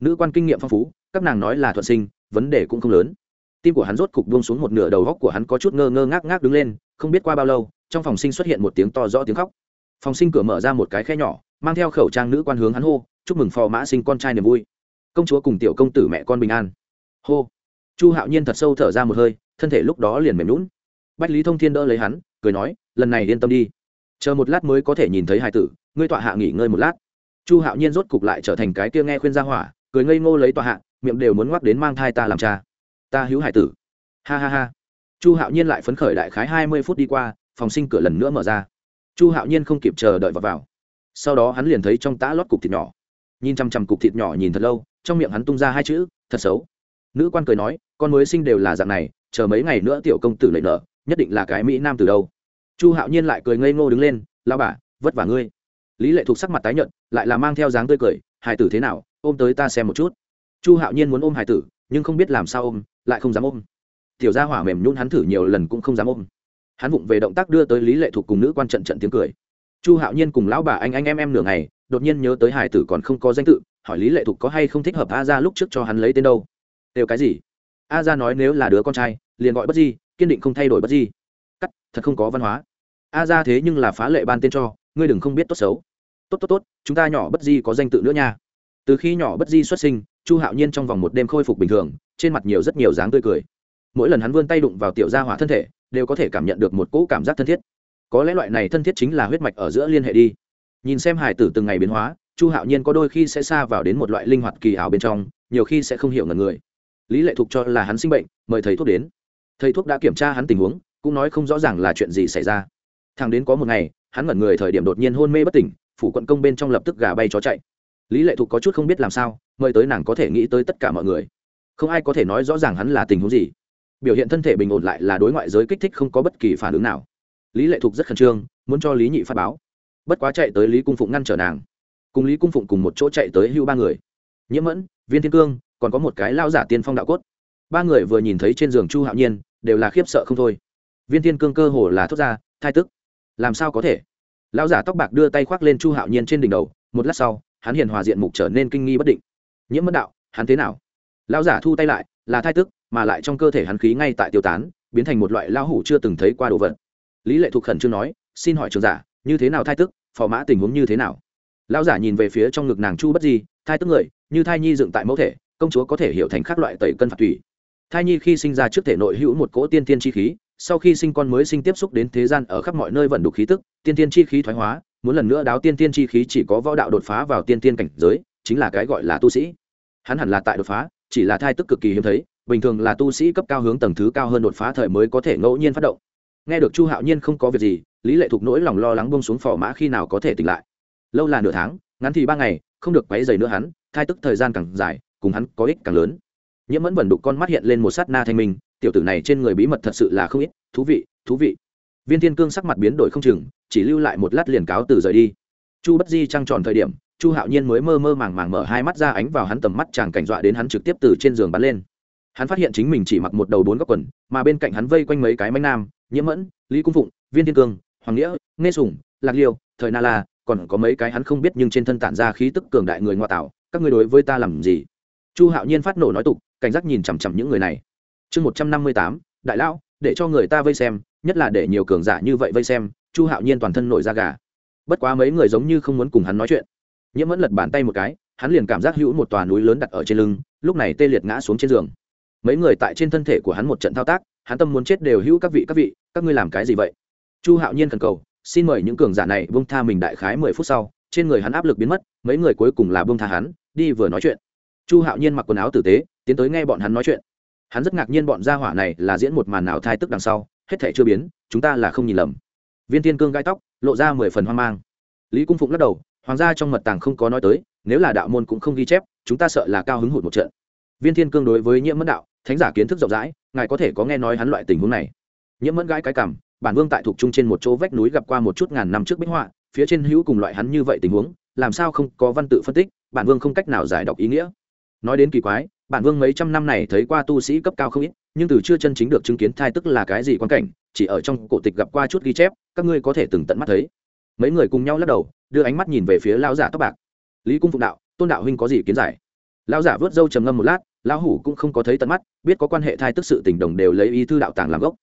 S1: Nữ quan kinh nghiệm phong phú, các nàng nói là thuận sinh, vấn đề cũng không lớn. Tim của hắn rốt cục buông xuống một nửa đầu góc của hắn có chút ngơ ngơ ngác ngác đứng lên, không biết qua bao lâu, trong phòng sinh xuất hiện một tiếng to rõ tiếng khóc. Phòng sinh cửa mở ra một cái khe nhỏ, mang theo khẩu trang nữ quan hướng hắn hô, chúc mừng phò mã sinh con trai niềm vui công chúa cùng tiểu công tử mẹ con bình an. Hô. Chu hạo nhiên thật sâu thở ra một hơi thân thể lúc đó liền mềm lún bách lý thông thiên đỡ lấy hắn cười nói lần này yên tâm đi. Chờ một lát mới có thể nhìn thấy hai tử ngươi tọa hạ nghỉ ngơi một lát. Chu hạo nhiên rốt cục lại trở thành cái kia nghe khuyên ra hỏa cười ngây ngô lấy tọa hạ miệng đều muốn ngoắc đến mang thai ta làm cha. Ta hữu hải tử. Ha ha ha. Chu hạo nhiên lại phấn khởi đại khái hai mươi phút đi qua phòng sinh cửa lần nữa mở ra. Chu hạo nhiên không kịp chờ đợi vào, vào. sau đó hắn liền thấy trong tã lót cục thịt nhỏ. Nhìn chằm chằm cục thịt nhỏ nhìn thật lâu trong miệng hắn tung ra hai chữ, thật xấu. Nữ quan cười nói, con mới sinh đều là dạng này, chờ mấy ngày nữa tiểu công tử lợi nợ nhất định là cái mỹ nam từ đâu. Chu hạo nhiên lại cười ngây ngô đứng lên lao bà, vất vả ngươi. Lý lệ thuộc sắc mặt tái nhợt, lại là mang theo dáng tươi cười, hải tử thế nào, ôm tới ta xem một chút. Chu hạo nhiên muốn ôm hải tử, nhưng không biết làm sao ôm, lại không dám ôm. Tiểu gia hỏa mềm nhún hắn thử nhiều lần cũng không dám ôm. Hắn vụng về động tác đưa tới lý lệ thuộc cùng nữ quan trận trận tiếng cười. Chu hạo nhiên cùng lão bà anh anh em em nửa ngày, đột nhiên nhớ tới hải tử còn không có danh tự hỏi lý lệ thục có hay không thích hợp a ra lúc trước cho hắn lấy tên đâu? Đều cái gì? A ra nói nếu là đứa con trai, liền gọi bất di, kiên định không thay đổi bất di. Cắt, thật không có văn hóa. A ra thế nhưng là phá lệ ban tên cho, ngươi đừng không biết tốt xấu. Tốt tốt tốt, chúng ta nhỏ bất di có danh tự nữa nha. Từ khi nhỏ bất di xuất sinh, chu hạo nhiên trong vòng một đêm khôi phục bình thường, trên mặt nhiều rất nhiều dáng tươi cười. Mỗi lần hắn vươn tay đụng vào tiểu gia hỏa thân thể, đều có thể cảm nhận được một cỗ cảm giác thân thiết. Có lẽ loại này thân thiết chính là huyết mạch ở giữa liên hệ đi. Nhìn xem hải tử từng ngày biến hóa chu hạo nhiên có đôi khi sẽ xa vào đến một loại linh hoạt kỳ ảo bên trong, nhiều khi sẽ không hiểu ngần người. Lý lệ thục cho là hắn sinh bệnh, mời thầy thuốc đến. Thầy thuốc đã kiểm tra hắn tình huống, cũng nói không rõ ràng là chuyện gì xảy ra. Thằng đến có một ngày, hắn ngẩn người thời điểm đột nhiên hôn mê bất tỉnh, phủ quận công bên trong lập tức gà bay chó chạy. Lý lệ thục có chút không biết làm sao, mời tới nàng có thể nghĩ tới tất cả mọi người. Không ai có thể nói rõ ràng hắn là tình huống gì. Biểu hiện thân thể bình ổn lại là đối ngoại giới kích thích không có bất kỳ phản ứng nào. Lý lệ thục rất khẩn trương, muốn cho lý nhị phát báo. Bất quá chạy tới lý cung phụng ngăn trở nàng cùng lý cung phụng cùng một chỗ chạy tới hưu ba người nhiễm mẫn viên thiên cương còn có một cái lao giả tiên phong đạo cốt ba người vừa nhìn thấy trên giường chu hạo nhiên đều là khiếp sợ không thôi viên thiên cương cơ hồ là thốt ra thai tức làm sao có thể lao giả tóc bạc đưa tay khoác lên chu hạo nhiên trên đỉnh đầu một lát sau hắn hiền hòa diện mục trở nên kinh nghi bất định nhiễm mẫn đạo hắn thế nào lao giả thu tay lại là thai tức mà lại trong cơ thể hắn khí ngay tại tiêu tán biến thành một loại lao hủ chưa từng thấy qua đồ vật lý lệ thuộc khẩn trương nói xin hỏi trường giả như thế nào thai tức phò mã tình huống như thế nào lão giả nhìn về phía trong ngực nàng chu bất di, thai tức người, như thai nhi dựng tại mẫu thể, công chúa có thể hiểu thành các loại tẩy cân phạt thủy thai nhi khi sinh ra trước thể nội hữu một cỗ tiên tiên chi khí, sau khi sinh con mới sinh tiếp xúc đến thế gian ở khắp mọi nơi vận đục khí tức, tiên tiên chi khí thoái hóa, muốn lần nữa đáo tiên tiên chi khí chỉ có võ đạo đột phá vào tiên tiên cảnh giới, chính là cái gọi là tu sĩ. Hắn hẳn là tại đột phá, chỉ là thai tức cực kỳ hiếm thấy, bình thường là tu sĩ cấp cao hướng tầng thứ cao hơn đột phá thời mới có thể ngẫu nhiên phát động. Nghe được chu hạo nhiên không có việc gì, lý lệ thục nỗi lòng lo lắng bông xuống phò mã khi nào có thể tỉnh lại lâu là nửa tháng, ngắn thì ba ngày, không được quấy dày nữa hắn, thai tức thời gian càng dài, cùng hắn có ích càng lớn. Nhiễm mẫn vẩn đục con mắt hiện lên một sát na thanh minh, tiểu tử này trên người bí mật thật sự là không ít, thú vị thú vị. Viên thiên cương sắc mặt biến đổi không chừng, chỉ lưu lại một lát liền cáo từ rời đi. Chu bất di trăng tròn thời điểm, chu hạo nhiên mới mơ mơ màng màng mở hai mắt ra ánh vào hắn tầm mắt chàng cảnh dọa đến hắn trực tiếp từ trên giường bắn lên. Hắn phát hiện chính mình chỉ mặc một đầu bốn góc quần, mà bên cạnh hắn vây quanh mấy cái manh nam, nhiễm mẫn, lý cung phụng, viên thiên cương, hoàng nghĩa nghe sùng, lạc liêu, thời na la còn có mấy cái hắn không biết nhưng trên thân tản ra khí tức cường đại người ngoại tảo các ngươi đối với ta làm gì? Chu hạo nhiên phát nổ nói tục, cảnh giác nhìn chằm chằm những người này. Chương một trăm năm mươi tám, đại lão, để cho người ta vây xem, nhất là để nhiều cường giả như vậy vây xem, chu hạo nhiên toàn thân nổi da gà. Bất quá mấy người giống như không muốn cùng hắn nói chuyện. Nhiễm vẫn lật bàn tay một cái, hắn liền cảm giác hữu một tòa núi lớn đặt ở trên lưng, lúc này tê liệt ngã xuống trên giường. Mấy người tại trên thân thể của hắn một trận thao tác, hắn tâm muốn chết đều hữu các vị các vị, các ngươi làm cái gì vậy? Chu hạo nhiên thần cầu xin mời những cường giả này bông tha mình đại khái mười phút sau, trên người hắn áp lực biến mất, mấy người cuối cùng là bông tha hắn, đi vừa nói chuyện. Chu hạo nhiên mặc quần áo tử tế, tiến tới nghe bọn hắn nói chuyện. Hắn rất ngạc nhiên bọn gia hỏa này là diễn một màn nào thai tức đằng sau, hết thể chưa biến, chúng ta là không nhìn lầm. Viên thiên cương gai tóc, lộ ra mười phần hoang mang. Lý cung phụng lắc đầu, hoàng gia trong mật tàng không có nói tới, nếu là đạo môn cũng không ghi chép, chúng ta sợ là cao hứng hụt một trận. Viên thiên cương đối với nhiễm mẫn đạo, thánh giả kiến thức rộng rãi, ngài có thể có nghe nói hắn loại tình huống này. Nhiễm mẫn gái cái cảm bản vương tại thuộc trung trên một chỗ vách núi gặp qua một chút ngàn năm trước bích họa, phía trên hữu cùng loại hắn như vậy tình huống, làm sao không có văn tự phân tích, bản vương không cách nào giải đọc ý nghĩa. Nói đến kỳ quái, bản vương mấy trăm năm này thấy qua tu sĩ cấp cao không ít, nhưng từ chưa chân chính được chứng kiến thai tức là cái gì quan cảnh, chỉ ở trong cổ tịch gặp qua chút ghi chép, các ngươi có thể từng tận mắt thấy. Mấy người cùng nhau lắc đầu, đưa ánh mắt nhìn về phía lao giả tóc bạc. Lý cung phụng đạo, tôn đạo huynh có gì kiến giải? Lao giả vớt râu trầm ngâm một lát, lão hủ cũng không có thấy tận mắt, biết có quan hệ thai tức sự tình đồng đều lấy ý thư đạo tàng làm gốc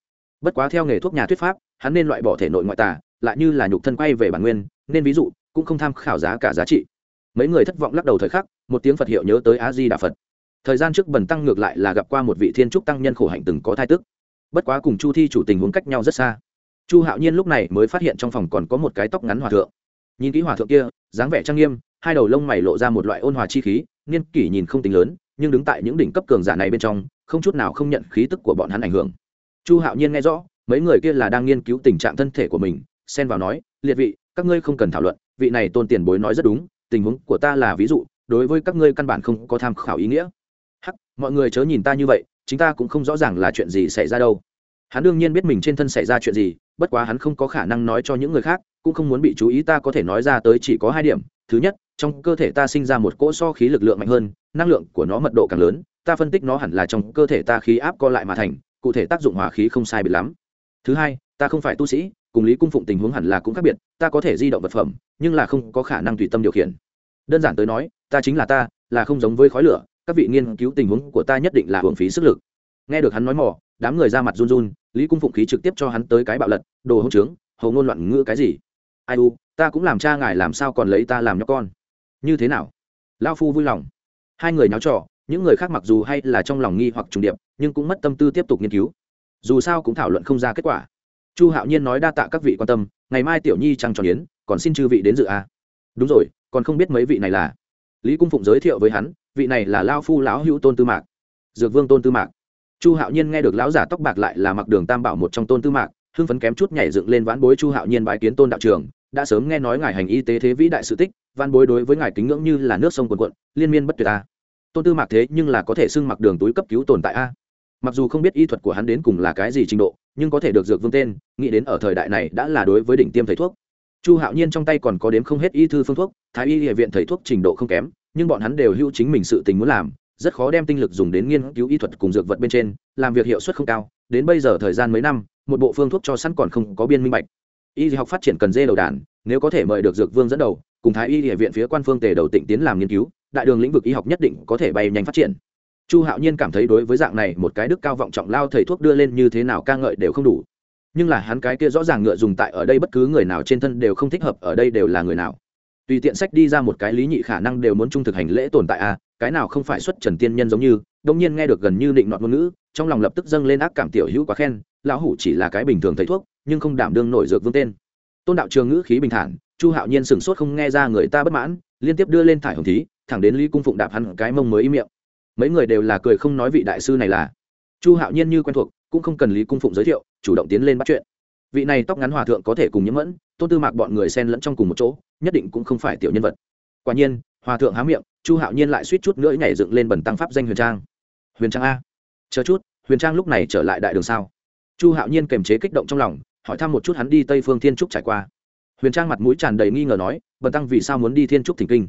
S1: bất quá theo nghề thuốc nhà thuyết pháp, hắn nên loại bỏ thể nội ngoại tà, lại như là nhục thân quay về bản nguyên, nên ví dụ, cũng không tham khảo giá cả giá trị. Mấy người thất vọng lắc đầu thời khắc, một tiếng phật hiệu nhớ tới a di đà phật. Thời gian trước bần tăng ngược lại là gặp qua một vị thiên trúc tăng nhân khổ hạnh từng có thai tức. Bất quá cùng chu thi chủ tình huống cách nhau rất xa. Chu hạo nhiên lúc này mới phát hiện trong phòng còn có một cái tóc ngắn hòa thượng. Nhìn kỹ hòa thượng kia, dáng vẻ trang nghiêm, hai đầu lông mày lộ ra một loại ôn hòa chi khí niên kỷ nhìn không tính lớn, nhưng đứng tại những đỉnh cấp cường giả này bên trong, không chút nào không nhận khí tức của bọn hắn ảnh hưởng chu hạo nhiên nghe rõ, mấy người kia là đang nghiên cứu tình trạng thân thể của mình, xen vào nói, liệt vị, các ngươi không cần thảo luận, vị này tôn tiền bối nói rất đúng, tình huống của ta là ví dụ, đối với các ngươi căn bản không có tham khảo ý nghĩa. Hắc, mọi người chớ nhìn ta như vậy, chính ta cũng không rõ ràng là chuyện gì xảy ra đâu. Hắn đương nhiên biết mình trên thân xảy ra chuyện gì, bất quá hắn không có khả năng nói cho những người khác, cũng không muốn bị chú ý ta có thể nói ra tới chỉ có hai điểm. Thứ nhất, trong cơ thể ta sinh ra một cỗ so khí lực lượng mạnh hơn, năng lượng của nó mật độ càng lớn, ta phân tích nó hẳn là trong cơ thể ta khí áp co lại mà thành cụ thể tác dụng hòa khí không sai biệt lắm. Thứ hai, ta không phải tu sĩ, cùng lý cung phụng tình huống hẳn là cũng khác biệt, ta có thể di động vật phẩm, nhưng là không có khả năng tùy tâm điều khiển. Đơn giản tới nói, ta chính là ta, là không giống với khói lửa, các vị nghiên cứu tình huống của ta nhất định là hưởng phí sức lực. Nghe được hắn nói mỏ đám người ra mặt run run, lý cung phụng khí trực tiếp cho hắn tới cái bạo lật, đồ hỗn trướng, hầu ngôn loạn ngữ cái gì? Ai u, ta cũng làm cha ngài làm sao còn lấy ta làm nhóc con? Như thế nào? Lao phu vui lòng. Hai người nháo trò những người khác mặc dù hay là trong lòng nghi hoặc trùng điệp, nhưng cũng mất tâm tư tiếp tục nghiên cứu. Dù sao cũng thảo luận không ra kết quả. Chu hạo nhiên nói đa tạ các vị quan tâm, ngày mai tiểu nhi trăng tròn yến, còn xin chư vị đến dự a. À? đúng rồi, còn không biết mấy vị này là? Lý cung phụng giới thiệu với hắn, vị này là lao phu lão hữu tôn tư mạc. Dược vương tôn tư mạc. Chu hạo nhiên nghe được lão giả tóc bạc lại là mặc đường tam bảo một trong tôn tư mạc, hưng phấn kém chút nhảy dựng lên vãn bối chu hạo nhiên bái kiến tôn đạo trường, đã sớm nghe nói ngài hành y tế thế vĩ đại sự tích văn bối đối với ngài kính ngưỡng như là nước sông quần quận liên miên bất tuyệt ta tôn tư mạc thế nhưng là có thể xưng mặc đường túi cấp cứu tồn tại a. Mặc dù không biết y thuật của hắn đến cùng là cái gì trình độ, nhưng có thể được dược vương tên, nghĩ đến ở thời đại này đã là đối với đỉnh tiêm thầy thuốc. Chu hạo nhiên trong tay còn có đếm không hết y thư phương thuốc, thái y địa viện thầy thuốc trình độ không kém, nhưng bọn hắn đều hữu chính mình sự tình muốn làm, rất khó đem tinh lực dùng đến nghiên cứu y thuật cùng dược vật bên trên, làm việc hiệu suất không cao, đến bây giờ thời gian mấy năm, một bộ phương thuốc cho sẵn còn không có biên minh bạch. Y học phát triển cần dê đầu đàn, nếu có thể mời được dược vương dẫn đầu, cùng thái y địa viện phía quan phương tề đầu tịnh tiến làm nghiên cứu đại đường lĩnh vực y học nhất định có thể bay nhanh phát triển. Chu hạo nhiên cảm thấy đối với dạng này một cái đức cao vọng trọng lao thầy thuốc đưa lên như thế nào ca ngợi đều không đủ. Nhưng là hắn cái kia rõ ràng ngựa dùng tại ở đây bất cứ người nào trên thân đều không thích hợp ở đây đều là người nào. Tùy tiện sách đi ra một cái lý nhị khả năng đều muốn trung thực hành lễ tồn tại a à, cái nào không phải xuất trần tiên nhân giống như đông nhiên nghe được gần như định nọt ngôn ngữ trong lòng lập tức dâng lên ác cảm tiểu hữu quá khen lão hủ chỉ là cái bình thường thầy thuốc nhưng không đảm đương nổi dược vương tên. Tôn đạo trường ngữ khí bình thản chu hạo nhiên sửng sốt không nghe ra người ta bất mãn liên tiếp đưa lên thải hồng thí, thẳng đến lý cung phụng đạp hắn cái mông mới im miệng. Mấy người đều là cười không nói vị đại sư này là. Chu hạo nhiên như quen thuộc, cũng không cần lý cung phụng giới thiệu, chủ động tiến lên bắt chuyện. Vị này tóc ngắn hòa thượng có thể cùng nhiễm mẫn, tôn tư mạc bọn người xen lẫn trong cùng một chỗ, nhất định cũng không phải tiểu nhân vật. Quả nhiên, hòa thượng há miệng, chu hạo nhiên lại suýt chút nữa nhảy dựng lên bẩn tăng pháp danh huyền trang. Huyền trang a. Chờ chút, huyền trang lúc này trở lại đại đường sao? Chu hạo nhiên kềm chế kích động trong lòng, hỏi thăm một chút hắn đi tây phương thiên trúc trải qua. Huyền trang mặt mũi tràn đầy nghi ngờ nói bần tăng vì sao muốn đi thiên trúc thỉnh kinh?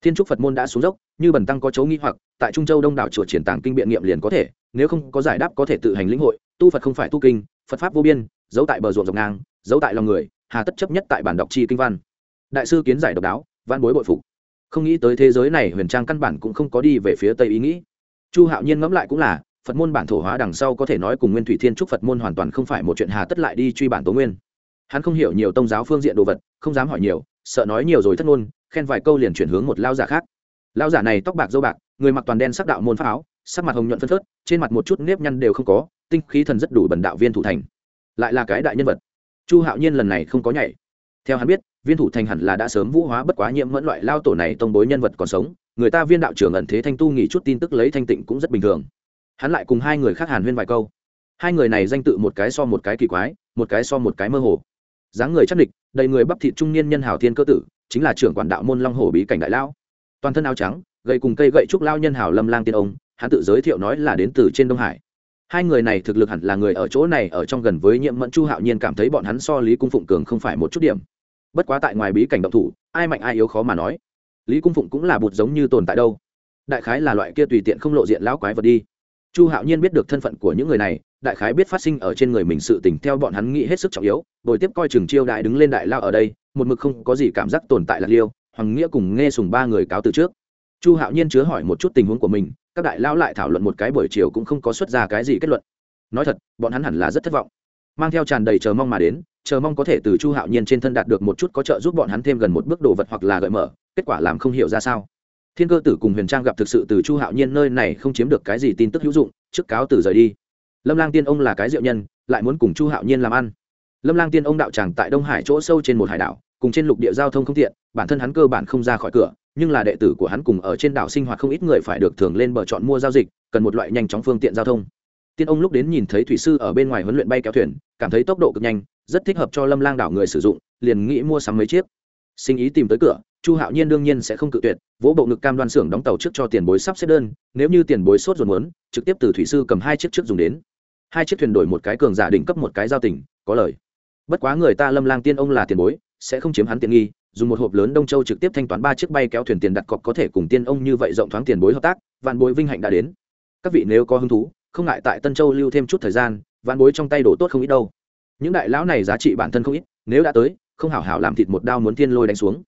S1: Thiên trúc phật môn đã xuống dốc, như bần tăng có chấu nghi hoặc, tại trung châu đông đảo chùa triển tàng kinh biện nghiệm liền có thể, nếu không có giải đáp có thể tự hành lĩnh hội, tu phật không phải tu kinh, phật pháp vô biên, giấu tại bờ ruộng dọc ngang, giấu tại lòng người, hà tất chấp nhất tại bản đọc chi kinh văn. Đại sư kiến giải độc đáo, văn bối bội phục. Không nghĩ tới thế giới này huyền trang căn bản cũng không có đi về phía tây ý nghĩ. Chu hạo nhiên ngẫm lại cũng là, phật môn bản thổ hóa đằng sau có thể nói cùng nguyên thủy thiên trúc phật môn hoàn toàn không phải một chuyện hà tất lại đi truy bản tố nguyên hắn không hiểu nhiều tôn giáo phương diện đồ vật, không dám hỏi nhiều, sợ nói nhiều rồi thất ngôn, khen vài câu liền chuyển hướng một lao giả khác. Lao giả này tóc bạc dâu bạc, người mặc toàn đen sắc đạo môn pháp áo, sắc mặt hồng nhuận phân phớt, trên mặt một chút nếp nhăn đều không có, tinh khí thần rất đủ bần đạo viên thủ thành. Lại là cái đại nhân vật. Chu hạo nhiên lần này không có nhảy. Theo hắn biết, viên thủ thành hẳn là đã sớm vũ hóa bất quá nhiễm mẫn loại lao tổ này tông bối nhân vật còn sống, người ta viên đạo trưởng ẩn thế thanh tu nghỉ chút tin tức lấy thanh tịnh cũng rất bình thường. Hắn lại cùng hai người khác hàn huyên vài câu. Hai người này danh tự một cái so một cái kỳ quái, một cái so một cái mơ hồ dáng người chắc địch, đầy người bắp thịt trung niên nhân hào thiên cơ tử, chính là trưởng quản đạo môn long hồ bí cảnh đại lão. Toàn thân áo trắng gậy cùng cây gậy trúc lao nhân hào lâm lang tiên ông, hắn tự giới thiệu nói là đến từ trên đông hải. Hai người này thực lực hẳn là người ở chỗ này ở trong gần với nhiễm mẫn chu hạo nhiên cảm thấy bọn hắn so lý cung phụng cường không phải một chút điểm. Bất quá tại ngoài bí cảnh động thủ, ai mạnh ai yếu khó mà nói. Lý cung phụng cũng là bụt giống như tồn tại đâu. Đại khái là loại kia tùy tiện không lộ diện lão quái vật đi. Chu hạo nhiên biết được thân phận của những người này đại khái biết phát sinh ở trên người mình sự tình theo bọn hắn nghĩ hết sức trọng yếu, bồi tiếp coi chừng chiêu đại đứng lên đại lao ở đây, một mực không có gì cảm giác tồn tại là liêu, hoàng nghĩa cùng nghe sùng ba người cáo từ trước. Chu hạo nhiên chứa hỏi một chút tình huống của mình, các đại lão lại thảo luận một cái buổi chiều cũng không có xuất ra cái gì kết luận. Nói thật, bọn hắn hẳn là rất thất vọng. Mang theo tràn đầy chờ mong mà đến, chờ mong có thể từ chu hạo nhiên trên thân đạt được một chút có trợ giúp bọn hắn thêm gần một bước đồ vật hoặc là gợi mở, kết quả làm không hiểu ra sao. Thiên cơ tử cùng huyền trang gặp thực sự từ chu hạo nhiên nơi này không chiếm được cái gì tin tức hữu dụng, trước cáo từ rời đi lâm lang tiên ông là cái diệu nhân, lại muốn cùng chu hạo nhiên làm ăn. lâm lang tiên ông đạo tràng tại đông hải chỗ sâu trên một hải đảo, cùng trên lục địa giao thông không tiện, bản thân hắn cơ bản không ra khỏi cửa, nhưng là đệ tử của hắn cùng ở trên đảo sinh hoạt không ít người phải được thường lên bờ chọn mua giao dịch, cần một loại nhanh chóng phương tiện giao thông. tiên ông lúc đến nhìn thấy thủy sư ở bên ngoài huấn luyện bay kéo thuyền, cảm thấy tốc độ cực nhanh, rất thích hợp cho lâm lang đảo người sử dụng, liền nghĩ mua sắm mấy chiếc. sinh ý tìm tới cửa, chu hạo nhiên đương nhiên sẽ không cự tuyệt, vỗ bộ ngực cam đoan xưởng đóng tàu trước cho tiền bối sắp xếp đơn, nếu như tiền bối sốt ruột muốn, trực tiếp từ thủy sư cầm hai chiếc trước dùng đến hai chiếc thuyền đổi một cái cường giả đỉnh cấp một cái giao tỉnh có lời. Bất quá người ta lâm lang tiên ông là tiền bối, sẽ không chiếm hắn tiện nghi, dùng một hộp lớn đông châu trực tiếp thanh toán ba chiếc bay kéo thuyền tiền đặt cọc có thể cùng tiên ông như vậy rộng thoáng tiền bối hợp tác, vạn bối vinh hạnh đã đến. Các vị nếu có hứng thú, không ngại tại tân châu lưu thêm chút thời gian, vạn bối trong tay đổ tốt không ít đâu. Những đại lão này giá trị bản thân không ít, nếu đã tới, không hảo hảo làm thịt một đao muốn tiên lôi đánh xuống.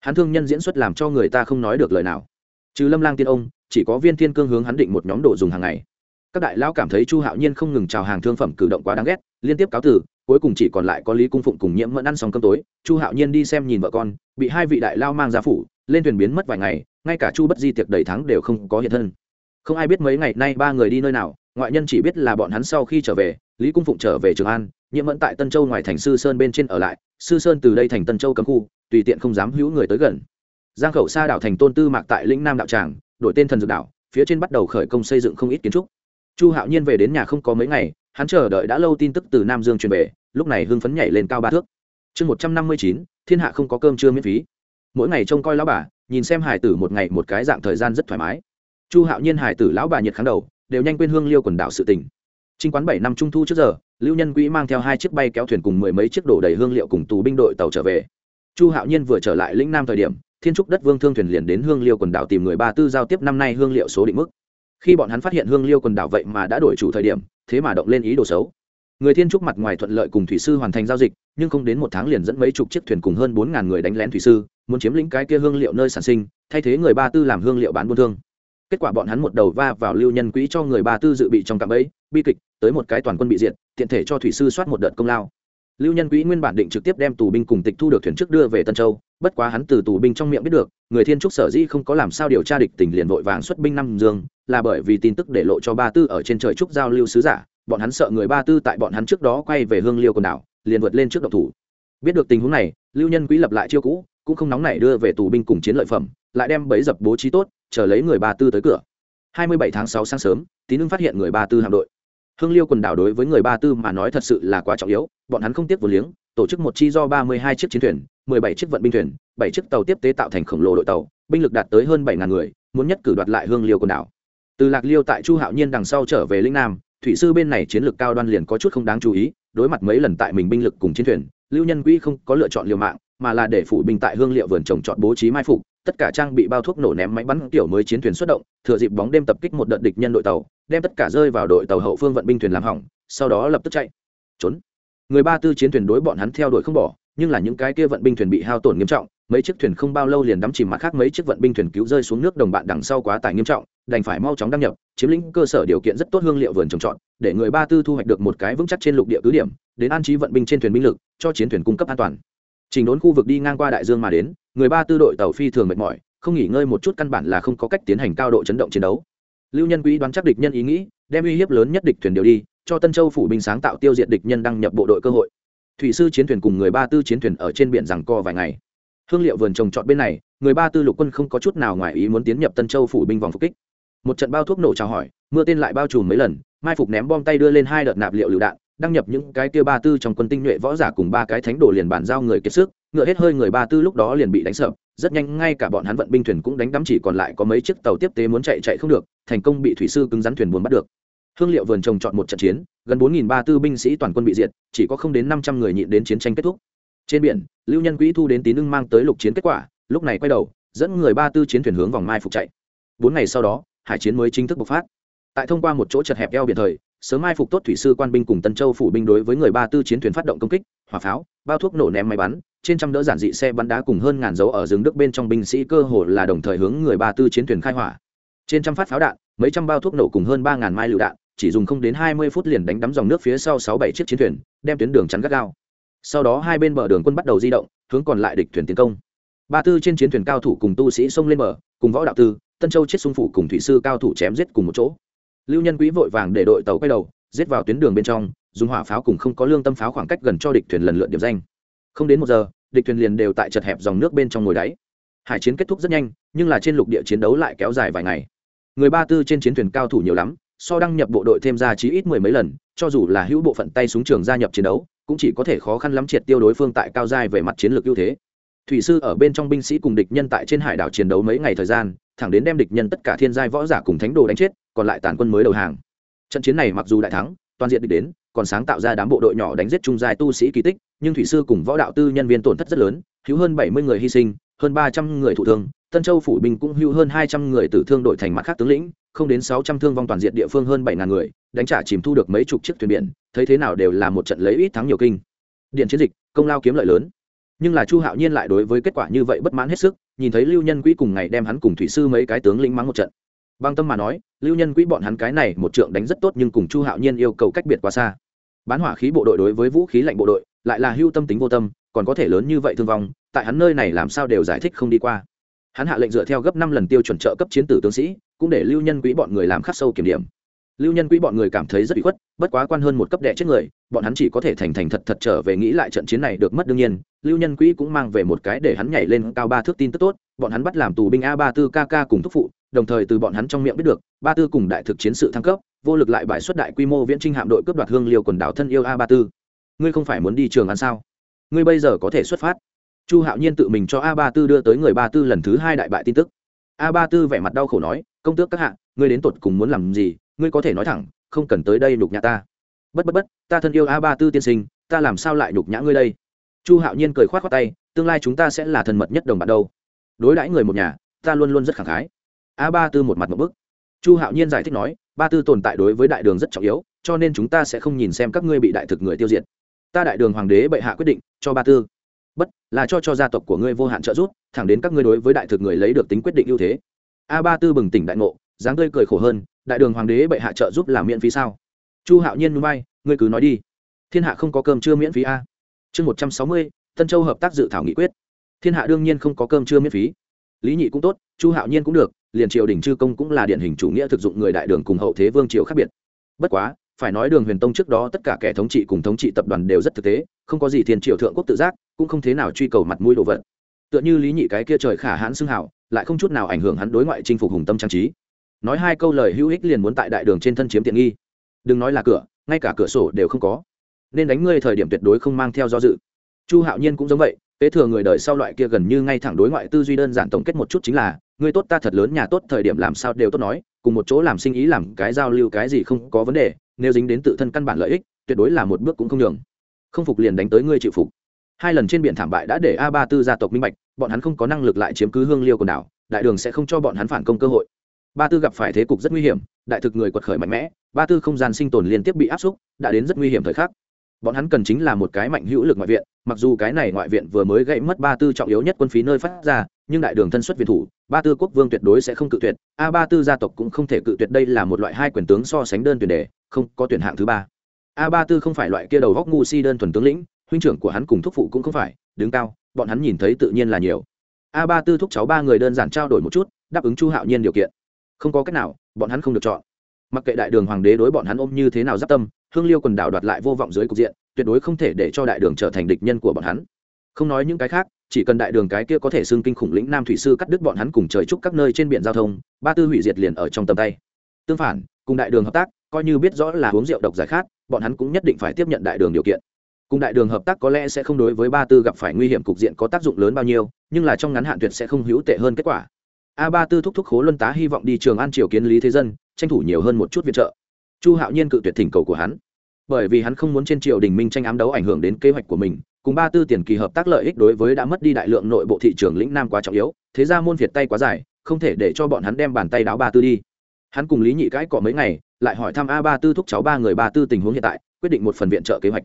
S1: Hắn thương nhân diễn xuất làm cho người ta không nói được lời nào. Trừ lâm lang tiên ông, chỉ có viên thiên cương hướng hắn định một nhóm đồ dùng hàng ngày các đại lão cảm thấy chu hạo nhiên không ngừng chào hàng thương phẩm cử động quá đáng ghét, liên tiếp cáo từ, cuối cùng chỉ còn lại có lý cung phụng cùng nhiễm mẫn ăn xong cơm tối, chu hạo nhiên đi xem nhìn vợ con, bị hai vị đại lao mang ra phủ, lên thuyền biến mất vài ngày, ngay cả chu bất di tiệc đầy tháng đều không có hiện thân. Không ai biết mấy ngày nay ba người đi nơi nào, ngoại nhân chỉ biết là bọn hắn sau khi trở về, lý cung phụng trở về trường an, nhiễm mẫn tại tân châu ngoài thành sư sơn bên trên ở lại, sư sơn từ đây thành tân châu cấm khu, tùy tiện không dám hữu người tới gần. Giang khẩu xa đảo thành tôn tư mạc tại lĩnh nam đạo tràng, đổi tên thần dược đảo, phía trên bắt đầu khởi công xây dựng không ít kiến trúc chu hạo nhiên về đến nhà không có mấy ngày, hắn chờ đợi đã lâu tin tức từ nam dương truyền về, lúc này hưng phấn nhảy lên cao ba thước. Chương một trăm năm mươi chín, thiên hạ không có cơm trưa miễn phí. Mỗi ngày trông coi lão bà, nhìn xem hải tử một ngày một cái dạng thời gian rất thoải mái. Chu hạo nhiên hải tử lão bà nhiệt kháng đầu, đều nhanh quên hương liêu quần đảo sự tỉnh chính quán bảy năm trung thu trước giờ, lưu nhân quỹ mang theo hai chiếc bay kéo thuyền cùng mười mấy chiếc đổ đầy hương liệu cùng tù binh đội tàu trở về. Chu hạo nhiên vừa trở lại lĩnh nam thời điểm, thiên trúc đất vương thương thuyền liền đến hương liêu quần đảo tìm người ba tư giao tiếp năm nay hương liệu số định mức khi bọn hắn phát hiện hương liêu quần đảo vậy mà đã đổi chủ thời điểm, thế mà động lên ý đồ xấu. Người thiên trúc mặt ngoài thuận lợi cùng thủy sư hoàn thành giao dịch, nhưng không đến một tháng liền dẫn mấy chục chiếc thuyền cùng hơn bốn ngàn người đánh lén thủy sư, muốn chiếm lĩnh cái kia hương liệu nơi sản sinh, thay thế người ba tư làm hương liệu bán buôn thương. Kết quả bọn hắn một đầu va vào lưu nhân quỹ cho người ba tư dự bị trong cạm ấy bi kịch, tới một cái toàn quân bị diệt, tiện thể cho thủy sư soát một đợt công lao lưu nhân quỹ nguyên bản định trực tiếp đem tù binh cùng tịch thu được thuyền trước đưa về tân châu, bất quá hắn từ tù binh trong miệng biết được, người thiên trúc sở dĩ không có làm sao điều tra địch tình liền vội vàng xuất binh năm dương, là bởi vì tin tức để lộ cho ba tư ở trên trời trúc giao lưu sứ giả, bọn hắn sợ người ba tư tại bọn hắn trước đó quay về hương liêu quần đảo, liền vượt lên trước độc thủ. Biết được tình huống này, lưu nhân quỹ lập lại chiêu cũ, cũng không nóng nảy đưa về tù binh cùng chiến lợi phẩm, lại đem bẫy dập bố trí tốt, chờ lấy người ba tư tới cửa. 27 tháng 6 sáng sớm, tín ưng phát hiện người ba tư hạm đội hương liêu quần đảo đối với người ba tư mà nói thật sự là quá trọng yếu, bọn hắn không tiếc vừa liếng, tổ chức một chi do 32 chiếc chiến thuyền 17 chiếc vận binh thuyền, bảy chiếc tàu tiếp tế tạo thành khổng lồ đội tàu, binh lực đạt tới hơn bảy ngàn người, muốn nhất cử đoạt lại hương liêu quần đảo. Từ lạc liêu tại chu hạo nhiên đằng sau trở về Linh nam, thủy sư bên này chiến lược cao đoan liền có chút không đáng chú ý, đối mặt mấy lần tại mình binh lực cùng chiến thuyền, lưu nhân quỹ không có lựa chọn liều mạng, mà là để phủ binh tại hương liệu vườn trồng chọn bố trí mai phục tất cả trang bị bao thuốc nổ ném máy bắn kiểu mới chiến thuyền xuất động, thừa dịp bóng đêm tập kích một đợt địch nhân đội tàu, đem tất cả rơi vào đội tàu hậu phương vận binh thuyền làm hỏng, sau đó lập tức chạy. Trốn. Người ba tư chiến thuyền đối bọn hắn theo đuổi không bỏ, nhưng là những cái kia vận binh thuyền bị hao tổn nghiêm trọng, mấy chiếc thuyền không bao lâu liền đắm chìm mặt khác mấy chiếc vận binh thuyền cứu rơi xuống nước đồng bạn đằng sau quá tải nghiêm trọng, đành phải mau chóng đăng nhập, chiếm lĩnh cơ sở điều kiện rất tốt hương liệu vườn trồng trọt, để người ba tư thu hoạch được một cái vững chắc trên lục địa cứ điểm, đến an trí vận binh trên thuyền binh lực, cho chiến thuyền cung cấp an toàn trình đốn khu vực đi ngang qua đại dương mà đến, người ba tư đội tàu phi thường mệt mỏi, không nghỉ ngơi một chút căn bản là không có cách tiến hành cao độ chấn động chiến đấu. Lưu nhân quý đoán chắc địch nhân ý nghĩ, đem uy hiếp lớn nhất địch thuyền điều đi, cho tân châu phủ binh sáng tạo tiêu diệt địch nhân đăng nhập bộ đội cơ hội. Thủy sư chiến thuyền cùng người ba tư chiến thuyền ở trên biển rằng co vài ngày. Hương liệu vườn trồng trọt bên này, người ba tư lục quân không có chút nào ngoài ý muốn tiến nhập tân châu phủ binh vòng phục kích. Một trận bao thuốc nổ chào hỏi, mưa tên lại bao trùm mấy lần, mai phục ném bom tay đưa lên hai đợt nạp liệu lựu đạn đăng nhập những cái kia ba tư trong quân tinh nhuệ võ giả cùng ba cái thánh đồ liền bàn giao người kiệt sức, ngựa hết hơi người ba tư lúc đó liền bị đánh sập rất nhanh, ngay cả bọn hắn vận binh thuyền cũng đánh đắm chỉ còn lại có mấy chiếc tàu tiếp tế muốn chạy chạy không được, thành công bị thủy sư cứng rắn thuyền buồn bắt được. Hương liệu vườn trồng chọn một trận chiến, gần bốn nghìn ba tư binh sĩ toàn quân bị diệt, chỉ có không đến năm trăm người nhịn đến chiến tranh kết thúc. Trên biển, lưu nhân quỹ thu đến tín ưng mang tới lục chiến kết quả, lúc này quay đầu, dẫn người ba tư chiến thuyền hướng vòng mai phục chạy. Bốn ngày sau đó, hải chiến mới chính thức bộc phát. Tại thông qua một chỗ chật hẹp eo biển thời sớm mai phục tốt thủy sư quan binh cùng tân châu phủ binh đối với người ba tư chiến thuyền phát động công kích, hỏa pháo, bao thuốc nổ ném máy bắn, trên trăm đỡ giản dị xe bắn đá cùng hơn ngàn dấu ở rừng đức bên trong binh sĩ cơ hồ là đồng thời hướng người ba tư chiến thuyền khai hỏa. Trên trăm phát pháo đạn, mấy trăm bao thuốc nổ cùng hơn ba ngàn mai lựu đạn, chỉ dùng không đến hai mươi phút liền đánh đắm dòng nước phía sau sáu bảy chiếc chiến thuyền, đem tuyến đường chắn gắt gao. Sau đó hai bên bờ đường quân bắt đầu di động, hướng còn lại địch thuyền tiến công. Ba tư trên chiến thuyền cao thủ cùng tu sĩ xông lên bờ, cùng võ đạo tư, tân châu chiết xung phủ cùng thủy sư cao thủ chém giết cùng một chỗ lưu nhân quý vội vàng để đội tàu quay đầu, giết vào tuyến đường bên trong, dùng hỏa pháo cùng không có lương tâm pháo khoảng cách gần cho địch thuyền lần lượt điểm danh. Không đến một giờ, địch thuyền liền đều tại chật hẹp dòng nước bên trong ngồi đáy. Hải chiến kết thúc rất nhanh, nhưng là trên lục địa chiến đấu lại kéo dài vài ngày. Người ba tư trên chiến thuyền cao thủ nhiều lắm, so đăng nhập bộ đội thêm ra chí ít mười mấy lần, cho dù là hữu bộ phận tay súng trường gia nhập chiến đấu, cũng chỉ có thể khó khăn lắm triệt tiêu đối phương tại cao giai về mặt chiến lược ưu thế. Thủy sư ở bên trong binh sĩ cùng địch nhân tại trên hải đảo chiến đấu mấy ngày thời gian, thẳng đến đem địch nhân tất cả thiên giai võ giả cùng thánh đồ đánh chết còn lại tàn quân mới đầu hàng. Trận chiến này mặc dù đại thắng, toàn diện địch đến, còn sáng tạo ra đám bộ đội nhỏ đánh giết trung giai tu sĩ kỳ tích, nhưng thủy sư cùng võ đạo tư nhân viên tổn thất rất lớn, hữu hơn bảy mươi người hy sinh, hơn ba trăm người thụ thương, tân châu phủ binh cũng hữu hơn hai trăm người tử thương đội thành mặt khác tướng lĩnh, không đến sáu trăm thương vong toàn diện địa phương hơn bảy ngàn người, đánh trả chìm thu được mấy chục chiếc thuyền biển, thấy thế nào đều là một trận lấy ít thắng nhiều kinh. Điện chiến dịch, công lao kiếm lợi lớn. Nhưng là chu hạo nhiên lại đối với kết quả như vậy bất mãn hết sức, nhìn thấy lưu nhân quỹ cùng ngày đem hắn cùng thủy sư mấy cái tướng lĩnh mắng một trận băng tâm mà nói, lưu nhân quỹ bọn hắn cái này một trượng đánh rất tốt nhưng cùng chu hạo nhiên yêu cầu cách biệt quá xa. Bán hỏa khí bộ đội đối với vũ khí lạnh bộ đội, lại là hưu tâm tính vô tâm, còn có thể lớn như vậy thương vong, tại hắn nơi này làm sao đều giải thích không đi qua. Hắn hạ lệnh dựa theo gấp năm lần tiêu chuẩn trợ cấp chiến tử tướng sĩ, cũng để lưu nhân quỹ bọn người làm khắc sâu kiểm điểm. Lưu nhân quỹ bọn người cảm thấy rất bị khuất, bất quá quan hơn một cấp đệ chết người, bọn hắn chỉ có thể thành thành thật thật trở về nghĩ lại trận chiến này được mất đương nhiên, lưu nhân quỹ cũng mang về một cái để hắn nhảy lên cao ba thước tin tức tốt, bọn hắn bắt làm tù binh a ba tư kk cùng thúc phụ đồng thời từ bọn hắn trong miệng biết được, ba tư cùng đại thực chiến sự thăng cấp, vô lực lại bài xuất đại quy mô viễn trinh hạm đội cướp đoạt hương liều quần đảo thân yêu a ba tư. Ngươi không phải muốn đi trường ăn sao? Ngươi bây giờ có thể xuất phát. Chu hạo nhiên tự mình cho a ba tư đưa tới người ba tư lần thứ hai đại bại tin tức. A ba tư vẻ mặt đau khổ nói, công tước các hạ, ngươi đến tột cùng muốn làm gì? Ngươi có thể nói thẳng, không cần tới đây nhục nhã ta. Bất bất bất, ta thân yêu a ba tư tiên sinh, ta làm sao lại nhục nhã ngươi đây? Chu hạo nhiên cười k h o á t khoác tay, tương lai chúng ta sẽ là thân mật nhất đồng bạn đâu. Đối đãi người một nhà, ta luôn luôn rất khẳng khái a ba tư một mặt một bức. Chu hạo nhiên giải thích nói, ba tư tồn tại đối với đại đường rất trọng yếu, cho nên chúng ta sẽ không nhìn xem các ngươi bị đại thực người tiêu diệt. Ta đại đường hoàng đế bệ hạ quyết định, cho ba tư. Bất, là cho cho gia tộc của ngươi vô hạn trợ giúp, thẳng đến các ngươi đối với đại thực người lấy được tính quyết định ưu thế. A ba tư bừng tỉnh đại ngộ, dáng tươi cười khổ hơn, đại đường hoàng đế bệ hạ trợ giúp làm miễn phí sao? Chu hạo nhiên núi bay ngươi cứ nói đi. Thiên hạ không có cơm chưa miễn phí a. Chương một trăm sáu mươi, tân châu hợp tác dự thảo nghị quyết. Thiên hạ đương nhiên không có cơm chưa miễn phí. Lý nhị cũng tốt, chu hạo nhiên cũng được liền triều đình chư công cũng là điển hình chủ nghĩa thực dụng người đại đường cùng hậu thế vương triều khác biệt. Bất quá, phải nói đường huyền tông trước đó tất cả kẻ thống trị cùng thống trị tập đoàn đều rất thực tế, không có gì thiên triều thượng quốc tự giác, cũng không thế nào truy cầu mặt mũi đồ vật. Tựa như lý nhị cái kia trời khả hãn xưng hảo, lại không chút nào ảnh hưởng hắn đối ngoại chinh phục hùng tâm trang trí. Nói hai câu lời hữu ích liền muốn tại đại đường trên thân chiếm tiện nghi. Đừng nói là cửa, ngay cả cửa sổ đều không có. Nên đánh ngươi thời điểm tuyệt đối không mang theo do dự. Chu hạo nhiên cũng giống vậy kế thừa người đời sau loại kia gần như ngay thẳng đối ngoại tư duy đơn giản tổng kết một chút chính là người tốt ta thật lớn nhà tốt thời điểm làm sao đều tốt nói, cùng một chỗ làm sinh ý làm cái giao lưu cái gì không có vấn đề, nếu dính đến tự thân căn bản lợi ích, tuyệt đối là một bước cũng không nhường. Không phục liền đánh tới ngươi chịu phục. Hai lần trên biển thảm bại đã để a ba tư gia tộc minh bạch, bọn hắn không có năng lực lại chiếm cứ hương liêu quần đảo, đại đường sẽ không cho bọn hắn phản công cơ hội. Ba tư gặp phải thế cục rất nguy hiểm, đại thực người quật khởi mạnh mẽ, ba tư không gian sinh tồn liên tiếp bị áp xúc, đã đến rất nguy hiểm thời khắc bọn hắn cần chính là một cái mạnh hữu lực ngoại viện, mặc dù cái này ngoại viện vừa mới gãy mất ba tư trọng yếu nhất quân phí nơi phát ra, nhưng đại đường thân xuất viện thủ, ba tư quốc vương tuyệt đối sẽ không cự tuyệt, a ba tư gia tộc cũng không thể cự tuyệt đây là một loại hai quyền tướng so sánh đơn tuyển đề, không có tuyển hạng thứ ba. A ba tư không phải loại kia đầu góc ngu si đơn thuần tướng lĩnh, huynh trưởng của hắn cùng thúc phụ cũng không phải, đứng cao, bọn hắn nhìn thấy tự nhiên là nhiều. A ba tư thúc cháu ba người đơn giản trao đổi một chút, đáp ứng chu hạo nhiên điều kiện. Không có cách nào, bọn hắn không được chọn. Mặc kệ đại đường hoàng đế đối bọn hắn ôm như thế nào giáp tâm hương liêu quần đảo đoạt lại vô vọng dưới cục diện, tuyệt đối không thể để cho đại đường trở thành địch nhân của bọn hắn. Không nói những cái khác, chỉ cần đại đường cái kia có thể xưng kinh khủng lĩnh nam thủy sư cắt đứt bọn hắn cùng trời trúc các nơi trên biển giao thông, ba tư hủy diệt liền ở trong tầm tay. Tương phản, cùng đại đường hợp tác, coi như biết rõ là uống rượu độc giải khát, bọn hắn cũng nhất định phải tiếp nhận đại đường điều kiện. Cùng đại đường hợp tác có lẽ sẽ không đối với ba tư gặp phải nguy hiểm cục diện có tác dụng lớn bao nhiêu, nhưng là trong ngắn hạn tuyệt sẽ không hữu tệ hơn kết quả. A ba tư thúc thúc khố luân tá hy vọng đi trường an triều kiến lý thế dân, tranh thủ nhiều hơn một chút viện trợ chu hạo nhiên cự tuyệt thỉnh cầu của hắn. Bởi vì hắn không muốn trên triều đình minh tranh ám đấu ảnh hưởng đến kế hoạch của mình, cùng ba tư tiền kỳ hợp tác lợi ích đối với đã mất đi đại lượng nội bộ thị trường lĩnh nam quá trọng yếu, thế ra môn việt tay quá dài, không thể để cho bọn hắn đem bàn tay đáo ba tư đi. Hắn cùng lý nhị cãi cọ mấy ngày, lại hỏi thăm a ba tư thúc cháu ba người ba tư tình huống hiện tại, quyết định một phần viện trợ kế hoạch.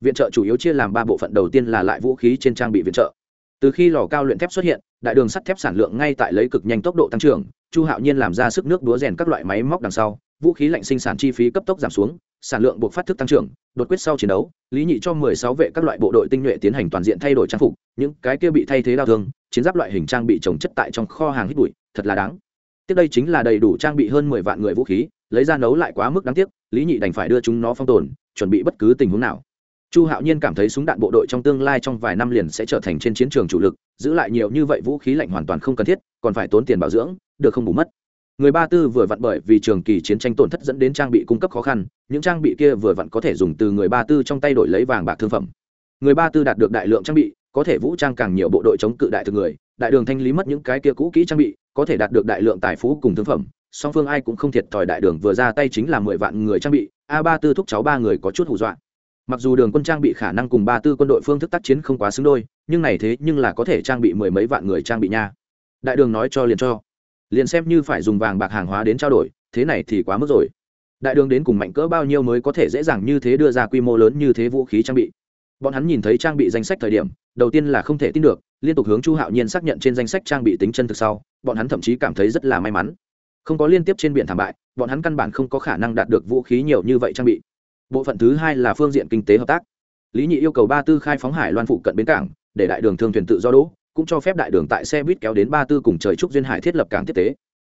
S1: Viện trợ chủ yếu chia làm ba bộ phận, đầu tiên là lại vũ khí trên trang bị viện trợ. Từ khi lò cao luyện thép xuất hiện, đại đường sắt thép sản lượng ngay tại lấy cực nhanh tốc độ tăng trưởng, chu hạo nhiên làm ra sức nước đúa rèn các loại máy móc đằng sau vũ khí lạnh sinh sản chi phí cấp tốc giảm xuống, sản lượng buộc phát thức tăng trưởng, đột quyết sau chiến đấu, lý nhị cho mười sáu vệ các loại bộ đội tinh nhuệ tiến hành toàn diện thay đổi trang phục, những cái kia bị thay thế đau thương, chiến giáp loại hình trang bị trồng chất tại trong kho hàng hít bụi, thật là đáng. Tiếp đây chính là đầy đủ trang bị hơn mười vạn người vũ khí, lấy ra nấu lại quá mức đáng tiếc, lý nhị đành phải đưa chúng nó phong tồn, chuẩn bị bất cứ tình huống nào. Chu hạo nhiên cảm thấy súng đạn bộ đội trong tương lai trong vài năm liền sẽ trở thành trên chiến trường chủ lực, giữ lại nhiều như vậy vũ khí lạnh hoàn toàn không cần thiết, còn phải tốn tiền bảo dưỡng, được không bù mất người ba tư vừa vặn bởi vì trường kỳ chiến tranh tổn thất dẫn đến trang bị cung cấp khó khăn, những trang bị kia vừa vặn có thể dùng từ người ba tư trong tay đổi lấy vàng bạc thương phẩm. Người ba tư đạt được đại lượng trang bị, có thể vũ trang càng nhiều bộ đội chống cự đại thực người, đại đường thanh lý mất những cái kia cũ kỹ trang bị, có thể đạt được đại lượng tài phú cùng thương phẩm, song phương ai cũng không thiệt thòi đại đường vừa ra tay chính là mười vạn người trang bị, a ba tư thúc cháu ba người có chút hù dọa. Mặc dù đường quân trang bị khả năng cùng ba tư quân đội phương thức tác chiến không quá xứng đôi, nhưng này thế nhưng là có thể trang bị mười mấy vạn người trang bị nha. Đại đường nói cho liền cho liền xem như phải dùng vàng bạc hàng hóa đến trao đổi, thế này thì quá mức rồi. Đại đường đến cùng mạnh cỡ bao nhiêu mới có thể dễ dàng như thế đưa ra quy mô lớn như thế vũ khí trang bị. Bọn hắn nhìn thấy trang bị danh sách thời điểm, đầu tiên là không thể tin được, liên tục hướng chu hạo nhiên xác nhận trên danh sách trang bị tính chân thực sau, bọn hắn thậm chí cảm thấy rất là may mắn. Không có liên tiếp trên biển thảm bại, bọn hắn căn bản không có khả năng đạt được vũ khí nhiều như vậy trang bị. Bộ phận thứ hai là phương diện kinh tế hợp tác. Lý nhị yêu cầu ba tư khai phóng hải loan phụ cận bến cảng, để đại đường thương thuyền tự do đỗ cũng cho phép đại đường tại xe buýt kéo đến ba tư cùng trời trúc duyên hải thiết lập cảng tiếp tế.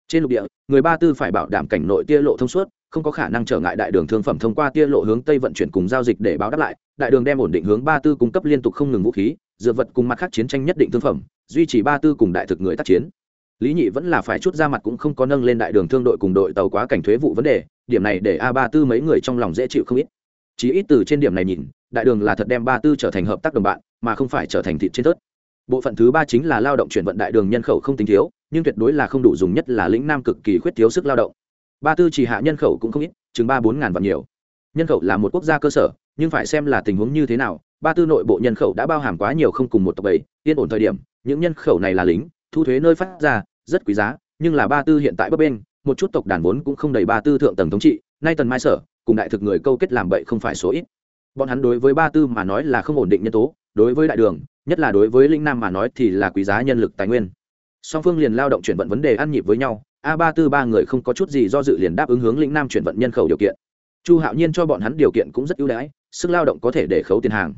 S1: Trên lục địa, người ba tư phải bảo đảm cảnh nội tia lộ thông suốt, không có khả năng trở ngại đại đường thương phẩm thông qua tia lộ hướng tây vận chuyển cùng giao dịch để báo đáp lại. Đại đường đem ổn định hướng ba tư cung cấp liên tục không ngừng vũ khí dựa vật cùng mặt khác chiến tranh nhất định thương phẩm, duy trì ba tư cùng đại thực người tác chiến. Lý nhị vẫn là phải chút ra mặt cũng không có nâng lên đại đường thương đội cùng đội tàu quá cảnh thuế vụ vấn đề, điểm này để a ba tư mấy người trong lòng dễ chịu không ít. Chỉ ít từ trên điểm này nhìn, đại đường là thật đem ba tư trở thành hợp tác đồng bạn, mà không phải trở thành thịt trên tớt bộ phận thứ ba chính là lao động chuyển vận đại đường nhân khẩu không tính thiếu, nhưng tuyệt đối là không đủ dùng nhất là lĩnh nam cực kỳ khuyết thiếu sức lao động. Ba tư chỉ hạ nhân khẩu cũng không ít, chừng ba bốn ngàn vạn nhiều. Nhân khẩu là một quốc gia cơ sở, nhưng phải xem là tình huống như thế nào, ba tư nội bộ nhân khẩu đã bao hàm quá nhiều không cùng một tộc bầy yên ổn thời điểm, những nhân khẩu này là lính, thu thuế nơi phát ra, rất quý giá, nhưng là ba tư hiện tại bấp bên một chút tộc đàn vốn cũng không đầy ba tư thượng tầng thống trị, nay tần mai sở, cùng đại thực người câu kết làm bậy không phải số ít. Bọn hắn đối với ba tư mà nói là không ổn định nhân tố đối với đại đường, nhất là đối với linh nam mà nói thì là quý giá nhân lực tài nguyên. Song phương liền lao động chuyển vận vấn đề ăn nhịp với nhau, a ba tư ba người không có chút gì do dự liền đáp ứng hướng lĩnh nam chuyển vận nhân khẩu điều kiện. Chu hạo nhiên cho bọn hắn điều kiện cũng rất ưu đãi, sức lao động có thể để khấu tiền hàng.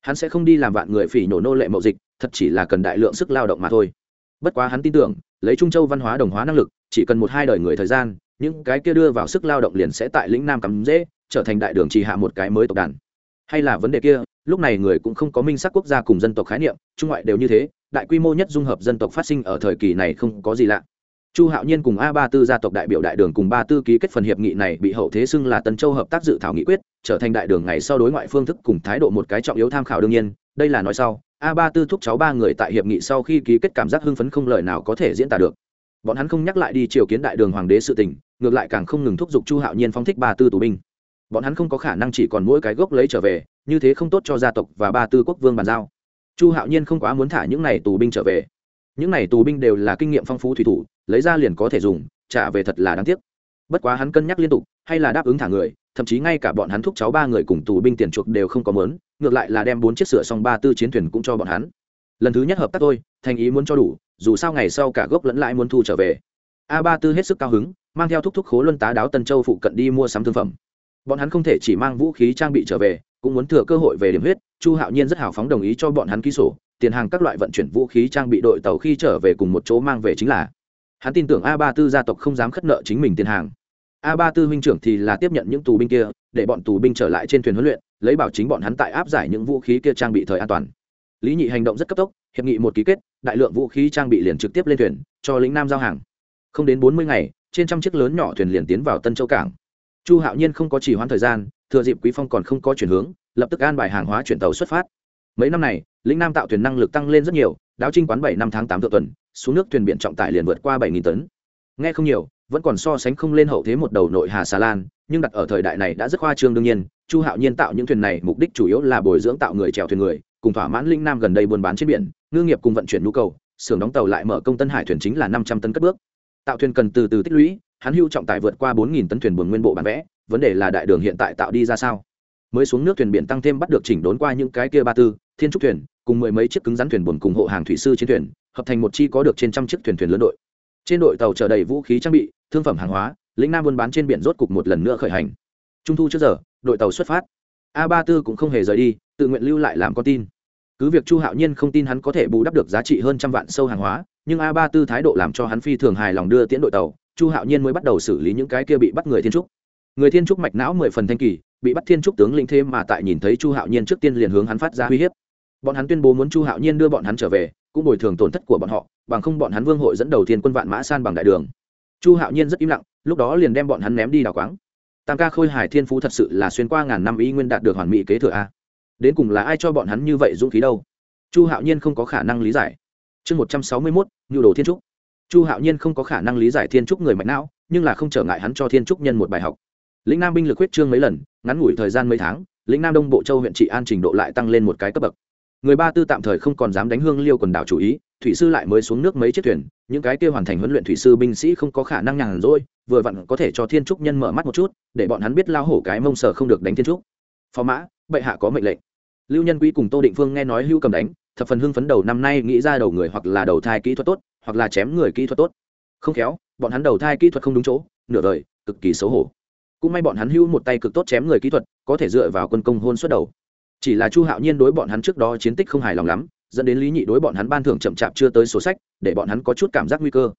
S1: Hắn sẽ không đi làm vạn người phỉ nhổ nô lệ mậu dịch, thật chỉ là cần đại lượng sức lao động mà thôi. Bất quá hắn tin tưởng, lấy trung châu văn hóa đồng hóa năng lực, chỉ cần một hai đời người thời gian, những cái kia đưa vào sức lao động liền sẽ tại lĩnh nam cắm dễ, trở thành đại đường trì hạ một cái mới tộc đàn hay là vấn đề kia, lúc này người cũng không có minh sắc quốc gia cùng dân tộc khái niệm, trung ngoại đều như thế, đại quy mô nhất dung hợp dân tộc phát sinh ở thời kỳ này không có gì lạ. Chu hạo nhiên cùng a ba tư gia tộc đại biểu đại đường cùng ba tư ký kết phần hiệp nghị này bị hậu thế xưng là tân châu hợp tác dự thảo nghị quyết, trở thành đại đường ngày sau đối ngoại phương thức cùng thái độ một cái trọng yếu tham khảo đương nhiên, đây là nói sau, a ba tư thúc cháu ba người tại hiệp nghị sau khi ký kết cảm giác hưng phấn không lời nào có thể diễn tả được. Bọn hắn không nhắc lại đi triều kiến đại đường hoàng đế sự tình, ngược lại càng không ngừng thúc giục chu hạo nhiên phóng thích ba tư tù binh bọn hắn không có khả năng chỉ còn mỗi cái gốc lấy trở về, như thế không tốt cho gia tộc và ba tư quốc vương bàn giao. Chu hạo nhiên không quá muốn thả những này tù binh trở về. Những này tù binh đều là kinh nghiệm phong phú thủy thủ, lấy ra liền có thể dùng, trả về thật là đáng tiếc. Bất quá hắn cân nhắc liên tục, hay là đáp ứng thả người, thậm chí ngay cả bọn hắn thúc cháu ba người cùng tù binh tiền chuộc đều không có mớn ngược lại là đem bốn chiếc sửa xong ba tư chiến thuyền cũng cho bọn hắn. Lần thứ nhất hợp tác tôi thành ý muốn cho đủ, dù sao ngày sau cả gốc lẫn lãi muốn thu trở về. A ba tư hết sức cao hứng, mang theo thúc thúc khố luân tá đáo tân châu phụ cận đi mua sắm thương phẩm bọn hắn không thể chỉ mang vũ khí trang bị trở về, cũng muốn thừa cơ hội về điểm huyết. Chu hạo nhiên rất hào phóng đồng ý cho bọn hắn ký sổ. Tiền hàng các loại vận chuyển vũ khí trang bị đội tàu khi trở về cùng một chỗ mang về chính là, hắn tin tưởng a ba tư gia tộc không dám khất nợ chính mình tiền hàng. A ba tư huynh trưởng thì là tiếp nhận những tù binh kia, để bọn tù binh trở lại trên thuyền huấn luyện, lấy bảo chính bọn hắn tại áp giải những vũ khí kia trang bị thời an toàn. Lý nhị hành động rất cấp tốc, hiệp nghị một ký kết, đại lượng vũ khí trang bị liền trực tiếp lên thuyền, cho lính nam giao hàng. Không đến bốn mươi ngày, trên trăm chiếc lớn nhỏ thuyền liền tiến vào tân châu cảng chu hạo nhiên không có chỉ hoãn thời gian, thừa dịp quý phong còn không có chuyển hướng, lập tức an bài hàng hóa chuyển tàu xuất phát. Mấy năm này, lĩnh nam tạo thuyền năng lực tăng lên rất nhiều, đáo trinh quán bảy năm tháng tám tự tuần, xuống nước thuyền biển trọng tải liền vượt qua bảy nghìn tấn. Nghe không nhiều, vẫn còn so sánh không lên hậu thế một đầu nội hà xà lan, nhưng đặt ở thời đại này đã rất khoa trương đương nhiên, chu hạo nhiên tạo những thuyền này mục đích chủ yếu là bồi dưỡng tạo người chèo thuyền người, cùng thỏa mãn linh nam gần đây buôn bán trên biển, ngư nghiệp cùng vận chuyển nhu cầu, xưởng đóng tàu lại mở công tân hải thuyền chính là năm trăm tấn cất bước. Tạo thuyền cần từ từ tích lũy hắn hưu trọng tải vượt qua bốn nghìn tấn thuyền buồn nguyên bộ bản vẽ, vấn đề là đại đường hiện tại tạo đi ra sao? Mới xuống nước thuyền biển tăng thêm bắt được chỉnh đốn qua những cái kia ba tư, thiên trúc thuyền, cùng mười mấy chiếc cứng rắn thuyền buồn cùng hộ hàng thủy sư trên thuyền, hợp thành một chi có được trên trăm chiếc thuyền thuyền lớn đội. Trên đội tàu chở đầy vũ khí trang bị, thương phẩm hàng hóa, lĩnh nam buôn bán trên biển rốt cục một lần nữa khởi hành. Trung thu trước giờ, đội tàu xuất phát. A ba tư cũng không hề rời đi, tự nguyện lưu lại làm con tin. Cứ việc chu hạo nhiên không tin hắn có thể bù đắp được giá trị hơn trăm vạn sâu hàng hóa, nhưng a ba tư thái độ làm cho hắn phi thường hài lòng đưa tiễn đội tàu chu hạo nhiên mới bắt đầu xử lý những cái kia bị bắt người thiên trúc. Người thiên trúc mạch não mười phần thanh kỳ, bị bắt thiên trúc tướng lĩnh thêm mà tại nhìn thấy chu hạo nhiên trước tiên liền hướng hắn phát ra uy hiếp. Bọn hắn tuyên bố muốn chu hạo nhiên đưa bọn hắn trở về, cũng bồi thường tổn thất của bọn họ, bằng không bọn hắn vương hội dẫn đầu thiên quân vạn mã san bằng đại đường. Chu hạo nhiên rất im lặng, lúc đó liền đem bọn hắn ném đi đào quáng. Tam ca khôi hải thiên phú thật sự là xuyên qua ngàn năm ý nguyên đạt được hoàn mỹ kế thừa a. Đến cùng là ai cho bọn hắn như vậy dũng khí đâu? Chu hạo nhiên không có khả năng lý giải. Chương một trăm sáu mươi mốt, nhu đồ thiên trúc chu hạo nhiên không có khả năng lý giải thiên trúc người mạnh não, nhưng là không trở ngại hắn cho thiên trúc nhân một bài học. Lĩnh nam binh lực huyết trương mấy lần, ngắn ngủi thời gian mấy tháng, lĩnh nam đông bộ châu huyện trị an trình độ lại tăng lên một cái cấp bậc. Người ba tư tạm thời không còn dám đánh hương liêu quần đảo chủ ý, thủy sư lại mới xuống nước mấy chiếc thuyền, những cái kia hoàn thành huấn luyện thủy sư binh sĩ không có khả năng nhàn rỗi, vừa vặn có thể cho thiên trúc nhân mở mắt một chút, để bọn hắn biết lao hổ cái mông sở không được đánh thiên trúc. Phó mã, bệ hạ có mệnh lệnh. Lưu nhân quý cùng tô định phương nghe nói hưu cầm đánh, thập phần hưng phấn đầu năm nay nghĩ ra đầu người hoặc là đầu thai kỹ thuật tốt hoặc là chém người kỹ thuật tốt. Không khéo, bọn hắn đầu thai kỹ thuật không đúng chỗ, nửa đời, cực kỳ xấu hổ. Cũng may bọn hắn hưu một tay cực tốt chém người kỹ thuật, có thể dựa vào quân công hôn suốt đầu. Chỉ là chu hạo nhiên đối bọn hắn trước đó chiến tích không hài lòng lắm, dẫn đến lý nhị đối bọn hắn ban thưởng chậm chạp chưa tới sổ sách, để bọn hắn có chút cảm giác nguy cơ.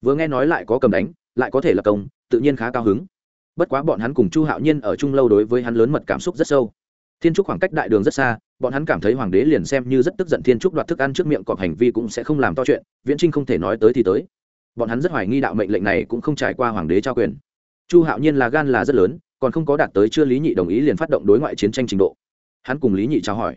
S1: Vừa nghe nói lại có cầm đánh, lại có thể là công, tự nhiên khá cao hứng. Bất quá bọn hắn cùng chu hạo nhiên ở chung lâu đối với hắn lớn mật cảm xúc rất sâu thiên trúc khoảng cách đại đường rất xa, bọn hắn cảm thấy hoàng đế liền xem như rất tức giận thiên trúc đoạt thức ăn trước miệng cọp hành vi cũng sẽ không làm to chuyện, viễn trinh không thể nói tới thì tới. Bọn hắn rất hoài nghi đạo mệnh lệnh này cũng không trải qua hoàng đế trao quyền. Chu hạo nhiên là gan là rất lớn, còn không có đạt tới chưa lý nhị đồng ý liền phát động đối ngoại chiến tranh trình độ. Hắn cùng lý nhị trao hỏi.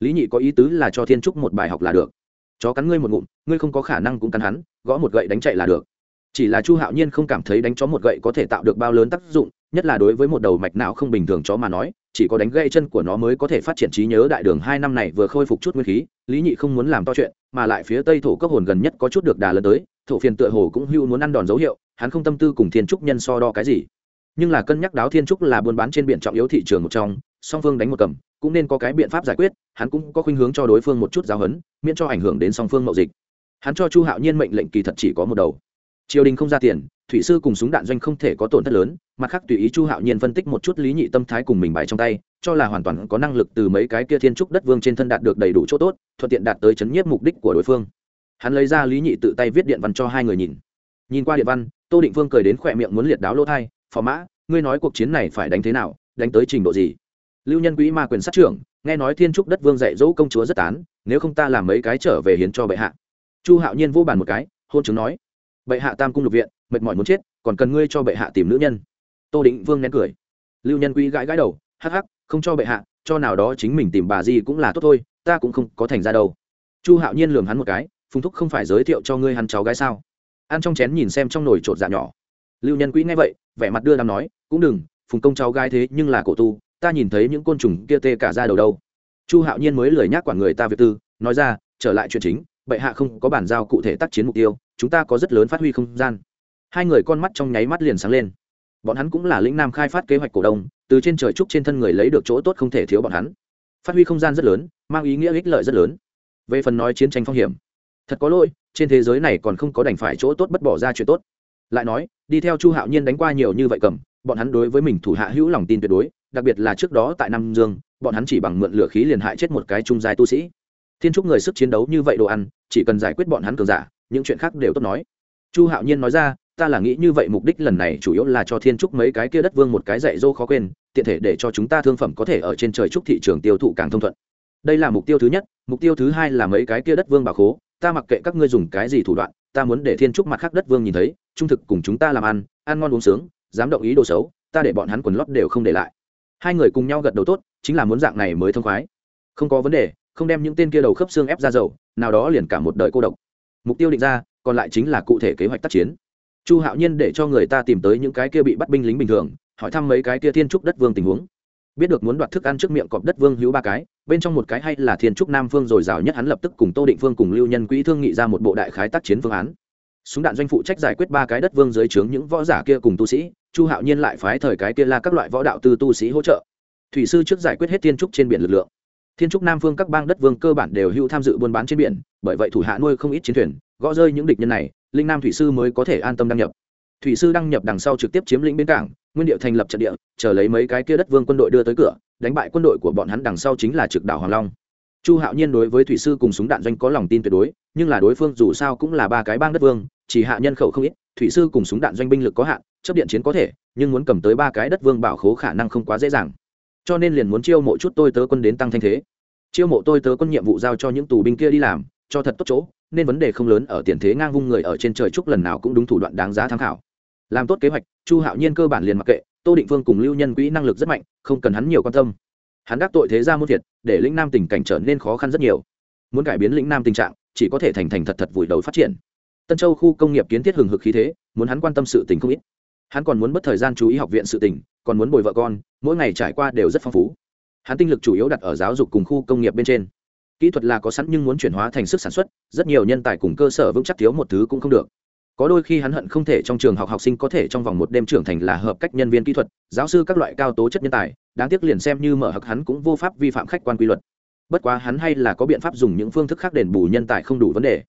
S1: Lý nhị có ý tứ là cho thiên trúc một bài học là được. Chó cắn ngươi một ngụm, ngươi không có khả năng cũng cắn hắn, gõ một gậy đánh chạy là được. Chỉ là chu hạo nhiên không cảm thấy đánh chó một gậy có thể tạo được bao lớn tác dụng, nhất là đối với một đầu mạch não không bình thường chó mà nói chỉ có đánh gãy chân của nó mới có thể phát triển trí nhớ đại đường hai năm này vừa khôi phục chút nguyên khí, lý nhị không muốn làm to chuyện, mà lại phía tây thổ cấp hồn gần nhất có chút được đà lớn tới, thổ phiền tựa hồ cũng hưu muốn ăn đòn dấu hiệu, hắn không tâm tư cùng thiên trúc nhân so đo cái gì. Nhưng là cân nhắc đáo thiên trúc là buôn bán trên biển trọng yếu thị trường một trong, song phương đánh một cầm, cũng nên có cái biện pháp giải quyết, hắn cũng có khuynh hướng cho đối phương một chút giáo hấn miễn cho ảnh hưởng đến song phương mậu dịch. Hắn cho chu hạo nhiên mệnh lệnh kỳ thật chỉ có một đầu triều đình không ra tiền, thủy sư cùng súng đạn doanh không thể có tổn thất lớn, mặt khác tùy ý chu hạo nhiên phân tích một chút lý nhị tâm thái cùng mình bài trong tay, cho là hoàn toàn có năng lực từ mấy cái kia thiên trúc đất vương trên thân đạt được đầy đủ chỗ tốt, thuận tiện đạt tới chấn nhiếp mục đích của đối phương. Hắn lấy ra lý nhị tự tay viết điện văn cho hai người nhìn. Nhìn qua điện văn, tô định vương cười đến khỏe miệng muốn liệt đáo lỗ thai, phò mã, ngươi nói cuộc chiến này phải đánh thế nào, đánh tới trình độ gì? Lưu nhân quỹ ma quyền sát trưởng, nghe nói thiên trúc đất vương dạy dỗ công chúa rất tán, nếu không ta làm mấy cái trở về hiến cho bệ hạ. Chu hạo nhiên vô bàn một cái, hôn chứng nói bệ hạ tam cung lục viện, mệt mỏi muốn chết, còn cần ngươi cho bệ hạ tìm nữ nhân. Tô định vương nén cười. Lưu nhân quý gãi gãi đầu, hắc hắc, không cho bệ hạ, cho nào đó chính mình tìm bà gì cũng là tốt thôi, ta cũng không có thành ra đâu. Chu hạo nhiên lường hắn một cái, phùng thúc không phải giới thiệu cho ngươi hắn cháu gái sao? Ăn trong chén nhìn xem trong nồi trột dạ nhỏ. Lưu nhân quý nghe vậy, vẻ mặt đưa đàm nói, cũng đừng, phùng công cháu gái thế nhưng là cổ tu, ta nhìn thấy những côn trùng kia tê cả ra đầu đâu. Chu hạo nhiên mới lười nhác quản người ta việc tư, nói ra, trở lại chuyện chính bệ hạ không có bản giao cụ thể tác chiến mục tiêu, chúng ta có rất lớn phát huy không gian. Hai người con mắt trong nháy mắt liền sáng lên. Bọn hắn cũng là lĩnh nam khai phát kế hoạch cổ đông, từ trên trời trúc trên thân người lấy được chỗ tốt không thể thiếu bọn hắn. Phát huy không gian rất lớn, mang ý nghĩa ích lợi rất lớn. Về phần nói chiến tranh phong hiểm, thật có lỗi, trên thế giới này còn không có đành phải chỗ tốt bất bỏ ra chuyện tốt. Lại nói, đi theo chu hạo nhiên đánh qua nhiều như vậy cầm, bọn hắn đối với mình thủ hạ hữu lòng tin tuyệt đối, đặc biệt là trước đó tại nam dương, bọn hắn chỉ bằng mượn lửa khí liền hại chết một cái trung giai tu sĩ. Thiên trúc người sức chiến đấu như vậy đồ ăn chỉ cần giải quyết bọn hắn cường giả, những chuyện khác đều tốt nói. Chu hạo nhiên nói ra, ta là nghĩ như vậy, mục đích lần này chủ yếu là cho thiên trúc mấy cái kia đất vương một cái dạy dỗ khó quên, tiện thể để cho chúng ta thương phẩm có thể ở trên trời trúc thị trường tiêu thụ càng thông thuận. Đây là mục tiêu thứ nhất, mục tiêu thứ hai là mấy cái kia đất vương bà khố, ta mặc kệ các ngươi dùng cái gì thủ đoạn, ta muốn để thiên trúc mặt khác đất vương nhìn thấy, trung thực cùng chúng ta làm ăn ăn ngon uống sướng, dám động ý đồ xấu, ta để bọn hắn quần lót đều không để lại. Hai người cùng nhau gật đầu tốt, chính là muốn dạng này mới thông khoái. Không có vấn đề không đem những tên kia đầu khớp xương ép ra dầu, nào đó liền cả một đời cô độc. Mục tiêu định ra, còn lại chính là cụ thể kế hoạch tác chiến. Chu hạo nhiên để cho người ta tìm tới những cái kia bị bắt binh lính bình thường, hỏi thăm mấy cái kia thiên trúc đất vương tình huống. Biết được muốn đoạt thức ăn trước miệng cọp đất vương hữu ba cái, bên trong một cái hay là thiên trúc nam phương rồi rào nhất hắn lập tức cùng tô định phương cùng lưu nhân quỹ thương nghị ra một bộ đại khái tác chiến phương án. Súng đạn doanh phụ trách giải quyết ba cái đất vương dưới trướng những võ giả kia cùng tu sĩ, chu hạo nhiên lại phái thời cái kia là các loại võ đạo tư tu sĩ hỗ trợ. Thủy sư trước giải quyết hết thiên trúc trên biển lực lượng thiên trúc nam phương các bang đất vương cơ bản đều hữu tham dự buôn bán trên biển, bởi vậy thủ hạ nuôi không ít chiến thuyền, gõ rơi những địch nhân này, linh nam thủy sư mới có thể an tâm đăng nhập. Thủy sư đăng nhập đằng sau trực tiếp chiếm lĩnh bến cảng, nguyên điệu thành lập trận địa, chờ lấy mấy cái kia đất vương quân đội đưa tới cửa, đánh bại quân đội của bọn hắn đằng sau chính là trực đảo hoàng long. Chu hạo nhiên đối với thủy sư cùng súng đạn doanh có lòng tin tuyệt đối, nhưng là đối phương dù sao cũng là ba cái bang đất vương, chỉ hạ nhân khẩu không ít, thủy sư cùng súng đạn doanh binh lực có hạn, chấp điện chiến có thể, nhưng muốn cầm tới ba cái đất vương bảo khố khả năng không quá dễ dàng cho nên liền muốn chiêu mộ chút tôi tớ quân đến tăng thanh thế. Chiêu mộ tôi tớ quân nhiệm vụ giao cho những tù binh kia đi làm, cho thật tốt chỗ, nên vấn đề không lớn ở tiền thế ngang vung người ở trên trời chúc lần nào cũng đúng thủ đoạn đáng giá tham khảo. Làm tốt kế hoạch, chu hạo nhiên cơ bản liền mặc kệ, tô định phương cùng lưu nhân quỹ năng lực rất mạnh, không cần hắn nhiều quan tâm. Hắn đắc tội thế ra muôn thiệt, để lĩnh nam tình cảnh trở nên khó khăn rất nhiều. Muốn cải biến lĩnh nam tình trạng, chỉ có thể thành thành thật thật vùi đầu phát triển. Tân châu khu công nghiệp kiến thiết hừng hực khí thế, muốn hắn quan tâm sự tình không ít. Hắn còn muốn mất thời gian chú ý học viện sự tình còn muốn bồi vợ con, mỗi ngày trải qua đều rất phong phú. Hắn tinh lực chủ yếu đặt ở giáo dục cùng khu công nghiệp bên trên. Kỹ thuật là có sẵn nhưng muốn chuyển hóa thành sức sản xuất, rất nhiều nhân tài cùng cơ sở vững chắc thiếu một thứ cũng không được. Có đôi khi hắn hận không thể trong trường học học sinh có thể trong vòng một đêm trưởng thành là hợp cách nhân viên kỹ thuật, giáo sư các loại cao tố chất nhân tài, đáng tiếc liền xem như mở hặc hắn cũng vô pháp vi phạm khách quan quy luật. Bất quá hắn hay là có biện pháp dùng những phương thức khác đền bù nhân tài không đủ vấn đề.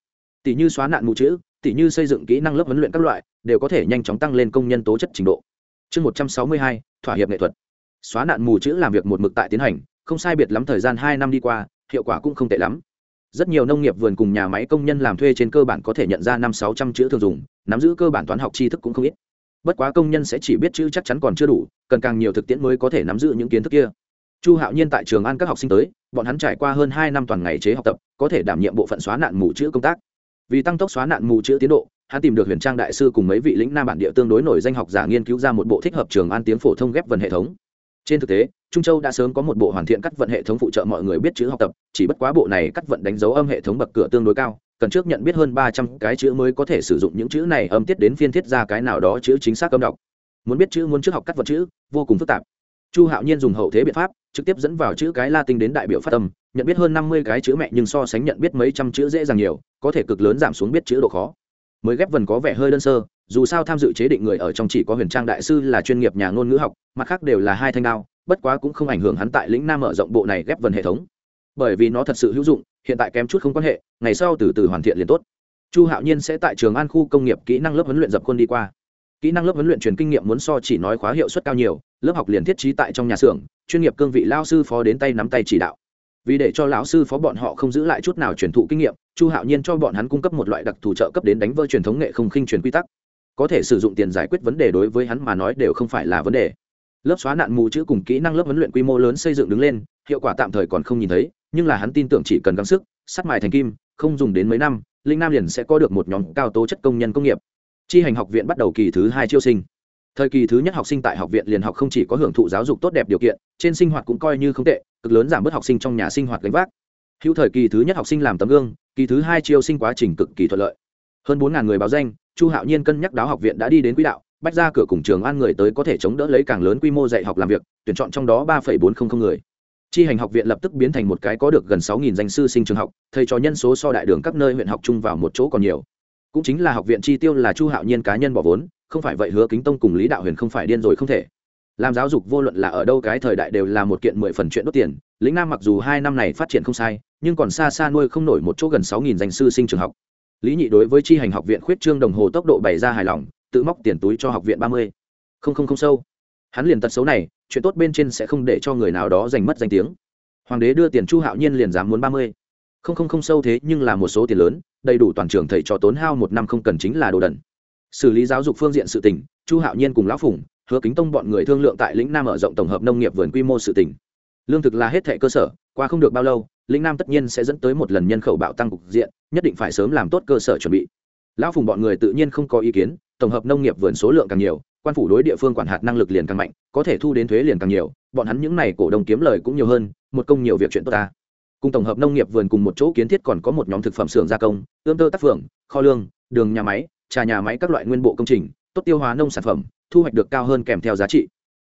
S1: Tỷ như xóa nạn mù chữ, tỷ như xây dựng kỹ năng lớp huấn luyện các loại, đều có thể nhanh chóng tăng lên công nhân tố chất trình độ chương một trăm sáu mươi hai, thỏa hiệp nghệ thuật. Xóa nạn mù chữ làm việc một mực tại tiến hành, không sai biệt lắm thời gian hai năm đi qua, hiệu quả cũng không tệ lắm. Rất nhiều nông nghiệp vườn cùng nhà máy công nhân làm thuê trên cơ bản có thể nhận ra năm sáu trăm chữ thường dùng, nắm giữ cơ bản toán học tri thức cũng không ít. Bất quá công nhân sẽ chỉ biết chữ chắc chắn còn chưa đủ, cần càng nhiều thực tiễn mới có thể nắm giữ những kiến thức kia. Chu hạo nhiên tại trường an các học sinh tới, bọn hắn trải qua hơn hai năm toàn ngày chế học tập, có thể đảm nhiệm bộ phận xóa nạn mù chữ công tác. Vì tăng tốc xóa nạn mù chữ tiến độ hắn tìm được huyền trang đại sư cùng mấy vị lĩnh nam bản địa tương đối nổi danh học giả nghiên cứu ra một bộ thích hợp trường an tiếng phổ thông ghép vần hệ thống. Trên thực tế, trung châu đã sớm có một bộ hoàn thiện cắt vận hệ thống phụ trợ mọi người biết chữ học tập, chỉ bất quá bộ này cắt vận đánh dấu âm hệ thống bậc cửa tương đối cao, cần trước nhận biết hơn ba trăm cái chữ mới có thể sử dụng những chữ này âm tiết đến phiên thiết ra cái nào đó chữ chính xác âm đọc. Muốn biết chữ muốn trước học cắt vận chữ, vô cùng phức tạp. Chu hạo nhiên dùng hậu thế biện pháp, trực tiếp dẫn vào chữ cái latin đến đại biểu phát âm, nhận biết hơn năm mươi cái chữ mẹ nhưng so sánh nhận biết mấy trăm chữ dễ dàng nhiều, có thể cực lớn giảm xuống biết chữ độ khó mới ghép vần có vẻ hơi đơn sơ, dù sao tham dự chế định người ở trong chỉ có huyền trang đại sư là chuyên nghiệp nhà ngôn ngữ học, mặt khác đều là hai thanh đao, bất quá cũng không ảnh hưởng hắn tại lĩnh nam mở rộng bộ này ghép vần hệ thống. Bởi vì nó thật sự hữu dụng, hiện tại kém chút không quan hệ, ngày sau từ từ hoàn thiện liền tốt. Chu hạo nhiên sẽ tại trường an khu công nghiệp kỹ năng lớp huấn luyện dập khuôn đi qua. Kỹ năng lớp huấn luyện truyền kinh nghiệm muốn so chỉ nói khóa hiệu suất cao nhiều, lớp học liền thiết trí tại trong nhà xưởng, chuyên nghiệp cương vị lao sư phó đến tay nắm tay chỉ đạo vì để cho lão sư phó bọn họ không giữ lại chút nào truyền thụ kinh nghiệm, chu hạo nhiên cho bọn hắn cung cấp một loại đặc thù trợ cấp đến đánh vỡ truyền thống nghệ không khinh truyền quy tắc. Có thể sử dụng tiền giải quyết vấn đề đối với hắn mà nói đều không phải là vấn đề. Lớp xóa nạn mù chữ cùng kỹ năng lớp huấn luyện quy mô lớn xây dựng đứng lên, hiệu quả tạm thời còn không nhìn thấy, nhưng là hắn tin tưởng chỉ cần gắng sức, sắt mài thành kim, không dùng đến mấy năm, linh nam liền sẽ có được một nhóm cao tố chất công nhân công nghiệp. Chi hành học viện bắt đầu kỳ thứ hai chiêu sinh thời kỳ thứ nhất học sinh tại học viện liền học không chỉ có hưởng thụ giáo dục tốt đẹp điều kiện, trên sinh hoạt cũng coi như không tệ, cực lớn giảm bớt học sinh trong nhà sinh hoạt gánh vác. Hữu thời kỳ thứ nhất học sinh làm tấm gương, kỳ thứ hai chiêu sinh quá trình cực kỳ thuận lợi. Hơn bốn người báo danh, chu hạo nhiên cân nhắc đáo học viện đã đi đến quỹ đạo, bách ra cửa cùng trường an người tới có thể chống đỡ lấy càng lớn quy mô dạy học làm việc, tuyển chọn trong đó ba bốn trăm linh người. Chi hành học viện lập tức biến thành một cái có được gần sáu danh sư sinh trường học, thầy trò nhân số so đại đường các nơi huyện học chung vào một chỗ còn nhiều cũng chính là học viện chi tiêu là chu hạo nhiên cá nhân bỏ vốn, không phải vậy hứa kính tông cùng lý đạo huyền không phải điên rồi không thể. Làm giáo dục vô luận là ở đâu cái thời đại đều là một kiện mười phần chuyện đốt tiền, lĩnh nam mặc dù hai năm này phát triển không sai, nhưng còn xa xa nuôi không nổi một chỗ gần sáu nghìn danh sư sinh trường học. Lý nhị đối với chi hành học viện khuyết trương đồng hồ tốc độ bày ra hài lòng, tự móc tiền túi cho học viện ba mươi. Không không không sâu. Hắn liền tật xấu này, chuyện tốt bên trên sẽ không để cho người nào đó giành mất danh tiếng. Hoàng đế đưa tiền chu hạo nhiên liền dám muốn ba mươi không không không sâu thế nhưng là một số tiền lớn, đầy đủ toàn trường thầy cho tốn hao một năm không cần chính là đồ đần. Xử lý giáo dục phương diện sự tỉnh chu hạo nhiên cùng lão phùng, hứa kính tông bọn người thương lượng tại lĩnh nam mở rộng tổng hợp nông nghiệp vườn quy mô sự tỉnh lương thực là hết thệ cơ sở, qua không được bao lâu, lĩnh nam tất nhiên sẽ dẫn tới một lần nhân khẩu bạo tăng cục diện, nhất định phải sớm làm tốt cơ sở chuẩn bị. Lão phùng bọn người tự nhiên không có ý kiến, tổng hợp nông nghiệp vườn số lượng càng nhiều, quan phủ đối địa phương quản hạt năng lực liền càng mạnh, có thể thu đến thuế liền càng nhiều, bọn hắn những n à y cổ đông kiếm lời cũng nhiều hơn, một công nhiều việc chuyện tốt ta cùng tổng hợp nông nghiệp vườn cùng một chỗ kiến thiết còn có một nhóm thực phẩm xưởng gia công, ươm tơ tác phường, kho lương, đường nhà máy, trà nhà máy các loại nguyên bộ công trình, tốt tiêu hóa nông sản phẩm, thu hoạch được cao hơn kèm theo giá trị.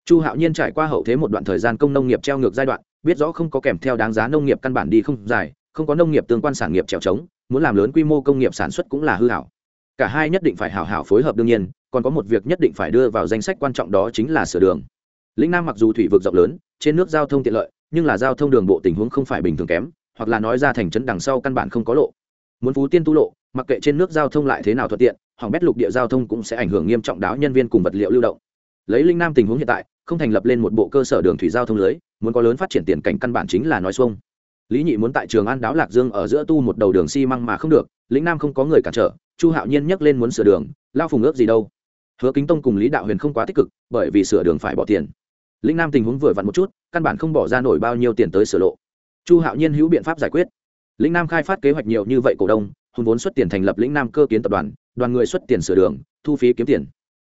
S1: Chu hạo nhiên trải qua hậu thế một đoạn thời gian công nông nghiệp treo ngược giai đoạn, biết rõ không có kèm theo đáng giá nông nghiệp căn bản đi không dài, không có nông nghiệp tương quan sản nghiệp trèo trống, muốn làm lớn quy mô công nghiệp sản xuất cũng là hư hảo. Cả hai nhất định phải hảo hảo phối hợp đương nhiên, còn có một việc nhất định phải đưa vào danh sách quan trọng đó chính là sửa đường. Lĩnh nam mặc dù thủy vực rộng lớn, trên nước giao thông tiện lợi nhưng là giao thông đường bộ tình huống không phải bình thường kém, hoặc là nói ra thành trấn đằng sau căn bản không có lộ. Muốn phú tiên tu lộ, mặc kệ trên nước giao thông lại thế nào thuận tiện, hỏng bét lục địa giao thông cũng sẽ ảnh hưởng nghiêm trọng đáo nhân viên cùng vật liệu lưu động. Lấy linh nam tình huống hiện tại, không thành lập lên một bộ cơ sở đường thủy giao thông lưới, muốn có lớn phát triển tiền cảnh căn bản chính là nói xuông. Lý nhị muốn tại trường an đáo lạc dương ở giữa tu một đầu đường xi măng mà không được lĩnh nam không có người cản trở, chu hạo nhiên nhắc lên muốn sửa đường, lao phùng ước gì đâu. Hứa kính tông cùng lý đạo huyền không quá tích cực, bởi vì sửa đường phải bỏ tiền. Lĩnh nam tình huống vừa vặn một chút căn bản không bỏ ra nổi bao nhiêu tiền tới sửa lộ. Chu hạo nhiên hữu biện pháp giải quyết. Lĩnh nam khai phát kế hoạch nhiều như vậy cổ đông hùng vốn xuất tiền thành lập lĩnh nam cơ kiến tập đoàn đoàn người xuất tiền sửa đường, thu phí kiếm tiền.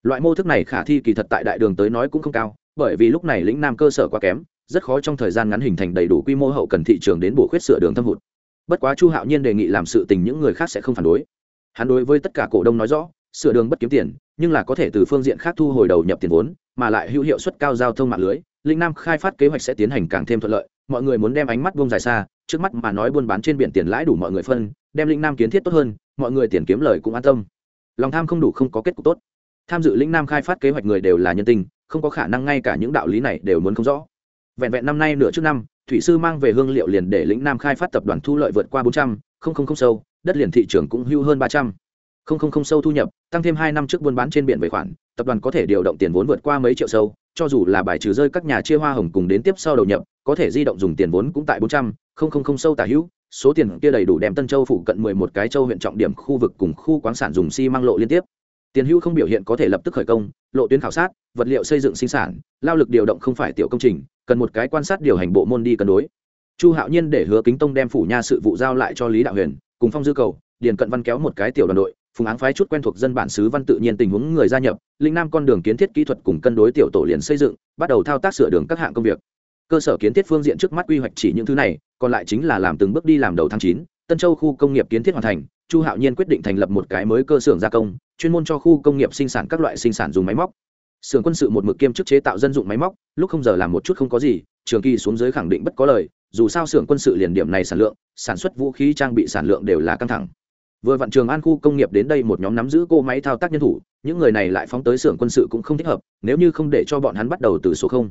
S1: Loại mô thức này khả thi kỳ thật tại đại đường tới nói cũng không cao, bởi vì lúc này lĩnh nam cơ sở quá kém, rất khó trong thời gian ngắn hình thành đầy đủ quy mô hậu cần thị trường đến bổ khuyết sửa đường thâm hụt. Bất quá chu hạo nhiên đề nghị làm sự tình những người khác sẽ không phản đối. Hắn đối với tất cả cổ đông nói rõ, sửa đường bất kiếm tiền, nhưng là có thể từ phương diện khác thu hồi đầu nhập tiền vốn, mà lại hữu hiệu suất cao giao thông mạng lưới linh nam khai phát kế hoạch sẽ tiến hành càng thêm thuận lợi, mọi người muốn đem ánh mắt buông dài xa, trước mắt mà nói buôn bán trên biển tiền lãi đủ mọi người phân, đem linh nam kiến thiết tốt hơn, mọi người tiền kiếm lời cũng an tâm. Lòng tham không đủ không có kết cục tốt. Tham dự linh nam khai phát kế hoạch người đều là nhân tình, không có khả năng ngay cả những đạo lý này đều muốn không rõ. Vẹn vẹn năm nay nửa trước năm, thủy sư mang về hương liệu liền để lĩnh nam khai phát tập đoàn thu lợi vượt qua bốn trăm linh sâu, đất liền thị trường cũng hưu hơn ba trăm. Linh sâu thu nhập, tăng thêm hai năm trước buôn bán trên biển về khoản, tập đoàn có thể điều động tiền vốn vượt qua mấy triệu sâu cho dù là bài trừ rơi các nhà chia hoa hồng cùng đến tiếp sau đầu nhập, có thể di động dùng tiền vốn cũng tại bốn trăm linh sâu tả hữu. Số tiền kia đầy đủ đem tân châu phụ cận mười một cái châu huyện trọng điểm khu vực cùng khu khoáng sản dùng xi、si、măng lộ liên tiếp. Tiền hữu không biểu hiện có thể lập tức khởi công, lộ tuyến khảo sát, vật liệu xây dựng sinh sản, lao lực điều động không phải tiểu công trình, cần một cái quan sát điều hành bộ môn đi cân đối. Chu hạo nhiên để hứa kính tông đem phủ nha sự vụ giao lại cho lý đạo huyền, cùng phong dư cầu, điền cận văn kéo một cái tiểu đoàn đội phùng áng phái chút quen thuộc dân bản xứ văn tự nhiên tình huống người gia nhập, linh nam con đường kiến thiết kỹ thuật cùng cân đối tiểu tổ liền xây dựng, bắt đầu thao tác sửa đường các hạng công việc. Cơ sở kiến thiết phương diện trước mắt quy hoạch chỉ những thứ này, còn lại chính là làm từng bước đi làm đầu tháng chín, tân châu khu công nghiệp kiến thiết hoàn thành, chu hạo nhiên quyết định thành lập một cái mới cơ xưởng gia công, chuyên môn cho khu công nghiệp sinh sản các loại sinh sản dùng máy móc. Xưởng quân sự một mực kiêm chức chế tạo dân dụng máy móc, lúc không giờ làm một chút không có gì, trường kỳ xuống dưới khẳng định bất có lời, dù sao xưởng quân sự liền điểm này sản lượng, sản xuất vũ khí trang bị sản lượng đều là căng thẳng vừa vạn trường an khu công nghiệp đến đây một nhóm nắm giữ cô máy thao tác nhân thủ, những người này lại phóng tới xưởng quân sự cũng không thích hợp, nếu như không để cho bọn hắn bắt đầu từ số không.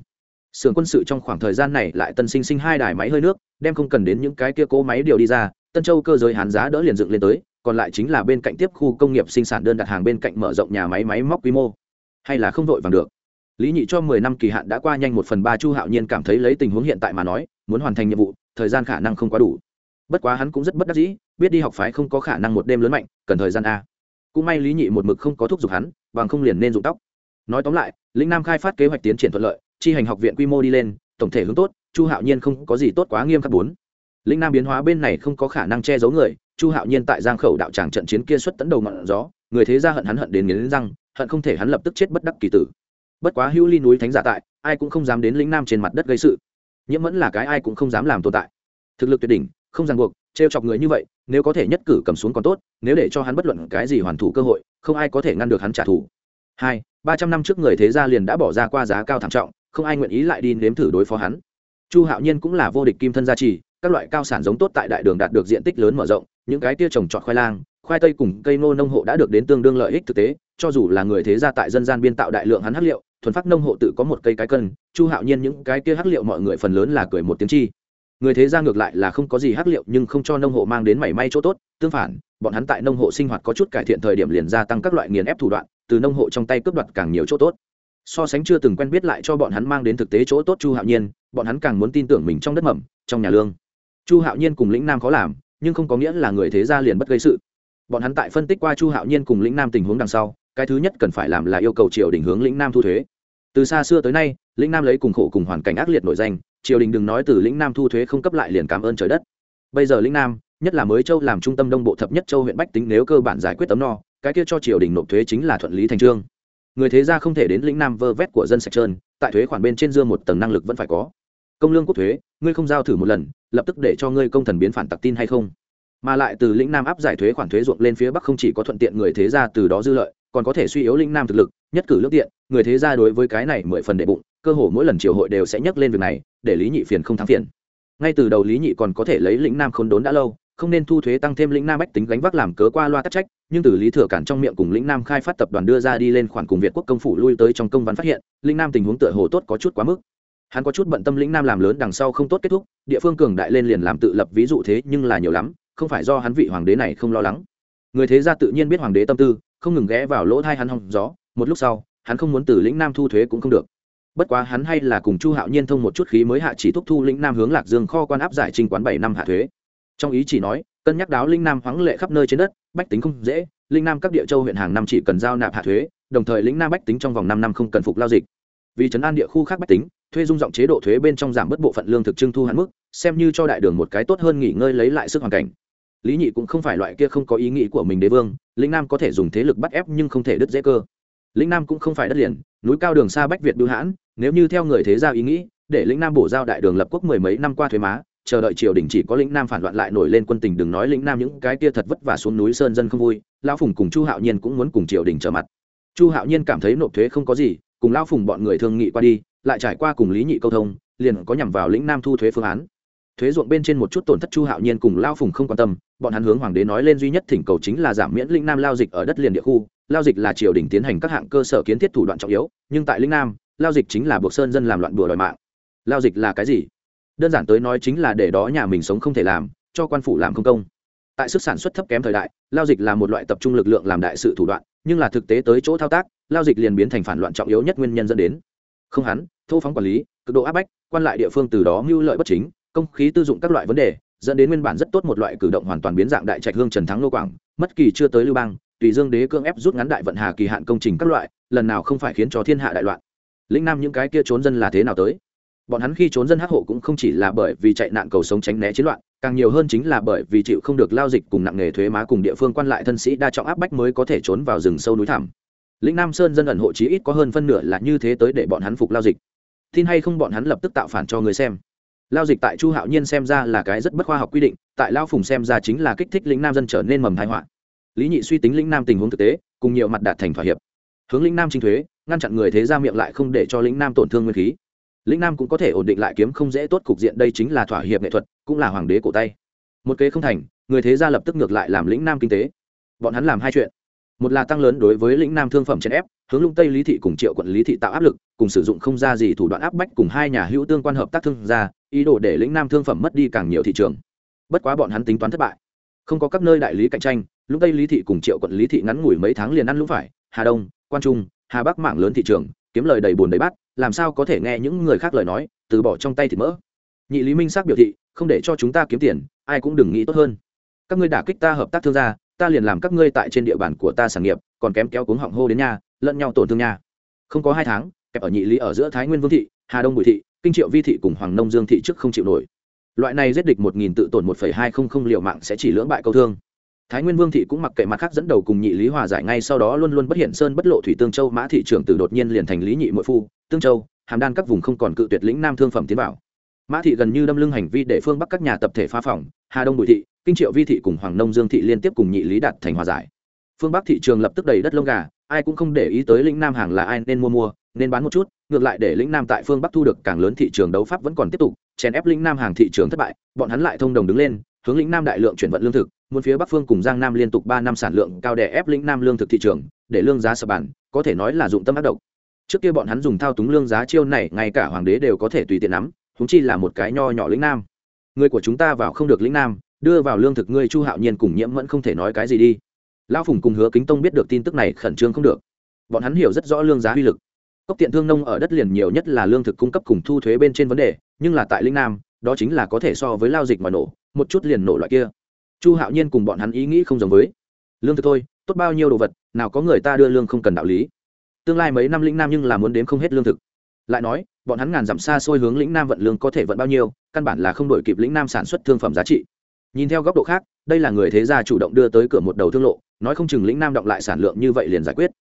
S1: Xưởng quân sự trong khoảng thời gian này lại tân sinh sinh hai đài máy hơi nước, đem không cần đến những cái kia cố máy điều đi ra, tân châu cơ giới hán giá đỡ liền dựng lên tới, còn lại chính là bên cạnh tiếp khu công nghiệp sinh sản đơn đặt hàng bên cạnh mở rộng nhà máy máy móc quy mô. Hay là không vội vàng được? Lý nhị cho mười năm kỳ hạn đã qua nhanh một phần ba chu hạo nhiên cảm thấy lấy tình huống hiện tại mà nói, muốn hoàn thành nhiệm vụ, thời gian khả năng không quá đủ. Bất quá hắn cũng rất bất đắc dĩ biết đi học phái không có khả năng một đêm lớn mạnh, cần thời gian a. Cũng may lý nhị một mực không có thúc giục hắn, bằng không liền nên dụng tóc. Nói tóm lại, lĩnh nam khai phát kế hoạch tiến triển thuận lợi, chi hành học viện quy mô đi lên, tổng thể hướng tốt, chu hạo nhiên không có gì tốt quá nghiêm khắc bốn. Lĩnh nam biến hóa bên này không có khả năng che giấu người, chu hạo nhiên tại giang khẩu đạo tràng trận chiến kia xuất tấn đầu ngọn gió, người thế ra hận hắn hận đến nghiến răng, hận không thể hắn lập tức chết bất đắc kỳ tử. Bất quá hữu ly núi thánh giả tại, ai cũng không dám đến lĩnh nam trên mặt đất gây sự. Nhiễm mẫn là cái ai cũng không dám làm tồn tại. Thực lực tuyệt đỉnh, không ràng buộc trêu chọc người như vậy, nếu có thể nhất cử cầm xuống còn tốt, nếu để cho hắn bất luận cái gì hoàn thủ cơ hội, không ai có thể ngăn được hắn trả thù. Hai, ba trăm năm trước người thế gia liền đã bỏ ra qua giá cao thảm trọng, không ai nguyện ý lại đi nếm thử đối phó hắn. Chu hạo nhiên cũng là vô địch kim thân gia trì, các loại cao sản giống tốt tại đại đường đạt được diện tích lớn mở rộng, những cái tia trồng trọt khoai lang, khoai tây cùng cây ngô nông hộ đã được đến tương đương lợi ích thực tế, cho dù là người thế gia tại dân gian biên tạo đại lượng hắn hắc liệu, thuần phát nông hộ tự có một cây cái cân, chu hạo nhiên những cái kia hắc liệu mọi người phần lớn là cười một tiếng chi người thế gia ngược lại là không có gì hắc liệu, nhưng không cho nông hộ mang đến mảy may chỗ tốt. Tương phản, bọn hắn tại nông hộ sinh hoạt có chút cải thiện thời điểm liền gia tăng các loại nghiền ép thủ đoạn, từ nông hộ trong tay cướp đoạt càng nhiều chỗ tốt. So sánh chưa từng quen biết lại cho bọn hắn mang đến thực tế chỗ tốt chu hạo nhiên, bọn hắn càng muốn tin tưởng mình trong đất mầm, trong nhà lương. Chu hạo nhiên cùng lĩnh nam khó làm, nhưng không có nghĩa là người thế gia liền bất gây sự. Bọn hắn tại phân tích qua chu hạo nhiên cùng lĩnh nam tình huống đằng sau, cái thứ nhất cần phải làm là yêu cầu triều đình hướng lĩnh nam thu thuế. Từ xa xưa tới nay, lĩnh nam lấy cùng khổ cùng hoàn cảnh ác liệt nổi danh triều đình đừng nói từ lĩnh nam thu thuế không cấp lại liền cảm ơn trời đất. Bây giờ lĩnh nam, nhất là mới châu làm trung tâm đông bộ thập nhất châu huyện bách tính nếu cơ bản giải quyết tấm no, cái kia cho triều đình nộp thuế chính là thuận lý thành trương. Người thế gia không thể đến lĩnh nam vơ vét của dân sạch trơn, tại thuế khoản bên trên dưa một tầng năng lực vẫn phải có. Công lương quốc thuế, ngươi không giao thử một lần, lập tức để cho ngươi công thần biến phản tặc tin hay không? Mà lại từ lĩnh nam áp giải thuế khoản thuế ruộng lên phía bắc không chỉ có thuận tiện người thế gia từ đó dư lợi, còn có thể suy yếu lĩnh nam thực lực nhất cử lương tiện, người thế gia đối với cái này mười phần đệ bụng, cơ hồ mỗi lần triều hội đều sẽ nhắc lên việc này, để lý nhị phiền không thắng phiền. Ngay từ đầu lý nhị còn có thể lấy lĩnh nam khốn đốn đã lâu, không nên thu thuế tăng thêm lĩnh nam bách tính gánh vác làm cớ qua loa tắc trách, nhưng từ lý thừa cản trong miệng cùng lĩnh nam khai phát tập đoàn đưa ra đi lên khoản cùng việt quốc công phủ lui tới trong công văn phát hiện, lĩnh nam tình huống tựa hồ tốt có chút quá mức. Hắn có chút bận tâm lĩnh nam làm lớn đằng sau không tốt kết thúc, địa phương cường đại lên liền làm tự lập ví dụ thế nhưng là nhiều lắm, không phải do hắn vị hoàng đế này không lo lắng. Người thế gia tự nhiên biết hoàng đế tâm tư, không ngừng ghé vào lỗ thai hắn hòng gió một lúc sau, hắn không muốn từ lĩnh nam thu thuế cũng không được. Bất quá hắn hay là cùng chu hạo nhiên thông một chút khí mới hạ chỉ thúc thu lĩnh nam hướng lạc dương kho quan áp giải trình quán bảy năm hạ thuế. Trong ý chỉ nói, cân nhắc đáo linh nam hoáng lệ khắp nơi trên đất, bách tính không dễ linh nam các địa châu huyện hàng năm chỉ cần giao nạp hạ thuế, đồng thời lĩnh nam bách tính trong vòng năm năm không cần phục lao dịch. Vì trấn an địa khu khác bách tính thuê dung giọng chế độ thuế bên trong giảm bớt bộ phận lương thực trưng thu hạn mức, xem như cho đại đường một cái tốt hơn nghỉ ngơi lấy lại sức hoàn cảnh. Lý nhị cũng không phải loại kia không có ý nghĩ của mình đế vương, lĩnh nam có thể dùng thế lực bắt ép nhưng không thể đứt dễ cơ lĩnh nam cũng không phải đất liền, núi cao đường xa bách việt bưu hãn, nếu như theo người thế gia ý nghĩ, để lĩnh nam bổ giao đại đường lập quốc mười mấy năm qua thuế má, chờ đợi triều đình chỉ có lĩnh nam phản loạn lại nổi lên quân tình đừng nói lĩnh nam những cái kia thật vất vả xuống núi sơn dân không vui, lão phùng cùng chu hạo nhiên cũng muốn cùng triều đình trở mặt. Chu hạo nhiên cảm thấy nộp thuế không có gì, cùng lão phùng bọn người thương nghị qua đi, lại trải qua cùng lý nhị câu thông, liền có nhằm vào lĩnh nam thu thuế phương án thuế ruộng bên trên một chút tổn thất chu hạo nhiên cùng lao phùng không quan tâm, bọn hắn hướng hoàng đế nói lên duy nhất thỉnh cầu chính là giảm miễn linh nam lao dịch ở đất liền địa khu. Lao dịch là triều đình tiến hành các hạng cơ sở kiến thiết thủ đoạn trọng yếu, nhưng tại linh nam, lao dịch chính là buộc sơn dân làm loạn bừa đòi mạng. Lao dịch là cái gì? Đơn giản tới nói chính là để đó nhà mình sống không thể làm, cho quan phủ làm không công. Tại sức sản xuất thấp kém thời đại, lao dịch là một loại tập trung lực lượng làm đại sự thủ đoạn, nhưng là thực tế tới chỗ thao tác, lao dịch liền biến thành phản loạn trọng yếu nhất nguyên nhân dẫn đến. Không hắn, thô phóng quản lý, cực độ áp bách, quan lại địa phương từ đó mưu lợi bất chính công khí tư dụng các loại vấn đề, dẫn đến nguyên bản rất tốt một loại cử động hoàn toàn biến dạng đại trạch hương trần thắng nô quảng, mất kỳ chưa tới lưu bang, tùy dương đế cương ép rút ngắn đại vận hà kỳ hạn công trình các loại, lần nào không phải khiến cho thiên hạ đại loạn. Lĩnh nam những cái kia trốn dân là thế nào tới? Bọn hắn khi trốn dân hắc hộ cũng không chỉ là bởi vì chạy nạn cầu sống tránh né chiến loạn, càng nhiều hơn chính là bởi vì chịu không được lao dịch cùng nặng nghề thuế má cùng địa phương quan lại thân sĩ đa trọng áp bách mới có thể trốn vào rừng sâu núi thẳm. Lĩnh nam sơn dân ẩn hộ chí ít có hơn phân nửa là như thế tới để bọn hắn phục lao dịch. Tin hay không bọn hắn lập tức tạo phản cho người xem lao dịch tại chu hạo nhiên xem ra là cái rất bất khoa học quy định, tại lao phùng xem ra chính là kích thích lĩnh nam dân trở nên mầm thái họa. Lý nhị suy tính lĩnh nam tình huống thực tế, cùng nhiều mặt đạt thành thỏa hiệp. Hướng lĩnh nam trinh thuế, ngăn chặn người thế ra miệng lại không để cho lĩnh nam tổn thương nguyên khí. Lĩnh nam cũng có thể ổn định lại kiếm không dễ tốt cục diện, đây chính là thỏa hiệp nghệ thuật, cũng là hoàng đế cổ tay. Một kế không thành, người thế gia lập tức ngược lại làm lĩnh nam kinh tế. Bọn hắn làm hai chuyện một là tăng lớn đối với lĩnh nam thương phẩm chèn ép, hướng lũng tây lý thị cùng triệu quận lý thị tạo áp lực, cùng sử dụng không ra gì thủ đoạn áp bách cùng hai nhà hữu tương quan hợp tác thương gia, ý đồ để lĩnh nam thương phẩm mất đi càng nhiều thị trường. Bất quá bọn hắn tính toán thất bại. Không có các nơi đại lý cạnh tranh lũng tây lý thị cùng triệu quận lý thị ngắn ngủi mấy tháng liền ăn lũng phải, hà đông, quan trung, hà bắc mạng lớn thị trường, kiếm lời đầy bùn đầy bát, làm sao có thể nghe những người khác lời nói, từ bỏ trong tay thì mỡ. Nhị lý minh xác biểu thị, không để cho chúng ta kiếm tiền, ai cũng đừng nghĩ tốt hơn. Các ngươi đả kích ta hợp tác thương gia ta liền làm các ngươi tại trên địa bàn của ta sản nghiệp, còn kém kéo cuống họng hô đến nhà lẫn nhau tổn thương nhà. không có hai tháng, kẹp ở nhị lý ở giữa thái nguyên vương thị, hà đông bùi thị, kinh triệu vi thị cùng hoàng nông dương thị trước không chịu nổi loại này giết địch một nghìn tự tổn một phẩy hai không không liệu mạng sẽ chỉ lưỡng bại câu thương thái nguyên vương thị cũng mặc kệ mặt khác dẫn đầu cùng nhị lý hòa giải ngay sau đó luôn luôn bất hiện sơn bất lộ thủy tương châu mã thị trưởng từ đột nhiên liền thành lý nhị mỗi phu, tương châu, hàm đan các vùng không còn cự tuyệt lĩnh nam thương phẩm tiến bảo. mã thị gần như đâm lưng hành vi để phương bắc các nhà tập thể phá phòng, hà đông bùi thị kinh triệu vi thị cùng hoàng nông dương thị liên tiếp cùng nhị lý đạt thành hòa giải. Phương bắc thị trường lập tức đầy đất lông gà, ai cũng không để ý tới lĩnh nam hàng là ai nên mua mua, nên bán một chút, ngược lại để lĩnh nam tại phương bắc thu được càng lớn thị trường đấu pháp vẫn còn tiếp tục, chèn ép lĩnh nam hàng thị trường thất bại, bọn hắn lại thông đồng đứng lên, hướng lĩnh nam đại lượng chuyển vận lương thực, muốn phía bắc phương cùng giang nam liên tục ba năm sản lượng cao đè ép lĩnh nam lương thực thị trường, để lương giá sập bản có thể nói là dụng tâm ác độc. Trước kia bọn hắn dùng thao túng lương giá chiêu này, ngay cả hoàng đế đều có thể tùy tiện nắm húng chi là một cái nho nhỏ lĩnh nam. Người của chúng ta vào không được lĩnh nam đưa vào lương thực ngươi chu hạo nhiên cùng nhiễm vẫn không thể nói cái gì đi. Lão phùng cùng hứa kính tông biết được tin tức này khẩn trương không được. Bọn hắn hiểu rất rõ lương giá uy lực. Cốc tiện thương nông ở đất liền nhiều nhất là lương thực cung cấp cùng thu thuế bên trên vấn đề, nhưng là tại linh nam, đó chính là có thể so với lao dịch mà nổ, một chút liền nổ loại kia. Chu hạo nhiên cùng bọn hắn ý nghĩ không giống với. Lương thực thôi, tốt bao nhiêu đồ vật, nào có người ta đưa lương không cần đạo lý. Tương lai mấy năm lĩnh nam nhưng là muốn đếm không hết lương thực. Lại nói, bọn hắn ngàn dặm xa xôi hướng lĩnh nam vận lương có thể vận bao nhiêu, căn bản là không đổi kịp lĩnh nam sản xuất thương phẩm giá trị nhìn theo góc độ khác, đây là người thế gia chủ động đưa tới cửa một đầu thương lộ, nói không chừng lĩnh nam động lại sản lượng như vậy liền giải quyết.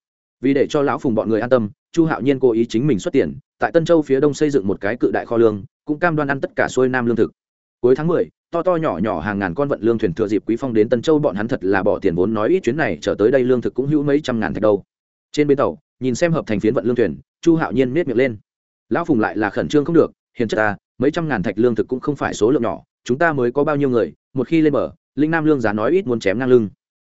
S1: Vì để cho lão phùng bọn người an tâm, chu hạo nhiên cố ý chính mình xuất tiền, tại tân châu phía đông xây dựng một cái cự đại kho lương, cũng cam đoan ăn tất cả xuôi nam lương thực. Cuối tháng mười, to to nhỏ nhỏ hàng ngàn con vận lương thuyền thừa dịp quý phong đến tân châu bọn hắn thật là bỏ tiền vốn nói ít chuyến này, trở tới đây lương thực cũng hữu mấy trăm ngàn thạch đâu. Trên bến tàu, nhìn xem hợp thành phiến vận lương thuyền, chu hạo nhiên miết miệng lên. Lão phùng lại là khẩn trương không được, hiền chất ta, mấy trăm ngàn thạch lương thực cũng không phải số lượng nhỏ, chúng ta mới có bao nhiêu người một khi lên mở linh nam lương giá nói ít muốn chém ngang lưng.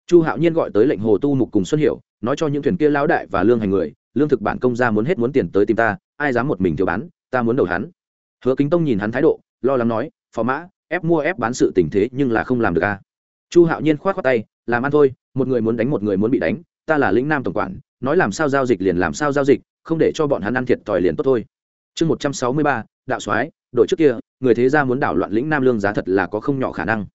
S1: Chu hạo nhiên gọi tới lệnh hồ tu mục cùng xuân hiểu, nói cho những thuyền kia lão đại và lương hành người, lương thực bản công gia muốn hết muốn tiền tới tìm ta, ai dám một mình thiếu bán, ta muốn đầu hắn. Hứa kính tông nhìn hắn thái độ, lo lắng nói, phò mã, ép mua ép bán sự tình thế nhưng là không làm được a chu hạo nhiên k h o á t khoác tay, làm ăn thôi, một người muốn đánh một người muốn bị đánh, ta là lĩnh nam tổng quản, nói làm sao giao dịch liền làm sao giao dịch, không để cho bọn hắn ăn thiệt thòi liền tốt thôi. Chương một trăm sáu mươi ba, đạo soái đội trước kia người thế gia muốn đảo loạn lĩnh nam lương giá thật là có không nhỏ khả năng.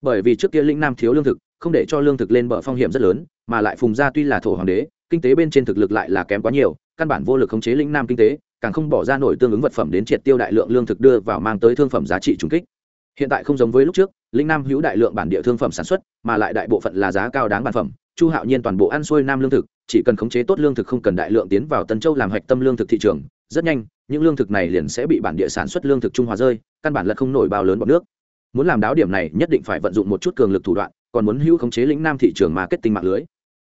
S1: Bởi vì trước kia lĩnh nam thiếu lương thực, không để cho lương thực lên bờ phong hiểm rất lớn, mà lại phùng gia tuy là thổ hoàng đế, kinh tế bên trên thực lực lại là kém quá nhiều, căn bản vô lực khống chế lĩnh nam kinh tế, càng không bỏ ra nổi tương ứng vật phẩm đến triệt tiêu đại lượng lương thực đưa vào mang tới thương phẩm giá trị trùng kích. Hiện tại không giống với lúc trước, lĩnh nam hữu đại lượng bản địa thương phẩm sản xuất, mà lại đại bộ phận là giá cao đáng bản phẩm, chu hạo nhiên toàn bộ ăn xuôi nam lương thực, chỉ cần khống chế tốt lương thực không cần đại lượng tiến vào tân châu làm hạch tâm lương thực thị trường rất nhanh, những lương thực này liền sẽ bị bản địa sản xuất lương thực trung hòa rơi, căn bản là không nổi bao lớn bọc nước. Muốn làm đáo điểm này, nhất định phải vận dụng một chút cường lực thủ đoạn, còn muốn hữu khống chế lĩnh nam thị trường marketing mạng lưới.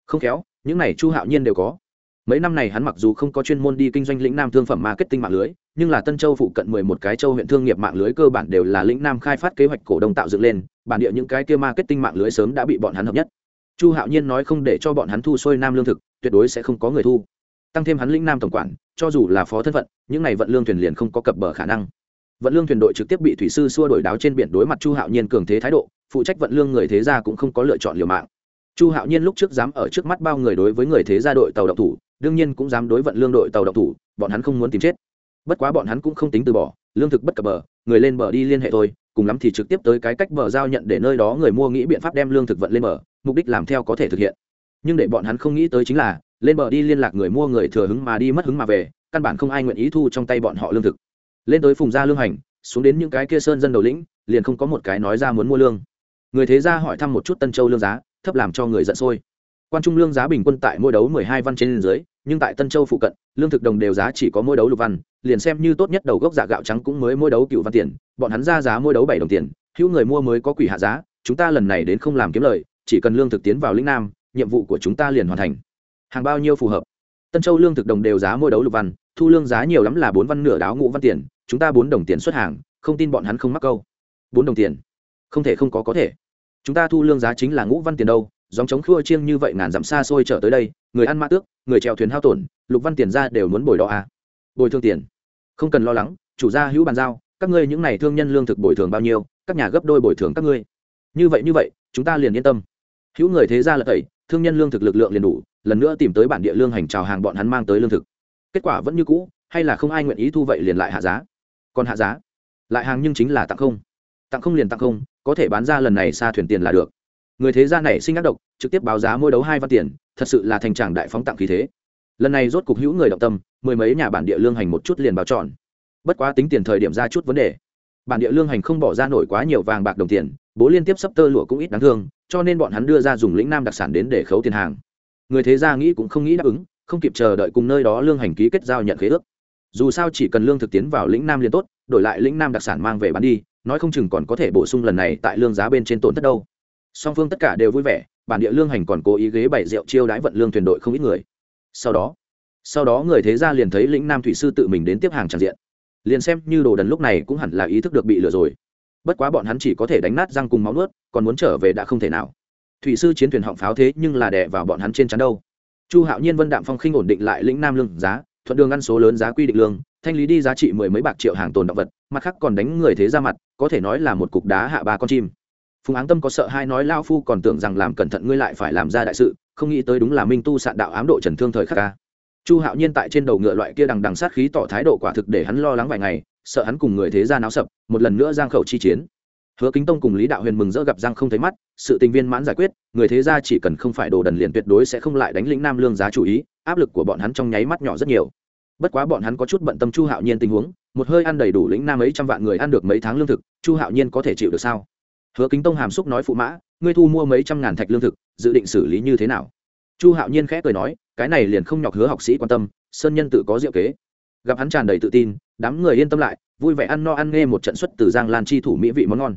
S1: Không khéo, những này chu hạo nhiên đều có. Mấy năm này hắn mặc dù không có chuyên môn đi kinh doanh lĩnh nam thương phẩm marketing mạng lưới, nhưng là tân châu phụ cận mười một cái châu huyện thương nghiệp mạng lưới cơ bản đều là lĩnh nam khai phát kế hoạch cổ đông tạo dựng lên, bản địa những cái kia marketing mạng lưới sớm đã bị bọn hắn hợp nhất. Chu hạo nhiên nói không để cho bọn hắn thu xuôi nam lương thực, tuyệt đối sẽ không có người thu. Tăng thêm hắn lĩnh nam tổng quản cho dù là phó thân phận, những này vận lương thuyền liền không có cập bờ khả năng. Vận lương thuyền đội trực tiếp bị thủy sư xua đổi đáo trên biển đối mặt chu hạo nhiên cường thế thái độ, phụ trách vận lương người thế gia cũng không có lựa chọn liều mạng. Chu hạo nhiên lúc trước dám ở trước mắt bao người đối với người thế gia đội tàu độc thủ, đương nhiên cũng dám đối vận lương đội tàu độc thủ, bọn hắn không muốn tìm chết. Bất quá bọn hắn cũng không tính từ bỏ, lương thực bất cập bờ, người lên bờ đi liên hệ thôi, cùng lắm thì trực tiếp tới cái cách bờ giao nhận để nơi đó người mua nghĩ biện pháp đem lương thực vận lên bờ, mục đích làm theo có thể thực hiện. Nhưng để bọn hắn không nghĩ tới chính là lên bờ đi liên lạc người mua người thừa hứng mà đi mất hứng mà về, căn bản không ai nguyện ý thu trong tay bọn họ lương thực. Lên tới phùng gia lương hành, xuống đến những cái kia sơn dân đầu lĩnh, liền không có một cái nói ra muốn mua lương. Người thế gia hỏi thăm một chút tân châu lương giá, thấp làm cho người giận sôi. Quan trung lương giá bình quân tại mỗi đấu mười hai văn trên dưới, nhưng tại tân châu phụ cận, lương thực đồng đều giá chỉ có mỗi đấu lục văn, liền xem như tốt nhất đầu gốc giả gạo trắng cũng mới mỗi đấu cựu văn tiền, bọn hắn ra giá mỗi đấu bảy đồng tiền, hữu người mua mới có quỷ hạ giá, chúng ta lần này đến không làm kiếm lời, chỉ cần lương thực tiến vào lĩnh nam, nhiệm vụ của chúng ta liền hoàn thành hàng bao nhiêu phù hợp. Tân châu lương thực đồng đều giá mỗi đấu lục văn, thu lương giá nhiều lắm là bốn văn nửa đáo ngũ văn tiền, chúng ta bốn đồng tiền xuất hàng, không tin bọn hắn không mắc câu. Bốn đồng tiền? Không thể không có có thể. Chúng ta thu lương giá chính là ngũ văn tiền đâu dòng chống khua chiêng như vậy ngàn dặm xa xôi trở tới đây, người ăn mã tước, người trèo thuyền hao tổn, lục văn tiền ra đều muốn bồi đỏ à. bồi thương tiền? Không cần lo lắng, chủ gia hữu bàn giao, các ngươi những n à y thương nhân lương thực bồi thường bao nhiêu, các nhà gấp đôi bồi thường các ngươi. Như vậy như vậy, chúng ta liền yên tâm. Hữu người thế ra là tẩy, thương nhân lương thực lực lượng liền đủ lần nữa tìm tới bản địa lương hành trào hàng bọn hắn mang tới lương thực. Kết quả vẫn như cũ, hay là không ai nguyện ý thu vậy liền lại hạ giá. Còn hạ giá? Lại hàng nhưng chính là tặng không. Tặng không liền tặng không, có thể bán ra lần này xa thuyền tiền là được. Người thế gia này sinh ác độc, trực tiếp báo giá mua đấu hai văn tiền, thật sự là thành tràng đại phóng tặng khí thế. Lần này rốt cục hữu người động tâm, mười mấy nhà bản địa lương hành một chút liền báo chọn bất quá tính tiền thời điểm ra chút vấn đề. Bản địa lương hành không bỏ ra nổi quá nhiều vàng bạc đồng tiền, bố liên tiếp sắp tơ lụa cũng ít đáng thương, cho nên bọn hắn đưa ra dùng lĩnh nam đặc sản đến để khấu tiền hàng người thế gia nghĩ cũng không nghĩ đáp ứng, không kịp chờ đợi cùng nơi đó lương hành ký kết giao nhận khế ước. Dù sao chỉ cần lương thực tiến vào lĩnh nam liền tốt, đổi lại lĩnh nam đặc sản mang về bán đi, nói không chừng còn có thể bổ sung lần này tại lương giá bên trên tổn thất đâu. Song phương tất cả đều vui vẻ, bản địa lương hành còn cố ý ghế bày rượu chiêu đãi vận lương thuyền đội không ít người. Sau đó sau đó người thế gia liền thấy lĩnh nam thủy sư tự mình đến tiếp hàng tràn diện. Liền xem như đồ đần lúc này cũng hẳn là ý thức được bị lừa rồi. Bất quá bọn hắn chỉ có thể đánh nát răng cùng máu nuốt, còn muốn trở về đã không thể nào thủy sư chiến thuyền họng pháo thế nhưng là đè vào bọn hắn trên chắn đâu. Chu hạo nhiên, vân đạm phong khinh ổn định lại lĩnh nam lương giá, thuận đường ăn số lớn giá quy định lương, thanh lý đi giá trị mười mấy bạc triệu hàng tồn động vật, mặt khác còn đánh người thế ra mặt, có thể nói là một cục đá hạ ba con chim. Phùng áng tâm có sợ hai nói, lao phu còn tưởng rằng làm cẩn thận ngươi lại phải làm ra đại sự, không nghĩ tới đúng là minh tu sạn đạo ám độ trần thương thời khắc ca. Chu hạo nhiên tại trên đầu ngựa loại kia đằng đằng sát khí tỏ thái độ quả thực để hắn lo lắng vài ngày, sợ hắn cùng người thế ra náo sập, một lần nữa giang khẩu chi chiến hứa kính tông cùng lý đạo huyền mừng rỡ gặp giang không thấy mắt, sự tình viên mãn giải quyết, người thế gia chỉ cần không phải đồ đần liền tuyệt đối sẽ không lại đánh lĩnh nam lương giá chủ ý, áp lực của bọn hắn trong nháy mắt nhỏ rất nhiều. Bất quá bọn hắn có chút bận tâm chu hạo nhiên tình huống, một hơi ăn đầy đủ lĩnh nam mấy trăm vạn người ăn được mấy tháng lương thực, chu hạo nhiên có thể chịu được sao? Hứa kính tông hàm xúc nói phụ mã, ngươi thu mua mấy trăm ngàn thạch lương thực, dự định xử lý như thế nào? Chu hạo nhiên khẽ cười nói, cái này liền không nhọc hứa học sĩ quan tâm, sơn nhân tự có diệu kế. Gặp hắn tràn đầy tự tin đám người yên tâm lại, vui vẻ ăn no ăn nghe một trận xuất từ giang lan chi thủ mỹ vị món ngon.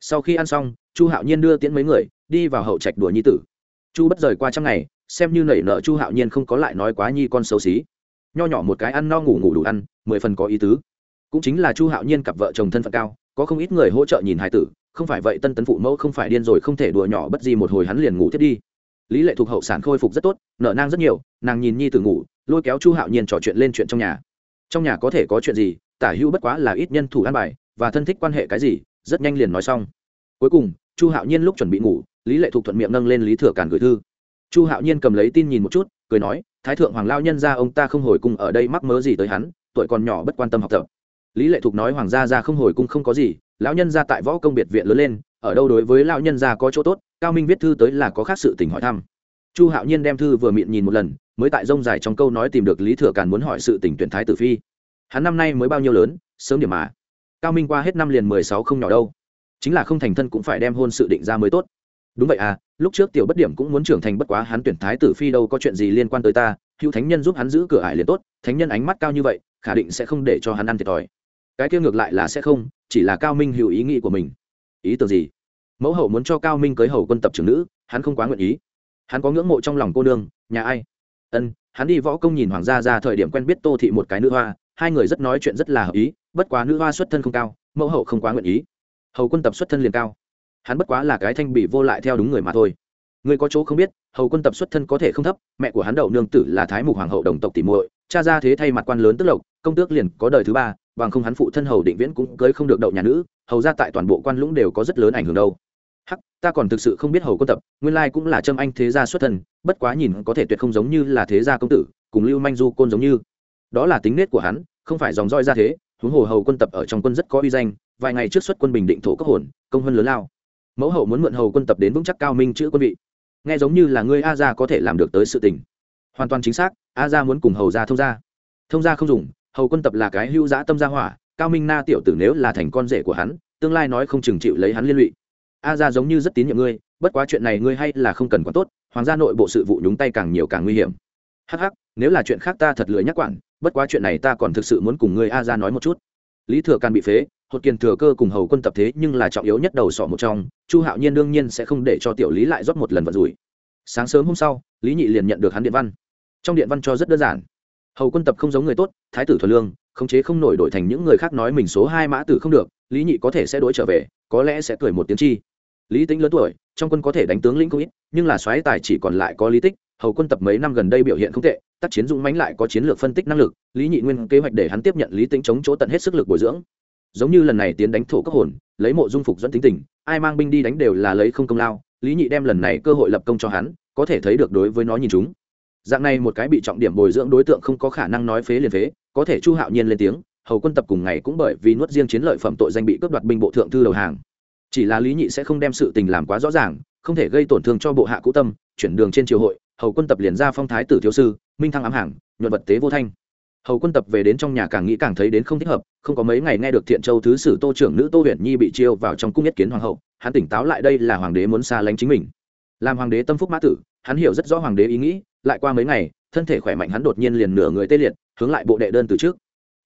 S1: Sau khi ăn xong, chu hạo nhiên đưa tiễn mấy người, đi vào hậu trạch đùa nhi tử. Chu bất rời qua trăm ngày, xem như nảy nở chu hạo nhiên không có lại nói quá nhi con xấu xí. Nho nhỏ một cái ăn no ngủ ngủ đủ ăn, mười phần có ý tứ. Cũng chính là chu hạo nhiên cặp vợ chồng thân phận cao, có không ít người hỗ trợ nhìn hai tử, không phải vậy tân tấn phụ mẫu không phải điên rồi không thể đùa nhỏ bất gì một hồi hắn liền ngủ thiết đi. Lý lệ thuộc hậu sản khôi phục rất tốt, nợ nang rất nhiều, nàng nhìn nhi tử ngủ, lôi kéo chu hạo nhiên trò chuyện lên chuyện trong nhà trong nhà có thể có chuyện gì, tả hữu bất quá là ít nhân thủ ăn bài, và thân thích quan hệ cái gì, rất nhanh liền nói xong. Cuối cùng, chu hạo nhiên lúc chuẩn bị ngủ, lý lệ thuộc thuận miệng nâng lên lý thừa càn gửi thư. Chu hạo nhiên cầm lấy tin nhìn một chút, cười nói, thái thượng hoàng lao nhân ra ông ta không hồi cung ở đây mắc mớ gì tới hắn, tuổi còn nhỏ bất quan tâm học tập. Lý lệ thục nói, hoàng gia ra không hồi cung không có gì, lão nhân ra tại võ công biệt viện lớn lên, ở đâu đối với lão nhân gia có chỗ tốt, cao minh viết thư tới là có khác sự tình hỏi thăm chu hạo nhiên đem thư vừa miệng nhìn một lần, mới tại rông dài trong câu nói tìm được lý thừa càn muốn hỏi sự tình tuyển thái tử phi. Hắn năm nay mới bao nhiêu lớn, sớm điểm mà. Cao minh qua hết năm liền mười sáu không nhỏ đâu. Chính là không thành thân cũng phải đem hôn sự định ra mới tốt. Đúng vậy à lúc trước tiểu bất điểm cũng muốn trưởng thành bất quá hắn tuyển thái tử phi đâu có chuyện gì liên quan tới ta, hữu thánh nhân giúp hắn giữ cửa ải liền tốt, thánh nhân ánh mắt cao như vậy, khả định sẽ không để cho hắn ăn thiệt thòi. Cái kia ngược lại là sẽ không, chỉ là cao minh hữu ý nghĩ của mình. Ý tưởng gì? Mẫu hậu muốn cho cao minh cưới hầu quân tập trưởng nữ, hắn không quá nguyện ý hắn có ngưỡng mộ trong lòng cô nương, nhà ai? Ân, hắn đi võ công nhìn hoàng gia ra thời điểm quen biết tô thị một cái nữ hoa, hai người rất nói chuyện rất là hợp ý, bất quá nữ hoa xuất thân không cao, mẫu hậu không quá nguyện ý. Hầu quân tập xuất thân liền cao. Hắn bất quá là cái thanh bị vô lại theo đúng người mà thôi. Người có chỗ không biết, hầu quân tập xuất thân có thể không thấp, mẹ của hắn đậu nương tử là thái mục hoàng hậu đồng tộc tỷ muội, cha ra thế thay mặt quan lớn tức lộc, công tước liền có đời thứ ba, bằng không hắn phụ thân hầu định viễn cũng cưới không được đậu nhà nữ, hầu ra tại toàn bộ quan lũng đều có rất lớn ảnh hưởng đâu hắc, ta còn thực sự không biết hầu quân tập, nguyên lai cũng là trâm anh thế gia xuất thân, bất quá nhìn có thể tuyệt không giống như là thế gia công tử, cùng lưu manh du côn giống như. Đó là tính nết của hắn, không phải dòng roi ra thế, huống hồ hầu quân tập ở trong quân rất có uy danh, vài ngày trước xuất quân bình định thổ cấp hồn, công hơn lớn lao. Mẫu hậu muốn mượn hầu quân tập đến vững chắc cao minh chữ quân vị. Nghe giống như là ngươi a gia có thể làm được tới sự tình. Hoàn toàn chính xác, a gia muốn cùng hầu gia thông gia. Thông gia không dùng, hầu quân tập là cái hưu giã tâm gia hỏa, cao minh na tiểu tử nếu là thành con rể của hắn, tương lai nói không chừng chịu lấy hắn liên lụy a gia giống như rất tín nhiệm ngươi, bất quá chuyện này ngươi hay là không cần quá tốt, hoàng gia nội bộ sự vụ nhúng tay càng nhiều càng nguy hiểm. Hắc hắc, nếu là chuyện khác ta thật lười nhắc quản, bất quá chuyện này ta còn thực sự muốn cùng ngươi a gia nói một chút. Lý thừa càn bị phế, hột kiền thừa cơ cùng hầu quân tập thế nhưng là trọng yếu nhất đầu sọ một trong, chu hạo nhiên đương nhiên sẽ không để cho tiểu lý lại rót một lần vận rủi. Sáng sớm hôm sau, lý nhị liền nhận được hắn điện văn. Trong điện văn cho rất đơn giản. Hầu quân tập không giống người tốt, thái tử thuần lương, khống chế không nổi đổi thành những người khác nói mình số hai mã tử không được, lý nhị có thể sẽ đổi trở về, có lẽ sẽ cười một tiếng chi lý tính lớn tuổi, trong quân có thể đánh tướng lĩnh không ít, nhưng là xoáy tài chỉ còn lại có lý tích, hầu quân tập mấy năm gần đây biểu hiện không tệ, tác chiến dũng mãnh lại có chiến lược phân tích năng lực, lý nhị nguyên kế hoạch để hắn tiếp nhận lý tính chống chỗ tận hết sức lực bồi dưỡng. Giống như lần này tiến đánh thổ cấp hồn, lấy mộ dung phục dẫn tính tình, ai mang binh đi đánh đều là lấy không công lao, lý nhị đem lần này cơ hội lập công cho hắn, có thể thấy được đối với nó nhìn chúng. Dạng này một cái bị trọng điểm bồi dưỡng đối tượng không có khả năng nói phế liền phế, có thể chu hạo nhiên lên tiếng, hầu quân tập cùng ngày cũng bởi vì nuốt riêng chiến lợi phẩm tội danh bị cướp đoạt binh bộ thượng thư đầu hàng chỉ là lý nhị sẽ không đem sự tình làm quá rõ ràng, không thể gây tổn thương cho bộ hạ cũ tâm, chuyển đường trên triều hội, hầu quân tập liền ra phong thái tử thiếu sư, minh thăng ám hàng, nhuận vật tế vô thanh. Hầu quân tập về đến trong nhà càng nghĩ càng thấy đến không thích hợp, không có mấy ngày nghe được thiện châu thứ sử tô trưởng nữ tô huyền nhi bị chiêu vào trong cung nhất kiến hoàng hậu, hắn tỉnh táo lại đây là hoàng đế muốn xa lánh chính mình. Làm hoàng đế tâm phúc mã tử, hắn hiểu rất rõ hoàng đế ý nghĩ, lại qua mấy ngày, thân thể khỏe mạnh hắn đột nhiên liền nửa người tê liệt, hướng lại bộ đệ đơn từ trước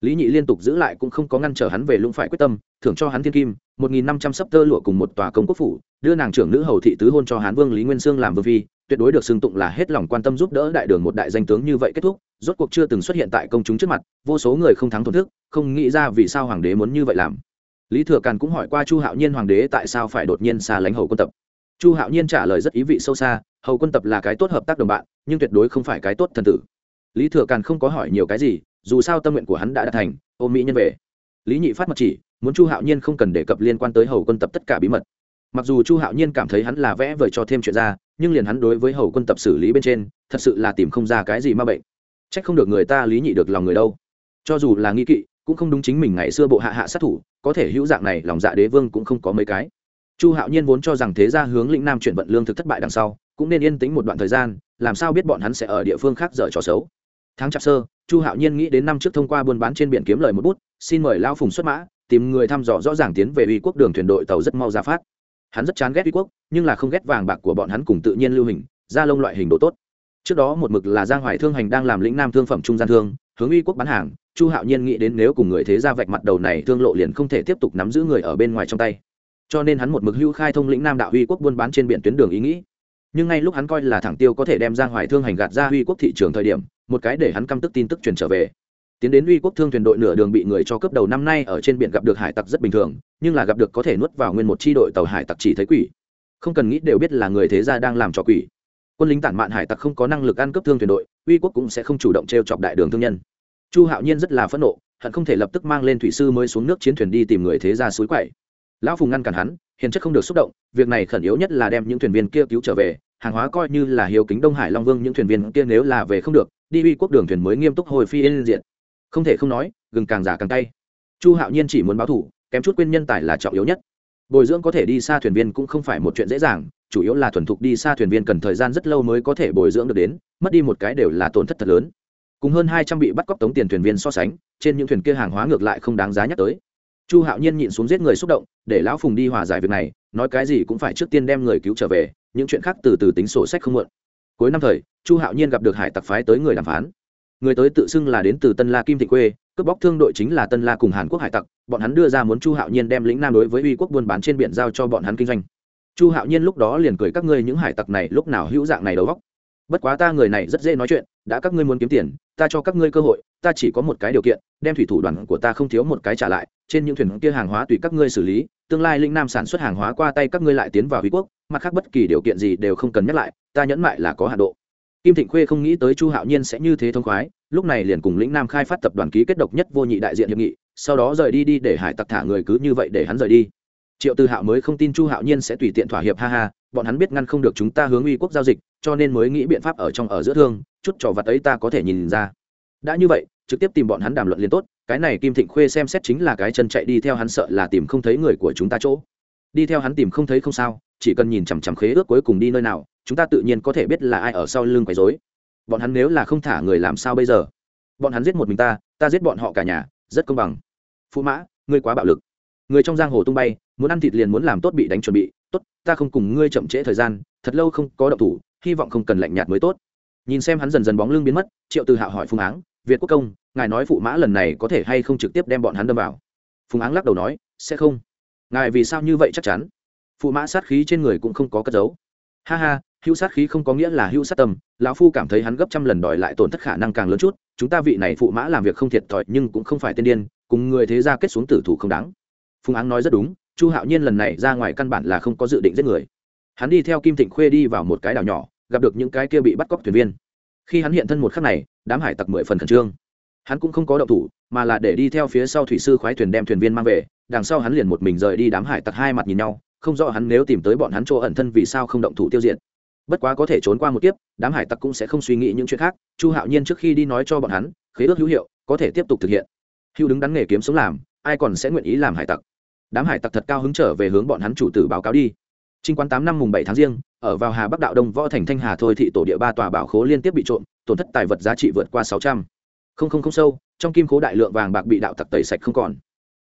S1: lý nhị liên tục giữ lại cũng không có ngăn trở hắn về lũng phải quyết tâm, thưởng cho hắn thiên kim, một nghìn năm trăm sấp tơ lụa cùng một tòa công quốc phủ, đưa nàng trưởng nữ hầu thị tứ hôn cho hán vương lý nguyên sương làm vương phi, tuyệt đối được xưng tụng là hết lòng quan tâm giúp đỡ đại đường một đại danh tướng như vậy kết thúc, rốt cuộc chưa từng xuất hiện tại công chúng trước mặt, vô số người không thắng thổn thức không nghĩ ra vì sao hoàng đế muốn như vậy làm. Lý thừa càn cũng hỏi qua chu hạo nhiên hoàng đế tại sao phải đột nhiên xa lánh hầu quân tập. Chu hạo nhiên trả lời rất ý vị sâu xa, hầu quân tập là cái tốt hợp tác đồng bạn, nhưng tuyệt đối không phải cái tốt thần tử lý thừa càn không có hỏi nhiều cái gì, dù sao tâm nguyện của hắn đã đạt thành ôm mỹ nhân về. Lý nhị phát mật chỉ, muốn chu hạo nhiên không cần đề cập liên quan tới hầu quân tập tất cả bí mật. Mặc dù chu hạo nhiên cảm thấy hắn là vẽ vời cho thêm chuyện ra, nhưng liền hắn đối với hầu quân tập xử lý bên trên, thật sự là tìm không ra cái gì ma bệnh. C h ắ c không được người ta lý nhị được lòng người đâu. Cho dù là nghi kỵ, cũng không đúng chính mình ngày xưa bộ hạ hạ sát thủ, có thể hữu dạng này, lòng dạ đế vương cũng không có mấy cái chu hạo nhiên vốn cho rằng thế gia hướng lĩnh nam chuyển vận lương thực thất bại đằng sau, cũng nên yên tĩnh một đoạn thời gian, làm sao biết bọn hắn sẽ ở địa phương khác dở trò xấu. Tháng chạp sơ, chu hạo nhiên nghĩ đến năm trước thông qua buôn bán trên biển kiếm lời một bút, xin mời lao phùng xuất mã, tìm người thăm dò rõ ràng tiến về uy quốc đường thuyền đội tàu rất mau ra phát. Hắn rất chán ghét uy quốc, nhưng là không ghét vàng bạc của bọn hắn cùng tự nhiên lưu hình ra lông loại hình độ tốt. Trước đó một mực là giang hoài thương hành đang làm lĩnh nam thương phẩm trung gian thương, hướng uy quốc bán hàng, chu hạo nhiên nghĩ đến nếu cùng người thế ra vạch mặt đầu này thương lộ liền không thể tiếp tục nắm giữ người ở bên ngoài trong tay cho nên hắn một mực hưu khai thông lĩnh nam đạo huy quốc buôn bán trên biển tuyến đường ý nghĩ. Nhưng ngay lúc hắn coi là thẳng tiêu có thể đem giang hoài thương hành gạt ra huy quốc thị trường thời điểm, một cái để hắn căm tức tin tức truyền trở về. Tiến đến uy quốc thương thuyền đội nửa đường bị người cho cướp đầu năm nay ở trên biển gặp được hải tặc rất bình thường, nhưng là gặp được có thể nuốt vào nguyên một chi đội tàu hải tặc chỉ thấy quỷ. Không cần nghĩ đều biết là người thế gia đang làm cho quỷ. Quân lính tản mạn hải tặc không có năng lực ăn cướp thương thuyền đội uy quốc cũng sẽ không chủ động t r e o chọc đại đường thương nhân. Chu hạo nhiên rất là phẫn nộ, hận không thể lập tức mang lên thủy sư mới xuống nước chiến thuyền đi tìm người thế gia suối quậy lão phùng ngăn cản hắn, hiền chất không được xúc động, việc này khẩn yếu nhất là đem những thuyền viên kia cứu trở về, hàng hóa coi như là hiếu kính đông hải long vương, những thuyền viên kia nếu là về không được, đi uy quốc đường thuyền mới nghiêm túc hồi phi yên diện không thể không nói, gừng càng giả càng tay chu hạo nhiên chỉ muốn báo thủ, kém chút quyên nhân tài là trọng yếu nhất. Bồi dưỡng có thể đi xa thuyền viên cũng không phải một chuyện dễ dàng, chủ yếu là thuần thục đi xa thuyền viên cần thời gian rất lâu mới có thể bồi dưỡng được đến, mất đi một cái đều là tổn thất thật lớn. Cùng hơn hai trăm bị bắt cóc tống tiền thuyền viên so sánh, trên những thuyền kia hàng hóa ngược lại không đáng giá nhắc tới chu hạo nhiên nhịn xuống giết người xúc động, để lão phùng đi hòa giải việc này, nói cái gì cũng phải trước tiên đem người cứu trở về, những chuyện khác từ từ tính sổ sách không muộn. Cuối năm thời, chu hạo nhiên gặp được hải tặc phái tới người đàm phán. Người tới tự xưng là đến từ tân la kim thị quê cướp bóc thương đội chính là tân la cùng hàn quốc hải tặc, bọn hắn đưa ra muốn chu hạo nhiên đem lĩnh nam đối với uy quốc buôn bán trên biển giao cho bọn hắn kinh doanh. Chu hạo nhiên lúc đó liền cười các ngươi những hải tặc này lúc nào hữu dạng này đầu góc bất quá ta người này rất dễ nói chuyện, đã các ngươi muốn kiếm tiền, ta cho các ngươi cơ hội, ta chỉ có một cái điều kiện, đem thủy thủ đoàn của ta không thiếu một cái trả lại, trên những thuyền kia hàng hóa tùy các ngươi xử lý, tương lai linh nam sản xuất hàng hóa qua tay các ngươi lại tiến vào huy quốc, mặt khác bất kỳ điều kiện gì đều không cần nhắc lại, ta nhẫn mại là có hạ độ. Kim thịnh khuê không nghĩ tới chu hạo nhiên sẽ như thế thông khoái, lúc này liền cùng lĩnh nam khai phát tập đoàn ký kết độc nhất vô nhị đại diện hiệp nghị, sau đó rời đi đi để hải tặc thả người cứ như vậy để hắn rời đi triệu tư hạo mới không tin chu hạo nhiên sẽ tùy tiện thỏa hiệp, ha ha, bọn hắn biết ngăn không được chúng ta hướng uy quốc giao dịch, cho nên mới nghĩ biện pháp ở trong ở giữa thương, chút trò vặt ấy ta có thể nhìn ra. Đã như vậy, trực tiếp tìm bọn hắn đàm luận liền tốt, cái này kim thịnh khuê xem xét chính là cái chân chạy đi theo hắn sợ là tìm không thấy người của chúng ta chỗ. Đi theo hắn tìm không thấy không sao, chỉ cần nhìn chằm chằm khế ước cuối cùng đi nơi nào, chúng ta tự nhiên có thể biết là ai ở sau lưng quấy rối. Bọn hắn nếu là không thả người làm sao bây giờ? Bọn hắn giết một mình ta ta giết bọn họ cả nhà, rất công bằng. Phụ mã, ngươi quá bạo lực. Người trong giang hồ tung bay muốn ăn thịt liền muốn làm tốt bị đánh chuẩn bị, tốt, ta không cùng ngươi chậm trễ thời gian, thật lâu không có động thủ, hy vọng không cần lạnh nhạt mới tốt. Nhìn xem hắn dần dần bóng lưng biến mất, triệu từ hạo hỏi phùng áng, việt quốc công, ngài nói phụ mã lần này có thể hay không trực tiếp đem bọn hắn đâm vào? Phùng áng lắc đầu nói, sẽ không. Ngài vì sao như vậy chắc chắn? Phụ mã sát khí trên người cũng không có cất giấu. Ha ha, hữu sát khí không có nghĩa là hữu sát tâm, lão phu cảm thấy hắn gấp trăm lần đòi lại tổn thất khả năng càng lớn chút, chúng ta vị này phụ mã làm việc không thiệt thòi nhưng cũng không phải tên điên, cùng người thế gia kết xuống tử thủ không đáng. Phùng áng nói rất đúng chu hạo nhiên lần này ra ngoài căn bản là không có dự định giết người. Hắn đi theo kim thịnh khuê đi vào một cái đảo nhỏ, gặp được những cái kia bị bắt cóc thuyền viên. Khi hắn hiện thân một khắc này, đám hải tặc mười phần khẩn trương. Hắn cũng không có động thủ, mà là để đi theo phía sau thủy sư khoái thuyền đem thuyền viên mang về, đằng sau hắn liền một mình rời đi đám hải tặc hai mặt nhìn nhau, không rõ hắn nếu tìm tới bọn hắn chỗ ẩn thân vì sao không động thủ tiêu diệt. Bất quá có thể trốn qua một kiếp, đám hải tặc cũng sẽ không suy nghĩ những chuyện khác, chu hạo nhiên trước khi đi nói cho bọn hắn, khế ước hữu hiệu, có thể tiếp tục thực hiện. Hữu đứng đắn nghề kiếm sống làm, ai còn sẽ nguyện ý làm hải tặc? Đám hải tặc thật cao hứng trở về hướng bọn hắn chủ tử báo cáo đi. Trinh quán tám năm mùng bảy tháng riêng, ở vào Hà Bắc đạo Đông võ thành Thanh Hà thôi thị tổ địa ba tòa bảo khố liên tiếp bị trộm, tổn thất tài vật giá trị vượt qua sáu trăm. Không không không sâu trong kim khố đại lượng vàng bạc bị đạo tặc tẩy sạch không còn.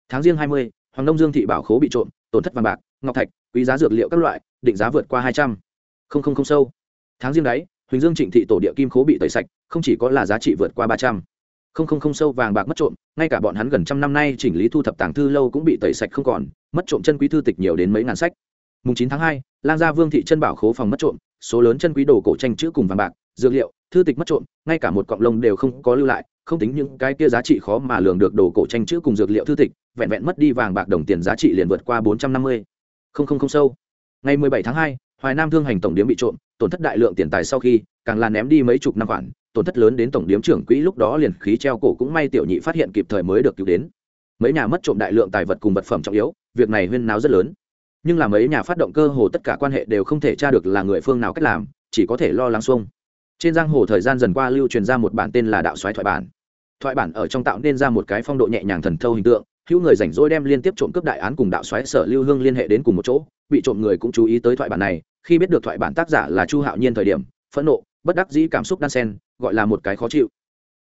S1: Tháng riêng hai mươi hoàng đông dương thị bảo khố bị trộm tổn thất vàng bạc ngọc thạch quý giá dược liệu các loại định giá vượt qua hai trăm. Không không không sâu. Tháng riêng đấy huỳnh dương trịnh thị tổ địa kim khố bị tẩy sạch không chỉ có là giá trị vượt qua ba trăm không không không sâu vàng bạc mất trộm, ngay cả bọn hắn gần trăm năm nay chỉnh lý thu thập tàng thư lâu cũng bị tẩy sạch không còn, mất trộm chân quý thư tịch nhiều đến mấy ngàn sách. Mùng chín tháng hai, lang gia vương thị chân bảo khố phòng mất trộm, số lớn chân quý đồ cổ tranh chữ cùng vàng bạc, dược liệu, thư tịch mất trộm, ngay cả một cọng lông đều không có lưu lại, không tính những cái kia giá trị khó mà lường được đồ cổ tranh chữ cùng dược liệu thư tịch, vẹn vẹn mất đi vàng bạc đồng tiền giá trị liền vượt qua bốn trăm năm mươi. Không không không sâu. Ngày mười bảy tháng hai, hoài nam thương hành tổng điếm bị trộm, tổn thất đại lượng tiền tài sau khi, càng là ném đi mấy chục năm khoản tổn thất lớn đến tổng điếm trưởng quỹ lúc đó liền khí treo cổ cũng may tiểu nhị phát hiện kịp thời mới được cứu đến. Mấy nhà mất trộm đại lượng tài vật cùng vật phẩm trọng yếu, việc này huyên náo rất lớn. Nhưng là mấy nhà phát động cơ hồ tất cả quan hệ đều không thể tra được là người phương nào cách làm, chỉ có thể lo lắng xuông. Trên giang hồ thời gian dần qua lưu truyền ra một bản tên là đạo xoáy thoại bản. Thoại bản ở trong tạo nên ra một cái phong độ nhẹ nhàng thần thâu hình tượng, hữu người rảnh rỗi đem liên tiếp trộm cướp đại án cùng đạo xoáy sở lưu hương liên hệ đến cùng một chỗ, bị trộm người cũng chú ý tới thoại bản này, khi biết được thoại bản tác giả là chu hạo nhiên thời điểm, phẫn nộ, bất đắc dĩ cảm xúc đan sen gọi là một cái khó chịu.